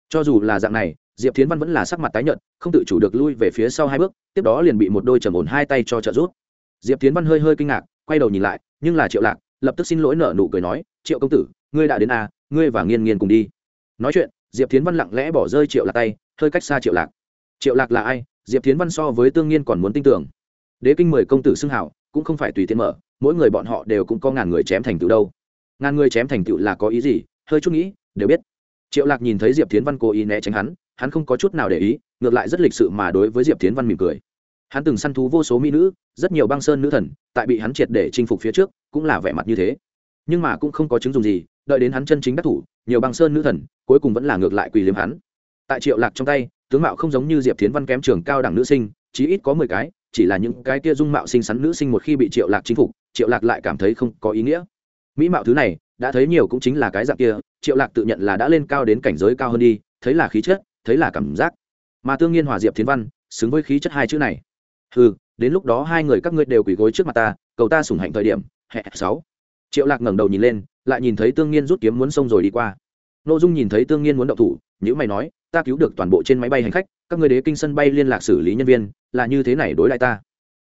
Cho dù là dạng này, diệp tiến văn vẫn là sắc mặt tái nhợt, không tự chủ được lui về phía sau hai bước, tiếp đó liền bị một đôi trầm ổn hai tay cho trợ rút diệp tiến văn hơi hơi kinh ngạc, quay đầu nhìn lại, nhưng là triệu lạc, lập tức xin lỗi nở nụ cười nói, triệu công tử ngươi đã đến à ngươi và nghiên nghiên cùng đi. Nói chuyện, diệp tiến văn lặng lẽ bỏ rơi triệu lạc tay, hơi cách xa triệu lạc. Triệu lạc là ai? Diệp tiến văn so với tương nhiên còn muốn tin tưởng. Đế kinh mười công tử xưng hảo, cũng không phải tùy tiện mở, mỗi người bọn họ đều cũng có ngàn người chém thành tựu đâu. Ngàn người chém thành tựu là có ý gì? Hơi chút nghĩ, đều biết. Triệu lạc nhìn thấy diệp tiến văn cố ý né tránh hắn hắn không có chút nào để ý, ngược lại rất lịch sự mà đối với diệp tiến văn mỉm cười. Hắn từng săn thú vô số mỹ nữ, rất nhiều băng sơn nữ thần, tại bị hắn triệt để chinh phục phía trước, cũng là vẻ mặt như thế nhưng mà cũng không có chứng dùng gì, đợi đến hắn chân chính đắc thủ, nhiều băng sơn nữ thần, cuối cùng vẫn là ngược lại quỳ liếm hắn. Tại triệu lạc trong tay, tướng mạo không giống như diệp tiến văn kém trường cao đẳng nữ sinh, chí ít có mười cái, chỉ là những cái kia dung mạo xinh xắn nữ sinh một khi bị triệu lạc chinh phục, triệu lạc lại cảm thấy không có ý nghĩa. Mỹ mạo thứ này, đã thấy nhiều cũng chính là cái dạng kia, triệu lạc tự nhận là đã lên cao đến cảnh giới cao hơn đi, thấy là khí chất, thấy là cảm giác. Mà tương nhiên hòa diệp thiến văn, xứng với khí chất hai chữ này. Ừ đến lúc đó hai người các ngươi đều quỳ gối trước mặt ta, cầu ta sủng hạnh thời điểm. Hẹ sáu triệu lạc ngẩng đầu nhìn lên, lại nhìn thấy tương nhiên rút kiếm muốn xông rồi đi qua. Nội dung nhìn thấy tương nhiên muốn động thủ nhữ mày nói, ta cứu được toàn bộ trên máy bay hành khách, các người đế kinh sân bay liên lạc xử lý nhân viên, là như thế này đối lại ta.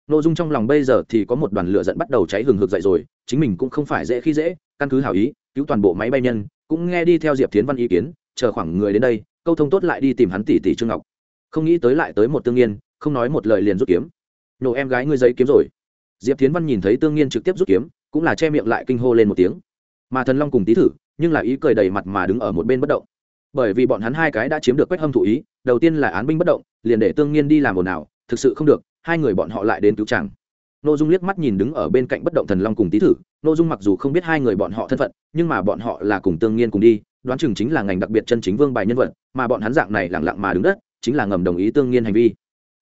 Nội dung trong lòng bây giờ thì có một đoàn lửa giận bắt đầu cháy hừng hực dậy rồi, chính mình cũng không phải dễ khi dễ, căn cứ hảo ý, cứu toàn bộ máy bay nhân, cũng nghe đi theo diệp tiến văn ý kiến, chờ khoảng người đến đây, câu thông tốt lại đi tìm hắn tỷ tỷ trương ngọc. Không nghĩ tới lại tới một tương nhiên không nói một lời liền rút kiếm. Nổ em gái ngươi giấy kiếm rồi. Diệp tiến văn nhìn thấy tương nhiên trực tiếp rút kiếm cũng là che miệng lại kinh hô lên một tiếng. Mà thần long cùng tý thử, nhưng là ý cười đầy mặt mà đứng ở một bên bất động. Bởi vì bọn hắn hai cái đã chiếm được quách hâm thụ ý, đầu tiên là án binh bất động, liền để tương nhiên đi làm ồn ào, thực sự không được, hai người bọn họ lại đến cứu chàng. Nội dung liếc mắt nhìn đứng ở bên cạnh bất động thần long cùng tý thử nội dung mặc dù không biết hai người bọn họ thân phận, nhưng mà bọn họ là cùng tương nhiên cùng đi, đoán chừng chính là ngành đặc biệt chân chính vương bài nhân vật, mà bọn hắn dạng này lẳng lặng mà đứng đất, chính là ngầm đồng ý tương nhiên hành vi.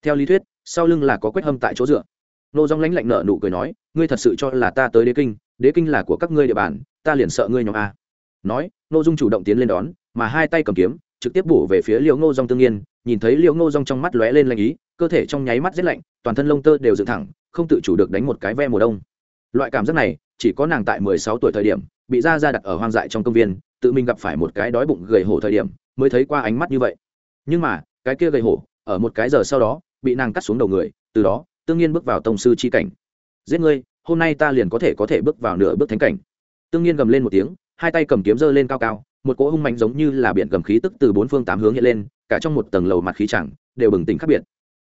Theo lý thuyết, sau lưng là có quách hâm tại chỗ dựa nô dong lãnh lạnh nợ nụ cười nói, ngươi thật sự cho là ta tới đế kinh đế kinh là của các ngươi địa bàn, ta liền sợ ngươi nhóm a. Nói, nô dung chủ động tiến lên đón, mà hai tay cầm kiếm, trực tiếp bổ về phía liễu ngô dong tương nhiên, nhìn thấy liễu ngô dong trong mắt lóe lên lanh ý, cơ thể trong nháy mắt rét lạnh, toàn thân lông tơ đều dựng thẳng, không tự chủ được đánh một cái ve mùa đông. Loại cảm giác này, chỉ có nàng tại mười sáu tuổi thời điểm, bị ra ra đặt ở hoang dại trong công viên, tự mình gặp phải một cái đói bụng gầy hổ thời điểm, mới thấy qua ánh mắt như vậy. Nhưng mà, cái kia gầy hổ, ở một cái giờ sau đó, bị nàng cắt xuống đầu người, từ đó tương nhiên bước vào tông sư chi cảnh. Giết ngươi, hôm nay ta liền có thể có thể bước vào nửa bước thánh cảnh. Tương nhiên gầm lên một tiếng, hai tay cầm kiếm giơ lên cao cao, một cỗ hung mạnh giống như là biển cầm khí tức từ bốn phương tám hướng hiện lên, cả trong một tầng lầu mặt khí chẳng, đều bừng tỉnh khác biệt.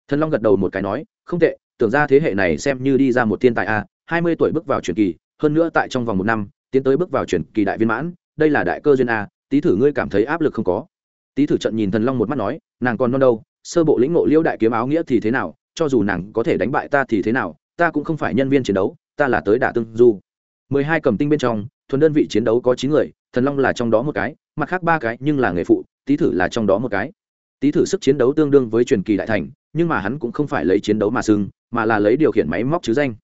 Thần long gật đầu một cái nói, không tệ, tưởng ra thế hệ này xem như đi ra một thiên tài a, hai mươi tuổi bước vào truyền kỳ, hơn nữa tại trong vòng một năm, tiến tới bước vào truyền kỳ đại viên mãn, đây là đại cơ duyên a tý thử ngươi cảm thấy áp lực không có. Tý thử trận nhìn thần long một mắt nói, nàng còn non đâu, sơ bộ lĩnh ngộ liễu đại kiếm áo nghĩa thì thế nào cho dù nàng có thể đánh bại ta thì thế nào, ta cũng không phải nhân viên chiến đấu, ta là tới đả tương du. Mười hai cầm tinh bên trong, thuần đơn vị chiến đấu có chín người, thần long là trong đó một cái, mặt khác ba cái nhưng là nghề phụ, tý thử là trong đó một cái. Tý thử sức chiến đấu tương đương với truyền kỳ đại thành, nhưng mà hắn cũng không phải lấy chiến đấu mà xưng, mà là lấy điều khiển máy móc chứ danh.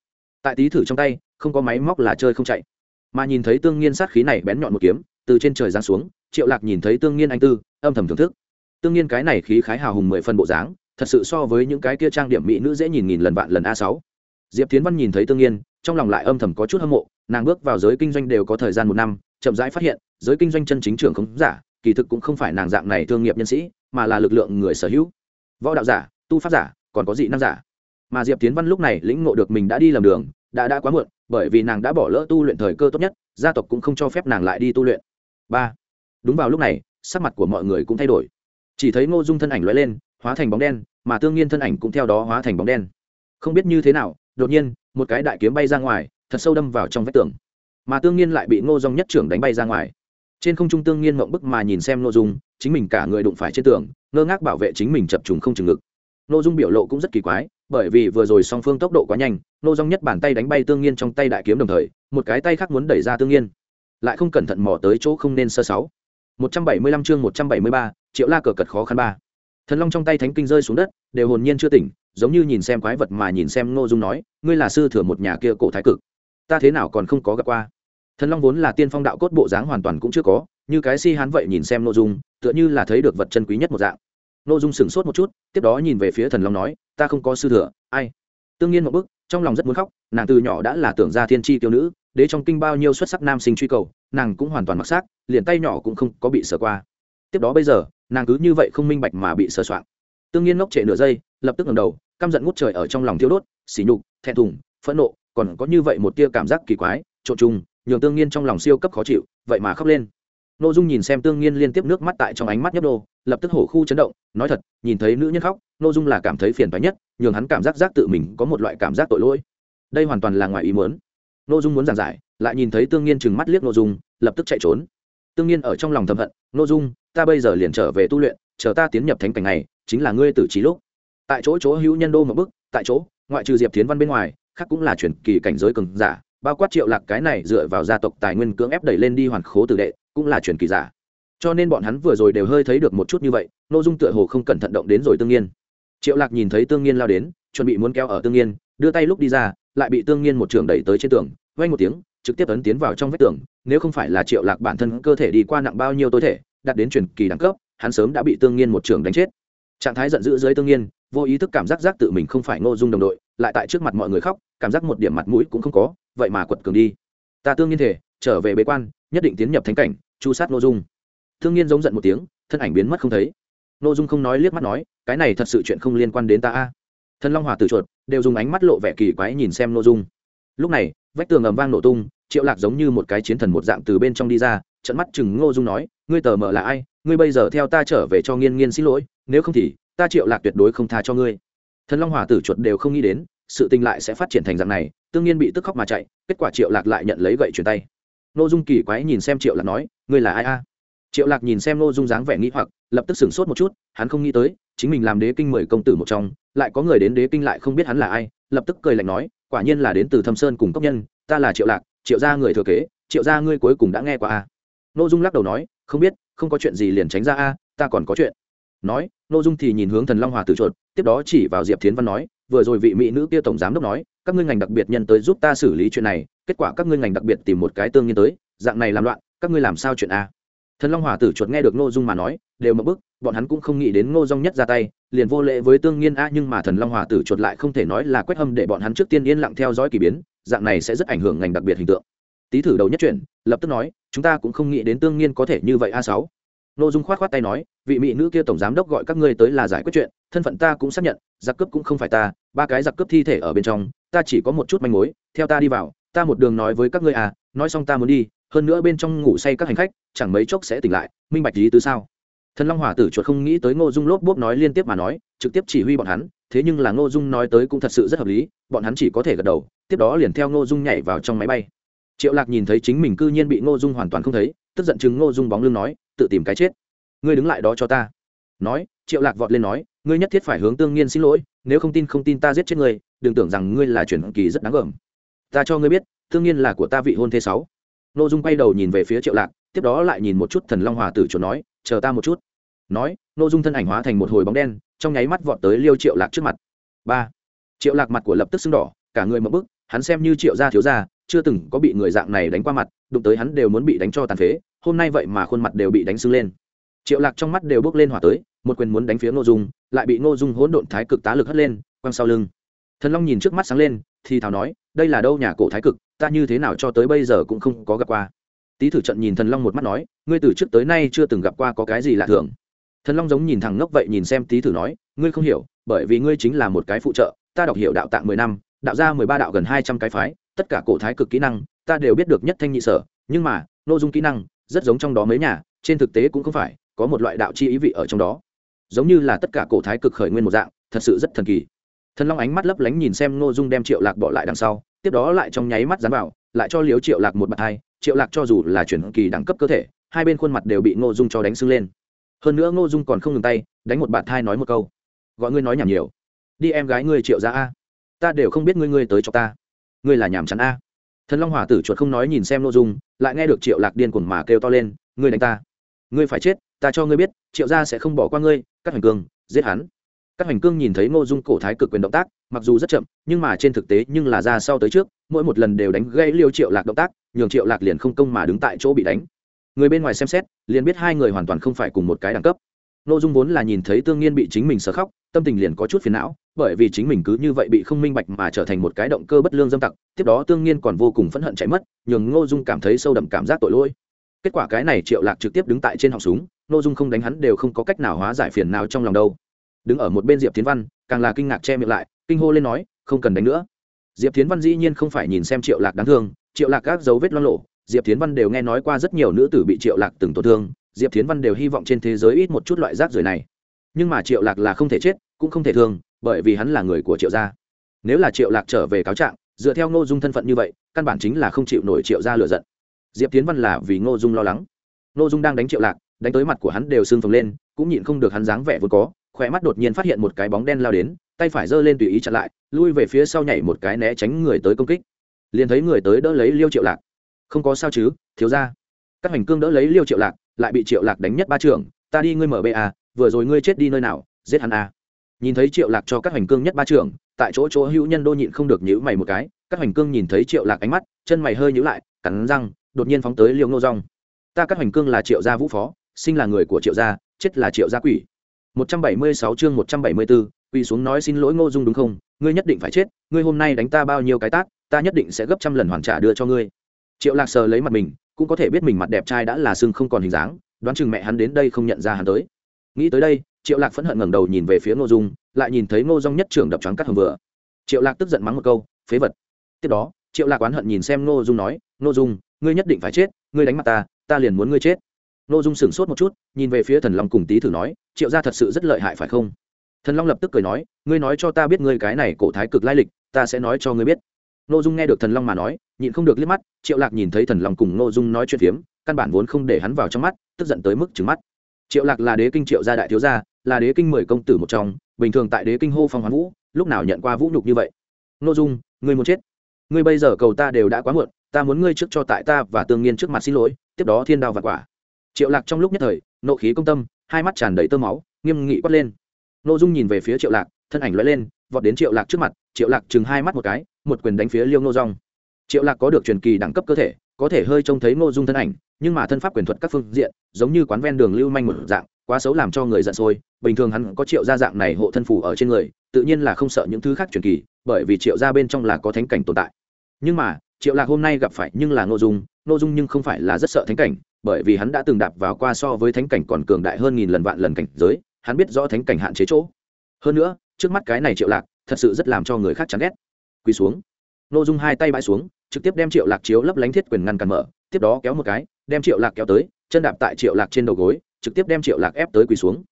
Tại tý thử trong tay, không có máy móc là chơi không chạy. Mà nhìn thấy tương nhiên sát khí này bén nhọn một kiếm, từ trên trời giáng xuống, triệu lạc nhìn thấy tương nhiên anh tư, âm thầm thưởng thức. Tương nhiên cái này khí khái hào hùng mười phân bộ dáng thật sự so với những cái kia trang điểm mỹ nữ dễ nhìn nghìn lần vạn lần a sáu. Diệp tiến văn nhìn thấy tương nhiên trong lòng lại âm thầm có chút hâm mộ, nàng bước vào giới kinh doanh đều có thời gian một năm, chậm rãi phát hiện, giới kinh doanh chân chính trường không giả, kỳ thực cũng không phải nàng dạng này thương nghiệp nhân sĩ, mà là lực lượng người sở hữu. Võ đạo giả, tu pháp giả, còn có dị năng giả. Mà diệp tiến văn lúc này lĩnh ngộ được mình đã đi lầm đường, đã đã quá muộn, bởi vì nàng đã bỏ lỡ tu luyện thời cơ tốt nhất, gia tộc cũng không cho phép nàng lại đi tu luyện. Ba. Đúng vào lúc này, sắc mặt của mọi người cũng thay đổi. Chỉ thấy ngô dung thân ảnh lóe lên hóa thành bóng đen, mà tương nhiên thân ảnh cũng theo đó hóa thành bóng đen. Không biết như thế nào, đột nhiên, một cái đại kiếm bay ra ngoài, thật sâu đâm vào trong vách tường. Mà tương nhiên lại bị ngô dòng nhất trưởng đánh bay ra ngoài. Trên không trung tương nhiên mộng bức mà nhìn xem nội dung, chính mình cả người đụng phải trên tường, ngơ ngác bảo vệ chính mình chập trùng không chừng ngực. Nội dung biểu lộ cũng rất kỳ quái, bởi vì vừa rồi song phương tốc độ quá nhanh nô dong nhất bàn tay đánh bay tương nhiên trong tay đại kiếm đồng thời, một cái tay khác muốn đẩy ra tương nhiên. Lại không cẩn thận mò tới chỗ không nên sơ sáu. Một trăm bảy mươi lăm chương một trăm bảy mươi ba, triệu la cờ cật khó khăn ba thần long trong tay thánh kinh rơi xuống đất, đều hồn nhiên chưa tỉnh, giống như nhìn xem quái vật mà nhìn xem ngô dung nói, ngươi là sư thừa một nhà kia cổ thái cực. Ta thế nào còn không có gặp qua? Thần long vốn là tiên phong đạo cốt bộ dáng hoàn toàn cũng chưa có, như cái si hán vậy nhìn xem nội dung, tựa như là thấy được vật chân quý nhất một dạng. Nội dung sửng sốt một chút, tiếp đó nhìn về phía thần long nói, ta không có sư thừa, ai? Tương nhiên một bức trong lòng rất muốn khóc, nàng từ nhỏ đã là tưởng gia thiên tri tiêu nữ, đế trong kinh bao nhiêu xuất sắc nam sinh truy cầu, nàng cũng hoàn toàn mặc xác, liền tay nhỏ cũng không có bị sờ qua. Tiếp đó bây giờ nàng cứ như vậy không minh bạch mà bị sờ soạn tương nhiên ngốc trệ nửa giây, lập tức ngầm đầu, căm giận ngút trời ở trong lòng thiêu đốt xỉ nhục, thẹn thùng, phẫn nộ, còn có như vậy một tia cảm giác kỳ quái, trộn trùng nhường tương nhiên trong lòng siêu cấp khó chịu, vậy mà khóc lên. Nội dung nhìn xem tương nhiên liên tiếp nước mắt tại trong ánh mắt nhấp đô, lập tức hổ khu chấn động, nói thật, nhìn thấy nữ nhân khóc nội dung là cảm thấy phiền toái nhất, nhường hắn cảm giác giác tự mình có một loại cảm giác tội lỗi. Đây hoàn toàn là ngoài ý muốn. Nội dung muốn giảng giải, lại nhìn thấy tương nhiên chừng mắt liếc nội dung, lập tức chạy trốn tương nhiên ở trong lòng thầm hận nội dung, ta bây giờ liền trở về tu luyện, chờ ta tiến nhập thánh cảnh này, chính là ngươi tử trí lúc. Tại chỗ chỗ hữu nhân đô một bức tại chỗ, ngoại trừ diệp tiến văn bên ngoài, khác cũng là chuyển kỳ cảnh giới cường giả, bao quát triệu lạc cái này dựa vào gia tộc tài nguyên cưỡng ép đẩy lên đi hoàn khố tử đệ, cũng là truyền kỳ giả. Cho nên bọn hắn vừa rồi đều hơi thấy được một chút như vậy nội dung tựa hồ không cẩn thận động đến rồi tương nhiên. Triệu lạc nhìn thấy tương nhiên lao đến, chuẩn bị muốn kéo ở tương nhiên, đưa tay lúc đi ra, lại bị tương nhiên một trường đẩy tới trên tường vay một tiếng trực tiếp ấn tiến vào trong vách tường, nếu không phải là triệu lạc bản thân cơ thể đi qua nặng bao nhiêu tối thể, đạt đến truyền kỳ đẳng cấp, hắn sớm đã bị tương nhiên một trường đánh chết. Trạng thái giận dữ dưới tương nhiên vô ý thức cảm giác giác tự mình không phải ngô dung đồng đội, lại tại trước mặt mọi người khóc, cảm giác một điểm mặt mũi cũng không có, vậy mà quật cường đi. Ta tương nhiên thể, trở về bế quan, nhất định tiến nhập thánh cảnh, chu sát ngô dung. Tương nhiên giống giận một tiếng, thân ảnh biến mất không thấy. Ngô dung không nói liếc mắt nói, cái này thật sự chuyện không liên quan đến ta a. Thần long hòa tử chuột, đều dùng ánh mắt lộ vẻ kỳ quái nhìn xem ngô dung. Lúc này vách tường ầm vang nổ tung, triệu lạc giống như một cái chiến thần một dạng từ bên trong đi ra trận mắt chừng ngô dung nói, ngươi tờ mờ là ai? Ngươi bây giờ theo ta trở về cho nghiên nghiên xin lỗi, nếu không thì, ta triệu lạc tuyệt đối không tha cho ngươi. Thần long hòa tử chuột đều không nghĩ đến, sự tình lại sẽ phát triển thành dạng này, tương nhiên bị tức khóc mà chạy, kết quả triệu lạc lại nhận lấy gậy chuyển tay. Ngô dung kỳ quái nhìn xem triệu lạc nói, ngươi là ai a? Triệu lạc nhìn xem ngô dung dáng vẻ nghĩ hoặc, lập tức sửng sốt một chút, hắn không nghĩ tới, chính mình làm đế kinh mười công tử một trong, lại có người đến đế kinh lại không biết hắn là ai lập tức cười lạnh nói, quả nhiên là đến từ thâm sơn cùng cốc nhân, ta là triệu lạc, triệu gia người thừa kế, triệu gia ngươi cuối cùng đã nghe qua a. N ô dung lắc đầu nói, không biết, không có chuyện gì liền tránh ra a, ta còn có chuyện. Nói n ô dung thì nhìn hướng thần long hòa tử chuột, tiếp đó chỉ vào diệp thiến văn nói, vừa rồi vị mỹ nữ kia tổng giám đốc nói, các ngươi ngành đặc biệt nhân tới giúp ta xử lý chuyện này, kết quả các ngươi ngành đặc biệt tìm một cái tương nhiên tới, dạng này làm loạn, các ngươi làm sao chuyện a? Thần long hòa tử chuột nghe được nô dung mà nói đều mập bức, bọn hắn cũng không nghĩ đến ngô dung nhất ra tay, liền vô lệ với tương nhiên a, nhưng mà thần long hòa tử chuột lại không thể nói là quét hâm để bọn hắn trước tiên yên lặng theo dõi k ỳ biến, dạng này sẽ rất ảnh hưởng ngành đặc biệt hình tượng. Tý thử đầu nhất chuyển, lập tức nói, chúng ta cũng không nghĩ đến tương nhiên có thể như vậy a sáu. Ngô dung khoát khoát tay nói, vị mỹ nữ kia tổng giám đốc gọi các ngươi tới là giải quyết chuyện, thân phận ta cũng xác nhận, giặc cướp cũng không phải ta, ba cái giặc cướp thi thể ở bên trong, ta chỉ có một chút manh mối, theo ta đi vào, ta một đường nói với các ngươi à nói xong ta muốn đi, hơn nữa bên trong ngủ say các hành khách, chẳng mấy chốc sẽ tỉnh lại, minh bạch lý tứ sao? Thần long hỏa tử chuột không nghĩ tới ngô dung lốp bốp nói liên tiếp mà nói, trực tiếp chỉ huy bọn hắn, thế nhưng là ngô dung nói tới cũng thật sự rất hợp lý, bọn hắn chỉ có thể gật đầu, tiếp đó liền theo ngô dung nhảy vào trong máy bay. Triệu lạc nhìn thấy chính mình cư nhiên bị ngô dung hoàn toàn không thấy, tức giận chừng ngô dung bóng lưng nói, tự tìm cái chết. Ngươi đứng lại đó cho ta. Nói, triệu lạc vọt lên nói, ngươi nhất thiết phải hướng tương nhiên xin lỗi, nếu không tin không tin ta giết chết ngươi, đừng tưởng rằng ngươi là chuyển kỳ rất đáng gờm ta cho ngươi biết, tương nhiên là của ta vị hôn thế sáu. Ngô dung quay đầu nhìn về phía triệu lạc, tiếp đó lại nhìn một chút thần long hòa tử chuột nói, chờ ta một chút nói, ngô dung thân ảnh hóa thành một hồi bóng đen, trong nháy mắt vọt tới liêu triệu lạc trước mặt. Ba. Triệu lạc mặt của lập tức sưng đỏ, cả người mậm bức, hắn xem như triệu gia thiếu gia, chưa từng có bị người dạng này đánh qua mặt, đụng tới hắn đều muốn bị đánh cho tàn phế, hôm nay vậy mà khuôn mặt đều bị đánh sưng lên. Triệu lạc trong mắt đều bước lên hỏa tới, một quyền muốn đánh phía ngô dung, lại bị ngô dung hỗn độn thái cực tá lực hất lên, quăng sau lưng. Thần long nhìn trước mắt sáng lên, thì thào nói, đây là đâu nhà cổ thái cực, ta như thế nào cho tới bây giờ cũng không có gặp qua. Tý thử trận nhìn thần long một mắt nói, ngươi từ trước tới nay chưa từng gặp qua có cái gì lạ thường thần long giống nhìn thằng ngốc vậy nhìn xem tý thử nói, ngươi không hiểu, bởi vì ngươi chính là một cái phụ trợ, ta đọc hiểu đạo tạng mười năm, đạo ra mười ba đạo gần hai trăm cái phái, tất cả cổ thái cực kỹ năng, ta đều biết được nhất thanh nhị sở, nhưng mà nội dung kỹ năng, rất giống trong đó mấy nhà, trên thực tế cũng không phải, có một loại đạo chi ý vị ở trong đó. Giống như là tất cả cổ thái cực khởi nguyên một dạng, thật sự rất thần kỳ. Thần long ánh mắt lấp lánh nhìn xem nội dung đem triệu lạc bỏ lại đằng sau, tiếp đó lại trong nháy mắt dán vào, lại cho liếu triệu lạc một bạt hai, triệu lạc cho dù là chuyển kỳ đẳng cấp cơ thể, hai bên khuôn mặt đều bị nội dung cho đánh sưng lên hơn nữa ngô dung còn không ngừng tay, đánh một bạn thai nói một câu. Gọi ngươi nói nhảm nhiều. Đi em gái ngươi triệu ra a. Ta đều không biết ngươi ngươi tới cho ta. Ngươi là nhảm chắn a. Thần long hỏa tử chuột không nói nhìn xem nội dung, lại nghe được triệu lạc điên cuồng mà kêu to lên, ngươi đánh ta. Ngươi phải chết, ta cho ngươi biết, triệu gia sẽ không bỏ qua ngươi các hành cương, giết hắn. Các hành cương nhìn thấy ngô dung cổ thái cực quyền động tác, mặc dù rất chậm, nhưng mà trên thực tế nhưng là ra sau tới trước, mỗi một lần đều đánh gây liêu triệu lạc động tác, nhường triệu lạc liền không công mà đứng tại chỗ bị đánh người bên ngoài xem xét, liền biết hai người hoàn toàn không phải cùng một cái đẳng cấp. Ngô dung vốn là nhìn thấy tương nhiên bị chính mình sợ khóc, tâm tình liền có chút phiền não, bởi vì chính mình cứ như vậy bị không minh bạch mà trở thành một cái động cơ bất lương dâm tặc, tiếp đó tương nhiên còn vô cùng phẫn hận chạy mất, nhường ngô dung cảm thấy sâu đậm cảm giác tội lỗi. Kết quả cái này triệu lạc trực tiếp đứng tại trên họng súng, ngô dung không đánh hắn đều không có cách nào hóa giải phiền nào trong lòng đâu. Đứng ở một bên diệp tiến văn, càng là kinh ngạc che miệng lại, kinh hô lên nói, không cần đánh nữa. Diệp tiến văn dĩ nhiên không phải nhìn xem triệu lạc đáng thương, triệu lạc các dấu vết lo lộ diệp tiến văn đều nghe nói qua rất nhiều nữ tử bị triệu lạc từng tổn thương, diệp tiến văn đều hy vọng trên thế giới ít một chút loại rác rưởi này. Nhưng mà triệu lạc là không thể chết, cũng không thể thương, bởi vì hắn là người của triệu gia. Nếu là triệu lạc trở về cáo trạng, dựa theo ngô dung thân phận như vậy, căn bản chính là không chịu nổi triệu gia lựa giận. Diệp tiến văn là vì ngô dung lo lắng. Ngô dung đang đánh triệu lạc, đánh tới mặt của hắn đều sưng phồng lên, cũng nhịn không được hắn dáng vẻ vốn có khỏe mắt đột nhiên phát hiện một cái bóng đen lao đến, tay phải giơ lên tùy ý chặn lại, lui về phía sau nhảy một cái né tránh người tới công kích. Liền thấy người tới đỡ lấy liêu triệu lạc không có sao chứ thiếu ra các hành cương đỡ lấy liêu triệu lạc lại bị triệu lạc đánh nhất ba trường ta đi ngươi mở ba à, vừa rồi ngươi chết đi nơi nào giết hắn a nhìn thấy triệu lạc cho các hành cương nhất ba trưởng tại chỗ chỗ hữu nhân đô nhịn không được nhữ mày một cái. Các hành cương nhìn thấy triệu lạc ánh mắt chân mày hơi nhữ lại cắn răng đột nhiên phóng tới liêu ngô rong ta các hành cương là triệu gia vũ phó sinh là người của triệu gia chết là triệu gia quỷ. Một trăm bảy mươi sáu chương một trăm bảy mươi 174, quỳ xuống nói xin lỗi ngô dung đúng không? Ngươi nhất định phải chết ngươi hôm nay đánh ta bao nhiêu cái tác ta nhất định sẽ gấp trăm lần hoàn trả đưa cho ngươi triệu lạc sờ lấy mặt mình, cũng có thể biết mình mặt đẹp trai đã là sưng không còn hình dáng, đoán chừng mẹ hắn đến đây không nhận ra hắn tới. Nghĩ tới đây, triệu lạc phẫn hận ngẩng đầu nhìn về phía ngô dung, lại nhìn thấy ngô dung nhất trưởng đập trắng cắt hầm vừa. Triệu lạc tức giận mắng một câu, phế vật. Tiếp đó, triệu lạc oán hận nhìn xem ngô dung nói, ngô dung, ngươi nhất định phải chết, ngươi đánh mặt ta ta liền muốn ngươi chết. Ngô dung sửng sốt một chút, nhìn về phía thần long cùng tý thử nói, triệu gia thật sự rất lợi hại phải không? Thần long lập tức cười nói, ngươi nói cho ta biết ngươi cái này cổ thái cực lai lịch, ta sẽ nói cho ngươi biết ngô dung nghe được thần long mà nói, nhịn không được liếc mắt, triệu lạc nhìn thấy thần long cùng ngô dung nói chuyện phiếm, căn bản vốn không để hắn vào trong mắt, tức giận tới mức trừng mắt. Triệu lạc là đế kinh triệu gia đại thiếu gia, là đế kinh mười công tử một trong, bình thường tại đế kinh hô phong hoán vũ, lúc nào nhận qua vũ nhục như vậy? Ngô dung, ngươi muốn chết. Ngươi bây giờ cầu ta đều đã quá muộn, ta muốn ngươi trước cho tại ta và tương nghiên trước mặt xin lỗi, tiếp đó thiên đao vạn quả. Triệu lạc trong lúc nhất thời, nộ khí công tâm, hai mắt tràn đầy tơ máu, nghiêm nghị quát lên. Ngô dung nhìn về phía triệu lạc, thân ảnh lóe lên, vọt đến triệu lạc trước mặt, triệu lạc chừng hai mắt một cái một quyền đánh phía liêu Ngô rong triệu lạc có được truyền kỳ đẳng cấp cơ thể, có thể hơi trông thấy ngô dung thân ảnh, nhưng mà thân pháp quyền thuật các phương diện, giống như quán ven đường lưu manh một dạng, quá xấu làm cho người giận sôi. Bình thường hắn có triệu gia dạng này hộ thân phủ ở trên người, tự nhiên là không sợ những thứ khác truyền kỳ, bởi vì triệu gia bên trong là có thánh cảnh tồn tại. Nhưng mà, triệu lạc hôm nay gặp phải nhưng là ngô dung ngô dung nhưng không phải là rất sợ thánh cảnh, bởi vì hắn đã từng đạp vào qua so với thánh cảnh còn cường đại hơn nghìn lần vạn lần cảnh giới, hắn biết rõ thánh cảnh hạn chế chỗ. Hơn nữa, trước mắt cái này triệu lạc, thật sự rất làm cho người khác chán ghét quỳ xuống. Ngô dung hai tay bãi xuống, trực tiếp đem triệu lạc chiếu lấp lánh thiết quyền ngăn cản mở, tiếp đó kéo một cái, đem triệu lạc kéo tới, chân đạp tại triệu lạc trên đầu gối, trực tiếp đem triệu lạc ép tới quỳ xuống.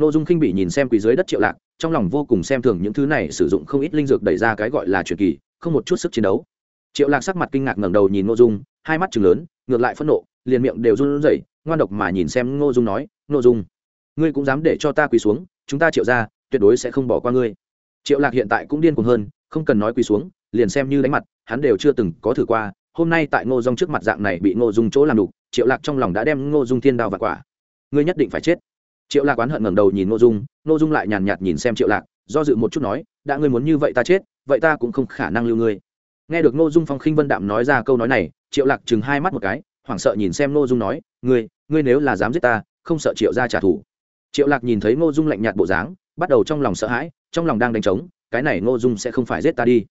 N dung khinh bị nhìn xem quỳ dưới đất triệu lạc, trong lòng vô cùng xem thường những thứ này sử dụng không ít linh dược đẩy ra cái gọi là truyền kỳ, không một chút sức chiến đấu. Triệu lạc sắc mặt kinh ngạc ngẩng đầu nhìn n dung, hai mắt chừng lớn, ngược lại phẫn nộ, liền miệng đều run rẩy, ngoan độc mà nhìn xem n dung nói n dung, ngươi cũng dám để cho ta quỳ xuống, chúng ta triệu ra tuyệt đối sẽ không bỏ qua ngươi. Triệu lạc hiện tại cũng điên cuồng hơn không cần nói quỳ xuống, liền xem như đánh mặt, hắn đều chưa từng có thử qua, hôm nay tại ngô dung trước mặt dạng này bị ngô dung chỗ làm đục, triệu lạc trong lòng đã đem ngô dung thiên đao và quả. Ngươi nhất định phải chết. Triệu lạc oán hận ngẩng đầu nhìn Ngô dung Ngô dung lại nhàn nhạt nhìn xem triệu lạc, do dự một chút nói, đã ngươi muốn như vậy ta chết, vậy ta cũng không khả năng lưu ngươi. Nghe được Ngô dung phong khinh vân đạm nói ra câu nói này, triệu lạc chừng hai mắt một cái, hoảng sợ nhìn xem Ngô dung nói, ngươi ngươi nếu là dám giết ta, không sợ triệu ra trả thù. Triệu lạc nhìn thấy Ngô dung lạnh nhạt bộ dáng, bắt đầu trong lòng sợ hãi, trong lòng đang đánh trống cái này ngô dung sẽ không phải giết ta đi.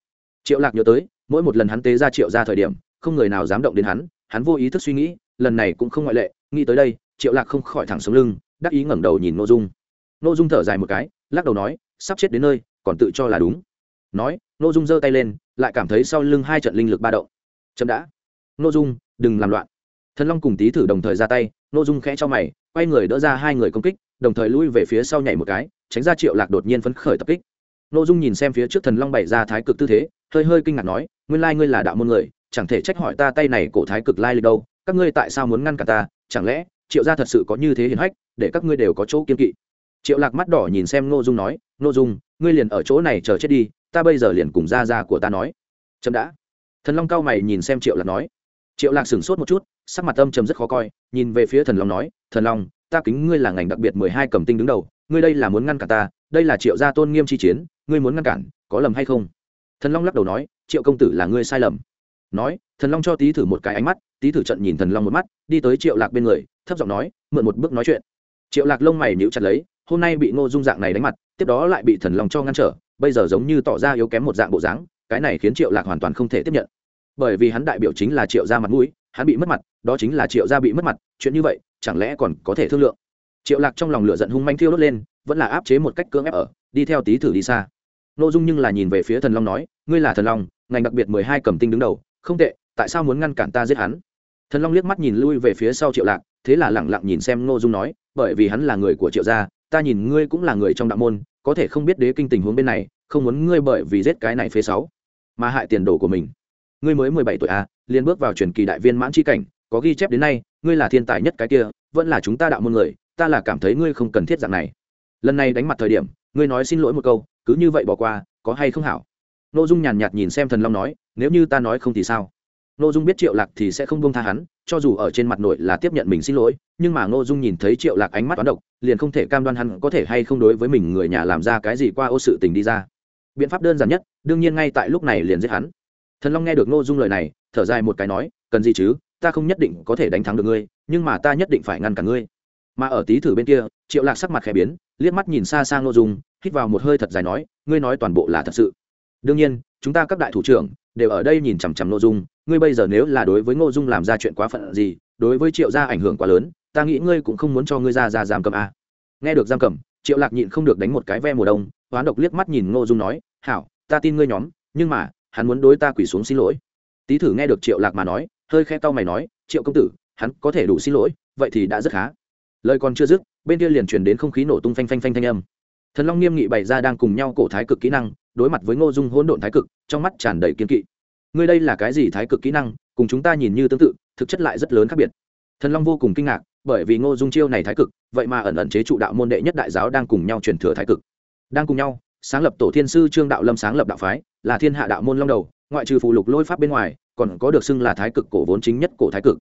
Triệu lạc nhớ tới, mỗi một lần hắn tế ra triệu ra thời điểm, không người nào dám động đến hắn hắn vô ý thức suy nghĩ, lần này cũng không ngoại lệ, nghĩ tới đây, triệu lạc không khỏi thẳng xuống lưng, đắc ý ngẩng đầu nhìn ngô dung. Ngô dung thở dài một cái, lắc đầu nói, sắp chết đến nơi, còn tự cho là đúng. Nói, ngô dung giơ tay lên, lại cảm thấy sau lưng hai trận linh lực ba động. Chậm đã. Ngô dung, đừng làm loạn. Thần long cùng tý thử đồng thời ra tay, ngô dung khẽ cho mày, quay người đỡ ra hai người công kích, đồng thời lui về phía sau nhảy một cái, tránh ra triệu lạc đột nhiên phấn khởi tập kích. Nô dung nhìn xem phía trước thần long bày ra thái cực tư thế, hơi hơi kinh ngạc nói, nguyên lai ngươi là đạo môn người, chẳng thể trách hỏi ta tay này cổ thái cực lai lịch đâu, các ngươi tại sao muốn ngăn cả ta? Chẳng lẽ triệu gia thật sự có như thế hiển hách, để các ngươi đều có chỗ kiên kỵ? Triệu lạc mắt đỏ nhìn xem Nô dung nói, Nô dung, ngươi liền ở chỗ này chờ chết đi, ta bây giờ liền cùng gia gia của ta nói. Chậm đã. Thần long cao mày nhìn xem triệu lạc nói. Triệu lạc sửng sốt một chút, sắc mặt âm trầm rất khó coi, nhìn về phía thần long nói, thần long, ta kính ngươi là ngành đặc biệt mười hai cầm tinh đứng đầu, ngươi đây là muốn ngăn cản ta, đây là triệu gia tôn nghiêm chi chiến ngươi muốn ngăn cản, có lầm hay không? Thần long lắc đầu nói, triệu công tử là ngươi sai lầm. Nói, thần long cho tý thử một cái ánh mắt, tý thử trận nhìn thần long một mắt, đi tới triệu lạc bên người, thấp giọng nói, mượn một bước nói chuyện. Triệu lạc lông mày níu chặt lấy, hôm nay bị ngô dung dạng này đánh mặt, tiếp đó lại bị thần long cho ngăn trở, bây giờ giống như tỏ ra yếu kém một dạng bộ dáng, cái này khiến triệu lạc hoàn toàn không thể tiếp nhận. Bởi vì hắn đại biểu chính là triệu gia mặt mũi, hắn bị mất mặt, đó chính là triệu gia bị mất mặt, chuyện như vậy, chẳng lẽ còn có thể thương lượng? Triệu lạc trong lòng lửa giận hung manh thiêu đốt lên, vẫn là áp chế một cách cưỡng ép ở, đi theo Tý thử đi xa. Ngô dung nhưng là nhìn về phía thần long nói, ngươi là thần long, ngành đặc biệt mười hai cầm tinh đứng đầu, không tệ, tại sao muốn ngăn cản ta giết hắn? Thần long liếc mắt nhìn lui về phía sau triệu lạc, thế là lẳng lặng nhìn xem ngô dung nói, bởi vì hắn là người của triệu gia, ta nhìn ngươi cũng là người trong đạo môn, có thể không biết đế kinh tình huống bên này, không muốn ngươi bởi vì giết cái này phế sáu, mà hại tiền đồ của mình. Ngươi mới mười bảy tuổi à liền bước vào truyền kỳ đại viên mãn chi cảnh, có ghi chép đến nay, ngươi là thiên tài nhất cái kia, vẫn là chúng ta đạo môn người, ta là cảm thấy ngươi không cần thiết dạng này. Lần này đánh mặt thời điểm, ngươi nói xin lỗi một câu cứ như vậy bỏ qua có hay không hảo n ô dung nhàn nhạt nhìn xem thần long nói nếu như ta nói không thì sao Ngô Dung biết Triệu Lạc thì sẽ không buông tha hắn, cho dù ở trên mặt nội là tiếp nhận mình xin lỗi, nhưng mà Ngô Dung nhìn thấy Triệu Lạc ánh mắt toán độc, liền không thể cam đoan hắn có thể hay không đối với mình người nhà làm ra cái gì qua ô sự tình đi ra. Biện pháp đơn giản nhất, đương nhiên ngay tại lúc này liền giết hắn. Thần Long nghe được Ngô Dung lời này, thở dài một cái nói, cần gì chứ, ta không nhất định có thể đánh thắng được ngươi, nhưng mà ta nhất định phải ngăn cả ngươi. Mà ở tý thử bên kia, Triệu Lạc sắc mặt khẽ biến, liếc mắt nhìn xa sang Ngô Dung, hít vào một hơi thật dài nói, ngươi nói toàn bộ là thật sự. Đương nhiên, chúng ta các đại thủ trưởng đều ở đây nhìn chằm chằm nội Dung, ngươi bây giờ nếu là đối với ngô dung làm ra chuyện quá phận gì đối với triệu gia ảnh hưởng quá lớn ta nghĩ ngươi cũng không muốn cho ngươi ra ra giam cầm a nghe được giam cầm triệu lạc nhịn không được đánh một cái ve mùa đông hoán độc liếc mắt nhìn ngô dung nói hảo ta tin ngươi nhóm nhưng mà hắn muốn đối ta quỳ xuống xin lỗi. Tý thử nghe được triệu lạc mà nói hơi khe tao mày nói triệu công tử hắn có thể đủ xin lỗi vậy thì đã rất khá. Lời còn chưa dứt bên kia liền truyền đến không khí nổ tung phanh phanh phanh thanh âm thần long nghiêm nghị bày ra đang cùng nhau cổ thái cực kỹ năng, đối mặt với ngô dung hỗn độn thái cực, trong mắt tràn đầy kiên kỵ. Ngươi đây là cái gì thái cực kỹ năng, cùng chúng ta nhìn như tương tự, thực chất lại rất lớn khác biệt. Thần long vô cùng kinh ngạc, bởi vì ngô dung chiêu này thái cực, vậy mà ẩn ẩn chế trụ đạo môn đệ nhất đại giáo đang cùng nhau truyền thừa thái cực. Đang cùng nhau, sáng lập tổ thiên sư trương đạo lâm sáng lập đạo phái, là thiên hạ đạo môn long đầu, ngoại trừ phù lục lôi pháp bên ngoài, còn có được xưng là thái cực cổ vốn chính nhất cổ thái cực.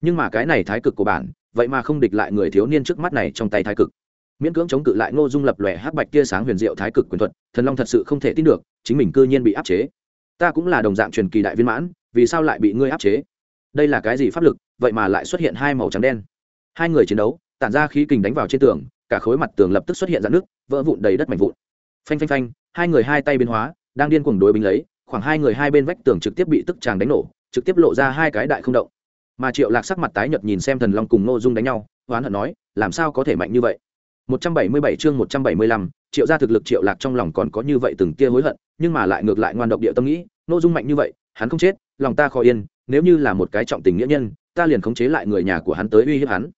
Nhưng mà cái này thái cực của bản, vậy mà không địch lại người thiếu niên trước mắt này trong tay thái cực miễn cưỡng chống cự lại ngô dung lập lòe hắc bạch tia sáng huyền diệu thái cực quyền thuật, thần long thật sự không thể tin được, chính mình cư nhiên bị áp chế. Ta cũng là đồng dạng truyền kỳ đại viên mãn, vì sao lại bị ngươi áp chế? Đây là cái gì pháp lực, vậy mà lại xuất hiện hai màu trắng đen? Hai người chiến đấu, tản ra khí kình đánh vào trên tường, cả khối mặt tường lập tức xuất hiện dạn nước vỡ vụn đầy đất mảnh vụn. Phanh phanh phanh, hai người hai tay biến hóa, đang điên cuồng đối binh lấy, khoảng hai người hai bên vách tường trực tiếp bị tức tràng đánh nổ, trực tiếp lộ ra hai cái đại không động. Mà triệu lạc sắc mặt tái nhợt nhìn xem thần long cùng ngô dung đánh nhau, oán hận nói, làm sao có thể mạnh như vậy? 177 chương 175, triệu gia thực lực triệu lạc trong lòng còn có như vậy từng kia hối hận nhưng mà lại ngược lại ngoan độc địa tâm nghĩ nội dung mạnh như vậy hắn không chết lòng ta khó yên nếu như là một cái trọng tình nghĩa nhân ta liền khống chế lại người nhà của hắn tới uy hiếp hắn.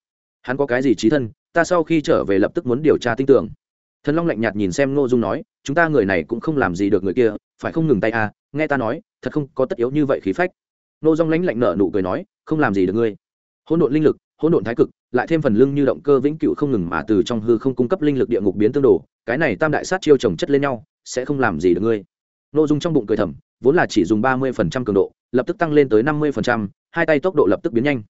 Hắn có cái gì trí thân ta sau khi trở về lập tức muốn điều tra tin tưởng. Thần long lạnh nhạt nhìn xem nô dung nói chúng ta người này cũng không làm gì được người kia phải không ngừng tay à nghe ta nói thật không có tất yếu như vậy khí phách. Nô dung lãnh lạnh nở nụ cười nói không làm gì được ngươi. Hỗn độn linh lực hỗn độn thái cực lại thêm phần lưng như động cơ vĩnh cửu không ngừng mà từ trong hư không cung cấp linh lực địa ngục biến tương đồ, cái này tam đại sát chiêu chồng chất lên nhau, sẽ không làm gì được ngươi. Nội dung trong bụng cười thầm, vốn là chỉ dùng ba mươi phần trăm cường độ, lập tức tăng lên tới năm mươi phần trăm, hai tay tốc độ lập tức biến nhanh.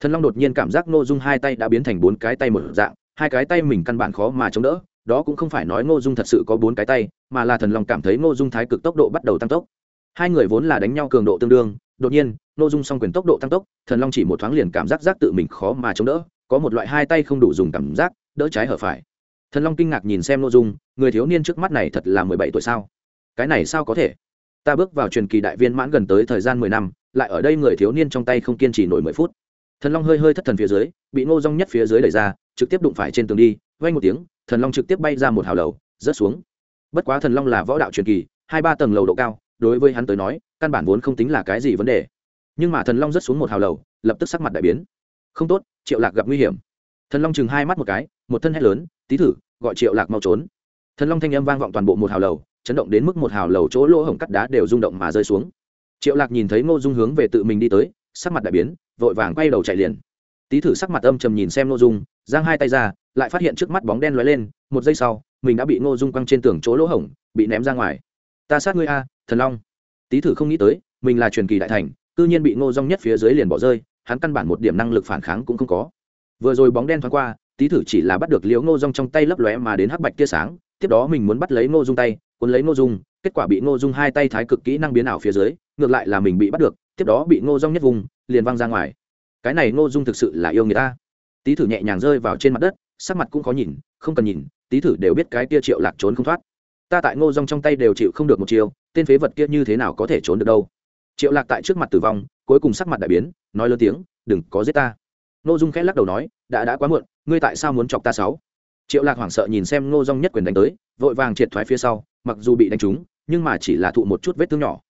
Thần long đột nhiên cảm giác nội dung hai tay đã biến thành bốn cái tay một dạng, hai cái tay mình căn bản khó mà chống đỡ, đó cũng không phải nói ngô dung thật sự có bốn cái tay, mà là thần long cảm thấy ngô dung thái cực tốc độ bắt đầu tăng tốc. Hai người vốn là đánh nhau cường độ tương đương đột nhiên, ngô dung s o n g quyền tốc độ tăng tốc, thần long chỉ một thoáng liền cảm giác giác tự mình khó mà chống đỡ, có một loại hai tay không đủ dùng cảm giác, đỡ trái hở phải. Thần long kinh ngạc nhìn xem ngô dung, người thiếu niên trước mắt này thật là mười bảy tuổi sao? Cái này sao có thể? Ta bước vào truyền kỳ đại viên mãn gần tới thời gian mười năm, lại ở đây người thiếu niên trong tay không kiên trì nổi mười phút. Thần long hơi hơi thất thần phía dưới, bị ngô rong nhất phía dưới đẩy ra, trực tiếp đụng phải trên tường đi vay một tiếng, thần long trực tiếp bay ra một hào lầu, rớt xuống. Bất quá thần long là võ đạo truyền kỳ, hai ba tầng lầu độ cao, đối với hắn tới nói căn bản vốn không tính là cái gì vấn đề. Nhưng mà thần long rớt xuống một hào lầu, lập tức sắc mặt đại biến. Không tốt, triệu lạc gặp nguy hiểm. Thần long chừng hai mắt một cái, một thân hét lớn tí thử, gọi triệu lạc mau trốn. Thần long thanh âm vang vọng toàn bộ một hào lầu, chấn động đến mức một hào lầu chỗ lỗ hổng cắt đá đều rung động mà rơi xuống. Triệu lạc nhìn thấy ngô dung hướng về tự mình đi tới, sắc mặt đại biến, vội vàng quay đầu chạy liền. Tí thử sắc mặt âm trầm nhìn xem ngô dung, giang hai tay ra, lại phát hiện trước mắt bóng đen lóe lên, một giây sau, mình đã bị ngô dung quăng trên tường chỗ lỗ hổng, bị ném ra ngoài. Ta sát ngươi a, thần long tý thử không nghĩ tới, mình là truyền kỳ đại thành, cư nhiên bị ngô dung nhất phía dưới liền bỏ rơi, hắn căn bản một điểm năng lực phản kháng cũng không có. Vừa rồi bóng đen thoáng qua, tý thử chỉ là bắt được liễu ngô dung trong tay lấp lóe mà đến hắc bạch tia sáng, tiếp đó mình muốn bắt lấy ngô dung tay, cuốn lấy ngô dung, kết quả bị ngô dung hai tay thái cực kỹ năng biến ảo phía dưới, ngược lại là mình bị bắt được, tiếp đó bị ngô dung nhất vùng, liền văng ra ngoài. Cái này ngô dung thực sự là yêu người ta. Tý thử nhẹ nhàng rơi vào trên mặt đất, sắc mặt cũng khó nhìn, không cần nhìn, tý thử đều biết cái tia triệu lạc trốn không thoát. Ta tại ngô dung trong tay đều chịu không được một chiều tên phế vật kia như thế nào có thể trốn được đâu? Triệu lạc tại trước mặt tử vong, cuối cùng sắc mặt đại biến, nói lớn tiếng, đừng có giết ta. Ngô dung khẽ lắc đầu nói, đã đã quá muộn, ngươi tại sao muốn chọc ta sáu? Triệu lạc hoảng sợ nhìn xem ngô dung nhất quyền đánh tới, vội vàng triệt thoái phía sau, mặc dù bị đánh trúng, nhưng mà chỉ là thụ một chút vết thương nhỏ.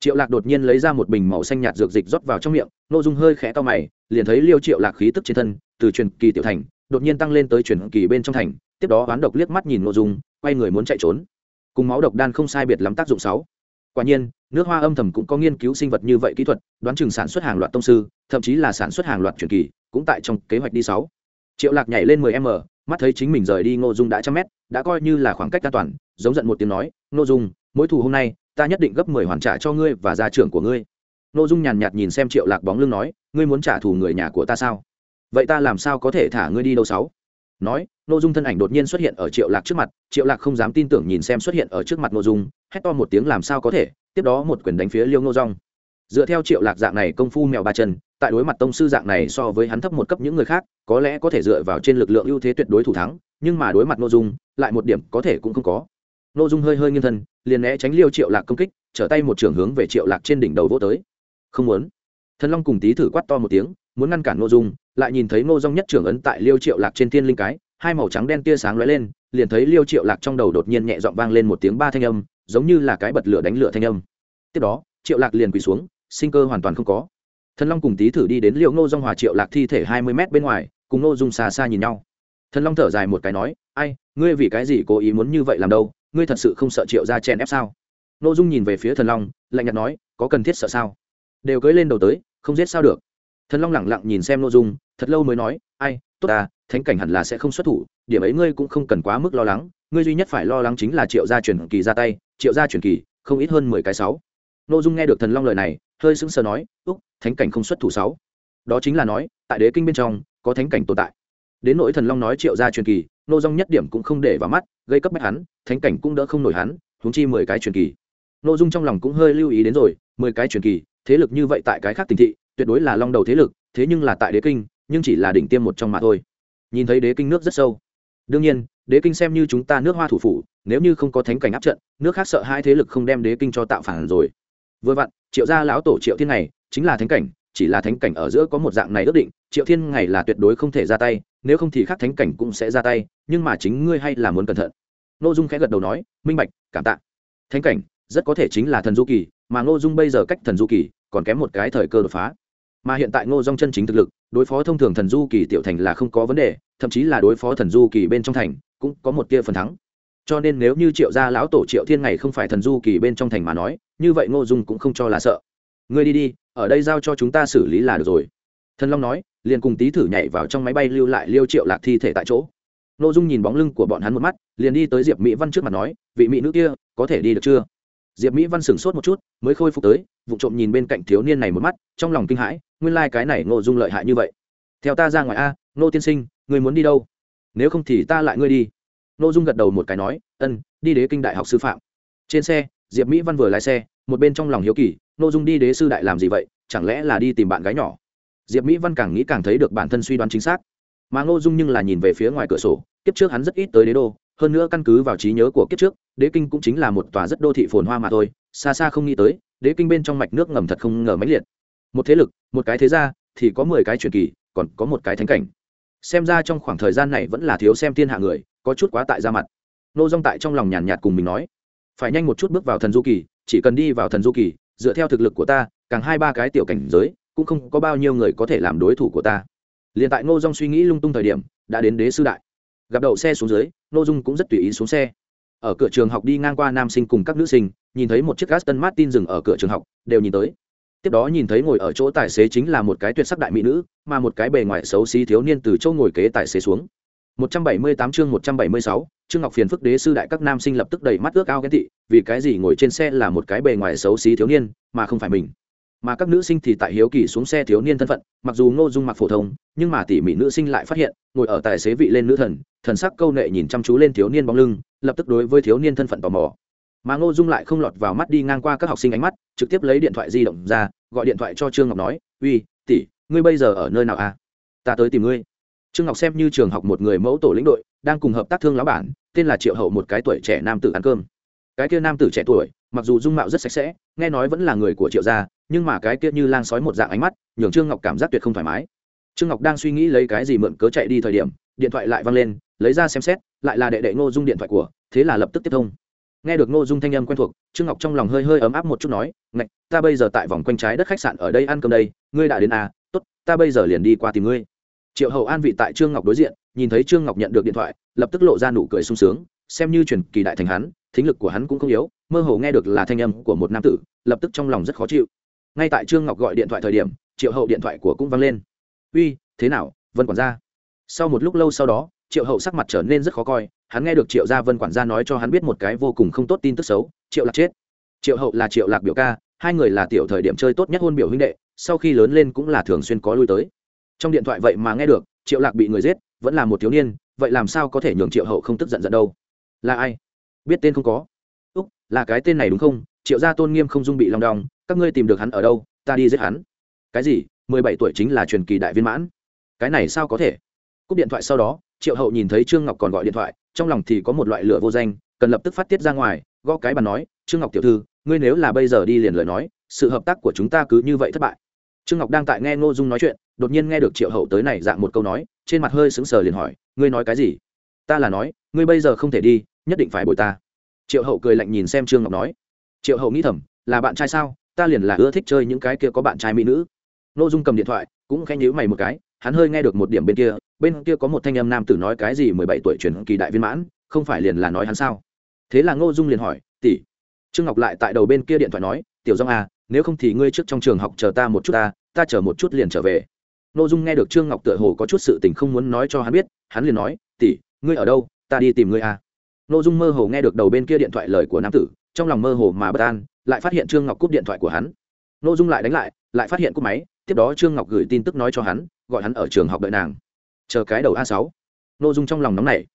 Triệu lạc đột nhiên lấy ra một bình màu xanh nhạt dược dịch rót vào trong miệng, Ngô dung hơi khẽ to mày, liền thấy liêu triệu lạc khí tức trên thân, từ truyền kỳ tiểu thành, đột nhiên tăng lên tới truyền kỳ bên trong thành, tiếp đó oán độc liếc mắt nhìn Ngô dung, quay người muốn chạy trốn cùng máu độc đan không sai biệt lắm tác dụng sáu. Quả nhiên, nước hoa âm thầm cũng có nghiên cứu sinh vật như vậy kỹ thuật, đoán chừng sản xuất hàng loạt tông sư, thậm chí là sản xuất hàng loạt truyền kỳ, cũng tại trong kế hoạch đi sáu. Triệu lạc nhảy lên 10 m, mắt thấy chính mình rời đi ngô dung đã trăm mét, đã coi như là khoảng cách an toàn, giống giận một tiếng nói, ngô dung mỗi thù hôm nay, ta nhất định gấp mười hoàn trả cho ngươi và gia trưởng của ngươi. Ngô dung nhàn nhạt nhìn xem triệu lạc bóng lưng nói, ngươi muốn trả thù người nhà của ta sao? Vậy ta làm sao có thể thả ngươi đi đâu sáu? Nói, ngô dung thân ảnh đột nhiên xuất hiện ở triệu lạc trước mặt, triệu lạc không dám tin tưởng nhìn xem xuất hiện ở trước mặt ngô dung, hét to một tiếng làm sao có thể, tiếp đó một quyền đánh phía liêu ngô rong dựa theo triệu lạc dạng này công phu mèo ba chân, tại đối mặt tông sư dạng này so với hắn thấp một cấp những người khác, có lẽ có thể dựa vào trên lực lượng ưu thế tuyệt đối thủ thắng, nhưng mà đối mặt n ô dung, lại một điểm có thể cũng không có. N ô dung hơi hơi nghiêng thân, liền né tránh liêu triệu lạc công kích, trở tay một trường hướng về triệu lạc trên đỉnh đầu vô tới. Không muốn. Thần long cùng tý thử quát to một tiếng muốn ngăn cản ngô dung, lại nhìn thấy ngô dung nhất trưởng ấn tại liêu triệu lạc trên thiên linh cái, hai màu trắng đen tia sáng lóe lên, liền thấy liêu triệu lạc trong đầu đột nhiên nhẹ dọn vang lên một tiếng ba thanh âm, giống như là cái bật lửa đánh lửa thanh âm. Tiếp đó, triệu lạc liền quỳ xuống, sinh cơ hoàn toàn không có. Thần long cùng tý thử đi đến liệu ngô dung hòa triệu lạc thi thể hai mươi m bên ngoài, cùng ngô dung xa xa nhìn nhau. Thần long thở dài một cái nói, ai, ngươi vì cái gì cố ý muốn như vậy làm đâu? Ngươi thật sự không sợ triệu ra chen ép sao? Ngô dung nhìn về phía thần long, lạnh nhạt nói, có cần thiết sợ sao? Đều cưới lên đầu tới, không giết sao được thần long lẳng lặng nhìn xem nội dung, thật lâu mới nói, ai, tốt ta, thánh cảnh hẳn là sẽ không xuất thủ, điểm ấy ngươi cũng không cần quá mức lo lắng, ngươi duy nhất phải lo lắng chính là triệu gia truyền kỳ ra tay, triệu gia truyền kỳ, không ít hơn mười cái sáu. Nội dung nghe được thần long lời này, hơi sững sờ nói, úc, thánh cảnh không xuất thủ sáu. Đó chính là nói, tại đế kinh bên trong, có thánh cảnh tồn tại. Đến nỗi thần long nói triệu gia truyền kỳ nô dung nhất điểm cũng không để vào mắt, gây cấp bách hắn, thánh cảnh cũng đỡ không nổi hắn, huống chi mười cái truyền kỳ. Nô dung trong lòng cũng hơi lưu ý đến rồi, mười cái truyền kỳ thế lực như vậy tại cái khác tỉnh thị, tuyệt đối là long đầu thế lực, thế nhưng là tại đế kinh, nhưng chỉ là đỉnh tiêm một trong mà thôi. Nhìn thấy đế kinh nước rất sâu. Đương nhiên, đế kinh xem như chúng ta nước hoa thủ phủ, nếu như không có thánh cảnh áp trận, nước khác sợ hai thế lực không đem đế kinh cho tạo phản rồi. Vừa vặn, triệu gia lão tổ triệu thiên này, chính là thánh cảnh, chỉ là thánh cảnh ở giữa có một dạng này ước định, triệu thiên ngày là tuyệt đối không thể ra tay, nếu không thì khác thánh cảnh cũng sẽ ra tay, nhưng mà chính ngươi hay là muốn cẩn thận. N ô dung khẽ gật đầu nói, minh bạch, cảm tạ. Thánh cảnh, rất có thể chính là thần du kỳ mà ngô dung bây giờ cách thần du kỳ còn kém một cái thời cơ đột phá. Mà hiện tại ngô dung chân chính thực lực, đối phó thông thường thần du kỳ tiểu thành là không có vấn đề, thậm chí là đối phó thần du kỳ bên trong thành cũng có một tia phần thắng. Cho nên nếu như triệu gia lão tổ triệu thiên ngày không phải thần du kỳ bên trong thành mà nói, như vậy ngô dung cũng không cho là sợ. Ngươi đi đi, ở đây giao cho chúng ta xử lý là được rồi. Thần long nói, liền cùng tý thử nhảy vào trong máy bay lưu lại liêu triệu lạc thi thể tại chỗ. N ô dung nhìn bóng lưng của bọn hắn một mắt, liền đi tới diệp mỹ văn trước mặt nói, vị mỹ nữ kia, có thể đi được chưa? Diệp mỹ văn sửng sốt một chút, mới khôi phục tới, vụ trộm nhìn bên cạnh thiếu niên này một mắt, trong lòng kinh hãi, nguyên lai、like、cái này Ngô dung lợi hại như vậy. Theo ta ra ngoài a, Ngô tiên sinh, người muốn đi đâu? Nếu không thì ta lại ngươi đi. Ngô dung gật đầu một cái nói, ân, đi đế kinh đại học sư phạm. Trên xe, diệp mỹ văn vừa lái xe, một bên trong lòng hiếu kỳ, Ngô dung đi đế sư đại làm gì vậy? Chẳng lẽ là đi tìm bạn gái nhỏ? Diệp mỹ văn càng nghĩ càng thấy được bản thân suy đoán chính xác. Mà ngô dung nhưng là nhìn về phía ngoài cửa sổ, kiếp trước hắn rất ít tới đế đô hơn nữa căn cứ vào trí nhớ của kiếp trước, đế kinh cũng chính là một tòa rất đô thị phồn hoa mà thôi, xa xa không nghĩ tới, đế kinh bên trong mạch nước ngầm thật không ngờ máy liệt. Một thế lực, một cái thế gia, thì có mười cái truyền kỳ, còn có một cái thánh cảnh. Xem ra trong khoảng thời gian này vẫn là thiếu xem thiên hạ người, có chút quá tại ra mặt. Nô dong tại trong lòng nhàn nhạt cùng mình nói, phải nhanh một chút bước vào thần du kỳ, chỉ cần đi vào thần du kỳ, dựa theo thực lực của ta, càng hai ba cái tiểu cảnh giới, cũng không có bao nhiêu người có thể làm đối thủ của ta. Liền tại ngô dong suy nghĩ lung tung thời điểm, đã đến đế sư đại gặp đậu xe xuống dưới nô dung cũng rất tùy ý xuống xe. Ở cửa trường học đi ngang qua nam sinh cùng các nữ sinh nhìn thấy một chiếc Aston Martin dừng ở cửa trường học đều nhìn tới. Tiếp đó nhìn thấy ngồi ở chỗ tài xế chính là một cái tuyệt sắc đại mỹ nữ mà một cái bề ngoài xấu xí thiếu niên từ chỗ ngồi kế tài xế xuống. 178 chương 176, Trương Ngọc Phiền phức đế sư đại các nam sinh lập tức đầy mắt ước ao ghen tị, vì cái gì ngồi trên xe là một cái bề ngoài xấu xí thiếu niên, mà không phải mình? Mà các nữ sinh thì tại hiếu kỳ xuống xe thiếu niên thân phận, mặc dù ngô dung mặc phổ thông, nhưng mà tỉ mỉ nữ sinh lại phát hiện, ngồi ở tài xế vị lên nữ thần thần sắc câu nệ nhìn chăm chú lên thiếu niên bóng lưng, lập tức đối với thiếu niên thân phận tò mò. Mà ngô dung lại không lọt vào mắt đi ngang qua các học sinh ánh mắt, trực tiếp lấy điện thoại di động ra, gọi điện thoại cho trương ngọc nói, uy, tỷ, ngươi bây giờ ở nơi nào à? Ta tới tìm ngươi. Trương ngọc xem như trường học một người mẫu tổ lĩnh đội, đang cùng hợp tác thương lão bản, tên là triệu hậu một cái tuổi trẻ nam tử ăn cơm. Cái kia nam tử trẻ tuổi, mặc dù dung mạo rất sạch sẽ, nghe nói vẫn là người của triệu gia nhưng mà cái kia như lang sói một dạng ánh mắt, nhường trương ngọc cảm giác tuyệt không thoải mái. Trương ngọc đang suy nghĩ lấy cái gì mượn cớ chạy đi thời điểm, điện thoại lại văng lên, lấy ra xem xét, lại là đệ đệ ngô dung điện thoại của, thế là lập tức tiếp thông. Nghe được ngô dung thanh âm quen thuộc, trương ngọc trong lòng hơi hơi ấm áp một chút nói, ngạch, ta bây giờ tại vòng quanh trái đất khách sạn ở đây ăn cơm đây, ngươi đã đến à tốt, ta bây giờ liền đi qua tìm ngươi. Triệu hậu an vị tại trương ngọc đối diện, nhìn thấy trương ngọc nhận được điện thoại, lập tức lộ ra nụ cười sung sướng, xem như truyền kỳ đại thành hắn, thính lực của hắn cũng không yếu, mơ hồ nghe được là thanh âm của một nam tử, lập tức trong lòng rất khó chịu ngay tại trương ngọc gọi điện thoại thời điểm, triệu hậu điện thoại của cũng văng lên. Uy, thế nào, vân quản gia? Sau một lúc lâu sau đó, triệu hậu sắc mặt trở nên rất khó coi, hắn nghe được triệu gia vân quản gia nói cho hắn biết một cái vô cùng không tốt tin tức xấu, triệu lạc chết. Triệu hậu là triệu lạc biểu ca, hai người là tiểu thời điểm chơi tốt nhất hôn biểu huynh đệ, sau khi lớn lên cũng là thường xuyên có lui tới. Trong điện thoại vậy mà nghe được, triệu lạc bị người giết, vẫn là một thiếu niên, vậy làm sao có thể nhường triệu hậu không tức giận giận đâu? Là ai? Biết tên không có. Úc, là cái tên này đúng không? Triệu gia tôn nghiêm không dung bị lòng đong các ngươi tìm được hắn ở đâu, ta đi giết hắn. Cái gì? Mười bảy tuổi chính là truyền kỳ đại viên mãn. Cái này sao có thể? Cúp điện thoại sau đó, triệu hậu nhìn thấy trương ngọc còn gọi điện thoại, trong lòng thì có một loại lửa vô danh, cần lập tức phát tiết ra ngoài, gõ cái bàn nói, trương ngọc tiểu thư, ngươi nếu là bây giờ đi liền lời nói, sự hợp tác của chúng ta cứ như vậy thất bại. Trương ngọc đang tại nghe ngô dung nói chuyện, đột nhiên nghe được triệu hậu tới này dạng một câu nói, trên mặt hơi sững sờ liền hỏi, ngươi nói cái gì? Ta là nói, ngươi bây giờ không thể đi, nhất định phải bồi ta. Triệu hậu cười lạnh nhìn xem trương ngọc nói. Triệu hậu nghĩ thầm, là bạn trai sao? Ta liền là ưa thích chơi những cái kia có bạn trai mỹ nữ. N ô dung cầm điện thoại, cũng khẽ nhíu mày một cái, hắn hơi nghe được một điểm bên kia bên kia có một thanh âm nam tử nói cái gì mười bảy tuổi truyền kỳ đại viên mãn, không phải liền là nói hắn sao? Thế là ngô dung liền hỏi, tỷ, trương ngọc lại tại đầu bên kia điện thoại nói, tiểu dông à nếu không thì ngươi trước trong trường học chờ ta một chút ta ta chờ một chút liền trở về. Ngô dung nghe được trương ngọc tựa hồ có chút sự tình không muốn nói cho hắn biết, hắn liền nói, tỷ, ngươi ở đâu? Ta đi tìm ngươi à. Ngô dung mơ hồ nghe được đầu bên kia điện thoại lời của nam tử, trong lòng mơ hồ mà bất an lại phát hiện trương ngọc cúp điện thoại của hắn. Nội dung lại đánh lại lại phát hiện cúp máy, tiếp đó trương ngọc gửi tin tức nói cho hắn, gọi hắn ở trường học đợi nàng. Chờ cái đầu a sáu. Nội dung trong lòng nóng này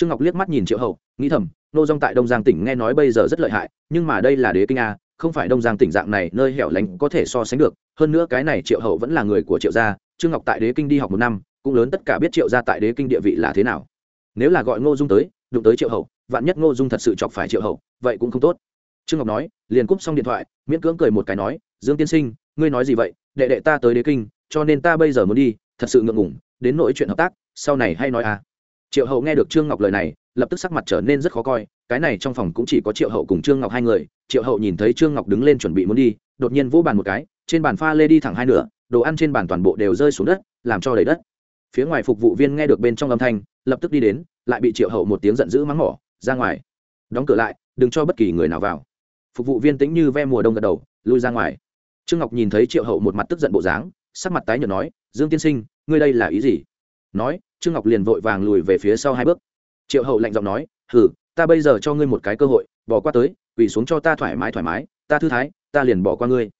trương ngọc liếc mắt nhìn triệu hậu, nghĩ thầm, nô dung tại đông giang tỉnh nghe nói bây giờ rất lợi hại, nhưng mà đây là đế kinh a, không phải đông giang tỉnh dạng này nơi hẻo lánh có thể so sánh được. Hơn nữa cái này triệu hậu vẫn là người của triệu gia, trương ngọc tại đế kinh đi học một năm, cũng lớn tất cả biết triệu gia tại đế kinh địa vị là thế nào. Nếu là gọi ngô dung tới, đụng tới triệu hậu, vạn nhất ngô dung thật sự chọc phải triệu hậu, vậy cũng không tốt trương ngọc nói, liền cúp xong điện thoại, miễn cưỡng cười một cái nói, dương tiên sinh, ngươi nói gì vậy? Đệ đệ ta tới đế kinh, cho nên ta bây giờ muốn đi, thật sự ngượng ngủng đến nỗi chuyện hợp tác, sau này hay nói à. Triệu hậu nghe được trương ngọc lời này, lập tức sắc mặt trở nên rất khó coi, cái này trong phòng cũng chỉ có triệu hậu cùng trương ngọc hai người, triệu hậu nhìn thấy trương ngọc đứng lên chuẩn bị muốn đi, đột nhiên vỗ bàn một cái, trên bàn pha lê đi thẳng hai nửa, đồ ăn trên bàn toàn bộ đều rơi xuống đất, làm cho đầy đất. Phía ngoài phục vụ viên nghe được bên trong âm thanh, lập tức đi đến, lại bị triệu hậu một tiếng giận dữ mắng mỏ, ra ngoài, đóng cửa lại, đừng cho bất kỳ người nào vào phục vụ viên tĩnh như ve mùa đông gật đầu, lui ra ngoài. Trương ngọc nhìn thấy triệu hậu một mặt tức giận bộ dáng, sắc mặt tái nhợt nói, dương tiên sinh, ngươi đây là ý gì? Nói, trương ngọc liền vội vàng lùi về phía sau hai bước. Triệu hậu lạnh giọng nói, hừ, ta bây giờ cho ngươi một cái cơ hội, bỏ qua tới, quỳ xuống cho ta thoải mái thoải mái, ta thư thái, ta liền bỏ qua ngươi.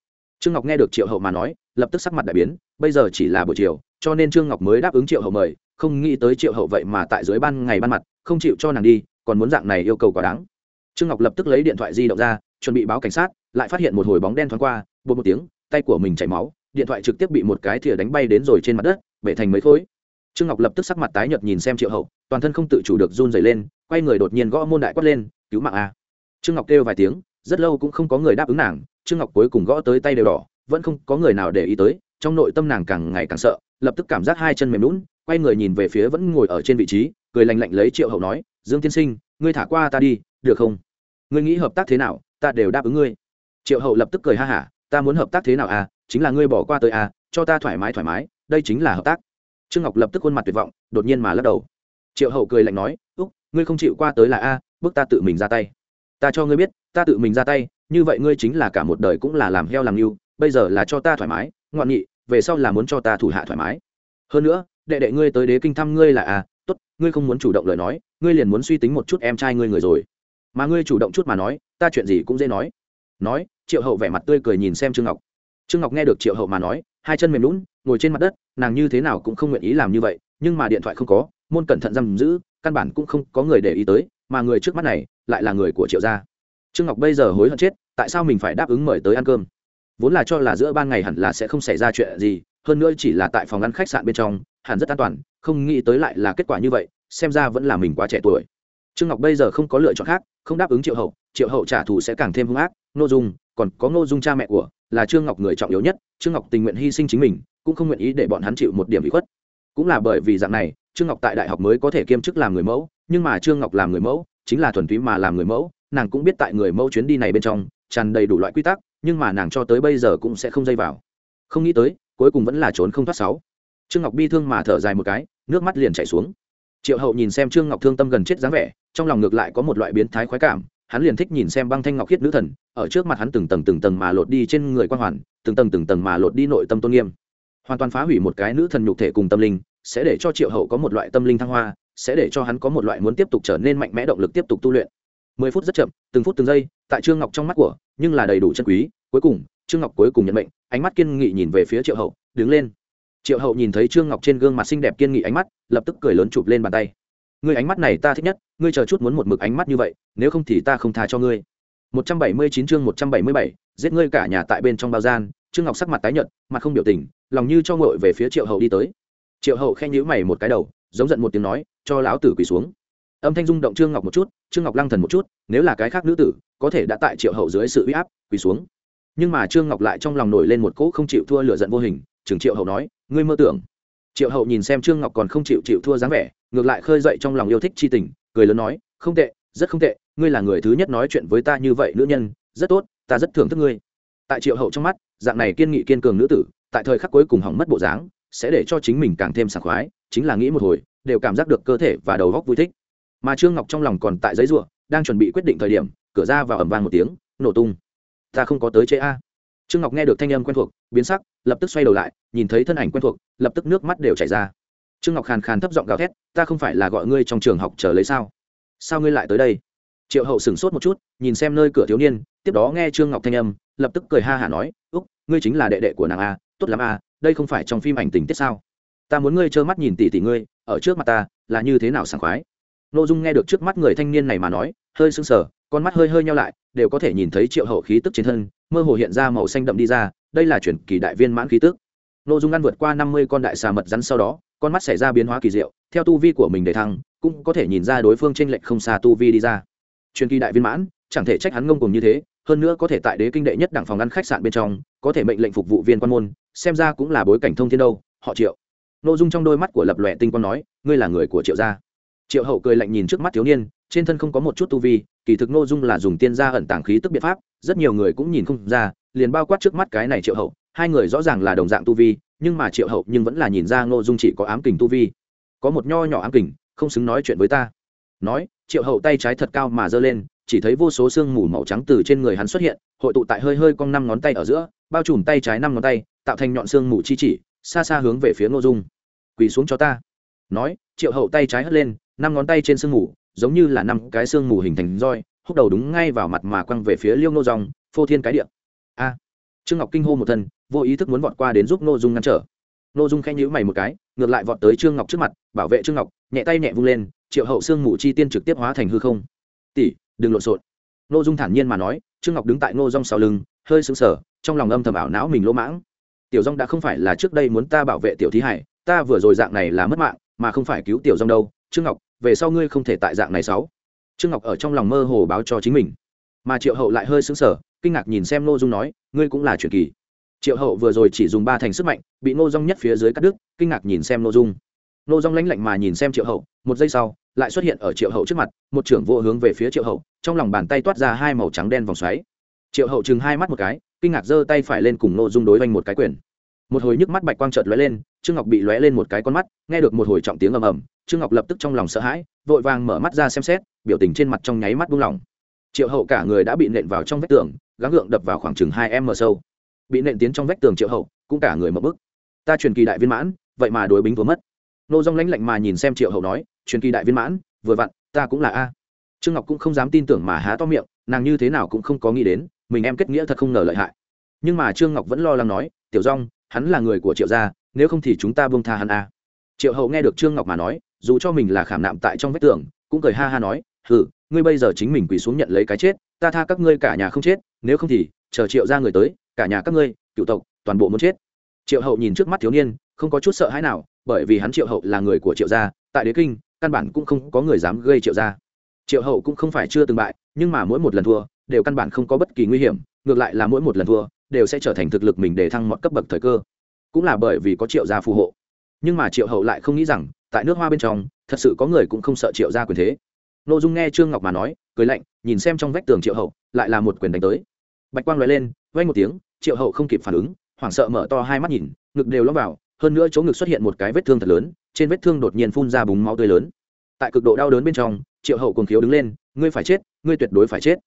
Trương ngọc nghe được triệu hậu mà nói, lập tức sắc mặt đại biến, bây giờ chỉ là buổi chiều, cho nên trương ngọc mới đáp ứng triệu hậu mời, không nghĩ tới triệu hậu vậy mà tại dưới ban ngày ban mặt, không chịu cho nàng đi, còn muốn dạng này yêu cầu quá đáng trương ngọc lập tức lấy điện thoại di động ra, chuẩn bị báo cảnh sát, lại phát hiện một hồi bóng đen thoáng qua, bột một tiếng, tay của mình chảy máu, điện thoại trực tiếp bị một cái thìa đánh bay đến rồi trên mặt đất, bể thành mấy khối. Trương ngọc lập tức sắc mặt tái nhợt nhìn xem triệu hậu, toàn thân không tự chủ được run dày lên, quay người đột nhiên gõ môn đại quát lên, cứu mạng a. Trương ngọc kêu vài tiếng, rất lâu cũng không có người đáp ứng nàng, trương ngọc cuối cùng gõ tới tay đều đỏ, vẫn không có người nào để ý tới, trong nội tâm nàng càng ngày càng sợ, lập tức cảm giác hai chân mềm lún quay người nhìn về phía vẫn ngồi ở trên vị trí, cười lành lạnh lấy triệu hậu nói, dương tiên sinh, ngươi thả qua ta đi, được không? Ngươi nghĩ hợp tác thế nào, ta đều đáp ứng ngươi. Triệu hậu lập tức cười ha hả, ta muốn hợp tác thế nào à chính là ngươi bỏ qua tới à cho ta thoải mái thoải mái, đây chính là hợp tác. Trương ngọc lập tức khuôn mặt tuyệt vọng, đột nhiên mà lắc đầu. Triệu hậu cười lạnh nói, úc, ngươi không chịu qua tới là a, bước ta tự mình ra tay. Ta cho ngươi biết, ta tự mình ra tay, như vậy ngươi chính là cả một đời cũng là làm heo làm mưu bây giờ là cho ta thoải mái, ngoạn nghị, về sau là muốn cho ta thủ hạ thoải mái. Hơn nữa, đệ đệ ngươi tới đế kinh thăm ngươi là à tốt, ngươi không muốn chủ động lời nói, ngươi liền muốn suy tính một chút em trai ngươi người rồi mà ngươi chủ động chút mà nói, ta chuyện gì cũng dễ nói. Nói, triệu hậu vẻ mặt tươi cười nhìn xem trương ngọc. Trương ngọc nghe được triệu hậu mà nói, hai chân mềm lún, ngồi trên mặt đất, nàng như thế nào cũng không nguyện ý làm như vậy, nhưng mà điện thoại không có, môn cẩn thận giam giữ, căn bản cũng không có người để ý tới, mà người trước mắt này lại là người của triệu gia. Trương ngọc bây giờ hối hận chết, tại sao mình phải đáp ứng mời tới ăn cơm? Vốn là cho là giữa ban ngày hẳn là sẽ không xảy ra chuyện gì, hơn nữa chỉ là tại phòng ăn khách sạn bên trong, hẳn rất an toàn, không nghĩ tới lại là kết quả như vậy, xem ra vẫn là mình quá trẻ tuổi trương ngọc bây giờ không có lựa chọn khác, không đáp ứng triệu hậu triệu hậu trả thù sẽ càng thêm hung ác. N ô dung, còn có n ô dung cha mẹ của, là trương ngọc người trọng yếu nhất. Trương ngọc tình nguyện hy sinh chính mình, cũng không nguyện ý để bọn hắn chịu một điểm bị khuất. Cũng là bởi vì dạng này, trương ngọc tại đại học mới có thể kiêm chức làm người mẫu, nhưng mà trương ngọc làm người mẫu, chính là thuần túy mà làm người mẫu, nàng cũng biết tại người mẫu chuyến đi này bên trong, tràn đầy đủ loại quy tắc, nhưng mà nàng cho tới bây giờ cũng sẽ không dây vào. Không nghĩ tới, cuối cùng vẫn là trốn không thoát sáu. Trương ngọc bi thương mà thở dài một cái, nước mắt liền chảy xuống. Triệu hậu nhìn xem trương ngọc thương tâm gần chết dáng vẻ trong lòng ngược lại có một loại biến thái khoái cảm, hắn liền thích nhìn xem băng thanh ngọc khiết nữ thần, ở trước mặt hắn từng tầng từng tầng mà lột đi trên người quan hoàn, từng tầng từng tầng mà lột đi nội tâm tôn nghiêm. Hoàn toàn phá hủy một cái nữ thần nhục thể cùng tâm linh, sẽ để cho triệu hậu có một loại tâm linh thăng hoa, sẽ để cho hắn có một loại muốn tiếp tục trở nên mạnh mẽ động lực tiếp tục tu luyện. Mười phút rất chậm, từng phút từng giây, tại trương ngọc trong mắt của, nhưng là đầy đủ chân quý, cuối cùng, trương ngọc cuối cùng nhận mệnh, ánh mắt kiên nghị nhìn về phía triệu hậu, đứng lên. Triệu hậu nhìn thấy trương ngọc trên gương mặt xinh đẹp kiên nghị ánh mắt, lập tức cười lớn chụp lên bàn tay ngươi ánh mắt này ta thích nhất ngươi chờ chút muốn một mực ánh mắt như vậy nếu không thì ta không tha cho ngươi. 179 chương 177, giết ngươi cả nhà tại bên trong bao gian trương ngọc sắc mặt tái nhợt mặt không biểu tình lòng như cho ngội về phía triệu hậu đi tới. Triệu hậu khen nhíu mày một cái đầu giống giận một tiếng nói cho lão tử quỳ xuống. Âm thanh rung động trương ngọc một chút trương ngọc lăng thần một chút nếu là cái khác nữ tử có thể đã tại triệu hậu dưới sự uy áp quỳ xuống. Nhưng mà trương ngọc lại trong lòng nổi lên một cỗ không chịu thua lửa giận vô hình chừng triệu hậu nói ngươi mơ tưởng. Triệu hậu nhìn xem trương ngọc còn không chịu chịu thua dáng vẻ ngược lại khơi dậy trong lòng yêu thích c h i tình, cười lớn nói, không tệ, rất không tệ, ngươi là người thứ nhất nói chuyện với ta như vậy nữ nhân, rất tốt, ta rất thưởng thức ngươi. Tại triệu hậu trong mắt, dạng này kiên nghị kiên cường nữ tử, tại thời khắc cuối cùng hỏng mất bộ dáng, sẽ để cho chính mình càng thêm sảng khoái, chính là nghĩ một hồi, đều cảm giác được cơ thể và đầu góc vui thích. Mà trương ngọc trong lòng còn tại giấy ruộng đang chuẩn bị quyết định thời điểm, cửa ra vào ẩm vang một tiếng, nổ tung. Ta không có tới chế a. Trương ngọc nghe được thanh âm quen thuộc, biến sắc, lập tức xoay đầu lại, nhìn thấy thân ảnh quen thuộc, lập tức nước mắt đều chảy ra trương ngọc khàn khàn thấp giọng gào thét, ta không phải là gọi ngươi trong trường học chờ lấy sao? Sao ngươi lại tới đây? Triệu hậu sửng sốt một chút, nhìn xem nơi cửa thiếu niên, tiếp đó nghe trương ngọc thanh âm, lập tức cười ha hả nói, úc, ngươi chính là đệ đệ của nàng a, tốt lắm a, đây không phải trong phim ảnh tình tiết sao? Ta muốn ngươi trơ mắt nhìn tỷ tỷ ngươi, ở trước mặt ta, là như thế nào sảng khoái? Nội dung nghe được trước mắt người thanh niên này mà nói, hơi sưng sờ, con mắt hơi hơi nhau lại, đều có thể nhìn thấy triệu hậu khí tức trên thân, mơ hồ hiện ra màu xanh đậm đi ra, đây là chuyển kỳ đại viên mãn khí tức. Nội dung ăn vượt qua năm mươi con đại xà mật rắn sau đó con mắt xảy ra biến hóa kỳ diệu, theo tu vi của mình để thăng, cũng có thể nhìn ra đối phương t r ê n lệch không xa tu vi đi ra. Truyền kỳ đại viên mãn, chẳng thể trách hắn ngông cùng như thế, hơn nữa có thể tại đế kinh đệ nhất đảng phòng ăn khách sạn bên trong, có thể mệnh lệnh phục vụ viên quan môn, xem ra cũng là bối cảnh thông thiên đâu, họ triệu. Nội dung trong đôi mắt của lập lòe tinh quan nói, ngươi là người của triệu gia. Triệu hậu cười lạnh nhìn trước mắt thiếu niên, trên thân không có một chút tu vi, kỳ thực nội dung là dùng tiên gia ẩn tàng khí tức biện pháp, rất nhiều người cũng nhìn không ra, liền bao quát trước mắt cái này triệu hậu, hai người rõ ràng là đồng dạng tu vi nhưng mà triệu hậu nhưng vẫn là nhìn ra ngô dung chỉ có ám kình tu vi. Có một nho nhỏ ám kình, không xứng nói chuyện với ta. Nói, triệu hậu tay trái thật cao mà giơ lên, chỉ thấy vô số sương mù màu trắng từ trên người hắn xuất hiện, hội tụ tại hơi hơi cong năm ngón tay ở giữa, bao trùm tay trái năm ngón tay, tạo thành nhọn sương mù chi chỉ, xa xa hướng về phía ngô dung. Quỳ xuống cho ta. Nói, triệu hậu tay trái hất lên, năm ngón tay trên sương mù, giống như là năm cái sương mù hình thành roi, húc đầu đúng ngay vào mặt mà quăng về phía liêu ngô dòng phô thiên cái điện a. Trương ngọc kinh hô một thân vô ý thức muốn vọt qua đến giúp nội dung ngăn trở. Nội dung khen nhữ mày một cái, ngược lại vọt tới trương ngọc trước mặt, bảo vệ trương ngọc, nhẹ tay nhẹ vung lên, triệu hậu xương mù chi tiên trực tiếp hóa thành hư không. Tỷ, đừng lộn xộn. Nội dung thản nhiên mà nói, trương ngọc đứng tại ngô rong sau lưng, hơi sững sờ, trong lòng âm thầm ảo não mình lỗ mãng. Tiểu rong đã không phải là trước đây muốn ta bảo vệ tiểu thí hải, ta vừa rồi dạng này là mất mạng, mà không phải cứu tiểu rong đâu. Trương ngọc, về sau ngươi không thể tại dạng này sáu. Trương ngọc ở trong lòng mơ hồ báo cho chính mình. Mà triệu hậu lại hơi sững sờ, kinh ngạc nhìn xem Nô dung nói, ngươi cũng là truyền kỳ triệu hậu vừa rồi chỉ dùng ba thành sức mạnh, bị Nô dung nhất phía dưới cắt đứt, kinh ngạc nhìn xem Nô dung. Nô dung lãnh lạnh mà nhìn xem triệu hậu, một giây sau, lại xuất hiện ở triệu hậu trước mặt, một trưởng vô hướng về phía triệu hậu, trong lòng bàn tay toát ra hai màu trắng đen vòng xoáy. Triệu hậu chừng hai mắt một cái, kinh ngạc giơ tay phải lên cùng Nô dung đối oanh một cái quyền. Một hồi nhức mắt bạch quang trợt lóe lên, trương ngọc bị lóe lên một cái con mắt, nghe được một hồi trọng tiếng ầm ầm, trương ngọc lập tức trong lòng sợ hãi, vội vàng mở mắt ra xem xét, biểu tình trên mặt trong nháy mắt buông lỏng. Triệu hậu cả người đã bị nện vào trong vách tường, gắng gượng đập vào khoảng chừng hai m sâu bị nện tiến trong vách tường triệu hậu, cũng cả người mập bức. Ta truyền kỳ đại viên mãn, vậy mà đối bính vừa mất. Nô dong lãnh lạnh mà nhìn xem triệu hậu nói, truyền kỳ đại viên mãn, vừa vặn, ta cũng là a. Trương ngọc cũng không dám tin tưởng mà há to miệng, nàng như thế nào cũng không có nghĩ đến, mình em kết nghĩa thật không ngờ lợi hại. Nhưng mà trương ngọc vẫn lo lắng nói, tiểu rong hắn là người của triệu gia, nếu không thì chúng ta buông tha hắn a. Triệu hậu nghe được trương ngọc mà nói, dù cho mình là khảm nạm tại trong vách tường, cũng cười ha ha nói, hừ, ngươi bây giờ chính mình quỳ xuống nhận lấy cái chết, ta tha các ngươi cả nhà không chết, nếu không thì chờ triệu ra người tới cả nhà các ngươi, cựu tộc, toàn bộ muốn chết. Triệu hậu nhìn trước mắt thiếu niên, không có chút sợ hãi nào, bởi vì hắn triệu hậu là người của triệu gia, tại đế kinh, căn bản cũng không có người dám gây triệu gia. Triệu hậu cũng không phải chưa từng bại, nhưng mà mỗi một lần thua, đều căn bản không có bất kỳ nguy hiểm, ngược lại là mỗi một lần thua, đều sẽ trở thành thực lực mình để thăng mọi cấp bậc thời cơ. Cũng là bởi vì có triệu gia phù hộ. Nhưng mà triệu hậu lại không nghĩ rằng, tại nước hoa bên trong, thật sự có người cũng không sợ triệu gia quyền thế. N ô dung nghe trương ngọc mà nói, cười lạnh, nhìn xem trong vách tường triệu hậu, lại là một quyền đánh tới. Bạch quang l lên vay một tiếng triệu hậu không kịp phản ứng, hoảng sợ mở to hai mắt nhìn, ngực đều lõm vào, hơn nữa chỗ ngực xuất hiện một cái vết thương thật lớn, trên vết thương đột nhiên phun ra búng máu tươi lớn. Tại cực độ đau đớn bên trong, triệu hậu cùng thiếu đứng lên, ngươi phải chết, ngươi tuyệt đối phải chết.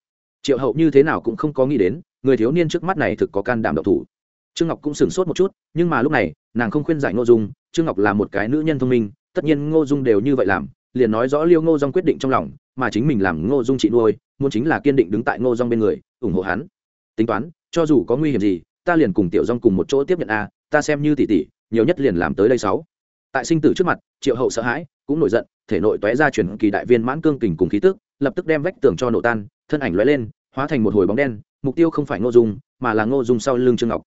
Triệu hậu như thế nào cũng không có nghĩ đến, người thiếu niên trước mắt này thực có can đảm độc thủ. Trương ngọc cũng sửng sốt một chút, nhưng mà lúc này, nàng không khuyên giải ngô dung, trương ngọc là một cái nữ nhân thông minh, tất nhiên ngô dung đều như vậy làm, liền nói rõ liêu ngô dung quyết định trong lòng, mà chính mình làm ngô dung chị nuôi, muốn chính là kiên định đứng tại ngô dung bên người, ủng hộ hắn. Tính toán cho dù có nguy hiểm gì, ta liền cùng tiểu dung cùng một chỗ tiếp nhận a, ta xem như tỷ tỷ, nhiều nhất liền làm tới đây sáu. Tại sinh tử trước mặt, triệu hậu sợ hãi, cũng nổi giận, thể nội toé ra chuyển kỳ đại viên mãn cương kình cùng khí tức, lập tức đem vách tường cho nổ tan, thân ảnh lóe lên, hóa thành một hồi bóng đen, mục tiêu không phải ngô dung, mà là ngô dung sau lưng trương ngọc.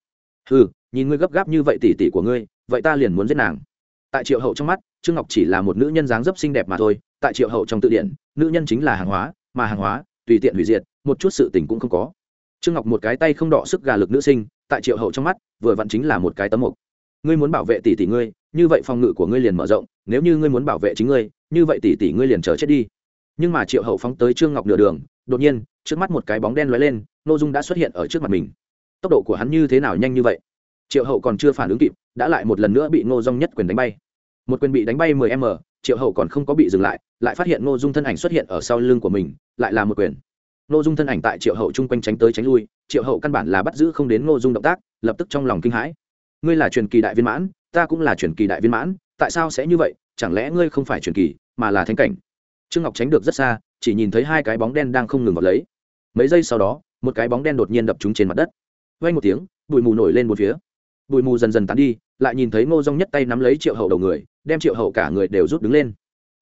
Ừ nhìn ngươi gấp gáp như vậy tỷ tỷ của ngươi, vậy ta liền muốn giết nàng. Tại triệu hậu trong mắt, trương ngọc chỉ là một nữ nhân dáng dấp xinh đẹp mà thôi, tại triệu hậu trong tự điển, nữ nhân chính là hàng hóa, mà hàng hóa, tùy tiện hủy diệt, một chút sự tình cũng không có trương ngọc một cái tay không đọ sức gà lực nữ sinh, tại triệu hậu trong mắt, vừa vặn chính là một cái tấm mục. Ngươi muốn bảo vệ tỷ tỷ ngươi, như vậy phòng ngự của ngươi liền mở rộng, nếu như ngươi muốn bảo vệ chính ngươi, như vậy tỷ tỷ ngươi liền chờ chết đi. Nhưng mà triệu hậu phóng tới trương ngọc nửa đường, đột nhiên, trước mắt một cái bóng đen lóe lên n ô dung đã xuất hiện ở trước mặt mình. Tốc độ của hắn như thế nào nhanh như vậy? Triệu hậu còn chưa phản ứng kịp, đã lại một lần nữa bị ngô dung nhất quyền đánh bay. Một quyền bị đánh bay 10 m, triệu hậu còn không có bị dừng lại lại phát hiện ngô dung thân ảnh xuất hiện ở sau lưng của mình, lại là một quyền ngô dung thân ảnh tại triệu hậu chung quanh tránh tới tránh lui, triệu hậu căn bản là bắt giữ không đến ngô dung động tác, lập tức trong lòng kinh hãi. Ngươi là truyền kỳ đại viên mãn, ta cũng là truyền kỳ đại viên mãn, tại sao sẽ như vậy? Chẳng lẽ ngươi không phải truyền kỳ, mà là thánh cảnh? Trương ngọc tránh được rất xa, chỉ nhìn thấy hai cái bóng đen đang không ngừng vào lấy. Mấy giây sau đó, một cái bóng đen đột nhiên đập trúng trên mặt đất. Vang một tiếng, bụi mù nổi lên một phía. Bụi mù dần dần tán đi, lại nhìn thấy ngô Dung nhất tay nắm lấy triệu hậu đầu người, đem triệu hậu cả người đều rút đứng lên.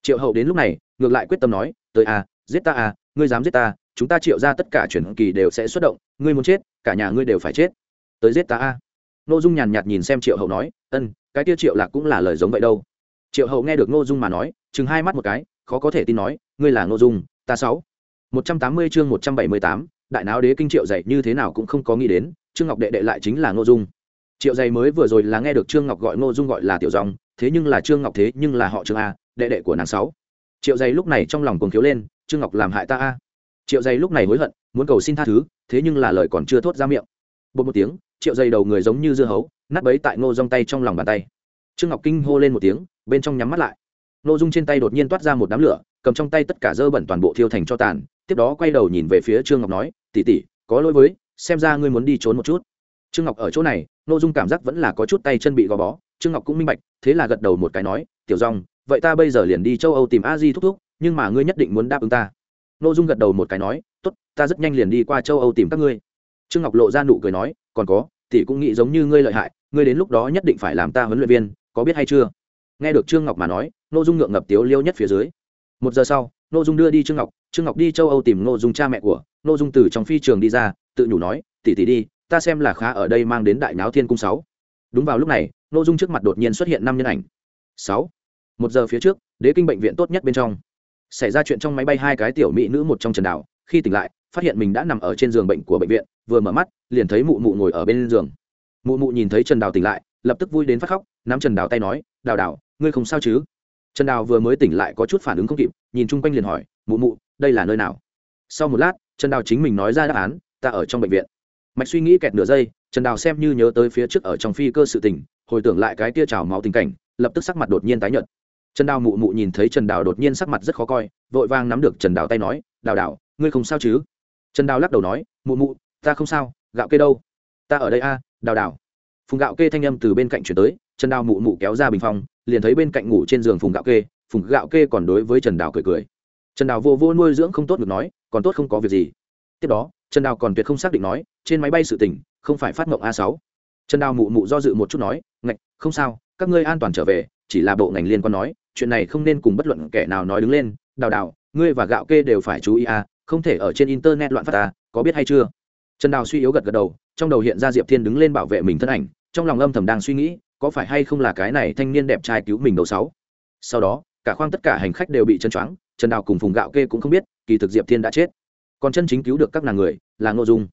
Triệu hậu đến lúc này, ngược lại quyết tâm nói, tới a giết ta a ngươi dám giết ta chúng ta triệu ra tất cả chuyển kỳ đều sẽ xuất động, ngươi muốn chết, cả nhà ngươi đều phải chết. Tới giết ta a. Ngô dung nhàn nhạt nhìn xem triệu hậu nói, ân, cái kia triệu lạc cũng là lời giống vậy đâu. Triệu hậu nghe được ngô dung mà nói, chừng hai mắt một cái, khó có thể tin nói, ngươi là ngô dung, ta sáu. Một trăm tám mươi chương một trăm bảy mươi tám, đại não đế kinh triệu dạy như thế nào cũng không có nghĩ đến, trương ngọc đệ đệ lại chính là ngô dung. Triệu dày mới vừa rồi là nghe được trương ngọc gọi ngô dung gọi là tiểu dòng, thế nhưng là trương ngọc thế nhưng là họ trương a, đệ đệ của nàng sáu. Triệu dày lúc này trong lòng cuồng khiếu lên, trương ngọc làm hại ta a triệu dày lúc này hối hận, muốn cầu xin tha thứ, thế nhưng là lời còn chưa thốt ra miệng. Bột một tiếng, triệu dày đầu người giống như dưa hấu, nát bấy tại ngô dong tay trong lòng bàn tay. Trương ngọc kinh hô lên một tiếng, bên trong nhắm mắt lại. Ngô dung trên tay đột nhiên toát ra một đám lửa, cầm trong tay tất cả dơ bẩn toàn bộ thiêu thành cho tàn, tiếp đó quay đầu nhìn về phía trương ngọc nói tỉ tỉ có lỗi với, xem ra ngươi muốn đi trốn một chút. Trương ngọc ở chỗ này, Ngô dung cảm giác vẫn là có chút tay chân bị gò bó, trương ngọc cũng minh bạch, thế là gật đầu một cái nói, tiểu rong vậy ta bây giờ liền đi châu âu tìm a di thúc thúc, nhưng mà ngươi nhất định muốn đáp ứng ta. Nô dung gật đầu một cái nói, tốt, ta rất nhanh liền đi qua châu âu tìm các ngươi. Trương ngọc lộ ra nụ cười nói, còn có, tỷ cũng nghĩ giống như ngươi lợi hại, ngươi đến lúc đó nhất định phải làm ta huấn luyện viên, có biết hay chưa? Nghe được trương ngọc mà nói Nô dung ngượng ngập tiếu liêu nhất phía dưới. Một giờ sau Nô dung đưa đi trương ngọc trương ngọc đi châu âu tìm Nô dung cha mẹ của Nô dung từ trong phi trường đi ra, tự nhủ nói tỉ tỉ đi, ta xem là khá ở đây mang đến đại náo thiên cung sáu. Đúng vào lúc này Nô dung trước mặt đột nhiên xuất hiện năm nhân ảnh. Sáu. Một giờ phía trước, đế kinh bệnh viện tốt nhất bên trong xảy ra chuyện trong máy bay hai cái tiểu mỹ nữ một trong trần đảo, khi tỉnh lại, phát hiện mình đã nằm ở trên giường bệnh của bệnh viện, vừa mở mắt, liền thấy mụ mụ ngồi ở bên giường. Mụ mụ nhìn thấy trần đào tỉnh lại, lập tức vui đến phát khóc, nắm trần đào tay nói, đào đào, ngươi không sao chứ? Trần đào vừa mới tỉnh lại có chút phản ứng không kịp, nhìn chung quanh liền hỏi, mụ mụ, đây là nơi nào? Sau một lát, trần đào chính mình nói ra đáp án, ta ở trong bệnh viện. Mạch suy nghĩ kẹt nửa giây, trần đào xem như nhớ tới phía trước ở trong phi cơ sự tỉnh hồi tưởng lại cái tia trào máu tình cảnh, lập tức sắc mặt đột nhiên tái nhợt trần đào mụ mụ nhìn thấy trần đào đột nhiên sắc mặt rất khó coi, vội vang nắm được trần đào tay nói, đào đào, ngươi không sao chứ? Trần đào lắc đầu nói, mụ mụ, ta không sao, gạo kê đâu. Ta ở đây a, đào đào. Phùng gạo kê thanh âm từ bên cạnh chuyển tới, trần đào mụ mụ kéo ra bình phong, liền thấy bên cạnh ngủ trên giường phùng gạo kê, phùng gạo kê còn đối với trần đào cười cười. Trần đào vô vô nuôi dưỡng không tốt được nói, còn tốt không có việc gì. Tiếp đó, trần đào còn tuyệt không xác định nói, trên máy bay sự tỉnh không phải phát mộng a sáu. Trần đào mụ mụ do dự một chút nói, ngạch, không sao, các ngươi an toàn trở về, chỉ là bộ ngành liên quan nói chuyện này không nên cùng bất luận kẻ nào nói đứng lên, đào đào, ngươi và gạo kê đều phải chú ý a không thể ở trên internet loạn phát ta có biết hay chưa? Trần đào suy yếu gật gật đầu, trong đầu hiện ra diệp thiên đứng lên bảo vệ mình thân ảnh, trong lòng âm thầm đang suy nghĩ, có phải hay không là cái này thanh niên đẹp trai cứu mình đầu sáu? Sau đó, cả khoang tất cả hành khách đều bị chân choáng, trần đào cùng phùng gạo kê cũng không biết, kỳ thực diệp thiên đã chết. Còn chân chính cứu được các nàng người, là ngô dung.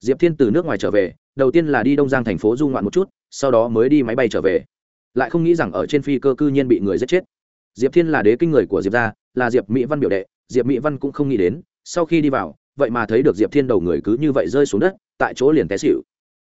Diệp thiên từ nước ngoài trở về, đầu tiên là đi đông giang thành phố du ngoạn một chút, sau đó mới đi máy bay trở về. Lại không nghĩ rằng ở trên phi cơ cư nhiên bị người giết chết diệp thiên là đế kinh người của diệp gia, là diệp mỹ văn biểu đệ, diệp mỹ văn cũng không nghĩ đến, sau khi đi vào, vậy mà thấy được diệp thiên đầu người cứ như vậy rơi xuống đất, tại chỗ liền té xịu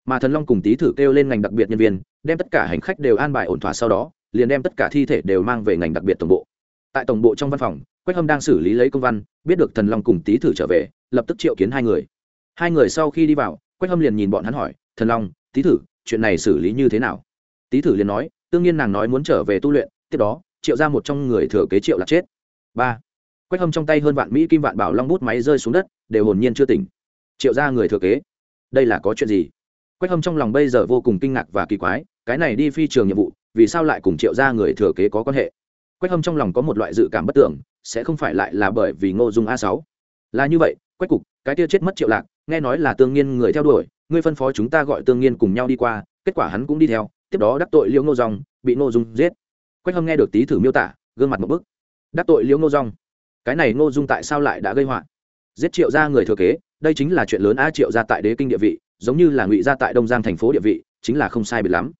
mà thần long cùng tý thử kêu lên ngành đặc biệt nhân viên, đem tất cả hành khách đều an bài ổn thỏa sau đó, liền đem tất cả thi thể đều mang về ngành đặc biệt tổng bộ. Tại tổng bộ trong văn phòng, quách hâm đang xử lý lấy công văn, biết được thần long cùng tý thử trở về, lập tức triệu kiến hai người. Hai người sau khi đi vào, quách hâm liền nhìn bọn hắn hỏi, thần long, tý thử, chuyện này xử lý như thế nào? Tý thử liền nói, tương nhiên nàng nói muốn trở về tu luyện, tiếp đó triệu ra một trong người thừa kế triệu là chết. Ba, quách hâm trong tay hơn vạn mỹ kim vạn bảo long bút máy rơi xuống đất, đều hồn nhiên chưa tỉnh. Triệu ra người thừa kế. Đây là có chuyện gì? Quách hâm trong lòng bây giờ vô cùng kinh ngạc và kỳ quái, cái này đi phi trường nhiệm vụ, vì sao lại cùng triệu ra người thừa kế có quan hệ? Quách hâm trong lòng có một loại dự cảm bất tưởng sẽ không phải lại là bởi vì ngô dung a sáu. Là như vậy, quách cục, cái tia chết mất triệu lạc, nghe nói là tương nhiên người theo đuổi, ngươi phân phó chúng ta gọi tương nhiên cùng nhau đi qua, kết quả hắn cũng đi theo, tiếp đó đắc tội liễu ngô dòng bị ngô dung giết quách hâm nghe được tý thử miêu tả gương mặt một bức. Đắc tội liễu ngô Dung, cái này ngô dung tại sao lại đã gây họa? Giết triệu ra người thừa kế đây chính là chuyện lớn a triệu ra tại đế kinh địa vị giống như là ngụy ra tại đông giang thành phố địa vị chính là không sai biệt lắm.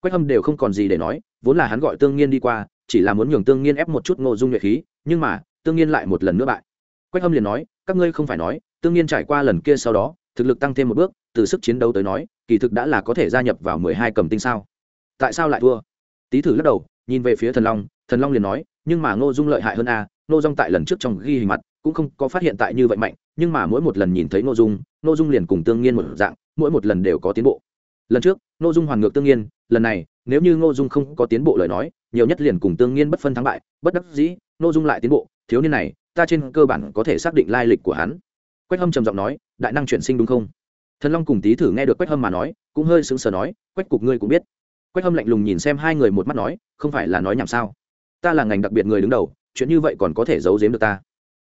Quách hâm đều không còn gì để nói vốn là hắn gọi tương nhiên đi qua chỉ là muốn nhường tương nhiên ép một chút ngô dung nhuệ khí nhưng mà tương nhiên lại một lần nữa bại. Quách hâm liền nói các ngươi không phải nói tương nhiên trải qua lần kia sau đó thực lực tăng thêm một bước từ sức chiến đấu tới nói kỳ thực đã là có thể gia nhập vào mười hai cầm tinh sao. Tại sao lại thua? Tý thử lắc đầu nhìn về phía thần long thần long liền nói, nhưng mà ngô dung lợi hại hơn a, ngô dung tại lần trước trong ghi hình mặt cũng không có phát hiện tại như vậy mạnh, nhưng mà mỗi một lần nhìn thấy ngô dung ngô dung liền cùng tương nhiên một dạng, mỗi một lần đều có tiến bộ. Lần trước, ngô dung hoàn ngược tương nhiên lần này, nếu như ngô dung không có tiến bộ lời nói, nhiều nhất liền cùng tương nhiên bất phân thắng bại, bất đắc dĩ, ngô dung lại tiến bộ, thiếu niên này, ta trên cơ bản có thể xác định lai lịch của hắn. Quách hâm trầm giọng nói, đại năng chuyển sinh đúng không? Thần long cùng tý thử nghe được quách hâm mà nói, cũng hơi sững sờ nói, quách cục ngươi cũng biết quách hâm lạnh lùng nhìn xem hai người một mắt nói, không phải là nói nhảm sao? Ta là ngành đặc biệt người đứng đầu, chuyện như vậy còn có thể giấu giếm được ta?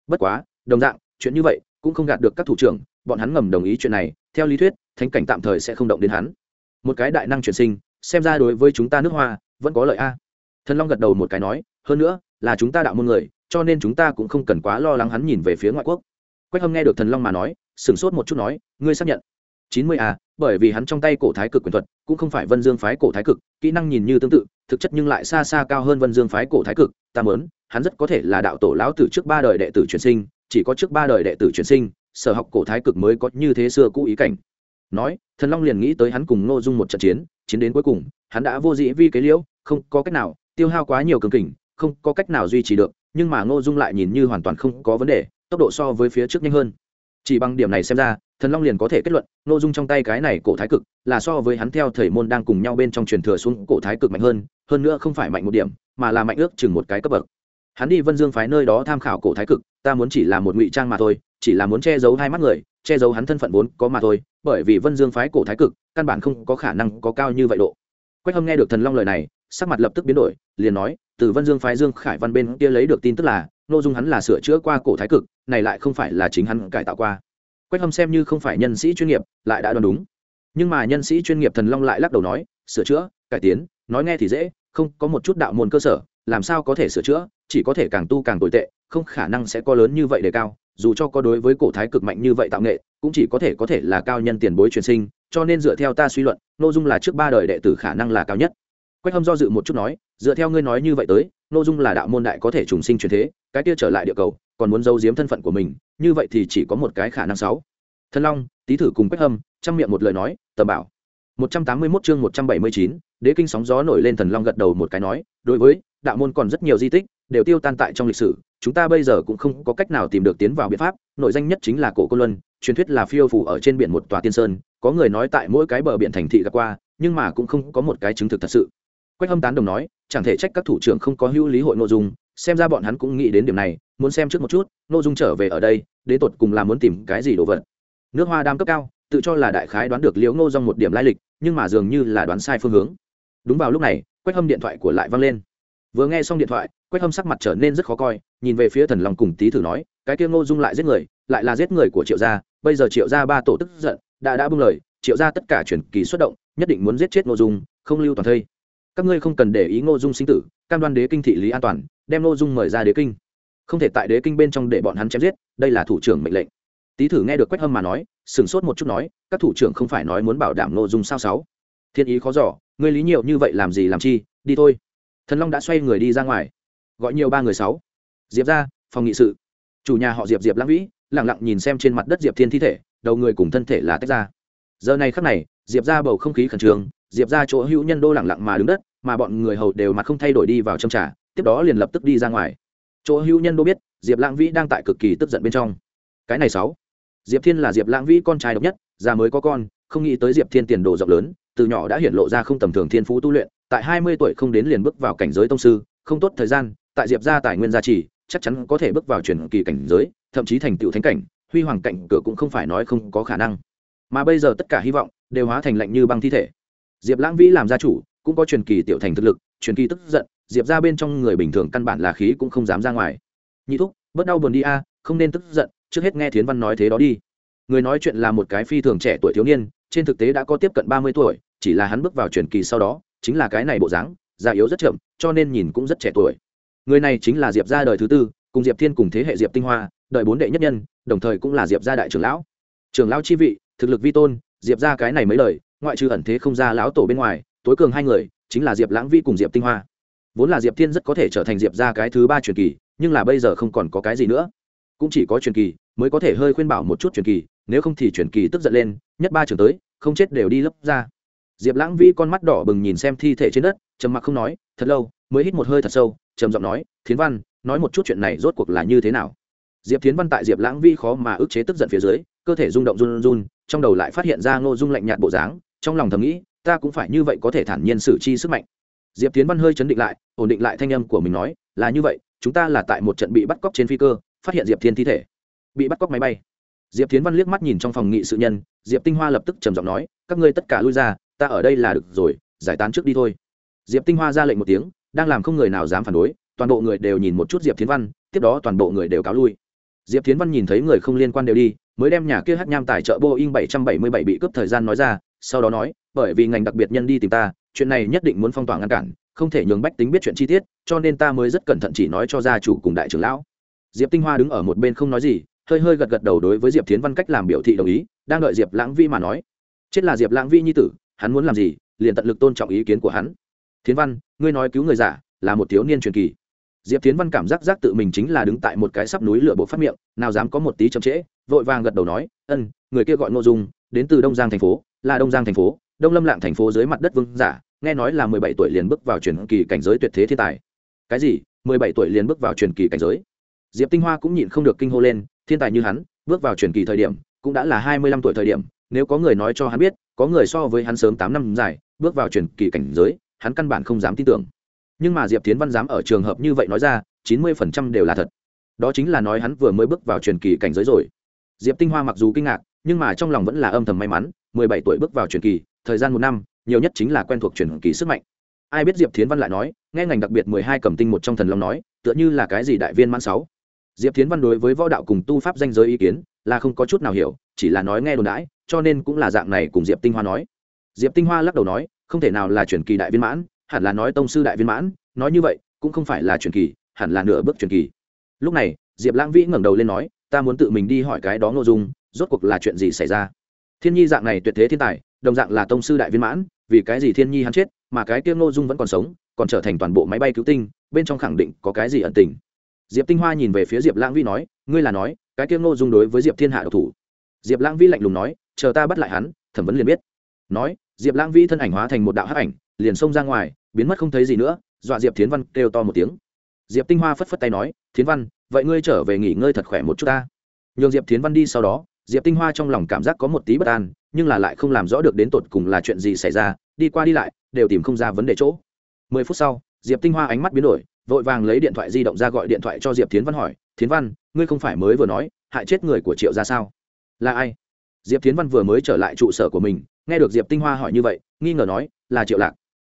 Bất quá, đồng dạng, chuyện như vậy cũng không gạt được các thủ trưởng, bọn hắn ngầm đồng ý chuyện này, theo lý thuyết, thánh cảnh tạm thời sẽ không động đến hắn. Một cái đại năng chuyển sinh, xem ra đối với chúng ta nước hoa, vẫn có lợi a. Thần long gật đầu một cái nói, hơn nữa, là chúng ta đạo môn người, cho nên chúng ta cũng không cần quá lo lắng hắn nhìn về phía ngoại quốc. Quách hâm nghe được thần long mà nói, sửng sốt một chút nói, ngươi xác nhận? Chín mươi a, bởi vì hắn trong tay cổ thái cực quyền thuật, cũng không phải vân dương phái cổ thái cực, kỹ năng nhìn như tương tự, thực chất nhưng lại xa xa cao hơn vân dương phái cổ thái cực. Ta mớn hắn rất có thể là đạo tổ lão tử trước ba đời đệ tử truyền sinh, chỉ có trước ba đời đệ tử truyền sinh, sở học cổ thái cực mới có như thế xưa cũ ý cảnh. Nói, thần long liền nghĩ tới hắn cùng ngô dung một trận chiến chiến đến cuối cùng, hắn đã vô dĩ vi kế liễu, không có cách nào, tiêu hao quá nhiều cường kình, không có cách nào duy trì được, nhưng mà ngô dung lại nhìn như hoàn toàn không có vấn đề, tốc độ so với phía trước nhanh hơn. Chỉ bằng điểm này xem ra thần long liền có thể kết luận nội dung trong tay cái này cổ thái cực là so với hắn theo thầy môn đang cùng nhau bên trong truyền thừa xuống cổ thái cực mạnh hơn hơn nữa không phải mạnh một điểm, mà là mạnh ước chừng một cái cấp bậc. Hắn đi vân dương phái nơi đó tham khảo cổ thái cực, ta muốn chỉ là một ngụy trang mà thôi, chỉ là muốn che giấu hai mắt người, che giấu hắn thân phận vốn có mà thôi, bởi vì vân dương phái cổ thái cực căn bản không có khả năng có cao như vậy độ. Quách hâm nghe được thần long lời này, sắc mặt lập tức biến đổi, liền nói, từ vân dương phái dương khải văn bên kia lấy được tin tức là nội dung hắn là sửa chữa qua cổ thái cực, này lại không phải là chính hắn cải tạo qua quách hâm xem như không phải nhân sĩ chuyên nghiệp, lại đã đoán đúng. Nhưng mà nhân sĩ chuyên nghiệp thần long lại lắc đầu nói, sửa chữa, cải tiến, nói nghe thì dễ, không có một chút đạo môn cơ sở, làm sao có thể sửa chữa, chỉ có thể càng tu càng tồi tệ, không khả năng sẽ có lớn như vậy đề cao, dù cho có đối với cổ thái cực mạnh như vậy tạo nghệ, cũng chỉ có thể có thể là cao nhân tiền bối truyền sinh, cho nên dựa theo ta suy luận n ô dung là trước ba đời đệ tử khả năng là cao nhất. Quách hâm do dự một chút nói, dựa theo ngươi nói như vậy tới n ô dung là đạo môn đại có thể trùng sinh truyền thế, cái kia trở lại địa cầu còn muốn giấu giếm thân phận của mình như vậy thì chỉ có một cái khả năng sáu. Thân long tý thử cùng quách hâm chăm miệng một lời nói tầm bảo. Một trăm tám mươi 181 chương một trăm bảy mươi chín, đế kinh sóng gió nổi lên thần long gật đầu một cái nói đối với đạo môn còn rất nhiều di tích đều tiêu tan tại trong lịch sử chúng ta bây giờ cũng không có cách nào tìm được tiến vào biện pháp nội danh nhất chính là cổ côn luân truyền thuyết là phiêu phủ ở trên biển một tòa tiên sơn có người nói tại mỗi cái bờ biển thành thị gặp qua nhưng mà cũng không có một cái chứng thực thật sự. Quách hâm tán đồng nói chẳng thể trách các thủ trưởng không có hữu lý hội nội dung xem ra bọn hắn cũng nghĩ đến điểm này, muốn xem trước một chút nội dung trở về ở đây, đến tột cùng là muốn tìm cái gì đồ vật. Nước hoa đam cấp cao, tự cho là đại khái đoán được liễu ngô dong một điểm lai lịch, nhưng mà dường như là đoán sai phương hướng. Đúng vào lúc này, quách hâm điện thoại của lại văng lên. Vừa nghe xong điện thoại, quách hâm sắc mặt trở nên rất khó coi, nhìn về phía thần long cùng tý thử nói, cái kia ngô dung lại giết người, lại là giết người của triệu gia, bây giờ triệu gia ba tổ tức giận, đã đã bưng lời, triệu gia tất cả chuyển kỳ xuất động, nhất định muốn giết chết ngô dung, không lưu toàn thây các ngươi không cần để ý ngô dung sinh tử, cam đoan đế kinh thị lý an toàn, đem ngô dung mời ra đế kinh. Không thể tại đế kinh bên trong để bọn hắn chém giết, đây là thủ trưởng mệnh lệnh. Tý thử nghe được quách hâm mà nói, sửng sốt một chút nói, các thủ trưởng không phải nói muốn bảo đảm ngô dung sao sáu? Thiên ý khó giỏ ngươi lý nhiều như vậy làm gì làm chi, đi thôi. Thần long đã xoay người đi ra ngoài. Gọi nhiều ba người sáu. Diệp ra, phòng nghị sự. Chủ nhà họ diệp diệp lãng vĩ lẳng lặng nhìn xem trên mặt đất diệp thiên thi thể, đầu người cùng thân thể là tách ra. Giờ này khắc này, diệp ra bầu không khí khẩn trương diệp ra chỗ hữu nhân đô lẳng lặng mà đứng đất, mà bọn người hầu đều mặt không thay đổi đi vào trong trà, tiếp đó liền lập tức đi ra ngoài. Chỗ hữu nhân đô biết, diệp lãng vĩ đang tại cực kỳ tức giận bên trong. Cái này sáu. Diệp thiên là diệp lãng vĩ con trai độc nhất, già mới có con, không nghĩ tới diệp thiên tiền đồ rộng lớn, từ nhỏ đã hiện lộ ra không tầm thường thiên phú tu luyện, tại hai mươi tuổi không đến liền bước vào cảnh giới tông sư, không tốt thời gian, tại diệp gia tài nguyên gia trì, chắc chắn có thể bước vào truyền kỳ cảnh giới, thậm chí thành tựu thánh cảnh, huy hoàng cảnh cửa cũng không phải nói không có khả năng. Mà bây giờ tất cả hy vọng đều hóa thành lạnh như băng thi thể diệp lãng vĩ làm gia chủ, cũng có truyền kỳ tiểu thành thực lực, truyền kỳ tức giận, diệp ra bên trong người bình thường căn bản là khí cũng không dám ra ngoài. Nhị thúc, bớt đau buồn đi a, không nên tức giận, trước hết nghe thiến văn nói thế đó đi. Người nói chuyện là một cái phi thường trẻ tuổi thiếu niên, trên thực tế đã có tiếp cận ba mươi tuổi, chỉ là hắn bước vào truyền kỳ sau đó, chính là cái này bộ dáng, già yếu rất chậm, cho nên nhìn cũng rất trẻ tuổi. Người này chính là diệp gia đời thứ tư, cùng diệp thiên cùng thế hệ diệp tinh hoa, đời bốn đệ nhất nhân, đồng thời cũng là diệp gia đại trưởng lão. Trưởng lão chi vị, thực lực vi tôn, diệp gia cái này mấy lời ngoại trừ ẩn thế không ra lão tổ bên ngoài, tối cường hai người, chính là diệp lãng vi cùng diệp tinh hoa. Vốn là diệp thiên rất có thể trở thành diệp gia cái thứ ba truyền kỳ, nhưng là bây giờ không còn có cái gì nữa. Cũng chỉ có truyền kỳ, mới có thể hơi khuyên bảo một chút truyền kỳ, nếu không thì truyền kỳ tức giận lên, nhất ba trường tới, không chết đều đi lấp ra. Diệp lãng vĩ con mắt đỏ bừng nhìn xem thi thể trên đất, trầm mặc không nói, thật lâu, mới hít một hơi thật sâu, trầm giọng nói, thiến văn, nói một chút chuyện này rốt cuộc là như thế nào? Diệp thiến văn tại diệp lãng vĩ khó mà ức chế tức giận phía dưới, cơ thể rung động run run, trong đầu lại phát hiện ra ngô dung lạnh nhạt bộ dáng trong lòng thầm nghĩ, ta cũng phải như vậy có thể thản nhiên xử chi sức mạnh. Diệp tiến văn hơi chấn định lại, ổn định lại thanh âm của mình nói, là như vậy, chúng ta là tại một trận bị bắt cóc trên phi cơ, phát hiện diệp thiên thi thể. Bị bắt cóc máy bay. Diệp tiến văn liếc mắt nhìn trong phòng nghị sự nhân, diệp tinh hoa lập tức trầm giọng nói, các ngươi tất cả lui ra, ta ở đây là được rồi, giải tán trước đi thôi. Diệp tinh hoa ra lệnh một tiếng, đang làm không người nào dám phản đối, toàn bộ người đều nhìn một chút diệp tiến văn, tiếp đó toàn bộ người đều cáo lui. Diệp tiến văn nhìn thấy người không liên quan đều đi, mới đem nhà kia hát nham tài trợ boeing 777 bị cướp thời gian nói ra sau đó nói, bởi vì ngành đặc biệt nhân đi tìm ta, chuyện này nhất định muốn phong tỏa ngăn cản, không thể nhường bách tính biết chuyện chi tiết, cho nên ta mới rất cẩn thận chỉ nói cho gia chủ cùng đại trưởng lão. Diệp tinh hoa đứng ở một bên không nói gì, hơi hơi gật gật đầu đối với diệp tiến văn cách làm biểu thị đồng ý, đang đợi diệp lãng vi mà nói. Chết là diệp lãng vi nhi tử, hắn muốn làm gì, liền tận lực tôn trọng ý kiến của hắn. Thiến văn, ngươi nói cứu người giả, là một thiếu niên truyền kỳ. Diệp tiến văn cảm giác giác tự mình chính là đứng tại một cái sắp núi lửa bộ phát miệng, nào dám có một tí chậm trễ, vội vàng gật đầu nói, ân, người kia gọi ngô dung, đến từ đông giang thành phố là đông giang thành phố, đông lâm lạng thành phố dưới mặt đất vương giả, nghe nói là mười bảy tuổi liền bước vào truyền kỳ cảnh giới tuyệt thế thiên tài. Cái gì? mười bảy tuổi liền bước vào truyền kỳ cảnh giới? Diệp tinh hoa cũng nhịn không được kinh hô lên, thiên tài như hắn, bước vào truyền kỳ thời điểm, cũng đã là hai mươi lăm tuổi thời điểm, nếu có người nói cho hắn biết, có người so với hắn sớm tám năm dài, bước vào truyền kỳ cảnh giới, hắn căn bản không dám tin tưởng. Nhưng mà diệp tiến văn dám ở trường hợp như vậy nói ra, chín mươi phần trăm đều là thật. Đó chính là nói hắn vừa mới bước vào truyền kỳ cảnh giới rồi. Diệp tinh hoa mặc dù kinh ngạc nhưng mà trong lòng vẫn là âm thầm may mắn, mười bảy tuổi bước vào truyền kỳ, thời gian một năm, nhiều nhất chính là quen thuộc truyền kỳ sức mạnh. Ai biết diệp thiến văn lại nói, nghe ngành đặc biệt mười hai cầm tinh một trong thần long nói, tựa như là cái gì đại viên mãn sáu. Diệp thiến văn đối với võ đạo cùng tu pháp danh giới ý kiến là không có chút nào hiểu, chỉ là nói nghe đồn đãi, cho nên cũng là dạng này cùng diệp tinh hoa nói. Diệp tinh hoa lắc đầu nói, không thể nào là truyền kỳ đại viên mãn, hẳn là nói tông sư đại viên mãn, nói như vậy, cũng không phải là truyền kỳ, hẳn là nửa bước truyền kỳ. Lúc này, diệp lãng vĩ ngẩng đầu lên nói, ta muốn tự mình đi hỏi cái đó ngô dung rốt cuộc là chuyện gì xảy ra? Thiên nhi dạng này tuyệt thế thiên tài, đồng dạng là tông sư đại viên mãn, vì cái gì thiên nhi hắn chết, mà cái kia ngô dung vẫn còn sống, còn trở thành toàn bộ máy bay cứu tinh, bên trong khẳng định có cái gì ẩn tình. Diệp tinh hoa nhìn về phía diệp lãng Vi nói, ngươi là nói, cái kia ngô dung đối với diệp thiên hạ độc thủ. Diệp lãng Vi lạnh lùng nói, chờ ta bắt lại hắn, thẩm vấn liền biết. Nói, diệp lãng Vi thân ảnh hóa thành một đạo hắc ảnh, liền xông ra ngoài, biến mất không thấy gì nữa, dọa diệp thiến văn kêu to một tiếng. Diệp tinh hoa phất phất tay nói, thiến văn, vậy ngươi trở về nghỉ ngơi thật khỏe một chút ta. Nhường diệp thiến văn đi sau đó diệp tinh hoa trong lòng cảm giác có một tí bất an, nhưng là lại không làm rõ được đến tột cùng là chuyện gì xảy ra, đi qua đi lại, đều tìm không ra vấn đề chỗ. Mười phút sau, diệp tinh hoa ánh mắt biến đổi, vội vàng lấy điện thoại di động ra gọi điện thoại cho diệp thiến văn hỏi, thiến văn, ngươi không phải mới vừa nói, hại chết người của triệu ra sao? Là ai? Diệp thiến văn vừa mới trở lại trụ sở của mình, nghe được diệp tinh hoa hỏi như vậy, nghi ngờ nói, là triệu lạc.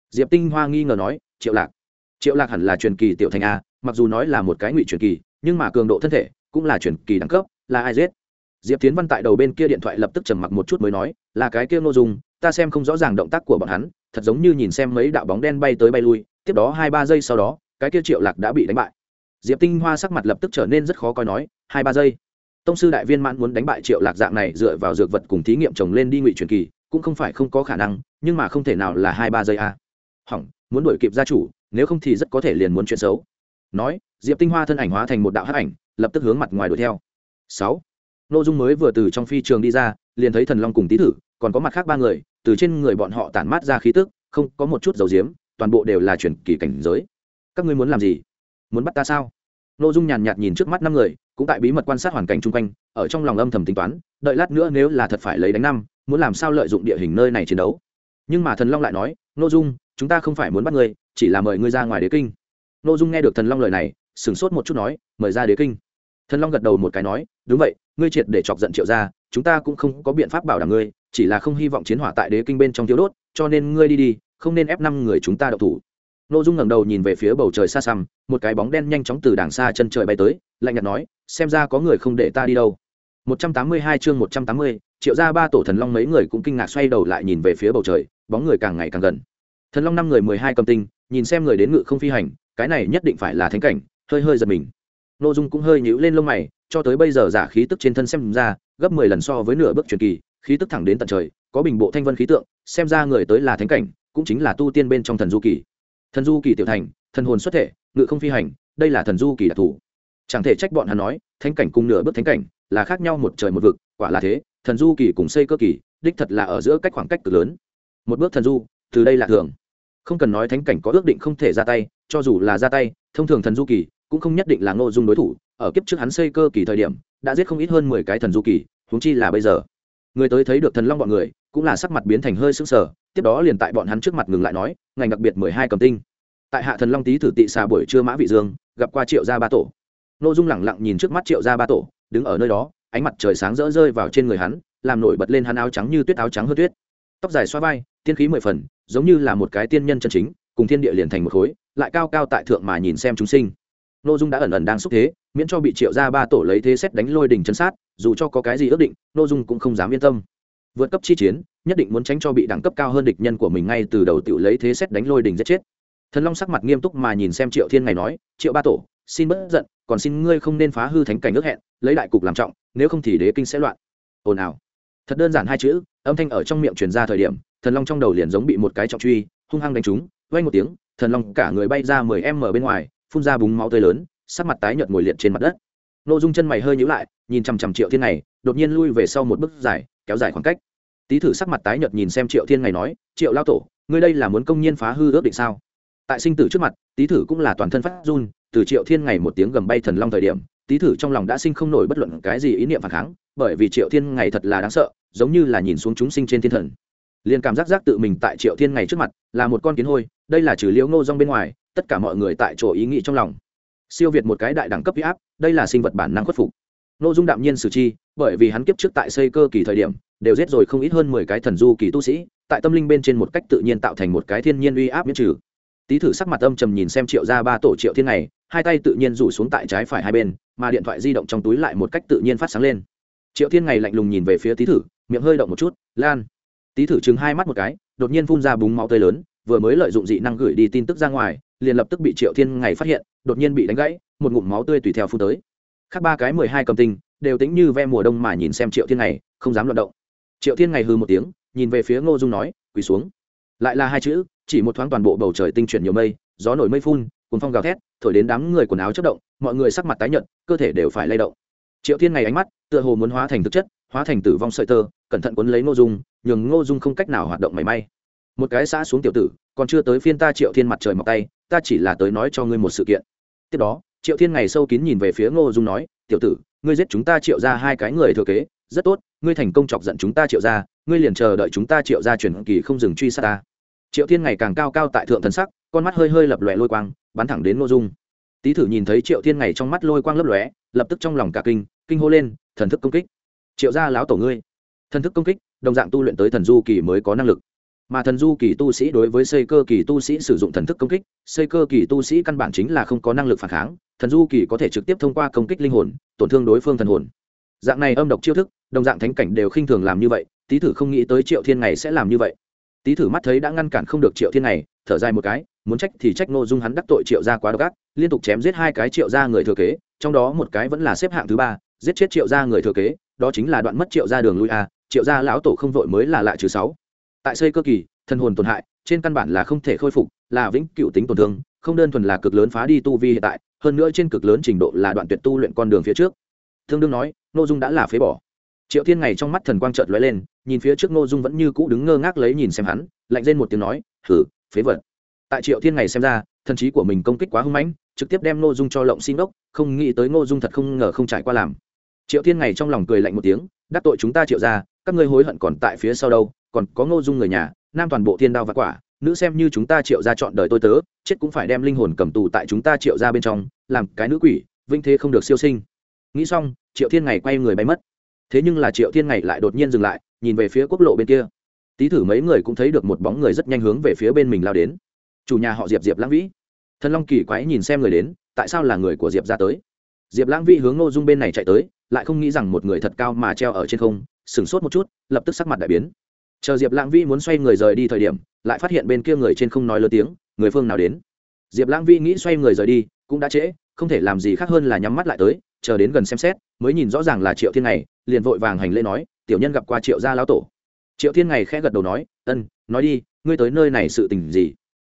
Diệp tinh hoa nghi ngờ nói, triệu lạc? Triệu lạc hẳn là truyền kỳ tiểu thành a, mặc dù nói là một cái ngụy truyền kỳ, nhưng mà cường độ thân thể cũng là truyền kỳ đẳng cấp, là ai giết? Diệp tiến văn tại đầu bên kia điện thoại lập tức trầm mặc một chút mới nói, là cái kia nội dung, ta xem không rõ ràng động tác của bọn hắn, thật giống như nhìn xem mấy đạo bóng đen bay tới bay lui, tiếp đó hai ba giây sau đó, cái kia triệu lạc đã bị đánh bại. Diệp tinh hoa sắc mặt lập tức trở nên rất khó coi nói, hai ba giây. Tông sư đại viên mãn muốn đánh bại triệu lạc dạng này dựa vào dược vật cùng thí nghiệm trồng lên đi ngụy truyền kỳ, cũng không phải không có khả năng, nhưng mà không thể nào là hai ba giây a à. hỏng, muốn đuổi kịp gia chủ, nếu không thì rất có thể liền muốn chuyện xấu. Nói, diệp tinh hoa thân ảnh hóa thành một đạo hắc ảnh, lập tức hướng mặt ngoài đuổi theo. Sáu nội dung mới vừa từ trong phi trường đi ra, liền thấy thần long cùng tý thử, còn có mặt khác ba người, từ trên người bọn họ tản mát ra khí tức, không có một chút dầu diếm toàn bộ đều là chuyển kỳ cảnh giới. Các ngươi muốn làm gì? Muốn bắt ta sao? Nội dung nhàn nhạt nhìn trước mắt năm người, cũng tại bí mật quan sát hoàn cảnh chung quanh, ở trong lòng âm thầm tính toán, đợi lát nữa nếu là thật phải lấy đánh năm, muốn làm sao lợi dụng địa hình nơi này chiến đấu. Nhưng mà thần long lại nói nội dung, chúng ta không phải muốn bắt ngươi, chỉ là mời ngươi ra ngoài đế kinh. Nội dung nghe được thần long lời này, sửng sốt một chút nói, mời ra đế kinh thần long gật đầu một cái nói đúng vậy ngươi triệt để chọc giận triệu ra chúng ta cũng không có biện pháp bảo đảm ngươi chỉ là không hy vọng chiến hỏa tại đế kinh bên trong thiếu đốt cho nên ngươi đi đi không nên ép năm người chúng ta đậu thủ. Nội dung ngẩng đầu nhìn về phía bầu trời xa xăm một cái bóng đen nhanh chóng từ đàng xa chân trời bay tới lạnh nhạt nói xem ra có người không để ta đi đâu. 182 chương 180, triệu ra ba tổ thần long mấy người cũng kinh ngạc xoay đầu lại nhìn về phía bầu trời bóng người càng ngày càng gần. Thần long năm người mười hai cầm tinh nhìn xem người đến ngự không phi hành cái này nhất định phải là thánh cảnh hơi hơi giật mình nội dung cũng hơi nhíu lên lông mày, cho tới bây giờ giả khí tức trên thân xem ra, gấp mười lần so với nửa bước truyền kỳ, khí tức thẳng đến tận trời, có bình bộ thanh vân khí tượng, xem ra người tới là thánh cảnh, cũng chính là tu tiên bên trong thần du kỳ. Thần du kỳ tiểu thành, thần hồn xuất thể, ngự không phi hành, đây là thần du kỳ đặc thù. Chẳng thể trách bọn hắn nói, thánh cảnh cùng nửa bước thánh cảnh là khác nhau một trời một vực, quả là thế, thần du kỳ cùng xây cơ kỳ, đích thật là ở giữa cách khoảng cách cực lớn. Một bước thần du, từ đây là thường. Không cần nói thánh cảnh có ước định không thể ra tay, cho dù là ra tay, thông thường thần du kỳ cũng không nhất định là ngô dung đối thủ, ở kiếp trước hắn xây cơ kỳ thời điểm, đã giết không ít hơn mười cái thần du kỳ, huống chi là bây giờ. Người tới thấy được thần long bọn người, cũng là sắc mặt biến thành hơi sững sờ, tiếp đó liền tại bọn hắn trước mặt ngừng lại nói, ngành đặc biệt mười hai cầm tinh. Tại hạ thần long tý thử tị xà buổi trưa mã vị dương, gặp qua triệu gia ba tổ. Nội dung lẳng lặng nhìn trước mắt triệu gia ba tổ, đứng ở nơi đó, ánh mặt trời sáng rỡ rơi vào trên người hắn, làm nổi bật lên hắn áo trắng như tuyết áo trắng hơn tuyết. Tóc dài xoa vai, tiên khí mười phần, giống như là một cái tiên nhân chân chính, cùng thiên địa liền thành một khối, lại cao cao tại thượng mà nhìn xem chúng sinh nội dung đã ẩn ẩn đang xúc thế, miễn cho bị triệu gia ba tổ lấy thế xét đánh lôi đình chân sát, dù cho có cái gì ước định nội dung cũng không dám yên tâm. Vượt cấp chi chiến, nhất định muốn tránh cho bị đẳng cấp cao hơn địch nhân của mình ngay từ đầu tự lấy thế xét đánh lôi đình giết chết. Thần long sắc mặt nghiêm túc mà nhìn xem triệu thiên ngày nói, triệu ba tổ, xin bớt giận, còn xin ngươi không nên phá hư thánh cảnh ước hẹn, lấy đại cục làm trọng, nếu không thì đế kinh sẽ loạn. Ồn ào. Thật đơn giản hai chữ, âm thanh ở trong miệng truyền ra thời điểm, thần long trong đầu liền giống bị một cái trọng truy, hung hăng đánh trúng vay một tiếng, thần long cả người bay ra mười em ở bên ngoài phun ra búng máu tươi lớn, sắc mặt tái nhợt ngồi liệt trên mặt đất. N ô dung chân mày hơi nhíu lại, nhìn chằm chằm triệu thiên này đột nhiên lui về sau một bước dài, kéo dài khoảng cách. Tý thử sắc mặt tái nhợt nhìn xem triệu thiên này nói, triệu lao tổ, ngươi đây là muốn công nhiên phá hư ước định sao? Tại sinh tử trước mặt, tý thử cũng là toàn thân phát run, từ triệu thiên ngày một tiếng gầm bay thần long thời điểm, tý thử trong lòng đã sinh không nổi bất luận cái gì ý niệm phản kháng, bởi vì triệu thiên ngày thật là đáng sợ, giống như là nhìn xuống chúng sinh trên thiên thần. Liền cảm giác giác tự mình tại triệu thiên ngày trước mặt, là một con kiến hôi đây là trừ liễu ngô rong bên ngoài, tất cả mọi người tại chỗ ý nghĩ trong lòng. Siêu việt một cái đại đẳng cấp huy áp, đây là sinh vật bản năng khuất phục. Nội dung đạm nhiên sử chi, bởi vì hắn kiếp trước tại xây cơ kỳ thời điểm, đều giết rồi không ít hơn mười cái thần du kỳ tu sĩ, tại tâm linh bên trên một cách tự nhiên tạo thành một cái thiên nhiên uy áp miễn trừ. Tý thử sắc mặt âm trầm nhìn xem triệu ra ba tổ triệu thiên này, hai tay tự nhiên rủ xuống tại trái phải hai bên, mà điện thoại di động trong túi lại một cách tự nhiên phát sáng lên. Triệu thiên ngày lạnh lùng nhìn về phía tý thử, miệng hơi động một chút, lan. Tý thử chừng hai mắt một cái, đột nhiên phun ra búng máu tươi lớn vừa mới lợi dụng dị năng gửi đi tin tức ra ngoài, liền lập tức bị triệu thiên ngày phát hiện, đột nhiên bị đánh gãy, một ngụm máu tươi tùy theo phun tới. Khác ba cái mười hai cầm tinh, đều tính như ve mùa đông mà nhìn xem triệu thiên ngày, không dám loạt động. Triệu thiên ngày hư một tiếng, nhìn về phía ngô dung nói, quỳ xuống. Lại là hai chữ, chỉ một thoáng toàn bộ bầu trời tinh chuyển nhiều mây, gió nổi mây phun, cuốn phong gào thét, thổi đến đám người quần áo chất động, mọi người sắc mặt tái nhợt, cơ thể đều phải lay động. Triệu thiên ngày ánh mắt, tựa hồ muốn hóa thành thực chất, hóa thành tử vong sợi tơ, cẩn thận quấn lấy ngô dung, nhường ngô dung không cách nào hoạt động mảy may một cái xã xuống tiểu tử, còn chưa tới phiên ta triệu thiên mặt trời mọc tay, ta chỉ là tới nói cho ngươi một sự kiện. Tiếp đó, triệu thiên ngày sâu kín nhìn về phía ngô dung nói, tiểu tử, ngươi giết chúng ta triệu ra hai cái người thừa kế, rất tốt, ngươi thành công chọc giận chúng ta triệu ra ngươi liền chờ đợi chúng ta triệu ra chuyển kỳ không dừng truy sát ta. Triệu thiên ngày càng cao cao tại thượng thần sắc, con mắt hơi hơi lập lòe lôi quang, bắn thẳng đến ngô dung. Tý thử nhìn thấy triệu thiên ngày trong mắt lôi quang lấp lóe, lập tức trong lòng cả kinh kinh hô lên, thần thức công kích, triệu gia láo tổ ngươi. Thần thức công kích, đồng dạng tu luyện tới thần du kỳ mới có năng lực mà thần du kỳ tu sĩ đối với xây cơ kỳ tu sĩ sử dụng thần thức công kích xây cơ kỳ tu sĩ căn bản chính là không có năng lực phản kháng thần du kỳ có thể trực tiếp thông qua công kích linh hồn tổn thương đối phương thần hồn. Dạng này âm độc chiêu thức đồng dạng thánh cảnh đều khinh thường làm như vậy tý thử không nghĩ tới triệu thiên này sẽ làm như vậy. Tý thử mắt thấy đã ngăn cản không được triệu thiên này, thở dài một cái muốn trách thì trách nội dung hắn đắc tội triệu gia quá độc ác liên tục chém giết hai cái triệu gia người thừa kế trong đó một cái vẫn là xếp hạng thứ ba giết chết triệu gia người thừa kế đó chính là đoạn mất triệu gia đường lui a triệu gia lão tổ không vội mới là lại chứ sáu tại xây cơ kỳ, thần hồn tổn hại, trên căn bản là không thể khôi phục, là vĩnh cựu tính tổn thương, không đơn thuần là cực lớn phá đi tu vi hiện tại, hơn nữa trên cực lớn trình độ là đoạn tuyệt tu luyện con đường phía trước. Thương đương nói nội dung đã là phế bỏ. Triệu thiên ngày trong mắt thần quang trợt lóe lên, nhìn phía trước nội dung vẫn như cũ đứng ngơ ngác lấy nhìn xem hắn, lạnh lên một tiếng nói thử phế vật. Tại triệu thiên ngày xem ra, thần trí của mình công kích quá hưng mãnh, trực tiếp đem nội dung cho lộng xin đốc không nghĩ tới nội dung thật không ngờ không trải qua làm. Triệu thiên ngày trong lòng cười lạnh một tiếng, đắc tội chúng ta triệu ra các ngươi hối hận còn tại phía sau đâu còn có ngô dung người nhà, nam toàn bộ thiên đao và quả, nữ xem như chúng ta triệu ra chọn đời tôi tớ, chết cũng phải đem linh hồn cầm tù tại chúng ta triệu ra bên trong, làm cái nữ quỷ, vinh thế không được siêu sinh. Nghĩ xong, triệu thiên ngày quay người bay mất. Thế nhưng là triệu thiên ngày lại đột nhiên dừng lại, nhìn về phía quốc lộ bên kia. Tí thử mấy người cũng thấy được một bóng người rất nhanh hướng về phía bên mình lao đến. Chủ nhà họ diệp diệp lãng vĩ. Thần long kỳ quái nhìn xem người đến, tại sao là người của diệp ra tới? Diệp lãng vĩ hướng ngô dung bên này chạy tới, lại không nghĩ rằng một người thật cao mà treo ở trên không, sửng sốt một chút, lập tức sắc mặt đại biến chờ diệp lãng vĩ muốn xoay người rời đi thời điểm, lại phát hiện bên kia người trên không nói lớn tiếng, người phương nào đến? Diệp lãng vĩ nghĩ xoay người rời đi, cũng đã trễ, không thể làm gì khác hơn là nhắm mắt lại tới, chờ đến gần xem xét, mới nhìn rõ ràng là triệu thiên này liền vội vàng hành lễ nói, tiểu nhân gặp qua triệu gia lão tổ. Triệu thiên này khẽ gật đầu nói, ân, nói đi, ngươi tới nơi này sự tình gì?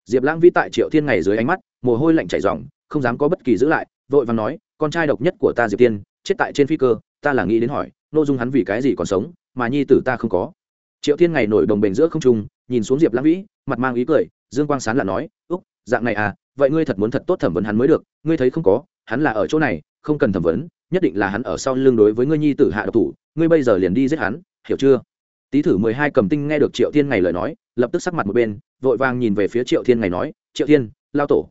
Diệp lãng vĩ tại triệu thiên này dưới ánh mắt, mồ hôi lạnh chảy ròng, không dám có bất kỳ giữ lại, vội vàng nói, con trai độc nhất của ta diệp tiên, chết tại trên phi cơ, ta là nghĩ đến hỏi, nội dung hắn vì cái gì còn sống, mà nhi tử ta không có triệu thiên ngày nổi đồng bền giữa không trung, nhìn xuống diệp lãng vĩ, mặt mang ý cười, dương quang sán là nói, úc, dạng này à vậy ngươi thật muốn thật tốt thẩm vấn hắn mới được, ngươi thấy không có, hắn là ở chỗ này, không cần thẩm vấn, nhất định là hắn ở sau lưng đối với ngươi nhi tử hạ độc thủ, ngươi bây giờ liền đi giết hắn, hiểu chưa? Tý thử mười hai cầm tinh nghe được triệu thiên ngày lời nói, lập tức sắc mặt một bên, vội vàng nhìn về phía triệu thiên ngày nói, triệu thiên, lao tổ,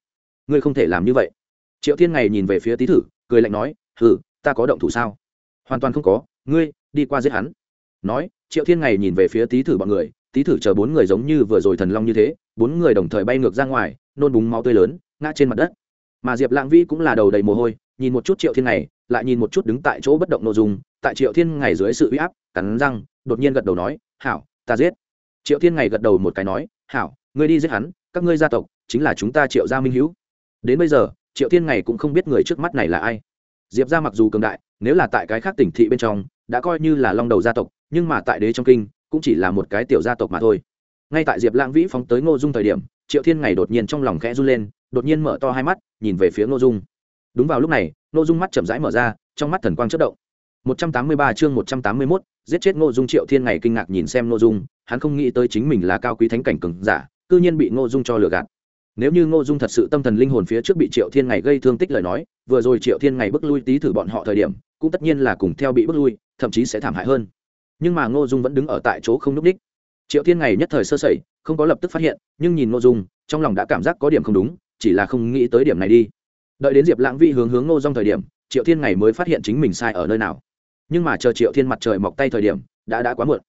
ngươi không thể làm như vậy. Triệu thiên ngày nhìn về phía tý thử, cười lạnh nói, hừ, ta có động thủ sao? Hoàn toàn không có, ngươi, đi qua giết hắn. Nói triệu thiên ngày nhìn về phía tý thử bọn người, tý thử chờ bốn người giống như vừa rồi thần long như thế, bốn người đồng thời bay ngược ra ngoài, nôn búng máu tươi lớn, ngã trên mặt đất. Mà diệp lãng vĩ cũng là đầu đầy mồ hôi, nhìn một chút triệu thiên ngày, lại nhìn một chút đứng tại chỗ bất động nội dung, tại triệu thiên ngày dưới sự uy áp, cắn răng, đột nhiên gật đầu nói, hảo, ta giết. Triệu thiên ngày gật đầu một cái nói, hảo, ngươi đi giết hắn, các ngươi gia tộc, chính là chúng ta triệu gia minh hữu đến bây giờ, triệu thiên ngày cũng không biết người trước mắt này là ai. Diệp ra mặc dù cường đại, nếu là tại cái khác tỉnh thị bên trong đã coi như là long đầu gia tộc nhưng mà tại đế trong kinh cũng chỉ là một cái tiểu gia tộc mà thôi. Ngay tại diệp lãng vĩ phóng tới ngô dung thời điểm triệu thiên ngày đột nhiên trong lòng khẽ run lên đột nhiên mở to hai mắt nhìn về phía ngô dung. Đúng vào lúc này ngô dung mắt chậm rãi mở ra trong mắt thần quang chất động. 183 chương 181, giết chết Ngô Dung Triệu Thiên ngày kinh ngạc nhìn xem Ngô Dung, hắn không nghĩ tới chính mình là cao quý thánh cảnh cường giả, cư nhiên bị Ngô Dung cho lừa gạt. Nếu như Ngô Dung thật sự tâm thần linh hồn phía trước bị Triệu Thiên ngày gây thương tích lời nói, vừa rồi Triệu Thiên ngày bước lui tí thử bọn họ thời điểm, cũng tất nhiên là cùng theo bị bước lui, thậm chí sẽ thảm hại hơn. Nhưng mà Ngô Dung vẫn đứng ở tại chỗ không lúc đích. Triệu Thiên ngày nhất thời sơ sẩy, không có lập tức phát hiện, nhưng nhìn Ngô Dung, trong lòng đã cảm giác có điểm không đúng, chỉ là không nghĩ tới điểm này đi. Đợi đến Diệp Lãng Vi hướng hướng Ngô Dung thời điểm, Triệu Thiên ngày mới phát hiện chính mình sai ở nơi nào nhưng mà chờ triệu thiên mặt trời mọc tay thời điểm đã đã quá muộn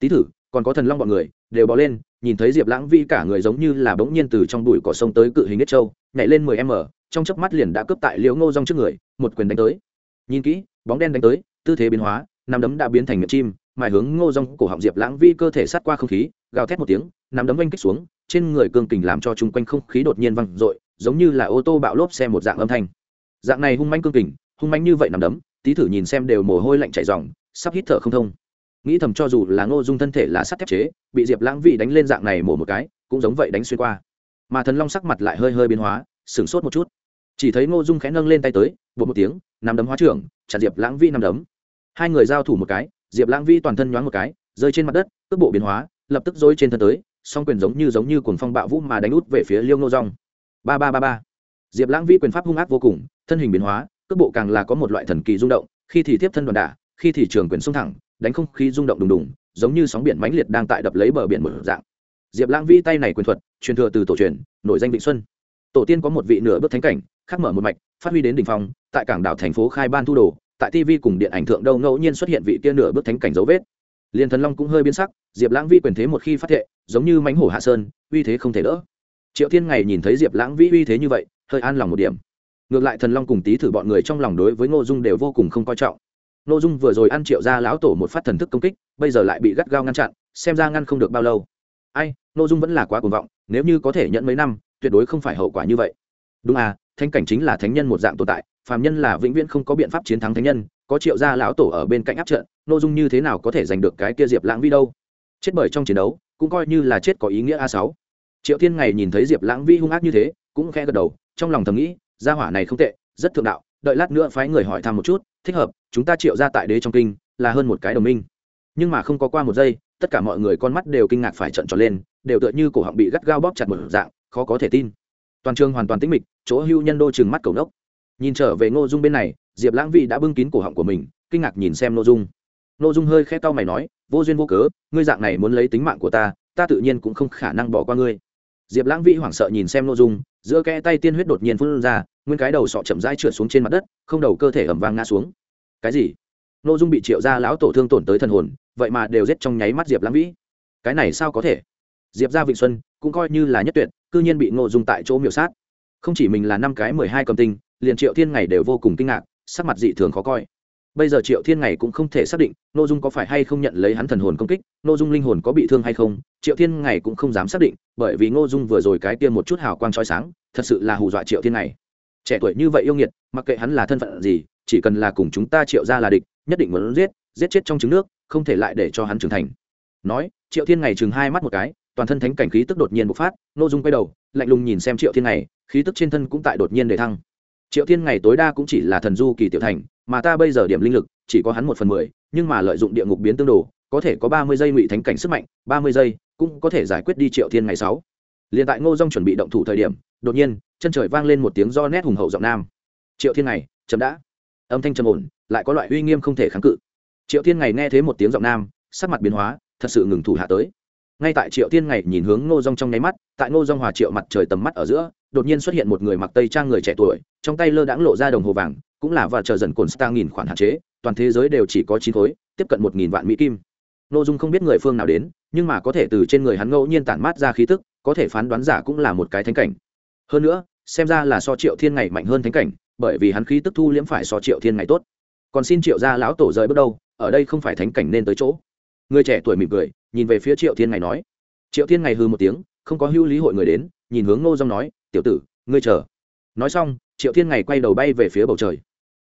tý thử còn có thần long bọn người đều bò lên nhìn thấy diệp lãng vi cả người giống như là bỗng nhiên từ trong bụi cỏ sông tới cự hình nhất châu nhảy lên mười m trong chớp mắt liền đã cướp tại liễu ngô rong trước người một quyền đánh tới nhìn kỹ bóng đen đánh tới, tư thế biến hóa, nắm đấm đã biến thành miệng chim, mài hướng ngô rong cổ họng diệp lãng vi cơ thể sát qua không khí, gào thét một tiếng, nắm đấm oanh kích xuống, trên người cương kình làm cho chung quanh không khí đột nhiên văng r giống như là ô tô bạo lốp xe một dạng âm thanh. Dạng này hung manh cương kình, hung manh như vậy nằm đấm, tí thử nhìn xem đều mồ hôi lạnh chảy dòng sắp hít thở không thông. Nghĩ thầm cho dù là ngô dung thân thể là sắt thép chế, bị diệp lãng vị đánh lên dạng này mổ một cái, cũng giống vậy đánh xuyên qua. Mà thần long sắc mặt lại hơi hơi biến hóa, sửng sốt một chút chỉ thấy ngô dung khẽ nâng lên tay tới bột một tiếng nằm đấm hóa trưởng, chặn diệp lãng vi nằm đấm. Hai người giao thủ một cái, diệp lãng vi toàn thân nhoáng một cái, rơi trên mặt đất, cước bộ biến hóa, lập tức dối trên thân tới, song quyền giống như giống như cuồng phong bạo vũ mà đánh út về phía liêu ngô rong ba ba ba ba. Diệp lãng vi quyền pháp hung ác vô cùng, thân hình biến hóa, cước bộ càng là có một loại thần kỳ rung động, khi thì tiếp thân đoàn đả, khi thì trường quyền sung thẳng, đánh không khí rung động đùng đùng, giống như sóng biển mãnh liệt đang tại đập lấy bờ biển một dạng. Diệp lãng vi tay này quyền thuật, truyền thừa từ tổ truyền nội danh vịnh xuân. Tổ tiên có một vị nửa bước thánh cảnh khắc mở một mạch, phát huy đến đỉnh phong, tại cảng đảo thành phố khai ban thu đồ, tại tv cùng điện ảnh thượng đâu ngẫu nhiên xuất hiện vị kia nửa bước thánh cảnh dấu vết. Liền thần long cũng hơi biến sắc, diệp lãng vi quyền thế một khi phát thệ, giống như mánh hổ hạ sơn, uy thế không thể đỡ. Triệu thiên ngày nhìn thấy diệp lãng vĩ uy thế như vậy, hơi an lòng một điểm. Ngược lại thần long cùng tý thử bọn người trong lòng đối với ngô dung đều vô cùng không coi trọng. Ngô dung vừa rồi ăn triệu ra lão tổ một phát thần thức công kích, bây giờ lại bị gắt gao ngăn chặn, xem ra ngăn không được bao lâu. Ai, ngô dung vẫn là quá cuồng vọng, nếu như có thể nhận mấy năm, tuyệt đối không phải hậu quả như vậy đúng à thanh cảnh chính là thánh nhân một dạng tồn tại, phàm nhân là vĩnh viễn không có biện pháp chiến thắng thánh nhân, có triệu gia lão tổ ở bên cạnh áp trận Ngô dung như thế nào có thể giành được cái kia diệp lãng vi đâu? Chết bởi trong chiến đấu, cũng coi như là chết có ý nghĩa a sáu. Triệu thiên ngày nhìn thấy diệp lãng vi hung ác như thế, cũng khẽ gật đầu, trong lòng thầm nghĩ, gia hỏa này không tệ, rất thượng đạo, đợi lát nữa phái người hỏi thăm một chút, thích hợp, chúng ta triệu ra tại đế trong kinh, là hơn một cái đồng minh. Nhưng mà không có qua một giây, tất cả mọi người con mắt đều kinh ngạc phải trận tròn lên, đều tựa như cổ họng bị gắt gao bóp chặt một dạng, khó có thể tin toàn trường hoàn toàn tĩnh mịch, chỗ hưu nhân đô chừng mắt cầu nốc. Nhìn trở về ngô dung bên này, diệp lãng vị đã bưng kín cổ họng của mình, kinh ngạc nhìn xem ngô dung. Ngô dung hơi khẽ tao mày nói, vô duyên vô cớ, ngươi dạng này muốn lấy tính mạng của ta ta tự nhiên cũng không khả năng bỏ qua ngươi. Diệp lãng vĩ hoảng sợ nhìn xem n ô dung, giữa kẽ tay tiên huyết đột nhiên phun ra, nguyên cái đầu sọ chậm rãi trượt xuống trên mặt đất, không đầu cơ thể ẩm vang ngã xuống. Cái gì? N ô dung bị triệu ra lão tổ thương tổn tới thần hồn, vậy mà đều giết trong nháy mắt diệp lãng vĩ. Cái này sao có thể? Diệp ra vịnh xuân cũng coi như là nhất tuyệt, cư nhiên bị Ngô dung tại chỗ miểu sát. Không chỉ mình là năm cái mười hai cầm tinh, liền triệu thiên ngày đều vô cùng kinh ngạc, sắc mặt dị thường khó coi. Bây giờ triệu thiên ngày cũng không thể xác định n ô dung có phải hay không nhận lấy hắn thần hồn công kích n ô dung linh hồn có bị thương hay không, triệu thiên ngày cũng không dám xác định, bởi vì n ô dung vừa rồi cái tiêm một chút hào quang trói sáng, thật sự là hù dọa triệu thiên ngày. Trẻ tuổi như vậy yêu nghiệt, mặc kệ hắn là thân phận gì, chỉ cần là cùng chúng ta triệu ra là địch, nhất định muốn giết giết chết trong trứng nước, không thể lại để cho hắn trưởng thành. Nói, triệu thiên ngày chừng hai mắt một cái toàn thân thánh cảnh khí tức đột nhiên bộc phát n ô dung quay đầu, lạnh lùng nhìn xem triệu thiên này khí tức trên thân cũng tại đột nhiên để thăng. Triệu thiên ngày tối đa cũng chỉ là thần du kỳ tiểu thành, mà ta bây giờ điểm linh lực, chỉ có hắn một phần mười, nhưng mà lợi dụng địa ngục biến tương đồ, có thể có ba mươi giây ngụy thánh cảnh sức mạnh, ba mươi giây cũng có thể giải quyết đi triệu thiên ngày sáu. Liền tại ngô dông chuẩn bị động thủ thời điểm, đột nhiên, chân trời vang lên một tiếng do nét hùng hậu giọng nam. Triệu thiên này chấm đã. Âm thanh trầm ổn, lại có loại uy nghiêm không thể kháng cự. Triệu thiên này nghe thấy một tiếng giọng nam, sắc mặt biến hóa, thật sự ngừng thủ hạ tới ngay tại triệu thiên ngày nhìn hướng ngô dong trong nháy mắt, tại ngô dong hòa triệu mặt trời tầm mắt ở giữa, đột nhiên xuất hiện một người mặc tây trang người trẻ tuổi, trong tay lơ đãng lộ ra đồng hồ vàng, cũng là và chờ dần cồn star nghìn khoản hạn chế, toàn thế giới đều chỉ có chín khối, tiếp cận một nghìn vạn mỹ kim. Nội dung không biết người phương nào đến, nhưng mà có thể từ trên người hắn ngẫu nhiên tản mát ra khí tức, có thể phán đoán giả cũng là một cái thánh cảnh. Hơn nữa, xem ra là so triệu thiên ngày mạnh hơn thánh cảnh, bởi vì hắn khí tức thu liễm phải so triệu thiên ngày tốt. Còn xin triệu gia lão tổ rời bước đâu, ở đây không phải thánh cảnh nên tới chỗ. Người trẻ tuổi mỉm cười nhìn về phía triệu thiên ngày nói. Triệu thiên ngày hư một tiếng, không có hưu lý hội người đến, nhìn hướng ngô dong nói, tiểu tử, ngươi chờ. Nói xong, triệu thiên ngày quay đầu bay về phía bầu trời.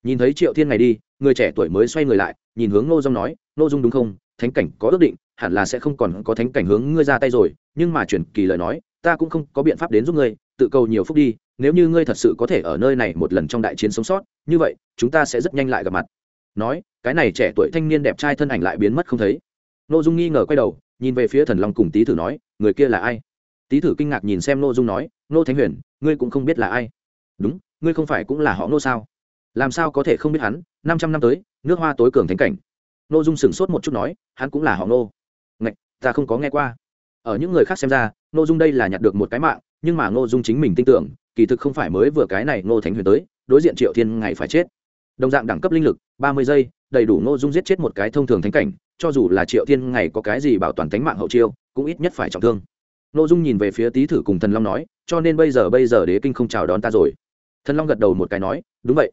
Nhìn thấy triệu thiên ngày đi, người trẻ tuổi mới xoay người lại, nhìn hướng ngô dung nói, ngô dung đúng không? Thánh cảnh có ước định, hẳn là sẽ không còn có thánh cảnh hướng ngươi ra tay rồi, nhưng mà truyền kỳ lời nói, ta cũng không có biện pháp đến giúp ngươi, tự cầu nhiều phúc đi, nếu như ngươi thật sự có thể ở nơi này một lần trong đại chiến sống sót, như vậy, chúng ta sẽ rất nhanh lại gặp mặt. Nói, cái này trẻ tuổi thanh niên đẹp trai thân ảnh lại biến mất không thấy. Ngô dung nghi ngờ quay đầu, nhìn về phía thần long cùng tý thử nói, người kia là ai? Tý thử kinh ngạc nhìn xem Ngô dung nói, Ngô thánh huyền, ngươi cũng không biết là ai. Đúng, ngươi không phải cũng là họ Ngô sao? Làm sao có thể không biết hắn? Năm trăm năm tới, nước hoa tối cường thánh cảnh. N ô dung sửng sốt một chút nói, hắn cũng là họ nô ngạch, ta không có nghe qua. Ở những người khác xem ra n ô dung đây là nhặt được một cái mạng, nhưng mà n ô dung chính mình tin tưởng, kỳ thực không phải mới vừa cái này n ô thánh huyền tới, đối diện triệu thiên ngày phải chết. Đồng dạng đẳng cấp linh lực, ba mươi giây, đầy đủ n ô dung giết chết một cái thông thường thánh cảnh cho dù là triệu thiên ngày có cái gì bảo toàn tính mạng hậu chiêu, cũng ít nhất phải trọng thương. Nội dung nhìn về phía tý thử cùng thần long nói, cho nên bây giờ bây giờ đế kinh không chào đón ta rồi. Thần long gật đầu một cái nói, đúng vậy.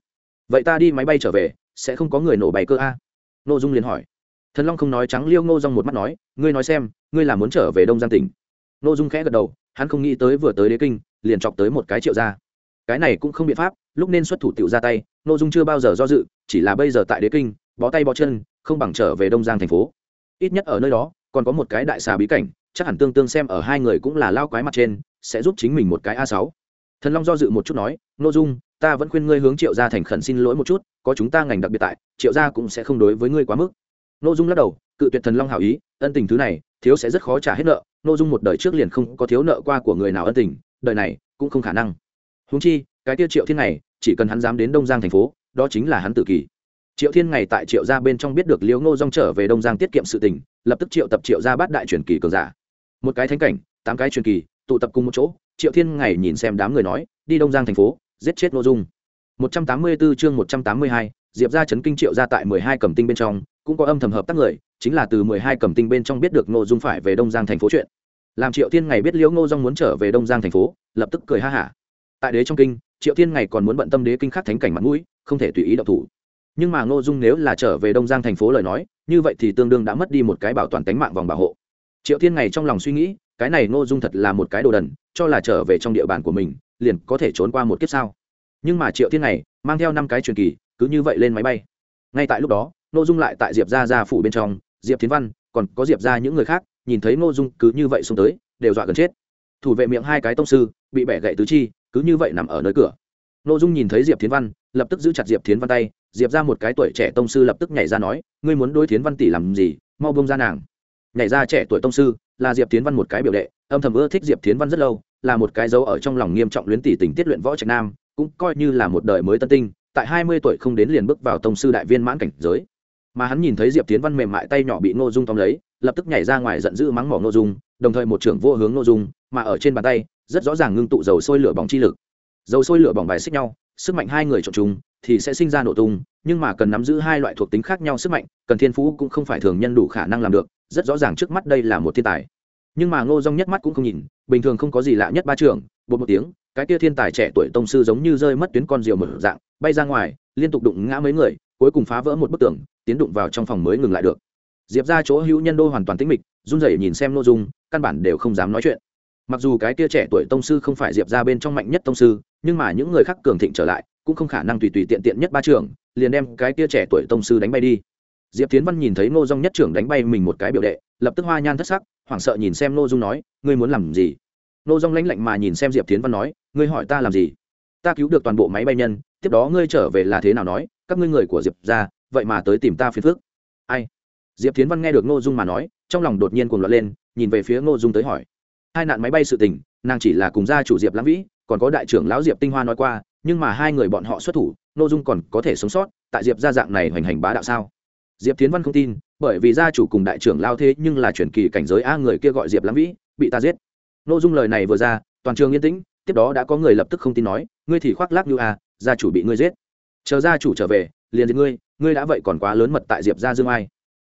Vậy ta đi máy bay trở về, sẽ không có người nổ bày cơ a. Nội dung liền hỏi. Thần long không nói trắng liêu, ngô rong một mắt nói, ngươi nói xem, ngươi là muốn trở về đông giang tỉnh. Nội dung khẽ gật đầu, hắn không nghĩ tới vừa tới đế kinh, liền chọc tới một cái triệu ra cái này cũng không biện pháp, lúc nên xuất thủ tiểu ra tay nội dung chưa bao giờ do dự, chỉ là bây giờ tại đế kinh, bó tay bó chân không bằng trở về đông giang thành phố. Ít nhất ở nơi đó, còn có một cái đại xà bí cảnh, chắc hẳn tương tương xem ở hai người cũng là lao quái mặt trên, sẽ giúp chính mình một cái a sáu. Thần long do dự một chút nói nội dung, ta vẫn khuyên ngươi hướng triệu gia thành khẩn xin lỗi một chút, có chúng ta ngành đặc biệt tại, triệu gia cũng sẽ không đối với ngươi quá mức. Nội dung lắc đầu, cự tuyệt thần long hảo ý, ân tình thứ này, thiếu sẽ rất khó trả hết nợ nội dung một đời trước liền không có thiếu nợ qua của người nào ân tình, đời này cũng không khả năng. Húng chi, cái tiêu triệu thiên này, chỉ cần hắn dám đến đông giang thành phố, đó chính là hắn tự kỷ triệu thiên ngày tại triệu gia bên trong biết được liễu ngô dong trở về đông giang tiết kiệm sự tình lập tức triệu tập triệu gia bát đại truyền kỳ cường giả. Một cái thánh cảnh tám cái truyền kỳ tụ tập cùng một chỗ triệu thiên ngày nhìn xem đám người nói đi đông giang thành phố giết chết nội dung. 184 chương 182, diệp gia chấn kinh triệu gia tại 12 cầm tinh bên trong cũng có âm thầm hợp tác người chính là từ 12 cầm tinh bên trong biết được nội dung phải về đông giang thành phố chuyện. Làm triệu thiên ngày biết liễu ngô dong muốn trở về đông giang thành phố lập tức cười ha hả. Tại đế trong kinh triệu thiên ngày còn muốn bận tâm đế kinh khắc thánh cảnh mặt mũi không thể tùy ý động thủ nhưng mà ngô dung nếu là trở về đông giang thành phố lời nói, như vậy thì tương đương đã mất đi một cái bảo toàn tính mạng vòng bảo hộ. Triệu thiên ngày trong lòng suy nghĩ, cái này ngô dung thật là một cái đồ đần, cho là trở về trong địa bàn của mình, liền có thể trốn qua một kiếp sao nhưng mà triệu thiên này mang theo năm cái truyền kỳ, cứ như vậy lên máy bay. Ngay tại lúc đó, ngô dung lại tại diệp ra ra phủ bên trong, diệp tiến văn, còn có diệp ra những người khác, nhìn thấy ngô dung cứ như vậy xuống tới, đều dọa gần chết. Thủ vệ miệng hai cái tông sư, bị bẻ gậy tứ chi, cứ như vậy nằm ở nơi cửa. Ngô dung nhìn thấy diệp tiến văn, lập tức giữ chặt diệp tiến văn tay diệp ra một cái tuổi trẻ tông sư lập tức nhảy ra nói, ngươi muốn đối tiến văn tỷ làm gì? Mau bông ra nàng. Nhảy ra trẻ tuổi tông sư, là diệp tiến văn một cái biểu đệ, âm thầm ưa thích diệp tiến văn rất lâu, là một cái dấu ở trong lòng nghiêm trọng luyến tỷ tình tiết luyện võ trạch nam, cũng coi như là một đời mới tân tinh, tại hai mươi tuổi không đến liền bước vào tông sư đại viên mãn cảnh giới. Mà hắn nhìn thấy diệp tiến văn mềm mại tay nhỏ bị ngô dung tóm lấy, lập tức nhảy ra ngoài giận dữ mắng mỏ ngô dung, đồng thời một trưởng vô hướng ngô dung, mà ở trên bàn tay, rất rõ ràng ngưng tụ dầu sôi lửa bỏng chi lực. Dầu sôi lửa bỏng bài xích nhau sức mạnh hai người trộn chung thì sẽ sinh ra nổ tung, nhưng mà cần nắm giữ hai loại thuộc tính khác nhau sức mạnh, cần thiên phú cũng không phải thường nhân đủ khả năng làm được, rất rõ ràng trước mắt đây là một thiên tài. Nhưng mà ngô dong nhất mắt cũng không nhìn, bình thường không có gì lạ nhất ba trưởng, bột một tiếng, cái kia thiên tài trẻ tuổi tông sư giống như rơi mất tuyến con diều mở dạng, bay ra ngoài, liên tục đụng ngã mấy người, cuối cùng phá vỡ một bức tường, tiến đụng vào trong phòng mới ngừng lại được. Diệp ra chỗ hữu nhân đô hoàn toàn tĩnh mịch, run rẩy nhìn xem n ô dung, căn bản đều không dám nói chuyện. Mặc dù cái kia trẻ tuổi tông sư không phải diệp ra bên trong mạnh nhất tông sư nhưng mà những người khác cường thịnh trở lại, cũng không khả năng tùy tùy tiện tiện nhất ba trưởng liền đem cái tia trẻ tuổi tông sư đánh bay đi. Diệp tiến văn nhìn thấy ngô dung nhất trưởng đánh bay mình một cái biểu đệ, lập tức hoa nhan thất sắc, hoảng sợ nhìn xem ngô dung nói, ngươi muốn làm gì? Ngô dung lãnh lạnh mà nhìn xem diệp tiến văn nói, ngươi hỏi ta làm gì? Ta cứu được toàn bộ máy bay nhân, tiếp đó ngươi trở về là thế nào nói, các ngươi người của diệp ra vậy mà tới tìm ta phiền phước ai? Diệp tiến văn nghe được ngô dung mà nói, trong lòng đột nhiên cuồng loạn lên, nhìn về phía ngô dung tới hỏi, hai nạn máy bay sự tình, nàng chỉ là cùng gia chủ diệp lãng vĩ còn có đại trưởng lão diệp tinh hoa nói qua, nhưng mà hai người bọn họ xuất thủ ngô dung còn có thể sống sót, tại diệp gia dạng này hoành hành bá đạo sao? Diệp tiến văn không tin, bởi vì gia chủ cùng đại trưởng lao thế nhưng là truyền kỳ cảnh giới a người kia gọi diệp lãng vĩ, bị ta giết. Ngô dung lời này vừa ra, toàn trường yên tĩnh, tiếp đó đã có người lập tức không tin nói, ngươi thì khoác lác như a, gia chủ bị ngươi giết. Chờ gia chủ trở về, liền giết ngươi ngươi đã vậy còn quá lớn mật tại diệp gia dương ai.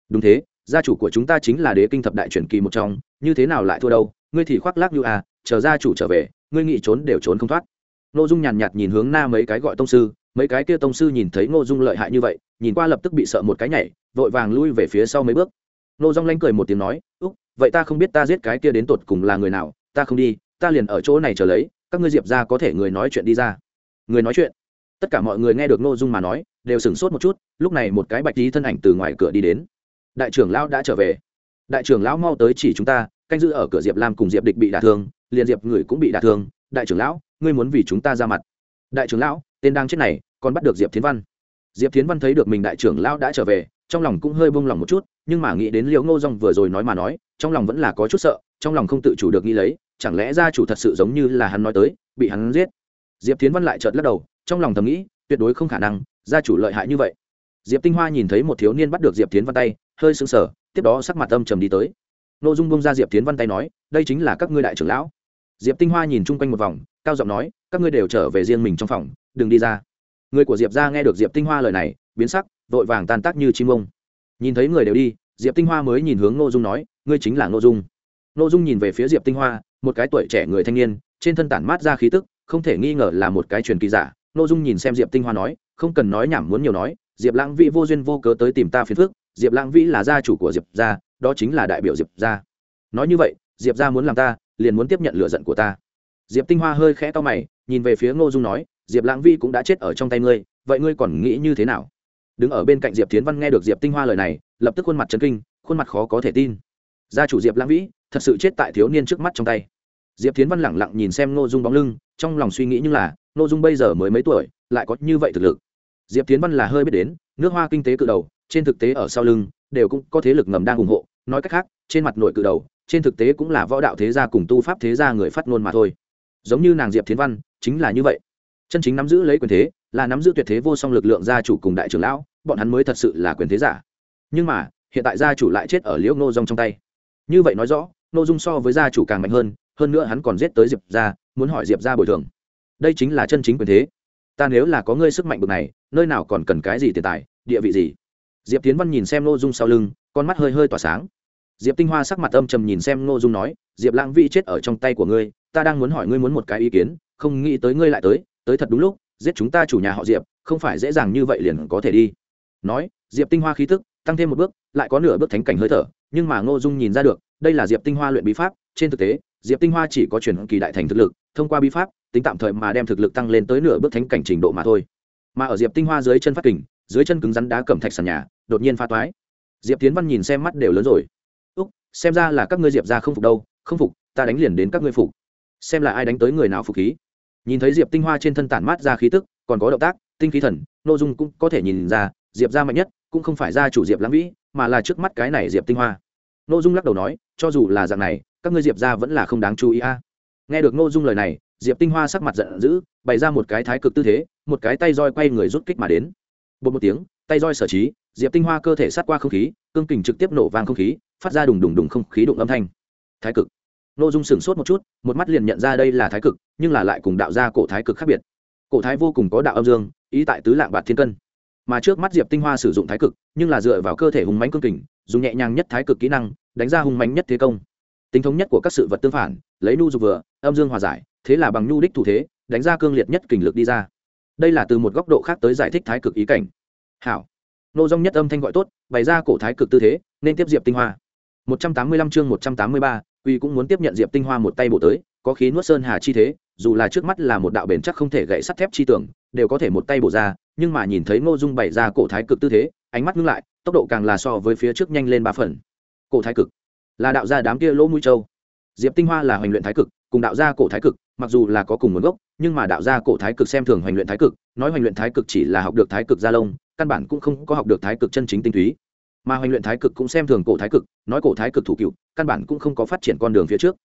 Đúng thế, gia chủ của chúng ta chính là đế kinh thập đại truyền kỳ một trong, như thế nào lại thua đâu? Ngươi thì khoác lác như à chờ gia chủ trở về ngươi nghĩ trốn đều trốn không thoát. N ô dung nhàn nhạt, nhìn hướng na mấy cái gọi tông sư mấy cái kia tông sư nhìn thấy n ô dung lợi hại như vậy nhìn qua lập tức bị sợ một cái nhảy vội vàng lui về phía sau mấy bước. N ô dung lanh cười một tiếng nói úc vậy ta không biết ta giết cái kia đến tột cùng là người nào ta không đi ta liền ở chỗ này chờ lấy các ngươi diệp ra có thể người nói chuyện đi ra. Người nói chuyện? Tất cả mọi người nghe được n ô dung mà nói đều sửng sốt một chút lúc này một cái bạch tí thân ảnh từ ngoài cửa đi đến. Đại trưởng lão đã trở về. Đại trưởng lão mau tới chỉ chúng ta canh giữ ở cửa diệp lam cùng diệp địch bị đả thương, liền diệp người cũng bị đả thương. Đại trưởng lão, ngươi muốn vì chúng ta ra mặt. Đại trưởng lão, tên đang chết này, còn bắt được diệp thiến văn. Diệp thiến văn thấy được mình đại trưởng lão đã trở về, trong lòng cũng hơi bông lòng một chút, nhưng mà nghĩ đến liễu ngô Dòng vừa rồi nói mà nói, trong lòng vẫn là có chút sợ, trong lòng không tự chủ được nghĩ lấy, chẳng lẽ gia chủ thật sự giống như là hắn nói tới, bị hắn giết. Diệp thiến văn lại chợt lắc đầu, trong lòng thầm nghĩ, tuyệt đối không khả năng, gia chủ lợi hại như vậy. Diệp tinh hoa nhìn thấy một thiếu niên bắt được diệp tiến văn tay, hơi sững sờ, tiếp đó sắc mặt âm trầm đi tới nội dung bông ra diệp tiến văn tay nói, đây chính là các ngươi đại trưởng lão. Diệp tinh hoa nhìn chung quanh một vòng, cao giọng nói, các ngươi đều trở về riêng mình trong phòng, đừng đi ra. Người của diệp ra nghe được diệp tinh hoa lời này, biến sắc, vội vàng tan tác như chim ông. Nhìn thấy người đều đi, diệp tinh hoa mới nhìn hướng nội dung nói, ngươi chính là nội dung. Nội dung nhìn về phía diệp tinh hoa, một cái tuổi trẻ người thanh niên, trên thân tản mát ra khí tức, không thể nghi ngờ là một cái truyền kỳ giả. Nội dung nhìn xem diệp tinh hoa nói, không cần nói nhảm muốn nhiều nói, diệp lãng vĩ vô duyên vô cớ tới tìm ta phiền phước diệp lãng vĩ là gia chủ của diệp gia đó chính là đại biểu diệp gia. Nói như vậy, diệp gia muốn làm ta, liền muốn tiếp nhận lựa giận của ta. Diệp tinh hoa hơi khẽ to mày, nhìn về phía ngô dung nói, diệp lãng vi cũng đã chết ở trong tay ngươi, vậy ngươi còn nghĩ như thế nào? Đứng ở bên cạnh diệp tiến văn nghe được diệp tinh hoa lời này, lập tức khuôn mặt chấn kinh, khuôn mặt khó có thể tin. Gia chủ diệp lãng vĩ, thật sự chết tại thiếu niên trước mắt trong tay. Diệp tiến văn lẳng lặng nhìn xem ngô dung bóng lưng, trong lòng suy nghĩ như là, ngô dung bây giờ mới mấy tuổi, lại có như vậy thực lực. Diệp tiến văn là hơi biết đến, nước hoa kinh tế cự đầu, trên thực tế ở sau lưng, đều cũng có thế lực ngầm đang ủng hộ nói cách khác, trên mặt nội cự đầu, trên thực tế cũng là võ đạo thế gia cùng tu pháp thế gia người phát ngôn mà thôi. Giống như nàng diệp thiến văn, chính là như vậy. Chân chính nắm giữ lấy quyền thế, là nắm giữ tuyệt thế vô song lực lượng gia chủ cùng đại trưởng lão, bọn hắn mới thật sự là quyền thế giả. Nhưng mà, hiện tại gia chủ lại chết ở liễu ngô dung trong tay. Như vậy nói rõ, ngô dung so với gia chủ càng mạnh hơn hơn nữa hắn còn giết tới diệp gia, muốn hỏi diệp gia bồi thường. Đây chính là chân chính quyền thế. Ta nếu là có ngươi sức mạnh bực này, nơi nào còn cần cái gì tiền tài, địa vị gì? Diệp tiến văn nhìn xem ngô dung sau lưng con mắt hơi hơi tỏa sáng. Diệp tinh hoa sắc mặt âm trầm nhìn xem ngô dung nói, diệp lãng vi chết ở trong tay của ngươi, ta đang muốn hỏi ngươi muốn một cái ý kiến, không nghĩ tới ngươi lại tới tới thật đúng lúc, giết chúng ta chủ nhà họ diệp, không phải dễ dàng như vậy liền có thể đi. Nói, diệp tinh hoa khí tức tăng thêm một bước, lại có nửa bước thánh cảnh hơi thở, nhưng mà ngô dung nhìn ra được, đây là diệp tinh hoa luyện bí pháp, trên thực tế, diệp tinh hoa chỉ có chuyển kỳ đại thành thực lực, thông qua bí pháp, tính tạm thời mà đem thực lực tăng lên tới nửa bước thánh cảnh trình độ mà thôi. Mà ở diệp tinh hoa dưới chân phát kình, dưới chân cứng rắn đá cẩm thạch sàn nhà, đột nhiên pha toái diệp tiến văn nhìn xem mắt đều lớn rồi. Úc, xem ra là các ngươi diệp ra không phục đâu, không phục, ta đánh liền đến các ngươi phục. Xem là ai đánh tới người nào phục khí. Nhìn thấy diệp tinh hoa trên thân tản mát ra khí tức, còn có động tác, tinh khí thần, nội dung cũng có thể nhìn ra, diệp ra mạnh nhất, cũng không phải ra chủ diệp lãng vĩ, mà là trước mắt cái này diệp tinh hoa. Nội dung lắc đầu nói, cho dù là dạng này, các ngươi diệp ra vẫn là không đáng chú ý a. Nghe được nội dung lời này, diệp tinh hoa sắc mặt giận dữ, bày ra một cái thái cực tư thế, một cái tay roi quay người rút kích mà đến. Bột một tiếng, tay roi sở trí diệp tinh hoa cơ thể sát qua không khí, cương kình trực tiếp nổ vang không khí, phát ra đùng đùng đùng không khí đụng âm thanh. Thái cực. N ô dung sửng sốt một chút, một mắt liền nhận ra đây là thái cực, nhưng là lại cùng đạo gia cổ thái cực khác biệt. Cổ thái vô cùng có đạo âm dương, ý tại tứ lạng bạt thiên cân. Mà trước mắt diệp tinh hoa sử dụng thái cực, nhưng là dựa vào cơ thể hùng mánh cương kình, dùng nhẹ nhàng nhất thái cực kỹ năng, đánh ra hùng mánh nhất thế công. Tính thống nhất của các sự vật tương phản, lấy nu dục vừa, âm dương hòa giải, thế là bằng nhu đích thủ thế, đánh ra cương liệt nhất kình lực đi ra. Đây là từ một góc độ khác tới giải thích thái cực ý cảnh. Hảo nô dong nhất âm thanh gọi tốt bày ra cổ thái cực tư thế nên tiếp diệp tinh hoa 185 chương 183, Quy cũng muốn tiếp nhận Diệp Tinh Hoa một tay bổ tới, có khí nuốt sơn hà chi thế, dù là trước mắt là một đạo bền chắc không thể gãy sắt thép chi tưởng, đều có thể một tay bổ ra, nhưng mà nhìn thấy Ngô Dung bày ra cổ thái cực tư thế, ánh mắt ngưng lại, tốc độ càng là so với phía trước nhanh lên ba phần. Cổ thái cực là đạo gia đám kia lỗ mũi châu. Diệp Tinh Hoa là hoành luyện thái cực, cùng đạo gia cổ thái cực, mặc dù là có cùng nguồn gốc, nhưng mà đạo gia cổ thái cực xem thường hoành luyện thái cực, nói hoành luyện thái cực chỉ là học được thái cực gia lông, căn bản cũng không có học được thái cực chân chính tinh túy. Mà hoành luyện thái cực cũng xem thường cổ thái cực, nói cổ thái cực thủ cựu, căn bản cũng không có phát triển con đường phía trước.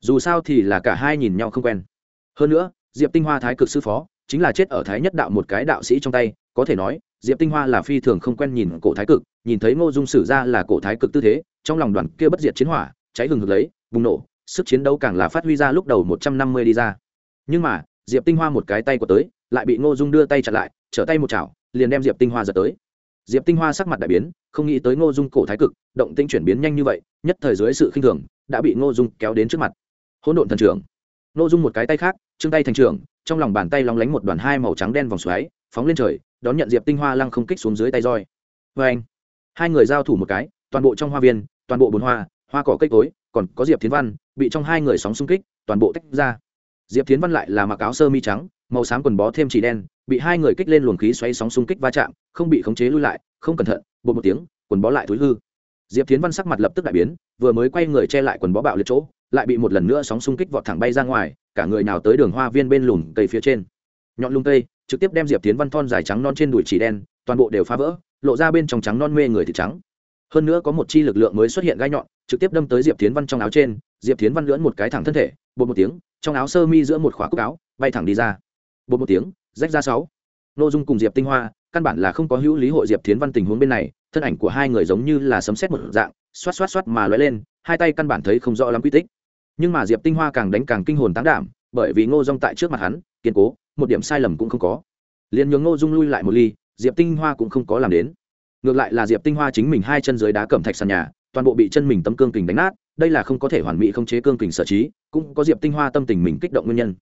Dù sao thì là cả hai nhìn nhau không quen. Hơn nữa, diệp tinh hoa thái cực sư phó, chính là chết ở thái nhất đạo một cái đạo sĩ trong tay, có thể nói, diệp tinh hoa là phi thường không quen nhìn cổ thái cực, nhìn thấy ngô dung sử ra là cổ thái cực tư thế, trong lòng đoàn kia bất diệt chiến hỏa, cháy hừng hực lấy, bùng nổ, sức chiến đấu càng là phát huy ra lúc đầu một trăm năm mươi đi ra. Nhưng mà, diệp tinh hoa một cái tay của tới, lại bị ngô dung đưa tay chặn lại, trở tay một chảo liền đem diệp tinh hoa giật tới. Diệp tinh hoa sắc mặt đại biến, không nghĩ tới ngô dung cổ thái cực, động tinh chuyển biến nhanh như vậy, nhất thời dưới sự khinh thường, đã bị ngô dung kéo đến trước mặt. Hỗn độn thần trưởng. Ngô dung một cái tay khác, trương tay thành trưởng, trong lòng bàn tay lóng lánh một đoàn hai màu trắng đen vòng xoáy, phóng lên trời, đón nhận diệp tinh hoa lăng không kích xuống dưới tay roi. Vê anh hai người giao thủ một cái, toàn bộ trong hoa viên, toàn bộ bồn hoa hoa cỏ cây cối, còn có diệp thiến văn, bị trong hai người sóng xung kích, toàn bộ tách ra. Diệp thiến văn lại là mặc áo sơ mi trắng, màu xám quần bó thêm chỉ đen bị hai người kích lên luồng khí xoáy sóng xung kích va chạm, không bị khống chế lui lại, không cẩn thận, bột một tiếng, quần bó lại thối hư. Diệp tiến văn sắc mặt lập tức đại biến, vừa mới quay người che lại quần bó bạo liệt chỗ, lại bị một lần nữa sóng xung kích vọt thẳng bay ra ngoài, cả người nào tới đường hoa viên bên lùm cây phía trên. Nhọn lung cây, trực tiếp đem diệp tiến văn thon dài trắng non trên đùi chỉ đen, toàn bộ đều phá vỡ, lộ ra bên trong trắng non mê người thịt trắng. Hơn nữa có một chi lực lượng mới xuất hiện gai nhọn, trực tiếp đâm tới diệp tiến văn trong áo trên, diệp tiến văn lưỡn một cái thẳng thân thể, bột một tiếng, trong áo sơ mi giữa một khóa cúc áo, bay thẳng đi ra. Bột một tiếng rách ra sáu. Nội dung cùng diệp tinh hoa, căn bản là không có hữu lý hội diệp thiến văn tình huống bên này, thân ảnh của hai người giống như là sấm xét một dạng, xoát xoát xoát mà lóe lên, hai tay căn bản thấy không rõ lắm quy tích. Nhưng mà diệp tinh hoa càng đánh càng kinh hồn tán đảm, bởi vì ngô dung tại trước mặt hắn, kiên cố, một điểm sai lầm cũng không có. Liền nhường ngô dung lui lại một ly, diệp tinh hoa cũng không có làm đến. Ngược lại là diệp tinh hoa chính mình hai chân dưới đá cẩm thạch sàn nhà, toàn bộ bị chân mình tấm cương kình đánh nát, đây là không có thể hoàn mỹ không chế cương kình sở trí, cũng có diệp tinh hoa tâm tình mình kích động nguyên nhân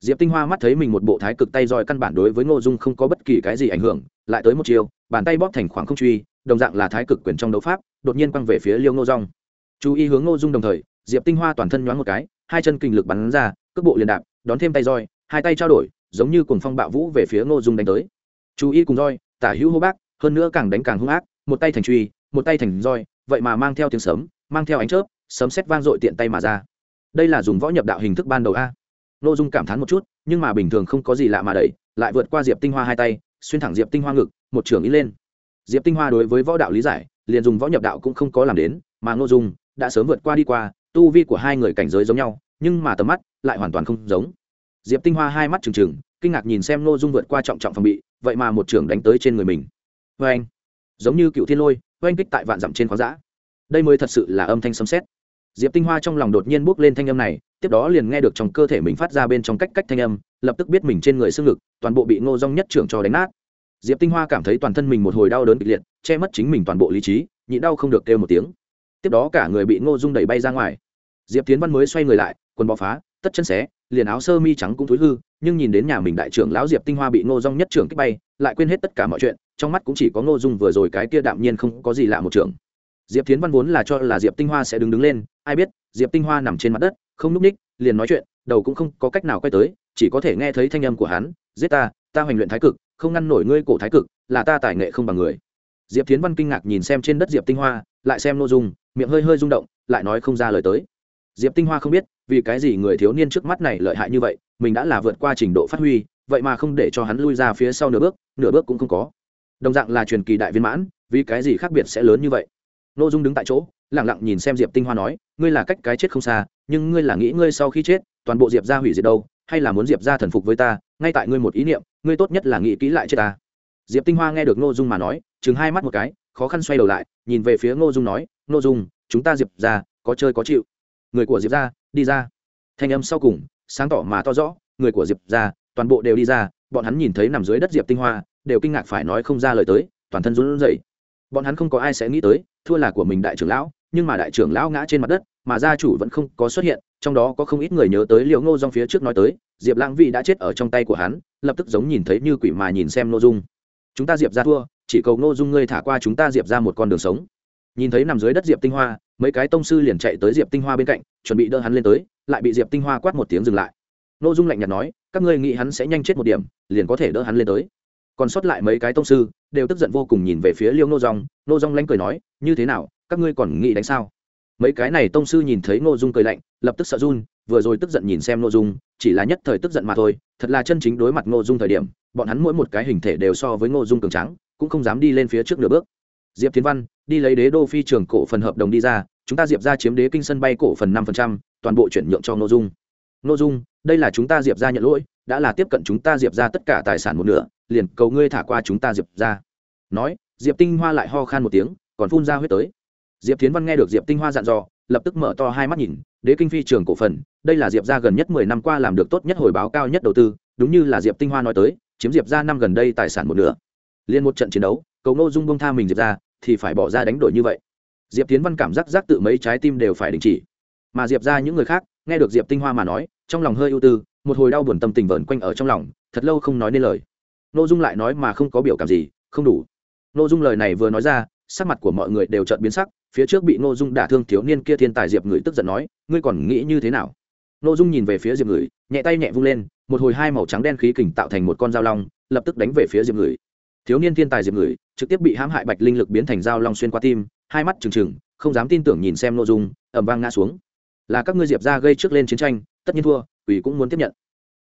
diệp tinh hoa mắt thấy mình một bộ thái cực tay roi căn bản đối với ngô dung không có bất kỳ cái gì ảnh hưởng, lại tới một chiều bàn tay bóp thành khoảng không truy, đồng dạng là thái cực quyền trong đấu pháp, đột nhiên quăng về phía liêu ngô rong chú ý hướng ngô dung đồng thời, diệp tinh hoa toàn thân nhoáng một cái, hai chân kình lực bắn ra, cước bộ liền đạp, đón thêm tay roi, hai tay trao đổi, giống như cùng phong bạo vũ về phía ngô dung đánh tới. Chú ý cùng roi, tả hữu hô bác, hơn nữa càng đánh càng hung ác, một tay thành truy, một tay thành roi, vậy mà mang theo tiếng sấm, mang theo ánh chớp, sấm sét vang dội tiện tay mà ra. Đây là dùng võ nhập đạo hình thức ban đầu a ngô dung cảm thán một chút, nhưng mà bình thường không có gì lạ mà đẩy, lại vượt qua diệp tinh hoa hai tay, xuyên thẳng diệp tinh hoa ngực, một trường ý lên. Diệp tinh hoa đối với võ đạo lý giải, liền dùng võ nhập đạo cũng không có làm đến, mà ngô dung đã sớm vượt qua đi qua, tu vi của hai người cảnh giới giống nhau, nhưng mà tầm mắt lại hoàn toàn không giống. Diệp tinh hoa hai mắt trừng trừng, kinh ngạc nhìn xem ngô dung vượt qua trọng trọng phòng bị, vậy mà một trường đánh tới trên người mình. Vê anh giống như cựu thiên lôi vê anh kích tại vạn dặm trên khoáng giã đây mới thật sự là âm thanh sấm xét diệp tinh hoa trong lòng đột nhiên bước lên thanh âm này, tiếp đó liền nghe được trong cơ thể mình phát ra bên trong cách cách thanh âm, lập tức biết mình trên người xương ngực, toàn bộ bị ngô rong nhất trưởng cho đánh nát. Diệp tinh hoa cảm thấy toàn thân mình một hồi đau đớn kịch liệt, che mất chính mình toàn bộ lý trí, nhịn đau không được kêu một tiếng. Tiếp đó cả người bị ngô dung đẩy bay ra ngoài. Diệp tiến văn mới xoay người lại, quần bó phá, tất chân xé, liền áo sơ mi trắng cũng thối hư, nhưng nhìn đến nhà mình đại trưởng lão diệp tinh hoa bị ngô dung nhất trưởng kích bay, lại quên hết tất cả mọi chuyện, trong mắt cũng chỉ có ngô dung vừa rồi cái kia đạm nhiên không có gì lạ một trưởng. Diệp tiến văn vốn là cho là diệp tinh hoa sẽ đứng đứng lên ai biết, diệp tinh hoa nằm trên mặt đất, không núp ních, liền nói chuyện, đầu cũng không có cách nào quay tới, chỉ có thể nghe thấy thanh âm của hắn, giết ta ta hoành luyện thái cực, không ngăn nổi ngươi cổ thái cực, là ta tài nghệ không bằng người. Diệp tiến văn kinh ngạc nhìn xem trên đất diệp tinh hoa, lại xem nội dung, miệng hơi hơi rung động, lại nói không ra lời tới. Diệp tinh hoa không biết, vì cái gì người thiếu niên trước mắt này lợi hại như vậy, mình đã là vượt qua trình độ phát huy, vậy mà không để cho hắn lui ra phía sau nửa bước nửa bước cũng không có. Đồng dạng là truyền kỳ đại viên mãn, vì cái gì khác biệt sẽ lớn như vậy? Nội dung đứng tại chỗ, lẳng lặng nhìn xem diệp tinh hoa nói, ngươi là cách cái chết không xa, nhưng ngươi là nghĩ ngươi sau khi chết, toàn bộ diệp ra hủy diệt đâu, hay là muốn diệp ra thần phục với ta, ngay tại ngươi một ý niệm, ngươi tốt nhất là nghĩ kỹ lại chết ta. Diệp tinh hoa nghe được ngô dung mà nói chừng hai mắt một cái, khó khăn xoay đầu lại, nhìn về phía ngô dung nói ngô dung, chúng ta diệp ra có chơi có chịu. Người của diệp ra đi ra. Thanh âm sau cùng, sáng tỏ mà to rõ, người của diệp ra toàn bộ đều đi ra. Bọn hắn nhìn thấy nằm dưới đất diệp tinh hoa, đều kinh ngạc phải nói không ra lời tới, toàn thân run rẩy. Bọn hắn không có ai sẽ nghĩ tới thua là của mình đại trưởng lão, nhưng mà đại trưởng lão ngã trên mặt đất, mà gia chủ vẫn không có xuất hiện, trong đó có không ít người nhớ tới liệu ngô dong phía trước nói tới, diệp lãng vị đã chết ở trong tay của hắn, lập tức giống nhìn thấy như quỷ mà nhìn xem nội dung. Chúng ta diệp ra thua, chỉ cầu ngô dung ngươi thả qua chúng ta diệp ra một con đường sống. Nhìn thấy nằm dưới đất diệp tinh hoa, mấy cái tông sư liền chạy tới diệp tinh hoa bên cạnh, chuẩn bị đỡ hắn lên tới, lại bị diệp tinh hoa quát một tiếng dừng lại. Nội dung lạnh nhạt nói, các ngươi nghĩ hắn sẽ nhanh chết một điểm, liền có thể đỡ hắn lên tới còn sót lại mấy cái tông sư, đều tức giận vô cùng nhìn về phía liêu nô dòng nô dòng lanh cười nói, như thế nào, các ngươi còn nghĩ đánh sao? Mấy cái này tông sư nhìn thấy ngô dung cười lạnh, lập tức sợ run, vừa rồi tức giận nhìn xem ngô dung, chỉ là nhất thời tức giận mà thôi, thật là chân chính đối mặt ngô dung thời điểm, bọn hắn mỗi một cái hình thể đều so với ngô dung cường trắng cũng không dám đi lên phía trước nửa bước. Diệp tiến văn, đi lấy đế đô phi trường cổ phần hợp đồng đi ra, chúng ta diệp ra chiếm đế kinh sân bay cổ phần năm phần trăm, toàn bộ chuyển nhượng cho ngô dung. Ngô dung, đây là chúng ta diệp ra nhận lỗi, đã là tiếp cận chúng ta diệp ra tất cả tài sản một nửa liền cầu ngươi thả qua chúng ta diệp ra. Nói, diệp tinh hoa lại ho khan một tiếng, còn phun ra huyết tới. Diệp tiến văn nghe được diệp tinh hoa dặn dò, lập tức mở to hai mắt nhìn, đế kinh phi trường cổ phần, đây là diệp ra gần nhất mười năm qua làm được tốt nhất hồi báo cao nhất đầu tư, đúng như là diệp tinh hoa nói tới, chiếm diệp ra năm gần đây tài sản một nửa. Liên một trận chiến đấu, cầu ngô dung bông tha mình diệp ra, thì phải bỏ ra đánh đổi như vậy. Diệp tiến văn cảm giác giác tự mấy trái tim đều phải đình chỉ. Mà diệp ra những người khác, nghe được diệp tinh hoa mà nói, trong lòng hơi ưu tư, một hồi đau buồn tâm tình vờn quanh ở trong lòng, thật lâu không nói nên lời ngô dung lại nói mà không có biểu cảm gì, không đủ. Ngô dung lời này vừa nói ra, sắc mặt của mọi người đều chợt biến sắc, phía trước bị ngô dung đả thương thiếu niên kia thiên tài diệp người tức giận nói, ngươi còn nghĩ như thế nào? Ngô dung nhìn về phía diệp người nhẹ tay nhẹ vung lên, một hồi hai màu trắng đen khí kình tạo thành một con dao long, lập tức đánh về phía diệp người thiếu niên thiên tài diệp người trực tiếp bị hãm hại bạch linh lực biến thành dao long xuyên qua tim, hai mắt trừng trừng, không dám tin tưởng nhìn xem ngô dung ẩm vang ngã xuống. Là các ngươi diệp ra gây trước lên chiến tranh, tất nhiên thua ủy cũng muốn tiếp nhận.